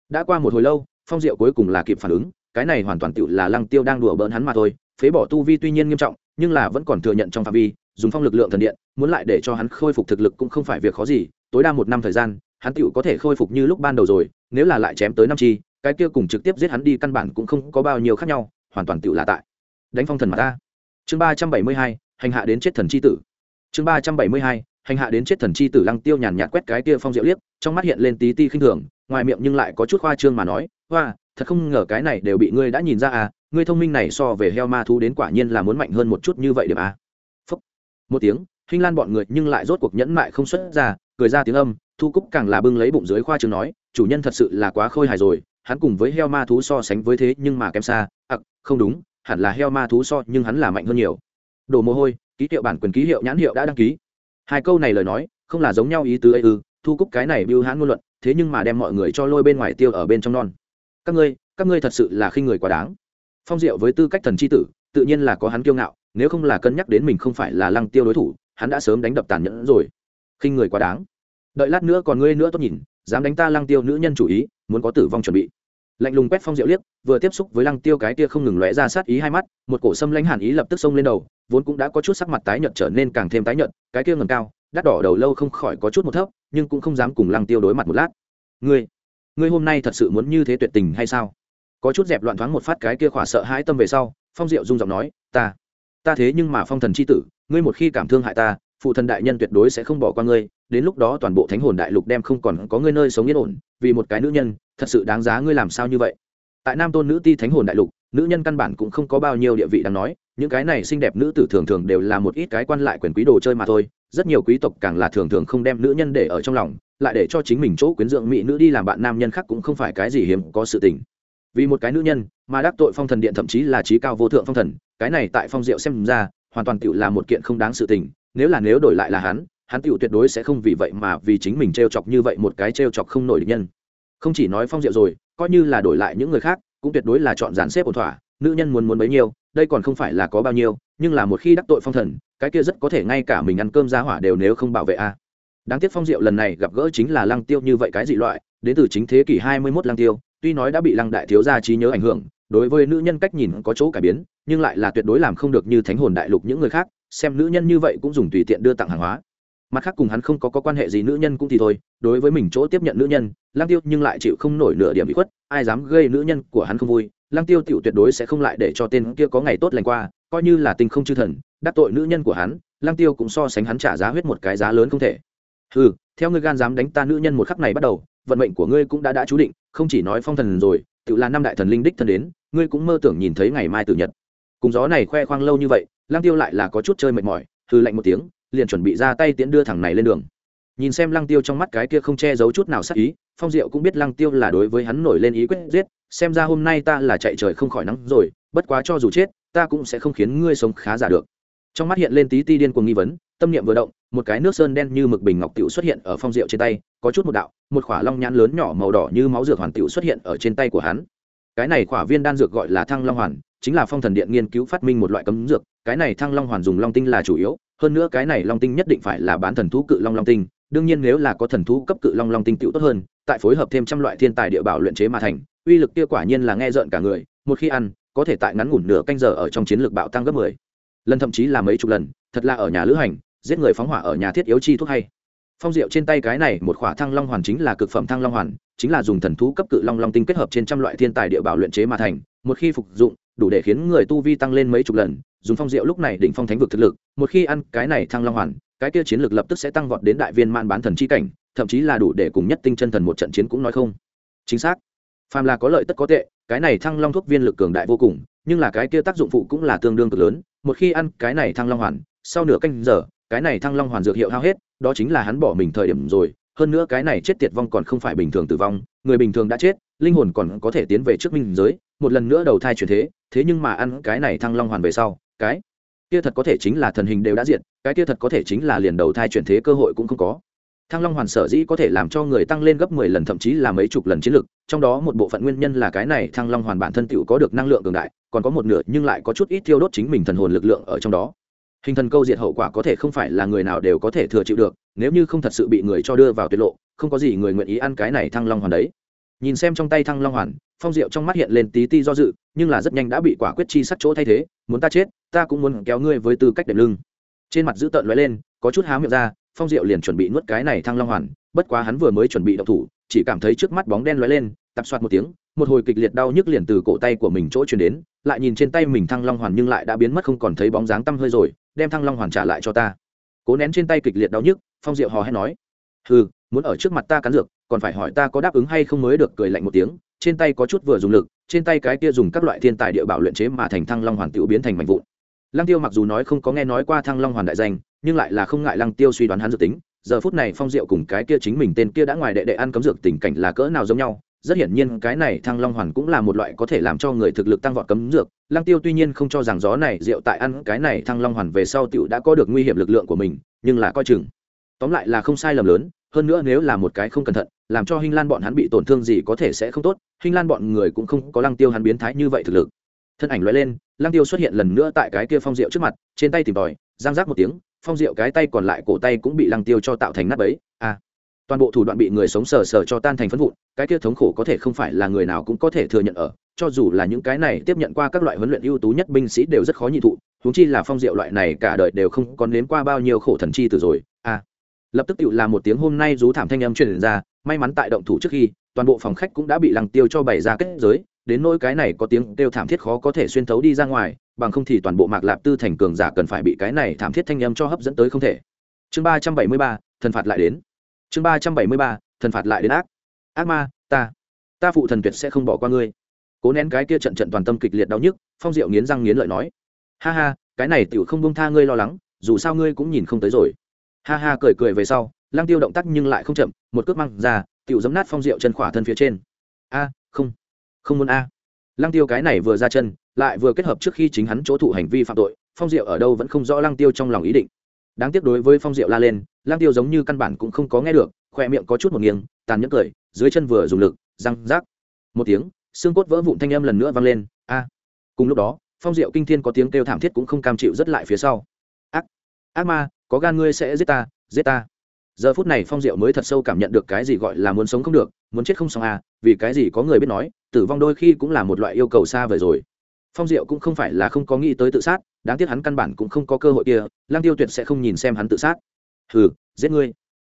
Đã qua một hồi lâu, phong diệu cuối cùng là kịp phản ứng, cái này hoàn toàn tựu là lăng tiêu đang đùa bỡn hắn mà thôi, phế bỏ tu vi tuy nhiên nghiêm trọng, nhưng là vẫn còn thừa nhận trong phạm vi, dùng phong lực lượng thần điện, muốn lại để cho hắn khôi phục thực lực cũng không phải việc khó gì tối đa một năm thời gian, hắn tựu có thể khôi phục như lúc ban đầu rồi, nếu là lại chém tới năm chi, cái kia cùng trực tiếp giết hắn đi căn bản cũng không có bao nhiêu khác nhau, hoàn toàn tựu là tại đánh phong thần mà ta chương ba trăm bảy mươi hai, hành hạ đến chết thần chi tử chương ba trăm bảy mươi hai, hành hạ đến chết thần chi tử lăng tiêu nhàn nhạt quét cái kia phong diệu liếc, trong mắt hiện lên tí ti khinh thường, ngoài miệng nhưng lại có chút khoa trương mà nói, hoa, thật không ngờ cái này đều bị ngươi đã nhìn ra à ngươi thông minh này so về heo ma thú đến quả nhiên là muốn mạnh hơn một chút như vậy điểm à. Phúc. một tiếng hình lan bọn người nhưng lại rốt cuộc nhẫn mại không xuất ra cười ra tiếng âm, thu cúc càng là bưng lấy bụng dưới khoa trường nói, chủ nhân thật sự là quá khôi hài rồi, hắn cùng với heo ma thú so sánh với thế nhưng mà kém xa, ặc, không đúng, hẳn là heo ma thú so nhưng hắn là mạnh hơn nhiều. Đồ mồ hôi, ký hiệu bản quyền ký hiệu nhãn hiệu đã đăng ký. Hai câu này lời nói, không là giống nhau ý tứ ấy ư, thu cúc cái này biêu hãn ngôn luận, thế nhưng mà đem mọi người cho lôi bên ngoài tiêu ở bên trong non. Các ngươi các ngươi thật sự là khi người quá đáng. Phong diệu với tư cách thần c h i tử, tự nhiên là có hắn kiêu ngạo, nếu không là cân nhắc đến mình không phải là lăng tiêu đối thủ, hắn đã sớm đánh đập tàn nhẫn rồi khinh người quá đáng. Đợi lát nữa còn ngươi nữa tốt nhìn, dám đánh ta lăng tiêu nữ nhân chủ ý, muốn có tử vong chuẩn bị. Lạnh lùng quét phong diệu liếc, vừa tiếp xúc với lăng tiêu cái kia không ngừng lóe ra sát ý hai mắt, một cổ sâm lãnh hàn ý lập tức xông lên đầu, vốn cũng đã có chút sắc mặt tái nhợt trở nên càng thêm tái nhợt, cái kia ngầm cao, đắt đỏ đầu lâu không khỏi có chút một thấp, nhưng cũng không dám cùng lăng tiêu đối mặt một lát. Ngươi ngươi hôm nay thật sự muốn như thế tuyệt tình hay sao? Có chút dẹp loạn thoáng một phát cái kia khỏa sợ hãi tâm về sau, phong diệu rung giọng nói, ta ta thế nhưng mà phong thần c h i tử, ngươi một khi cảm thương hại ta phụ thần đại nhân tuyệt đối sẽ không bỏ qua ngươi, đến lúc đó toàn bộ thánh hồn đại lục đem không còn có ngươi nơi sống yên ổn, vì một cái nữ nhân, thật sự đáng giá ngươi làm sao như vậy. Tại nam tôn nữ ti thánh hồn đại lục, nữ nhân căn bản cũng không có bao nhiêu địa vị đáng nói, những cái này xinh đẹp nữ tử thường thường đều là một ít cái quan lại quyền quý đồ chơi mà thôi, rất nhiều quý tộc càng là thường thường không đem nữ nhân để ở trong lòng, lại để cho chính mình chỗ quyến dưỡng mỹ nữ đi làm bạn nam nhân khác cũng không phải cái gì hiếm có sự tình. Vì một cái nữ nhân, mà đắc tội phong thần điện thậm chí là trí cao vô thượng phong thần, cái này tại phong diệu xem ra, hoàn toàn tựu là một kiện không đáng sự tình nếu là nếu đổi lại là hắn hắn tựu tuyệt đối sẽ không vì vậy mà vì chính mình t r e o chọc như vậy một cái t r e o chọc không nổi địch nhân. Không chỉ nói phong diệu rồi, coi như là đổi lại những người khác, cũng tuyệt đối là chọn dàn xếp ổn thỏa, nữ nhân muốn muốn bấy nhiêu, đây còn không phải là có bao nhiêu, nhưng là một khi đắc tội phong thần, cái kia rất có thể ngay cả mình ăn cơm ra hỏa đều nếu không bảo vệ a. Đáng tiếc phong diệu lần này gặp gỡ chính là lăng tiêu như vậy cái dị loại, đến từ chính thế kỷ hai mươi 21 lăng tiêu, tuy nói đã bị lăng đại thiếu gia trí nhớ ảnh hưởng, đối với nữ nhân cách nhìn có chỗ cải biến, nhưng lại là tuyệt đối làm không được như thánh hồn đại lục những người khác xem nữ nhân như vậy cũng dùng tùy tiện đưa tặng hàng hóa. Mặt khác cùng hắn không có, có quan hệ gì nữ nhân cũng thì thôi đối với mình chỗ tiếp nhận nữ nhân lang tiêu nhưng lại chịu không nổi nửa điểm bị khuất ai dám gây nữ nhân của hắn không vui lang tiêu tiểu tuyệt đối sẽ không lại để cho tên kia có ngày tốt lành qua coi như là tình không chư thần đắc tội nữ nhân của hắn lang tiêu cũng so sánh hắn trả giá huyết một cái giá lớn không thể. Ừ theo ngươi gan dám đánh ta nữ nhân một khắc này bắt đầu vận mệnh của ngươi cũng đã đã chú định không chỉ nói phong thần rồi tự là năm đại thần linh đích thân đến ngươi cũng mơ tưởng nhìn thấy ngày mai tử nhật cùng gió này khoe khoang lâu như vậy, lăng tiêu lại là có chút chơi mệt mỏi hư lạnh một tiếng, liền chuẩn bị ra tay tiễn đưa thằng này lên đường. Nhìn xem lăng tiêu trong mắt cái kia không che giấu chút nào sắc ý, phong diệu cũng biết lăng tiêu là đối với hắn nổi lên ý quyết giết, xem ra hôm nay ta là chạy trời không khỏi nắng rồi, bất quá cho dù chết, ta cũng sẽ không khiến ngươi sống khá giả được. Trong mắt hiện lên tí ti điên cuồng nghi vấn, tâm niệm vừa động, một cái nước sơn đen như mực bình ngọc tiểu xuất hiện ở phong diệu trên tay, có chút một đạo, một khỏa long nhãn lớn nhỏ màu đỏ như máu dược hoàn tiểu xuất hiện ở trên tay của hắn. Cái này khỏa viên đan dược gọi là thăng long hoàn chính là phong thần điện nghiên cứu phát minh một loại cấm dược, cái này thăng long hoàn dùng long tinh là chủ yếu, hơn nữa cái này long tinh nhất định phải là bán thần thú cự long long tinh, đương nhiên nếu là có thần thú cấp cự long long tinh tựu tốt hơn, tại phối hợp thêm trăm loại thiên tài địa bảo luyện chế mà thành, uy lực kia quả nhiên là nghe rợn cả người, một khi ăn, có thể tại ngắn ngủn nửa canh giờ ở trong chiến lược bạo tăng gấp mười. Lần thậm chí là mấy chục lần, thật là ở nhà lữ hành, giết người phóng hỏa ở nhà thiết yếu chi thuốc hay. Phong diệu trên tay cái này một khỏa thăng long hoàn chính là cực phẩm thăng long hoàn, chính là dùng thần thú cấp cự long long tinh kết hợp trên trăm loại thiên tài địa bảo luyện chế mà thành, một khi phục dụng đủ để khiến người tu vi tăng lên mấy chục lần, dùng phong diệu lúc này đỉnh phong thánh vực thực lực, một khi ăn cái này thăng long hoàn, cái kia chiến lược lập tức sẽ tăng vọt đến đại viên man bán thần chi cảnh, thậm chí là đủ để cùng nhất tinh chân thần một trận chiến cũng nói không. Chính xác. Phàm là có lợi tất có tệ, cái này thăng long thuốc viên lực cường đại vô cùng, nhưng là cái kia tác dụng phụ cũng là tương đương cực lớn, một khi ăn cái này thăng long hoàn, sau nửa canh giờ, cái này thăng long hoàn dược hiệu hao hết, đó chính là hắn bỏ mình thời điểm rồi, hơn nữa cái này chết tiệt vong còn không phải bình thường tử vong, người bình thường đã chết, linh hồn còn có thể tiến về trước minh giới một lần nữa đầu thai chuyển thế thế nhưng mà ăn cái này thăng long hoàn về sau, cái kia thật có thể chính là thần hình đều đã diện cái kia thật có thể chính là liền đầu thai chuyển thế cơ hội cũng không có. Thăng long hoàn sở dĩ có thể làm cho người tăng lên gấp mười lần thậm chí là mấy chục lần chiến lực, trong đó một bộ phận nguyên nhân là cái này thăng long hoàn bản thân tựu có được năng lượng cường đại, còn có một nửa nhưng lại có chút ít thiêu đốt chính mình thần hồn lực lượng ở trong đó. Hình thần câu diệt hậu quả có thể không phải là người nào đều có thể thừa chịu được, nếu như không thật sự bị người cho đưa vào tiết lộ, không có gì người nguyện ý ăn cái này thăng long hoàn đấy nhìn xem trong tay thăng long hoàn, phong diệu trong mắt hiện lên tí ti do dự, nhưng là rất nhanh đã bị quả quyết chi sắc chỗ thay thế, muốn ta chết, ta cũng muốn kéo ngươi với tư cách đệm lưng. Trên mặt dữ tợn lóe lên, có chút há miệng ra, phong diệu liền chuẩn bị nuốt cái này thăng long hoàn, bất quá hắn vừa mới chuẩn bị đậu thủ, chỉ cảm thấy trước mắt bóng đen lóe lên, tập soạt một tiếng, một hồi kịch liệt đau nhức liền từ cổ tay của mình chỗ chuyển đến, lại nhìn trên tay mình thăng long hoàn nhưng lại đã biến mất không còn thấy bóng dáng tăm hơi rồi, đem thăng long hoàn trả lại cho ta. Cố nén trên tay kịch liệt đau nhức, phong diệu hò hét nói ừ muốn ở trước mặt ta cắn dược còn phải hỏi ta có đáp ứng hay không mới được cười lạnh một tiếng, trên tay có chút vừa dùng lực, trên tay cái kia dùng các loại thiên tài địa bảo luyện chế mà thành thăng long hoàn tiểu biến thành mạnh vụn. Lăng tiêu mặc dù nói không có nghe nói qua thăng long hoàn đại danh, nhưng lại là không ngại lăng tiêu suy đoán hắn dự tính, giờ phút này phong diệu cùng cái kia chính mình tên kia đã ngoài đệ đệ ăn cấm dược tình cảnh là cỡ nào giống nhau, rất hiển nhiên cái này thăng long hoàn cũng là một loại có thể làm cho người thực lực tăng vọt cấm dược. Lăng tiêu tuy nhiên không cho rằng gió này rượu tại ăn cái này thăng long hoàn về sau tiểu đã có được nguy hiểm lực lượng của mình, nhưng là coi chừng. Tóm lại là không sai lầm lớn hơn nữa nếu là một cái không cẩn thận, làm cho hình lan bọn hắn bị tổn thương gì có thể sẽ không tốt. Hình lan bọn người cũng không có lăng tiêu hắn biến thái như vậy thực lực. Thân ảnh loại lên, lăng tiêu xuất hiện lần nữa tại cái kia phong rượu trước mặt, trên tay tìm tòi, giang giác một tiếng, phong rượu cái tay còn lại cổ tay cũng bị lăng tiêu cho tạo thành nắp ấy. A toàn bộ thủ đoạn bị người sống sờ sờ cho tan thành phân vụn, cái kia thống khổ có thể không phải là người nào cũng có thể thừa nhận ở, cho dù là những cái này tiếp nhận qua các loại huấn luyện ưu tú nhất binh sĩ đều rất khó nhị thụ, huống chi là phong diệu loại này cả đời đều không còn nếm qua bao nhiêu khổ thần chi từ rồi lập tức tự là một tiếng hôm nay rú thảm thanh âm truyền ra, may mắn tại động thủ trước khi, toàn bộ phòng khách cũng đã bị lăng tiêu cho bày ra kết giới, đến nỗi cái này có tiếng kêu thảm thiết khó có thể xuyên thấu đi ra ngoài, bằng không thì toàn bộ mạc lạp tư thành cường giả cần phải bị cái này thảm thiết thanh âm cho hấp dẫn tới không thể. Chương ba trăm bảy mươi ba, thần phạt lại đến. Chương ba trăm bảy mươi ba, thần phạt lại đến ác. Ác ma, ta ta phụ thần tuyệt sẽ không bỏ qua ngươi. Cố nén cái kia trận trận toàn tâm kịch liệt đau nhức, phong diệu nghiến răng nghiến lợi nói. Ha ha, cái này tiểu không bông tha ngươi lo lắng, dù sao ngươi cũng nhìn không tới rồi ha ha cười cười về sau lang tiêu động tác nhưng lại không chậm, một cước măng ra, tiểu giấm nát phong diệu chân khỏa thân phía trên. A, không không muốn a. À. lăng tiêu cái này vừa ra chân, lại vừa kết hợp trước khi chính hắn chỗ thụ hành vi phạm tội, phong diệu ở đâu vẫn không rõ lăng tiêu trong lòng ý định. Đáng tiếc đối với phong diệu la lên, lăng tiêu giống như căn bản cũng không có nghe được khoe miệng có chút một nghiêng, tàn nhẫn cười, dưới chân vừa dùng lực, răng rác. Một tiếng, xương cốt vỡ vụn thanh âm lần nữa vang lên, a. Cùng lúc đó, phong diệu kinh thiên có tiếng kêu thảm thiết cũng không cam chịu rất lại phía sau. Ác ác ma có gan ngươi sẽ giết ta giết ta. Giờ phút này phong diệu mới thật sâu cảm nhận được cái gì gọi là muốn sống không được, muốn chết không xong à vì cái gì có người biết nói, tử vong đôi khi cũng là một loại yêu cầu xa vời rồi. Phong diệu cũng không phải là không có nghĩ tới tự sát, đáng tiếc hắn căn bản cũng không có cơ hội kia lang tiêu tuyệt sẽ không nhìn xem hắn tự sát. Hừ, giết ngươi.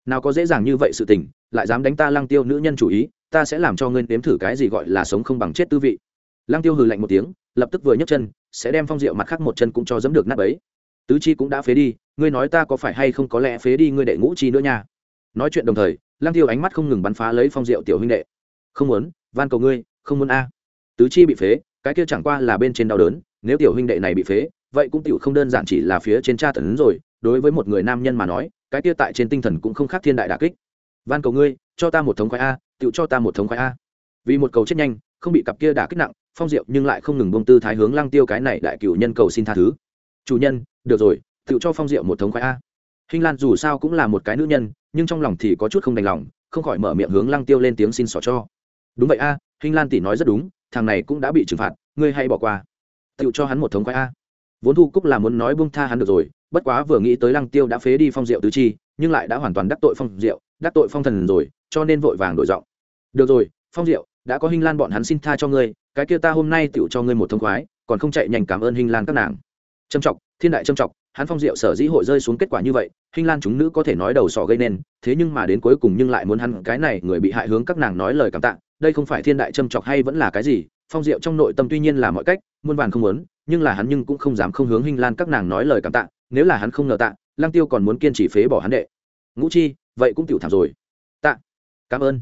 Nào có dễ dàng như vậy sự tình, lại dám đánh ta lang tiêu nữ nhân chủ ý, ta sẽ làm cho ngươi nếm thử cái gì gọi là sống không bằng chết tư vị. Lang tiêu hừ lạnh một tiếng, lập tức vừa nhấc chân, sẽ đem phong diệu mặt khác một chân cũng cho dẫm được nát ấy tứ chi cũng đã phế đi, ngươi nói ta có phải hay không có lẽ phế đi ngươi đệ ngũ chi nữa nha? Nói chuyện đồng thời lang tiêu ánh mắt không ngừng bắn phá lấy phong diệu tiểu huynh đệ. Không muốn, van cầu ngươi, không muốn a. Tứ chi bị phế, cái kia chẳng qua là bên trên đau đớn, nếu tiểu huynh đệ này bị phế, vậy cũng tiểu không đơn giản chỉ là phía trên tra tấn rồi, đối với một người nam nhân mà nói, cái kia tại trên tinh thần cũng không khác thiên đại đà kích. Van cầu ngươi, cho ta một thống khoái a, tiểu cho ta một thống khoái a. Vì một cầu chết nhanh, không bị cặp kia đả kích nặng, phong diệu nhưng lại không ngừng bông tư thái hướng lăng tiêu cái này đại cựu nhân cầu xin tha thứ chủ nhân, được rồi tự cho phong diệu một thống khoái a. Hình lan dù sao cũng là một cái nữ nhân, nhưng trong lòng thì có chút không đành lòng, không khỏi mở miệng hướng lăng tiêu lên tiếng xin xỏ cho. Đúng vậy a hình lan tỷ nói rất đúng, thằng này cũng đã bị trừng phạt, ngươi hay bỏ qua. Tự cho hắn một thống khoái a. Vốn thu cúc là muốn nói buông tha hắn được rồi, bất quá vừa nghĩ tới lăng tiêu đã phế đi phong diệu tứ chi, nhưng lại đã hoàn toàn đắc tội phong diệu, đắc tội phong thần rồi, cho nên vội vàng đổi giọng. Được rồi, phong diệu, đã có hình lan bọn hắn xin tha cho ngươi, cái kia ta hôm nay tựu cho ngươi một thông khoái, còn không chạy nhanh cảm ơn hình lan các nàng trâm trọng, thiên đại trâm trọng, hắn phong diệu sở dĩ hội rơi xuống kết quả như vậy hình lan chúng nữ có thể nói đầu sỏ gây nên, thế nhưng mà đến cuối cùng nhưng lại muốn hắn cái này người bị hại hướng các nàng nói lời cảm tạ, đây không phải thiên đại trâm trọng hay vẫn là cái gì, phong diệu trong nội tâm tuy nhiên là mọi cách, muôn vàn không muốn, nhưng là hắn nhưng cũng không dám không hướng hình lan các nàng nói lời cảm tạ, nếu là hắn không ngờ tạ lang tiêu còn muốn kiên trì phế bỏ hắn đệ. Ngũ chi, vậy cũng tiểu thảm rồi. Tạ, cảm ơn.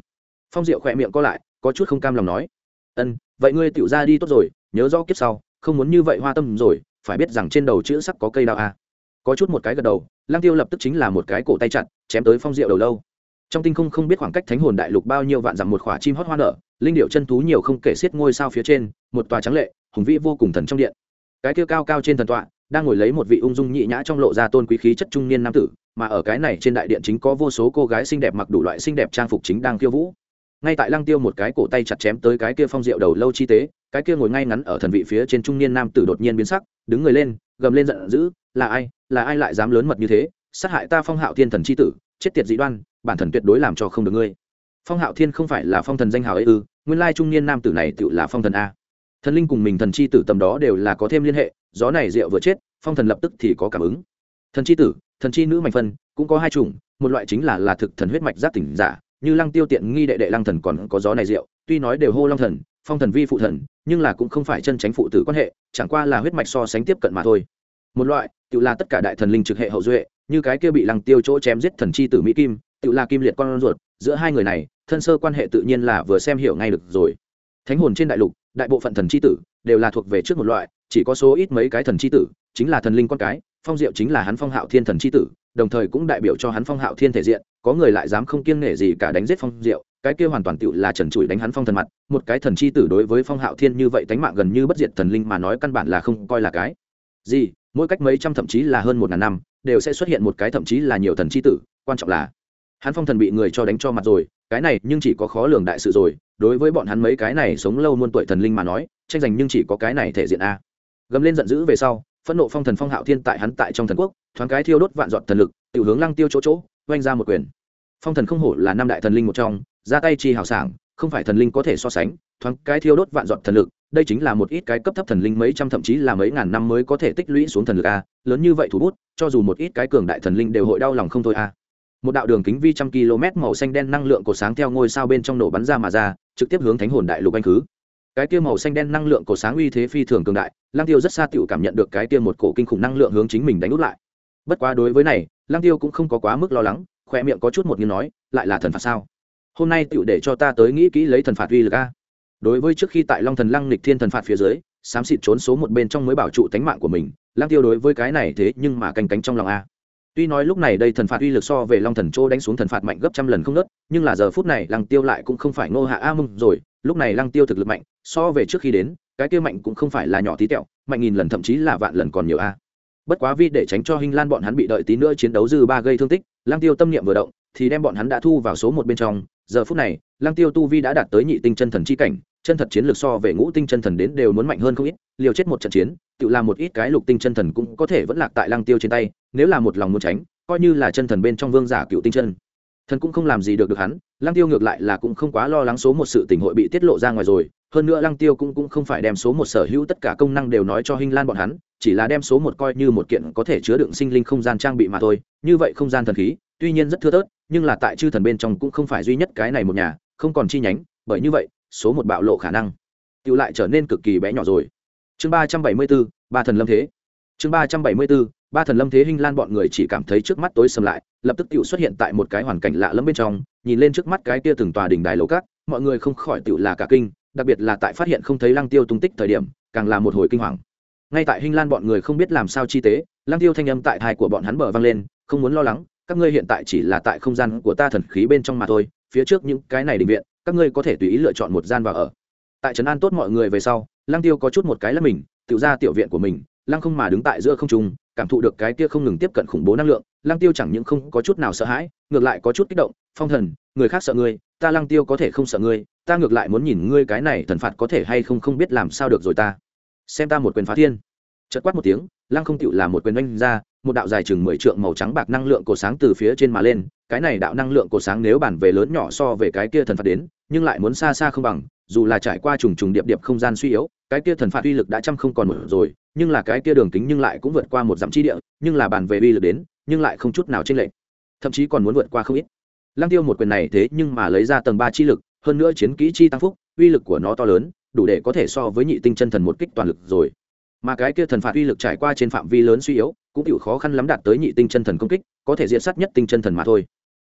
Phong diệu khỏe miệng co lại, có chút không cam lòng nói. Ân, vậy ngươi tiểu ra đi tốt rồi, nhớ rõ kiếp sau, không muốn như vậy hoa tâm rồi phải biết rằng trên đầu chữ sắc có cây đao a. À. có chút một cái gật đầu lang tiêu lập tức chính là một cái cổ tay chặt, chém tới phong diệu đầu lâu. Trong tinh không không biết khoảng cách thánh hồn đại lục bao nhiêu vạn dặm một khỏa chim hót hoa nở, linh điệu chân thú nhiều không kể xiết ngôi sao phía trên, một tòa trắng lệ, hùng vĩ vô cùng thần trong điện. Cái kia cao cao trên thần tọa, đang ngồi lấy một vị ung dung nhị nhã trong lộ ra tôn quý khí chất trung niên nam tử, mà ở cái này trên đại điện chính có vô số cô gái xinh đẹp mặc đủ loại xinh đẹp trang phục chính đang khiêu vũ. Ngay tại lăng tiêu một cái cổ tay chặt chém tới cái kia phong rượu đầu lâu chi tế cái kia ngồi ngay ngắn ở thần vị phía trên trung niên nam tử đột nhiên biến sắc, đứng người lên, gầm lên giận dữ, là ai? Là ai lại dám lớn mật như thế? Sát hại ta phong hạo thiên thần chi tử, chết tiệt dị đoan, bản thần tuyệt đối làm cho không được ngươi. Phong hạo thiên không phải là phong thần danh hào ấy ư, nguyên lai trung niên nam tử này tự là phong thần a. Thần linh cùng mình thần chi tử tầm đó đều là có thêm liên hệ, gió này rượu vừa chết, phong thần lập tức thì có cảm ứng. Thần chi tử, thần chi nữ mạnh phân, cũng có hai chủng, một loại chính là là thực thần huyết mạch giác tỉnh giả, như lăng tiêu tiện nghi đệ đệ lăng thần còn có gió này rượu, tuy nói đều hô long thần phong thần vi phụ thần, nhưng là cũng không phải chân tránh phụ tử quan hệ, chẳng qua là huyết mạch so sánh tiếp cận mà thôi. Một loại, tự là tất cả đại thần linh trực hệ hậu duệ, như cái kia bị lăng tiêu chỗ chém giết thần chi tử mỹ kim, tự là kim liệt con ruột, giữa hai người này, thân sơ quan hệ tự nhiên là vừa xem hiểu ngay được rồi. Thánh hồn trên đại lục, đại bộ phận thần chi tử, đều là thuộc về trước một loại, chỉ có số ít mấy cái thần chi tử, chính là thần linh con cái, phong diệu chính là hắn phong hạo thiên thần chi tử đồng thời cũng đại biểu cho hắn phong hạo thiên thể diện, có người lại dám không kiêng nể gì cả đánh giết phong diệu, cái kia hoàn toàn tựu là trần trụi đánh hắn phong thần mặt, một cái thần chi tử đối với phong hạo thiên như vậy tánh mạng gần như bất diệt thần linh mà nói căn bản là không coi là cái. Gì? Mỗi cách mấy trăm thậm chí là hơn một ngàn năm, đều sẽ xuất hiện một cái thậm chí là nhiều thần chi tử, quan trọng là hắn phong thần bị người cho đánh cho mặt rồi, cái này nhưng chỉ có khó lường đại sự rồi, đối với bọn hắn mấy cái này sống lâu muôn tuổi thần linh mà nói, tranh giành nhưng chỉ có cái này thể diện a. Gầm lên giận dữ về sau phẫn nộ phong thần phong hạo thiên tại hắn tại trong thần quốc, thoáng cái thiêu đốt vạn dọn thần lực tự hướng lăng tiêu chỗ chỗ, oanh ra một quyền. Phong thần không hổ là năm đại thần linh một trong, ra tay chi hào sảng, không phải thần linh có thể so sánh, thoáng cái thiêu đốt vạn dọn thần lực, đây chính là một ít cái cấp thấp thần linh mấy trăm thậm chí là mấy ngàn năm mới có thể tích lũy xuống thần lực a, lớn như vậy thủ bút, cho dù một ít cái cường đại thần linh đều hội đau lòng không thôi a. Một đạo đường kính vi trăm km màu xanh đen năng lượng cột sáng theo ngôi sao bên trong nổ bắn ra mà ra, trực tiếp hướng thánh hồn đại lục anh khứ cái kia màu xanh đen năng lượng cổ sáng uy thế phi thường cường đại lang tiêu rất xa tựu cảm nhận được cái kia một cổ kinh khủng năng lượng hướng chính mình đánh út lại. Bất quá đối với này lang tiêu cũng không có quá mức lo lắng khoe miệng có chút một như nói, lại là thần phạt sao? Hôm nay tựu để cho ta tới nghĩ kỹ lấy thần phạt uy lực a. Đối với trước khi tại long thần lăng lịch thiên thần phạt phía dưới, xám xịt trốn số một bên trong mới bảo trụ tánh mạng của mình lang tiêu đối với cái này thế nhưng mà canh cánh trong lòng a tuy nói lúc này đây thần phạt uy lực so về long thần châu đánh xuống thần phạt mạnh gấp trăm lần không ngớt, nhưng là giờ phút này lăng tiêu lại cũng không phải ngô hạ a mông rồi. Lúc này lăng tiêu thực lực mạnh so về trước khi đến cái kia mạnh cũng không phải là nhỏ tí tẹo mạnh nghìn lần thậm chí là vạn lần còn nhiều a. Bất quá vì để tránh cho hình lan bọn hắn bị đợi tí nữa chiến đấu dư ba gây thương tích lăng tiêu tâm niệm vừa động thì đem bọn hắn đã thu vào số một bên trong. Giờ phút này lăng tiêu tu vi đã đạt tới nhị tinh chân thần chi cảnh chân thật chiến lược so về ngũ tinh chân thần đến đều muốn mạnh hơn không ít, liều chết một trận chiến, tự làm một ít cái lục tinh chân thần cũng có thể vẫn lạc tại lăng tiêu trên tay, nếu là một lòng muốn tránh, coi như là chân thần bên trong vương giả cựu tinh chân. Thần cũng không làm gì được được hắn, lăng tiêu ngược lại là cũng không quá lo lắng số một sự tình hội bị tiết lộ ra ngoài rồi, hơn nữa lăng tiêu cũng cũng không phải đem số một sở hữu tất cả công năng đều nói cho hình lan bọn hắn, chỉ là đem số một coi như một kiện có thể chứa đựng sinh linh không gian trang bị mà thôi, như vậy không gian thần khí, tuy nhiên rất thưa thớt, nhưng là tại chư thần bên trong cũng không phải duy nhất cái này một nhà, không còn chi nhánh, bởi như vậy số một bạo lộ khả năng. Tự lại trở nên cực kỳ bé nhỏ rồi. Chương ba trăm bảy mươi bốn, ba thần lâm thế. Chương ba trăm bảy mươi bốn, ba thần lâm thế hình lan bọn người chỉ cảm thấy trước mắt tối sầm lại, lập tức tự xuất hiện tại một cái hoàn cảnh lạ lẫm bên trong, nhìn lên trước mắt cái kia từng tòa đỉnh đài lầu cát mọi người không khỏi tự là cả kinh, đặc biệt là tại phát hiện không thấy lăng tiêu tung tích thời điểm, càng là một hồi kinh hoàng. Ngay tại hình lan bọn người không biết làm sao chi tế, lăng tiêu thanh âm tại thai của bọn hắn bờ vang lên, không muốn lo lắng, các ngươi hiện tại chỉ là tại không gian của ta thần khí bên trong mà thôi, phía trước những cái này định viện các ngươi có thể tùy ý lựa chọn một gian vào ở. Tại trấn an tốt mọi người về sau, lăng tiêu có chút một cái là mình tự ra tiểu viện của mình, lăng không mà đứng tại giữa không trung, cảm thụ được cái kia không ngừng tiếp cận khủng bố năng lượng, lăng tiêu chẳng những không có chút nào sợ hãi, ngược lại có chút kích động, phong thần, người khác sợ ngươi, ta lăng tiêu có thể không sợ ngươi, ta ngược lại muốn nhìn ngươi cái này thần phạt có thể hay không không biết làm sao được rồi ta. Xem ta một quyền phá thiên. Chợt quát một tiếng, lăng không tựu là một quyền oanh ra, một đạo dài chừng mười trượng màu trắng bạc năng lượng cổ sáng từ phía trên mà lên, cái này đạo năng lượng cổ sáng nếu bản về lớn nhỏ so về cái kia thần phạt đến nhưng lại muốn xa xa không bằng, dù là trải qua trùng trùng điệp điệp không gian suy yếu, cái kia thần phạt uy lực đã trăm không còn một rồi, nhưng là cái kia đường kính nhưng lại cũng vượt qua một dặm chi địa, nhưng là bàn về uy lực đến, nhưng lại không chút nào chênh lệch. Thậm chí còn muốn vượt qua không ít. Lăng tiêu một quyền này thế nhưng mà lấy ra tầng ba chi lực, hơn nữa chiến kỹ chi tăng phúc, uy lực của nó to lớn, đủ để có thể so với nhị tinh chân thần một kích toàn lực rồi. Mà cái kia thần phạt uy lực trải qua trên phạm vi lớn suy yếu, cũng chịu khó khăn lắm đạt tới nhị tinh chân thần công kích, có thể diện sát nhất tinh chân thần mà thôi.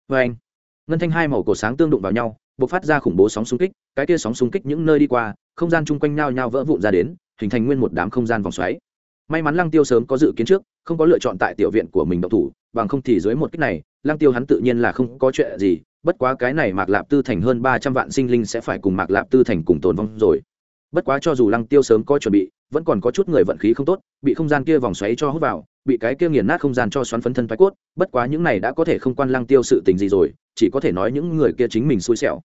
Vê anh ngân thanh hai màu cổ sáng tương đụng vào nhau bộc phát ra khủng bố sóng xung kích, cái kia sóng xung kích những nơi đi qua, không gian chung quanh nao nhao vỡ vụn ra đến, hình thành nguyên một đám không gian vòng xoáy. May mắn lăng tiêu sớm có dự kiến trước, không có lựa chọn tại tiểu viện của mình độc thủ, bằng không thì dưới một kích này, lăng tiêu hắn tự nhiên là không có chuyện gì, bất quá cái này mạc lạp tư thành hơn ba trăm vạn sinh linh sẽ phải cùng mạc lạp tư thành cùng tồn vong rồi. Bất quá cho dù lăng tiêu sớm có chuẩn bị, vẫn còn có chút người vận khí không tốt, bị không gian kia vòng xoáy cho hút vào, bị cái kia nghiền nát không gian cho xoắn phấn thân thoái cốt, bất quá những này đã có thể không quan lăng tiêu sự tình gì rồi chỉ có thể nói những người kia chính mình xui xẻo.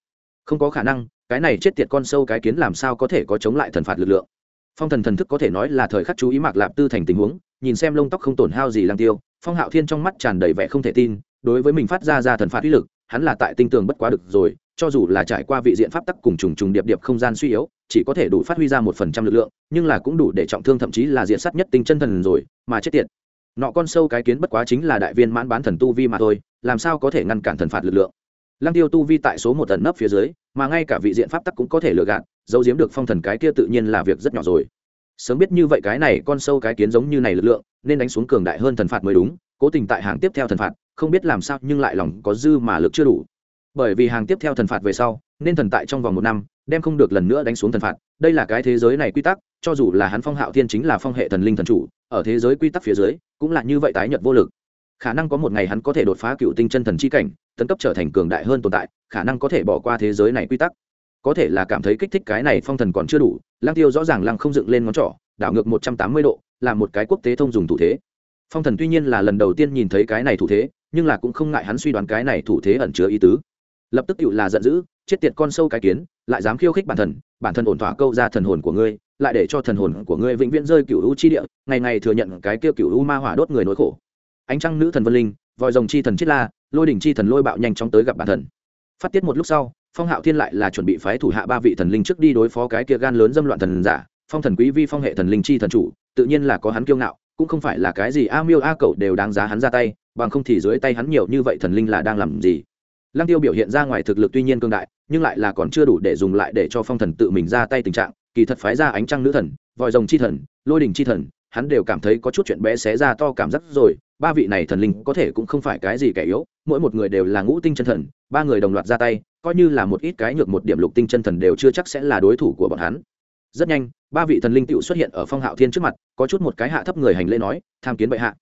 Không có khả năng, cái này chết tiệt con sâu cái kiến làm sao có thể có chống lại thần phạt lực lượng. Phong thần thần thức có thể nói là thời khắc chú ý mạc lạp tư thành tình huống, nhìn xem lông tóc không tổn hao gì lang tiêu, phong hạo thiên trong mắt tràn đầy vẻ không thể tin, đối với mình phát ra ra thần phạt uy lực, hắn là tại tinh tường bất quá được rồi, cho dù là trải qua vị diện pháp tắc cùng trùng trùng điệp điệp không gian suy yếu, chỉ có thể đủ phát huy ra một phần trăm lực lượng, nhưng là cũng đủ để trọng thương thậm chí là diện sát nhất tinh chân thần rồi, mà chết tiệt. Nọ con sâu cái kiến bất quá chính là đại viên mãn bán thần tu vi mà thôi làm sao có thể ngăn cản thần phạt lực lượng? Lăng tiêu tu vi tại số một tần nấp phía dưới, mà ngay cả vị diện pháp tắc cũng có thể lừa gạt, giấu giếm được phong thần cái kia tự nhiên là việc rất nhỏ rồi. Sớm biết như vậy cái này con sâu cái kiến giống như này lực lượng, nên đánh xuống cường đại hơn thần phạt mới đúng, cố tình tại hàng tiếp theo thần phạt, không biết làm sao nhưng lại lòng có dư mà lực chưa đủ. Bởi vì hàng tiếp theo thần phạt về sau, nên thần tại trong vòng một năm, đem không được lần nữa đánh xuống thần phạt. Đây là cái thế giới này quy tắc, cho dù là hắn phong hạo thiên chính là phong hệ thần linh thần chủ, ở thế giới quy tắc phía dưới, cũng là như vậy tái nhật vô lực khả năng có một ngày hắn có thể đột phá cựu tinh chân thần chi cảnh, tấn cấp trở thành cường đại hơn tồn tại, khả năng có thể bỏ qua thế giới này quy tắc. Có thể là cảm thấy kích thích cái này phong thần còn chưa đủ lang tiêu rõ ràng lăng không dựng lên ngón trỏ, đảo ngược một trăm tám mươi độ, là một cái quốc tế thông dùng thủ thế. Phong thần tuy nhiên là lần đầu tiên nhìn thấy cái này thủ thế, nhưng là cũng không ngại hắn suy đoán cái này thủ thế ẩn chứa ý tứ. Lập tức cựu là giận dữ, chết tiệt con sâu cái kiến, lại dám khiêu khích bản thần, bản thân ổn thỏa câu ra thần hồn của ngươi, lại để cho thần hồn của ngươi vĩnh viễn rơi cựu u chi địa, ngày ngày thừa nhận cái kia cựu u ma hỏa đốt người nỗi khổ ánh trăng nữ thần vân linh, vòi rồng chi thần chết la, lôi đỉnh chi thần lôi bạo nhanh chóng tới gặp bản thần phát tiết một lúc sau, phong hạo thiên lại là chuẩn bị phái thủ hạ ba vị thần linh trước đi đối phó cái kia gan lớn dâm loạn thần giả, phong thần quý vi phong hệ thần linh chi thần chủ, tự nhiên là có hắn kiêu ngạo, cũng không phải là cái gì a miêu a cậu đều đáng giá hắn ra tay, bằng không thì dưới tay hắn nhiều như vậy thần linh là đang làm gì? Lăng tiêu biểu hiện ra ngoài thực lực tuy nhiên cương đại, nhưng lại là còn chưa đủ để dùng lại để cho phong thần tự mình ra tay tình trạng, kỳ thật phái ra ánh trăng nữ thần, vòi rồng chi thần, lôi đình chi thần hắn đều cảm thấy có chút chuyện bé xé ra to cảm giác rồi, ba vị này thần linh có thể cũng không phải cái gì kẻ yếu, mỗi một người đều là ngũ tinh chân thần, ba người đồng loạt ra tay, coi như là một ít cái nhược một điểm lục tinh chân thần đều chưa chắc sẽ là đối thủ của bọn hắn. Rất nhanh, ba vị thần linh tựu xuất hiện ở phong hạo thiên trước mặt, có chút một cái hạ thấp người hành lễ nói, tham kiến bệ hạ.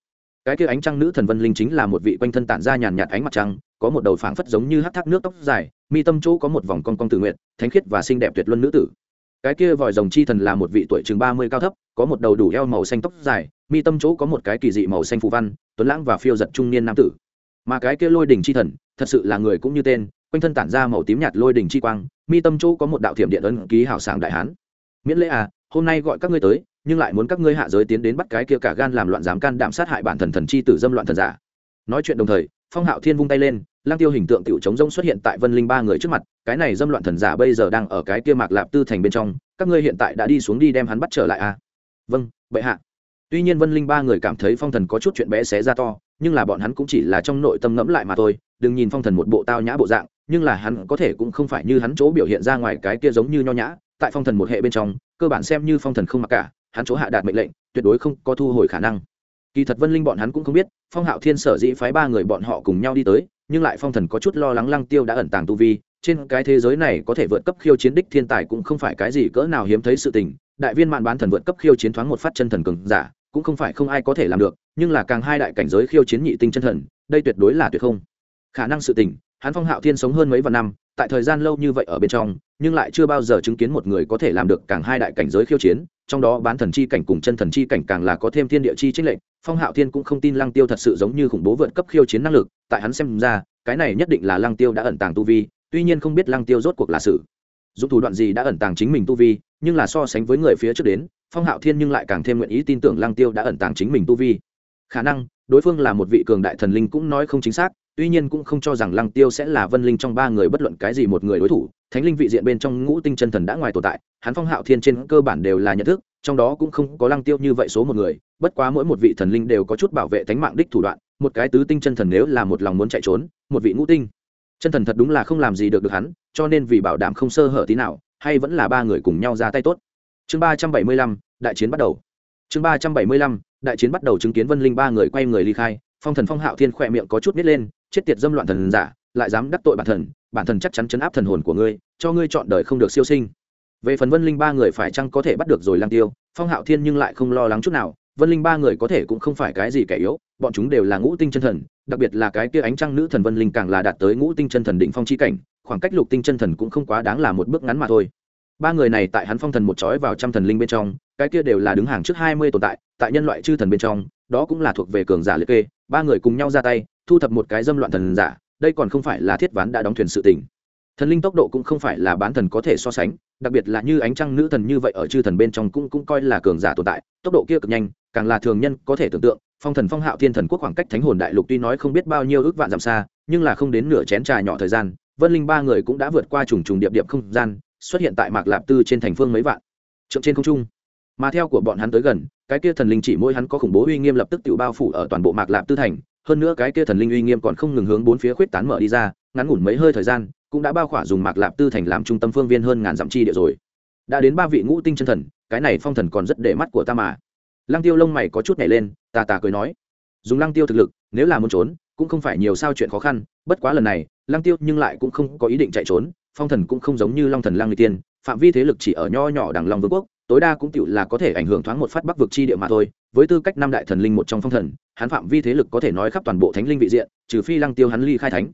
Cái kia ánh trăng nữ thần vân linh chính là một vị quanh thân tản ra nhàn nhạt ánh mặt trăng, có một đầu phảng phất giống như hát thác nước tóc dài, mi tâm chỗ có một vòng con con tự nguyện, thánh khiết và xinh đẹp tuyệt luân nữ tử cái kia vòi rồng chi thần là một vị tuổi chừng ba mươi cao thấp, có một đầu đủ eo màu xanh tóc dài, mi tâm chỗ có một cái kỳ dị màu xanh phù văn, tuấn lãng và phiêu giật trung niên nam tử. Mà cái kia lôi đỉnh chi thần, thật sự là người cũng như tên, quanh thân tản ra màu tím nhạt lôi đỉnh chi quang, mi tâm chỗ có một đạo thiểm điện ấn ký hảo sảng đại hán. Miễn lễ à hôm nay gọi các ngươi tới, nhưng lại muốn các ngươi hạ giới tiến đến bắt cái kia cả gan làm loạn dám can đảm sát hại bản thần thần chi tử dâm loạn thần giả. Nói chuyện đồng thời phong hạo thiên vung tay lên lang tiêu hình tượng tiểu chống rông xuất hiện tại vân linh ba người trước mặt, cái này dâm loạn thần giả bây giờ đang ở cái kia mạc lạp tư thành bên trong, các ngươi hiện tại đã đi xuống đi đem hắn bắt trở lại à? Vâng bệ hạ. Tuy nhiên vân linh ba người cảm thấy phong thần có chút chuyện bé xé ra to, nhưng là bọn hắn cũng chỉ là trong nội tâm ngẫm lại mà thôi, đừng nhìn phong thần một bộ tao nhã bộ dạng, nhưng là hắn có thể cũng không phải như hắn chỗ biểu hiện ra ngoài cái kia giống như nho nhã, tại phong thần một hệ bên trong, cơ bản xem như phong thần không mặc cả, hắn chỗ hạ đạt mệnh lệnh, tuyệt đối không có thu hồi khả năng kỳ thật vân linh bọn hắn cũng không biết, phong hạo thiên sở dĩ phái ba người bọn họ cùng nhau đi tới, nhưng lại phong thần có chút lo lắng lăng tiêu đã ẩn tàng tu vi, trên cái thế giới này có thể vượt cấp khiêu chiến đích thiên tài cũng không phải cái gì cỡ nào hiếm thấy sự tình. Đại viên mạn bán thần vượt cấp khiêu chiến thoáng một phát chân thần cường giả, cũng không phải không ai có thể làm được, nhưng là càng hai đại cảnh giới khiêu chiến nhị tinh chân thần, đây tuyệt đối là tuyệt không. Khả năng sự tình, hắn phong hạo thiên sống hơn mấy vạn năm, tại thời gian lâu như vậy ở bên trong, nhưng lại chưa bao giờ chứng kiến một người có thể làm được càng hai đại cảnh giới khiêu chiến trong đó bán thần chi cảnh cùng chân thần chi cảnh càng là có thêm thiên địa chi trích lệnh phong hạo thiên cũng không tin lăng tiêu thật sự giống như khủng bố vượt cấp khiêu chiến năng lực, tại hắn xem ra, cái này nhất định là lăng tiêu đã ẩn tàng tu vi, tuy nhiên không biết lăng tiêu rốt cuộc là sự. Dùng thủ đoạn gì đã ẩn tàng chính mình tu vi, nhưng là so sánh với người phía trước đến, phong hạo thiên nhưng lại càng thêm nguyện ý tin tưởng lăng tiêu đã ẩn tàng chính mình tu vi. Khả năng, đối phương là một vị cường đại thần linh cũng nói không chính xác, tuy nhiên cũng không cho rằng lăng tiêu sẽ là vân linh trong ba người bất luận cái gì một người đối thủ thánh linh vị diện bên trong ngũ tinh chân thần đã ngoài tồn tại, hắn phong hạo thiên trên cơ bản đều là nhận thức, trong đó cũng không có lăng tiêu như vậy số một người, bất quá mỗi một vị thần linh đều có chút bảo vệ thánh mạng đích thủ đoạn, một cái tứ tinh chân thần nếu là một lòng muốn chạy trốn, một vị ngũ tinh chân thần thật đúng là không làm gì được được hắn, cho nên vì bảo đảm không sơ hở tí nào, hay vẫn là ba người cùng nhau ra tay tốt. Chương ba trăm bảy mươi lăm, đại chiến bắt đầu. Chương ba trăm bảy mươi lăm, đại chiến bắt đầu chứng kiến vân linh ba người quay người ly khai, phong thần phong hạo thiên khỏe miệng có chút nít lên, chết tiệt dâm loạn thần giả, lại dám đắc tội bản thần bản thần chắc chắn chấn áp thần hồn của ngươi, cho ngươi chọn đời không được siêu sinh. Về phần vân linh ba người phải chăng có thể bắt được rồi lang tiêu, phong hạo thiên nhưng lại không lo lắng chút nào, vân linh ba người có thể cũng không phải cái gì kẻ yếu, bọn chúng đều là ngũ tinh chân thần, đặc biệt là cái kia ánh trăng nữ thần vân linh càng là đạt tới ngũ tinh chân thần đỉnh phong chi cảnh, khoảng cách lục tinh chân thần cũng không quá đáng là một bước ngắn mà thôi. Ba người này tại hắn phong thần một chói vào trăm thần linh bên trong, cái kia đều là đứng hàng trước hai mươi tồn tại tại nhân loại chư thần bên trong, đó cũng là thuộc về cường giả liệt kê. Ba người cùng nhau ra tay, thu thập một cái dâm loạn thần giả đây còn không phải là thiết ván đã đóng thuyền sự tình. Thần linh tốc độ cũng không phải là bán thần có thể so sánh, đặc biệt là như ánh trăng nữ thần như vậy ở chư thần bên trong cũng cũng coi là cường giả tồn tại, tốc độ kia cực nhanh, càng là thường nhân có thể tưởng tượng, phong thần phong hạo thiên thần quốc khoảng cách thánh hồn đại lục tuy nói không biết bao nhiêu ước vạn dặm xa, nhưng là không đến nửa chén trà nhỏ thời gian, vân linh ba người cũng đã vượt qua trùng trùng điệp điệp không gian, xuất hiện tại mạc lạp tư trên thành phương mấy vạn, trượng trên không trung. Mà theo của bọn hắn tới gần, cái kia thần linh chỉ mỗi hắn có khủng bố uy nghiêm lập tức tự bao phủ ở toàn bộ mạc lạp tư thành hơn nữa cái kia thần linh uy nghiêm còn không ngừng hướng bốn phía khuyết tán mở đi ra, ngắn ngủn mấy hơi thời gian, cũng đã bao khỏa dùng mạc lạp tư thành làm trung tâm phương viên hơn ngàn dặm chi địa rồi. Đã đến ba vị ngũ tinh chân thần, cái này phong thần còn rất để mắt của ta mà. Lăng tiêu lông mày có chút nhảy lên, tà tà cười nói, dùng lăng tiêu thực lực, nếu là muốn trốn, cũng không phải nhiều sao chuyện khó khăn, bất quá lần này, lăng tiêu nhưng lại cũng không có ý định chạy trốn, phong thần cũng không giống như long thần lăng người tiên, phạm vi thế lực chỉ ở nho nhỏ đằng long vương quốc tối đa cũng tiểu là có thể ảnh hưởng thoáng một phát bắc vực chi địa mà thôi, với tư cách năm đại thần linh một trong phong thần, hắn phạm vi thế lực có thể nói khắp toàn bộ thánh linh vị diện, trừ phi lăng tiêu hắn ly khai thánh.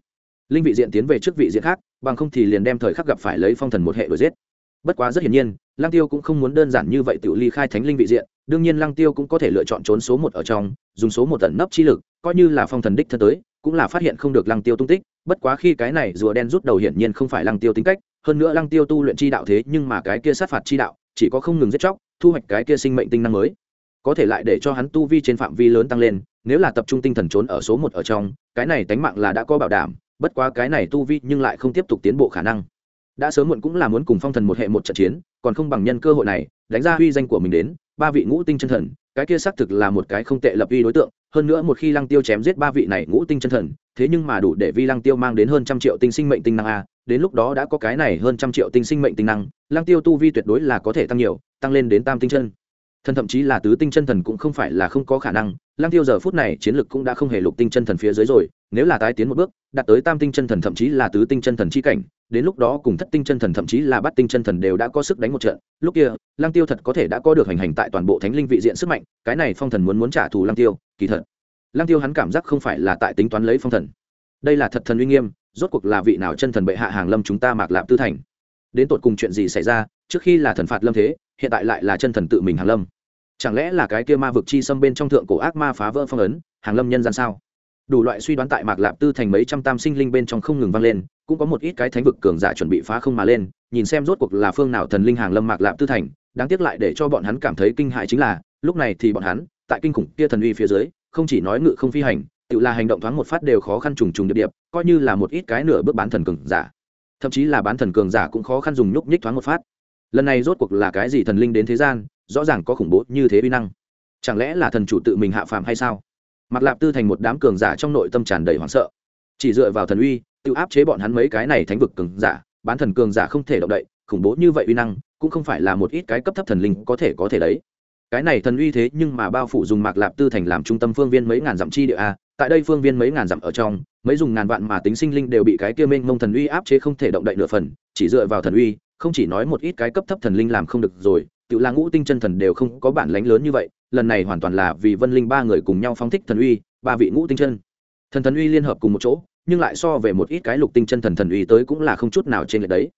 Linh vị diện tiến về trước vị diện khác, bằng không thì liền đem thời khắc gặp phải lấy phong thần một hệ đuổi giết. Bất quá rất hiển nhiên, lăng tiêu cũng không muốn đơn giản như vậy tự ly khai thánh linh vị diện, đương nhiên lăng tiêu cũng có thể lựa chọn trốn số một ở trong, dùng số một tận nấp chi lực, coi như là phong thần đích thân tới, cũng là phát hiện không được lăng tiêu tung tích. Bất quá khi cái này rùa đen rút đầu hiển nhiên không phải lăng tiêu tính cách, hơn nữa lăng tiêu tu luyện chi đạo thế nhưng mà cái kia sát phạt chi đạo chỉ có không ngừng giết chóc, thu hoạch cái kia sinh mệnh tinh năng mới. Có thể lại để cho hắn tu vi trên phạm vi lớn tăng lên, nếu là tập trung tinh thần trốn ở số một ở trong, cái này tánh mạng là đã có bảo đảm, bất quá cái này tu vi nhưng lại không tiếp tục tiến bộ khả năng. Đã sớm muộn cũng là muốn cùng phong thần một hệ một trận chiến, còn không bằng nhân cơ hội này, đánh ra uy danh của mình đến, ba vị ngũ tinh chân thần, cái kia xác thực là một cái không tệ lập uy đối tượng hơn nữa một khi lăng tiêu chém giết ba vị này ngũ tinh chân thần, thế nhưng mà đủ để vi lăng tiêu mang đến hơn trăm triệu tinh sinh mệnh tinh năng a, đến lúc đó đã có cái này hơn trăm triệu tinh sinh mệnh tinh năng, lăng tiêu tu vi tuyệt đối là có thể tăng nhiều, tăng lên đến tam tinh chân. Thần thậm chí là tứ tinh chân thần cũng không phải là không có khả năng, lăng tiêu giờ phút này chiến lực cũng đã không hề lục tinh chân thần phía dưới rồi, nếu là tái tiến một bước, đạt tới tam tinh chân thần thậm chí là tứ tinh chân thần chi cảnh, đến lúc đó cùng thất tinh chân thần thậm chí là bát tinh chân thần đều đã có sức đánh một trận. Lúc kia, lăng tiêu thật có thể đã có được hành hành tại toàn bộ thánh linh vị diện sức mạnh, cái này phong thần muốn muốn trả thù lăng tiêu kỳ thật. Lăng tiêu hắn cảm giác không phải là tại tính toán lấy phong thần. Đây là thật thần uy nghiêm, rốt cuộc là vị nào chân thần bệ hạ hàng lâm chúng ta mạc lạp tư thành. Đến tột cùng chuyện gì xảy ra, trước khi là thần phạt lâm thế, hiện tại lại là chân thần tự mình hàng lâm. Chẳng lẽ là cái kia ma vực chi xâm bên trong thượng cổ ác ma phá vỡ phong ấn, hàng lâm nhân gian sao? Đủ loại suy đoán tại mạc lạp tư thành mấy trăm tam sinh linh bên trong không ngừng vang lên, cũng có một ít cái thánh vực cường giả chuẩn bị phá không mà lên, nhìn xem rốt cuộc là phương nào thần linh hàng lâm mạc lạp tư thành. Đáng tiếc lại để cho bọn hắn cảm thấy kinh hại chính là, lúc này thì bọn hắn tại kinh khủng kia thần uy phía dưới, không chỉ nói ngự không phi hành, tự là hành động thoáng một phát đều khó khăn trùng trùng điệp điệp, coi như là một ít cái nửa bước bán thần cường giả. Thậm chí là bán thần cường giả cũng khó khăn dùng nhúc nhích thoáng một phát. Lần này rốt cuộc là cái gì thần linh đến thế gian, rõ ràng có khủng bố như thế uy năng. Chẳng lẽ là thần chủ tự mình hạ phàm hay sao? Mặt lạp tư thành một đám cường giả trong nội tâm tràn đầy hoảng sợ. Chỉ dựa vào thần uy, tự áp chế bọn hắn mấy cái này thánh vực cường giả, bán thần cường giả không thể động đậy, khủng bố như vậy uy năng, cũng không phải là một ít cái cấp thấp thần linh có thể có thể đấy cái này thần uy thế nhưng mà bao phủ dùng mạc lạp tư thành làm trung tâm phương viên mấy ngàn dặm chi địa a, tại đây phương viên mấy ngàn dặm ở trong, mấy dùng ngàn vạn mà tính sinh linh đều bị cái kia mênh mông thần uy áp chế không thể động đậy nửa phần, chỉ dựa vào thần uy, không chỉ nói một ít cái cấp thấp thần linh làm không được rồi, tự là ngũ tinh chân thần đều không có bản lánh lớn như vậy, lần này hoàn toàn là vì vân linh ba người cùng nhau phóng thích thần uy, ba vị ngũ tinh chân. Thần thần uy liên hợp cùng một chỗ, nhưng lại so về một ít cái lục tinh chân thần thần uy tới cũng là không chút nào trên lệch đấy.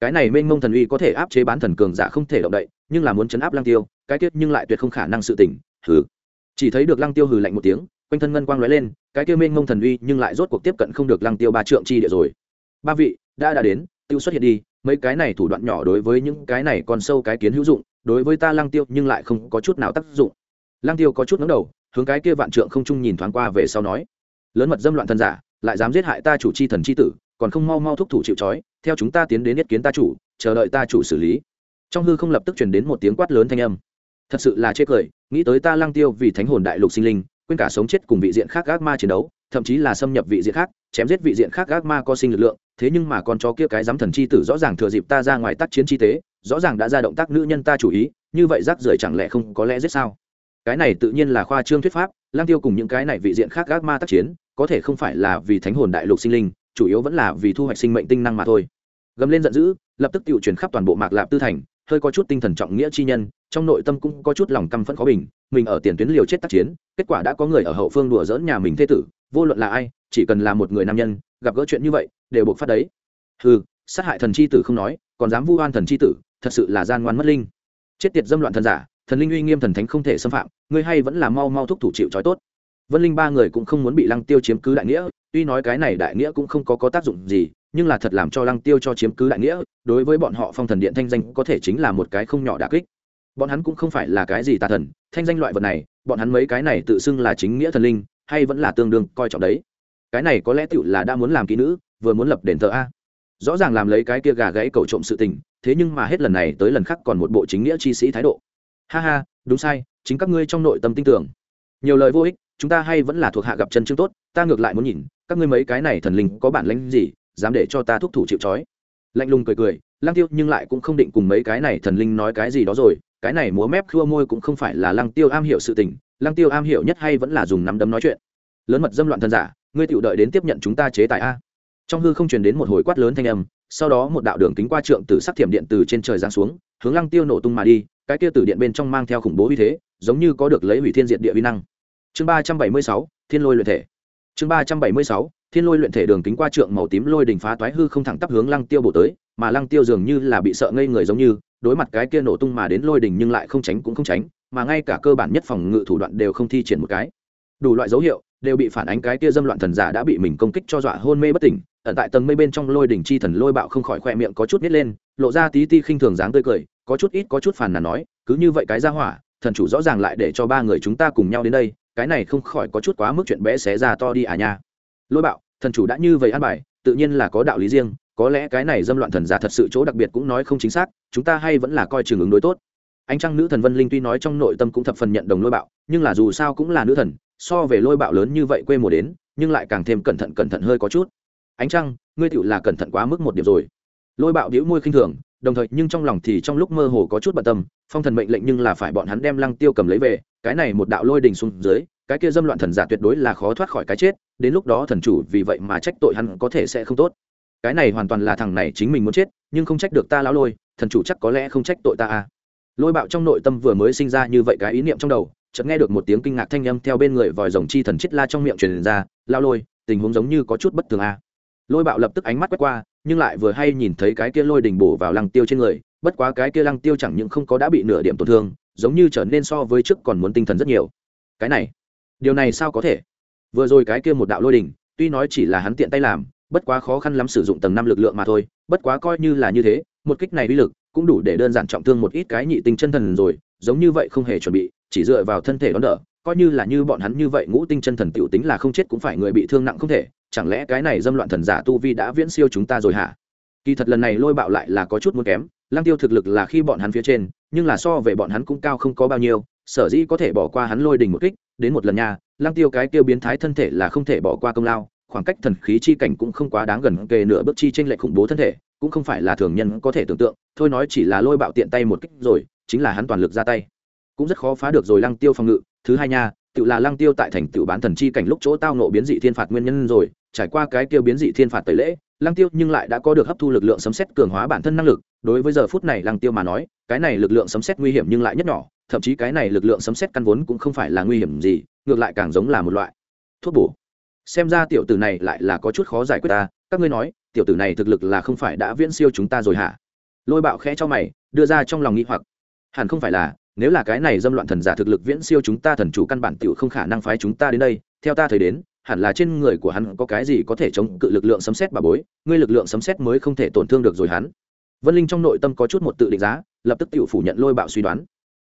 Cái này mênh mông thần uy có thể áp chế bán thần cường giả không thể động đậy, nhưng là muốn chấn áp lang tiêu cái tiết nhưng lại tuyệt không khả năng sự tỉnh hừ. Chỉ thấy được lăng tiêu hừ lạnh một tiếng, quanh thân ngân quang lóe lên, cái kia mênh mông thần uy nhưng lại rốt cuộc tiếp cận không được lăng tiêu ba trượng chi địa rồi. Ba vị, đã đã đến, tiêu xuất hiện đi, mấy cái này thủ đoạn nhỏ đối với những cái này còn sâu cái kiến hữu dụng, đối với ta lăng tiêu nhưng lại không có chút nào tác dụng. Lăng tiêu có chút ngẩng đầu, hướng cái kia vạn trượng không trung nhìn thoáng qua về sau nói, lớn mật dâm loạn thân giả, lại dám giết hại ta chủ chi thần chi tử, còn không mau mau thúc thủ chịu trói, theo chúng ta tiến đến yết kiến ta chủ, chờ đợi ta chủ xử lý. Trong hư không lập tức truyền đến một tiếng quát lớn thanh âm thật sự là chê cười, nghĩ tới ta lăng tiêu vì thánh hồn đại lục sinh linh, quên cả sống chết cùng vị diện khác gác ma chiến đấu, thậm chí là xâm nhập vị diện khác, chém giết vị diện khác gác ma có sinh lực lượng, thế nhưng mà con chó kia cái dám thần chi tử rõ ràng thừa dịp ta ra ngoài tác chiến chi tế, rõ ràng đã ra động tác nữ nhân ta chủ ý, như vậy rác rưởi chẳng lẽ không có lẽ giết sao? Cái này tự nhiên là khoa trương thuyết pháp lang tiêu cùng những cái này vị diện khác gác ma tác chiến, có thể không phải là vì thánh hồn đại lục sinh linh, chủ yếu vẫn là vì thu hoạch sinh mệnh tinh năng mà thôi. Gầm lên giận dữ, lập tức tự chuyển khắp toàn bộ mạc lạp tư thành, hơi có chút tinh thần trọng nghĩa chi nhân trong nội tâm cũng có chút lòng căm phẫn khó bình, mình ở tiền tuyến liều chết tác chiến, kết quả đã có người ở hậu phương đùa dỡn nhà mình thế tử, vô luận là ai, chỉ cần là một người nam nhân, gặp gỡ chuyện như vậy, đều buộc phát đấy. Ừ sát hại thần chi tử không nói, còn dám vu oan thần chi tử, thật sự là gian ngoan mất linh. Chết tiệt dâm loạn thần giả, thần linh uy nghiêm thần thánh không thể xâm phạm, ngươi hay vẫn là mau mau thúc thủ chịu trói tốt. Vân linh ba người cũng không muốn bị lăng tiêu chiếm cứ đại nghĩa, tuy nói cái này đại nghĩa cũng không có có tác dụng gì, nhưng là thật làm cho lăng tiêu cho chiếm cứ đại nghĩa, đối với bọn họ phong thần điện thanh danh có thể chính là một cái không nhỏ đà kích bọn hắn cũng không phải là cái gì tà thần, thanh danh loại vật này, bọn hắn mấy cái này tự xưng là chính nghĩa thần linh, hay vẫn là tương đương, coi trọng đấy. Cái này có lẽ tựu là đã muốn làm kỹ nữ, vừa muốn lập đền thờ a. Rõ ràng làm lấy cái kia gà gãy cầu trộm sự tình, thế nhưng mà hết lần này tới lần khác còn một bộ chính nghĩa chi sĩ thái độ. Ha ha, đúng sai, chính các ngươi trong nội tâm tin tưởng. Nhiều lời vô ích, chúng ta hay vẫn là thuộc hạ gặp chân chương tốt, ta ngược lại muốn nhìn, các ngươi mấy cái này thần linh có bản lĩnh gì, dám để cho ta thúc thủ chịu trói. Lạnh lùng cười cười lang tiêu nhưng lại cũng không định cùng mấy cái này thần linh nói cái gì đó rồi cái này múa mép khua môi cũng không phải là lăng tiêu am hiểu sự tình, lăng tiêu am hiểu nhất hay vẫn là dùng nắm đấm nói chuyện. Lớn mật dâm loạn thân giả, ngươi tự đợi đến tiếp nhận chúng ta chế tài a. Trong hư không truyền đến một hồi quát lớn thanh âm, sau đó một đạo đường kính qua trượng từ sắc thiểm điện từ trên trời giáng xuống, hướng lăng tiêu nổ tung mà đi, cái kia tử điện bên trong mang theo khủng bố uy thế, giống như có được lấy hủy thiên diện địa vi năng. Chương ba trăm bảy mươi sáu, thiên lôi luyện thể. Chương ba trăm bảy mươi sáu, thiên lôi luyện thể đường kính qua trượng màu tím lôi đỉnh phá toái hư không thẳng tắp hướng lăng tiêu bổ tới, mà lăng tiêu dường như là bị sợ ngây người giống như đối mặt cái kia nổ tung mà đến lôi đỉnh nhưng lại không tránh cũng không tránh, mà ngay cả cơ bản nhất phòng ngự thủ đoạn đều không thi triển một cái. Đủ loại dấu hiệu đều bị phản ánh cái kia dâm loạn thần giả đã bị mình công kích cho dọa hôn mê bất tỉnh, ẩn tại tầng mây bên trong lôi đỉnh chi thần lôi bạo không khỏi khoe miệng có chút nít lên, lộ ra tí ti khinh thường dáng tươi cười, có chút ít, có chút phản là nói, cứ như vậy cái ra hỏa, thần chủ rõ ràng lại để cho ba người chúng ta cùng nhau đến đây, cái này không khỏi có chút quá mức chuyện bé xé ra to đi à nha. Lôi bạo, thần chủ đã như vậy ăn bài, tự nhiên là có đạo lý riêng có lẽ cái này dâm loạn thần giả thật sự chỗ đặc biệt cũng nói không chính xác, chúng ta hay vẫn là coi trường ứng đối tốt. Ánh trăng nữ thần vân linh tuy nói trong nội tâm cũng thập phần nhận đồng lôi bạo, nhưng là dù sao cũng là nữ thần, so về lôi bạo lớn như vậy quê mùa đến, nhưng lại càng thêm cẩn thận cẩn thận hơi có chút. Ánh trăng, ngươi tựu là cẩn thận quá mức một điểm rồi. Lôi bạo đĩu môi khinh thường, đồng thời nhưng trong lòng thì trong lúc mơ hồ có chút bận tâm, phong thần mệnh lệnh nhưng là phải bọn hắn đem lăng tiêu cầm lấy về, cái này một đạo lôi đình xuống dưới, cái kia dâm loạn thần giả tuyệt đối là khó thoát khỏi cái chết, đến lúc đó thần chủ vì vậy mà trách tội hắn có thể sẽ không tốt cái này hoàn toàn là thằng này chính mình muốn chết, nhưng không trách được ta lão lôi, thần chủ chắc có lẽ không trách tội ta à. Lôi bạo trong nội tâm vừa mới sinh ra như vậy cái ý niệm trong đầu, chợt nghe được một tiếng kinh ngạc thanh âm theo bên người vòi rồng chi thần chết la trong miệng truyền ra lao lôi, tình huống giống như có chút bất thường à. Lôi bạo lập tức ánh mắt quét qua, nhưng lại vừa hay nhìn thấy cái kia lôi đình bổ vào lăng tiêu trên người, bất quá cái kia lăng tiêu chẳng những không có đã bị nửa điểm tổn thương, giống như trở nên so với trước còn muốn tinh thần rất nhiều. Cái này, điều này sao có thể? Vừa rồi cái kia một đạo lôi đình tuy nói chỉ là hắn tiện tay làm bất quá khó khăn lắm sử dụng tầng năm lực lượng mà thôi, bất quá coi như là như thế, một kích này uy lực cũng đủ để đơn giản trọng thương một ít cái nhị tinh chân thần rồi, giống như vậy không hề chuẩn bị, chỉ dựa vào thân thể đón đỡ, coi như là như bọn hắn như vậy ngũ tinh chân thần tiểu tính là không chết cũng phải người bị thương nặng không thể, chẳng lẽ cái này dâm loạn thần giả tu vi đã viễn siêu chúng ta rồi hả? Kỳ thật lần này lôi bạo lại là có chút muốn kém, lăng tiêu thực lực là khi bọn hắn phía trên, nhưng là so về bọn hắn cũng cao không có bao nhiêu, sở dĩ có thể bỏ qua hắn lôi đình một kích, đến một lần nha, lăng tiêu cái tiêu biến thái thân thể là không thể bỏ qua công lao khoảng cách thần khí chi cảnh cũng không quá đáng gần kề nửa bước chi tranh lệch khủng bố thân thể, cũng không phải là thường nhân có thể tưởng tượng, thôi nói chỉ là lôi bạo tiện tay một kích rồi, chính là hắn toàn lực ra tay. Cũng rất khó phá được rồi lăng tiêu phòng ngự, thứ hai nha, tự là lăng tiêu tại thành tựu bán thần chi cảnh lúc chỗ tao nộ biến dị thiên phạt nguyên nhân rồi, trải qua cái tiêu biến dị thiên phạt tẩy lễ, lăng tiêu nhưng lại đã có được hấp thu lực lượng sấm xét cường hóa bản thân năng lực, đối với giờ phút này lăng tiêu mà nói, cái này lực lượng sấm xét nguy hiểm nhưng lại nhất nhỏ, thậm chí cái này lực lượng sấm xét căn vốn cũng không phải là nguy hiểm gì, ngược lại càng giống là một loại thuốc bổ xem ra tiểu tử này lại là có chút khó giải quyết ta, các ngươi nói, tiểu tử này thực lực là không phải đã viễn siêu chúng ta rồi hả? Lôi bạo khẽ cho mày, đưa ra trong lòng nghĩ hoặc. Hẳn không phải là, nếu là cái này dâm loạn thần giả thực lực viễn siêu chúng ta thần chủ căn bản tiểu không khả năng phái chúng ta đến đây, theo ta thấy đến, hẳn là trên người của hắn có cái gì có thể chống cự lực lượng sấm xét bà bối, ngươi lực lượng sấm xét mới không thể tổn thương được rồi hắn. Vân linh trong nội tâm có chút một tự định giá, lập tức tự phủ nhận lôi bạo suy đoán.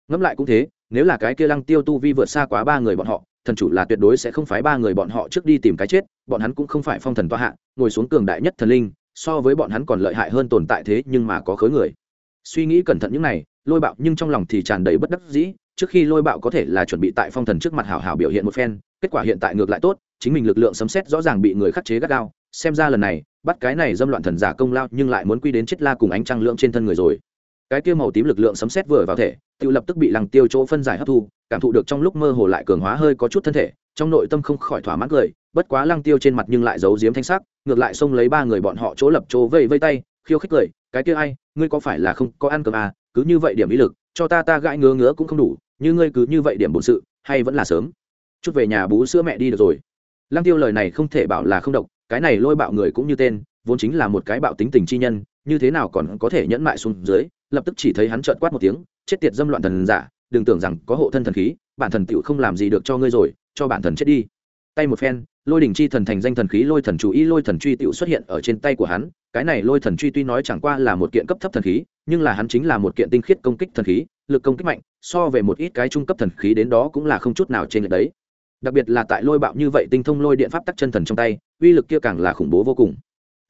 Ngẫm lại cũng thế, nếu là cái kia lăng tiêu tu vi vượt xa quá ba người bọn họ thần chủ là tuyệt đối sẽ không phái ba người bọn họ trước đi tìm cái chết, bọn hắn cũng không phải phong thần toa hạ, ngồi xuống cường đại nhất thần linh, so với bọn hắn còn lợi hại hơn tồn tại thế nhưng mà có khối người. Suy nghĩ cẩn thận những này, lôi bạo nhưng trong lòng thì tràn đầy bất đắc dĩ, trước khi lôi bạo có thể là chuẩn bị tại phong thần trước mặt hảo hảo biểu hiện một phen, kết quả hiện tại ngược lại tốt, chính mình lực lượng sấm xét rõ ràng bị người khắc chế gắt gao, xem ra lần này, bắt cái này dâm loạn thần giả công lao nhưng lại muốn quy đến chết la cùng ánh trăng lượng trên thân người rồi cái kia màu tím lực lượng sấm sét vừa vào thể tự lập tức bị lăng tiêu chỗ phân giải hấp thu, cảm thụ được trong lúc mơ hồ lại cường hóa hơi có chút thân thể, trong nội tâm không khỏi thỏa mãn cười, bất quá lăng tiêu trên mặt nhưng lại giấu giếm thanh sắc, ngược lại xông lấy ba người bọn họ chỗ lập chỗ vây vây tay, khiêu khích cười, cái kia ai, ngươi có phải là không có ăn cơm à cứ như vậy điểm ý lực, cho ta ta gãi ngứa ngứa cũng không đủ, như ngươi cứ như vậy điểm bổn sự, hay vẫn là sớm? Chút về nhà bú sữa mẹ đi được rồi. Lăng tiêu lời này không thể bảo là không độc, cái này lôi bạo người cũng như tên, vốn chính là một cái bạo tính tình chi nhân, như thế nào còn có thể nhẫn mại xuống dưới lập tức chỉ thấy hắn trợn quát một tiếng, chết tiệt dâm loạn thần giả, đừng tưởng rằng có hộ thân thần khí, bản thần tựu không làm gì được cho ngươi rồi, cho bản thần chết đi. Tay một phen, lôi đỉnh chi thần thành danh thần khí, lôi thần chú ý lôi thần truy tựu xuất hiện ở trên tay của hắn. Cái này lôi thần truy tuy nói chẳng qua là một kiện cấp thấp thần khí, nhưng là hắn chính là một kiện tinh khiết công kích thần khí, lực công kích mạnh, so về một ít cái trung cấp thần khí đến đó cũng là không chút nào trên lệch đấy. Đặc biệt là tại lôi bạo như vậy tinh thông lôi điện pháp tắc chân thần trong tay, uy lực kia càng là khủng bố vô cùng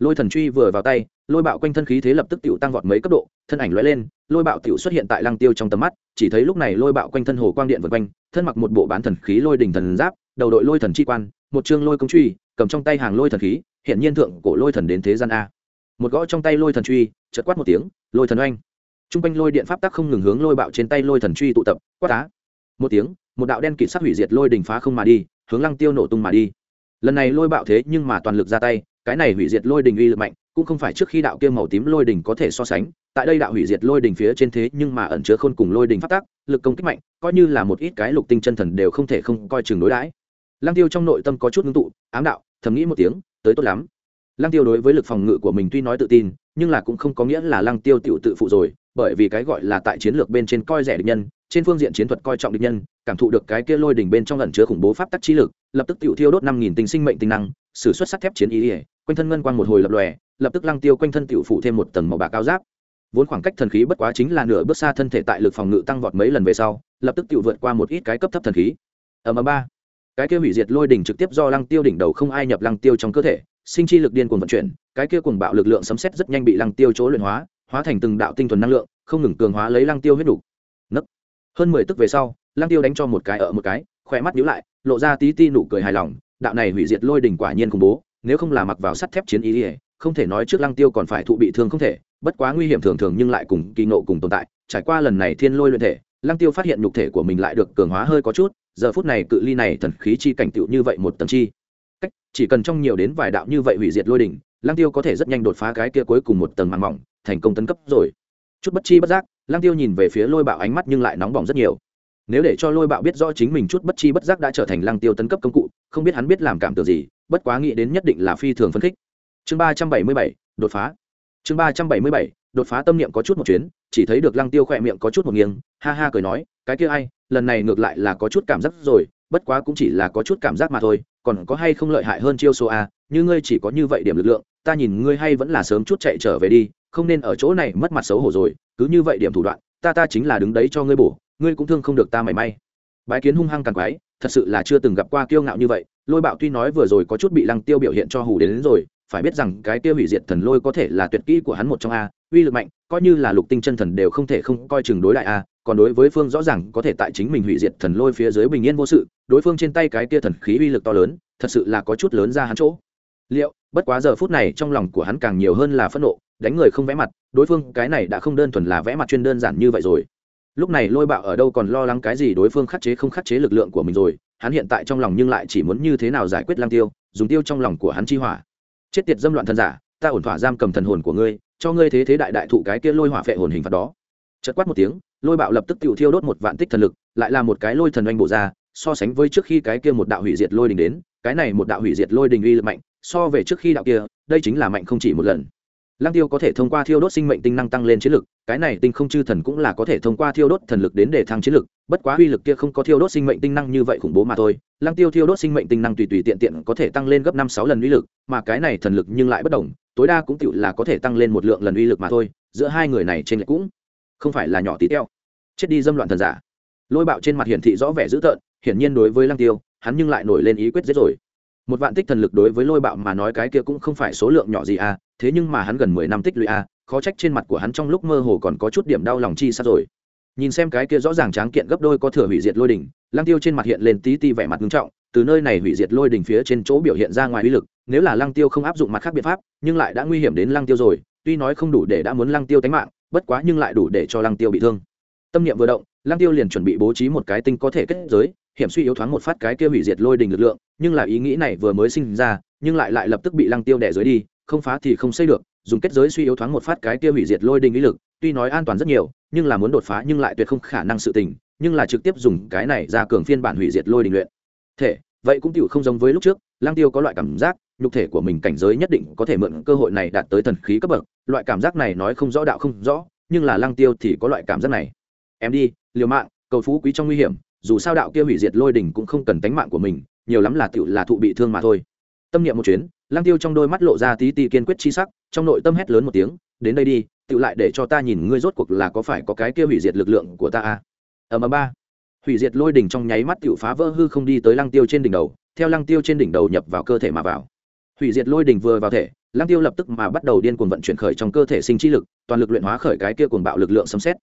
lôi thần truy vừa vào tay, lôi bạo quanh thân khí thế lập tức tiểu tăng vọt mấy cấp độ, thân ảnh lóe lên, lôi bạo tiểu xuất hiện tại lăng tiêu trong tầm mắt, chỉ thấy lúc này lôi bạo quanh thân hồ quang điện vượt quanh, thân mặc một bộ bán thần khí lôi đỉnh thần giáp, đầu đội lôi thần chi quan, một chương lôi công truy, cầm trong tay hàng lôi thần khí, hiện nhiên thượng cổ lôi thần đến thế gian a. Một gõ trong tay lôi thần truy chật quát một tiếng, lôi thần oanh. T r u n g quanh lôi điện pháp tắc không ngừng hướng lôi bạo trên tay lôi thần truy tụ tập, quát tá một tiếng, một đạo đen kịt sát hủy diệt lôi đình phá không mà đi, hướng lăng tiêu nổ tung mà đi. Lần này lôi bạo thế nhưng mà toàn lực ra tay cái này hủy diệt lôi đình uy lực mạnh, cũng không phải trước khi đạo kia màu tím lôi đình có thể so sánh, tại đây đạo hủy diệt lôi đình phía trên thế nhưng mà ẩn chứa khôn cùng lôi đình phát tác lực công kích mạnh, coi như là một ít cái lục tinh chân thần đều không thể không coi chừng đối đãi. Lăng tiêu trong nội tâm có chút ngưng tụ, ám đạo, thầm nghĩ một tiếng, tới tốt lắm. Lăng tiêu đối với lực phòng ngự của mình tuy nói tự tin, nhưng là cũng không có nghĩa là lăng tiêu tiểu tự phụ rồi, bởi vì cái gọi là tại chiến lược bên trên coi rẻ địch nhân, trên phương diện chiến thuật coi trọng địch nhân, cảm thụ được cái kia lôi đỉnh bên trong ẩn chứa khủng bố pháp tắc trí lực, lập tức tiểu thiêu đốt năm nghìn tinh sinh mệnh tinh năng, sử xuất sắt thép chiến ý ỉa quanh thân ngân quang một hồi lập lòe, lập tức lăng tiêu quanh thân tiểu phụ thêm một tầng màu bạc cao giáp. Vốn khoảng cách thần khí bất quá chính là nửa bước xa thân thể tại lực phòng ngự tăng vọt mấy lần về sau, lập tức tiểu vượt qua một ít cái cấp thấp thần khí. Ở ầm ba. Cái kia hủy diệt lôi đỉnh trực tiếp do lăng tiêu đỉnh đầu không ai nhập lăng tiêu trong cơ thể, sinh chi lực điên cuồng vận chuyển, cái kia cuồng bạo lực lượng sấm xét rất nhanh bị lăng tiêu chỗ luyện hóa hóa thành từng đạo tinh thuần năng lượng, không ngừng cường hóa lấy lăng tiêu huyết đủ. Nấc. Hơn mười tức về sau, lăng tiêu đánh cho một cái ở một cái, khỏe mắt nhíu lại, lộ ra tí ti nụ cười hài lòng, đạo này hủy diệt lôi đỉnh quả nhiên khủng bố nếu không là mặc vào sắt thép chiến ý ỉa, không thể nói trước lăng tiêu còn phải thụ bị thương không thể, bất quá nguy hiểm thường thường nhưng lại cùng kỳ nộ cùng tồn tại. Trải qua lần này thiên lôi luyện thể, lăng tiêu phát hiện nhục thể của mình lại được cường hóa hơi có chút, giờ phút này cự ly này thần khí chi cảnh tựu như vậy một tầng chi. Cách, chỉ cần trong nhiều đến vài đạo như vậy hủy diệt lôi đỉnh, lăng tiêu có thể rất nhanh đột phá cái kia cuối cùng một tầng màng mỏng, thành công tấn cấp rồi. Chút bất chi bất giác, lăng tiêu nhìn về phía lôi bạo ánh mắt nhưng lại nóng bỏng rất nhiều. Nếu để cho lôi bạo biết rõ chính mình chút bất chi bất giác đã trở thành lăng tiêu tấn cấp công cụ, không biết hắn biết làm cảm tưởng gì bất quá nghĩ đến nhất định là phi thường phấn khích. Chương ba trăm bảy mươi bảy, đột phá. Chương ba trăm bảy mươi bảy, đột phá tâm niệm có chút một chuyến, chỉ thấy được lăng tiêu khỏe miệng có chút một nghiêng, ha ha cười nói, cái kia ai, lần này ngược lại là có chút cảm giác rồi, bất quá cũng chỉ là có chút cảm giác mà thôi, còn có hay không lợi hại hơn chiêu số a, như ngươi chỉ có như vậy điểm lực lượng, ta nhìn ngươi hay vẫn là sớm chút chạy trở về đi, không nên ở chỗ này mất mặt xấu hổ rồi, cứ như vậy điểm thủ đoạn, ta ta chính là đứng đấy cho ngươi bổ, ngươi cũng thương không được ta mảy may. Bái kiến hung hăng càng quái thật sự là chưa từng gặp qua kiêu ngạo như vậy lôi bạo tuy nói vừa rồi có chút bị lăng tiêu biểu hiện cho hù đến, đến rồi phải biết rằng cái tiêu hủy diệt thần lôi có thể là tuyệt kỹ của hắn một trong a uy lực mạnh coi như là lục tinh chân thần đều không thể không coi chừng đối đại a còn đối với phương rõ ràng có thể tại chính mình hủy diệt thần lôi phía dưới bình yên vô sự đối phương trên tay cái kia thần khí uy lực to lớn thật sự là có chút lớn ra hắn chỗ. Liệu bất quá giờ phút này trong lòng của hắn càng nhiều hơn là phẫn nộ đánh người không vẽ mặt đối phương cái này đã không đơn thuần là vẽ mặt chuyên đơn giản như vậy rồi lúc này lôi bạo ở đâu còn lo lắng cái gì đối phương khắc chế không khắc chế lực lượng của mình rồi, hắn hiện tại trong lòng nhưng lại chỉ muốn như thế nào giải quyết lang tiêu, dùng tiêu trong lòng của hắn chi hỏa. Chết tiệt dâm loạn thần giả, ta ổn thỏa giam cầm thần hồn của ngươi, cho ngươi thế thế đại đại thụ cái kia lôi hỏa phệ hồn hình phạt đó. Chật quát một tiếng, lôi bạo lập tức tự thiêu đốt một vạn tích thần lực, lại là một cái lôi thần oanh bổ ra, so sánh với trước khi cái kia một đạo hủy diệt lôi đình đến, cái này một đạo hủy diệt lôi đình uy lực mạnh, so về trước khi đạo kia, đây chính là mạnh không chỉ một lần. Lăng Tiêu có thể thông qua thiêu đốt sinh mệnh tinh năng tăng lên chiến lực, cái này tinh không chư thần cũng là có thể thông qua thiêu đốt thần lực đến để thăng chiến lực, bất quá uy lực kia không có thiêu đốt sinh mệnh tinh năng như vậy khủng bố mà thôi. Lăng Tiêu thiêu đốt sinh mệnh tinh năng tùy tùy tiện tiện có thể tăng lên gấp năm sáu lần uy lực, mà cái này thần lực nhưng lại bất động, tối đa cũng tiểu là có thể tăng lên một lượng lần uy lực mà thôi, giữa hai người này trên lệch cũng không phải là nhỏ tí teo. Chết đi dâm loạn thần giả. Lôi bạo trên mặt hiển thị rõ vẻ dữ tợn, hiển nhiên đối với Lăng Tiêu, hắn nhưng lại nổi lên ý quyết giết rồi một vạn tích thần lực đối với lôi bạo mà nói cái kia cũng không phải số lượng nhỏ gì à thế nhưng mà hắn gần mười năm tích lũy à khó trách trên mặt của hắn trong lúc mơ hồ còn có chút điểm đau lòng chi sát rồi. Nhìn xem cái kia rõ ràng tráng kiện gấp đôi có thừa hủy diệt lôi đỉnh, lăng tiêu trên mặt hiện lên tí ti vẻ mặt nghiêm trọng, từ nơi này hủy diệt lôi đỉnh phía trên chỗ biểu hiện ra ngoài uy lực, nếu là lăng tiêu không áp dụng mặt khác biện pháp, nhưng lại đã nguy hiểm đến lăng tiêu rồi, tuy nói không đủ để đã muốn lăng tiêu tánh mạng, bất quá nhưng lại đủ để cho lăng tiêu bị thương. Tâm niệm vừa động, lăng tiêu liền chuẩn bị bố trí một cái tinh có thể kết giới, hiểm suy yếu thoáng một phát cái kia hủy diệt lôi đình lực lượng, nhưng là ý nghĩ này vừa mới sinh ra, nhưng lại lại lập tức bị lăng tiêu đẻ dưới đi không phá thì không xây được, dùng kết giới suy yếu thoáng một phát cái kia hủy diệt lôi đình ý lực, tuy nói an toàn rất nhiều, nhưng là muốn đột phá nhưng lại tuyệt không khả năng sự tình, nhưng là trực tiếp dùng cái này ra cường phiên bản hủy diệt lôi đình luyện. Thể, vậy cũng tiểu không giống với lúc trước, lang tiêu có loại cảm giác, nhục thể của mình cảnh giới nhất định có thể mượn cơ hội này đạt tới thần khí cấp bậc, loại cảm giác này nói không rõ đạo không rõ, nhưng là lang tiêu thì có loại cảm giác này. Em đi, liều mạng, cầu phú quý trong nguy hiểm, dù sao đạo kia hủy diệt lôi đình cũng không cần tánh mạng của mình, nhiều lắm là tiểu là thụ bị thương mà thôi tâm niệm một chuyến lang tiêu trong đôi mắt lộ ra tí tí kiên quyết chi sắc, trong nội tâm hét lớn một tiếng, đến đây đi tự lại để cho ta nhìn ngươi rốt cuộc là có phải có cái kia hủy diệt lực lượng của ta à? Ở mà ba. Hủy diệt lôi đỉnh trong nháy mắt tự phá vỡ hư không đi tới lang tiêu trên đỉnh đầu, theo lang tiêu trên đỉnh đầu nhập vào cơ thể mà vào. Hủy diệt lôi đỉnh vừa vào thể lang tiêu lập tức mà bắt đầu điên cuồng vận chuyển khởi trong cơ thể sinh chi lực, toàn lực luyện hóa khởi cái kia cuồng bạo lực lượng sấm xét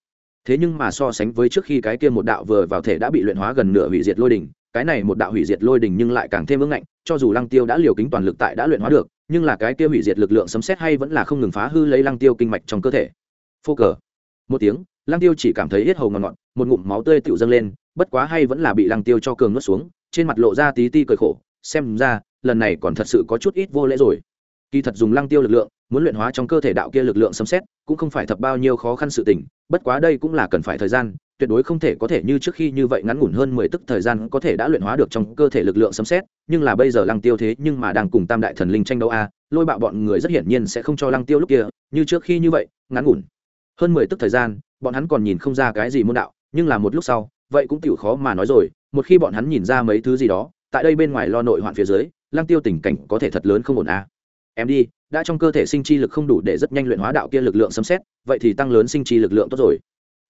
thế nhưng mà so sánh với trước khi cái kia một đạo vừa vào thể đã bị luyện hóa gần nửa hủy diệt lôi đỉnh cái này một đạo hủy diệt lôi đỉnh nhưng lại càng thêm ưng ngạnh, cho dù lăng tiêu đã liều kính toàn lực tại đã luyện hóa được, nhưng là cái kia hủy diệt lực lượng sấm xét hay vẫn là không ngừng phá hư lấy lăng tiêu kinh mạch trong cơ thể. Phô cờ. Một tiếng, lăng tiêu chỉ cảm thấy hết hầu ngọn ngọn một ngụm máu tươi tựu dâng lên, bất quá hay vẫn là bị lăng tiêu cho cường nuốt xuống, trên mặt lộ ra tí ti cười khổ, xem ra, lần này còn thật sự có chút ít vô lễ rồi. Kỳ thật dùng lăng tiêu lực lượng, muốn luyện hóa trong cơ thể đạo kia lực lượng sấm xét cũng không phải thật bao nhiêu khó khăn sự tình, bất quá đây cũng là cần phải thời gian tuyệt đối không thể có thể như trước khi như vậy ngắn ngủn hơn mười tức thời gian có thể đã luyện hóa được trong cơ thể lực lượng sấm xét nhưng là bây giờ lăng tiêu thế nhưng mà đang cùng tam đại thần linh tranh đấu a, lôi bạo bọn người rất hiển nhiên sẽ không cho lăng tiêu lúc kia, như trước khi như vậy, ngắn ngủn. Hơn mười tức thời gian, bọn hắn còn nhìn không ra cái gì môn đạo, nhưng là một lúc sau, vậy cũng tiểu khó mà nói rồi, một khi bọn hắn nhìn ra mấy thứ gì đó, tại đây bên ngoài lo nội hoạn phía dưới, lăng tiêu tình cảnh có thể thật lớn không ổn a. Em đi, đã trong cơ thể sinh chi lực không đủ để rất nhanh luyện hóa đạo kia lực lượng sấm xét vậy thì tăng lớn sinh chi lực lượng tốt rồi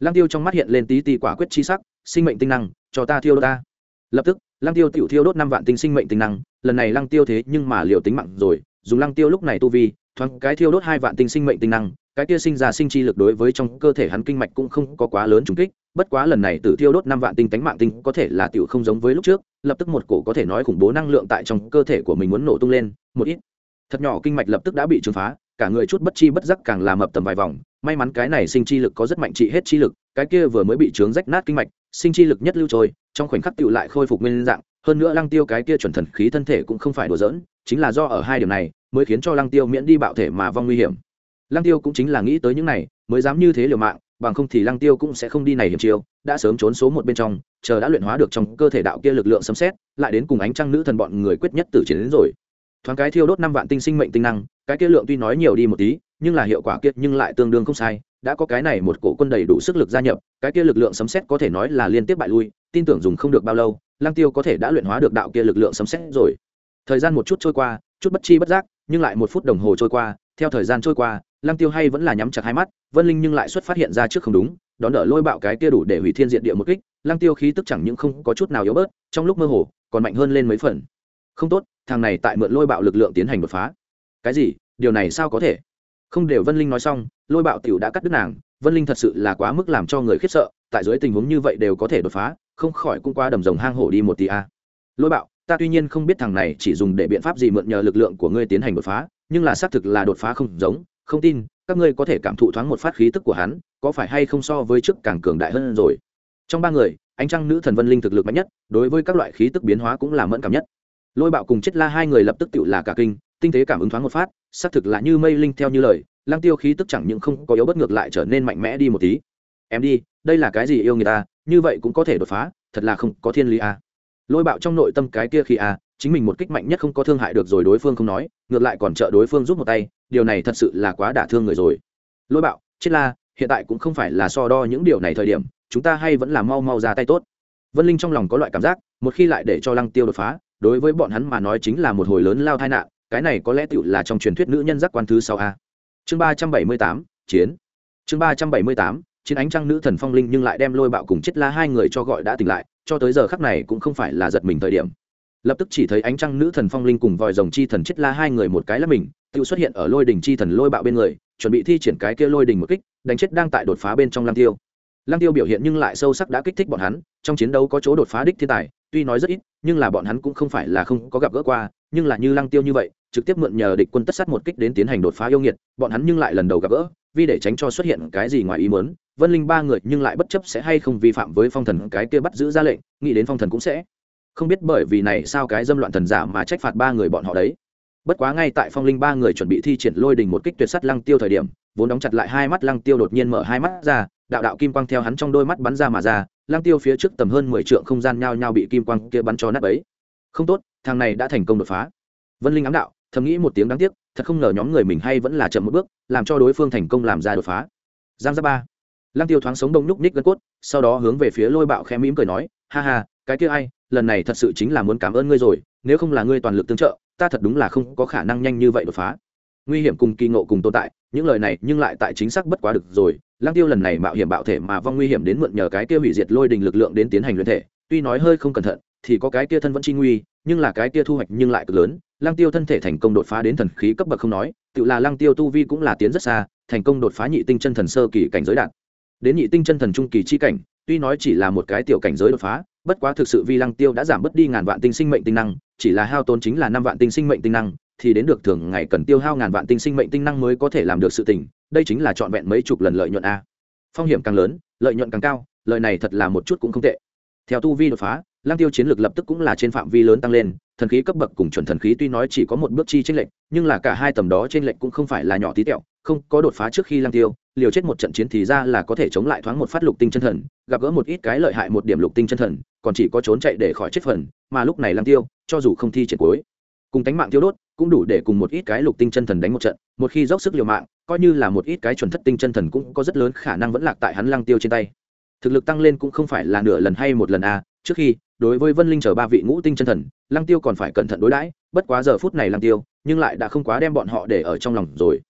lăng tiêu trong mắt hiện lên tí ti quả quyết chi sắc, sinh mệnh tinh năng, cho ta thiêu đốt ta. Lập tức, lăng tiêu tiểu thiêu đốt năm vạn tinh sinh mệnh tinh năng, lần này lăng tiêu thế nhưng mà liều tính mạng rồi, dùng lăng tiêu lúc này tu vi, thoáng cái thiêu đốt hai vạn tinh sinh mệnh tinh năng, cái kia sinh ra sinh chi lực đối với trong cơ thể hắn kinh mạch cũng không có quá lớn trùng kích, bất quá lần này tự thiêu đốt năm vạn tinh tánh mạng tinh có thể là tiểu không giống với lúc trước, lập tức một cổ có thể nói khủng bố năng lượng tại trong cơ thể của mình muốn nổ tung lên, một ít. Thật nhỏ kinh mạch lập tức đã bị trừng phá, cả người chút bất chi bất giác càng làm mập tầm vài vòng may mắn cái này sinh chi lực có rất mạnh trị hết chi lực, cái kia vừa mới bị trướng rách nát kinh mạch, sinh chi lực nhất lưu trôi, trong khoảnh khắc tựu lại khôi phục nguyên dạng, hơn nữa lăng tiêu cái kia chuẩn thần khí thân thể cũng không phải đùa giỡn, chính là do ở hai điểm này mới khiến cho lăng tiêu miễn đi bạo thể mà vong nguy hiểm. Lăng tiêu cũng chính là nghĩ tới những này, mới dám như thế liều mạng, bằng không thì lăng tiêu cũng sẽ không đi này hiểm chiêu, đã sớm trốn số một bên trong, chờ đã luyện hóa được trong cơ thể đạo kia lực lượng sấm xét lại đến cùng ánh trăng nữ thần bọn người quyết nhất tử chiến đến rồi. Thoáng cái thiêu đốt năm vạn tinh sinh mệnh tinh năng cái kia lượng tuy nói nhiều đi một tí, nhưng là hiệu quả kiệt nhưng lại tương đương không sai. Đã có cái này một cổ quân đầy đủ sức lực gia nhập, cái kia lực lượng sấm xét có thể nói là liên tiếp bại lui, tin tưởng dùng không được bao lâu, lang tiêu có thể đã luyện hóa được đạo kia lực lượng sấm xét rồi. Thời gian một chút trôi qua, chút bất chi bất giác, nhưng lại một phút đồng hồ trôi qua, theo thời gian trôi qua, lang tiêu hay vẫn là nhắm chặt hai mắt, vân linh nhưng lại xuất phát hiện ra trước không đúng, đón đỡ lôi bạo cái kia đủ để hủy thiên diện địa một kích, lang tiêu khí tức chẳng những không có chút nào yếu bớt, trong lúc mơ hồ, còn mạnh hơn lên mấy phần. Không tốt, thằng này tại mượn lôi bạo lực lượng tiến hành đột phá cái gì, điều này sao có thể? Không đều vân linh nói xong, lôi bạo tiểu đã cắt đứt nàng, vân linh thật sự là quá mức làm cho người khiếp sợ, tại dưới tình huống như vậy đều có thể đột phá, không khỏi cũng qua đầm rồng hang hổ đi một tí a. Lôi bạo, ta tuy nhiên không biết thằng này chỉ dùng để biện pháp gì mượn nhờ lực lượng của ngươi tiến hành đột phá, nhưng là xác thực là đột phá không giống, không tin, các ngươi có thể cảm thụ thoáng một phát khí tức của hắn, có phải hay không so với trước càng cường đại hơn rồi? Trong ba người, ánh trăng nữ thần vân linh thực lực mạnh nhất, đối với các loại khí tức biến hóa cũng là mẫn cảm nhất. Lôi bạo cùng chết la hai người lập tức tự là cả kinh tinh tế cảm ứng thoáng một phát, xác thực là như mây linh theo như lời lang tiêu khí tức chẳng những không có yếu bất ngược lại trở nên mạnh mẽ đi một tí. Em đi, đây là cái gì yêu người ta, như vậy cũng có thể đột phá, thật là không có thiên lý à. lôi bạo trong nội tâm cái kia khi à chính mình một kích mạnh nhất không có thương hại được rồi đối phương không nói, ngược lại còn trợ đối phương giúp một tay, điều này thật sự là quá đả thương người rồi. Lôi bạo, chết la, hiện tại cũng không phải là so đo những điều này thời điểm, chúng ta hay vẫn là mau mau ra tay tốt. Vân linh trong lòng có loại cảm giác, một khi lại để cho lăng tiêu đột phá, đối với bọn hắn mà nói chính là một hồi lớn lao tai nạn cái này có lẽ tựu là trong truyền thuyết nữ nhân giác quan thứ sáu a. Chương ba trăm bảy mươi tám, chiến. Chương ba trăm bảy mươi tám, chiến ánh trăng nữ thần phong linh nhưng lại đem lôi bạo cùng chết la hai người cho gọi đã tỉnh lại, cho tới giờ khắc này cũng không phải là giật mình thời điểm. Lập tức chỉ thấy ánh trăng nữ thần phong linh cùng vòi rồng chi thần chết la hai người một cái là mình tự xuất hiện ở lôi đỉnh chi thần lôi bạo bên người, chuẩn bị thi triển cái kia lôi đỉnh một kích, đánh chết đang tại đột phá bên trong lăng tiêu. Lăng tiêu biểu hiện nhưng lại sâu sắc đã kích thích bọn hắn, trong chiến đấu có chỗ đột phá đích thiên tài tuy nói rất ít, nhưng là bọn hắn cũng không phải là không có gặp gỡ qua, nhưng là như lăng tiêu như vậy, trực tiếp mượn nhờ địch quân tất sát một kích đến tiến hành đột phá yêu nghiệt, bọn hắn nhưng lại lần đầu gặp gỡ, vì để tránh cho xuất hiện cái gì ngoài ý muốn, vân linh ba người nhưng lại bất chấp sẽ hay không vi phạm với phong thần cái kia bắt giữ ra lệnh, nghĩ đến phong thần cũng sẽ. Không biết bởi vì này sao cái dâm loạn thần giả mà trách phạt ba người bọn họ đấy. Bất quá ngay tại phong linh ba người chuẩn bị thi triển lôi đình một kích tuyệt sắt lăng tiêu thời điểm, vốn đóng chặt lại hai mắt lăng tiêu đột nhiên mở hai mắt ra, đạo đạo kim quang theo hắn trong đôi mắt bắn ra mà ra Lang tiêu phía trước tầm hơn mười trượng không gian nhao nhao bị kim quang kia bắn cho nát ấy không tốt, thằng này đã thành công đột phá. Vân linh ám đạo, thầm nghĩ một tiếng đáng tiếc, thật không ngờ nhóm người mình hay vẫn là chậm một bước, làm cho đối phương thành công làm ra đột phá. Giang gia ba. Lang tiêu thoáng sống đông nhúc ních gân cốt, sau đó hướng về phía lôi bạo khẽ mỉm cười nói, ha ha, cái kia ai, lần này thật sự chính là muốn cảm ơn ngươi rồi, nếu không là ngươi toàn lực tương trợ, ta thật đúng là không có khả năng nhanh như vậy đột phá. Nguy hiểm cùng kỳ ngộ cùng tồn tại những lời này nhưng lại tại chính xác bất quá được rồi, lăng tiêu lần này mạo hiểm bạo thể mà vong nguy hiểm đến mượn nhờ cái kia hủy diệt lôi đình lực lượng đến tiến hành luyện thể, tuy nói hơi không cẩn thận, thì có cái kia thân vẫn chi nguy, nhưng là cái kia thu hoạch nhưng lại cực lớn. Lăng tiêu thân thể thành công đột phá đến thần khí cấp bậc không nói, tự là lăng tiêu tu vi cũng là tiến rất xa, thành công đột phá nhị tinh chân thần sơ kỳ cảnh giới đạt đến nhị tinh chân thần trung kỳ chi cảnh, tuy nói chỉ là một cái tiểu cảnh giới đột phá, bất quá thực sự vi lăng tiêu đã giảm bớt đi ngàn vạn tinh sinh mệnh tinh năng, chỉ là hao tốn chính là năm vạn tinh sinh mệnh tinh năng thì đến được thường ngày cần tiêu hao ngàn vạn tinh sinh mệnh tinh năng mới có thể làm được sự tình, đây chính là trọn vẹn mấy chục lần lợi nhuận a. Phong hiểm càng lớn, lợi nhuận càng cao lợi này thật là một chút cũng không tệ. Theo tu vi đột phá lang tiêu chiến lược lập tức cũng là trên phạm vi lớn tăng lên, thần khí cấp bậc cùng chuẩn thần khí tuy nói chỉ có một bước chi trên lệnh nhưng là cả hai tầm đó trên lệnh cũng không phải là nhỏ tí tẹo, không có đột phá trước khi lang tiêu, liều chết một trận chiến thì ra là có thể chống lại thoáng một phát lục tinh chân thần, gặp gỡ một ít cái lợi hại một điểm lục tinh chân thần, còn chỉ có trốn chạy để khỏi chết phần, mà lúc này lang tiêu, cho dù không thi triển cuối cùng tánh mạng tiêu đốt, cũng đủ để cùng một ít cái lục tinh chân thần đánh một trận. Một khi dốc sức liều mạng, coi như là một ít cái chuẩn thất tinh chân thần cũng có rất lớn khả năng vẫn lạc tại hắn lăng tiêu trên tay. Thực lực tăng lên cũng không phải là nửa lần hay một lần a à. trước khi, đối với vân linh chờ ba vị ngũ tinh chân thần, lăng tiêu còn phải cẩn thận đối đãi, bất quá giờ phút này lăng tiêu, nhưng lại đã không quá đem bọn họ để ở trong lòng rồi.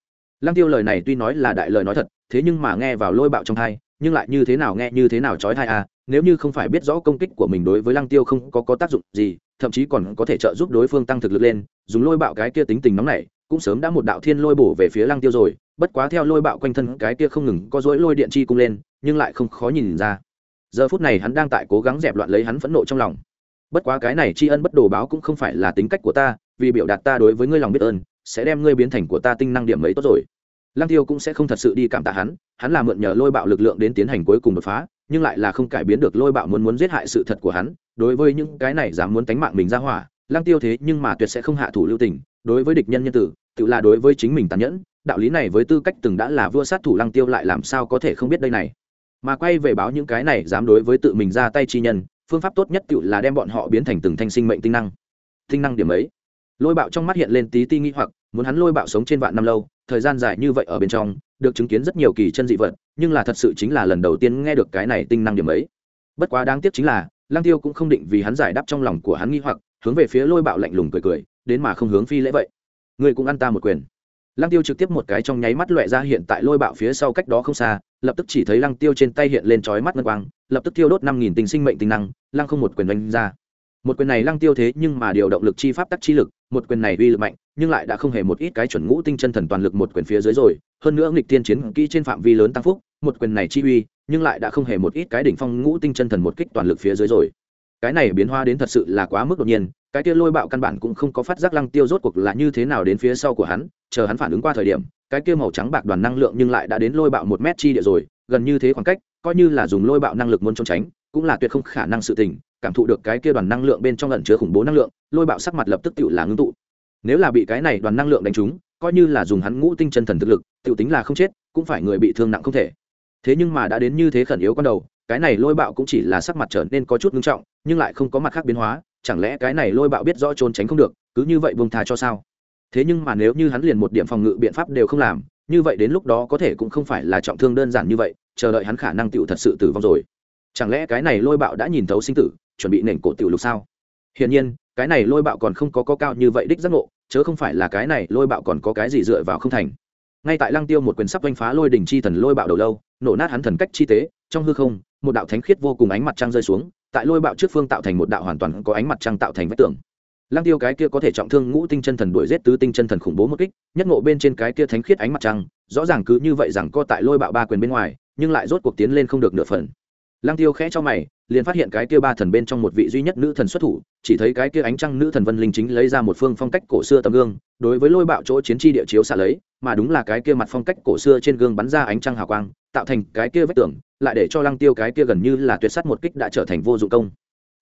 Lăng tiêu lời này tuy nói là đại lời nói thật, thế nhưng mà nghe vào lôi bạo trong thai nhưng lại như thế nào nghe như thế nào trói thai à nếu như không phải biết rõ công kích của mình đối với lăng tiêu không có, có tác dụng gì thậm chí còn có thể trợ giúp đối phương tăng thực lực lên dùng lôi bạo cái kia tính tình nóng này cũng sớm đã một đạo thiên lôi bổ về phía lăng tiêu rồi bất quá theo lôi bạo quanh thân cái kia không ngừng có dối lôi điện chi cung lên nhưng lại không khó nhìn ra. Giờ phút này hắn đang tại cố gắng dẹp loạn lấy hắn phẫn nộ trong lòng. Bất quá cái này tri ân bất đồ báo cũng không phải là tính cách của ta vì biểu đạt ta đối với ngươi lòng biết ơn sẽ đem ngươi biến thành của ta tinh năng điểm mấy tốt rồi. Lăng tiêu cũng sẽ không thật sự đi cảm tạ hắn hắn là mượn nhờ lôi bạo lực lượng đến tiến hành cuối cùng đột phá nhưng lại là không cải biến được lôi bạo muốn muốn giết hại sự thật của hắn, đối với những cái này dám muốn tánh mạng mình ra hỏa, lăng tiêu thế nhưng mà tuyệt sẽ không hạ thủ lưu tình, đối với địch nhân nhân tử, tự là đối với chính mình tàn nhẫn, đạo lý này với tư cách từng đã là vua sát thủ lăng tiêu lại làm sao có thể không biết đây này. Mà quay về báo những cái này dám đối với tự mình ra tay chi nhân, phương pháp tốt nhất tự là đem bọn họ biến thành từng thanh sinh mệnh tinh năng. Tinh năng điểm ấy. Lôi bạo trong mắt hiện lên tí ti nghi hoặc, muốn hắn lôi bạo sống trên vạn năm lâu, thời gian dài như vậy ở bên trong được chứng kiến rất nhiều kỳ chân dị vật, nhưng là thật sự chính là lần đầu tiên nghe được cái này tinh năng điểm ấy. Bất quá đáng tiếc chính là, lăng tiêu cũng không định vì hắn giải đáp trong lòng của hắn nghi hoặc, hướng về phía lôi bạo lạnh lùng cười cười, đến mà không hướng phi lễ vậy. Người cũng ăn ta một quyền. Lăng tiêu trực tiếp một cái trong nháy mắt loẹ ra hiện tại lôi bạo phía sau cách đó không xa, lập tức chỉ thấy lăng tiêu trên tay hiện lên chói mắt ngân quang, lập tức tiêu đốt năm nghìn tinh sinh mệnh tinh năng, lăng không một quyền đánh ra một quyền này lăng tiêu thế nhưng mà điều động lực chi pháp tắc chi lực, một quyền này uy lực mạnh, nhưng lại đã không hề một ít cái chuẩn ngũ tinh chân thần toàn lực một quyền phía dưới rồi, hơn nữa nghịch tiên chiến kỹ trên phạm vi lớn tăng phúc, một quyền này chi uy, nhưng lại đã không hề một ít cái đỉnh phong ngũ tinh chân thần một kích toàn lực phía dưới rồi. Cái này biến hóa đến thật sự là quá mức đột nhiên, cái kia lôi bạo căn bản cũng không có phát giác lăng tiêu rốt cuộc là như thế nào đến phía sau của hắn, chờ hắn phản ứng qua thời điểm, cái kia màu trắng bạc đoàn năng lượng nhưng lại đã đến lôi bạo một mét chi địa rồi, gần như thế khoảng cách, coi như là dùng lôi bạo năng lực muốn trốn tránh, cũng là tuyệt không khả năng sự tình cảm thụ được cái kia đoàn năng lượng bên trong lẩn chứa khủng bố năng lượng, lôi bạo sắc mặt lập tức tự là ngưng tụ. Nếu là bị cái này đoàn năng lượng đánh trúng, coi như là dùng hắn ngũ tinh chân thần thực lực tự tính là không chết, cũng phải người bị thương nặng không thể. Thế nhưng mà đã đến như thế khẩn yếu con đầu, cái này lôi bạo cũng chỉ là sắc mặt trở nên có chút ngưng trọng, nhưng lại không có mặt khác biến hóa, chẳng lẽ cái này lôi bạo biết rõ trốn tránh không được, cứ như vậy buông tha cho sao? Thế nhưng mà nếu như hắn liền một điểm phòng ngự biện pháp đều không làm, như vậy đến lúc đó có thể cũng không phải là trọng thương đơn giản như vậy, chờ đợi hắn khả năng tựu thật sự tử vong rồi. Chẳng lẽ cái này lôi bạo đã nhìn thấu sinh tử chuẩn bị nền cổ tiểu lục sao? Hiển nhiên, cái này lôi bạo còn không có có cao như vậy đích giác ngộ, chớ không phải là cái này lôi bạo còn có cái gì dựa vào không thành. Ngay tại lăng tiêu một quyền sắp oanh phá lôi đỉnh chi thần lôi bạo đầu lâu, nổ nát hắn thần cách chi tế, trong hư không, một đạo thánh khiết vô cùng ánh mặt trăng rơi xuống, tại lôi bạo trước phương tạo thành một đạo hoàn toàn có ánh mặt trăng tạo thành vách tường. Lăng tiêu cái kia có thể trọng thương ngũ tinh chân thần đuổi giết tứ tinh chân thần khủng bố một kích, nhất ngộ bên trên cái kia thánh khiết ánh mặt trăng, rõ ràng cứ như vậy rằng co tại lôi bạo ba quyền bên ngoài, nhưng lại rốt cuộc tiến lên không được nửa phần. Lăng tiêu khẽ cho mày liền phát hiện cái kia ba thần bên trong một vị duy nhất nữ thần xuất thủ, chỉ thấy cái kia ánh trăng nữ thần vân linh chính lấy ra một phương phong cách cổ xưa tấm gương, đối với lôi bạo chỗ chiến tri địa chiếu xạ lấy, mà đúng là cái kia mặt phong cách cổ xưa trên gương bắn ra ánh trăng hào quang, tạo thành cái kia vách tường, lại để cho lăng tiêu cái kia gần như là tuyệt sắt một kích đã trở thành vô dụng công.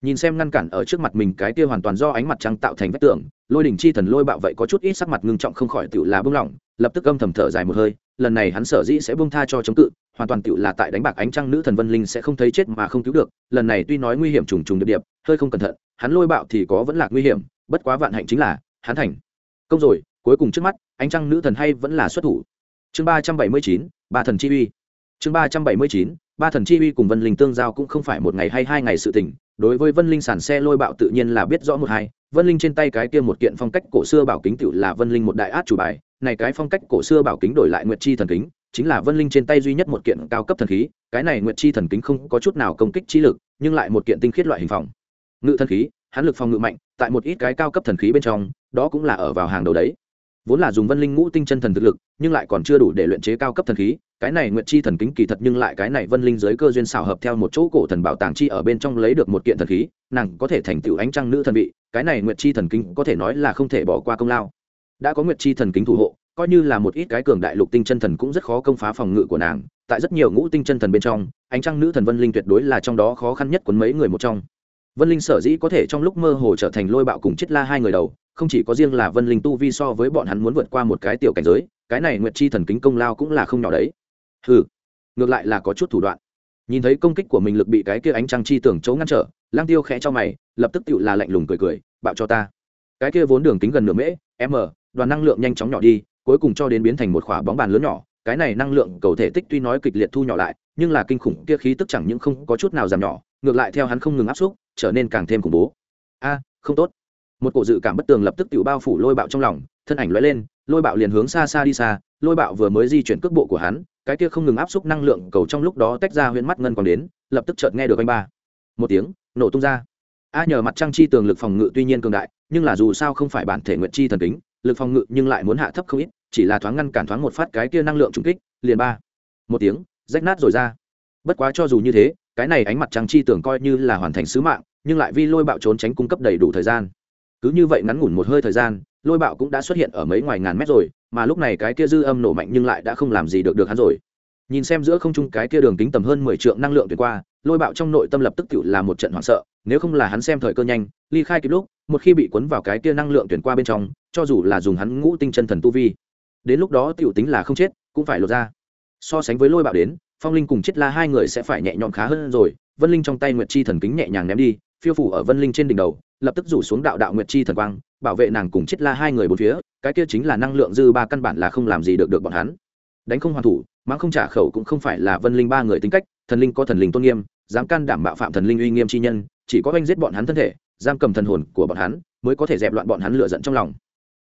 Nhìn xem ngăn cản ở trước mặt mình cái kia hoàn toàn do ánh mặt trăng tạo thành vách tường, lôi đỉnh chi thần lôi bạo vậy có chút ít sắc mặt ngưng trọng không khỏi tự là bưng lỏng lập tức âm thầm thở dài một hơi lần này hắn sở dĩ sẽ buông tha cho chống cự, hoàn toàn tự là tại đánh bạc ánh trăng nữ thần vân linh sẽ không thấy chết mà không cứu được, lần này tuy nói nguy hiểm trùng trùng điệp điệp, hơi không cẩn thận, hắn lôi bạo thì có vẫn là nguy hiểm, bất quá vạn hạnh chính là, hắn thành. Công rồi, cuối cùng trước mắt, ánh trăng nữ thần hay vẫn là xuất thủ. Chương ba trăm bảy mươi chín, ba thần chi uy. Chương ba trăm bảy mươi chín, ba thần chi uy cùng vân linh tương giao cũng không phải một ngày hay hai ngày sự tình, đối với vân linh sản xe lôi bạo tự nhiên là biết rõ một hai, vân linh trên tay cái kia một kiện phong cách cổ xưa bảo kính tự là vân linh một đại át chủ bài này cái phong cách cổ xưa bảo kính đổi lại nguyệt chi thần kính, chính là vân linh trên tay duy nhất một kiện cao cấp thần khí, cái này nguyệt chi thần kính không có chút nào công kích chi lực, nhưng lại một kiện tinh khiết loại hình phòng. Ngự thần khí, hắn lực phòng ngự mạnh, tại một ít cái cao cấp thần khí bên trong, đó cũng là ở vào hàng đầu đấy. Vốn là dùng vân linh ngũ tinh chân thần thực lực, nhưng lại còn chưa đủ để luyện chế cao cấp thần khí, cái này nguyệt chi thần kính kỳ thật nhưng lại cái này vân linh giới cơ duyên xảo hợp theo một chỗ cổ thần bảo tàng chi ở bên trong lấy được một kiện thần khí, nàng có thể thành tựu ánh trăng nữ thần vị, cái này nguyệt chi thần kính có thể nói là không thể bỏ qua công lao đã có nguyệt chi thần kính thủ hộ, coi như là một ít cái cường đại lục tinh chân thần cũng rất khó công phá phòng ngự của nàng. Tại rất nhiều ngũ tinh chân thần bên trong, ánh trăng nữ thần vân linh tuyệt đối là trong đó khó khăn nhất của mấy người một trong. Vân linh sở dĩ có thể trong lúc mơ hồ trở thành lôi bạo cùng chết la hai người đầu, không chỉ có riêng là vân linh tu vi so với bọn hắn muốn vượt qua một cái tiểu cảnh giới, cái này nguyệt chi thần kính công lao cũng là không nhỏ đấy. Ừ ngược lại là có chút thủ đoạn. Nhìn thấy công kích của mình lực bị cái kia ánh trăng chi tưởng chấu ngăn trở lang tiêu khẽ cho mày, lập tức tựu là lạnh lùng cười cười, bạo cho ta. Cái kia vốn đường kính gần nửa mễ, m đoàn năng lượng nhanh chóng nhỏ đi, cuối cùng cho đến biến thành một khỏa bóng bàn lớn nhỏ. Cái này năng lượng cầu thể tích tuy nói kịch liệt thu nhỏ lại, nhưng là kinh khủng kia khí tức chẳng những không có chút nào giảm nhỏ, ngược lại theo hắn không ngừng áp xúc, trở nên càng thêm khủng bố. A, không tốt. Một cổ dự cảm bất tường lập tức tự bao phủ lôi bạo trong lòng, thân ảnh lóe lên, lôi bạo liền hướng xa xa đi xa, lôi bạo vừa mới di chuyển cước bộ của hắn, cái kia không ngừng áp xúc năng lượng cầu trong lúc đó tách ra huyễn mắt ngân còn đến, lập tức chợt nghe được anh ba. Một tiếng, nổ tung ra. A nhờ mặt trăng chi tường lực phòng ngự tuy nhiên cường đại, nhưng là dù sao không phải bản thể nguyện chi thần kính lực phòng ngự nhưng lại muốn hạ thấp không ít, chỉ là thoáng ngăn cản thoáng một phát cái kia năng lượng trùng kích, liền ba. Một tiếng, rách nát rồi ra. Bất quá cho dù như thế, cái này ánh mặt trăng chi tưởng coi như là hoàn thành sứ mạng, nhưng lại vi lôi bạo trốn tránh cung cấp đầy đủ thời gian. Cứ như vậy ngắn ngủn một hơi thời gian, lôi bạo cũng đã xuất hiện ở mấy ngoài ngàn mét rồi, mà lúc này cái kia dư âm nổ mạnh nhưng lại đã không làm gì được được hắn rồi. Nhìn xem giữa không trung cái kia đường kính tầm hơn mười triệu năng lượng tuyệt qua, lôi bạo trong nội tâm lập tức tự là một trận hoảng sợ, nếu không là hắn xem thời cơ nhanh, ly khai kịp lúc, một khi bị cuốn vào cái kia năng lượng tuyển qua bên trong cho dù là dùng hắn ngũ tinh chân thần tu vi, đến lúc đó tiểu tính là không chết, cũng phải lột ra. So sánh với lôi bạo đến, phong linh cùng chết la hai người sẽ phải nhẹ nhõm khá hơn rồi. Vân linh trong tay nguyệt chi thần kính nhẹ nhàng ném đi, phiêu phủ ở vân linh trên đỉnh đầu, lập tức rủ xuống đạo đạo nguyệt chi thần quang, bảo vệ nàng cùng chết la hai người bốn phía, cái kia chính là năng lượng dư ba căn bản là không làm gì được được bọn hắn. Đánh không hoàn thủ mắng không trả khẩu cũng không phải là vân linh ba người tính cách, thần linh có thần linh tôn nghiêm, dám can đảm bạo phạm thần linh uy nghiêm chi nhân, chỉ có oanh giết bọn hắn thân thể, giam cầm thần hồn của bọn hắn, mới có thể dẹp loạn bọn hắn lựa giận trong lòng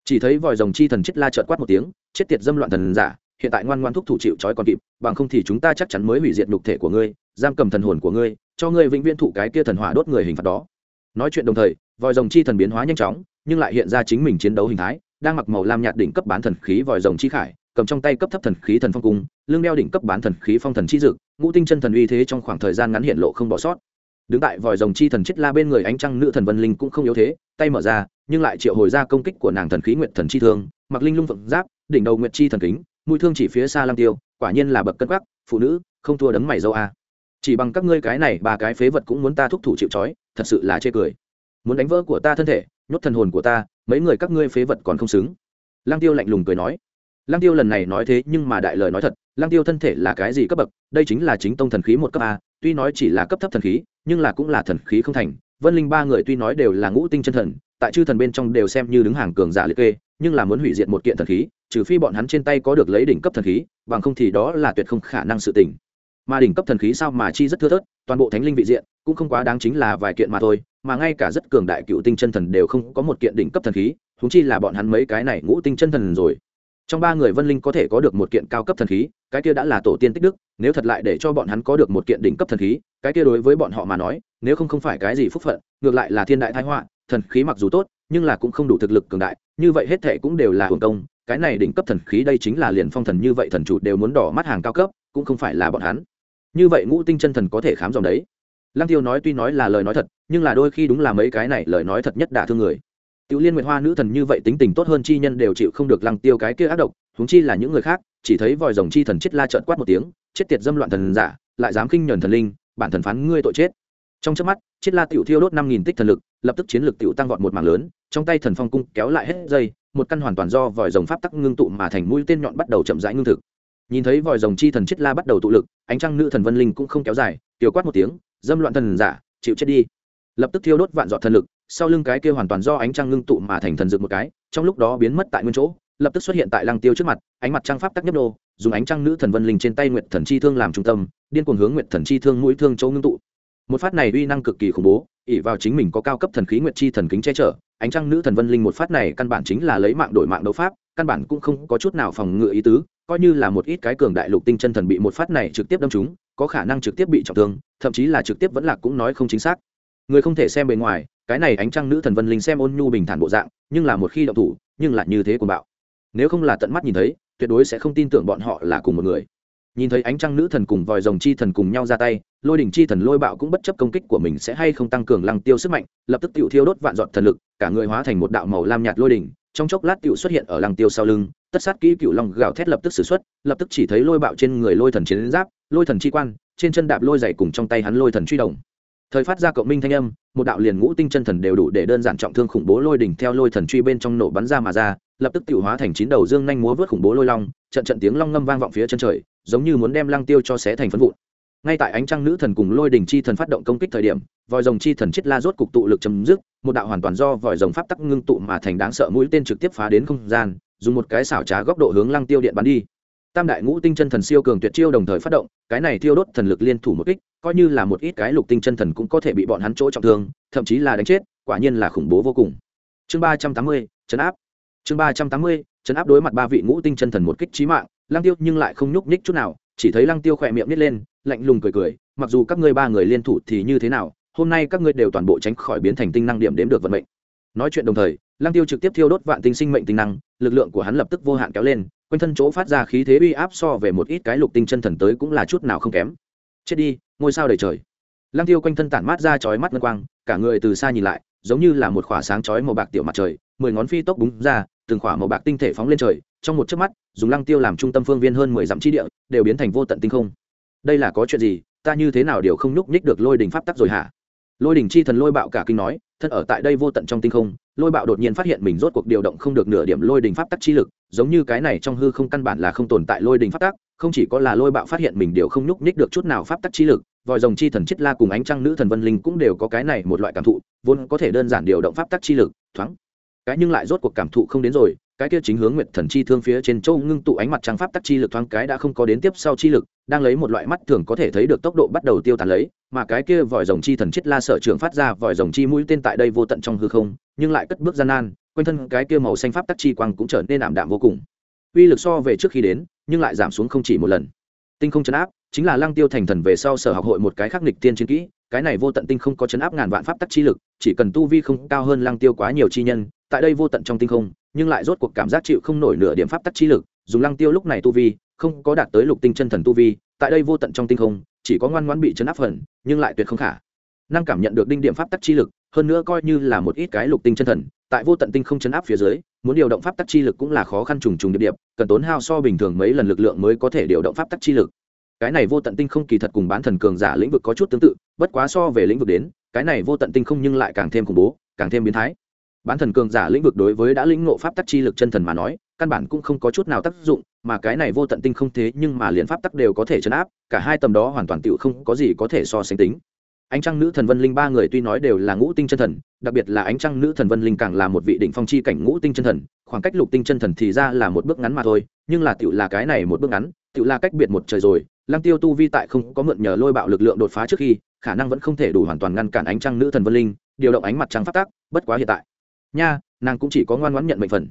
chỉ thấy vòi rồng chi thần chết la trợn quát một tiếng, chết tiệt dâm loạn thần giả, hiện tại ngoan ngoan thúc thủ chịu trói còn kịp, bằng không thì chúng ta chắc chắn mới hủy diệt nhục thể của ngươi, giam cầm thần hồn của ngươi, cho ngươi vĩnh viễn thụ cái kia thần hỏa đốt người hình phạt đó. Nói chuyện đồng thời, vòi rồng chi thần biến hóa nhanh chóng, nhưng lại hiện ra chính mình chiến đấu hình thái, đang mặc màu lam nhạt đỉnh cấp bán thần khí vòi rồng chi khải, cầm trong tay cấp thấp thần khí thần phong cung, lưng đeo đỉnh cấp bán thần khí phong thần chi dực, ngũ tinh chân thần uy thế trong khoảng thời gian ngắn hiện lộ không bỏ sót. Đứng tại vòi rồng chi thần chết la bên người ánh trăng nữ thần vân linh cũng không yếu thế, tay mở ra nhưng lại triệu hồi ra công kích của nàng thần khí nguyện thần chi thương, mặc linh lung phượng giáp, đỉnh đầu nguyện chi thần kính, mũi thương chỉ phía xa lam tiêu, quả nhiên là bậc cân bắc phụ nữ, không thua đấng mày dâu a. Chỉ bằng các ngươi cái này, ba cái phế vật cũng muốn ta thúc thủ chịu trói, thật sự là chê cười. Muốn đánh vỡ của ta thân thể, nhốt thần hồn của ta, mấy người các ngươi phế vật còn không xứng. Lang tiêu lạnh lùng cười nói. Lang tiêu lần này nói thế nhưng mà đại lời nói thật lang tiêu thân thể là cái gì cấp bậc, đây chính là chính tông thần khí một cấp a, tuy nói chỉ là cấp thấp thần khí, nhưng là cũng là thần khí không thành. Vân linh ba người tuy nói đều là ngũ tinh chân thần tại chư thần bên trong đều xem như đứng hàng cường giả liệt kê, nhưng là muốn hủy diệt một kiện thần khí, trừ phi bọn hắn trên tay có được lấy đỉnh cấp thần khí, bằng không thì đó là tuyệt không khả năng sự tình. Mà đỉnh cấp thần khí sao mà chi rất thưa thớt, toàn bộ thánh linh vị diện, cũng không quá đáng chính là vài kiện mà thôi, mà ngay cả rất cường đại cựu tinh chân thần đều không có một kiện đỉnh cấp thần khí húng chi là bọn hắn mấy cái này ngũ tinh chân thần rồi. Trong ba người vân linh có thể có được một kiện cao cấp thần khí, cái kia đã là tổ tiên tích đức, nếu thật lại để cho bọn hắn có được một kiện đỉnh cấp thần khí, cái kia đối với bọn họ mà nói, nếu không không phải cái gì phúc phận, ngược lại là thiên đại thái họa thần khí mặc dù tốt, nhưng là cũng không đủ thực lực cường đại, như vậy hết thệ cũng đều là hưởng công, cái này đỉnh cấp thần khí đây chính là liền phong thần như vậy thần chủ đều muốn đỏ mắt hàng cao cấp, cũng không phải là bọn hắn. Như vậy ngũ tinh chân thần có thể khám dòng đấy. Lăng tiêu nói tuy nói là lời nói thật, nhưng là đôi khi đúng là mấy cái này lời nói thật nhất đả thương người. Tiểu liên nguyệt hoa nữ thần như vậy tính tình tốt hơn chi nhân đều chịu không được lăng tiêu cái kia ác độc, huống chi là những người khác, chỉ thấy vòi rồng chi thần chết la trợn quát một tiếng, chết tiệt dâm loạn thần giả, lại dám khinh nhẫn thần linh, bản thần phán ngươi tội chết trong chớp mắt chiết la tiểu thiêu đốt năm nghìn tích thần lực, lập tức chiến lực tiểu tăng vọt một mảng lớn, trong tay thần phong cung kéo lại hết dây, một căn hoàn toàn do vòi rồng pháp tắc ngưng tụ mà thành mũi tên nhọn bắt đầu chậm rãi ngưng thực. Nhìn thấy vòi rồng chi thần chiết la bắt đầu tụ lực, ánh trăng nữ thần vân linh cũng không kéo dài tiểu quát một tiếng, dâm loạn thần giả, chịu chết đi. Lập tức thiêu đốt vạn dọn thần lực, sau lưng cái kia hoàn toàn do ánh trăng ngưng tụ mà thành thần dược một cái, trong lúc đó biến mất tại nguyên chỗ, lập tức xuất hiện tại lăng tiêu trước mặt, ánh mặt trăng pháp tắc nhấp đô dùng ánh trăng nữ thần vân linh trên tay nguyệt thần chi thương làm trung tâm, điên cuồng hướng nguyệt thần chi thương mũi thương châu ngưng tụ một phát này uy năng cực kỳ khủng bố ỉ vào chính mình có cao cấp thần khí nguyệt chi thần kính che chở, ánh trăng nữ thần vân linh một phát này căn bản chính là lấy mạng đổi mạng đấu pháp, căn bản cũng không có chút nào phòng ngự ý tứ, coi như là một ít cái cường đại lục tinh chân thần bị một phát này trực tiếp đâm trúng, có khả năng trực tiếp bị trọng thương, thậm chí là trực tiếp vẫn lạc cũng nói không chính xác. Người không thể xem bề ngoài, cái này ánh trăng nữ thần vân linh xem ôn nhu bình thản bộ dạng, nhưng là một khi động thủ, nhưng lại như thế của bạo. Nếu không là tận mắt nhìn thấy, tuyệt đối sẽ không tin tưởng bọn họ là cùng một người nhìn thấy ánh trăng nữ thần cùng vòi rồng chi thần cùng nhau ra tay, lôi đỉnh chi thần lôi bạo cũng bất chấp công kích của mình sẽ hay không tăng cường lăng tiêu sức mạnh, lập tức tự thiêu đốt vạn dọn thần lực, cả người hóa thành một đạo màu lam nhạt lôi đỉnh, trong chốc lát tự xuất hiện ở lăng tiêu sau lưng, tất sát kỹ cựu long gào thét lập tức xử xuất, lập tức chỉ thấy lôi bạo trên người lôi thần chiến giáp, lôi thần chi quan, trên chân đạp lôi dày cùng trong tay hắn lôi thần truy đồng thời phát ra cộng minh thanh âm, một đạo liền ngũ tinh chân thần đều đủ để đơn giản trọng thương khủng bố lôi đỉnh theo lôi thần truy bên trong nổ bắn ra mà ra lập tức tiểu hóa thành chín đầu dương nhanh múa vớt khủng bố lôi long, trận trận tiếng long ngâm vang vọng phía chân trời, giống như muốn đem lăng tiêu cho xé thành phân vụn. Ngay tại ánh trăng nữ thần cùng lôi đỉnh chi thần phát động công kích thời điểm, vòi rồng chi thần chết la rốt cục tụ lực chấm dứt, một đạo hoàn toàn do vòi rồng pháp tắc ngưng tụ mà thành đáng sợ mũi tên trực tiếp phá đến không gian, dùng một cái xảo trá góc độ hướng lăng tiêu điện bắn đi. Tam đại ngũ tinh chân thần siêu cường tuyệt chiêu đồng thời phát động, cái này thiêu đốt thần lực liên thủ một kích, coi như là một ít cái lục tinh chân thần cũng có thể bị bọn hắn chỗ trọng thương, thậm chí là đánh chết, quả nhiên là khủng bố vô cùng. Chương ba trăm tám mươi, chấn áp chương ba trăm tám mươi, chấn áp đối mặt ba vị ngũ tinh chân thần một kích trí mạng. Lăng tiêu nhưng lại không nhúc nhích chút nào, chỉ thấy lăng tiêu khỏe miệng nít lên, lạnh lùng cười cười, mặc dù các ngươi ba người liên thủ thì như thế nào, hôm nay các ngươi đều toàn bộ tránh khỏi biến thành tinh năng điểm đếm được vận mệnh. Nói chuyện đồng thời, lăng tiêu trực tiếp thiêu đốt vạn tinh sinh mệnh tinh năng, lực lượng của hắn lập tức vô hạn kéo lên, quanh thân chỗ phát ra khí thế uy áp so về một ít cái lục tinh chân thần tới cũng là chút nào không kém. Chết đi, ngôi sao đầy trời. Lăng tiêu quanh thân tản mát ra chói mắt ngân quang, cả người từ xa nhìn lại, giống như là một khỏa sáng chói màu bạc tiểu mặt trời, mười ngón phi tốc búng ra từng khỏa màu bạc tinh thể phóng lên trời, trong một chớp mắt, dùng lăng tiêu làm trung tâm phương viên hơn mười dặm chi địa, đều biến thành vô tận tinh không. Đây là có chuyện gì? Ta như thế nào đều không nhúc nhích được lôi đình pháp tắc rồi hả? Lôi đình chi thần lôi bạo cả kinh nói, thân ở tại đây vô tận trong tinh không, lôi bạo đột nhiên phát hiện mình rốt cuộc điều động không được nửa điểm lôi đình pháp tắc chi lực, giống như cái này trong hư không căn bản là không tồn tại lôi đình pháp tắc, không chỉ có là lôi bạo phát hiện mình đều không nhúc nhích được chút nào pháp tắc chi lực, vòi rồng chi thần chết la cùng ánh trăng nữ thần vân linh cũng đều có cái này một loại cảm thụ, vốn có thể đơn giản điều động pháp tắc chi lực, thoáng cái nhưng lại rốt cuộc cảm thụ không đến rồi, cái kia chính hướng nguyệt thần chi thương phía trên châu ngưng tụ ánh mặt trăng pháp tắc chi lực thoáng cái đã không có đến tiếp sau chi lực, đang lấy một loại mắt thường có thể thấy được tốc độ bắt đầu tiêu tán lấy, mà cái kia vòi rồng chi thần chết la sở trường phát ra vòi rồng chi mũi tên tại đây vô tận trong hư không, nhưng lại cất bước gian nan, quanh thân cái kia màu xanh pháp tắc chi quang cũng trở nên ảm đạm vô cùng. Uy lực so về trước khi đến, nhưng lại giảm xuống không chỉ một lần. Tinh không chấn áp, chính là lăng tiêu thành thần về sau sở học hội một cái khắc nghịch tiên chiến kỹ, cái này vô tận tinh không có chấn áp ngàn vạn pháp tắc chi lực, chỉ cần tu vi không cao hơn lăng tiêu quá nhiều chi nhân tại đây vô tận trong tinh không, nhưng lại rốt cuộc cảm giác chịu không nổi nửa điểm pháp tắc chi lực, dùng lăng tiêu lúc này tu vi, không có đạt tới lục tinh chân thần tu vi, tại đây vô tận trong tinh không, chỉ có ngoan ngoãn bị chấn áp phần, nhưng lại tuyệt không khả năng cảm nhận được đinh điểm pháp tắc chi lực, hơn nữa coi như là một ít cái lục tinh chân thần, tại vô tận tinh không chấn áp phía dưới, muốn điều động pháp tắc chi lực cũng là khó khăn trùng trùng điệp điệp, cần tốn hao so bình thường mấy lần lực lượng mới có thể điều động pháp tắc chi lực. Cái này vô tận tinh không kỳ thật cùng bán thần cường giả lĩnh vực có chút tương tự, bất quá so về lĩnh vực đến, cái này vô tận tinh không nhưng lại càng thêm khủng bố, càng thêm biến thái bán thần cường giả lĩnh vực đối với đã lĩnh ngộ pháp tắc chi lực chân thần mà nói, căn bản cũng không có chút nào tác dụng, mà cái này vô tận tinh không thế nhưng mà liền pháp tắc đều có thể chấn áp, cả hai tầm đó hoàn toàn tựu không có gì có thể so sánh tính. Ánh trăng nữ thần vân linh ba người tuy nói đều là ngũ tinh chân thần, đặc biệt là ánh trăng nữ thần vân linh càng là một vị đỉnh phong chi cảnh ngũ tinh chân thần, khoảng cách lục tinh chân thần thì ra là một bước ngắn mà thôi, nhưng là tựu là cái này một bước ngắn, tựu là cách biệt một trời rồi. Lăng tiêu tu vi tại không có mượn nhờ lôi bạo lực lượng đột phá trước khi, khả năng vẫn không thể đủ hoàn toàn ngăn cản ánh trăng nữ thần vân linh, điều động ánh mặt trăng phát tác bất quá hiện tại nha, nàng cũng chỉ có ngoan ngoãn nhận mệnh phần.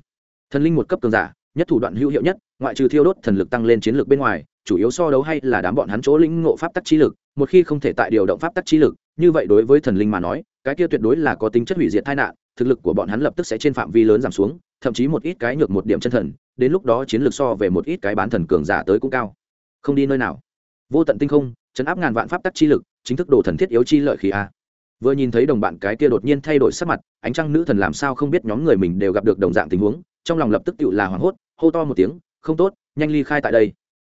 Thần linh một cấp cường giả, nhất thủ đoạn hữu hiệu nhất, ngoại trừ thiêu đốt thần lực tăng lên chiến lược bên ngoài, chủ yếu so đấu hay là đám bọn hắn chỗ lĩnh ngộ pháp tắc chi lực, một khi không thể tại điều động pháp tắc chi lực, như vậy đối với thần linh mà nói, cái kia tuyệt đối là có tính chất hủy diệt tai nạn, thực lực của bọn hắn lập tức sẽ trên phạm vi lớn giảm xuống, thậm chí một ít cái nhược một điểm chân thần, đến lúc đó chiến lược so về một ít cái bán thần cường giả tới cũng cao. Không đi nơi nào. Vô tận tinh không, chấn áp ngàn vạn pháp tắc chi lực, chính thức đồ thần thiết yếu chi lợi khí a vừa nhìn thấy đồng bạn cái kia đột nhiên thay đổi sắc mặt, ánh trăng nữ thần làm sao không biết nhóm người mình đều gặp được đồng dạng tình huống, trong lòng lập tức tự là hoảng hốt, hô to một tiếng, không tốt, nhanh ly khai tại đây.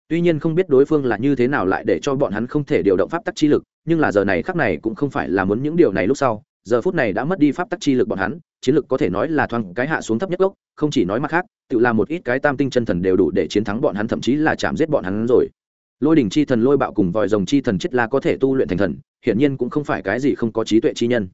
Tuy nhiên không biết đối phương là như thế nào lại để cho bọn hắn không thể điều động pháp tắc chi lực, nhưng là giờ này khắc này cũng không phải là muốn những điều này lúc sau, giờ phút này đã mất đi pháp tắc chi lực bọn hắn, chiến lực có thể nói là thoáng cái hạ xuống thấp nhất gốc, không chỉ nói mặt khác, tự làm một ít cái tam tinh chân thần đều đủ để chiến thắng bọn hắn, thậm chí là chạm giết bọn hắn rồi lôi đỉnh chi thần lôi bạo cùng vòi rồng chi thần chết la có thể tu luyện thành thần, hiển nhiên cũng không phải cái gì không có trí tuệ chi nhân.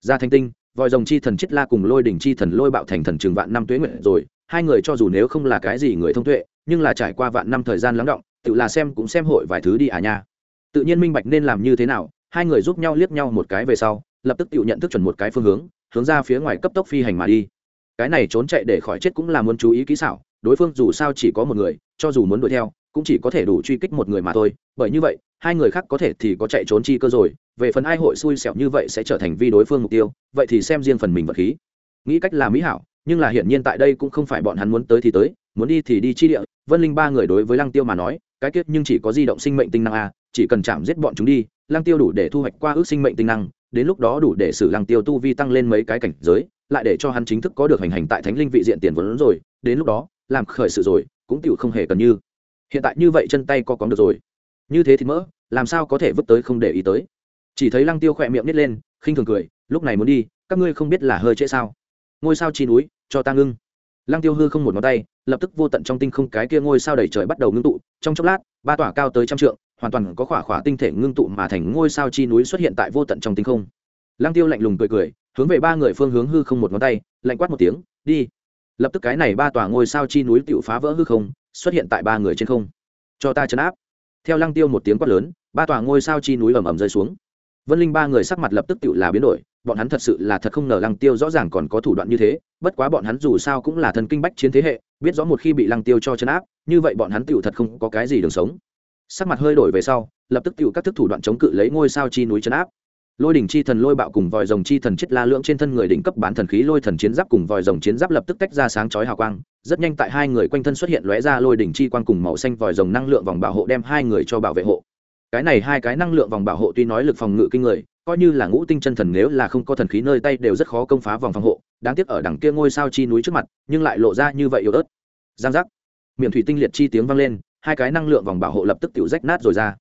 Ra thanh tinh, vòi rồng chi thần chết la cùng lôi đỉnh chi thần lôi bạo thành thần trường vạn năm tuế nguyện rồi, hai người cho dù nếu không là cái gì người thông tuệ, nhưng là trải qua vạn năm thời gian lắng động, tự là xem cũng xem hội vài thứ đi à nha. Tự nhiên minh bạch nên làm như thế nào, hai người giúp nhau liếc nhau một cái về sau, lập tức tự nhận thức chuẩn một cái phương hướng hướng ra phía ngoài cấp tốc phi hành mà đi. Cái này trốn chạy để khỏi chết cũng là muốn chú ý kỹ xảo, đối phương dù sao chỉ có một người, cho dù muốn đuổi theo cũng chỉ có thể đủ truy kích một người mà thôi, bởi như vậy, hai người khác có thể thì có chạy trốn chi cơ rồi, về phần ai hội xui xẻo như vậy sẽ trở thành vi đối phương mục tiêu, vậy thì xem riêng phần mình vật khí. Nghĩ cách là mỹ hảo, nhưng là hiển nhiên tại đây cũng không phải bọn hắn muốn tới thì tới, muốn đi thì đi chi địa, vân linh ba người đối với lăng tiêu mà nói, cái kết nhưng chỉ có di động sinh mệnh tinh năng a, chỉ cần chạm giết bọn chúng đi, lăng tiêu đủ để thu hoạch qua ước sinh mệnh tinh năng, đến lúc đó đủ để xử lăng tiêu tu vi tăng lên mấy cái cảnh giới, lại để cho hắn chính thức có được hành hành tại thánh linh vị diện tiền vốn rồi, đến lúc đó, làm khởi sự rồi, cũng tiểu không hề cần như hiện tại như vậy chân tay co cóng được rồi. Như thế thì mỡ, làm sao có thể vứt tới không để ý tới? Chỉ thấy lăng tiêu khỏe miệng nít lên, khinh thường cười, lúc này muốn đi, các ngươi không biết là hơi trễ sao? Ngôi sao chi núi, cho ta ngưng. Lăng tiêu hư không một ngón tay, lập tức vô tận trong tinh không cái kia ngôi sao đầy trời bắt đầu ngưng tụ, trong chốc lát, ba tỏa cao tới trăm trượng, hoàn toàn có khỏa khỏa tinh thể ngưng tụ mà thành ngôi sao chi núi xuất hiện tại vô tận trong tinh không. Lăng tiêu lạnh lùng cười cười, hướng về ba người phương hướng hư không một ngón tay, lạnh quát một tiếng, đi. Lập tức cái này ba tòa ngôi sao chi núi tựu phá vỡ hư không xuất hiện tại ba người trên không. Cho ta chấn áp. Theo lăng tiêu một tiếng quát lớn, ba tòa ngôi sao chi núi ầm ầm rơi xuống. Vân linh ba người sắc mặt lập tức tự là biến đổi, bọn hắn thật sự là thật không ngờ lăng tiêu rõ ràng còn có thủ đoạn như thế, bất quá bọn hắn dù sao cũng là thần kinh bách chiến thế hệ, biết rõ một khi bị lăng tiêu cho chấn áp, như vậy bọn hắn tựu thật không có cái gì đường sống. Sắc mặt hơi đổi về sau, lập tức tựu các thức thủ đoạn chống cự lấy ngôi sao chi núi chấn áp lôi đỉnh chi thần lôi bạo cùng vòi rồng chi thần chết la lưỡng trên thân người đỉnh cấp bán thần khí lôi thần chiến giáp cùng vòi rồng chiến giáp lập tức tách ra sáng chói hào quang. Rất nhanh tại hai người quanh thân xuất hiện lóe ra lôi đỉnh chi quang cùng màu xanh vòi rồng năng lượng vòng bảo hộ đem hai người cho bảo vệ hộ. Cái này hai cái năng lượng vòng bảo hộ tuy nói lực phòng ngự kinh người, coi như là ngũ tinh chân thần nếu là không có thần khí nơi tay đều rất khó công phá vòng phòng hộ. Đáng tiếc ở đằng kia ngôi sao chi núi trước mặt, nhưng lại lộ ra như vậy yếu ớt. Giang giác. Miệng thủy tinh liệt chi tiếng vang lên, hai cái năng lượng vòng bảo hộ lập tức tự rách nát rồi ra.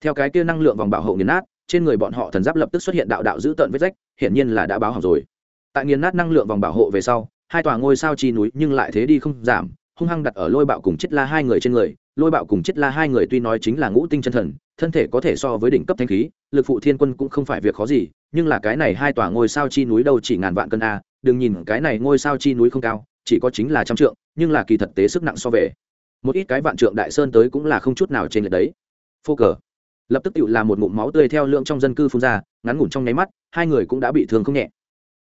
Theo cái kia năng lượng vòng bảo hộ nghiền nát trên người bọn họ thần giáp lập tức xuất hiện đạo đạo dữ tợn vết rách, hiển nhiên là đã báo hỏng rồi. Tại nghiền nát năng lượng vòng bảo hộ về sau, hai tòa ngôi sao chi núi nhưng lại thế đi không giảm, hung hăng đặt ở lôi bạo cùng chết la hai người trên người. Lôi bạo cùng chết la hai người tuy nói chính là ngũ tinh chân thần, thân thể có thể so với đỉnh cấp thanh khí, lực phụ thiên quân cũng không phải việc khó gì, nhưng là cái này hai tòa ngôi sao chi núi đâu chỉ ngàn vạn cân a, đừng nhìn cái này ngôi sao chi núi không cao, chỉ có chính là trăm trượng, nhưng là kỳ thật tế sức nặng so về. Một ít cái vạn trượng đại sơn tới cũng là không chút nào trên lệch đấy. Phô cờ lập tức tự là một ngụm máu tươi theo lượng trong dân cư phun ra, ngắn ngủn trong nháy mắt, hai người cũng đã bị thương không nhẹ.